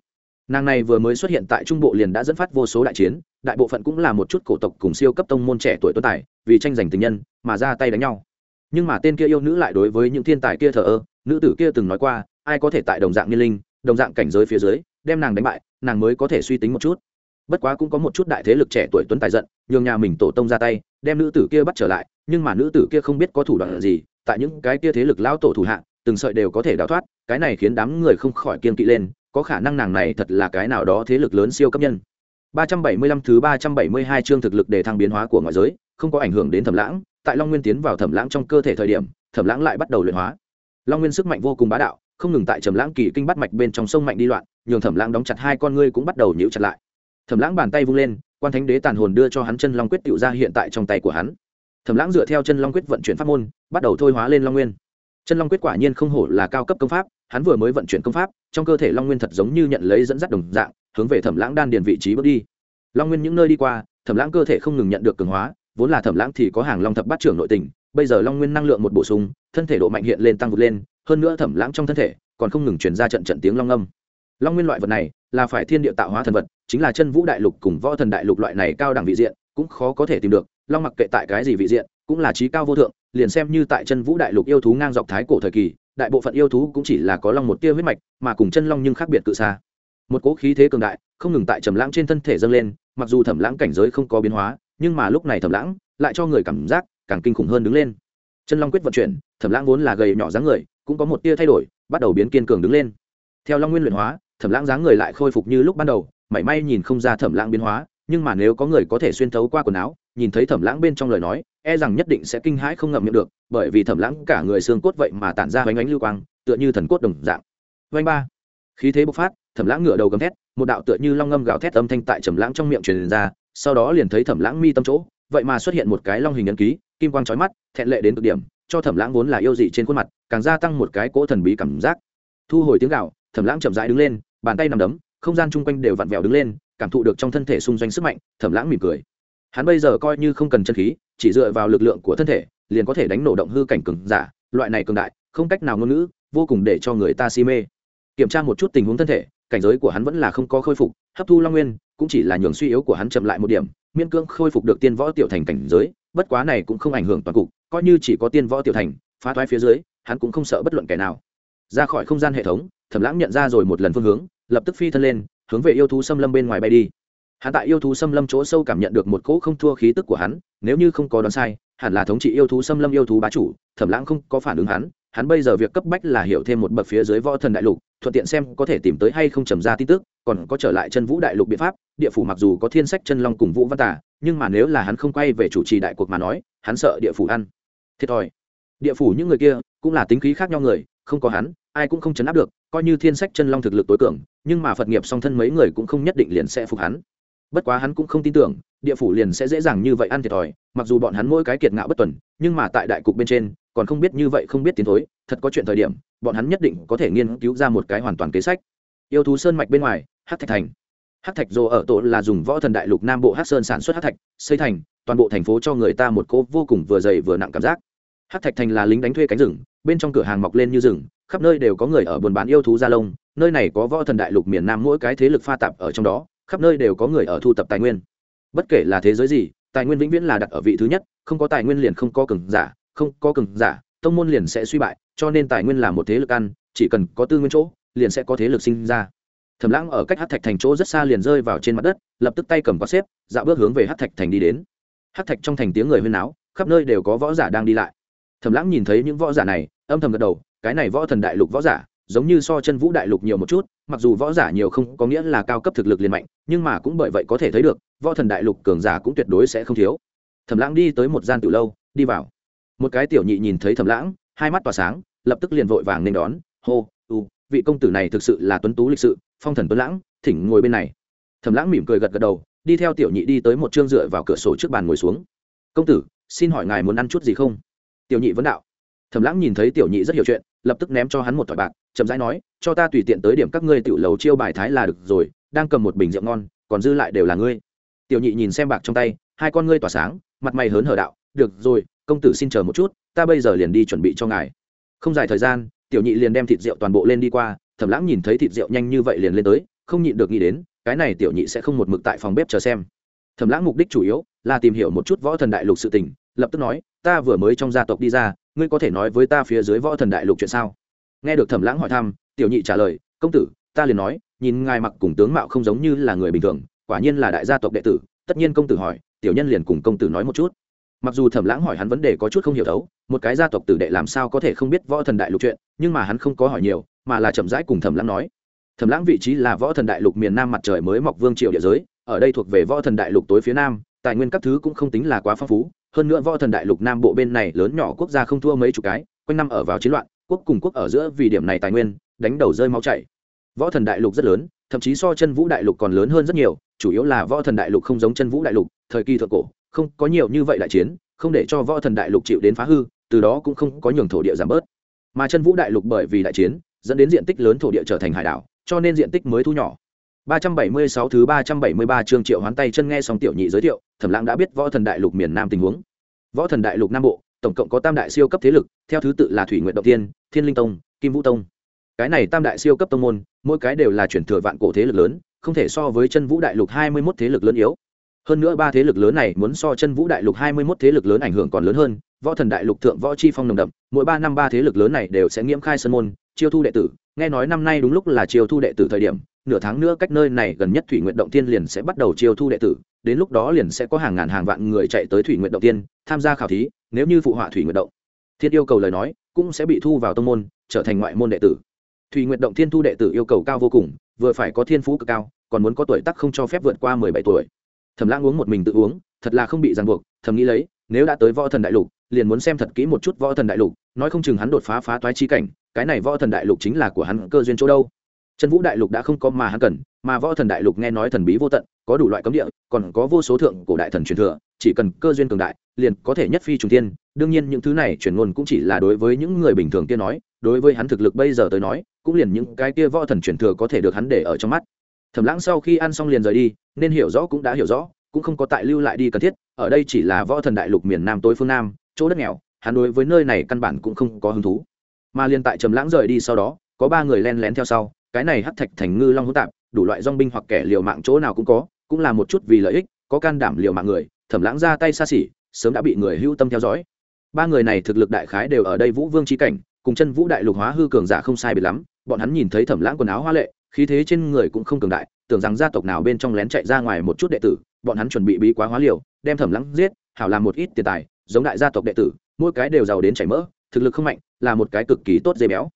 A: nàng này vừa mới xuất hiện tại trung bộ liền đã dẫn phát vô số đại chiến, đại bộ phận cũng là một chút cổ tộc cùng siêu cấp tông môn trẻ tuổi tuấn tài, vì tranh giành tình nhân mà ra tay đánh nhau. Nhưng mà tên kia yêu nữ lại đối với những thiên tài kia thờ ơ, nữ tử kia từng nói qua, ai có thể tại đồng dạng niên linh, đồng dạng cảnh giới phía dưới, đem nàng đánh bại, nàng mới có thể suy tính một chút. Bất quá cũng có một chút đại thế lực trẻ tuổi tuấn tài giận, nhường nhà mình tổ tông ra tay, đem nữ tử kia bắt trở lại, nhưng mà nữ tử kia không biết có thủ đoạn gì, tại những cái kia thế lực lao tổ thủ hạ, từng sợi đều có thể đào thoát, cái này khiến đám người không khỏi kiên kỵ lên có khả năng nàng này thật là cái nào đó thế lực lớn siêu cấp nhân. 375 thứ 372 chương thực lực để thăng biến hóa của ngoại giới, không có ảnh hưởng đến thẩm lãng, tại long nguyên tiến vào thẩm lãng trong cơ thể thời điểm, thẩm lãng lại bắt đầu luyện hóa. Long nguyên sức mạnh vô cùng bá đạo, không ngừng tại trầm lãng kỳ kinh bắt mạch bên trong sông mạnh đi loạn, nhường thẩm lãng đóng chặt hai con ngươi cũng bắt đầu nhíu chặt lại. Thẩm lãng bàn tay vung lên, quan thánh đế tàn hồn đưa cho hắn chân long quyết tựu ra hiện tại trong tay của hắn. Thẩm lãng dựa theo chân long quyết vận chuyển pháp môn, bắt đầu thôi hóa lên long nguyên. Chân long quyết quả nhiên không hổ là cao cấp công pháp hắn vừa mới vận chuyển công pháp, trong cơ thể long nguyên thật giống như nhận lấy dẫn dắt đồng dạng, hướng về thẩm lãng đan điền vị trí bước đi. Long nguyên những nơi đi qua, thẩm lãng cơ thể không ngừng nhận được cường hóa, vốn là thẩm lãng thì có hàng long thập bát trưởng nội tình, bây giờ long nguyên năng lượng một bổ sung, thân thể độ mạnh hiện lên tăng vượt lên, hơn nữa thẩm lãng trong thân thể còn không ngừng chuyển ra trận trận tiếng long âm. Long nguyên loại vật này là phải thiên địa tạo hóa thần vật, chính là chân vũ đại lục cùng võ thần đại lục loại này cao đẳng vị diện, cũng khó có thể tìm được. Long mặc kệ tại cái gì vị diện, cũng là trí cao vô thượng, liền xem như tại chân vũ đại lục yêu thú ngang dọc thái cổ thời kỳ đại bộ phận yêu thú cũng chỉ là có long một tia huyết mạch, mà cùng chân long nhưng khác biệt cự xa. Một cỗ khí thế cường đại, không ngừng tại trầm lãng trên thân thể dâng lên, mặc dù thẩm lãng cảnh giới không có biến hóa, nhưng mà lúc này thẩm lãng lại cho người cảm giác càng kinh khủng hơn đứng lên. Chân long quyết vận chuyển, thẩm lãng vốn là gầy nhỏ dáng người, cũng có một tia thay đổi, bắt đầu biến kiên cường đứng lên. Theo long nguyên luyện hóa, thẩm lãng dáng người lại khôi phục như lúc ban đầu, mảy may nhìn không ra thẩm lãng biến hóa, nhưng mà nếu có người có thể xuyên thấu qua quần áo nhìn thấy thẩm lãng bên trong lời nói e rằng nhất định sẽ kinh hãi không ngậm miệng được, bởi vì thẩm lãng cả người xương cốt vậy mà tản ra bánh ánh lưu quang, tựa như thần cốt đồng dạng. Vanh ba. Khí thế bộc phát, thẩm lãng ngửa đầu gầm thét, một đạo tựa như long ngâm gào thét âm thanh tại trầm lãng trong miệng truyền ra, sau đó liền thấy thẩm lãng mi tâm chỗ, vậy mà xuất hiện một cái long hình ấn ký, kim quang chói mắt, thẹn lệ đến cực điểm, cho thẩm lãng vốn là yêu dị trên khuôn mặt, càng gia tăng một cái cỗ thần bí cảm giác. Thu hồi tiếng gạo thẩm lãng chậm rãi đứng lên, bàn tay nằm đấm, không gian chung quanh đều vặn vẹo đứng lên, cảm thụ được trong thân thể xung doanh sức mạnh, thẩm lãng mỉm cười hắn bây giờ coi như không cần chân khí, chỉ dựa vào lực lượng của thân thể, liền có thể đánh nổ động hư cảnh cường giả, loại này cường đại, không cách nào ngôn ngữ, vô cùng để cho người ta si mê. Kiểm tra một chút tình huống thân thể, cảnh giới của hắn vẫn là không có khôi phục, hấp thu long nguyên, cũng chỉ là nhường suy yếu của hắn chậm lại một điểm, miễn cưỡng khôi phục được tiên võ tiểu thành cảnh giới, bất quá này cũng không ảnh hưởng toàn cục, coi như chỉ có tiên võ tiểu thành, phá thoái phía dưới, hắn cũng không sợ bất luận kẻ nào. Ra khỏi không gian hệ thống, thẩm lãng nhận ra rồi một lần phương hướng, lập tức phi thân lên, hướng về yêu thú xâm lâm bên ngoài bay đi hắn tại yêu thú xâm lâm chỗ sâu cảm nhận được một cỗ không thua khí tức của hắn, nếu như không có đoán sai, hẳn là thống trị yêu thú xâm lâm yêu thú bá chủ, thẩm lãng không có phản ứng hắn hắn bây giờ việc cấp bách là hiểu thêm một bậc phía dưới võ thần đại lục, thuận tiện xem có thể tìm tới hay không trầm ra tin tức, còn có trở lại chân vũ đại lục biện pháp, địa phủ mặc dù có thiên sách chân long cùng vũ văn tả nhưng mà nếu là hắn không quay về chủ trì đại cuộc mà nói, hắn sợ địa phủ ăn. Thiệt thòi. Địa phủ những người kia cũng là tính khí khác nhau người, không có hắn, ai cũng không chấn áp được, coi như thiên sách chân long thực lực tối cường, nhưng mà phật nghiệp song thân mấy người cũng không nhất định liền sẽ phục hắn bất quá hắn cũng không tin tưởng, địa phủ liền sẽ dễ dàng như vậy ăn thiệt thòi, mặc dù bọn hắn mỗi cái kiệt ngạo bất tuần, nhưng mà tại đại cục bên trên, còn không biết như vậy không biết tiến thối, thật có chuyện thời điểm, bọn hắn nhất định có thể nghiên cứu ra một cái hoàn toàn kế sách. Yêu thú sơn mạch bên ngoài hát thạch thành. Hát thạch dồ ở tổ là dùng võ thần đại lục nam bộ hát sơn sản xuất hát thạch, xây thành, toàn bộ thành phố cho người ta một cỗ vô cùng vừa dày vừa nặng cảm giác. Hát thạch thành là lính đánh thuê cánh rừng, bên trong cửa hàng mọc lên như rừng, khắp nơi đều có người ở buôn bán yêu thú gia lông, nơi này có võ thần đại lục miền nam mỗi cái thế lực pha tạp ở trong đó khắp nơi đều có người ở thu tập tài nguyên. Bất kể là thế giới gì, tài nguyên vĩnh viễn là đặt ở vị thứ nhất, không có tài nguyên liền không có cường giả, không có cường giả, tông môn liền sẽ suy bại, cho nên tài nguyên là một thế lực ăn, chỉ cần có tư nguyên chỗ, liền sẽ có thế lực sinh ra. Thẩm lãng ở cách hát thạch thành chỗ rất xa liền rơi vào trên mặt đất, lập tức tay cầm có xếp dạo bước hướng về hát thạch thành đi đến. Hát thạch trong thành tiếng người huyên náo, khắp nơi đều có võ giả đang đi lại. Thẩm lãng nhìn thấy những võ giả này, âm thầm gật đầu, cái này võ thần đại lục võ giả giống như so chân vũ đại lục nhiều một chút, mặc dù võ giả nhiều không có nghĩa là cao cấp thực lực liền mạnh, nhưng mà cũng bởi vậy có thể thấy được, võ thần đại lục cường giả cũng tuyệt đối sẽ không thiếu. Thẩm lãng đi tới một gian từ lâu, đi vào. Một cái tiểu nhị nhìn thấy thẩm lãng, hai mắt tỏa sáng, lập tức liền vội vàng nên đón, hô, u, vị công tử này thực sự là tuấn tú lịch sự, phong thần tuấn lãng, thỉnh ngồi bên này. Thẩm lãng mỉm cười gật gật đầu, đi theo tiểu nhị đi tới một chương dựa vào cửa sổ trước bàn ngồi xuống. Công tử, xin hỏi ngài muốn ăn chút gì không? Tiểu nhị vấn đạo. Thẩm lãng nhìn thấy tiểu nhị rất hiểu chuyện lập tức ném cho hắn một thỏi bạc, chậm rãi nói, cho ta tùy tiện tới điểm các ngươi tiểu lầu chiêu bài thái là được rồi, đang cầm một bình rượu ngon, còn dư lại đều là ngươi. Tiểu nhị nhìn xem bạc trong tay, hai con ngươi tỏa sáng, mặt mày hớn hở đạo, được rồi, công tử xin chờ một chút, ta bây giờ liền đi chuẩn bị cho ngài. Không dài thời gian, tiểu nhị liền đem thịt rượu toàn bộ lên đi qua, thẩm lãng nhìn thấy thịt rượu nhanh như vậy liền lên tới, không nhịn được nghĩ đến, cái này tiểu nhị sẽ không một mực tại phòng bếp chờ xem. Thẩm lãng mục đích chủ yếu là tìm hiểu một chút võ thần đại lục sự tình, lập tức nói, ta vừa mới trong gia tộc đi ra ngươi có thể nói với ta phía dưới võ thần đại lục chuyện sao? Nghe được thẩm lãng hỏi thăm, tiểu nhị trả lời, công tử, ta liền nói, nhìn ngài mặc cùng tướng mạo không giống như là người bình thường, quả nhiên là đại gia tộc đệ tử. Tất nhiên công tử hỏi, tiểu nhân liền cùng công tử nói một chút. Mặc dù thẩm lãng hỏi hắn vấn đề có chút không hiểu thấu, một cái gia tộc tử đệ làm sao có thể không biết võ thần đại lục chuyện, nhưng mà hắn không có hỏi nhiều, mà là chậm rãi cùng thẩm lãng nói. Thẩm lãng vị trí là võ thần đại lục miền nam mặt trời mới mọc vương triều địa giới, ở đây thuộc về võ thần đại lục tối phía nam, tài nguyên các thứ cũng không tính là quá phong phú hơn nữa võ thần đại lục nam bộ bên này lớn nhỏ quốc gia không thua mấy chục cái, quanh năm ở vào chiến loạn, quốc cùng quốc ở giữa vì điểm này tài nguyên, đánh đầu rơi máu chảy. Võ thần đại lục rất lớn, thậm chí so chân vũ đại lục còn lớn hơn rất nhiều, chủ yếu là võ thần đại lục không giống chân vũ đại lục, thời kỳ thượng cổ, không có nhiều như vậy đại chiến, không để cho võ thần đại lục chịu đến phá hư, từ đó cũng không có nhường thổ địa giảm bớt. Mà chân vũ đại lục bởi vì đại chiến, dẫn đến diện tích lớn thổ địa trở thành hải đảo, cho nên diện tích mới thu nhỏ. 376 thứ 373 chương triệu hoán tay chân nghe xong tiểu nhị giới thiệu, Thẩm Lãng đã biết võ thần đại lục miền Nam tình huống. Võ thần đại lục Nam Bộ, tổng cộng có tam đại siêu cấp thế lực, theo thứ tự là Thủy Nguyệt Động Tiên, Thiên Linh Tông, Kim Vũ Tông. Cái này tam đại siêu cấp tông môn, mỗi cái đều là chuyển thừa vạn cổ thế lực lớn, không thể so với chân vũ đại lục 21 thế lực lớn yếu. Hơn nữa ba thế lực lớn này muốn so chân vũ đại lục 21 thế lực lớn ảnh hưởng còn lớn hơn, võ thần đại lục thượng võ chi phong nồng đậm, mỗi 3 năm ba thế lực lớn này đều sẽ nghiễm khai sân môn, chiêu thu đệ tử, nghe nói năm nay đúng lúc là chiêu thu đệ tử thời điểm, nửa tháng nữa cách nơi này gần nhất thủy nguyện động tiên liền sẽ bắt đầu chiêu thu đệ tử, đến lúc đó liền sẽ có hàng ngàn hàng vạn người chạy tới thủy nguyện động tiên tham gia khảo thí, nếu như phụ họa thủy nguyện động. Thiên yêu cầu lời nói, cũng sẽ bị thu vào tông môn, trở thành ngoại môn đệ tử. Thủy nguyện động thiên thu đệ tử yêu cầu cao vô cùng, vừa phải có thiên phú cực cao, còn muốn có tuổi tác không cho phép vượt qua mười bảy tuổi. Thầm lãng uống một mình tự uống, thật là không bị ràng buộc, thầm nghĩ lấy, nếu đã tới võ thần đại lục, liền muốn xem thật kỹ một chút võ thần đại lục, nói không chừng hắn đột phá phá toái chi cảnh, cái này võ thần đại lục chính là của hắn cơ duyên chỗ đâu chân vũ đại lục đã không có mà hắn cần, mà võ thần đại lục nghe nói thần bí vô tận, có đủ loại cấm địa, còn có vô số thượng cổ đại thần truyền thừa, chỉ cần cơ duyên cường đại, liền có thể nhất phi trùng tiên đương nhiên những thứ này truyền ngôn cũng chỉ là đối với những người bình thường kia nói, đối với hắn thực lực bây giờ tới nói, cũng liền những cái kia võ thần truyền thừa có thể được hắn để ở trong mắt. Thẩm lãng sau khi ăn xong liền rời đi, nên hiểu rõ cũng đã hiểu rõ, cũng không có tại lưu lại đi cần thiết, ở đây chỉ là võ thần đại lục miền nam tối phương nam, chỗ đất nghèo, hắn đối với nơi này căn bản cũng không có hứng thú. Mà liên tại trầm lãng rời đi sau đó, có ba người len lén theo sau cái này hắc thạch thành ngư long hỗn tạp, đủ loại dong binh hoặc kẻ liều mạng chỗ nào cũng có, cũng là một chút vì lợi ích, có can đảm liều mạng người, thẩm lãng ra tay xa xỉ, sớm đã bị người hưu tâm theo dõi. Ba người này thực lực đại khái đều ở đây vũ vương chi cảnh, cùng chân vũ đại lục hóa hư cường giả không sai biệt lắm, bọn hắn nhìn thấy thẩm lãng quần áo hoa lệ, khí thế trên người cũng không cường đại, tưởng rằng gia tộc nào bên trong lén chạy ra ngoài một chút đệ tử, bọn hắn chuẩn bị bí quá hóa liều, đem thẩm lãng giết, hảo làm một ít tiền tài, giống đại gia tộc đệ tử, mỗi cái đều giàu đến chảy mỡ, thực lực không mạnh, là một cái cực kỳ tốt dây béo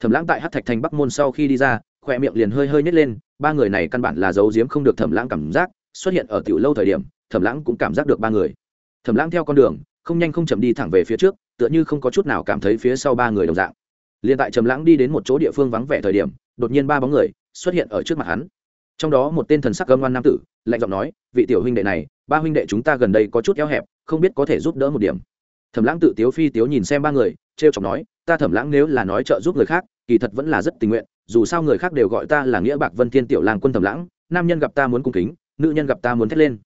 A: thẩm lãng tại hát thạch thành bắc môn sau khi đi ra khoe miệng liền hơi hơi nhét lên, ba người này căn bản là giấu giếm không được thẩm lãng cảm giác, xuất hiện ở tiểu lâu thời điểm, thẩm lãng cũng cảm giác được ba người. Thẩm lãng theo con đường, không nhanh không chậm đi thẳng về phía trước, tựa như không có chút nào cảm thấy phía sau ba người đồng dạng. Liền tại trầm lãng đi đến một chỗ địa phương vắng vẻ thời điểm, đột nhiên ba bóng người xuất hiện ở trước mặt hắn. Trong đó một tên thần sắc gâm ngoan nam tử, lạnh giọng nói, vị tiểu huynh đệ này, ba huynh đệ chúng ta gần đây có chút eo hẹp, không biết có thể giúp đỡ một điểm. Thẩm lãng tự tiếu phi tiếu nhìn xem ba người, trêu chọc nói ta thẩm lãng nếu là nói trợ giúp người khác kỳ thật vẫn là rất tình nguyện dù sao người khác đều gọi ta là nghĩa bạc vân thiên tiểu lang quân thẩm lãng nam nhân gặp ta muốn cung kính nữ nhân gặp ta muốn thét lên.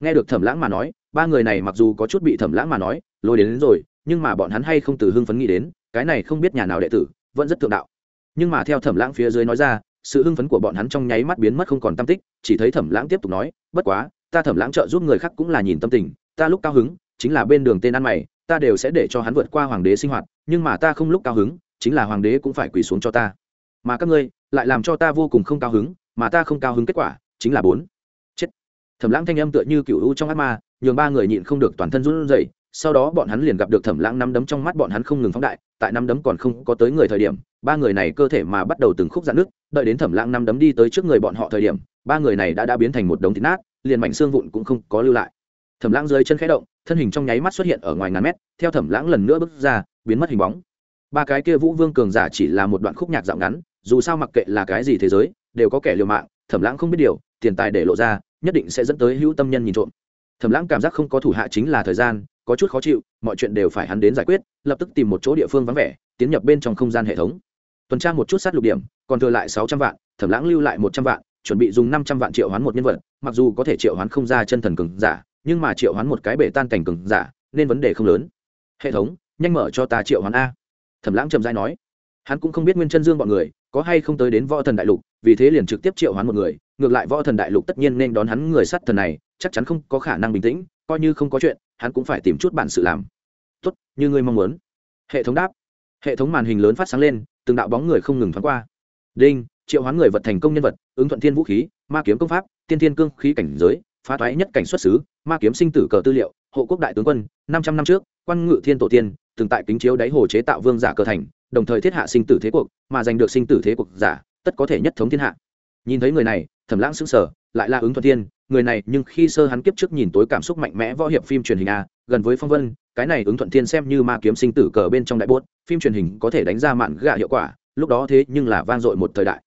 A: Nghe được thẩm lãng mà nói ba người này mặc dù có chút bị thẩm lãng mà nói lôi đến, đến rồi nhưng mà bọn hắn hay không từ hưng phấn nghĩ đến cái này không biết nhà nào đệ tử vẫn rất thượng đạo. Nhưng mà theo thẩm lãng phía dưới nói ra sự hưng phấn của bọn hắn trong nháy mắt biến mất không còn tâm tích chỉ thấy thẩm lãng tiếp tục nói bất quá ta thẩm lãng trợ giúp người khác cũng là nhìn tâm tình ta lúc cao hứng chính là bên đường tên ăn mày ta đều sẽ để cho hắn vượt qua hoàng đế sinh hoạt, nhưng mà ta không lúc cao hứng, chính là hoàng đế cũng phải quỳ xuống cho ta. Mà các ngươi, lại làm cho ta vô cùng không cao hứng, mà ta không cao hứng kết quả, chính là bốn. Chết. Thẩm lãng thanh âm tựa như cựu u trong ác ma, nhường ba người nhịn không được toàn thân run rẩy, sau đó bọn hắn liền gặp được thẩm lãng nắm đấm trong mắt bọn hắn không ngừng phóng đại, tại nắm đấm còn không có tới người thời điểm, ba người này cơ thể mà bắt đầu từng khúc dạn nước đợi đến thẩm lãng nắm đấm đi tới trước người bọn họ thời điểm, ba người này đã đã biến thành một đống thịt nát, liền mảnh xương vụn cũng không có lưu lại. Thẩm lãng dưới chân khẽ động thân hình trong nháy mắt xuất hiện ở ngoài ngàn mét, theo thẩm lãng lần nữa bước ra, biến mất hình bóng. Ba cái kia vũ vương cường giả chỉ là một đoạn khúc nhạc dạo ngắn, dù sao mặc kệ là cái gì thế giới, đều có kẻ liều mạng, thẩm lãng không biết điều, tiền tài để lộ ra, nhất định sẽ dẫn tới hữu tâm nhân nhìn trộm. Thẩm lãng cảm giác không có thủ hạ chính là thời gian, có chút khó chịu, mọi chuyện đều phải hắn đến giải quyết, lập tức tìm một chỗ địa phương vắng vẻ, tiến nhập bên trong không gian hệ thống. Tuần tra một chút sát lục điểm, còn thừa lại sáu trăm vạn, thẩm lãng lưu lại một trăm vạn, chuẩn bị dùng năm trăm vạn triệu hoán một nhân vật, mặc dù có thể triệu hoán không ra chân thần cường giả nhưng mà triệu hoán một cái bể tan cảnh cường giả, nên vấn đề không lớn. Hệ thống, nhanh mở cho ta triệu hoán a. Thẩm lãng trầm dai nói. Hắn cũng không biết nguyên chân dương bọn người có hay không tới đến võ thần đại lục, vì thế liền trực tiếp triệu hoán một người, ngược lại võ thần đại lục tất nhiên nên đón hắn người sát thần này, chắc chắn không có khả năng bình tĩnh, coi như không có chuyện, hắn cũng phải tìm chút bản sự làm. Tốt, như ngươi mong muốn. Hệ thống đáp. Hệ thống màn hình lớn phát sáng lên, từng đạo bóng người không ngừng thoáng qua. Đinh, triệu hoán người vật thành công nhân vật, ứng thuận thiên vũ khí, ma kiếm công pháp, tiên thiên cương khí cảnh giới, phá toái nhất cảnh xuất xứ ma kiếm sinh tử cờ tư liệu, hộ quốc đại tướng quân, năm trăm năm trước, quan ngự thiên tổ tiên, từng tại kính chiếu đáy hồ chế tạo vương giả cờ thành, đồng thời thiết hạ sinh tử thế cuộc, mà giành được sinh tử thế cuộc giả, tất có thể nhất thống thiên hạ. Nhìn thấy người này, thẩm lãng sững sờ, lại là ứng thuận thiên, người này nhưng khi sơ hắn kiếp trước nhìn tối cảm xúc mạnh mẽ võ hiệp phim truyền hình a, gần với phong vân, cái này ứng thuận thiên xem như ma kiếm sinh tử cờ bên trong đại bốt, phim truyền hình có thể đánh ra mạn gạ hiệu quả, lúc đó thế nhưng là vang dội một thời đại.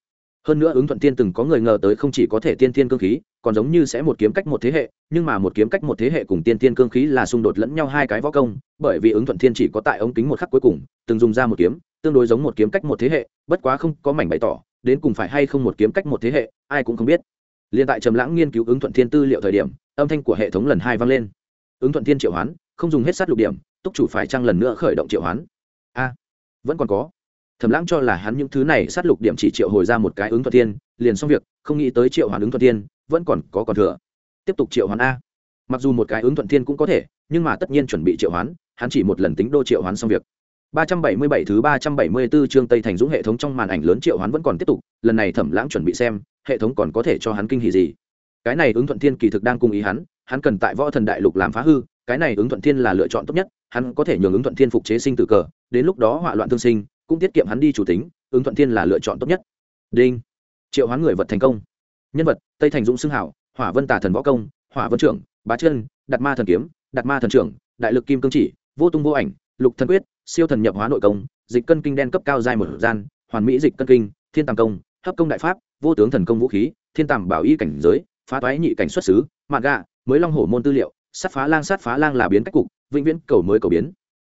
A: Hơn nữa ứng thuận tiên từng có người ngờ tới không chỉ có thể tiên tiên cương khí còn giống như sẽ một kiếm cách một thế hệ, nhưng mà một kiếm cách một thế hệ cùng tiên tiên cương khí là xung đột lẫn nhau hai cái võ công, bởi vì ứng thuận thiên chỉ có tại ống kính một khắc cuối cùng, từng dùng ra một kiếm, tương đối giống một kiếm cách một thế hệ, bất quá không có mảnh bày tỏ, đến cùng phải hay không một kiếm cách một thế hệ, ai cũng không biết. Liên tại trầm lãng nghiên cứu ứng thuận thiên tư liệu thời điểm, âm thanh của hệ thống lần hai vang lên. Ứng thuận thiên triệu hoán, không dùng hết sát lục điểm, túc chủ phải chăng lần nữa khởi động triệu hoán? A, vẫn còn có. Thẩm lãng cho là hắn những thứ này sát lục điểm chỉ triệu hồi ra một cái ứng thuận thiên liền xong việc không nghĩ tới triệu hoán ứng thuận thiên vẫn còn có còn thừa tiếp tục triệu hoán a mặc dù một cái ứng thuận thiên cũng có thể nhưng mà tất nhiên chuẩn bị triệu hoán hắn chỉ một lần tính đô triệu hoán xong việc 377 thứ 374 chương Tây Thành Dũng hệ thống trong màn ảnh lớn triệu hoán vẫn còn tiếp tục, lần này Thẩm Lãng chuẩn bị xem, hệ thống còn có thể cho hắn kinh hỉ gì. Cái này ứng thuận thiên kỳ thực đang cùng ý hắn, hắn cần tại Võ Thần Đại Lục làm phá hư, cái này ứng thuận thiên là lựa chọn tốt nhất, hắn có thể nhường ứng thuận thiên phục chế sinh tử cờ, đến lúc đó họa loạn thương sinh, cũng tiết kiệm hắn đi chủ tính, ứng thuận thiên là lựa chọn tốt nhất. Đinh. Triệu hoán người vật thành công. Nhân vật: Tây Thành Dũng xưng hảo, Hỏa Vân Tả Thần võ công, Hỏa Vân trưởng, Bá Chân, Đạt Ma thần kiếm, Đạt Ma thần trưởng, Đại lực kim cương chỉ, Vô tung vô ảnh, Lục thần quyết, siêu thần nhập hóa nội công dịch cân kinh đen cấp cao dài một gian hoàn mỹ dịch cân kinh thiên tàng công hấp công đại pháp vô tướng thần công vũ khí thiên tàng bảo y cảnh giới phá toái nhị cảnh xuất xứ mạn gạ mới long hổ môn tư liệu sát phá lang sát phá lang là biến cách cục vĩnh viễn cầu mới cầu biến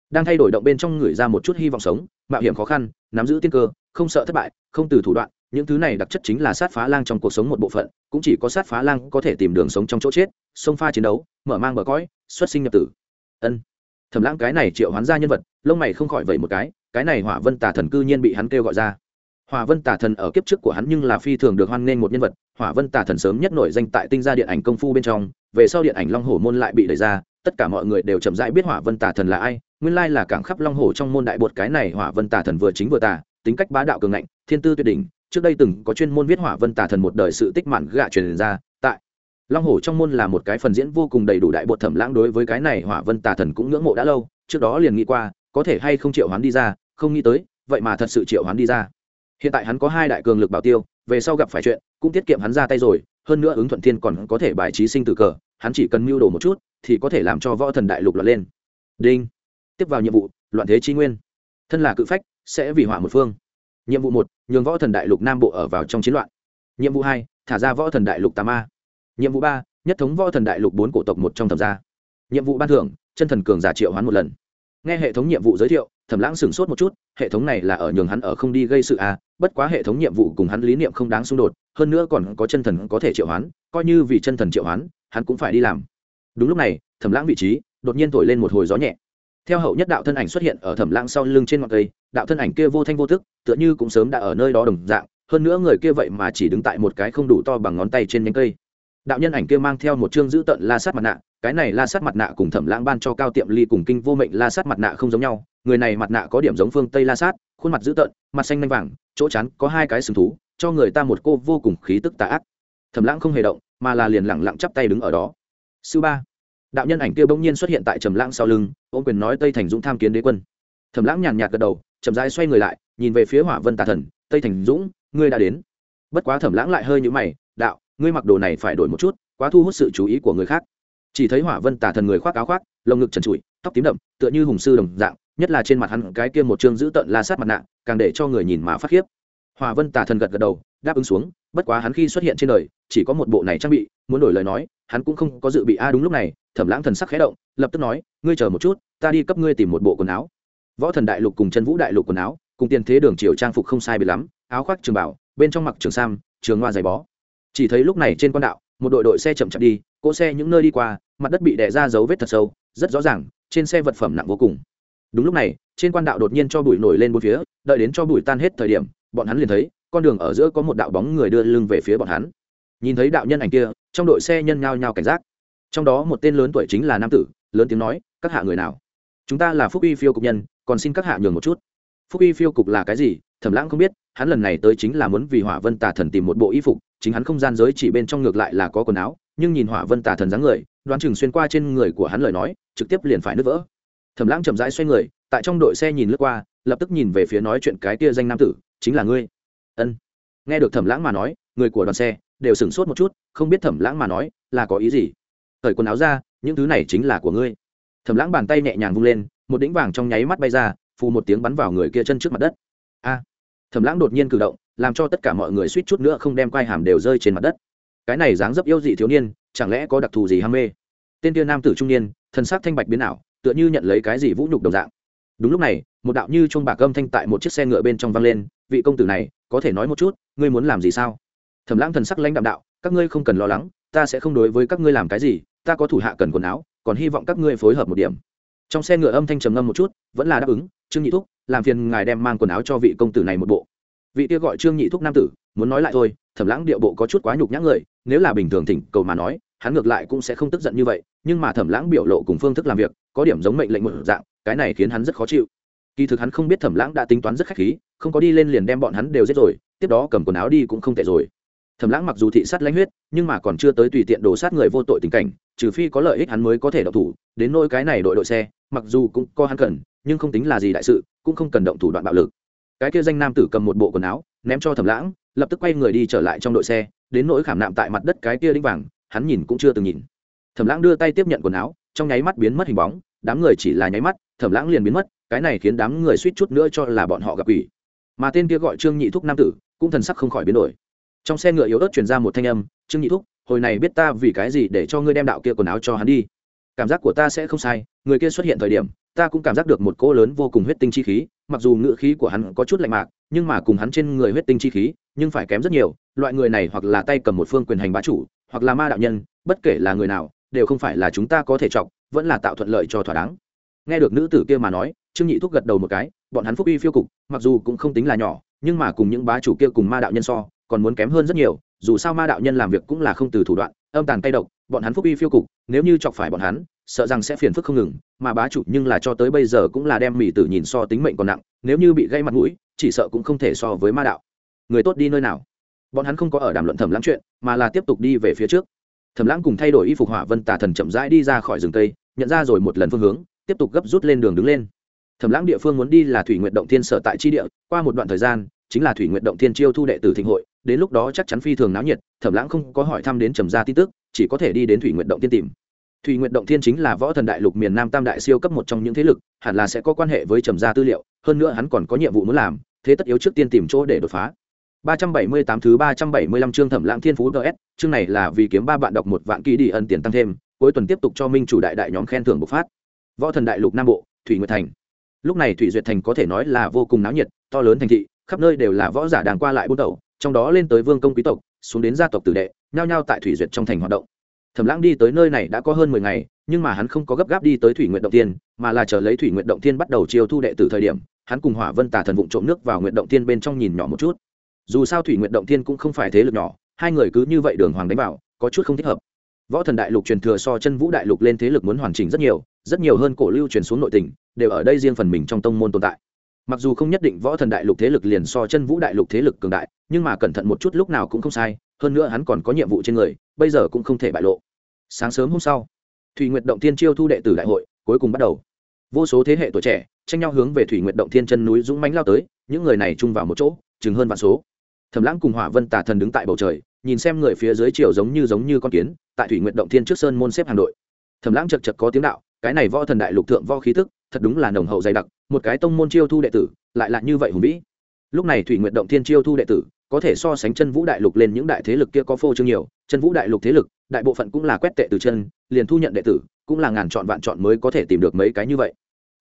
A: đang thay đổi động bên trong người ra một chút hy vọng sống mạo hiểm khó khăn nắm giữ tiên cơ không sợ thất bại không từ thủ đoạn những thứ này đặc chất chính là sát phá lang trong cuộc sống một bộ phận, cũng chỉ có sát phá lang có thể tìm đường sống trong chỗ chết, sông pha chiến đấu, mở mang bờ cõi, xuất sinh nhập tử. Ân. Thẩm lãng cái này triệu hoán ra nhân vật, lông mày không khỏi vậy một cái cái này hỏa vân tà thần cư nhiên bị hắn kêu gọi ra. Hỏa vân tà thần ở kiếp trước của hắn nhưng là phi thường được hoan nghênh một nhân vật, hỏa vân tà thần sớm nhất nổi danh tại tinh gia điện ảnh công phu bên trong, về sau điện ảnh long hổ môn lại bị đẩy ra, tất cả mọi người đều chậm rãi biết hỏa vân tà thần là ai, nguyên lai là cảng khắp long hổ trong môn đại bột cái này hỏa vân tà thần vừa chính vừa tà, tính cách bá đạo cường ngạnh, thiên tư tuyệt đỉnh trước đây từng có chuyên môn viết hỏa vân tà thần một đời sự tích mạn gạ truyền ra, tại long hổ trong môn là một cái phần diễn vô cùng đầy đủ đại bột thẩm lãng đối với cái này hỏa vân tà thần cũng ngưỡng mộ đã lâu, trước đó liền nghĩ qua, có thể hay không triệu hoán đi ra, không nghĩ tới, vậy mà thật sự triệu hoán đi ra. Hiện tại hắn có hai đại cường lực bảo tiêu, về sau gặp phải chuyện, cũng tiết kiệm hắn ra tay rồi, hơn nữa ứng thuận thiên còn có thể bài trí sinh tử cờ, hắn chỉ cần mưu đồ một chút, thì có thể làm cho võ thần đại lục lọt lên. Đinh. Tiếp vào nhiệm vụ, loạn thế chi nguyên. Thân là cự phách, sẽ vì hỏa một phương nhiệm vụ một, nhường võ thần đại lục nam bộ ở vào trong chiến loạn. Nhiệm vụ hai, thả ra võ thần đại lục tà ma. Nhiệm vụ ba, nhất thống võ thần đại lục bốn cổ tộc một trong thẩm gia. Nhiệm vụ ban thưởng, chân thần cường giả triệu hoán một lần. Nghe hệ thống nhiệm vụ giới thiệu, thẩm lãng sửng sốt một chút, hệ thống này là ở nhường hắn ở không đi gây sự à bất quá hệ thống nhiệm vụ cùng hắn lý niệm không đáng xung đột, hơn nữa còn có chân thần có thể triệu hoán, coi như vì chân thần triệu hoán, hắn cũng phải đi làm. Đúng lúc này, thẩm lãng vị trí, đột nhiên thổi lên một hồi gió nhẹ theo hậu nhất đạo thân ảnh xuất hiện ở thẩm lãng sau lưng trên ngọn cây, đạo thân ảnh kia vô thanh vô thức tựa như cũng sớm đã ở nơi đó đồng dạng, hơn nữa người kia vậy mà chỉ đứng tại một cái không đủ to bằng ngón tay trên nhánh cây. Đạo nhân ảnh kia mang theo một chương giữ tận la sát mặt nạ, cái này la sát mặt nạ cùng thẩm lãng ban cho cao tiệm ly cùng kinh vô mệnh la sát mặt nạ không giống nhau, người này mặt nạ có điểm giống phương tây la sát, khuôn mặt dữ tợn, mặt xanh nanh vàng, chỗ chắn có hai cái sừng thú, cho người ta một cô vô cùng khí tức tà ác. Thẩm lãng không hề động, mà là liền lẳng lặng chắp tay đứng ở đó. Sư ba đạo nhân ảnh kia bỗng nhiên xuất hiện tại trầm lãng sau lưng, ôm quyền nói tây thành dũng tham kiến đế quân. Thẩm lãng nhàn nhạt gật đầu, chậm rãi xoay người lại, nhìn về phía hỏa vân tà thần, tây thành dũng, ngươi đã đến. Bất quá thẩm lãng lại hơi nhũ mày, đạo, ngươi mặc đồ này phải đổi một chút, quá thu hút sự chú ý của người khác. Chỉ thấy hỏa vân tà thần người khoác áo khoác, lồng ngực trần trụi, tóc tím đậm, tựa như hùng sư đồng dạng, nhất là trên mặt hắn cái kia một chương giữ tợn la sát mặt nạ, càng để cho người nhìn mà phát khiếp hòa vân tà thần gật gật đầu, đáp ứng xuống, bất quá hắn khi xuất hiện trên đời, chỉ có một bộ này trang bị, muốn đổi lời nói, hắn cũng không có dự bị. A đúng lúc này, thẩm lãng thần sắc khẽ động, lập tức nói, ngươi chờ một chút, ta đi cấp ngươi tìm một bộ quần áo. Võ thần đại lục cùng chân vũ đại lục quần áo, cùng tiền thế đường triều trang phục không sai biệt lắm, áo khoác trường bảo, bên trong mặc trường sam, trường hoa giày bó. Chỉ thấy lúc này trên quan đạo, một đội đội xe chậm chậm đi, cỗ xe những nơi đi qua, mặt đất bị đè ra dấu vết thật sâu, rất rõ ràng, trên xe vật phẩm nặng vô cùng. Đúng lúc này, trên quan đạo đột nhiên cho bụi nổi lên bốn phía, đợi đến cho bụi tan hết thời điểm bọn hắn liền thấy, con đường ở giữa có một đạo bóng người đưa lưng về phía bọn hắn. Nhìn thấy đạo nhân ảnh kia, trong đội xe nhân nhao nhao cảnh giác. Trong đó một tên lớn tuổi chính là nam tử, lớn tiếng nói, các hạ người nào? Chúng ta là phúc uy phiêu cục nhân, còn xin các hạ nhường một chút. Phúc uy phiêu cục là cái gì? Thẩm lãng không biết, hắn lần này tới chính là muốn vì hỏa vân tà thần tìm một bộ y phục, chính hắn không gian giới chỉ bên trong ngược lại là có quần áo, nhưng nhìn hỏa vân tà thần dáng người, đoán chừng xuyên qua trên người của hắn lời nói, trực tiếp liền phải nứt vỡ. Thẩm lãng chậm rãi xoay người, tại trong đội xe nhìn lướt qua lập tức nhìn về phía nói chuyện cái kia danh nam tử, chính là ngươi. Ân. Nghe được thẩm lãng mà nói, người của đoàn xe đều sửng sốt một chút, không biết thẩm lãng mà nói là có ý gì. Cởi quần áo ra, những thứ này chính là của ngươi. Thẩm lãng bàn tay nhẹ nhàng vung lên, một đĩnh vàng trong nháy mắt bay ra, phù một tiếng bắn vào người kia chân trước mặt đất. A. Thẩm lãng đột nhiên cử động, làm cho tất cả mọi người suýt chút nữa không đem quai hàm đều rơi trên mặt đất. Cái này dáng dấp yêu dị thiếu niên, chẳng lẽ có đặc thù gì ham mê? Tên kia nam tử trung niên, thân xác thanh bạch biến ảo, tựa như nhận lấy cái gì vũ nhục đồng dạng đúng lúc này, một đạo như chuông bạc âm thanh tại một chiếc xe ngựa bên trong vang lên, vị công tử này, có thể nói một chút, ngươi muốn làm gì sao? Thẩm lãng thần sắc lãnh đạm đạo, các ngươi không cần lo lắng, ta sẽ không đối với các ngươi làm cái gì, ta có thủ hạ cần quần áo, còn hy vọng các ngươi phối hợp một điểm. Trong xe ngựa âm thanh trầm ngâm một chút, vẫn là đáp ứng, trương nhị thúc, làm phiền ngài đem mang quần áo cho vị công tử này một bộ. Vị kia gọi trương nhị thúc nam tử, muốn nói lại thôi, thẩm lãng điệu bộ có chút quá nhục nhã người, nếu là bình thường thỉnh cầu mà nói hắn ngược lại cũng sẽ không tức giận như vậy, nhưng mà thẩm lãng biểu lộ cùng phương thức làm việc, có điểm giống mệnh lệnh một dạng, cái này khiến hắn rất khó chịu. Kỳ thực hắn không biết thẩm lãng đã tính toán rất khách khí, không có đi lên liền đem bọn hắn đều giết rồi, tiếp đó cầm quần áo đi cũng không tệ rồi. Thẩm lãng mặc dù thị sát lãnh huyết, nhưng mà còn chưa tới tùy tiện đổ sát người vô tội tình cảnh, trừ phi có lợi ích hắn mới có thể động thủ, đến nôi cái này đội đội xe, mặc dù cũng có hắn cần, nhưng không tính là gì đại sự, cũng không cần động thủ đoạn bạo lực. Cái kia danh nam tử cầm một bộ quần áo, ném cho thẩm lãng, lập tức quay người đi trở lại trong đội xe, đến nỗi khảm nạm tại mặt đất cái kia đinh vàng hắn nhìn cũng chưa từng nhìn. Thẩm lãng đưa tay tiếp nhận quần áo, trong nháy mắt biến mất hình bóng, đám người chỉ là nháy mắt, thẩm lãng liền biến mất, cái này khiến đám người suýt chút nữa cho là bọn họ gặp quỷ. Mà tên kia gọi trương nhị thúc nam tử, cũng thần sắc không khỏi biến đổi. Trong xe ngựa yếu ớt truyền ra một thanh âm, trương nhị thúc, hồi này biết ta vì cái gì để cho ngươi đem đạo kia quần áo cho hắn đi? Cảm giác của ta sẽ không sai, người kia xuất hiện thời điểm, ta cũng cảm giác được một cỗ lớn vô cùng huyết tinh chi khí, mặc dù ngựa khí của hắn có chút lạnh mạc, nhưng mà cùng hắn trên người huyết tinh chi khí, nhưng phải kém rất nhiều, loại người này hoặc là tay cầm một phương quyền hành bá chủ hoặc là ma đạo nhân, bất kể là người nào, đều không phải là chúng ta có thể chọc, vẫn là tạo thuận lợi cho thỏa đáng. Nghe được nữ tử kia mà nói, trương nhị thúc gật đầu một cái, bọn hắn phúc uy phiêu cục, mặc dù cũng không tính là nhỏ, nhưng mà cùng những bá chủ kia cùng ma đạo nhân so, còn muốn kém hơn rất nhiều, dù sao ma đạo nhân làm việc cũng là không từ thủ đoạn, âm tàn tay độc, bọn hắn phúc uy phiêu cục, nếu như chọc phải bọn hắn, sợ rằng sẽ phiền phức không ngừng, mà bá chủ nhưng là cho tới bây giờ cũng là đem mỹ tử nhìn so tính mệnh còn nặng, nếu như bị gây mặt mũi, chỉ sợ cũng không thể so với ma đạo. Người tốt đi nơi nào? Bọn hắn không có ở đàm luận thẩm lãng chuyện, mà là tiếp tục đi về phía trước. Thẩm lãng cùng thay đổi y phục hỏa vân tà thần chậm rãi đi ra khỏi rừng tây nhận ra rồi một lần phương hướng, tiếp tục gấp rút lên đường đứng lên. Thẩm lãng địa phương muốn đi là thủy nguyện động thiên sở tại tri địa, qua một đoạn thời gian, chính là thủy nguyện động thiên chiêu thu đệ tử thịnh hội, đến lúc đó chắc chắn phi thường náo nhiệt, thẩm lãng không có hỏi thăm đến trầm gia tin tức, chỉ có thể đi đến thủy nguyện động thiên tìm. Thủy nguyện động thiên chính là võ thần đại lục miền nam tam đại siêu cấp một trong những thế lực, hẳn là sẽ có quan hệ với trầm gia tư liệu, hơn nữa hắn còn có nhiệm vụ muốn làm, thế tất yếu trước tiên tìm chỗ để đột phá. 378 thứ 375 chương Thẩm Lãng Thiên Phú DS, chương này là vì kiếm ba bạn đọc một vạn ký đi ân tiền tăng thêm, cuối tuần tiếp tục cho Minh chủ đại đại nhóm khen thưởng bộc phát. Võ thần đại lục Nam Bộ, Thủy Nguyệt Thành. Lúc này Thủy Duyệt Thành có thể nói là vô cùng náo nhiệt, to lớn thành thị, khắp nơi đều là võ giả đang qua lại buôn đầu trong đó lên tới vương công quý tộc, xuống đến gia tộc tử đệ, nhao nhao tại Thủy Duyệt trong thành hoạt động. Thẩm Lãng đi tới nơi này đã có hơn 10 ngày, nhưng mà hắn không có gấp gáp đi tới Thủy Nguyệt động tiên, mà là chờ lấy Thủy Nguyệt động tiên bắt đầu chiêu thu đệ tử thời điểm, hắn cùng Hỏa Vân Tà thần vụng trộm nước vào Nguyệt động tiên bên trong nhìn nhỏ một chút dù sao thủy nguyện động thiên cũng không phải thế lực nhỏ, hai người cứ như vậy đường hoàng đánh vào, có chút không thích hợp. Võ thần đại lục truyền thừa so chân vũ đại lục lên thế lực muốn hoàn chỉnh rất nhiều rất nhiều hơn cổ lưu truyền xuống nội tình, đều ở đây riêng phần mình trong tông môn tồn tại. Mặc dù không nhất định võ thần đại lục thế lực liền so chân vũ đại lục thế lực cường đại, nhưng mà cẩn thận một chút lúc nào cũng không sai, hơn nữa hắn còn có nhiệm vụ trên người, bây giờ cũng không thể bại lộ. Sáng sớm hôm sau, thủy nguyệt động thiên chiêu thu đệ tử đại hội, cuối cùng bắt đầu. Vô số thế hệ tuổi trẻ, tranh nhau hướng về thủy nguyệt động thiên chân núi dũng mánh lao tới, những người này chung vào một chỗ, chừng hơn vạn số thẩm lãng cùng hỏa vân tà thần đứng tại bầu trời, nhìn xem người phía dưới chiều giống như giống như con kiến, tại thủy nguyện động thiên trước sơn môn xếp hàng đội. Thẩm lãng chật chật có tiếng đạo, cái này võ thần đại lục thượng võ khí thức thật đúng là nồng hậu dày đặc, một cái tông môn chiêu thu đệ tử, lại là như vậy hùng vĩ. Lúc này thủy nguyện động thiên chiêu thu đệ tử, có thể so sánh chân vũ đại lục lên những đại thế lực kia có phô trương nhiều, chân vũ đại lục thế lực, đại bộ phận cũng là quét tệ từ chân, liền thu nhận đệ tử, cũng là ngàn chọn vạn chọn mới có thể tìm được mấy cái như vậy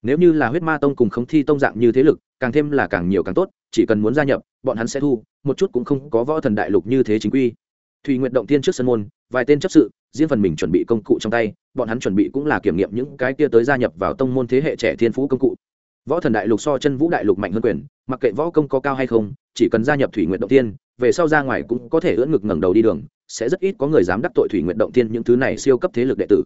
A: nếu như là huyết ma tông cùng không thi tông dạng như thế lực, càng thêm là càng nhiều càng tốt, chỉ cần muốn gia nhập, bọn hắn sẽ thu, một chút cũng không có võ thần đại lục như thế chính quy. Thùy nguyện động tiên trước sân môn, vài tên chấp sự, riêng phần mình chuẩn bị công cụ trong tay, bọn hắn chuẩn bị cũng là kiểm nghiệm những cái kia tới gia nhập vào tông môn thế hệ trẻ thiên phú công cụ. Võ thần đại lục so chân vũ đại lục mạnh hơn quyền, mặc kệ võ công có cao hay không, chỉ cần gia nhập thủy nguyện động tiên, về sau ra ngoài cũng có thể ưỡn ngực ngẩng đầu đi đường, sẽ rất ít có người dám đắc tội thủy nguyện động tiên những thứ này siêu cấp thế lực đệ tử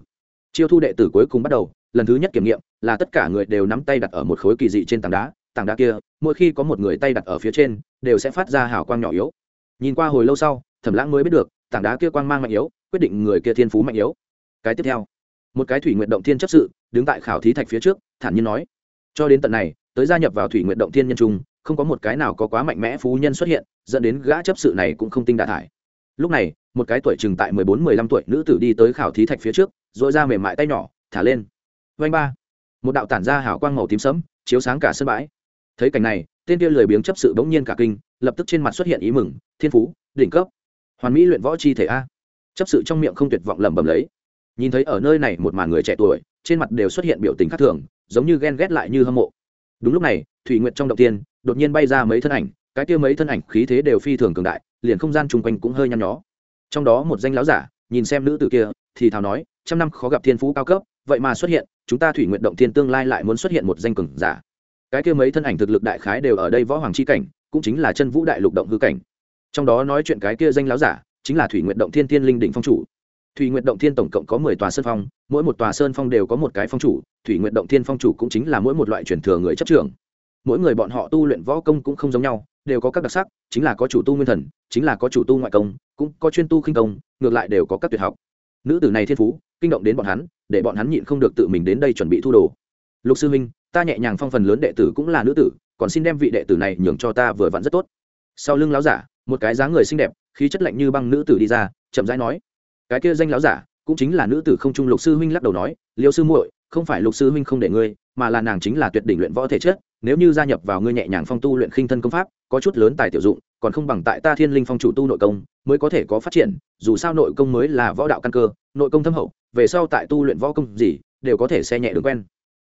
A: chiêu thu đệ tử cuối cùng bắt đầu, lần thứ nhất kiểm nghiệm là tất cả người đều nắm tay đặt ở một khối kỳ dị trên tảng đá tảng đá kia, mỗi khi có một người tay đặt ở phía trên, đều sẽ phát ra hào quang nhỏ yếu. Nhìn qua hồi lâu sau, thẩm lãng mới biết được, tảng đá kia quang mang mạnh yếu, quyết định người kia thiên phú mạnh yếu. Cái tiếp theo, một cái thủy nguyện động thiên chấp sự, đứng tại khảo thí thạch phía trước, thản nhiên nói, cho đến tận này, tới gia nhập vào thủy nguyện động thiên nhân trung, không có một cái nào có quá mạnh mẽ phú nhân xuất hiện, dẫn đến gã chấp sự này cũng không tinh đạ thải. Lúc này, một cái tuổi chừng tại mười bốn, mười lăm tuổi nữ tử đi tới khảo thí thạch phía trước dội ra mềm mại tay nhỏ, thả lên. Vanh ba. Một đạo tản ra hào quang màu tím sẫm, chiếu sáng cả sân bãi. Thấy cảnh này, tên kia lười biếng chấp sự bỗng nhiên cả kinh, lập tức trên mặt xuất hiện ý mừng, thiên phú, đỉnh cấp. Hoàn mỹ luyện võ chi thể a. Chấp sự trong miệng không tuyệt vọng lẩm bẩm lấy. Nhìn thấy ở nơi này một màn người trẻ tuổi, trên mặt đều xuất hiện biểu tình khác thường, giống như ghen ghét lại như hâm mộ. Đúng lúc này, thủy nguyệt trong động tiên, đột nhiên bay ra mấy thân ảnh, cái kia mấy thân ảnh khí thế đều phi thường cường đại, liền không gian chung quanh cũng hơi nhăn nhó. Trong đó một danh láo giả, nhìn xem nữ tử kia, thì thào nói trăm năm khó gặp thiên phú cao cấp, vậy mà xuất hiện, chúng ta thủy nguyện động thiên tương lai lại muốn xuất hiện một danh cường giả. Cái kia mấy thân ảnh thực lực đại khái đều ở đây võ hoàng chi cảnh, cũng chính là chân vũ đại lục động hư cảnh. Trong đó nói chuyện cái kia danh láo giả, chính là thủy nguyện động thiên thiên linh đỉnh phong chủ. Thủy nguyện động thiên tổng cộng có mười tòa sơn phong, mỗi một tòa sơn phong đều có một cái phong chủ, thủy nguyện động thiên phong chủ cũng chính là mỗi một loại truyền thừa người chấp trưởng. Mỗi người bọn họ tu luyện võ công cũng không giống nhau, đều có các đặc sắc, chính là có chủ tu nguyên thần, chính là có chủ tu ngoại công, cũng có chuyên tu khinh công, ngược lại đều có các tuyệt học nữ tử này thiên phú, kinh động đến bọn hắn, để bọn hắn nhịn không được tự mình đến đây chuẩn bị thu đồ. Lục sư minh ta nhẹ nhàng phong phần lớn đệ tử cũng là nữ tử, còn xin đem vị đệ tử này nhường cho ta vừa vặn rất tốt. Sau lưng láo giả, một cái dáng người xinh đẹp, khí chất lạnh như băng nữ tử đi ra, chậm rãi nói, cái kia danh láo giả, cũng chính là nữ tử không trung lục sư huynh lắc đầu nói, liêu sư muội, không phải lục sư huynh không để ngươi, mà là nàng chính là tuyệt đỉnh luyện võ thể chất, nếu như gia nhập vào ngươi nhẹ nhàng phong tu luyện khinh thân công pháp, có chút lớn tài tiểu dụng còn không bằng tại ta thiên linh phong chủ tu nội công mới có thể có phát triển, dù sao nội công mới là võ đạo căn cơ, nội công thâm hậu, về sau tại tu luyện võ công gì, đều có thể xe nhẹ đường quen.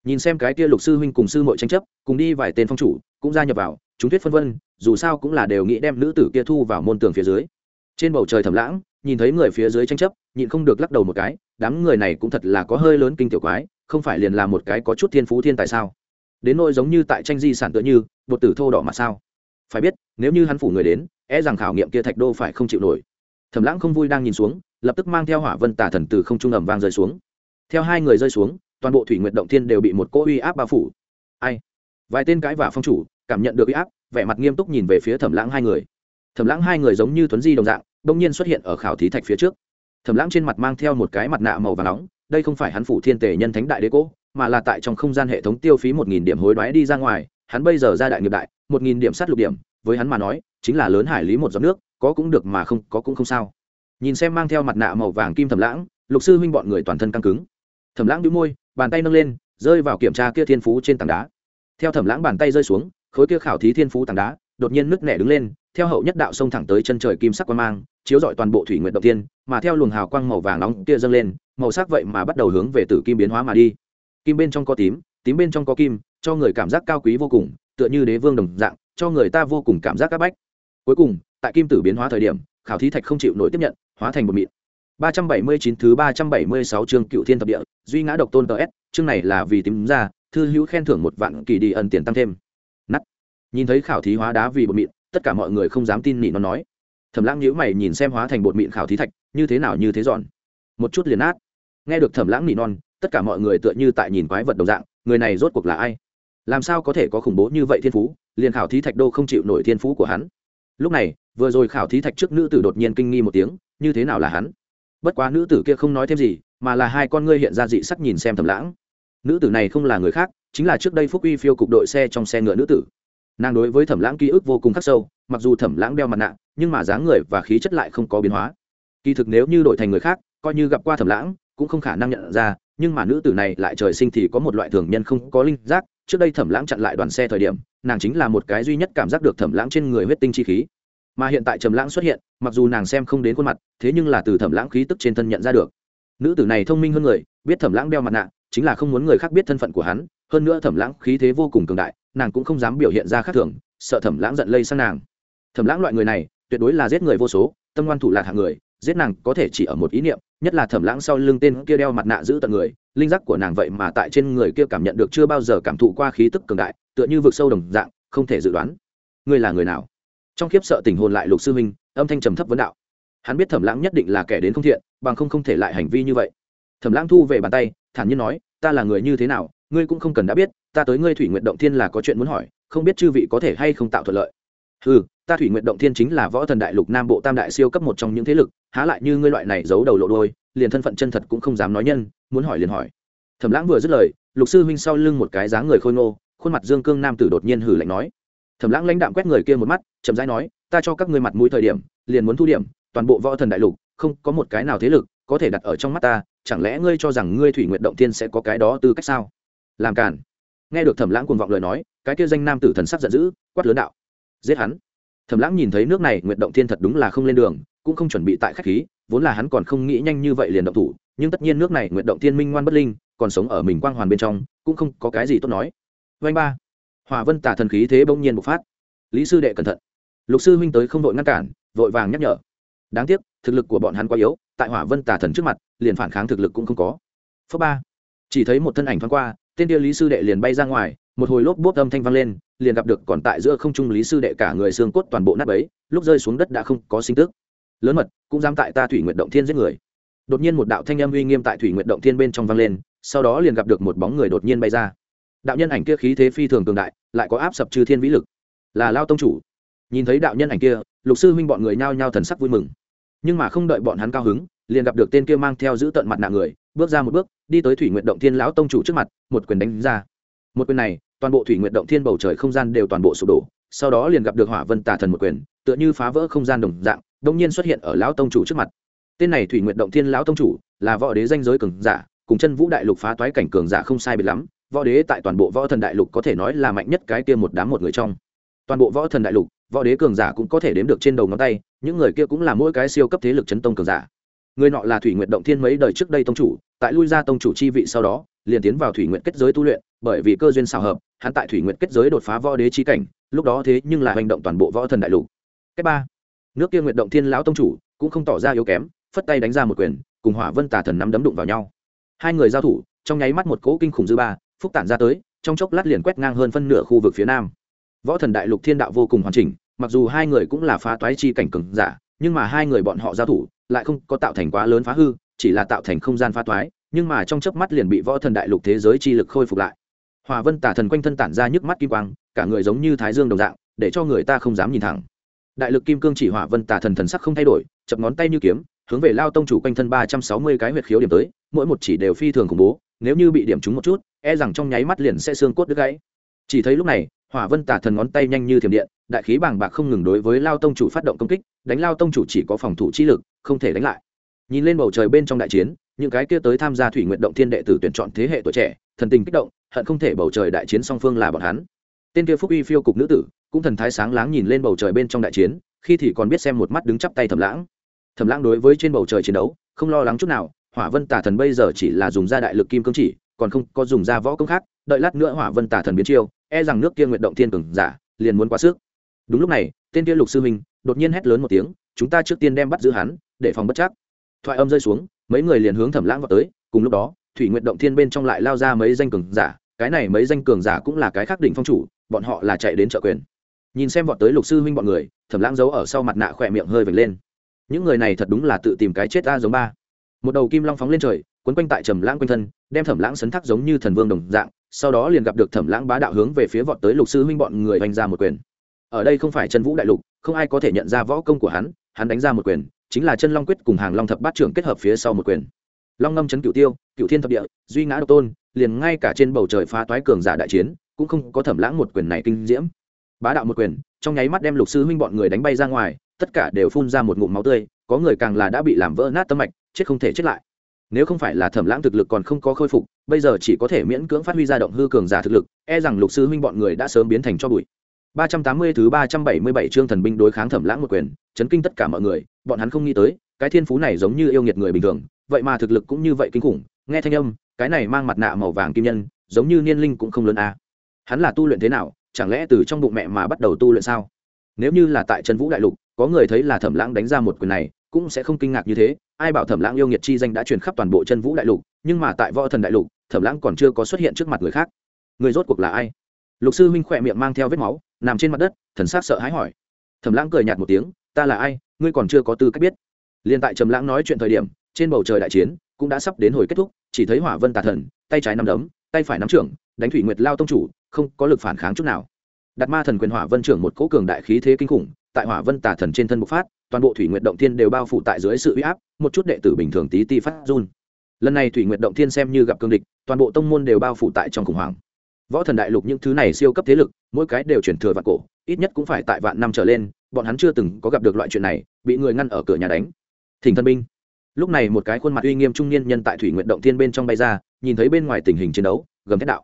A: Nhìn xem cái kia lục sư huynh cùng sư mội tranh chấp, cùng đi vài tên phong chủ, cũng gia nhập vào, chúng thuyết phân vân, dù sao cũng là đều nghĩ đem nữ tử kia thu vào môn tường phía dưới. Trên bầu trời thầm lãng, nhìn thấy người phía dưới tranh chấp, nhịn không được lắc đầu một cái, đám người này cũng thật là có hơi lớn kinh tiểu quái, không phải liền là một cái có chút thiên phú thiên tại sao? Đến nỗi giống như tại tranh di sản tựa như bột tử thô đỏ mà sao? Phải biết nếu như hắn phủ người đến e rằng khảo nghiệm kia thạch đô phải không chịu nổi. Thẩm lãng không vui đang nhìn xuống, lập tức mang theo hỏa vân tả thần từ không trung ẩm vang rơi xuống. Theo hai người rơi xuống, toàn bộ thủy nguyện động thiên đều bị một cỗ uy áp bao phủ. Ai? Vài tên cãi vả phong chủ, cảm nhận được uy áp, vẻ mặt nghiêm túc nhìn về phía thẩm lãng hai người. Thẩm lãng hai người giống như tuấn di đồng dạng đông nhiên xuất hiện ở khảo thí thạch phía trước. Thẩm lãng trên mặt mang theo một cái mặt nạ màu và nóng, đây không phải hắn phủ thiên tề nhân thánh đại đế cố, mà là tại trong không gian hệ thống tiêu phí một nghìn điểm hối đoái đi ra ngoài, hắn bây giờ ra đại nghiệp đại, một nghìn điểm sát lục điểm với hắn mà nói, chính là lớn hải lý một giọt nước, có cũng được mà không, có cũng không sao. Nhìn xem mang theo mặt nạ màu vàng kim thẩm lãng, lục sư huynh bọn người toàn thân căng cứng. Thẩm lãng đĩu môi, bàn tay nâng lên, rơi vào kiểm tra kia thiên phú trên tảng đá. Theo thẩm lãng bàn tay rơi xuống, khối kia khảo thí thiên phú tảng đá, đột nhiên nứt nẻ đứng lên, theo hậu nhất đạo sông thẳng tới chân trời kim sắc quang mang, chiếu rọi toàn bộ thủy nguyện động tiên mà theo luồng hào quang màu vàng nóng kia dâng lên, màu sắc vậy mà bắt đầu hướng về tử kim biến hóa mà đi. Kim bên trong có tím tím bên trong có kim, cho người cảm giác cao quý vô cùng, tựa như đế vương đồng dạng cho người ta vô cùng cảm giác áp bách cuối cùng tại kim tử biến hóa thời điểm khảo thí thạch không chịu nổi tiếp nhận hóa thành một mịn 379 thứ 376 chương Cựu Thiên Tập Địa, duy ngã độc tôn TS, chương này là vì tìm ra, thư hữu khen thưởng một vạn kỳ đi ân tiền tăng thêm. Nắt. Nhìn thấy khảo thí hóa đá vì bột mịn, tất cả mọi người không dám tin nỉ nó nói. Thẩm Lãng nhíu mày nhìn xem hóa thành bột mịn khảo thí thạch, như thế nào như thế giòn. Một chút liền nát. Nghe được Thẩm Lãng nỉ non, tất cả mọi người tựa như tại nhìn quái vật đồng dạng, người này rốt cuộc là ai? Làm sao có thể có khủng bố như vậy thiên phú, liền khảo thí thạch đô không chịu nổi thiên phú của hắn. Lúc này, vừa rồi khảo thí thạch trước nữ tử đột nhiên kinh nghi một tiếng, như thế nào là hắn? bất quá nữ tử kia không nói thêm gì mà là hai con ngươi hiện ra dị sắc nhìn xem thầm lãng nữ tử này không là người khác chính là trước đây phúc uy phiêu cục đội xe trong xe ngựa nữ tử nàng đối với thẩm lãng ký ức vô cùng khắc sâu mặc dù thẩm lãng đeo mặt nạ nhưng mà dáng người và khí chất lại không có biến hóa kỳ thực nếu như đổi thành người khác coi như gặp qua thẩm lãng cũng không khả năng nhận ra nhưng mà nữ tử này lại trời sinh thì có một loại thường nhân không có linh giác trước đây thẩm lãng chặn lại đoàn xe thời điểm, nàng chính là một cái duy nhất cảm giác được thẩm lãng trên người huyết tinh chi khí. Mà hiện tại trầm lãng xuất hiện, mặc dù nàng xem không đến khuôn mặt, thế nhưng là từ thẩm lãng khí tức trên thân nhận ra được. Nữ tử này thông minh hơn người, biết thẩm lãng đeo mặt nạ, chính là không muốn người khác biết thân phận của hắn, hơn nữa thẩm lãng khí thế vô cùng cường đại, nàng cũng không dám biểu hiện ra khác thường, sợ thẩm lãng giận lây sang nàng. Thẩm lãng loại người này, tuyệt đối là giết người vô số, tâm ngoan thủ lạc hạng người, giết nàng có thể chỉ ở một ý niệm nhất là thẩm lãng sau lưng tên kia đeo mặt nạ giữ tận người, linh giác của nàng vậy mà tại trên người kia cảm nhận được chưa bao giờ cảm thụ qua khí tức cường đại, tựa như vực sâu đồng dạng, không thể dự đoán. Ngươi là người nào? Trong khiếp sợ tình hồn lại lục sư huynh, âm thanh trầm thấp vấn đạo. Hắn biết thẩm lãng nhất định là kẻ đến không thiện, bằng không không thể lại hành vi như vậy. Thẩm lãng thu về bàn tay, thản nhiên nói, ta là người như thế nào, ngươi cũng không cần đã biết, ta tới ngươi thủy nguyện động thiên là có chuyện muốn hỏi, không biết chư vị có thể hay không tạo thuận lợi ừ ta thủy nguyện động thiên chính là võ thần đại lục nam bộ tam đại siêu cấp một trong những thế lực, há lại như ngươi loại này giấu đầu lộ đôi liền thân phận chân thật cũng không dám nói nhân, muốn hỏi liền hỏi. Thẩm lãng vừa dứt lời, lục sư huynh sau lưng một cái dáng người khôi ngô, khuôn mặt dương cương nam tử đột nhiên hử lạnh nói. Thẩm lãng lãnh đạm quét người kia một mắt, chậm rãi nói, ta cho các ngươi mặt mũi thời điểm, liền muốn thu điểm, toàn bộ võ thần đại lục, không có một cái nào thế lực có thể đặt ở trong mắt ta, chẳng lẽ ngươi cho rằng ngươi thủy nguyện động thiên sẽ có cái đó tư cách sao? Làm cản nghe được thẩm lãng cuồng vọng lời nói, cái kia danh nam tử thần sắc giận dữ, quát lớn đạo giết hắn. Thầm lãng nhìn thấy nước này nguyện động thiên thật đúng là không lên đường, cũng không chuẩn bị tại khách khí, vốn là hắn còn không nghĩ nhanh như vậy liền động thủ, nhưng tất nhiên nước này nguyện động thiên minh ngoan bất linh, còn sống ở mình quang hoàn bên trong, cũng không có cái gì tốt nói. Vanh ba. Hòa vân tả thần khí thế bỗng nhiên bộc phát. Lý sư đệ cẩn thận. Lục sư huynh tới không đội ngăn cản, vội vàng nhắc nhở. Đáng tiếc, thực lực của bọn hắn quá yếu, tại hỏa vân tả thần trước mặt, liền phản kháng thực lực cũng không có. Phước ba. Chỉ thấy một thân ảnh thoáng qua, tên kia lý sư đệ liền bay ra ngoài một hồi lốp bốp âm thanh vang lên, liền gặp được còn tại giữa không trung lý sư đệ cả người xương cốt toàn bộ nát ấy lúc rơi xuống đất đã không có sinh tức. Lớn mật, cũng dám tại ta thủy nguyện động thiên giết người. Đột nhiên một đạo thanh âm uy nghiêm tại thủy nguyện động thiên bên trong vang lên, sau đó liền gặp được một bóng người đột nhiên bay ra. Đạo nhân ảnh kia khí thế phi thường cường đại, lại có áp sập trừ thiên vĩ lực. Là lao tông chủ. Nhìn thấy đạo nhân ảnh kia, lục sư huynh bọn người nhao nhao thần sắc vui mừng. Nhưng mà không đợi bọn hắn cao hứng, liền gặp được tên kia mang theo giữ tận mặt nạ người, bước ra một bước, đi tới thủy nguyện động thiên lão tông chủ trước mặt, một quyền đánh ra một quyền này, toàn bộ thủy nguyện động thiên bầu trời không gian đều toàn bộ sụp đổ, sau đó liền gặp được hỏa vân tà thần một quyền, tựa như phá vỡ không gian đồng dạng đông nhiên xuất hiện ở lão tông chủ trước mặt. Tên này thủy nguyện động thiên lão tông chủ, là võ đế danh giới cường giả, cùng chân vũ đại lục phá toái cảnh cường giả không sai biệt lắm, võ đế tại toàn bộ võ thần đại lục có thể nói là mạnh nhất cái kia một đám một người trong. Toàn bộ võ thần đại lục, võ đế cường giả cũng có thể đếm được trên đầu ngón tay, những người kia cũng là mỗi cái siêu cấp thế lực chấn tông cường giả. Người nọ là thủy nguyện động thiên mấy đời trước đây tông chủ, tại lui ra tông chủ chi vị sau đó, liền tiến vào thủy nguyện kết giới tu luyện bởi vì cơ duyên xào hợp, hắn tại thủy nguyện kết giới đột phá võ đế chi cảnh, lúc đó thế nhưng là hành động toàn bộ võ thần đại lục. Cách ba, nước kia nguyện động thiên lão tông chủ cũng không tỏ ra yếu kém, phất tay đánh ra một quyền, cùng hỏa vân tà thần nắm đấm đụng vào nhau. Hai người giao thủ, trong nháy mắt một cỗ kinh khủng dư ba, phúc tản ra tới, trong chốc lát liền quét ngang hơn phân nửa khu vực phía nam. Võ thần đại lục thiên đạo vô cùng hoàn chỉnh, mặc dù hai người cũng là phá toái chi cảnh cường giả, nhưng mà hai người bọn họ giao thủ lại không có tạo thành quá lớn phá hư, chỉ là tạo thành không gian phá toái, nhưng mà trong chớp mắt liền bị võ thần đại lục thế giới chi lực khôi phục lại hòa vân tả thần quanh thân tản ra nhức mắt kim quang, cả người giống như thái dương đồng dạng, để cho người ta không dám nhìn thẳng. Đại lực kim cương chỉ hỏa vân tả thần thần sắc không thay đổi, chập ngón tay như kiếm, hướng về lao tông chủ quanh thân ba trăm sáu mươi cái huyệt khiếu điểm tới, mỗi một chỉ đều phi thường khủng bố, nếu như bị điểm trúng một chút e rằng trong nháy mắt liền sẽ xương cốt đứt gãy. Chỉ thấy lúc này hỏa vân tả thần ngón tay nhanh như thiểm điện, đại khí bàng bạc không ngừng đối với lao tông chủ phát động công kích, đánh lao tông chủ chỉ có phòng thủ chi lực, không thể đánh lại. Nhìn lên bầu trời bên trong đại chiến, những cái kia tới tham gia thủy nguyện động thiên đệ tử tuyển chọn thế hệ tuổi trẻ, thần tình kích động hận không thể bầu trời đại chiến song phương là bọn hắn. Tên kia phúc uy phiêu cục nữ tử, cũng thần thái sáng láng nhìn lên bầu trời bên trong đại chiến, khi thì còn biết xem một mắt đứng chắp tay thầm lãng. Thầm lãng đối với trên bầu trời chiến đấu, không lo lắng chút nào, hỏa vân tả thần bây giờ chỉ là dùng ra đại lực kim cương chỉ, còn không có dùng ra võ công khác, đợi lát nữa hỏa vân tả thần biến chiêu e rằng nước kia nguyện động thiên cường giả, liền muốn quá sức. Đúng lúc này, tên kia lục sư minh, đột nhiên hét lớn một tiếng, chúng ta trước tiên đem bắt giữ hắn, để phòng bất chắc. Thoại âm rơi xuống, mấy người liền hướng thẩm lãng vào tới, cùng lúc đó, thủy nguyện động thiên bên trong lại lao ra mấy danh cường giả cái này mấy danh cường giả cũng là cái khác đỉnh phong chủ, bọn họ là chạy đến trợ quyền. Nhìn xem vọt tới lục sư huynh bọn người, thẩm lãng giấu ở sau mặt nạ khỏe miệng hơi vệt lên. Những người này thật đúng là tự tìm cái chết ta giống ba. Một đầu kim long phóng lên trời, quấn quanh tại trầm lãng quanh thân, đem thẩm lãng sấn thác giống như thần vương đồng dạng, sau đó liền gặp được thẩm lãng bá đạo hướng về phía vọt tới lục sư huynh bọn người vanh ra một quyền. Ở đây không phải chân vũ đại lục, không ai có thể nhận ra võ công của hắn hắn đánh ra một quyền, chính là chân long quyết cùng hàng long thập bát trưởng kết hợp phía sau một quyền. Long ngâm chấn cửu tiêu, cửu thiên thập địa, duy ngã độc tôn liền ngay cả trên bầu trời phá toái cường giả đại chiến, cũng không có thẩm lãng một quyền này kinh diễm. Bá đạo một quyền, trong nháy mắt đem lục sư huynh bọn người đánh bay ra ngoài, tất cả đều phun ra một ngụm máu tươi, có người càng là đã bị làm vỡ nát tâm mạch, chết không thể chết lại. Nếu không phải là thẩm lãng thực lực còn không có khôi phục, bây giờ chỉ có thể miễn cưỡng phát huy ra động hư cường giả thực lực e rằng lục sư huynh bọn người đã sớm biến thành cho bụi. 380 thứ 377 chương thần binh đối kháng thẩm lãng một quyền, chấn kinh tất cả mọi người, bọn hắn không nghĩ tới, cái thiên phú này giống như yêu nghiệt người bình thường, vậy mà thực lực cũng như vậy kinh khủng, nghe thanh âm cái này mang mặt nạ màu vàng kim nhân, giống như niên linh cũng không lớn a à. hắn là tu luyện thế nào, chẳng lẽ từ trong bụng mẹ mà bắt đầu tu luyện sao? Nếu như là tại trần vũ đại lục, có người thấy là thẩm lãng đánh ra một quyền này, cũng sẽ không kinh ngạc như thế. Ai bảo thẩm lãng yêu nghiệt chi danh đã truyền khắp toàn bộ chân vũ đại lục, nhưng mà tại võ thần đại lục, thẩm lãng còn chưa có xuất hiện trước mặt người khác. Người rốt cuộc là ai? Lục sư huynh khỏe miệng mang theo vết máu, nằm trên mặt đất, thần s á c sợ hãi hỏi. Thẩm lãng cười nhạt một tiếng, ta là ai? Ngươi còn chưa có tư cách biết. Liền tại trầm lãng nói chuyện thời điểm, trên bầu trời đại chiến cũng đã sắp đến hồi kết thúc chỉ thấy hỏa vân tà thần, tay trái nắm đấm, tay phải nắm trưởng, đánh thủy nguyệt lao tông chủ, không có lực phản kháng chút nào. Đặt ma thần quyền hỏa vân trưởng một cỗ cường đại khí thế kinh khủng, tại hỏa vân tà thần trên thân bộc phát, toàn bộ thủy nguyệt động thiên đều bao phủ tại dưới sự uy áp, một chút đệ tử bình thường tí ti phát run. Lần này thủy nguyệt động thiên xem như gặp cương địch, toàn bộ tông môn đều bao phủ tại trong khủng hoảng. Võ thần đại lục những thứ này siêu cấp thế lực, mỗi cái đều chuyển thừa vạn cổ, ít nhất cũng phải tại vạn năm trở lên, bọn hắn chưa từng có gặp được loại chuyện này, bị người ngăn ở cửa nhà đánh. Thỉnh thân binh lúc này một cái khuôn mặt uy nghiêm trung niên nhân tại thủy nguyện động thiên bên trong bay ra, nhìn thấy bên ngoài tình hình chiến đấu, gầm thét đạo.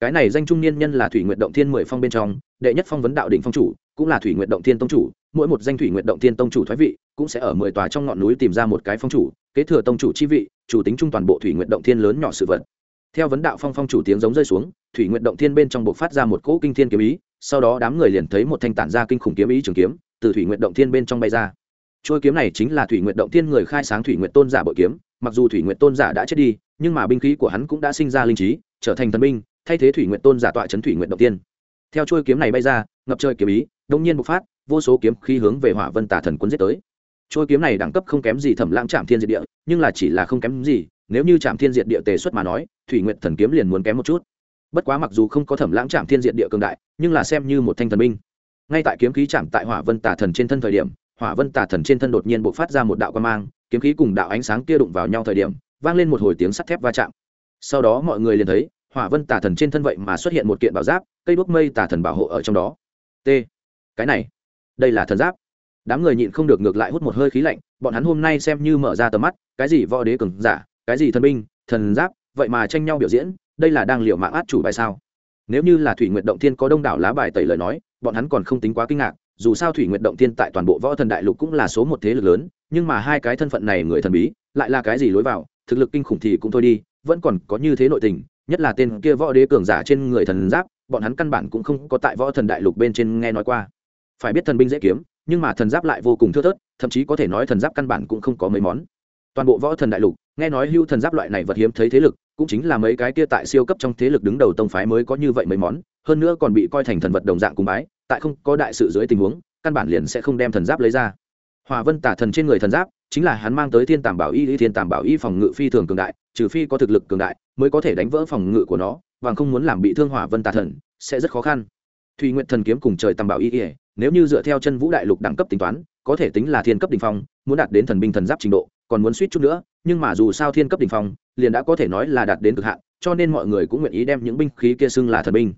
A: Cái này danh trung niên nhân là thủy nguyện động thiên mười phong bên trong, đệ nhất phong vấn đạo đỉnh phong chủ, cũng là thủy nguyện động thiên tông chủ. Mỗi một danh thủy nguyện động thiên tông chủ thoái vị, cũng sẽ ở mười tòa trong ngọn núi tìm ra một cái phong chủ, kế thừa tông chủ chi vị, chủ tính trung toàn bộ thủy nguyện động thiên lớn nhỏ sự vật. Theo vấn đạo phong phong chủ tiếng giống rơi xuống, thủy nguyện động thiên bên trong buộc phát ra một cỗ kinh thiên kiếm ý, sau đó đám người liền thấy một thanh tản ra kinh khủng kiếm ý trường kiếm, từ thủy nguyện động thiên bên trong bay ra trôi kiếm này chính là thủy nguyện động thiên người khai sáng thủy nguyện tôn giả bội kiếm, mặc dù thủy nguyện tôn giả đã chết đi, nhưng mà binh khí của hắn cũng đã sinh ra linh trí, trở thành thần binh, thay thế thủy nguyện tôn giả tọa trấn thủy nguyện động tiên theo trôi kiếm này bay ra, ngập trời kiếm ý, đông nhiên bộc phát, vô số kiếm khí hướng về hỏa vân tà thần quân giết tới. Trôi kiếm này đẳng cấp không kém gì thẩm lãng trạm thiên diệt địa, nhưng là chỉ là không kém gì, nếu như trạm thiên diệt địa tề xuất mà nói, thủy nguyện thần kiếm liền muốn kém một chút. Bất quá mặc dù không có thẩm lãng trạm thiên diệt địa cường đại, nhưng là xem như một thanh thần binh. Ngay tại kiếm khí chạm tại hỏa vân tà thần trên thân thời điểm hỏa vân tà thần trên thân đột nhiên bộc phát ra một đạo quan mang, kiếm khí cùng đạo ánh sáng kia đụng vào nhau thời điểm, vang lên một hồi tiếng sắt thép va chạm. Sau đó mọi người liền thấy, hỏa vân tà thần trên thân vậy mà xuất hiện một kiện bảo giáp, cây bốc mây tà thần bảo hộ ở trong đó. T. Cái này, đây là thần giáp. Đám người nhịn không được ngược lại hút một hơi khí lạnh, bọn hắn hôm nay xem như mở ra tầm mắt, cái gì võ đế cường giả, cái gì thần binh, thần giáp, vậy mà tranh nhau biểu diễn, đây là đang liệu mạng át chủ bài sao? Nếu như là thủy nguyện động thiên có đông đảo lá bài tẩy lời nói, bọn hắn còn không tính quá kinh ngạc dù sao thủy nguyện động thiên tại toàn bộ võ thần đại lục cũng là số một thế lực lớn, nhưng mà hai cái thân phận này người thần bí, lại là cái gì lối vào, thực lực kinh khủng thì cũng thôi đi, vẫn còn có như thế nội tình, nhất là tên kia võ đế cường giả trên người thần giáp, bọn hắn căn bản cũng không có tại võ thần đại lục bên trên nghe nói qua. Phải biết thần binh dễ kiếm, nhưng mà thần giáp lại vô cùng thưa thớt, thậm chí có thể nói thần giáp căn bản cũng không có mấy món. Toàn bộ võ thần đại lục, nghe nói hưu thần giáp loại này vật hiếm thấy thế lực, cũng chính là mấy cái kia tại siêu cấp trong thế lực đứng đầu tông phái mới có như vậy mấy món, hơn nữa còn bị coi thành thần vật đồng dạng cùng bái tại không có đại sự dưới tình huống, căn bản liền sẽ không đem thần giáp lấy ra. Hòa vân tả thần trên người thần giáp, chính là hắn mang tới thiên tàm bảo y, thiên tàm bảo y phòng ngự phi thường cường đại, trừ phi có thực lực cường đại mới có thể đánh vỡ phòng ngự của nó và không muốn làm bị thương hỏa vân tà thần, sẽ rất khó khăn. Thùy nguyện thần kiếm cùng trời tàm bảo y ỉa nếu như dựa theo chân vũ đại lục đẳng cấp tính toán, có thể tính là thiên cấp đ ỉ n h phong, muốn đạt đến thần binh thần giáp trình độ, còn muốn suýt chút nữa, nhưng mà dù sao thiên cấp đ ỉ n h phong, liền đã có thể nói là đạt đến cực hạn, cho nên mọi người cũng nguyện ý đem những binh khí kia xưng là thần binh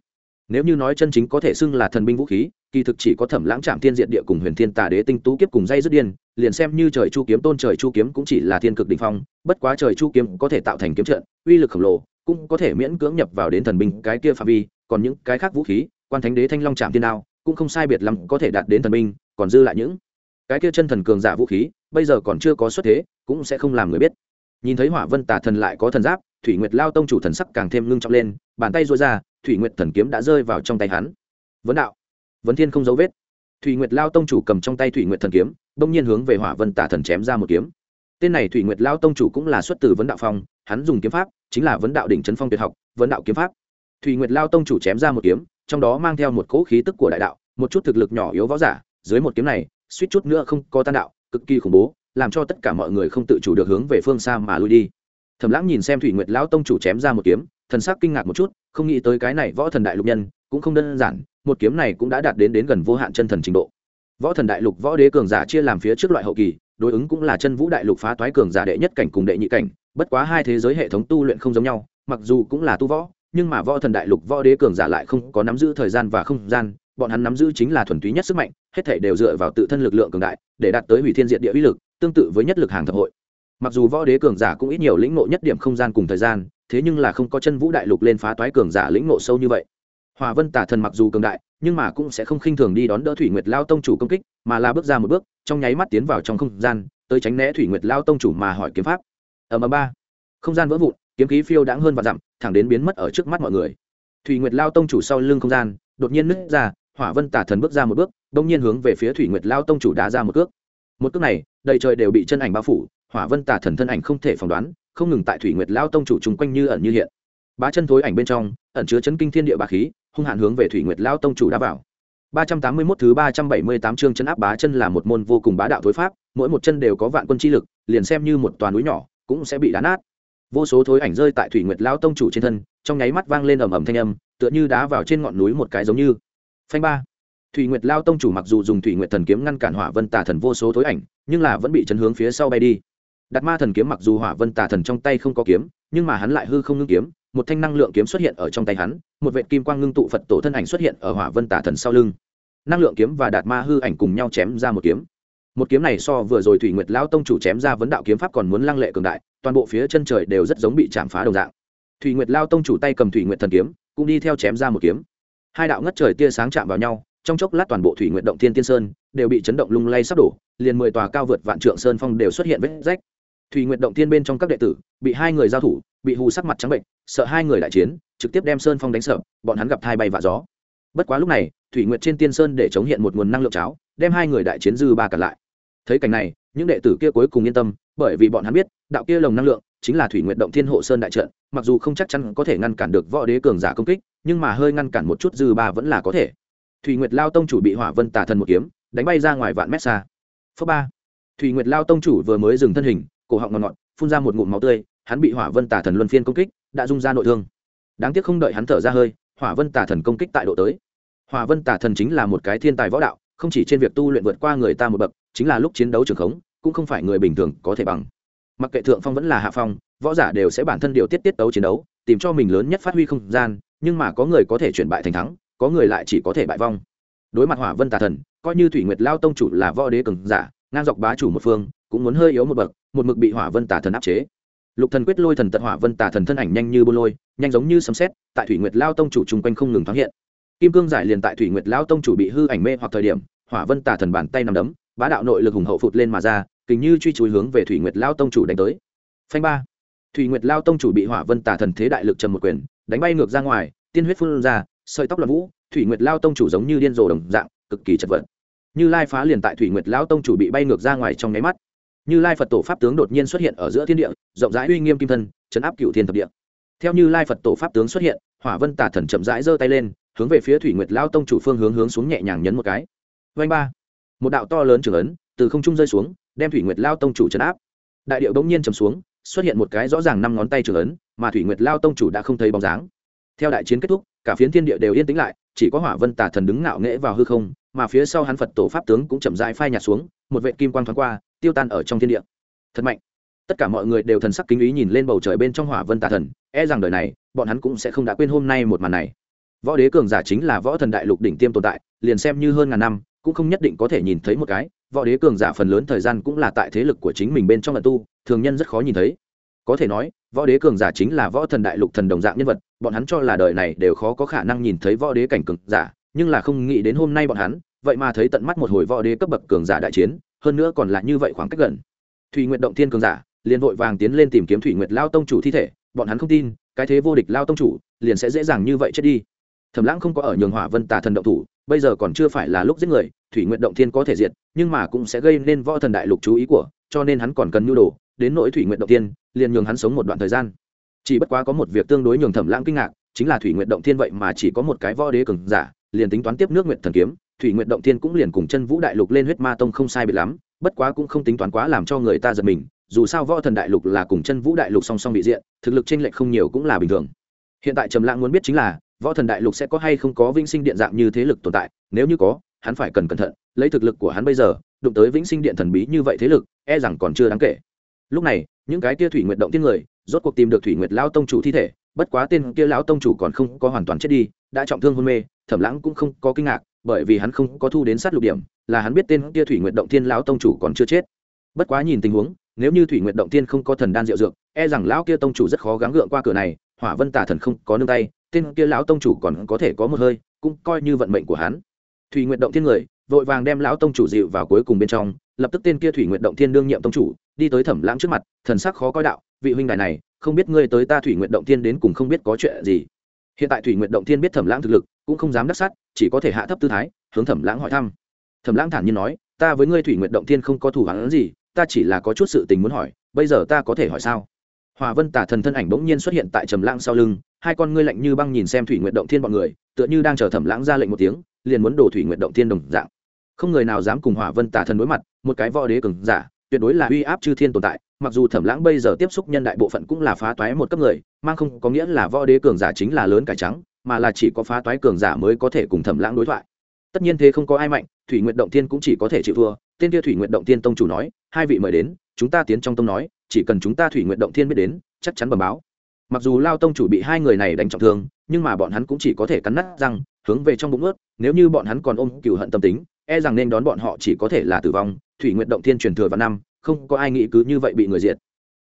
A: nếu như nói chân chính có thể xưng là thần binh vũ khí, kỳ thực chỉ có thẩm lãng trạm thiên diện địa cùng huyền thiên tà đế tinh tú kiếp cùng dây dứt điên, liền xem như trời chu kiếm tôn, trời chu kiếm cũng chỉ là thiên cực đ ỉ n h phong, bất quá trời chu kiếm có thể tạo thành kiếm trận, uy lực khổng lồ, cũng có thể miễn cưỡng nhập vào đến thần binh cái kia phạm vi, còn những cái khác vũ khí, quan thánh đế thanh long trạm thiên đao, cũng không sai biệt lắm có thể đạt đến thần binh, còn dư lại những cái kia chân thần cường giả vũ khí, bây giờ còn chưa có xuất thế, cũng sẽ không làm người biết. Nhìn thấy hỏa vân tà thần lại có thần giáp, thủy nguyệt lao tông chủ thần sắc càng thêm ngưng trọng lên, bàn tay rối ra thủy nguyệt thần kiếm đã rơi vào trong tay hắn. Vấn đạo. Vấn thiên không dấu vết. Thủy nguyệt lao tông chủ cầm trong tay thủy nguyệt thần kiếm, bỗng nhiên hướng về hỏa vân tả thần chém ra một kiếm. Tên này thủy nguyệt lao tông chủ cũng là xuất từ vấn đạo phong, hắn dùng kiếm pháp chính là vấn đạo đỉnh trấn phong tuyệt học, vấn đạo kiếm pháp. Thủy nguyệt lao tông chủ chém ra một kiếm, trong đó mang theo một cỗ khí tức của đại đạo, một chút thực lực nhỏ yếu võ giả, dưới một kiếm này, suýt chút nữa không có tan đạo, cực kỳ khủng bố, làm cho tất cả mọi người không tự chủ được hướng về phương xa mà lui đi. Thầm lãng nhìn xem thủy nguyệt lão tông chủ chém ra một kiếm, thần sắc kinh ngạc một chút không nghĩ tới cái này võ thần đại lục nhân, cũng không đơn giản, một kiếm này cũng đã đạt đến đến gần vô hạn chân thần trình độ. Võ thần đại lục võ đế cường giả chia làm phía trước loại hậu kỳ, đối ứng cũng là chân vũ đại lục phá toái cường giả đệ nhất cảnh cùng đệ nhị cảnh, bất quá hai thế giới hệ thống tu luyện không giống nhau, mặc dù cũng là tu võ, nhưng mà võ thần đại lục võ đế cường giả lại không có nắm giữ thời gian và không gian, bọn hắn nắm giữ chính là thuần túy nhất sức mạnh, hết thể đều dựa vào tự thân lực lượng cường đại, để đạt tới hủy thiên diện địa uy lực, tương tự với nhất lực hàng thập hội. Mặc dù võ đế cường giả cũng ít nhiều lĩnh ngộ nhất điểm không gian cùng thời gian thế nhưng là không có chân vũ đại lục lên phá toái cường giả lĩnh ngộ sâu như vậy. Hòa vân tả thần mặc dù cường đại, nhưng mà cũng sẽ không khinh thường đi đón đỡ thủy nguyệt lao tông chủ công kích, mà là bước ra một bước, trong nháy mắt tiến vào trong không gian, tới tránh né thủy nguyệt lao tông chủ mà hỏi kiếm pháp. Ở mờ ba. Không gian vỡ vụn, kiếm khí phiêu đãng hơn và dặm, thẳng đến biến mất ở trước mắt mọi người. Thủy nguyệt lao tông chủ sau lưng không gian, đột nhiên nứt ra, hỏa vân tả thần bước ra một bước đông nhiên hướng về phía thủy nguyệt lao tông chủ đá ra một cước. Một cước này, đầy trời đều bị chân ảnh bao phủ, hỏa vân tả thần thân ảnh không thể phỏng đoán không ngừng tại thủy nguyệt lao tông chủ chung quanh như ẩn như hiện ba chân thối ảnh bên trong ẩn chứa chấn kinh thiên địa bà khí hung hạn hướng về thủy nguyệt lao tông chủ đá vào ba trăm tám mươi 381 thứ ba trăm bảy mươi tám chương chân áp bá chân là một môn vô cùng bá đạo thối pháp, mỗi một chân đều có vạn quân chi lực, liền xem như một toàn núi nhỏ, cũng sẽ bị đá nát. Vô số thối ảnh rơi tại Thủy Nguyệt lão tông chủ trên thân, trong nháy mắt vang lên ầm ầm thanh âm, tựa như đá vào trên ngọn núi một cái giống như. Phanh ba thủy nguyệt lao tông chủ mặc dù dùng thủy nguyệt thần kiếm ngăn cản hỏa vân tà thần vô số thối ảnh nhưng là vẫn bị chấn hướng phía sau bay đi Đạt ma thần kiếm mặc dù hỏa vân tà thần trong tay không có kiếm, nhưng mà hắn lại hư không ngưng kiếm, một thanh năng lượng kiếm xuất hiện ở trong tay hắn, một vệ kim quang ngưng tụ phật tổ thân ảnh xuất hiện ở hỏa vân tà thần sau lưng. Năng lượng kiếm và đạt ma hư ảnh cùng nhau chém ra một kiếm. Một kiếm này so vừa rồi thủy nguyệt Lão tông chủ chém ra vấn đạo kiếm pháp còn muốn lăng lệ cường đại, toàn bộ phía chân trời đều rất giống bị chạm phá đồng dạng. Thủy nguyệt lao tông chủ tay cầm thủy nguyệt thần kiếm, cũng đi theo chém ra một kiếm. Hai đạo ngất trời tia sáng chạm vào nhau, trong chốc lát toàn bộ thủy Nguyệt động thiên tiên sơn đều bị chấn động lung lay sắp đổ, liền mười tòa cao vượt vạn trượng sơn phong đều xuất hiện vết rách thủy nguyện động thiên bên trong các đệ tử, bị hai người giao thủ, bị hù sắc mặt trắng bệnh, sợ hai người đại chiến, trực tiếp đem sơn phong đánh sợ, bọn hắn gặp thai bay vạ gió. Bất quá lúc này, thủy nguyện trên tiên sơn để chống hiện một nguồn năng lượng cháo, đem hai người đại chiến dư ba cả lại. Thấy cảnh này, những đệ tử kia cuối cùng yên tâm, bởi vì bọn hắn biết, đạo kia lồng năng lượng chính là thủy nguyện động thiên hộ sơn đại trận, mặc dù không chắc chắn có thể ngăn cản được võ đế cường giả công kích, nhưng mà hơi ngăn cản một chút dư ba vẫn là có thể. Thủy nguyệt lao tông chủ bị hỏa vân tà thần một kiếm, đánh bay ra ngoài vạn mét xa. Phớ ba. Thủy nguyệt lao tông chủ vừa mới dừng thân hình cổ họng ngọt ngọt, phun ra một ngụm máu tươi, hắn bị hỏa vân tà thần luân phiên công kích, đã rung ra nội thương. Đáng tiếc không đợi hắn thở ra hơi, hỏa vân tà thần công kích tại độ tới. Hỏa vân tà thần chính là một cái thiên tài võ đạo, không chỉ trên việc tu luyện vượt qua người ta một bậc, chính là lúc chiến đấu trường khống, cũng không phải người bình thường có thể bằng. Mặc kệ thượng phong vẫn là hạ phong, võ giả đều sẽ bản thân điều tiết tiết đấu chiến đấu, tìm cho mình lớn nhất phát huy không gian, nhưng mà có người có thể chuyển bại thành thắng, có người lại chỉ có thể bại vong. Đối mặt hỏa vân tà thần, coi như thủy nguyệt lao tông chủ là võ đế cường giả, ngang dọc bá chủ một phương cũng muốn hơi yếu một bậc, một mực bị hỏa vân tà thần áp chế. Lục thần quyết lôi thần tật hỏa vân tà thần thân ảnh nhanh như bô lôi, nhanh giống như sấm sét, tại thủy nguyệt lao tông chủ chung quanh không ngừng thoáng hiện. Kim cương giải liền tại thủy nguyệt lao tông chủ bị hư ảnh mê hoặc thời điểm, hỏa vân tà thần bàn tay nằm đấm, bá đạo nội lực hùng hậu phụt lên mà ra, kình như truy chuối hướng về thủy nguyệt lao tông chủ đánh tới. Phanh ba. Thủy nguyệt lao tông chủ bị hỏa vân tà thần thế đại lực trầm một quyền, đánh bay ngược ra ngoài, tiên huyết phun ra, sợi tóc là vũ, thủy nguyệt lao tông chủ giống như điên rồ đồng dạng, cực kỳ chật vật. Như lai phá liền tại thủy nguyệt lao tông chủ bị bay ngược ra ngoài trong nháy mắt như lai phật tổ pháp tướng đột nhiên xuất hiện ở giữa thiên địa, rộng rãi uy nghiêm kim thân, chấn áp cựu thiên thập địa. Theo như lai phật tổ pháp tướng xuất hiện, hỏa vân tả thần chậm rãi giơ tay lên, hướng về phía thủy nguyệt lao tông chủ phương hướng hướng xuống nhẹ nhàng nhấn một cái. Vanh ba. Một đạo to lớn trường ấn, từ không trung rơi xuống, đem thủy nguyệt lao tông chủ chấn áp. Đại điệu bỗng nhiên chầm xuống, xuất hiện một cái rõ ràng năm ngón tay trường ấn, mà thủy nguyệt lao tông chủ đã không thấy bóng dáng. Theo đại chiến kết thúc, cả phiến thiên địa đều yên tĩnh lại, chỉ có hỏa vân tà thần đứng ngạo nghễ vào hư không, mà phía sau hắn phật tổ pháp tướng cũng chậm rãi phai nhạt xuống, một vệ kim quang thoáng qua tiêu tan ở trong thiên địa. Thật mạnh. Tất cả mọi người đều thần sắc kính ý nhìn lên bầu trời bên trong hỏa vân tà thần e rằng đời này, bọn hắn cũng sẽ không đã quên hôm nay một màn này. Võ đế cường giả chính là võ thần đại lục đỉnh tiêm tồn tại, liền xem như hơn ngàn năm, cũng không nhất định có thể nhìn thấy một cái. Võ đế cường giả phần lớn thời gian cũng là tại thế lực của chính mình bên trong lần tu, thường nhân rất khó nhìn thấy. Có thể nói, võ đế cường giả chính là võ thần đại lục thần đồng dạng nhân vật, bọn hắn cho là đời này đều khó có khả năng nhìn thấy võ đế cảnh cường giả, nhưng là không nghĩ đến hôm nay bọn hắn, vậy mà thấy tận mắt một hồi võ đế cấp bậc cường giả đại chiến hơn nữa còn là như vậy khoảng cách gần. Thủy nguyện động thiên cường giả, liền vội vàng tiến lên tìm kiếm thủy nguyệt lao tông chủ thi thể, bọn hắn không tin, cái thế vô địch lao tông chủ liền sẽ dễ dàng như vậy chết đi. Thẩm lãng không có ở nhường hỏa vân tà thần động thủ, bây giờ còn chưa phải là lúc giết người, thủy nguyện động thiên có thể diệt, nhưng mà cũng sẽ gây nên võ thần đại lục chú ý của, cho nên hắn còn cần nhu đồ, đến nỗi thủy nguyện động thiên, liền nhường hắn sống một đoạn thời gian. Chỉ bất quá có một việc tương đối nhường thẩm lãng kinh ngạc, chính là thủy nguyện động thiên vậy mà chỉ có một cái võ đế cường giả, liền tính toán tiếp nước nguyện thần kiếm thủy nguyện động thiên cũng liền cùng chân vũ đại lục lên huyết ma tông không sai biệt lắm, bất quá cũng không tính toán quá làm cho người ta giật mình, dù sao võ thần đại lục là cùng chân vũ đại lục song song bị diện, thực lực chênh lệch không nhiều cũng là bình thường. Hiện tại trầm lãng muốn biết chính là, võ thần đại lục sẽ có hay không có vĩnh sinh điện dạng như thế lực tồn tại, nếu như có, hắn phải cần cẩn thận, lấy thực lực của hắn bây giờ, đụng tới vĩnh sinh điện thần bí như vậy thế lực e rằng còn chưa đáng kể. Lúc này, những cái kia thủy nguyệt động Thiên người, rốt cuộc tìm được thủy nguyệt lão tông chủ thi thể, bất quá tên kia lão tông chủ còn không có hoàn toàn chết đi, đã trọng thương hôn mê thẩm lãng cũng không có kinh ngạc, bởi vì hắn không có thu đến sát lục điểm, là hắn biết tên kia thủy nguyệt động thiên lão tông chủ còn chưa chết. Bất quá nhìn tình huống, nếu như thủy nguyệt động thiên không có thần đan diệu dược e rằng lão kia tông chủ rất khó gắng gượng qua cửa này, hỏa vân tả thần không có nương tay, tên kia lão tông chủ còn có thể có một hơi, cũng coi như vận mệnh của hắn. Thủy nguyệt động thiên người, vội vàng đem lão tông chủ dịu vào cuối cùng bên trong, lập tức tên kia thủy nguyệt động thiên đương nhiệm tông chủ, đi tới thẩm lãng trước mặt, thần sắc khó coi đạo, vị huynh đài này, không biết ngươi tới ta thủy nguyệt động thiên đến cùng không biết có chuyện gì? Hiện tại thủy nguyện động thiên biết thẩm lãng thực lực, cũng không dám đắc sát, chỉ có thể hạ thấp tư thái, hướng thẩm lãng hỏi thăm. Thẩm lãng thản nhiên nói, ta với ngươi thủy nguyện động thiên không có thủ hắn gì, ta chỉ là có chút sự tình muốn hỏi, bây giờ ta có thể hỏi sao? Hòa vân tả thần thân ảnh bỗng nhiên xuất hiện tại trầm lãng sau lưng, hai con ngươi lạnh như băng nhìn xem thủy nguyện động thiên bọn người, tựa như đang chờ thẩm lãng ra lệnh một tiếng, liền muốn đổ thủy nguyện động thiên đồng dạng. Không người nào dám cùng hỏa vân tả thần đối mặt, một cái võ đế cường giả tuyệt đối là uy áp chư thiên tồn tại, mặc dù thẩm lãng bây giờ tiếp xúc nhân đại bộ phận cũng là phá toái một cấp người, mang không có nghĩa là võ đế cường giả chính là lớn cải trắng, mà là chỉ có phá toái cường giả mới có thể cùng thẩm lãng đối thoại. Tất nhiên thế không có ai mạnh, thủy nguyệt động thiên cũng chỉ có thể chịu thua. Tên kia thủy nguyệt động thiên tông chủ nói, hai vị mời đến, chúng ta tiến trong tông nói, chỉ cần chúng ta thủy nguyệt động thiên biết đến, chắc chắn bẩm báo. Mặc dù lao tông chủ bị hai người này đánh trọng thương, nhưng mà bọn hắn cũng chỉ có thể cắn nát răng, hướng về trong bụng ướt nếu như bọn hắn còn ôm cựu hận tâm tính e rằng nên đón bọn họ chỉ có thể là tử vong thủy nguyện động thiên truyền thừa vào năm, không có ai nghĩ cứ như vậy bị người diệt.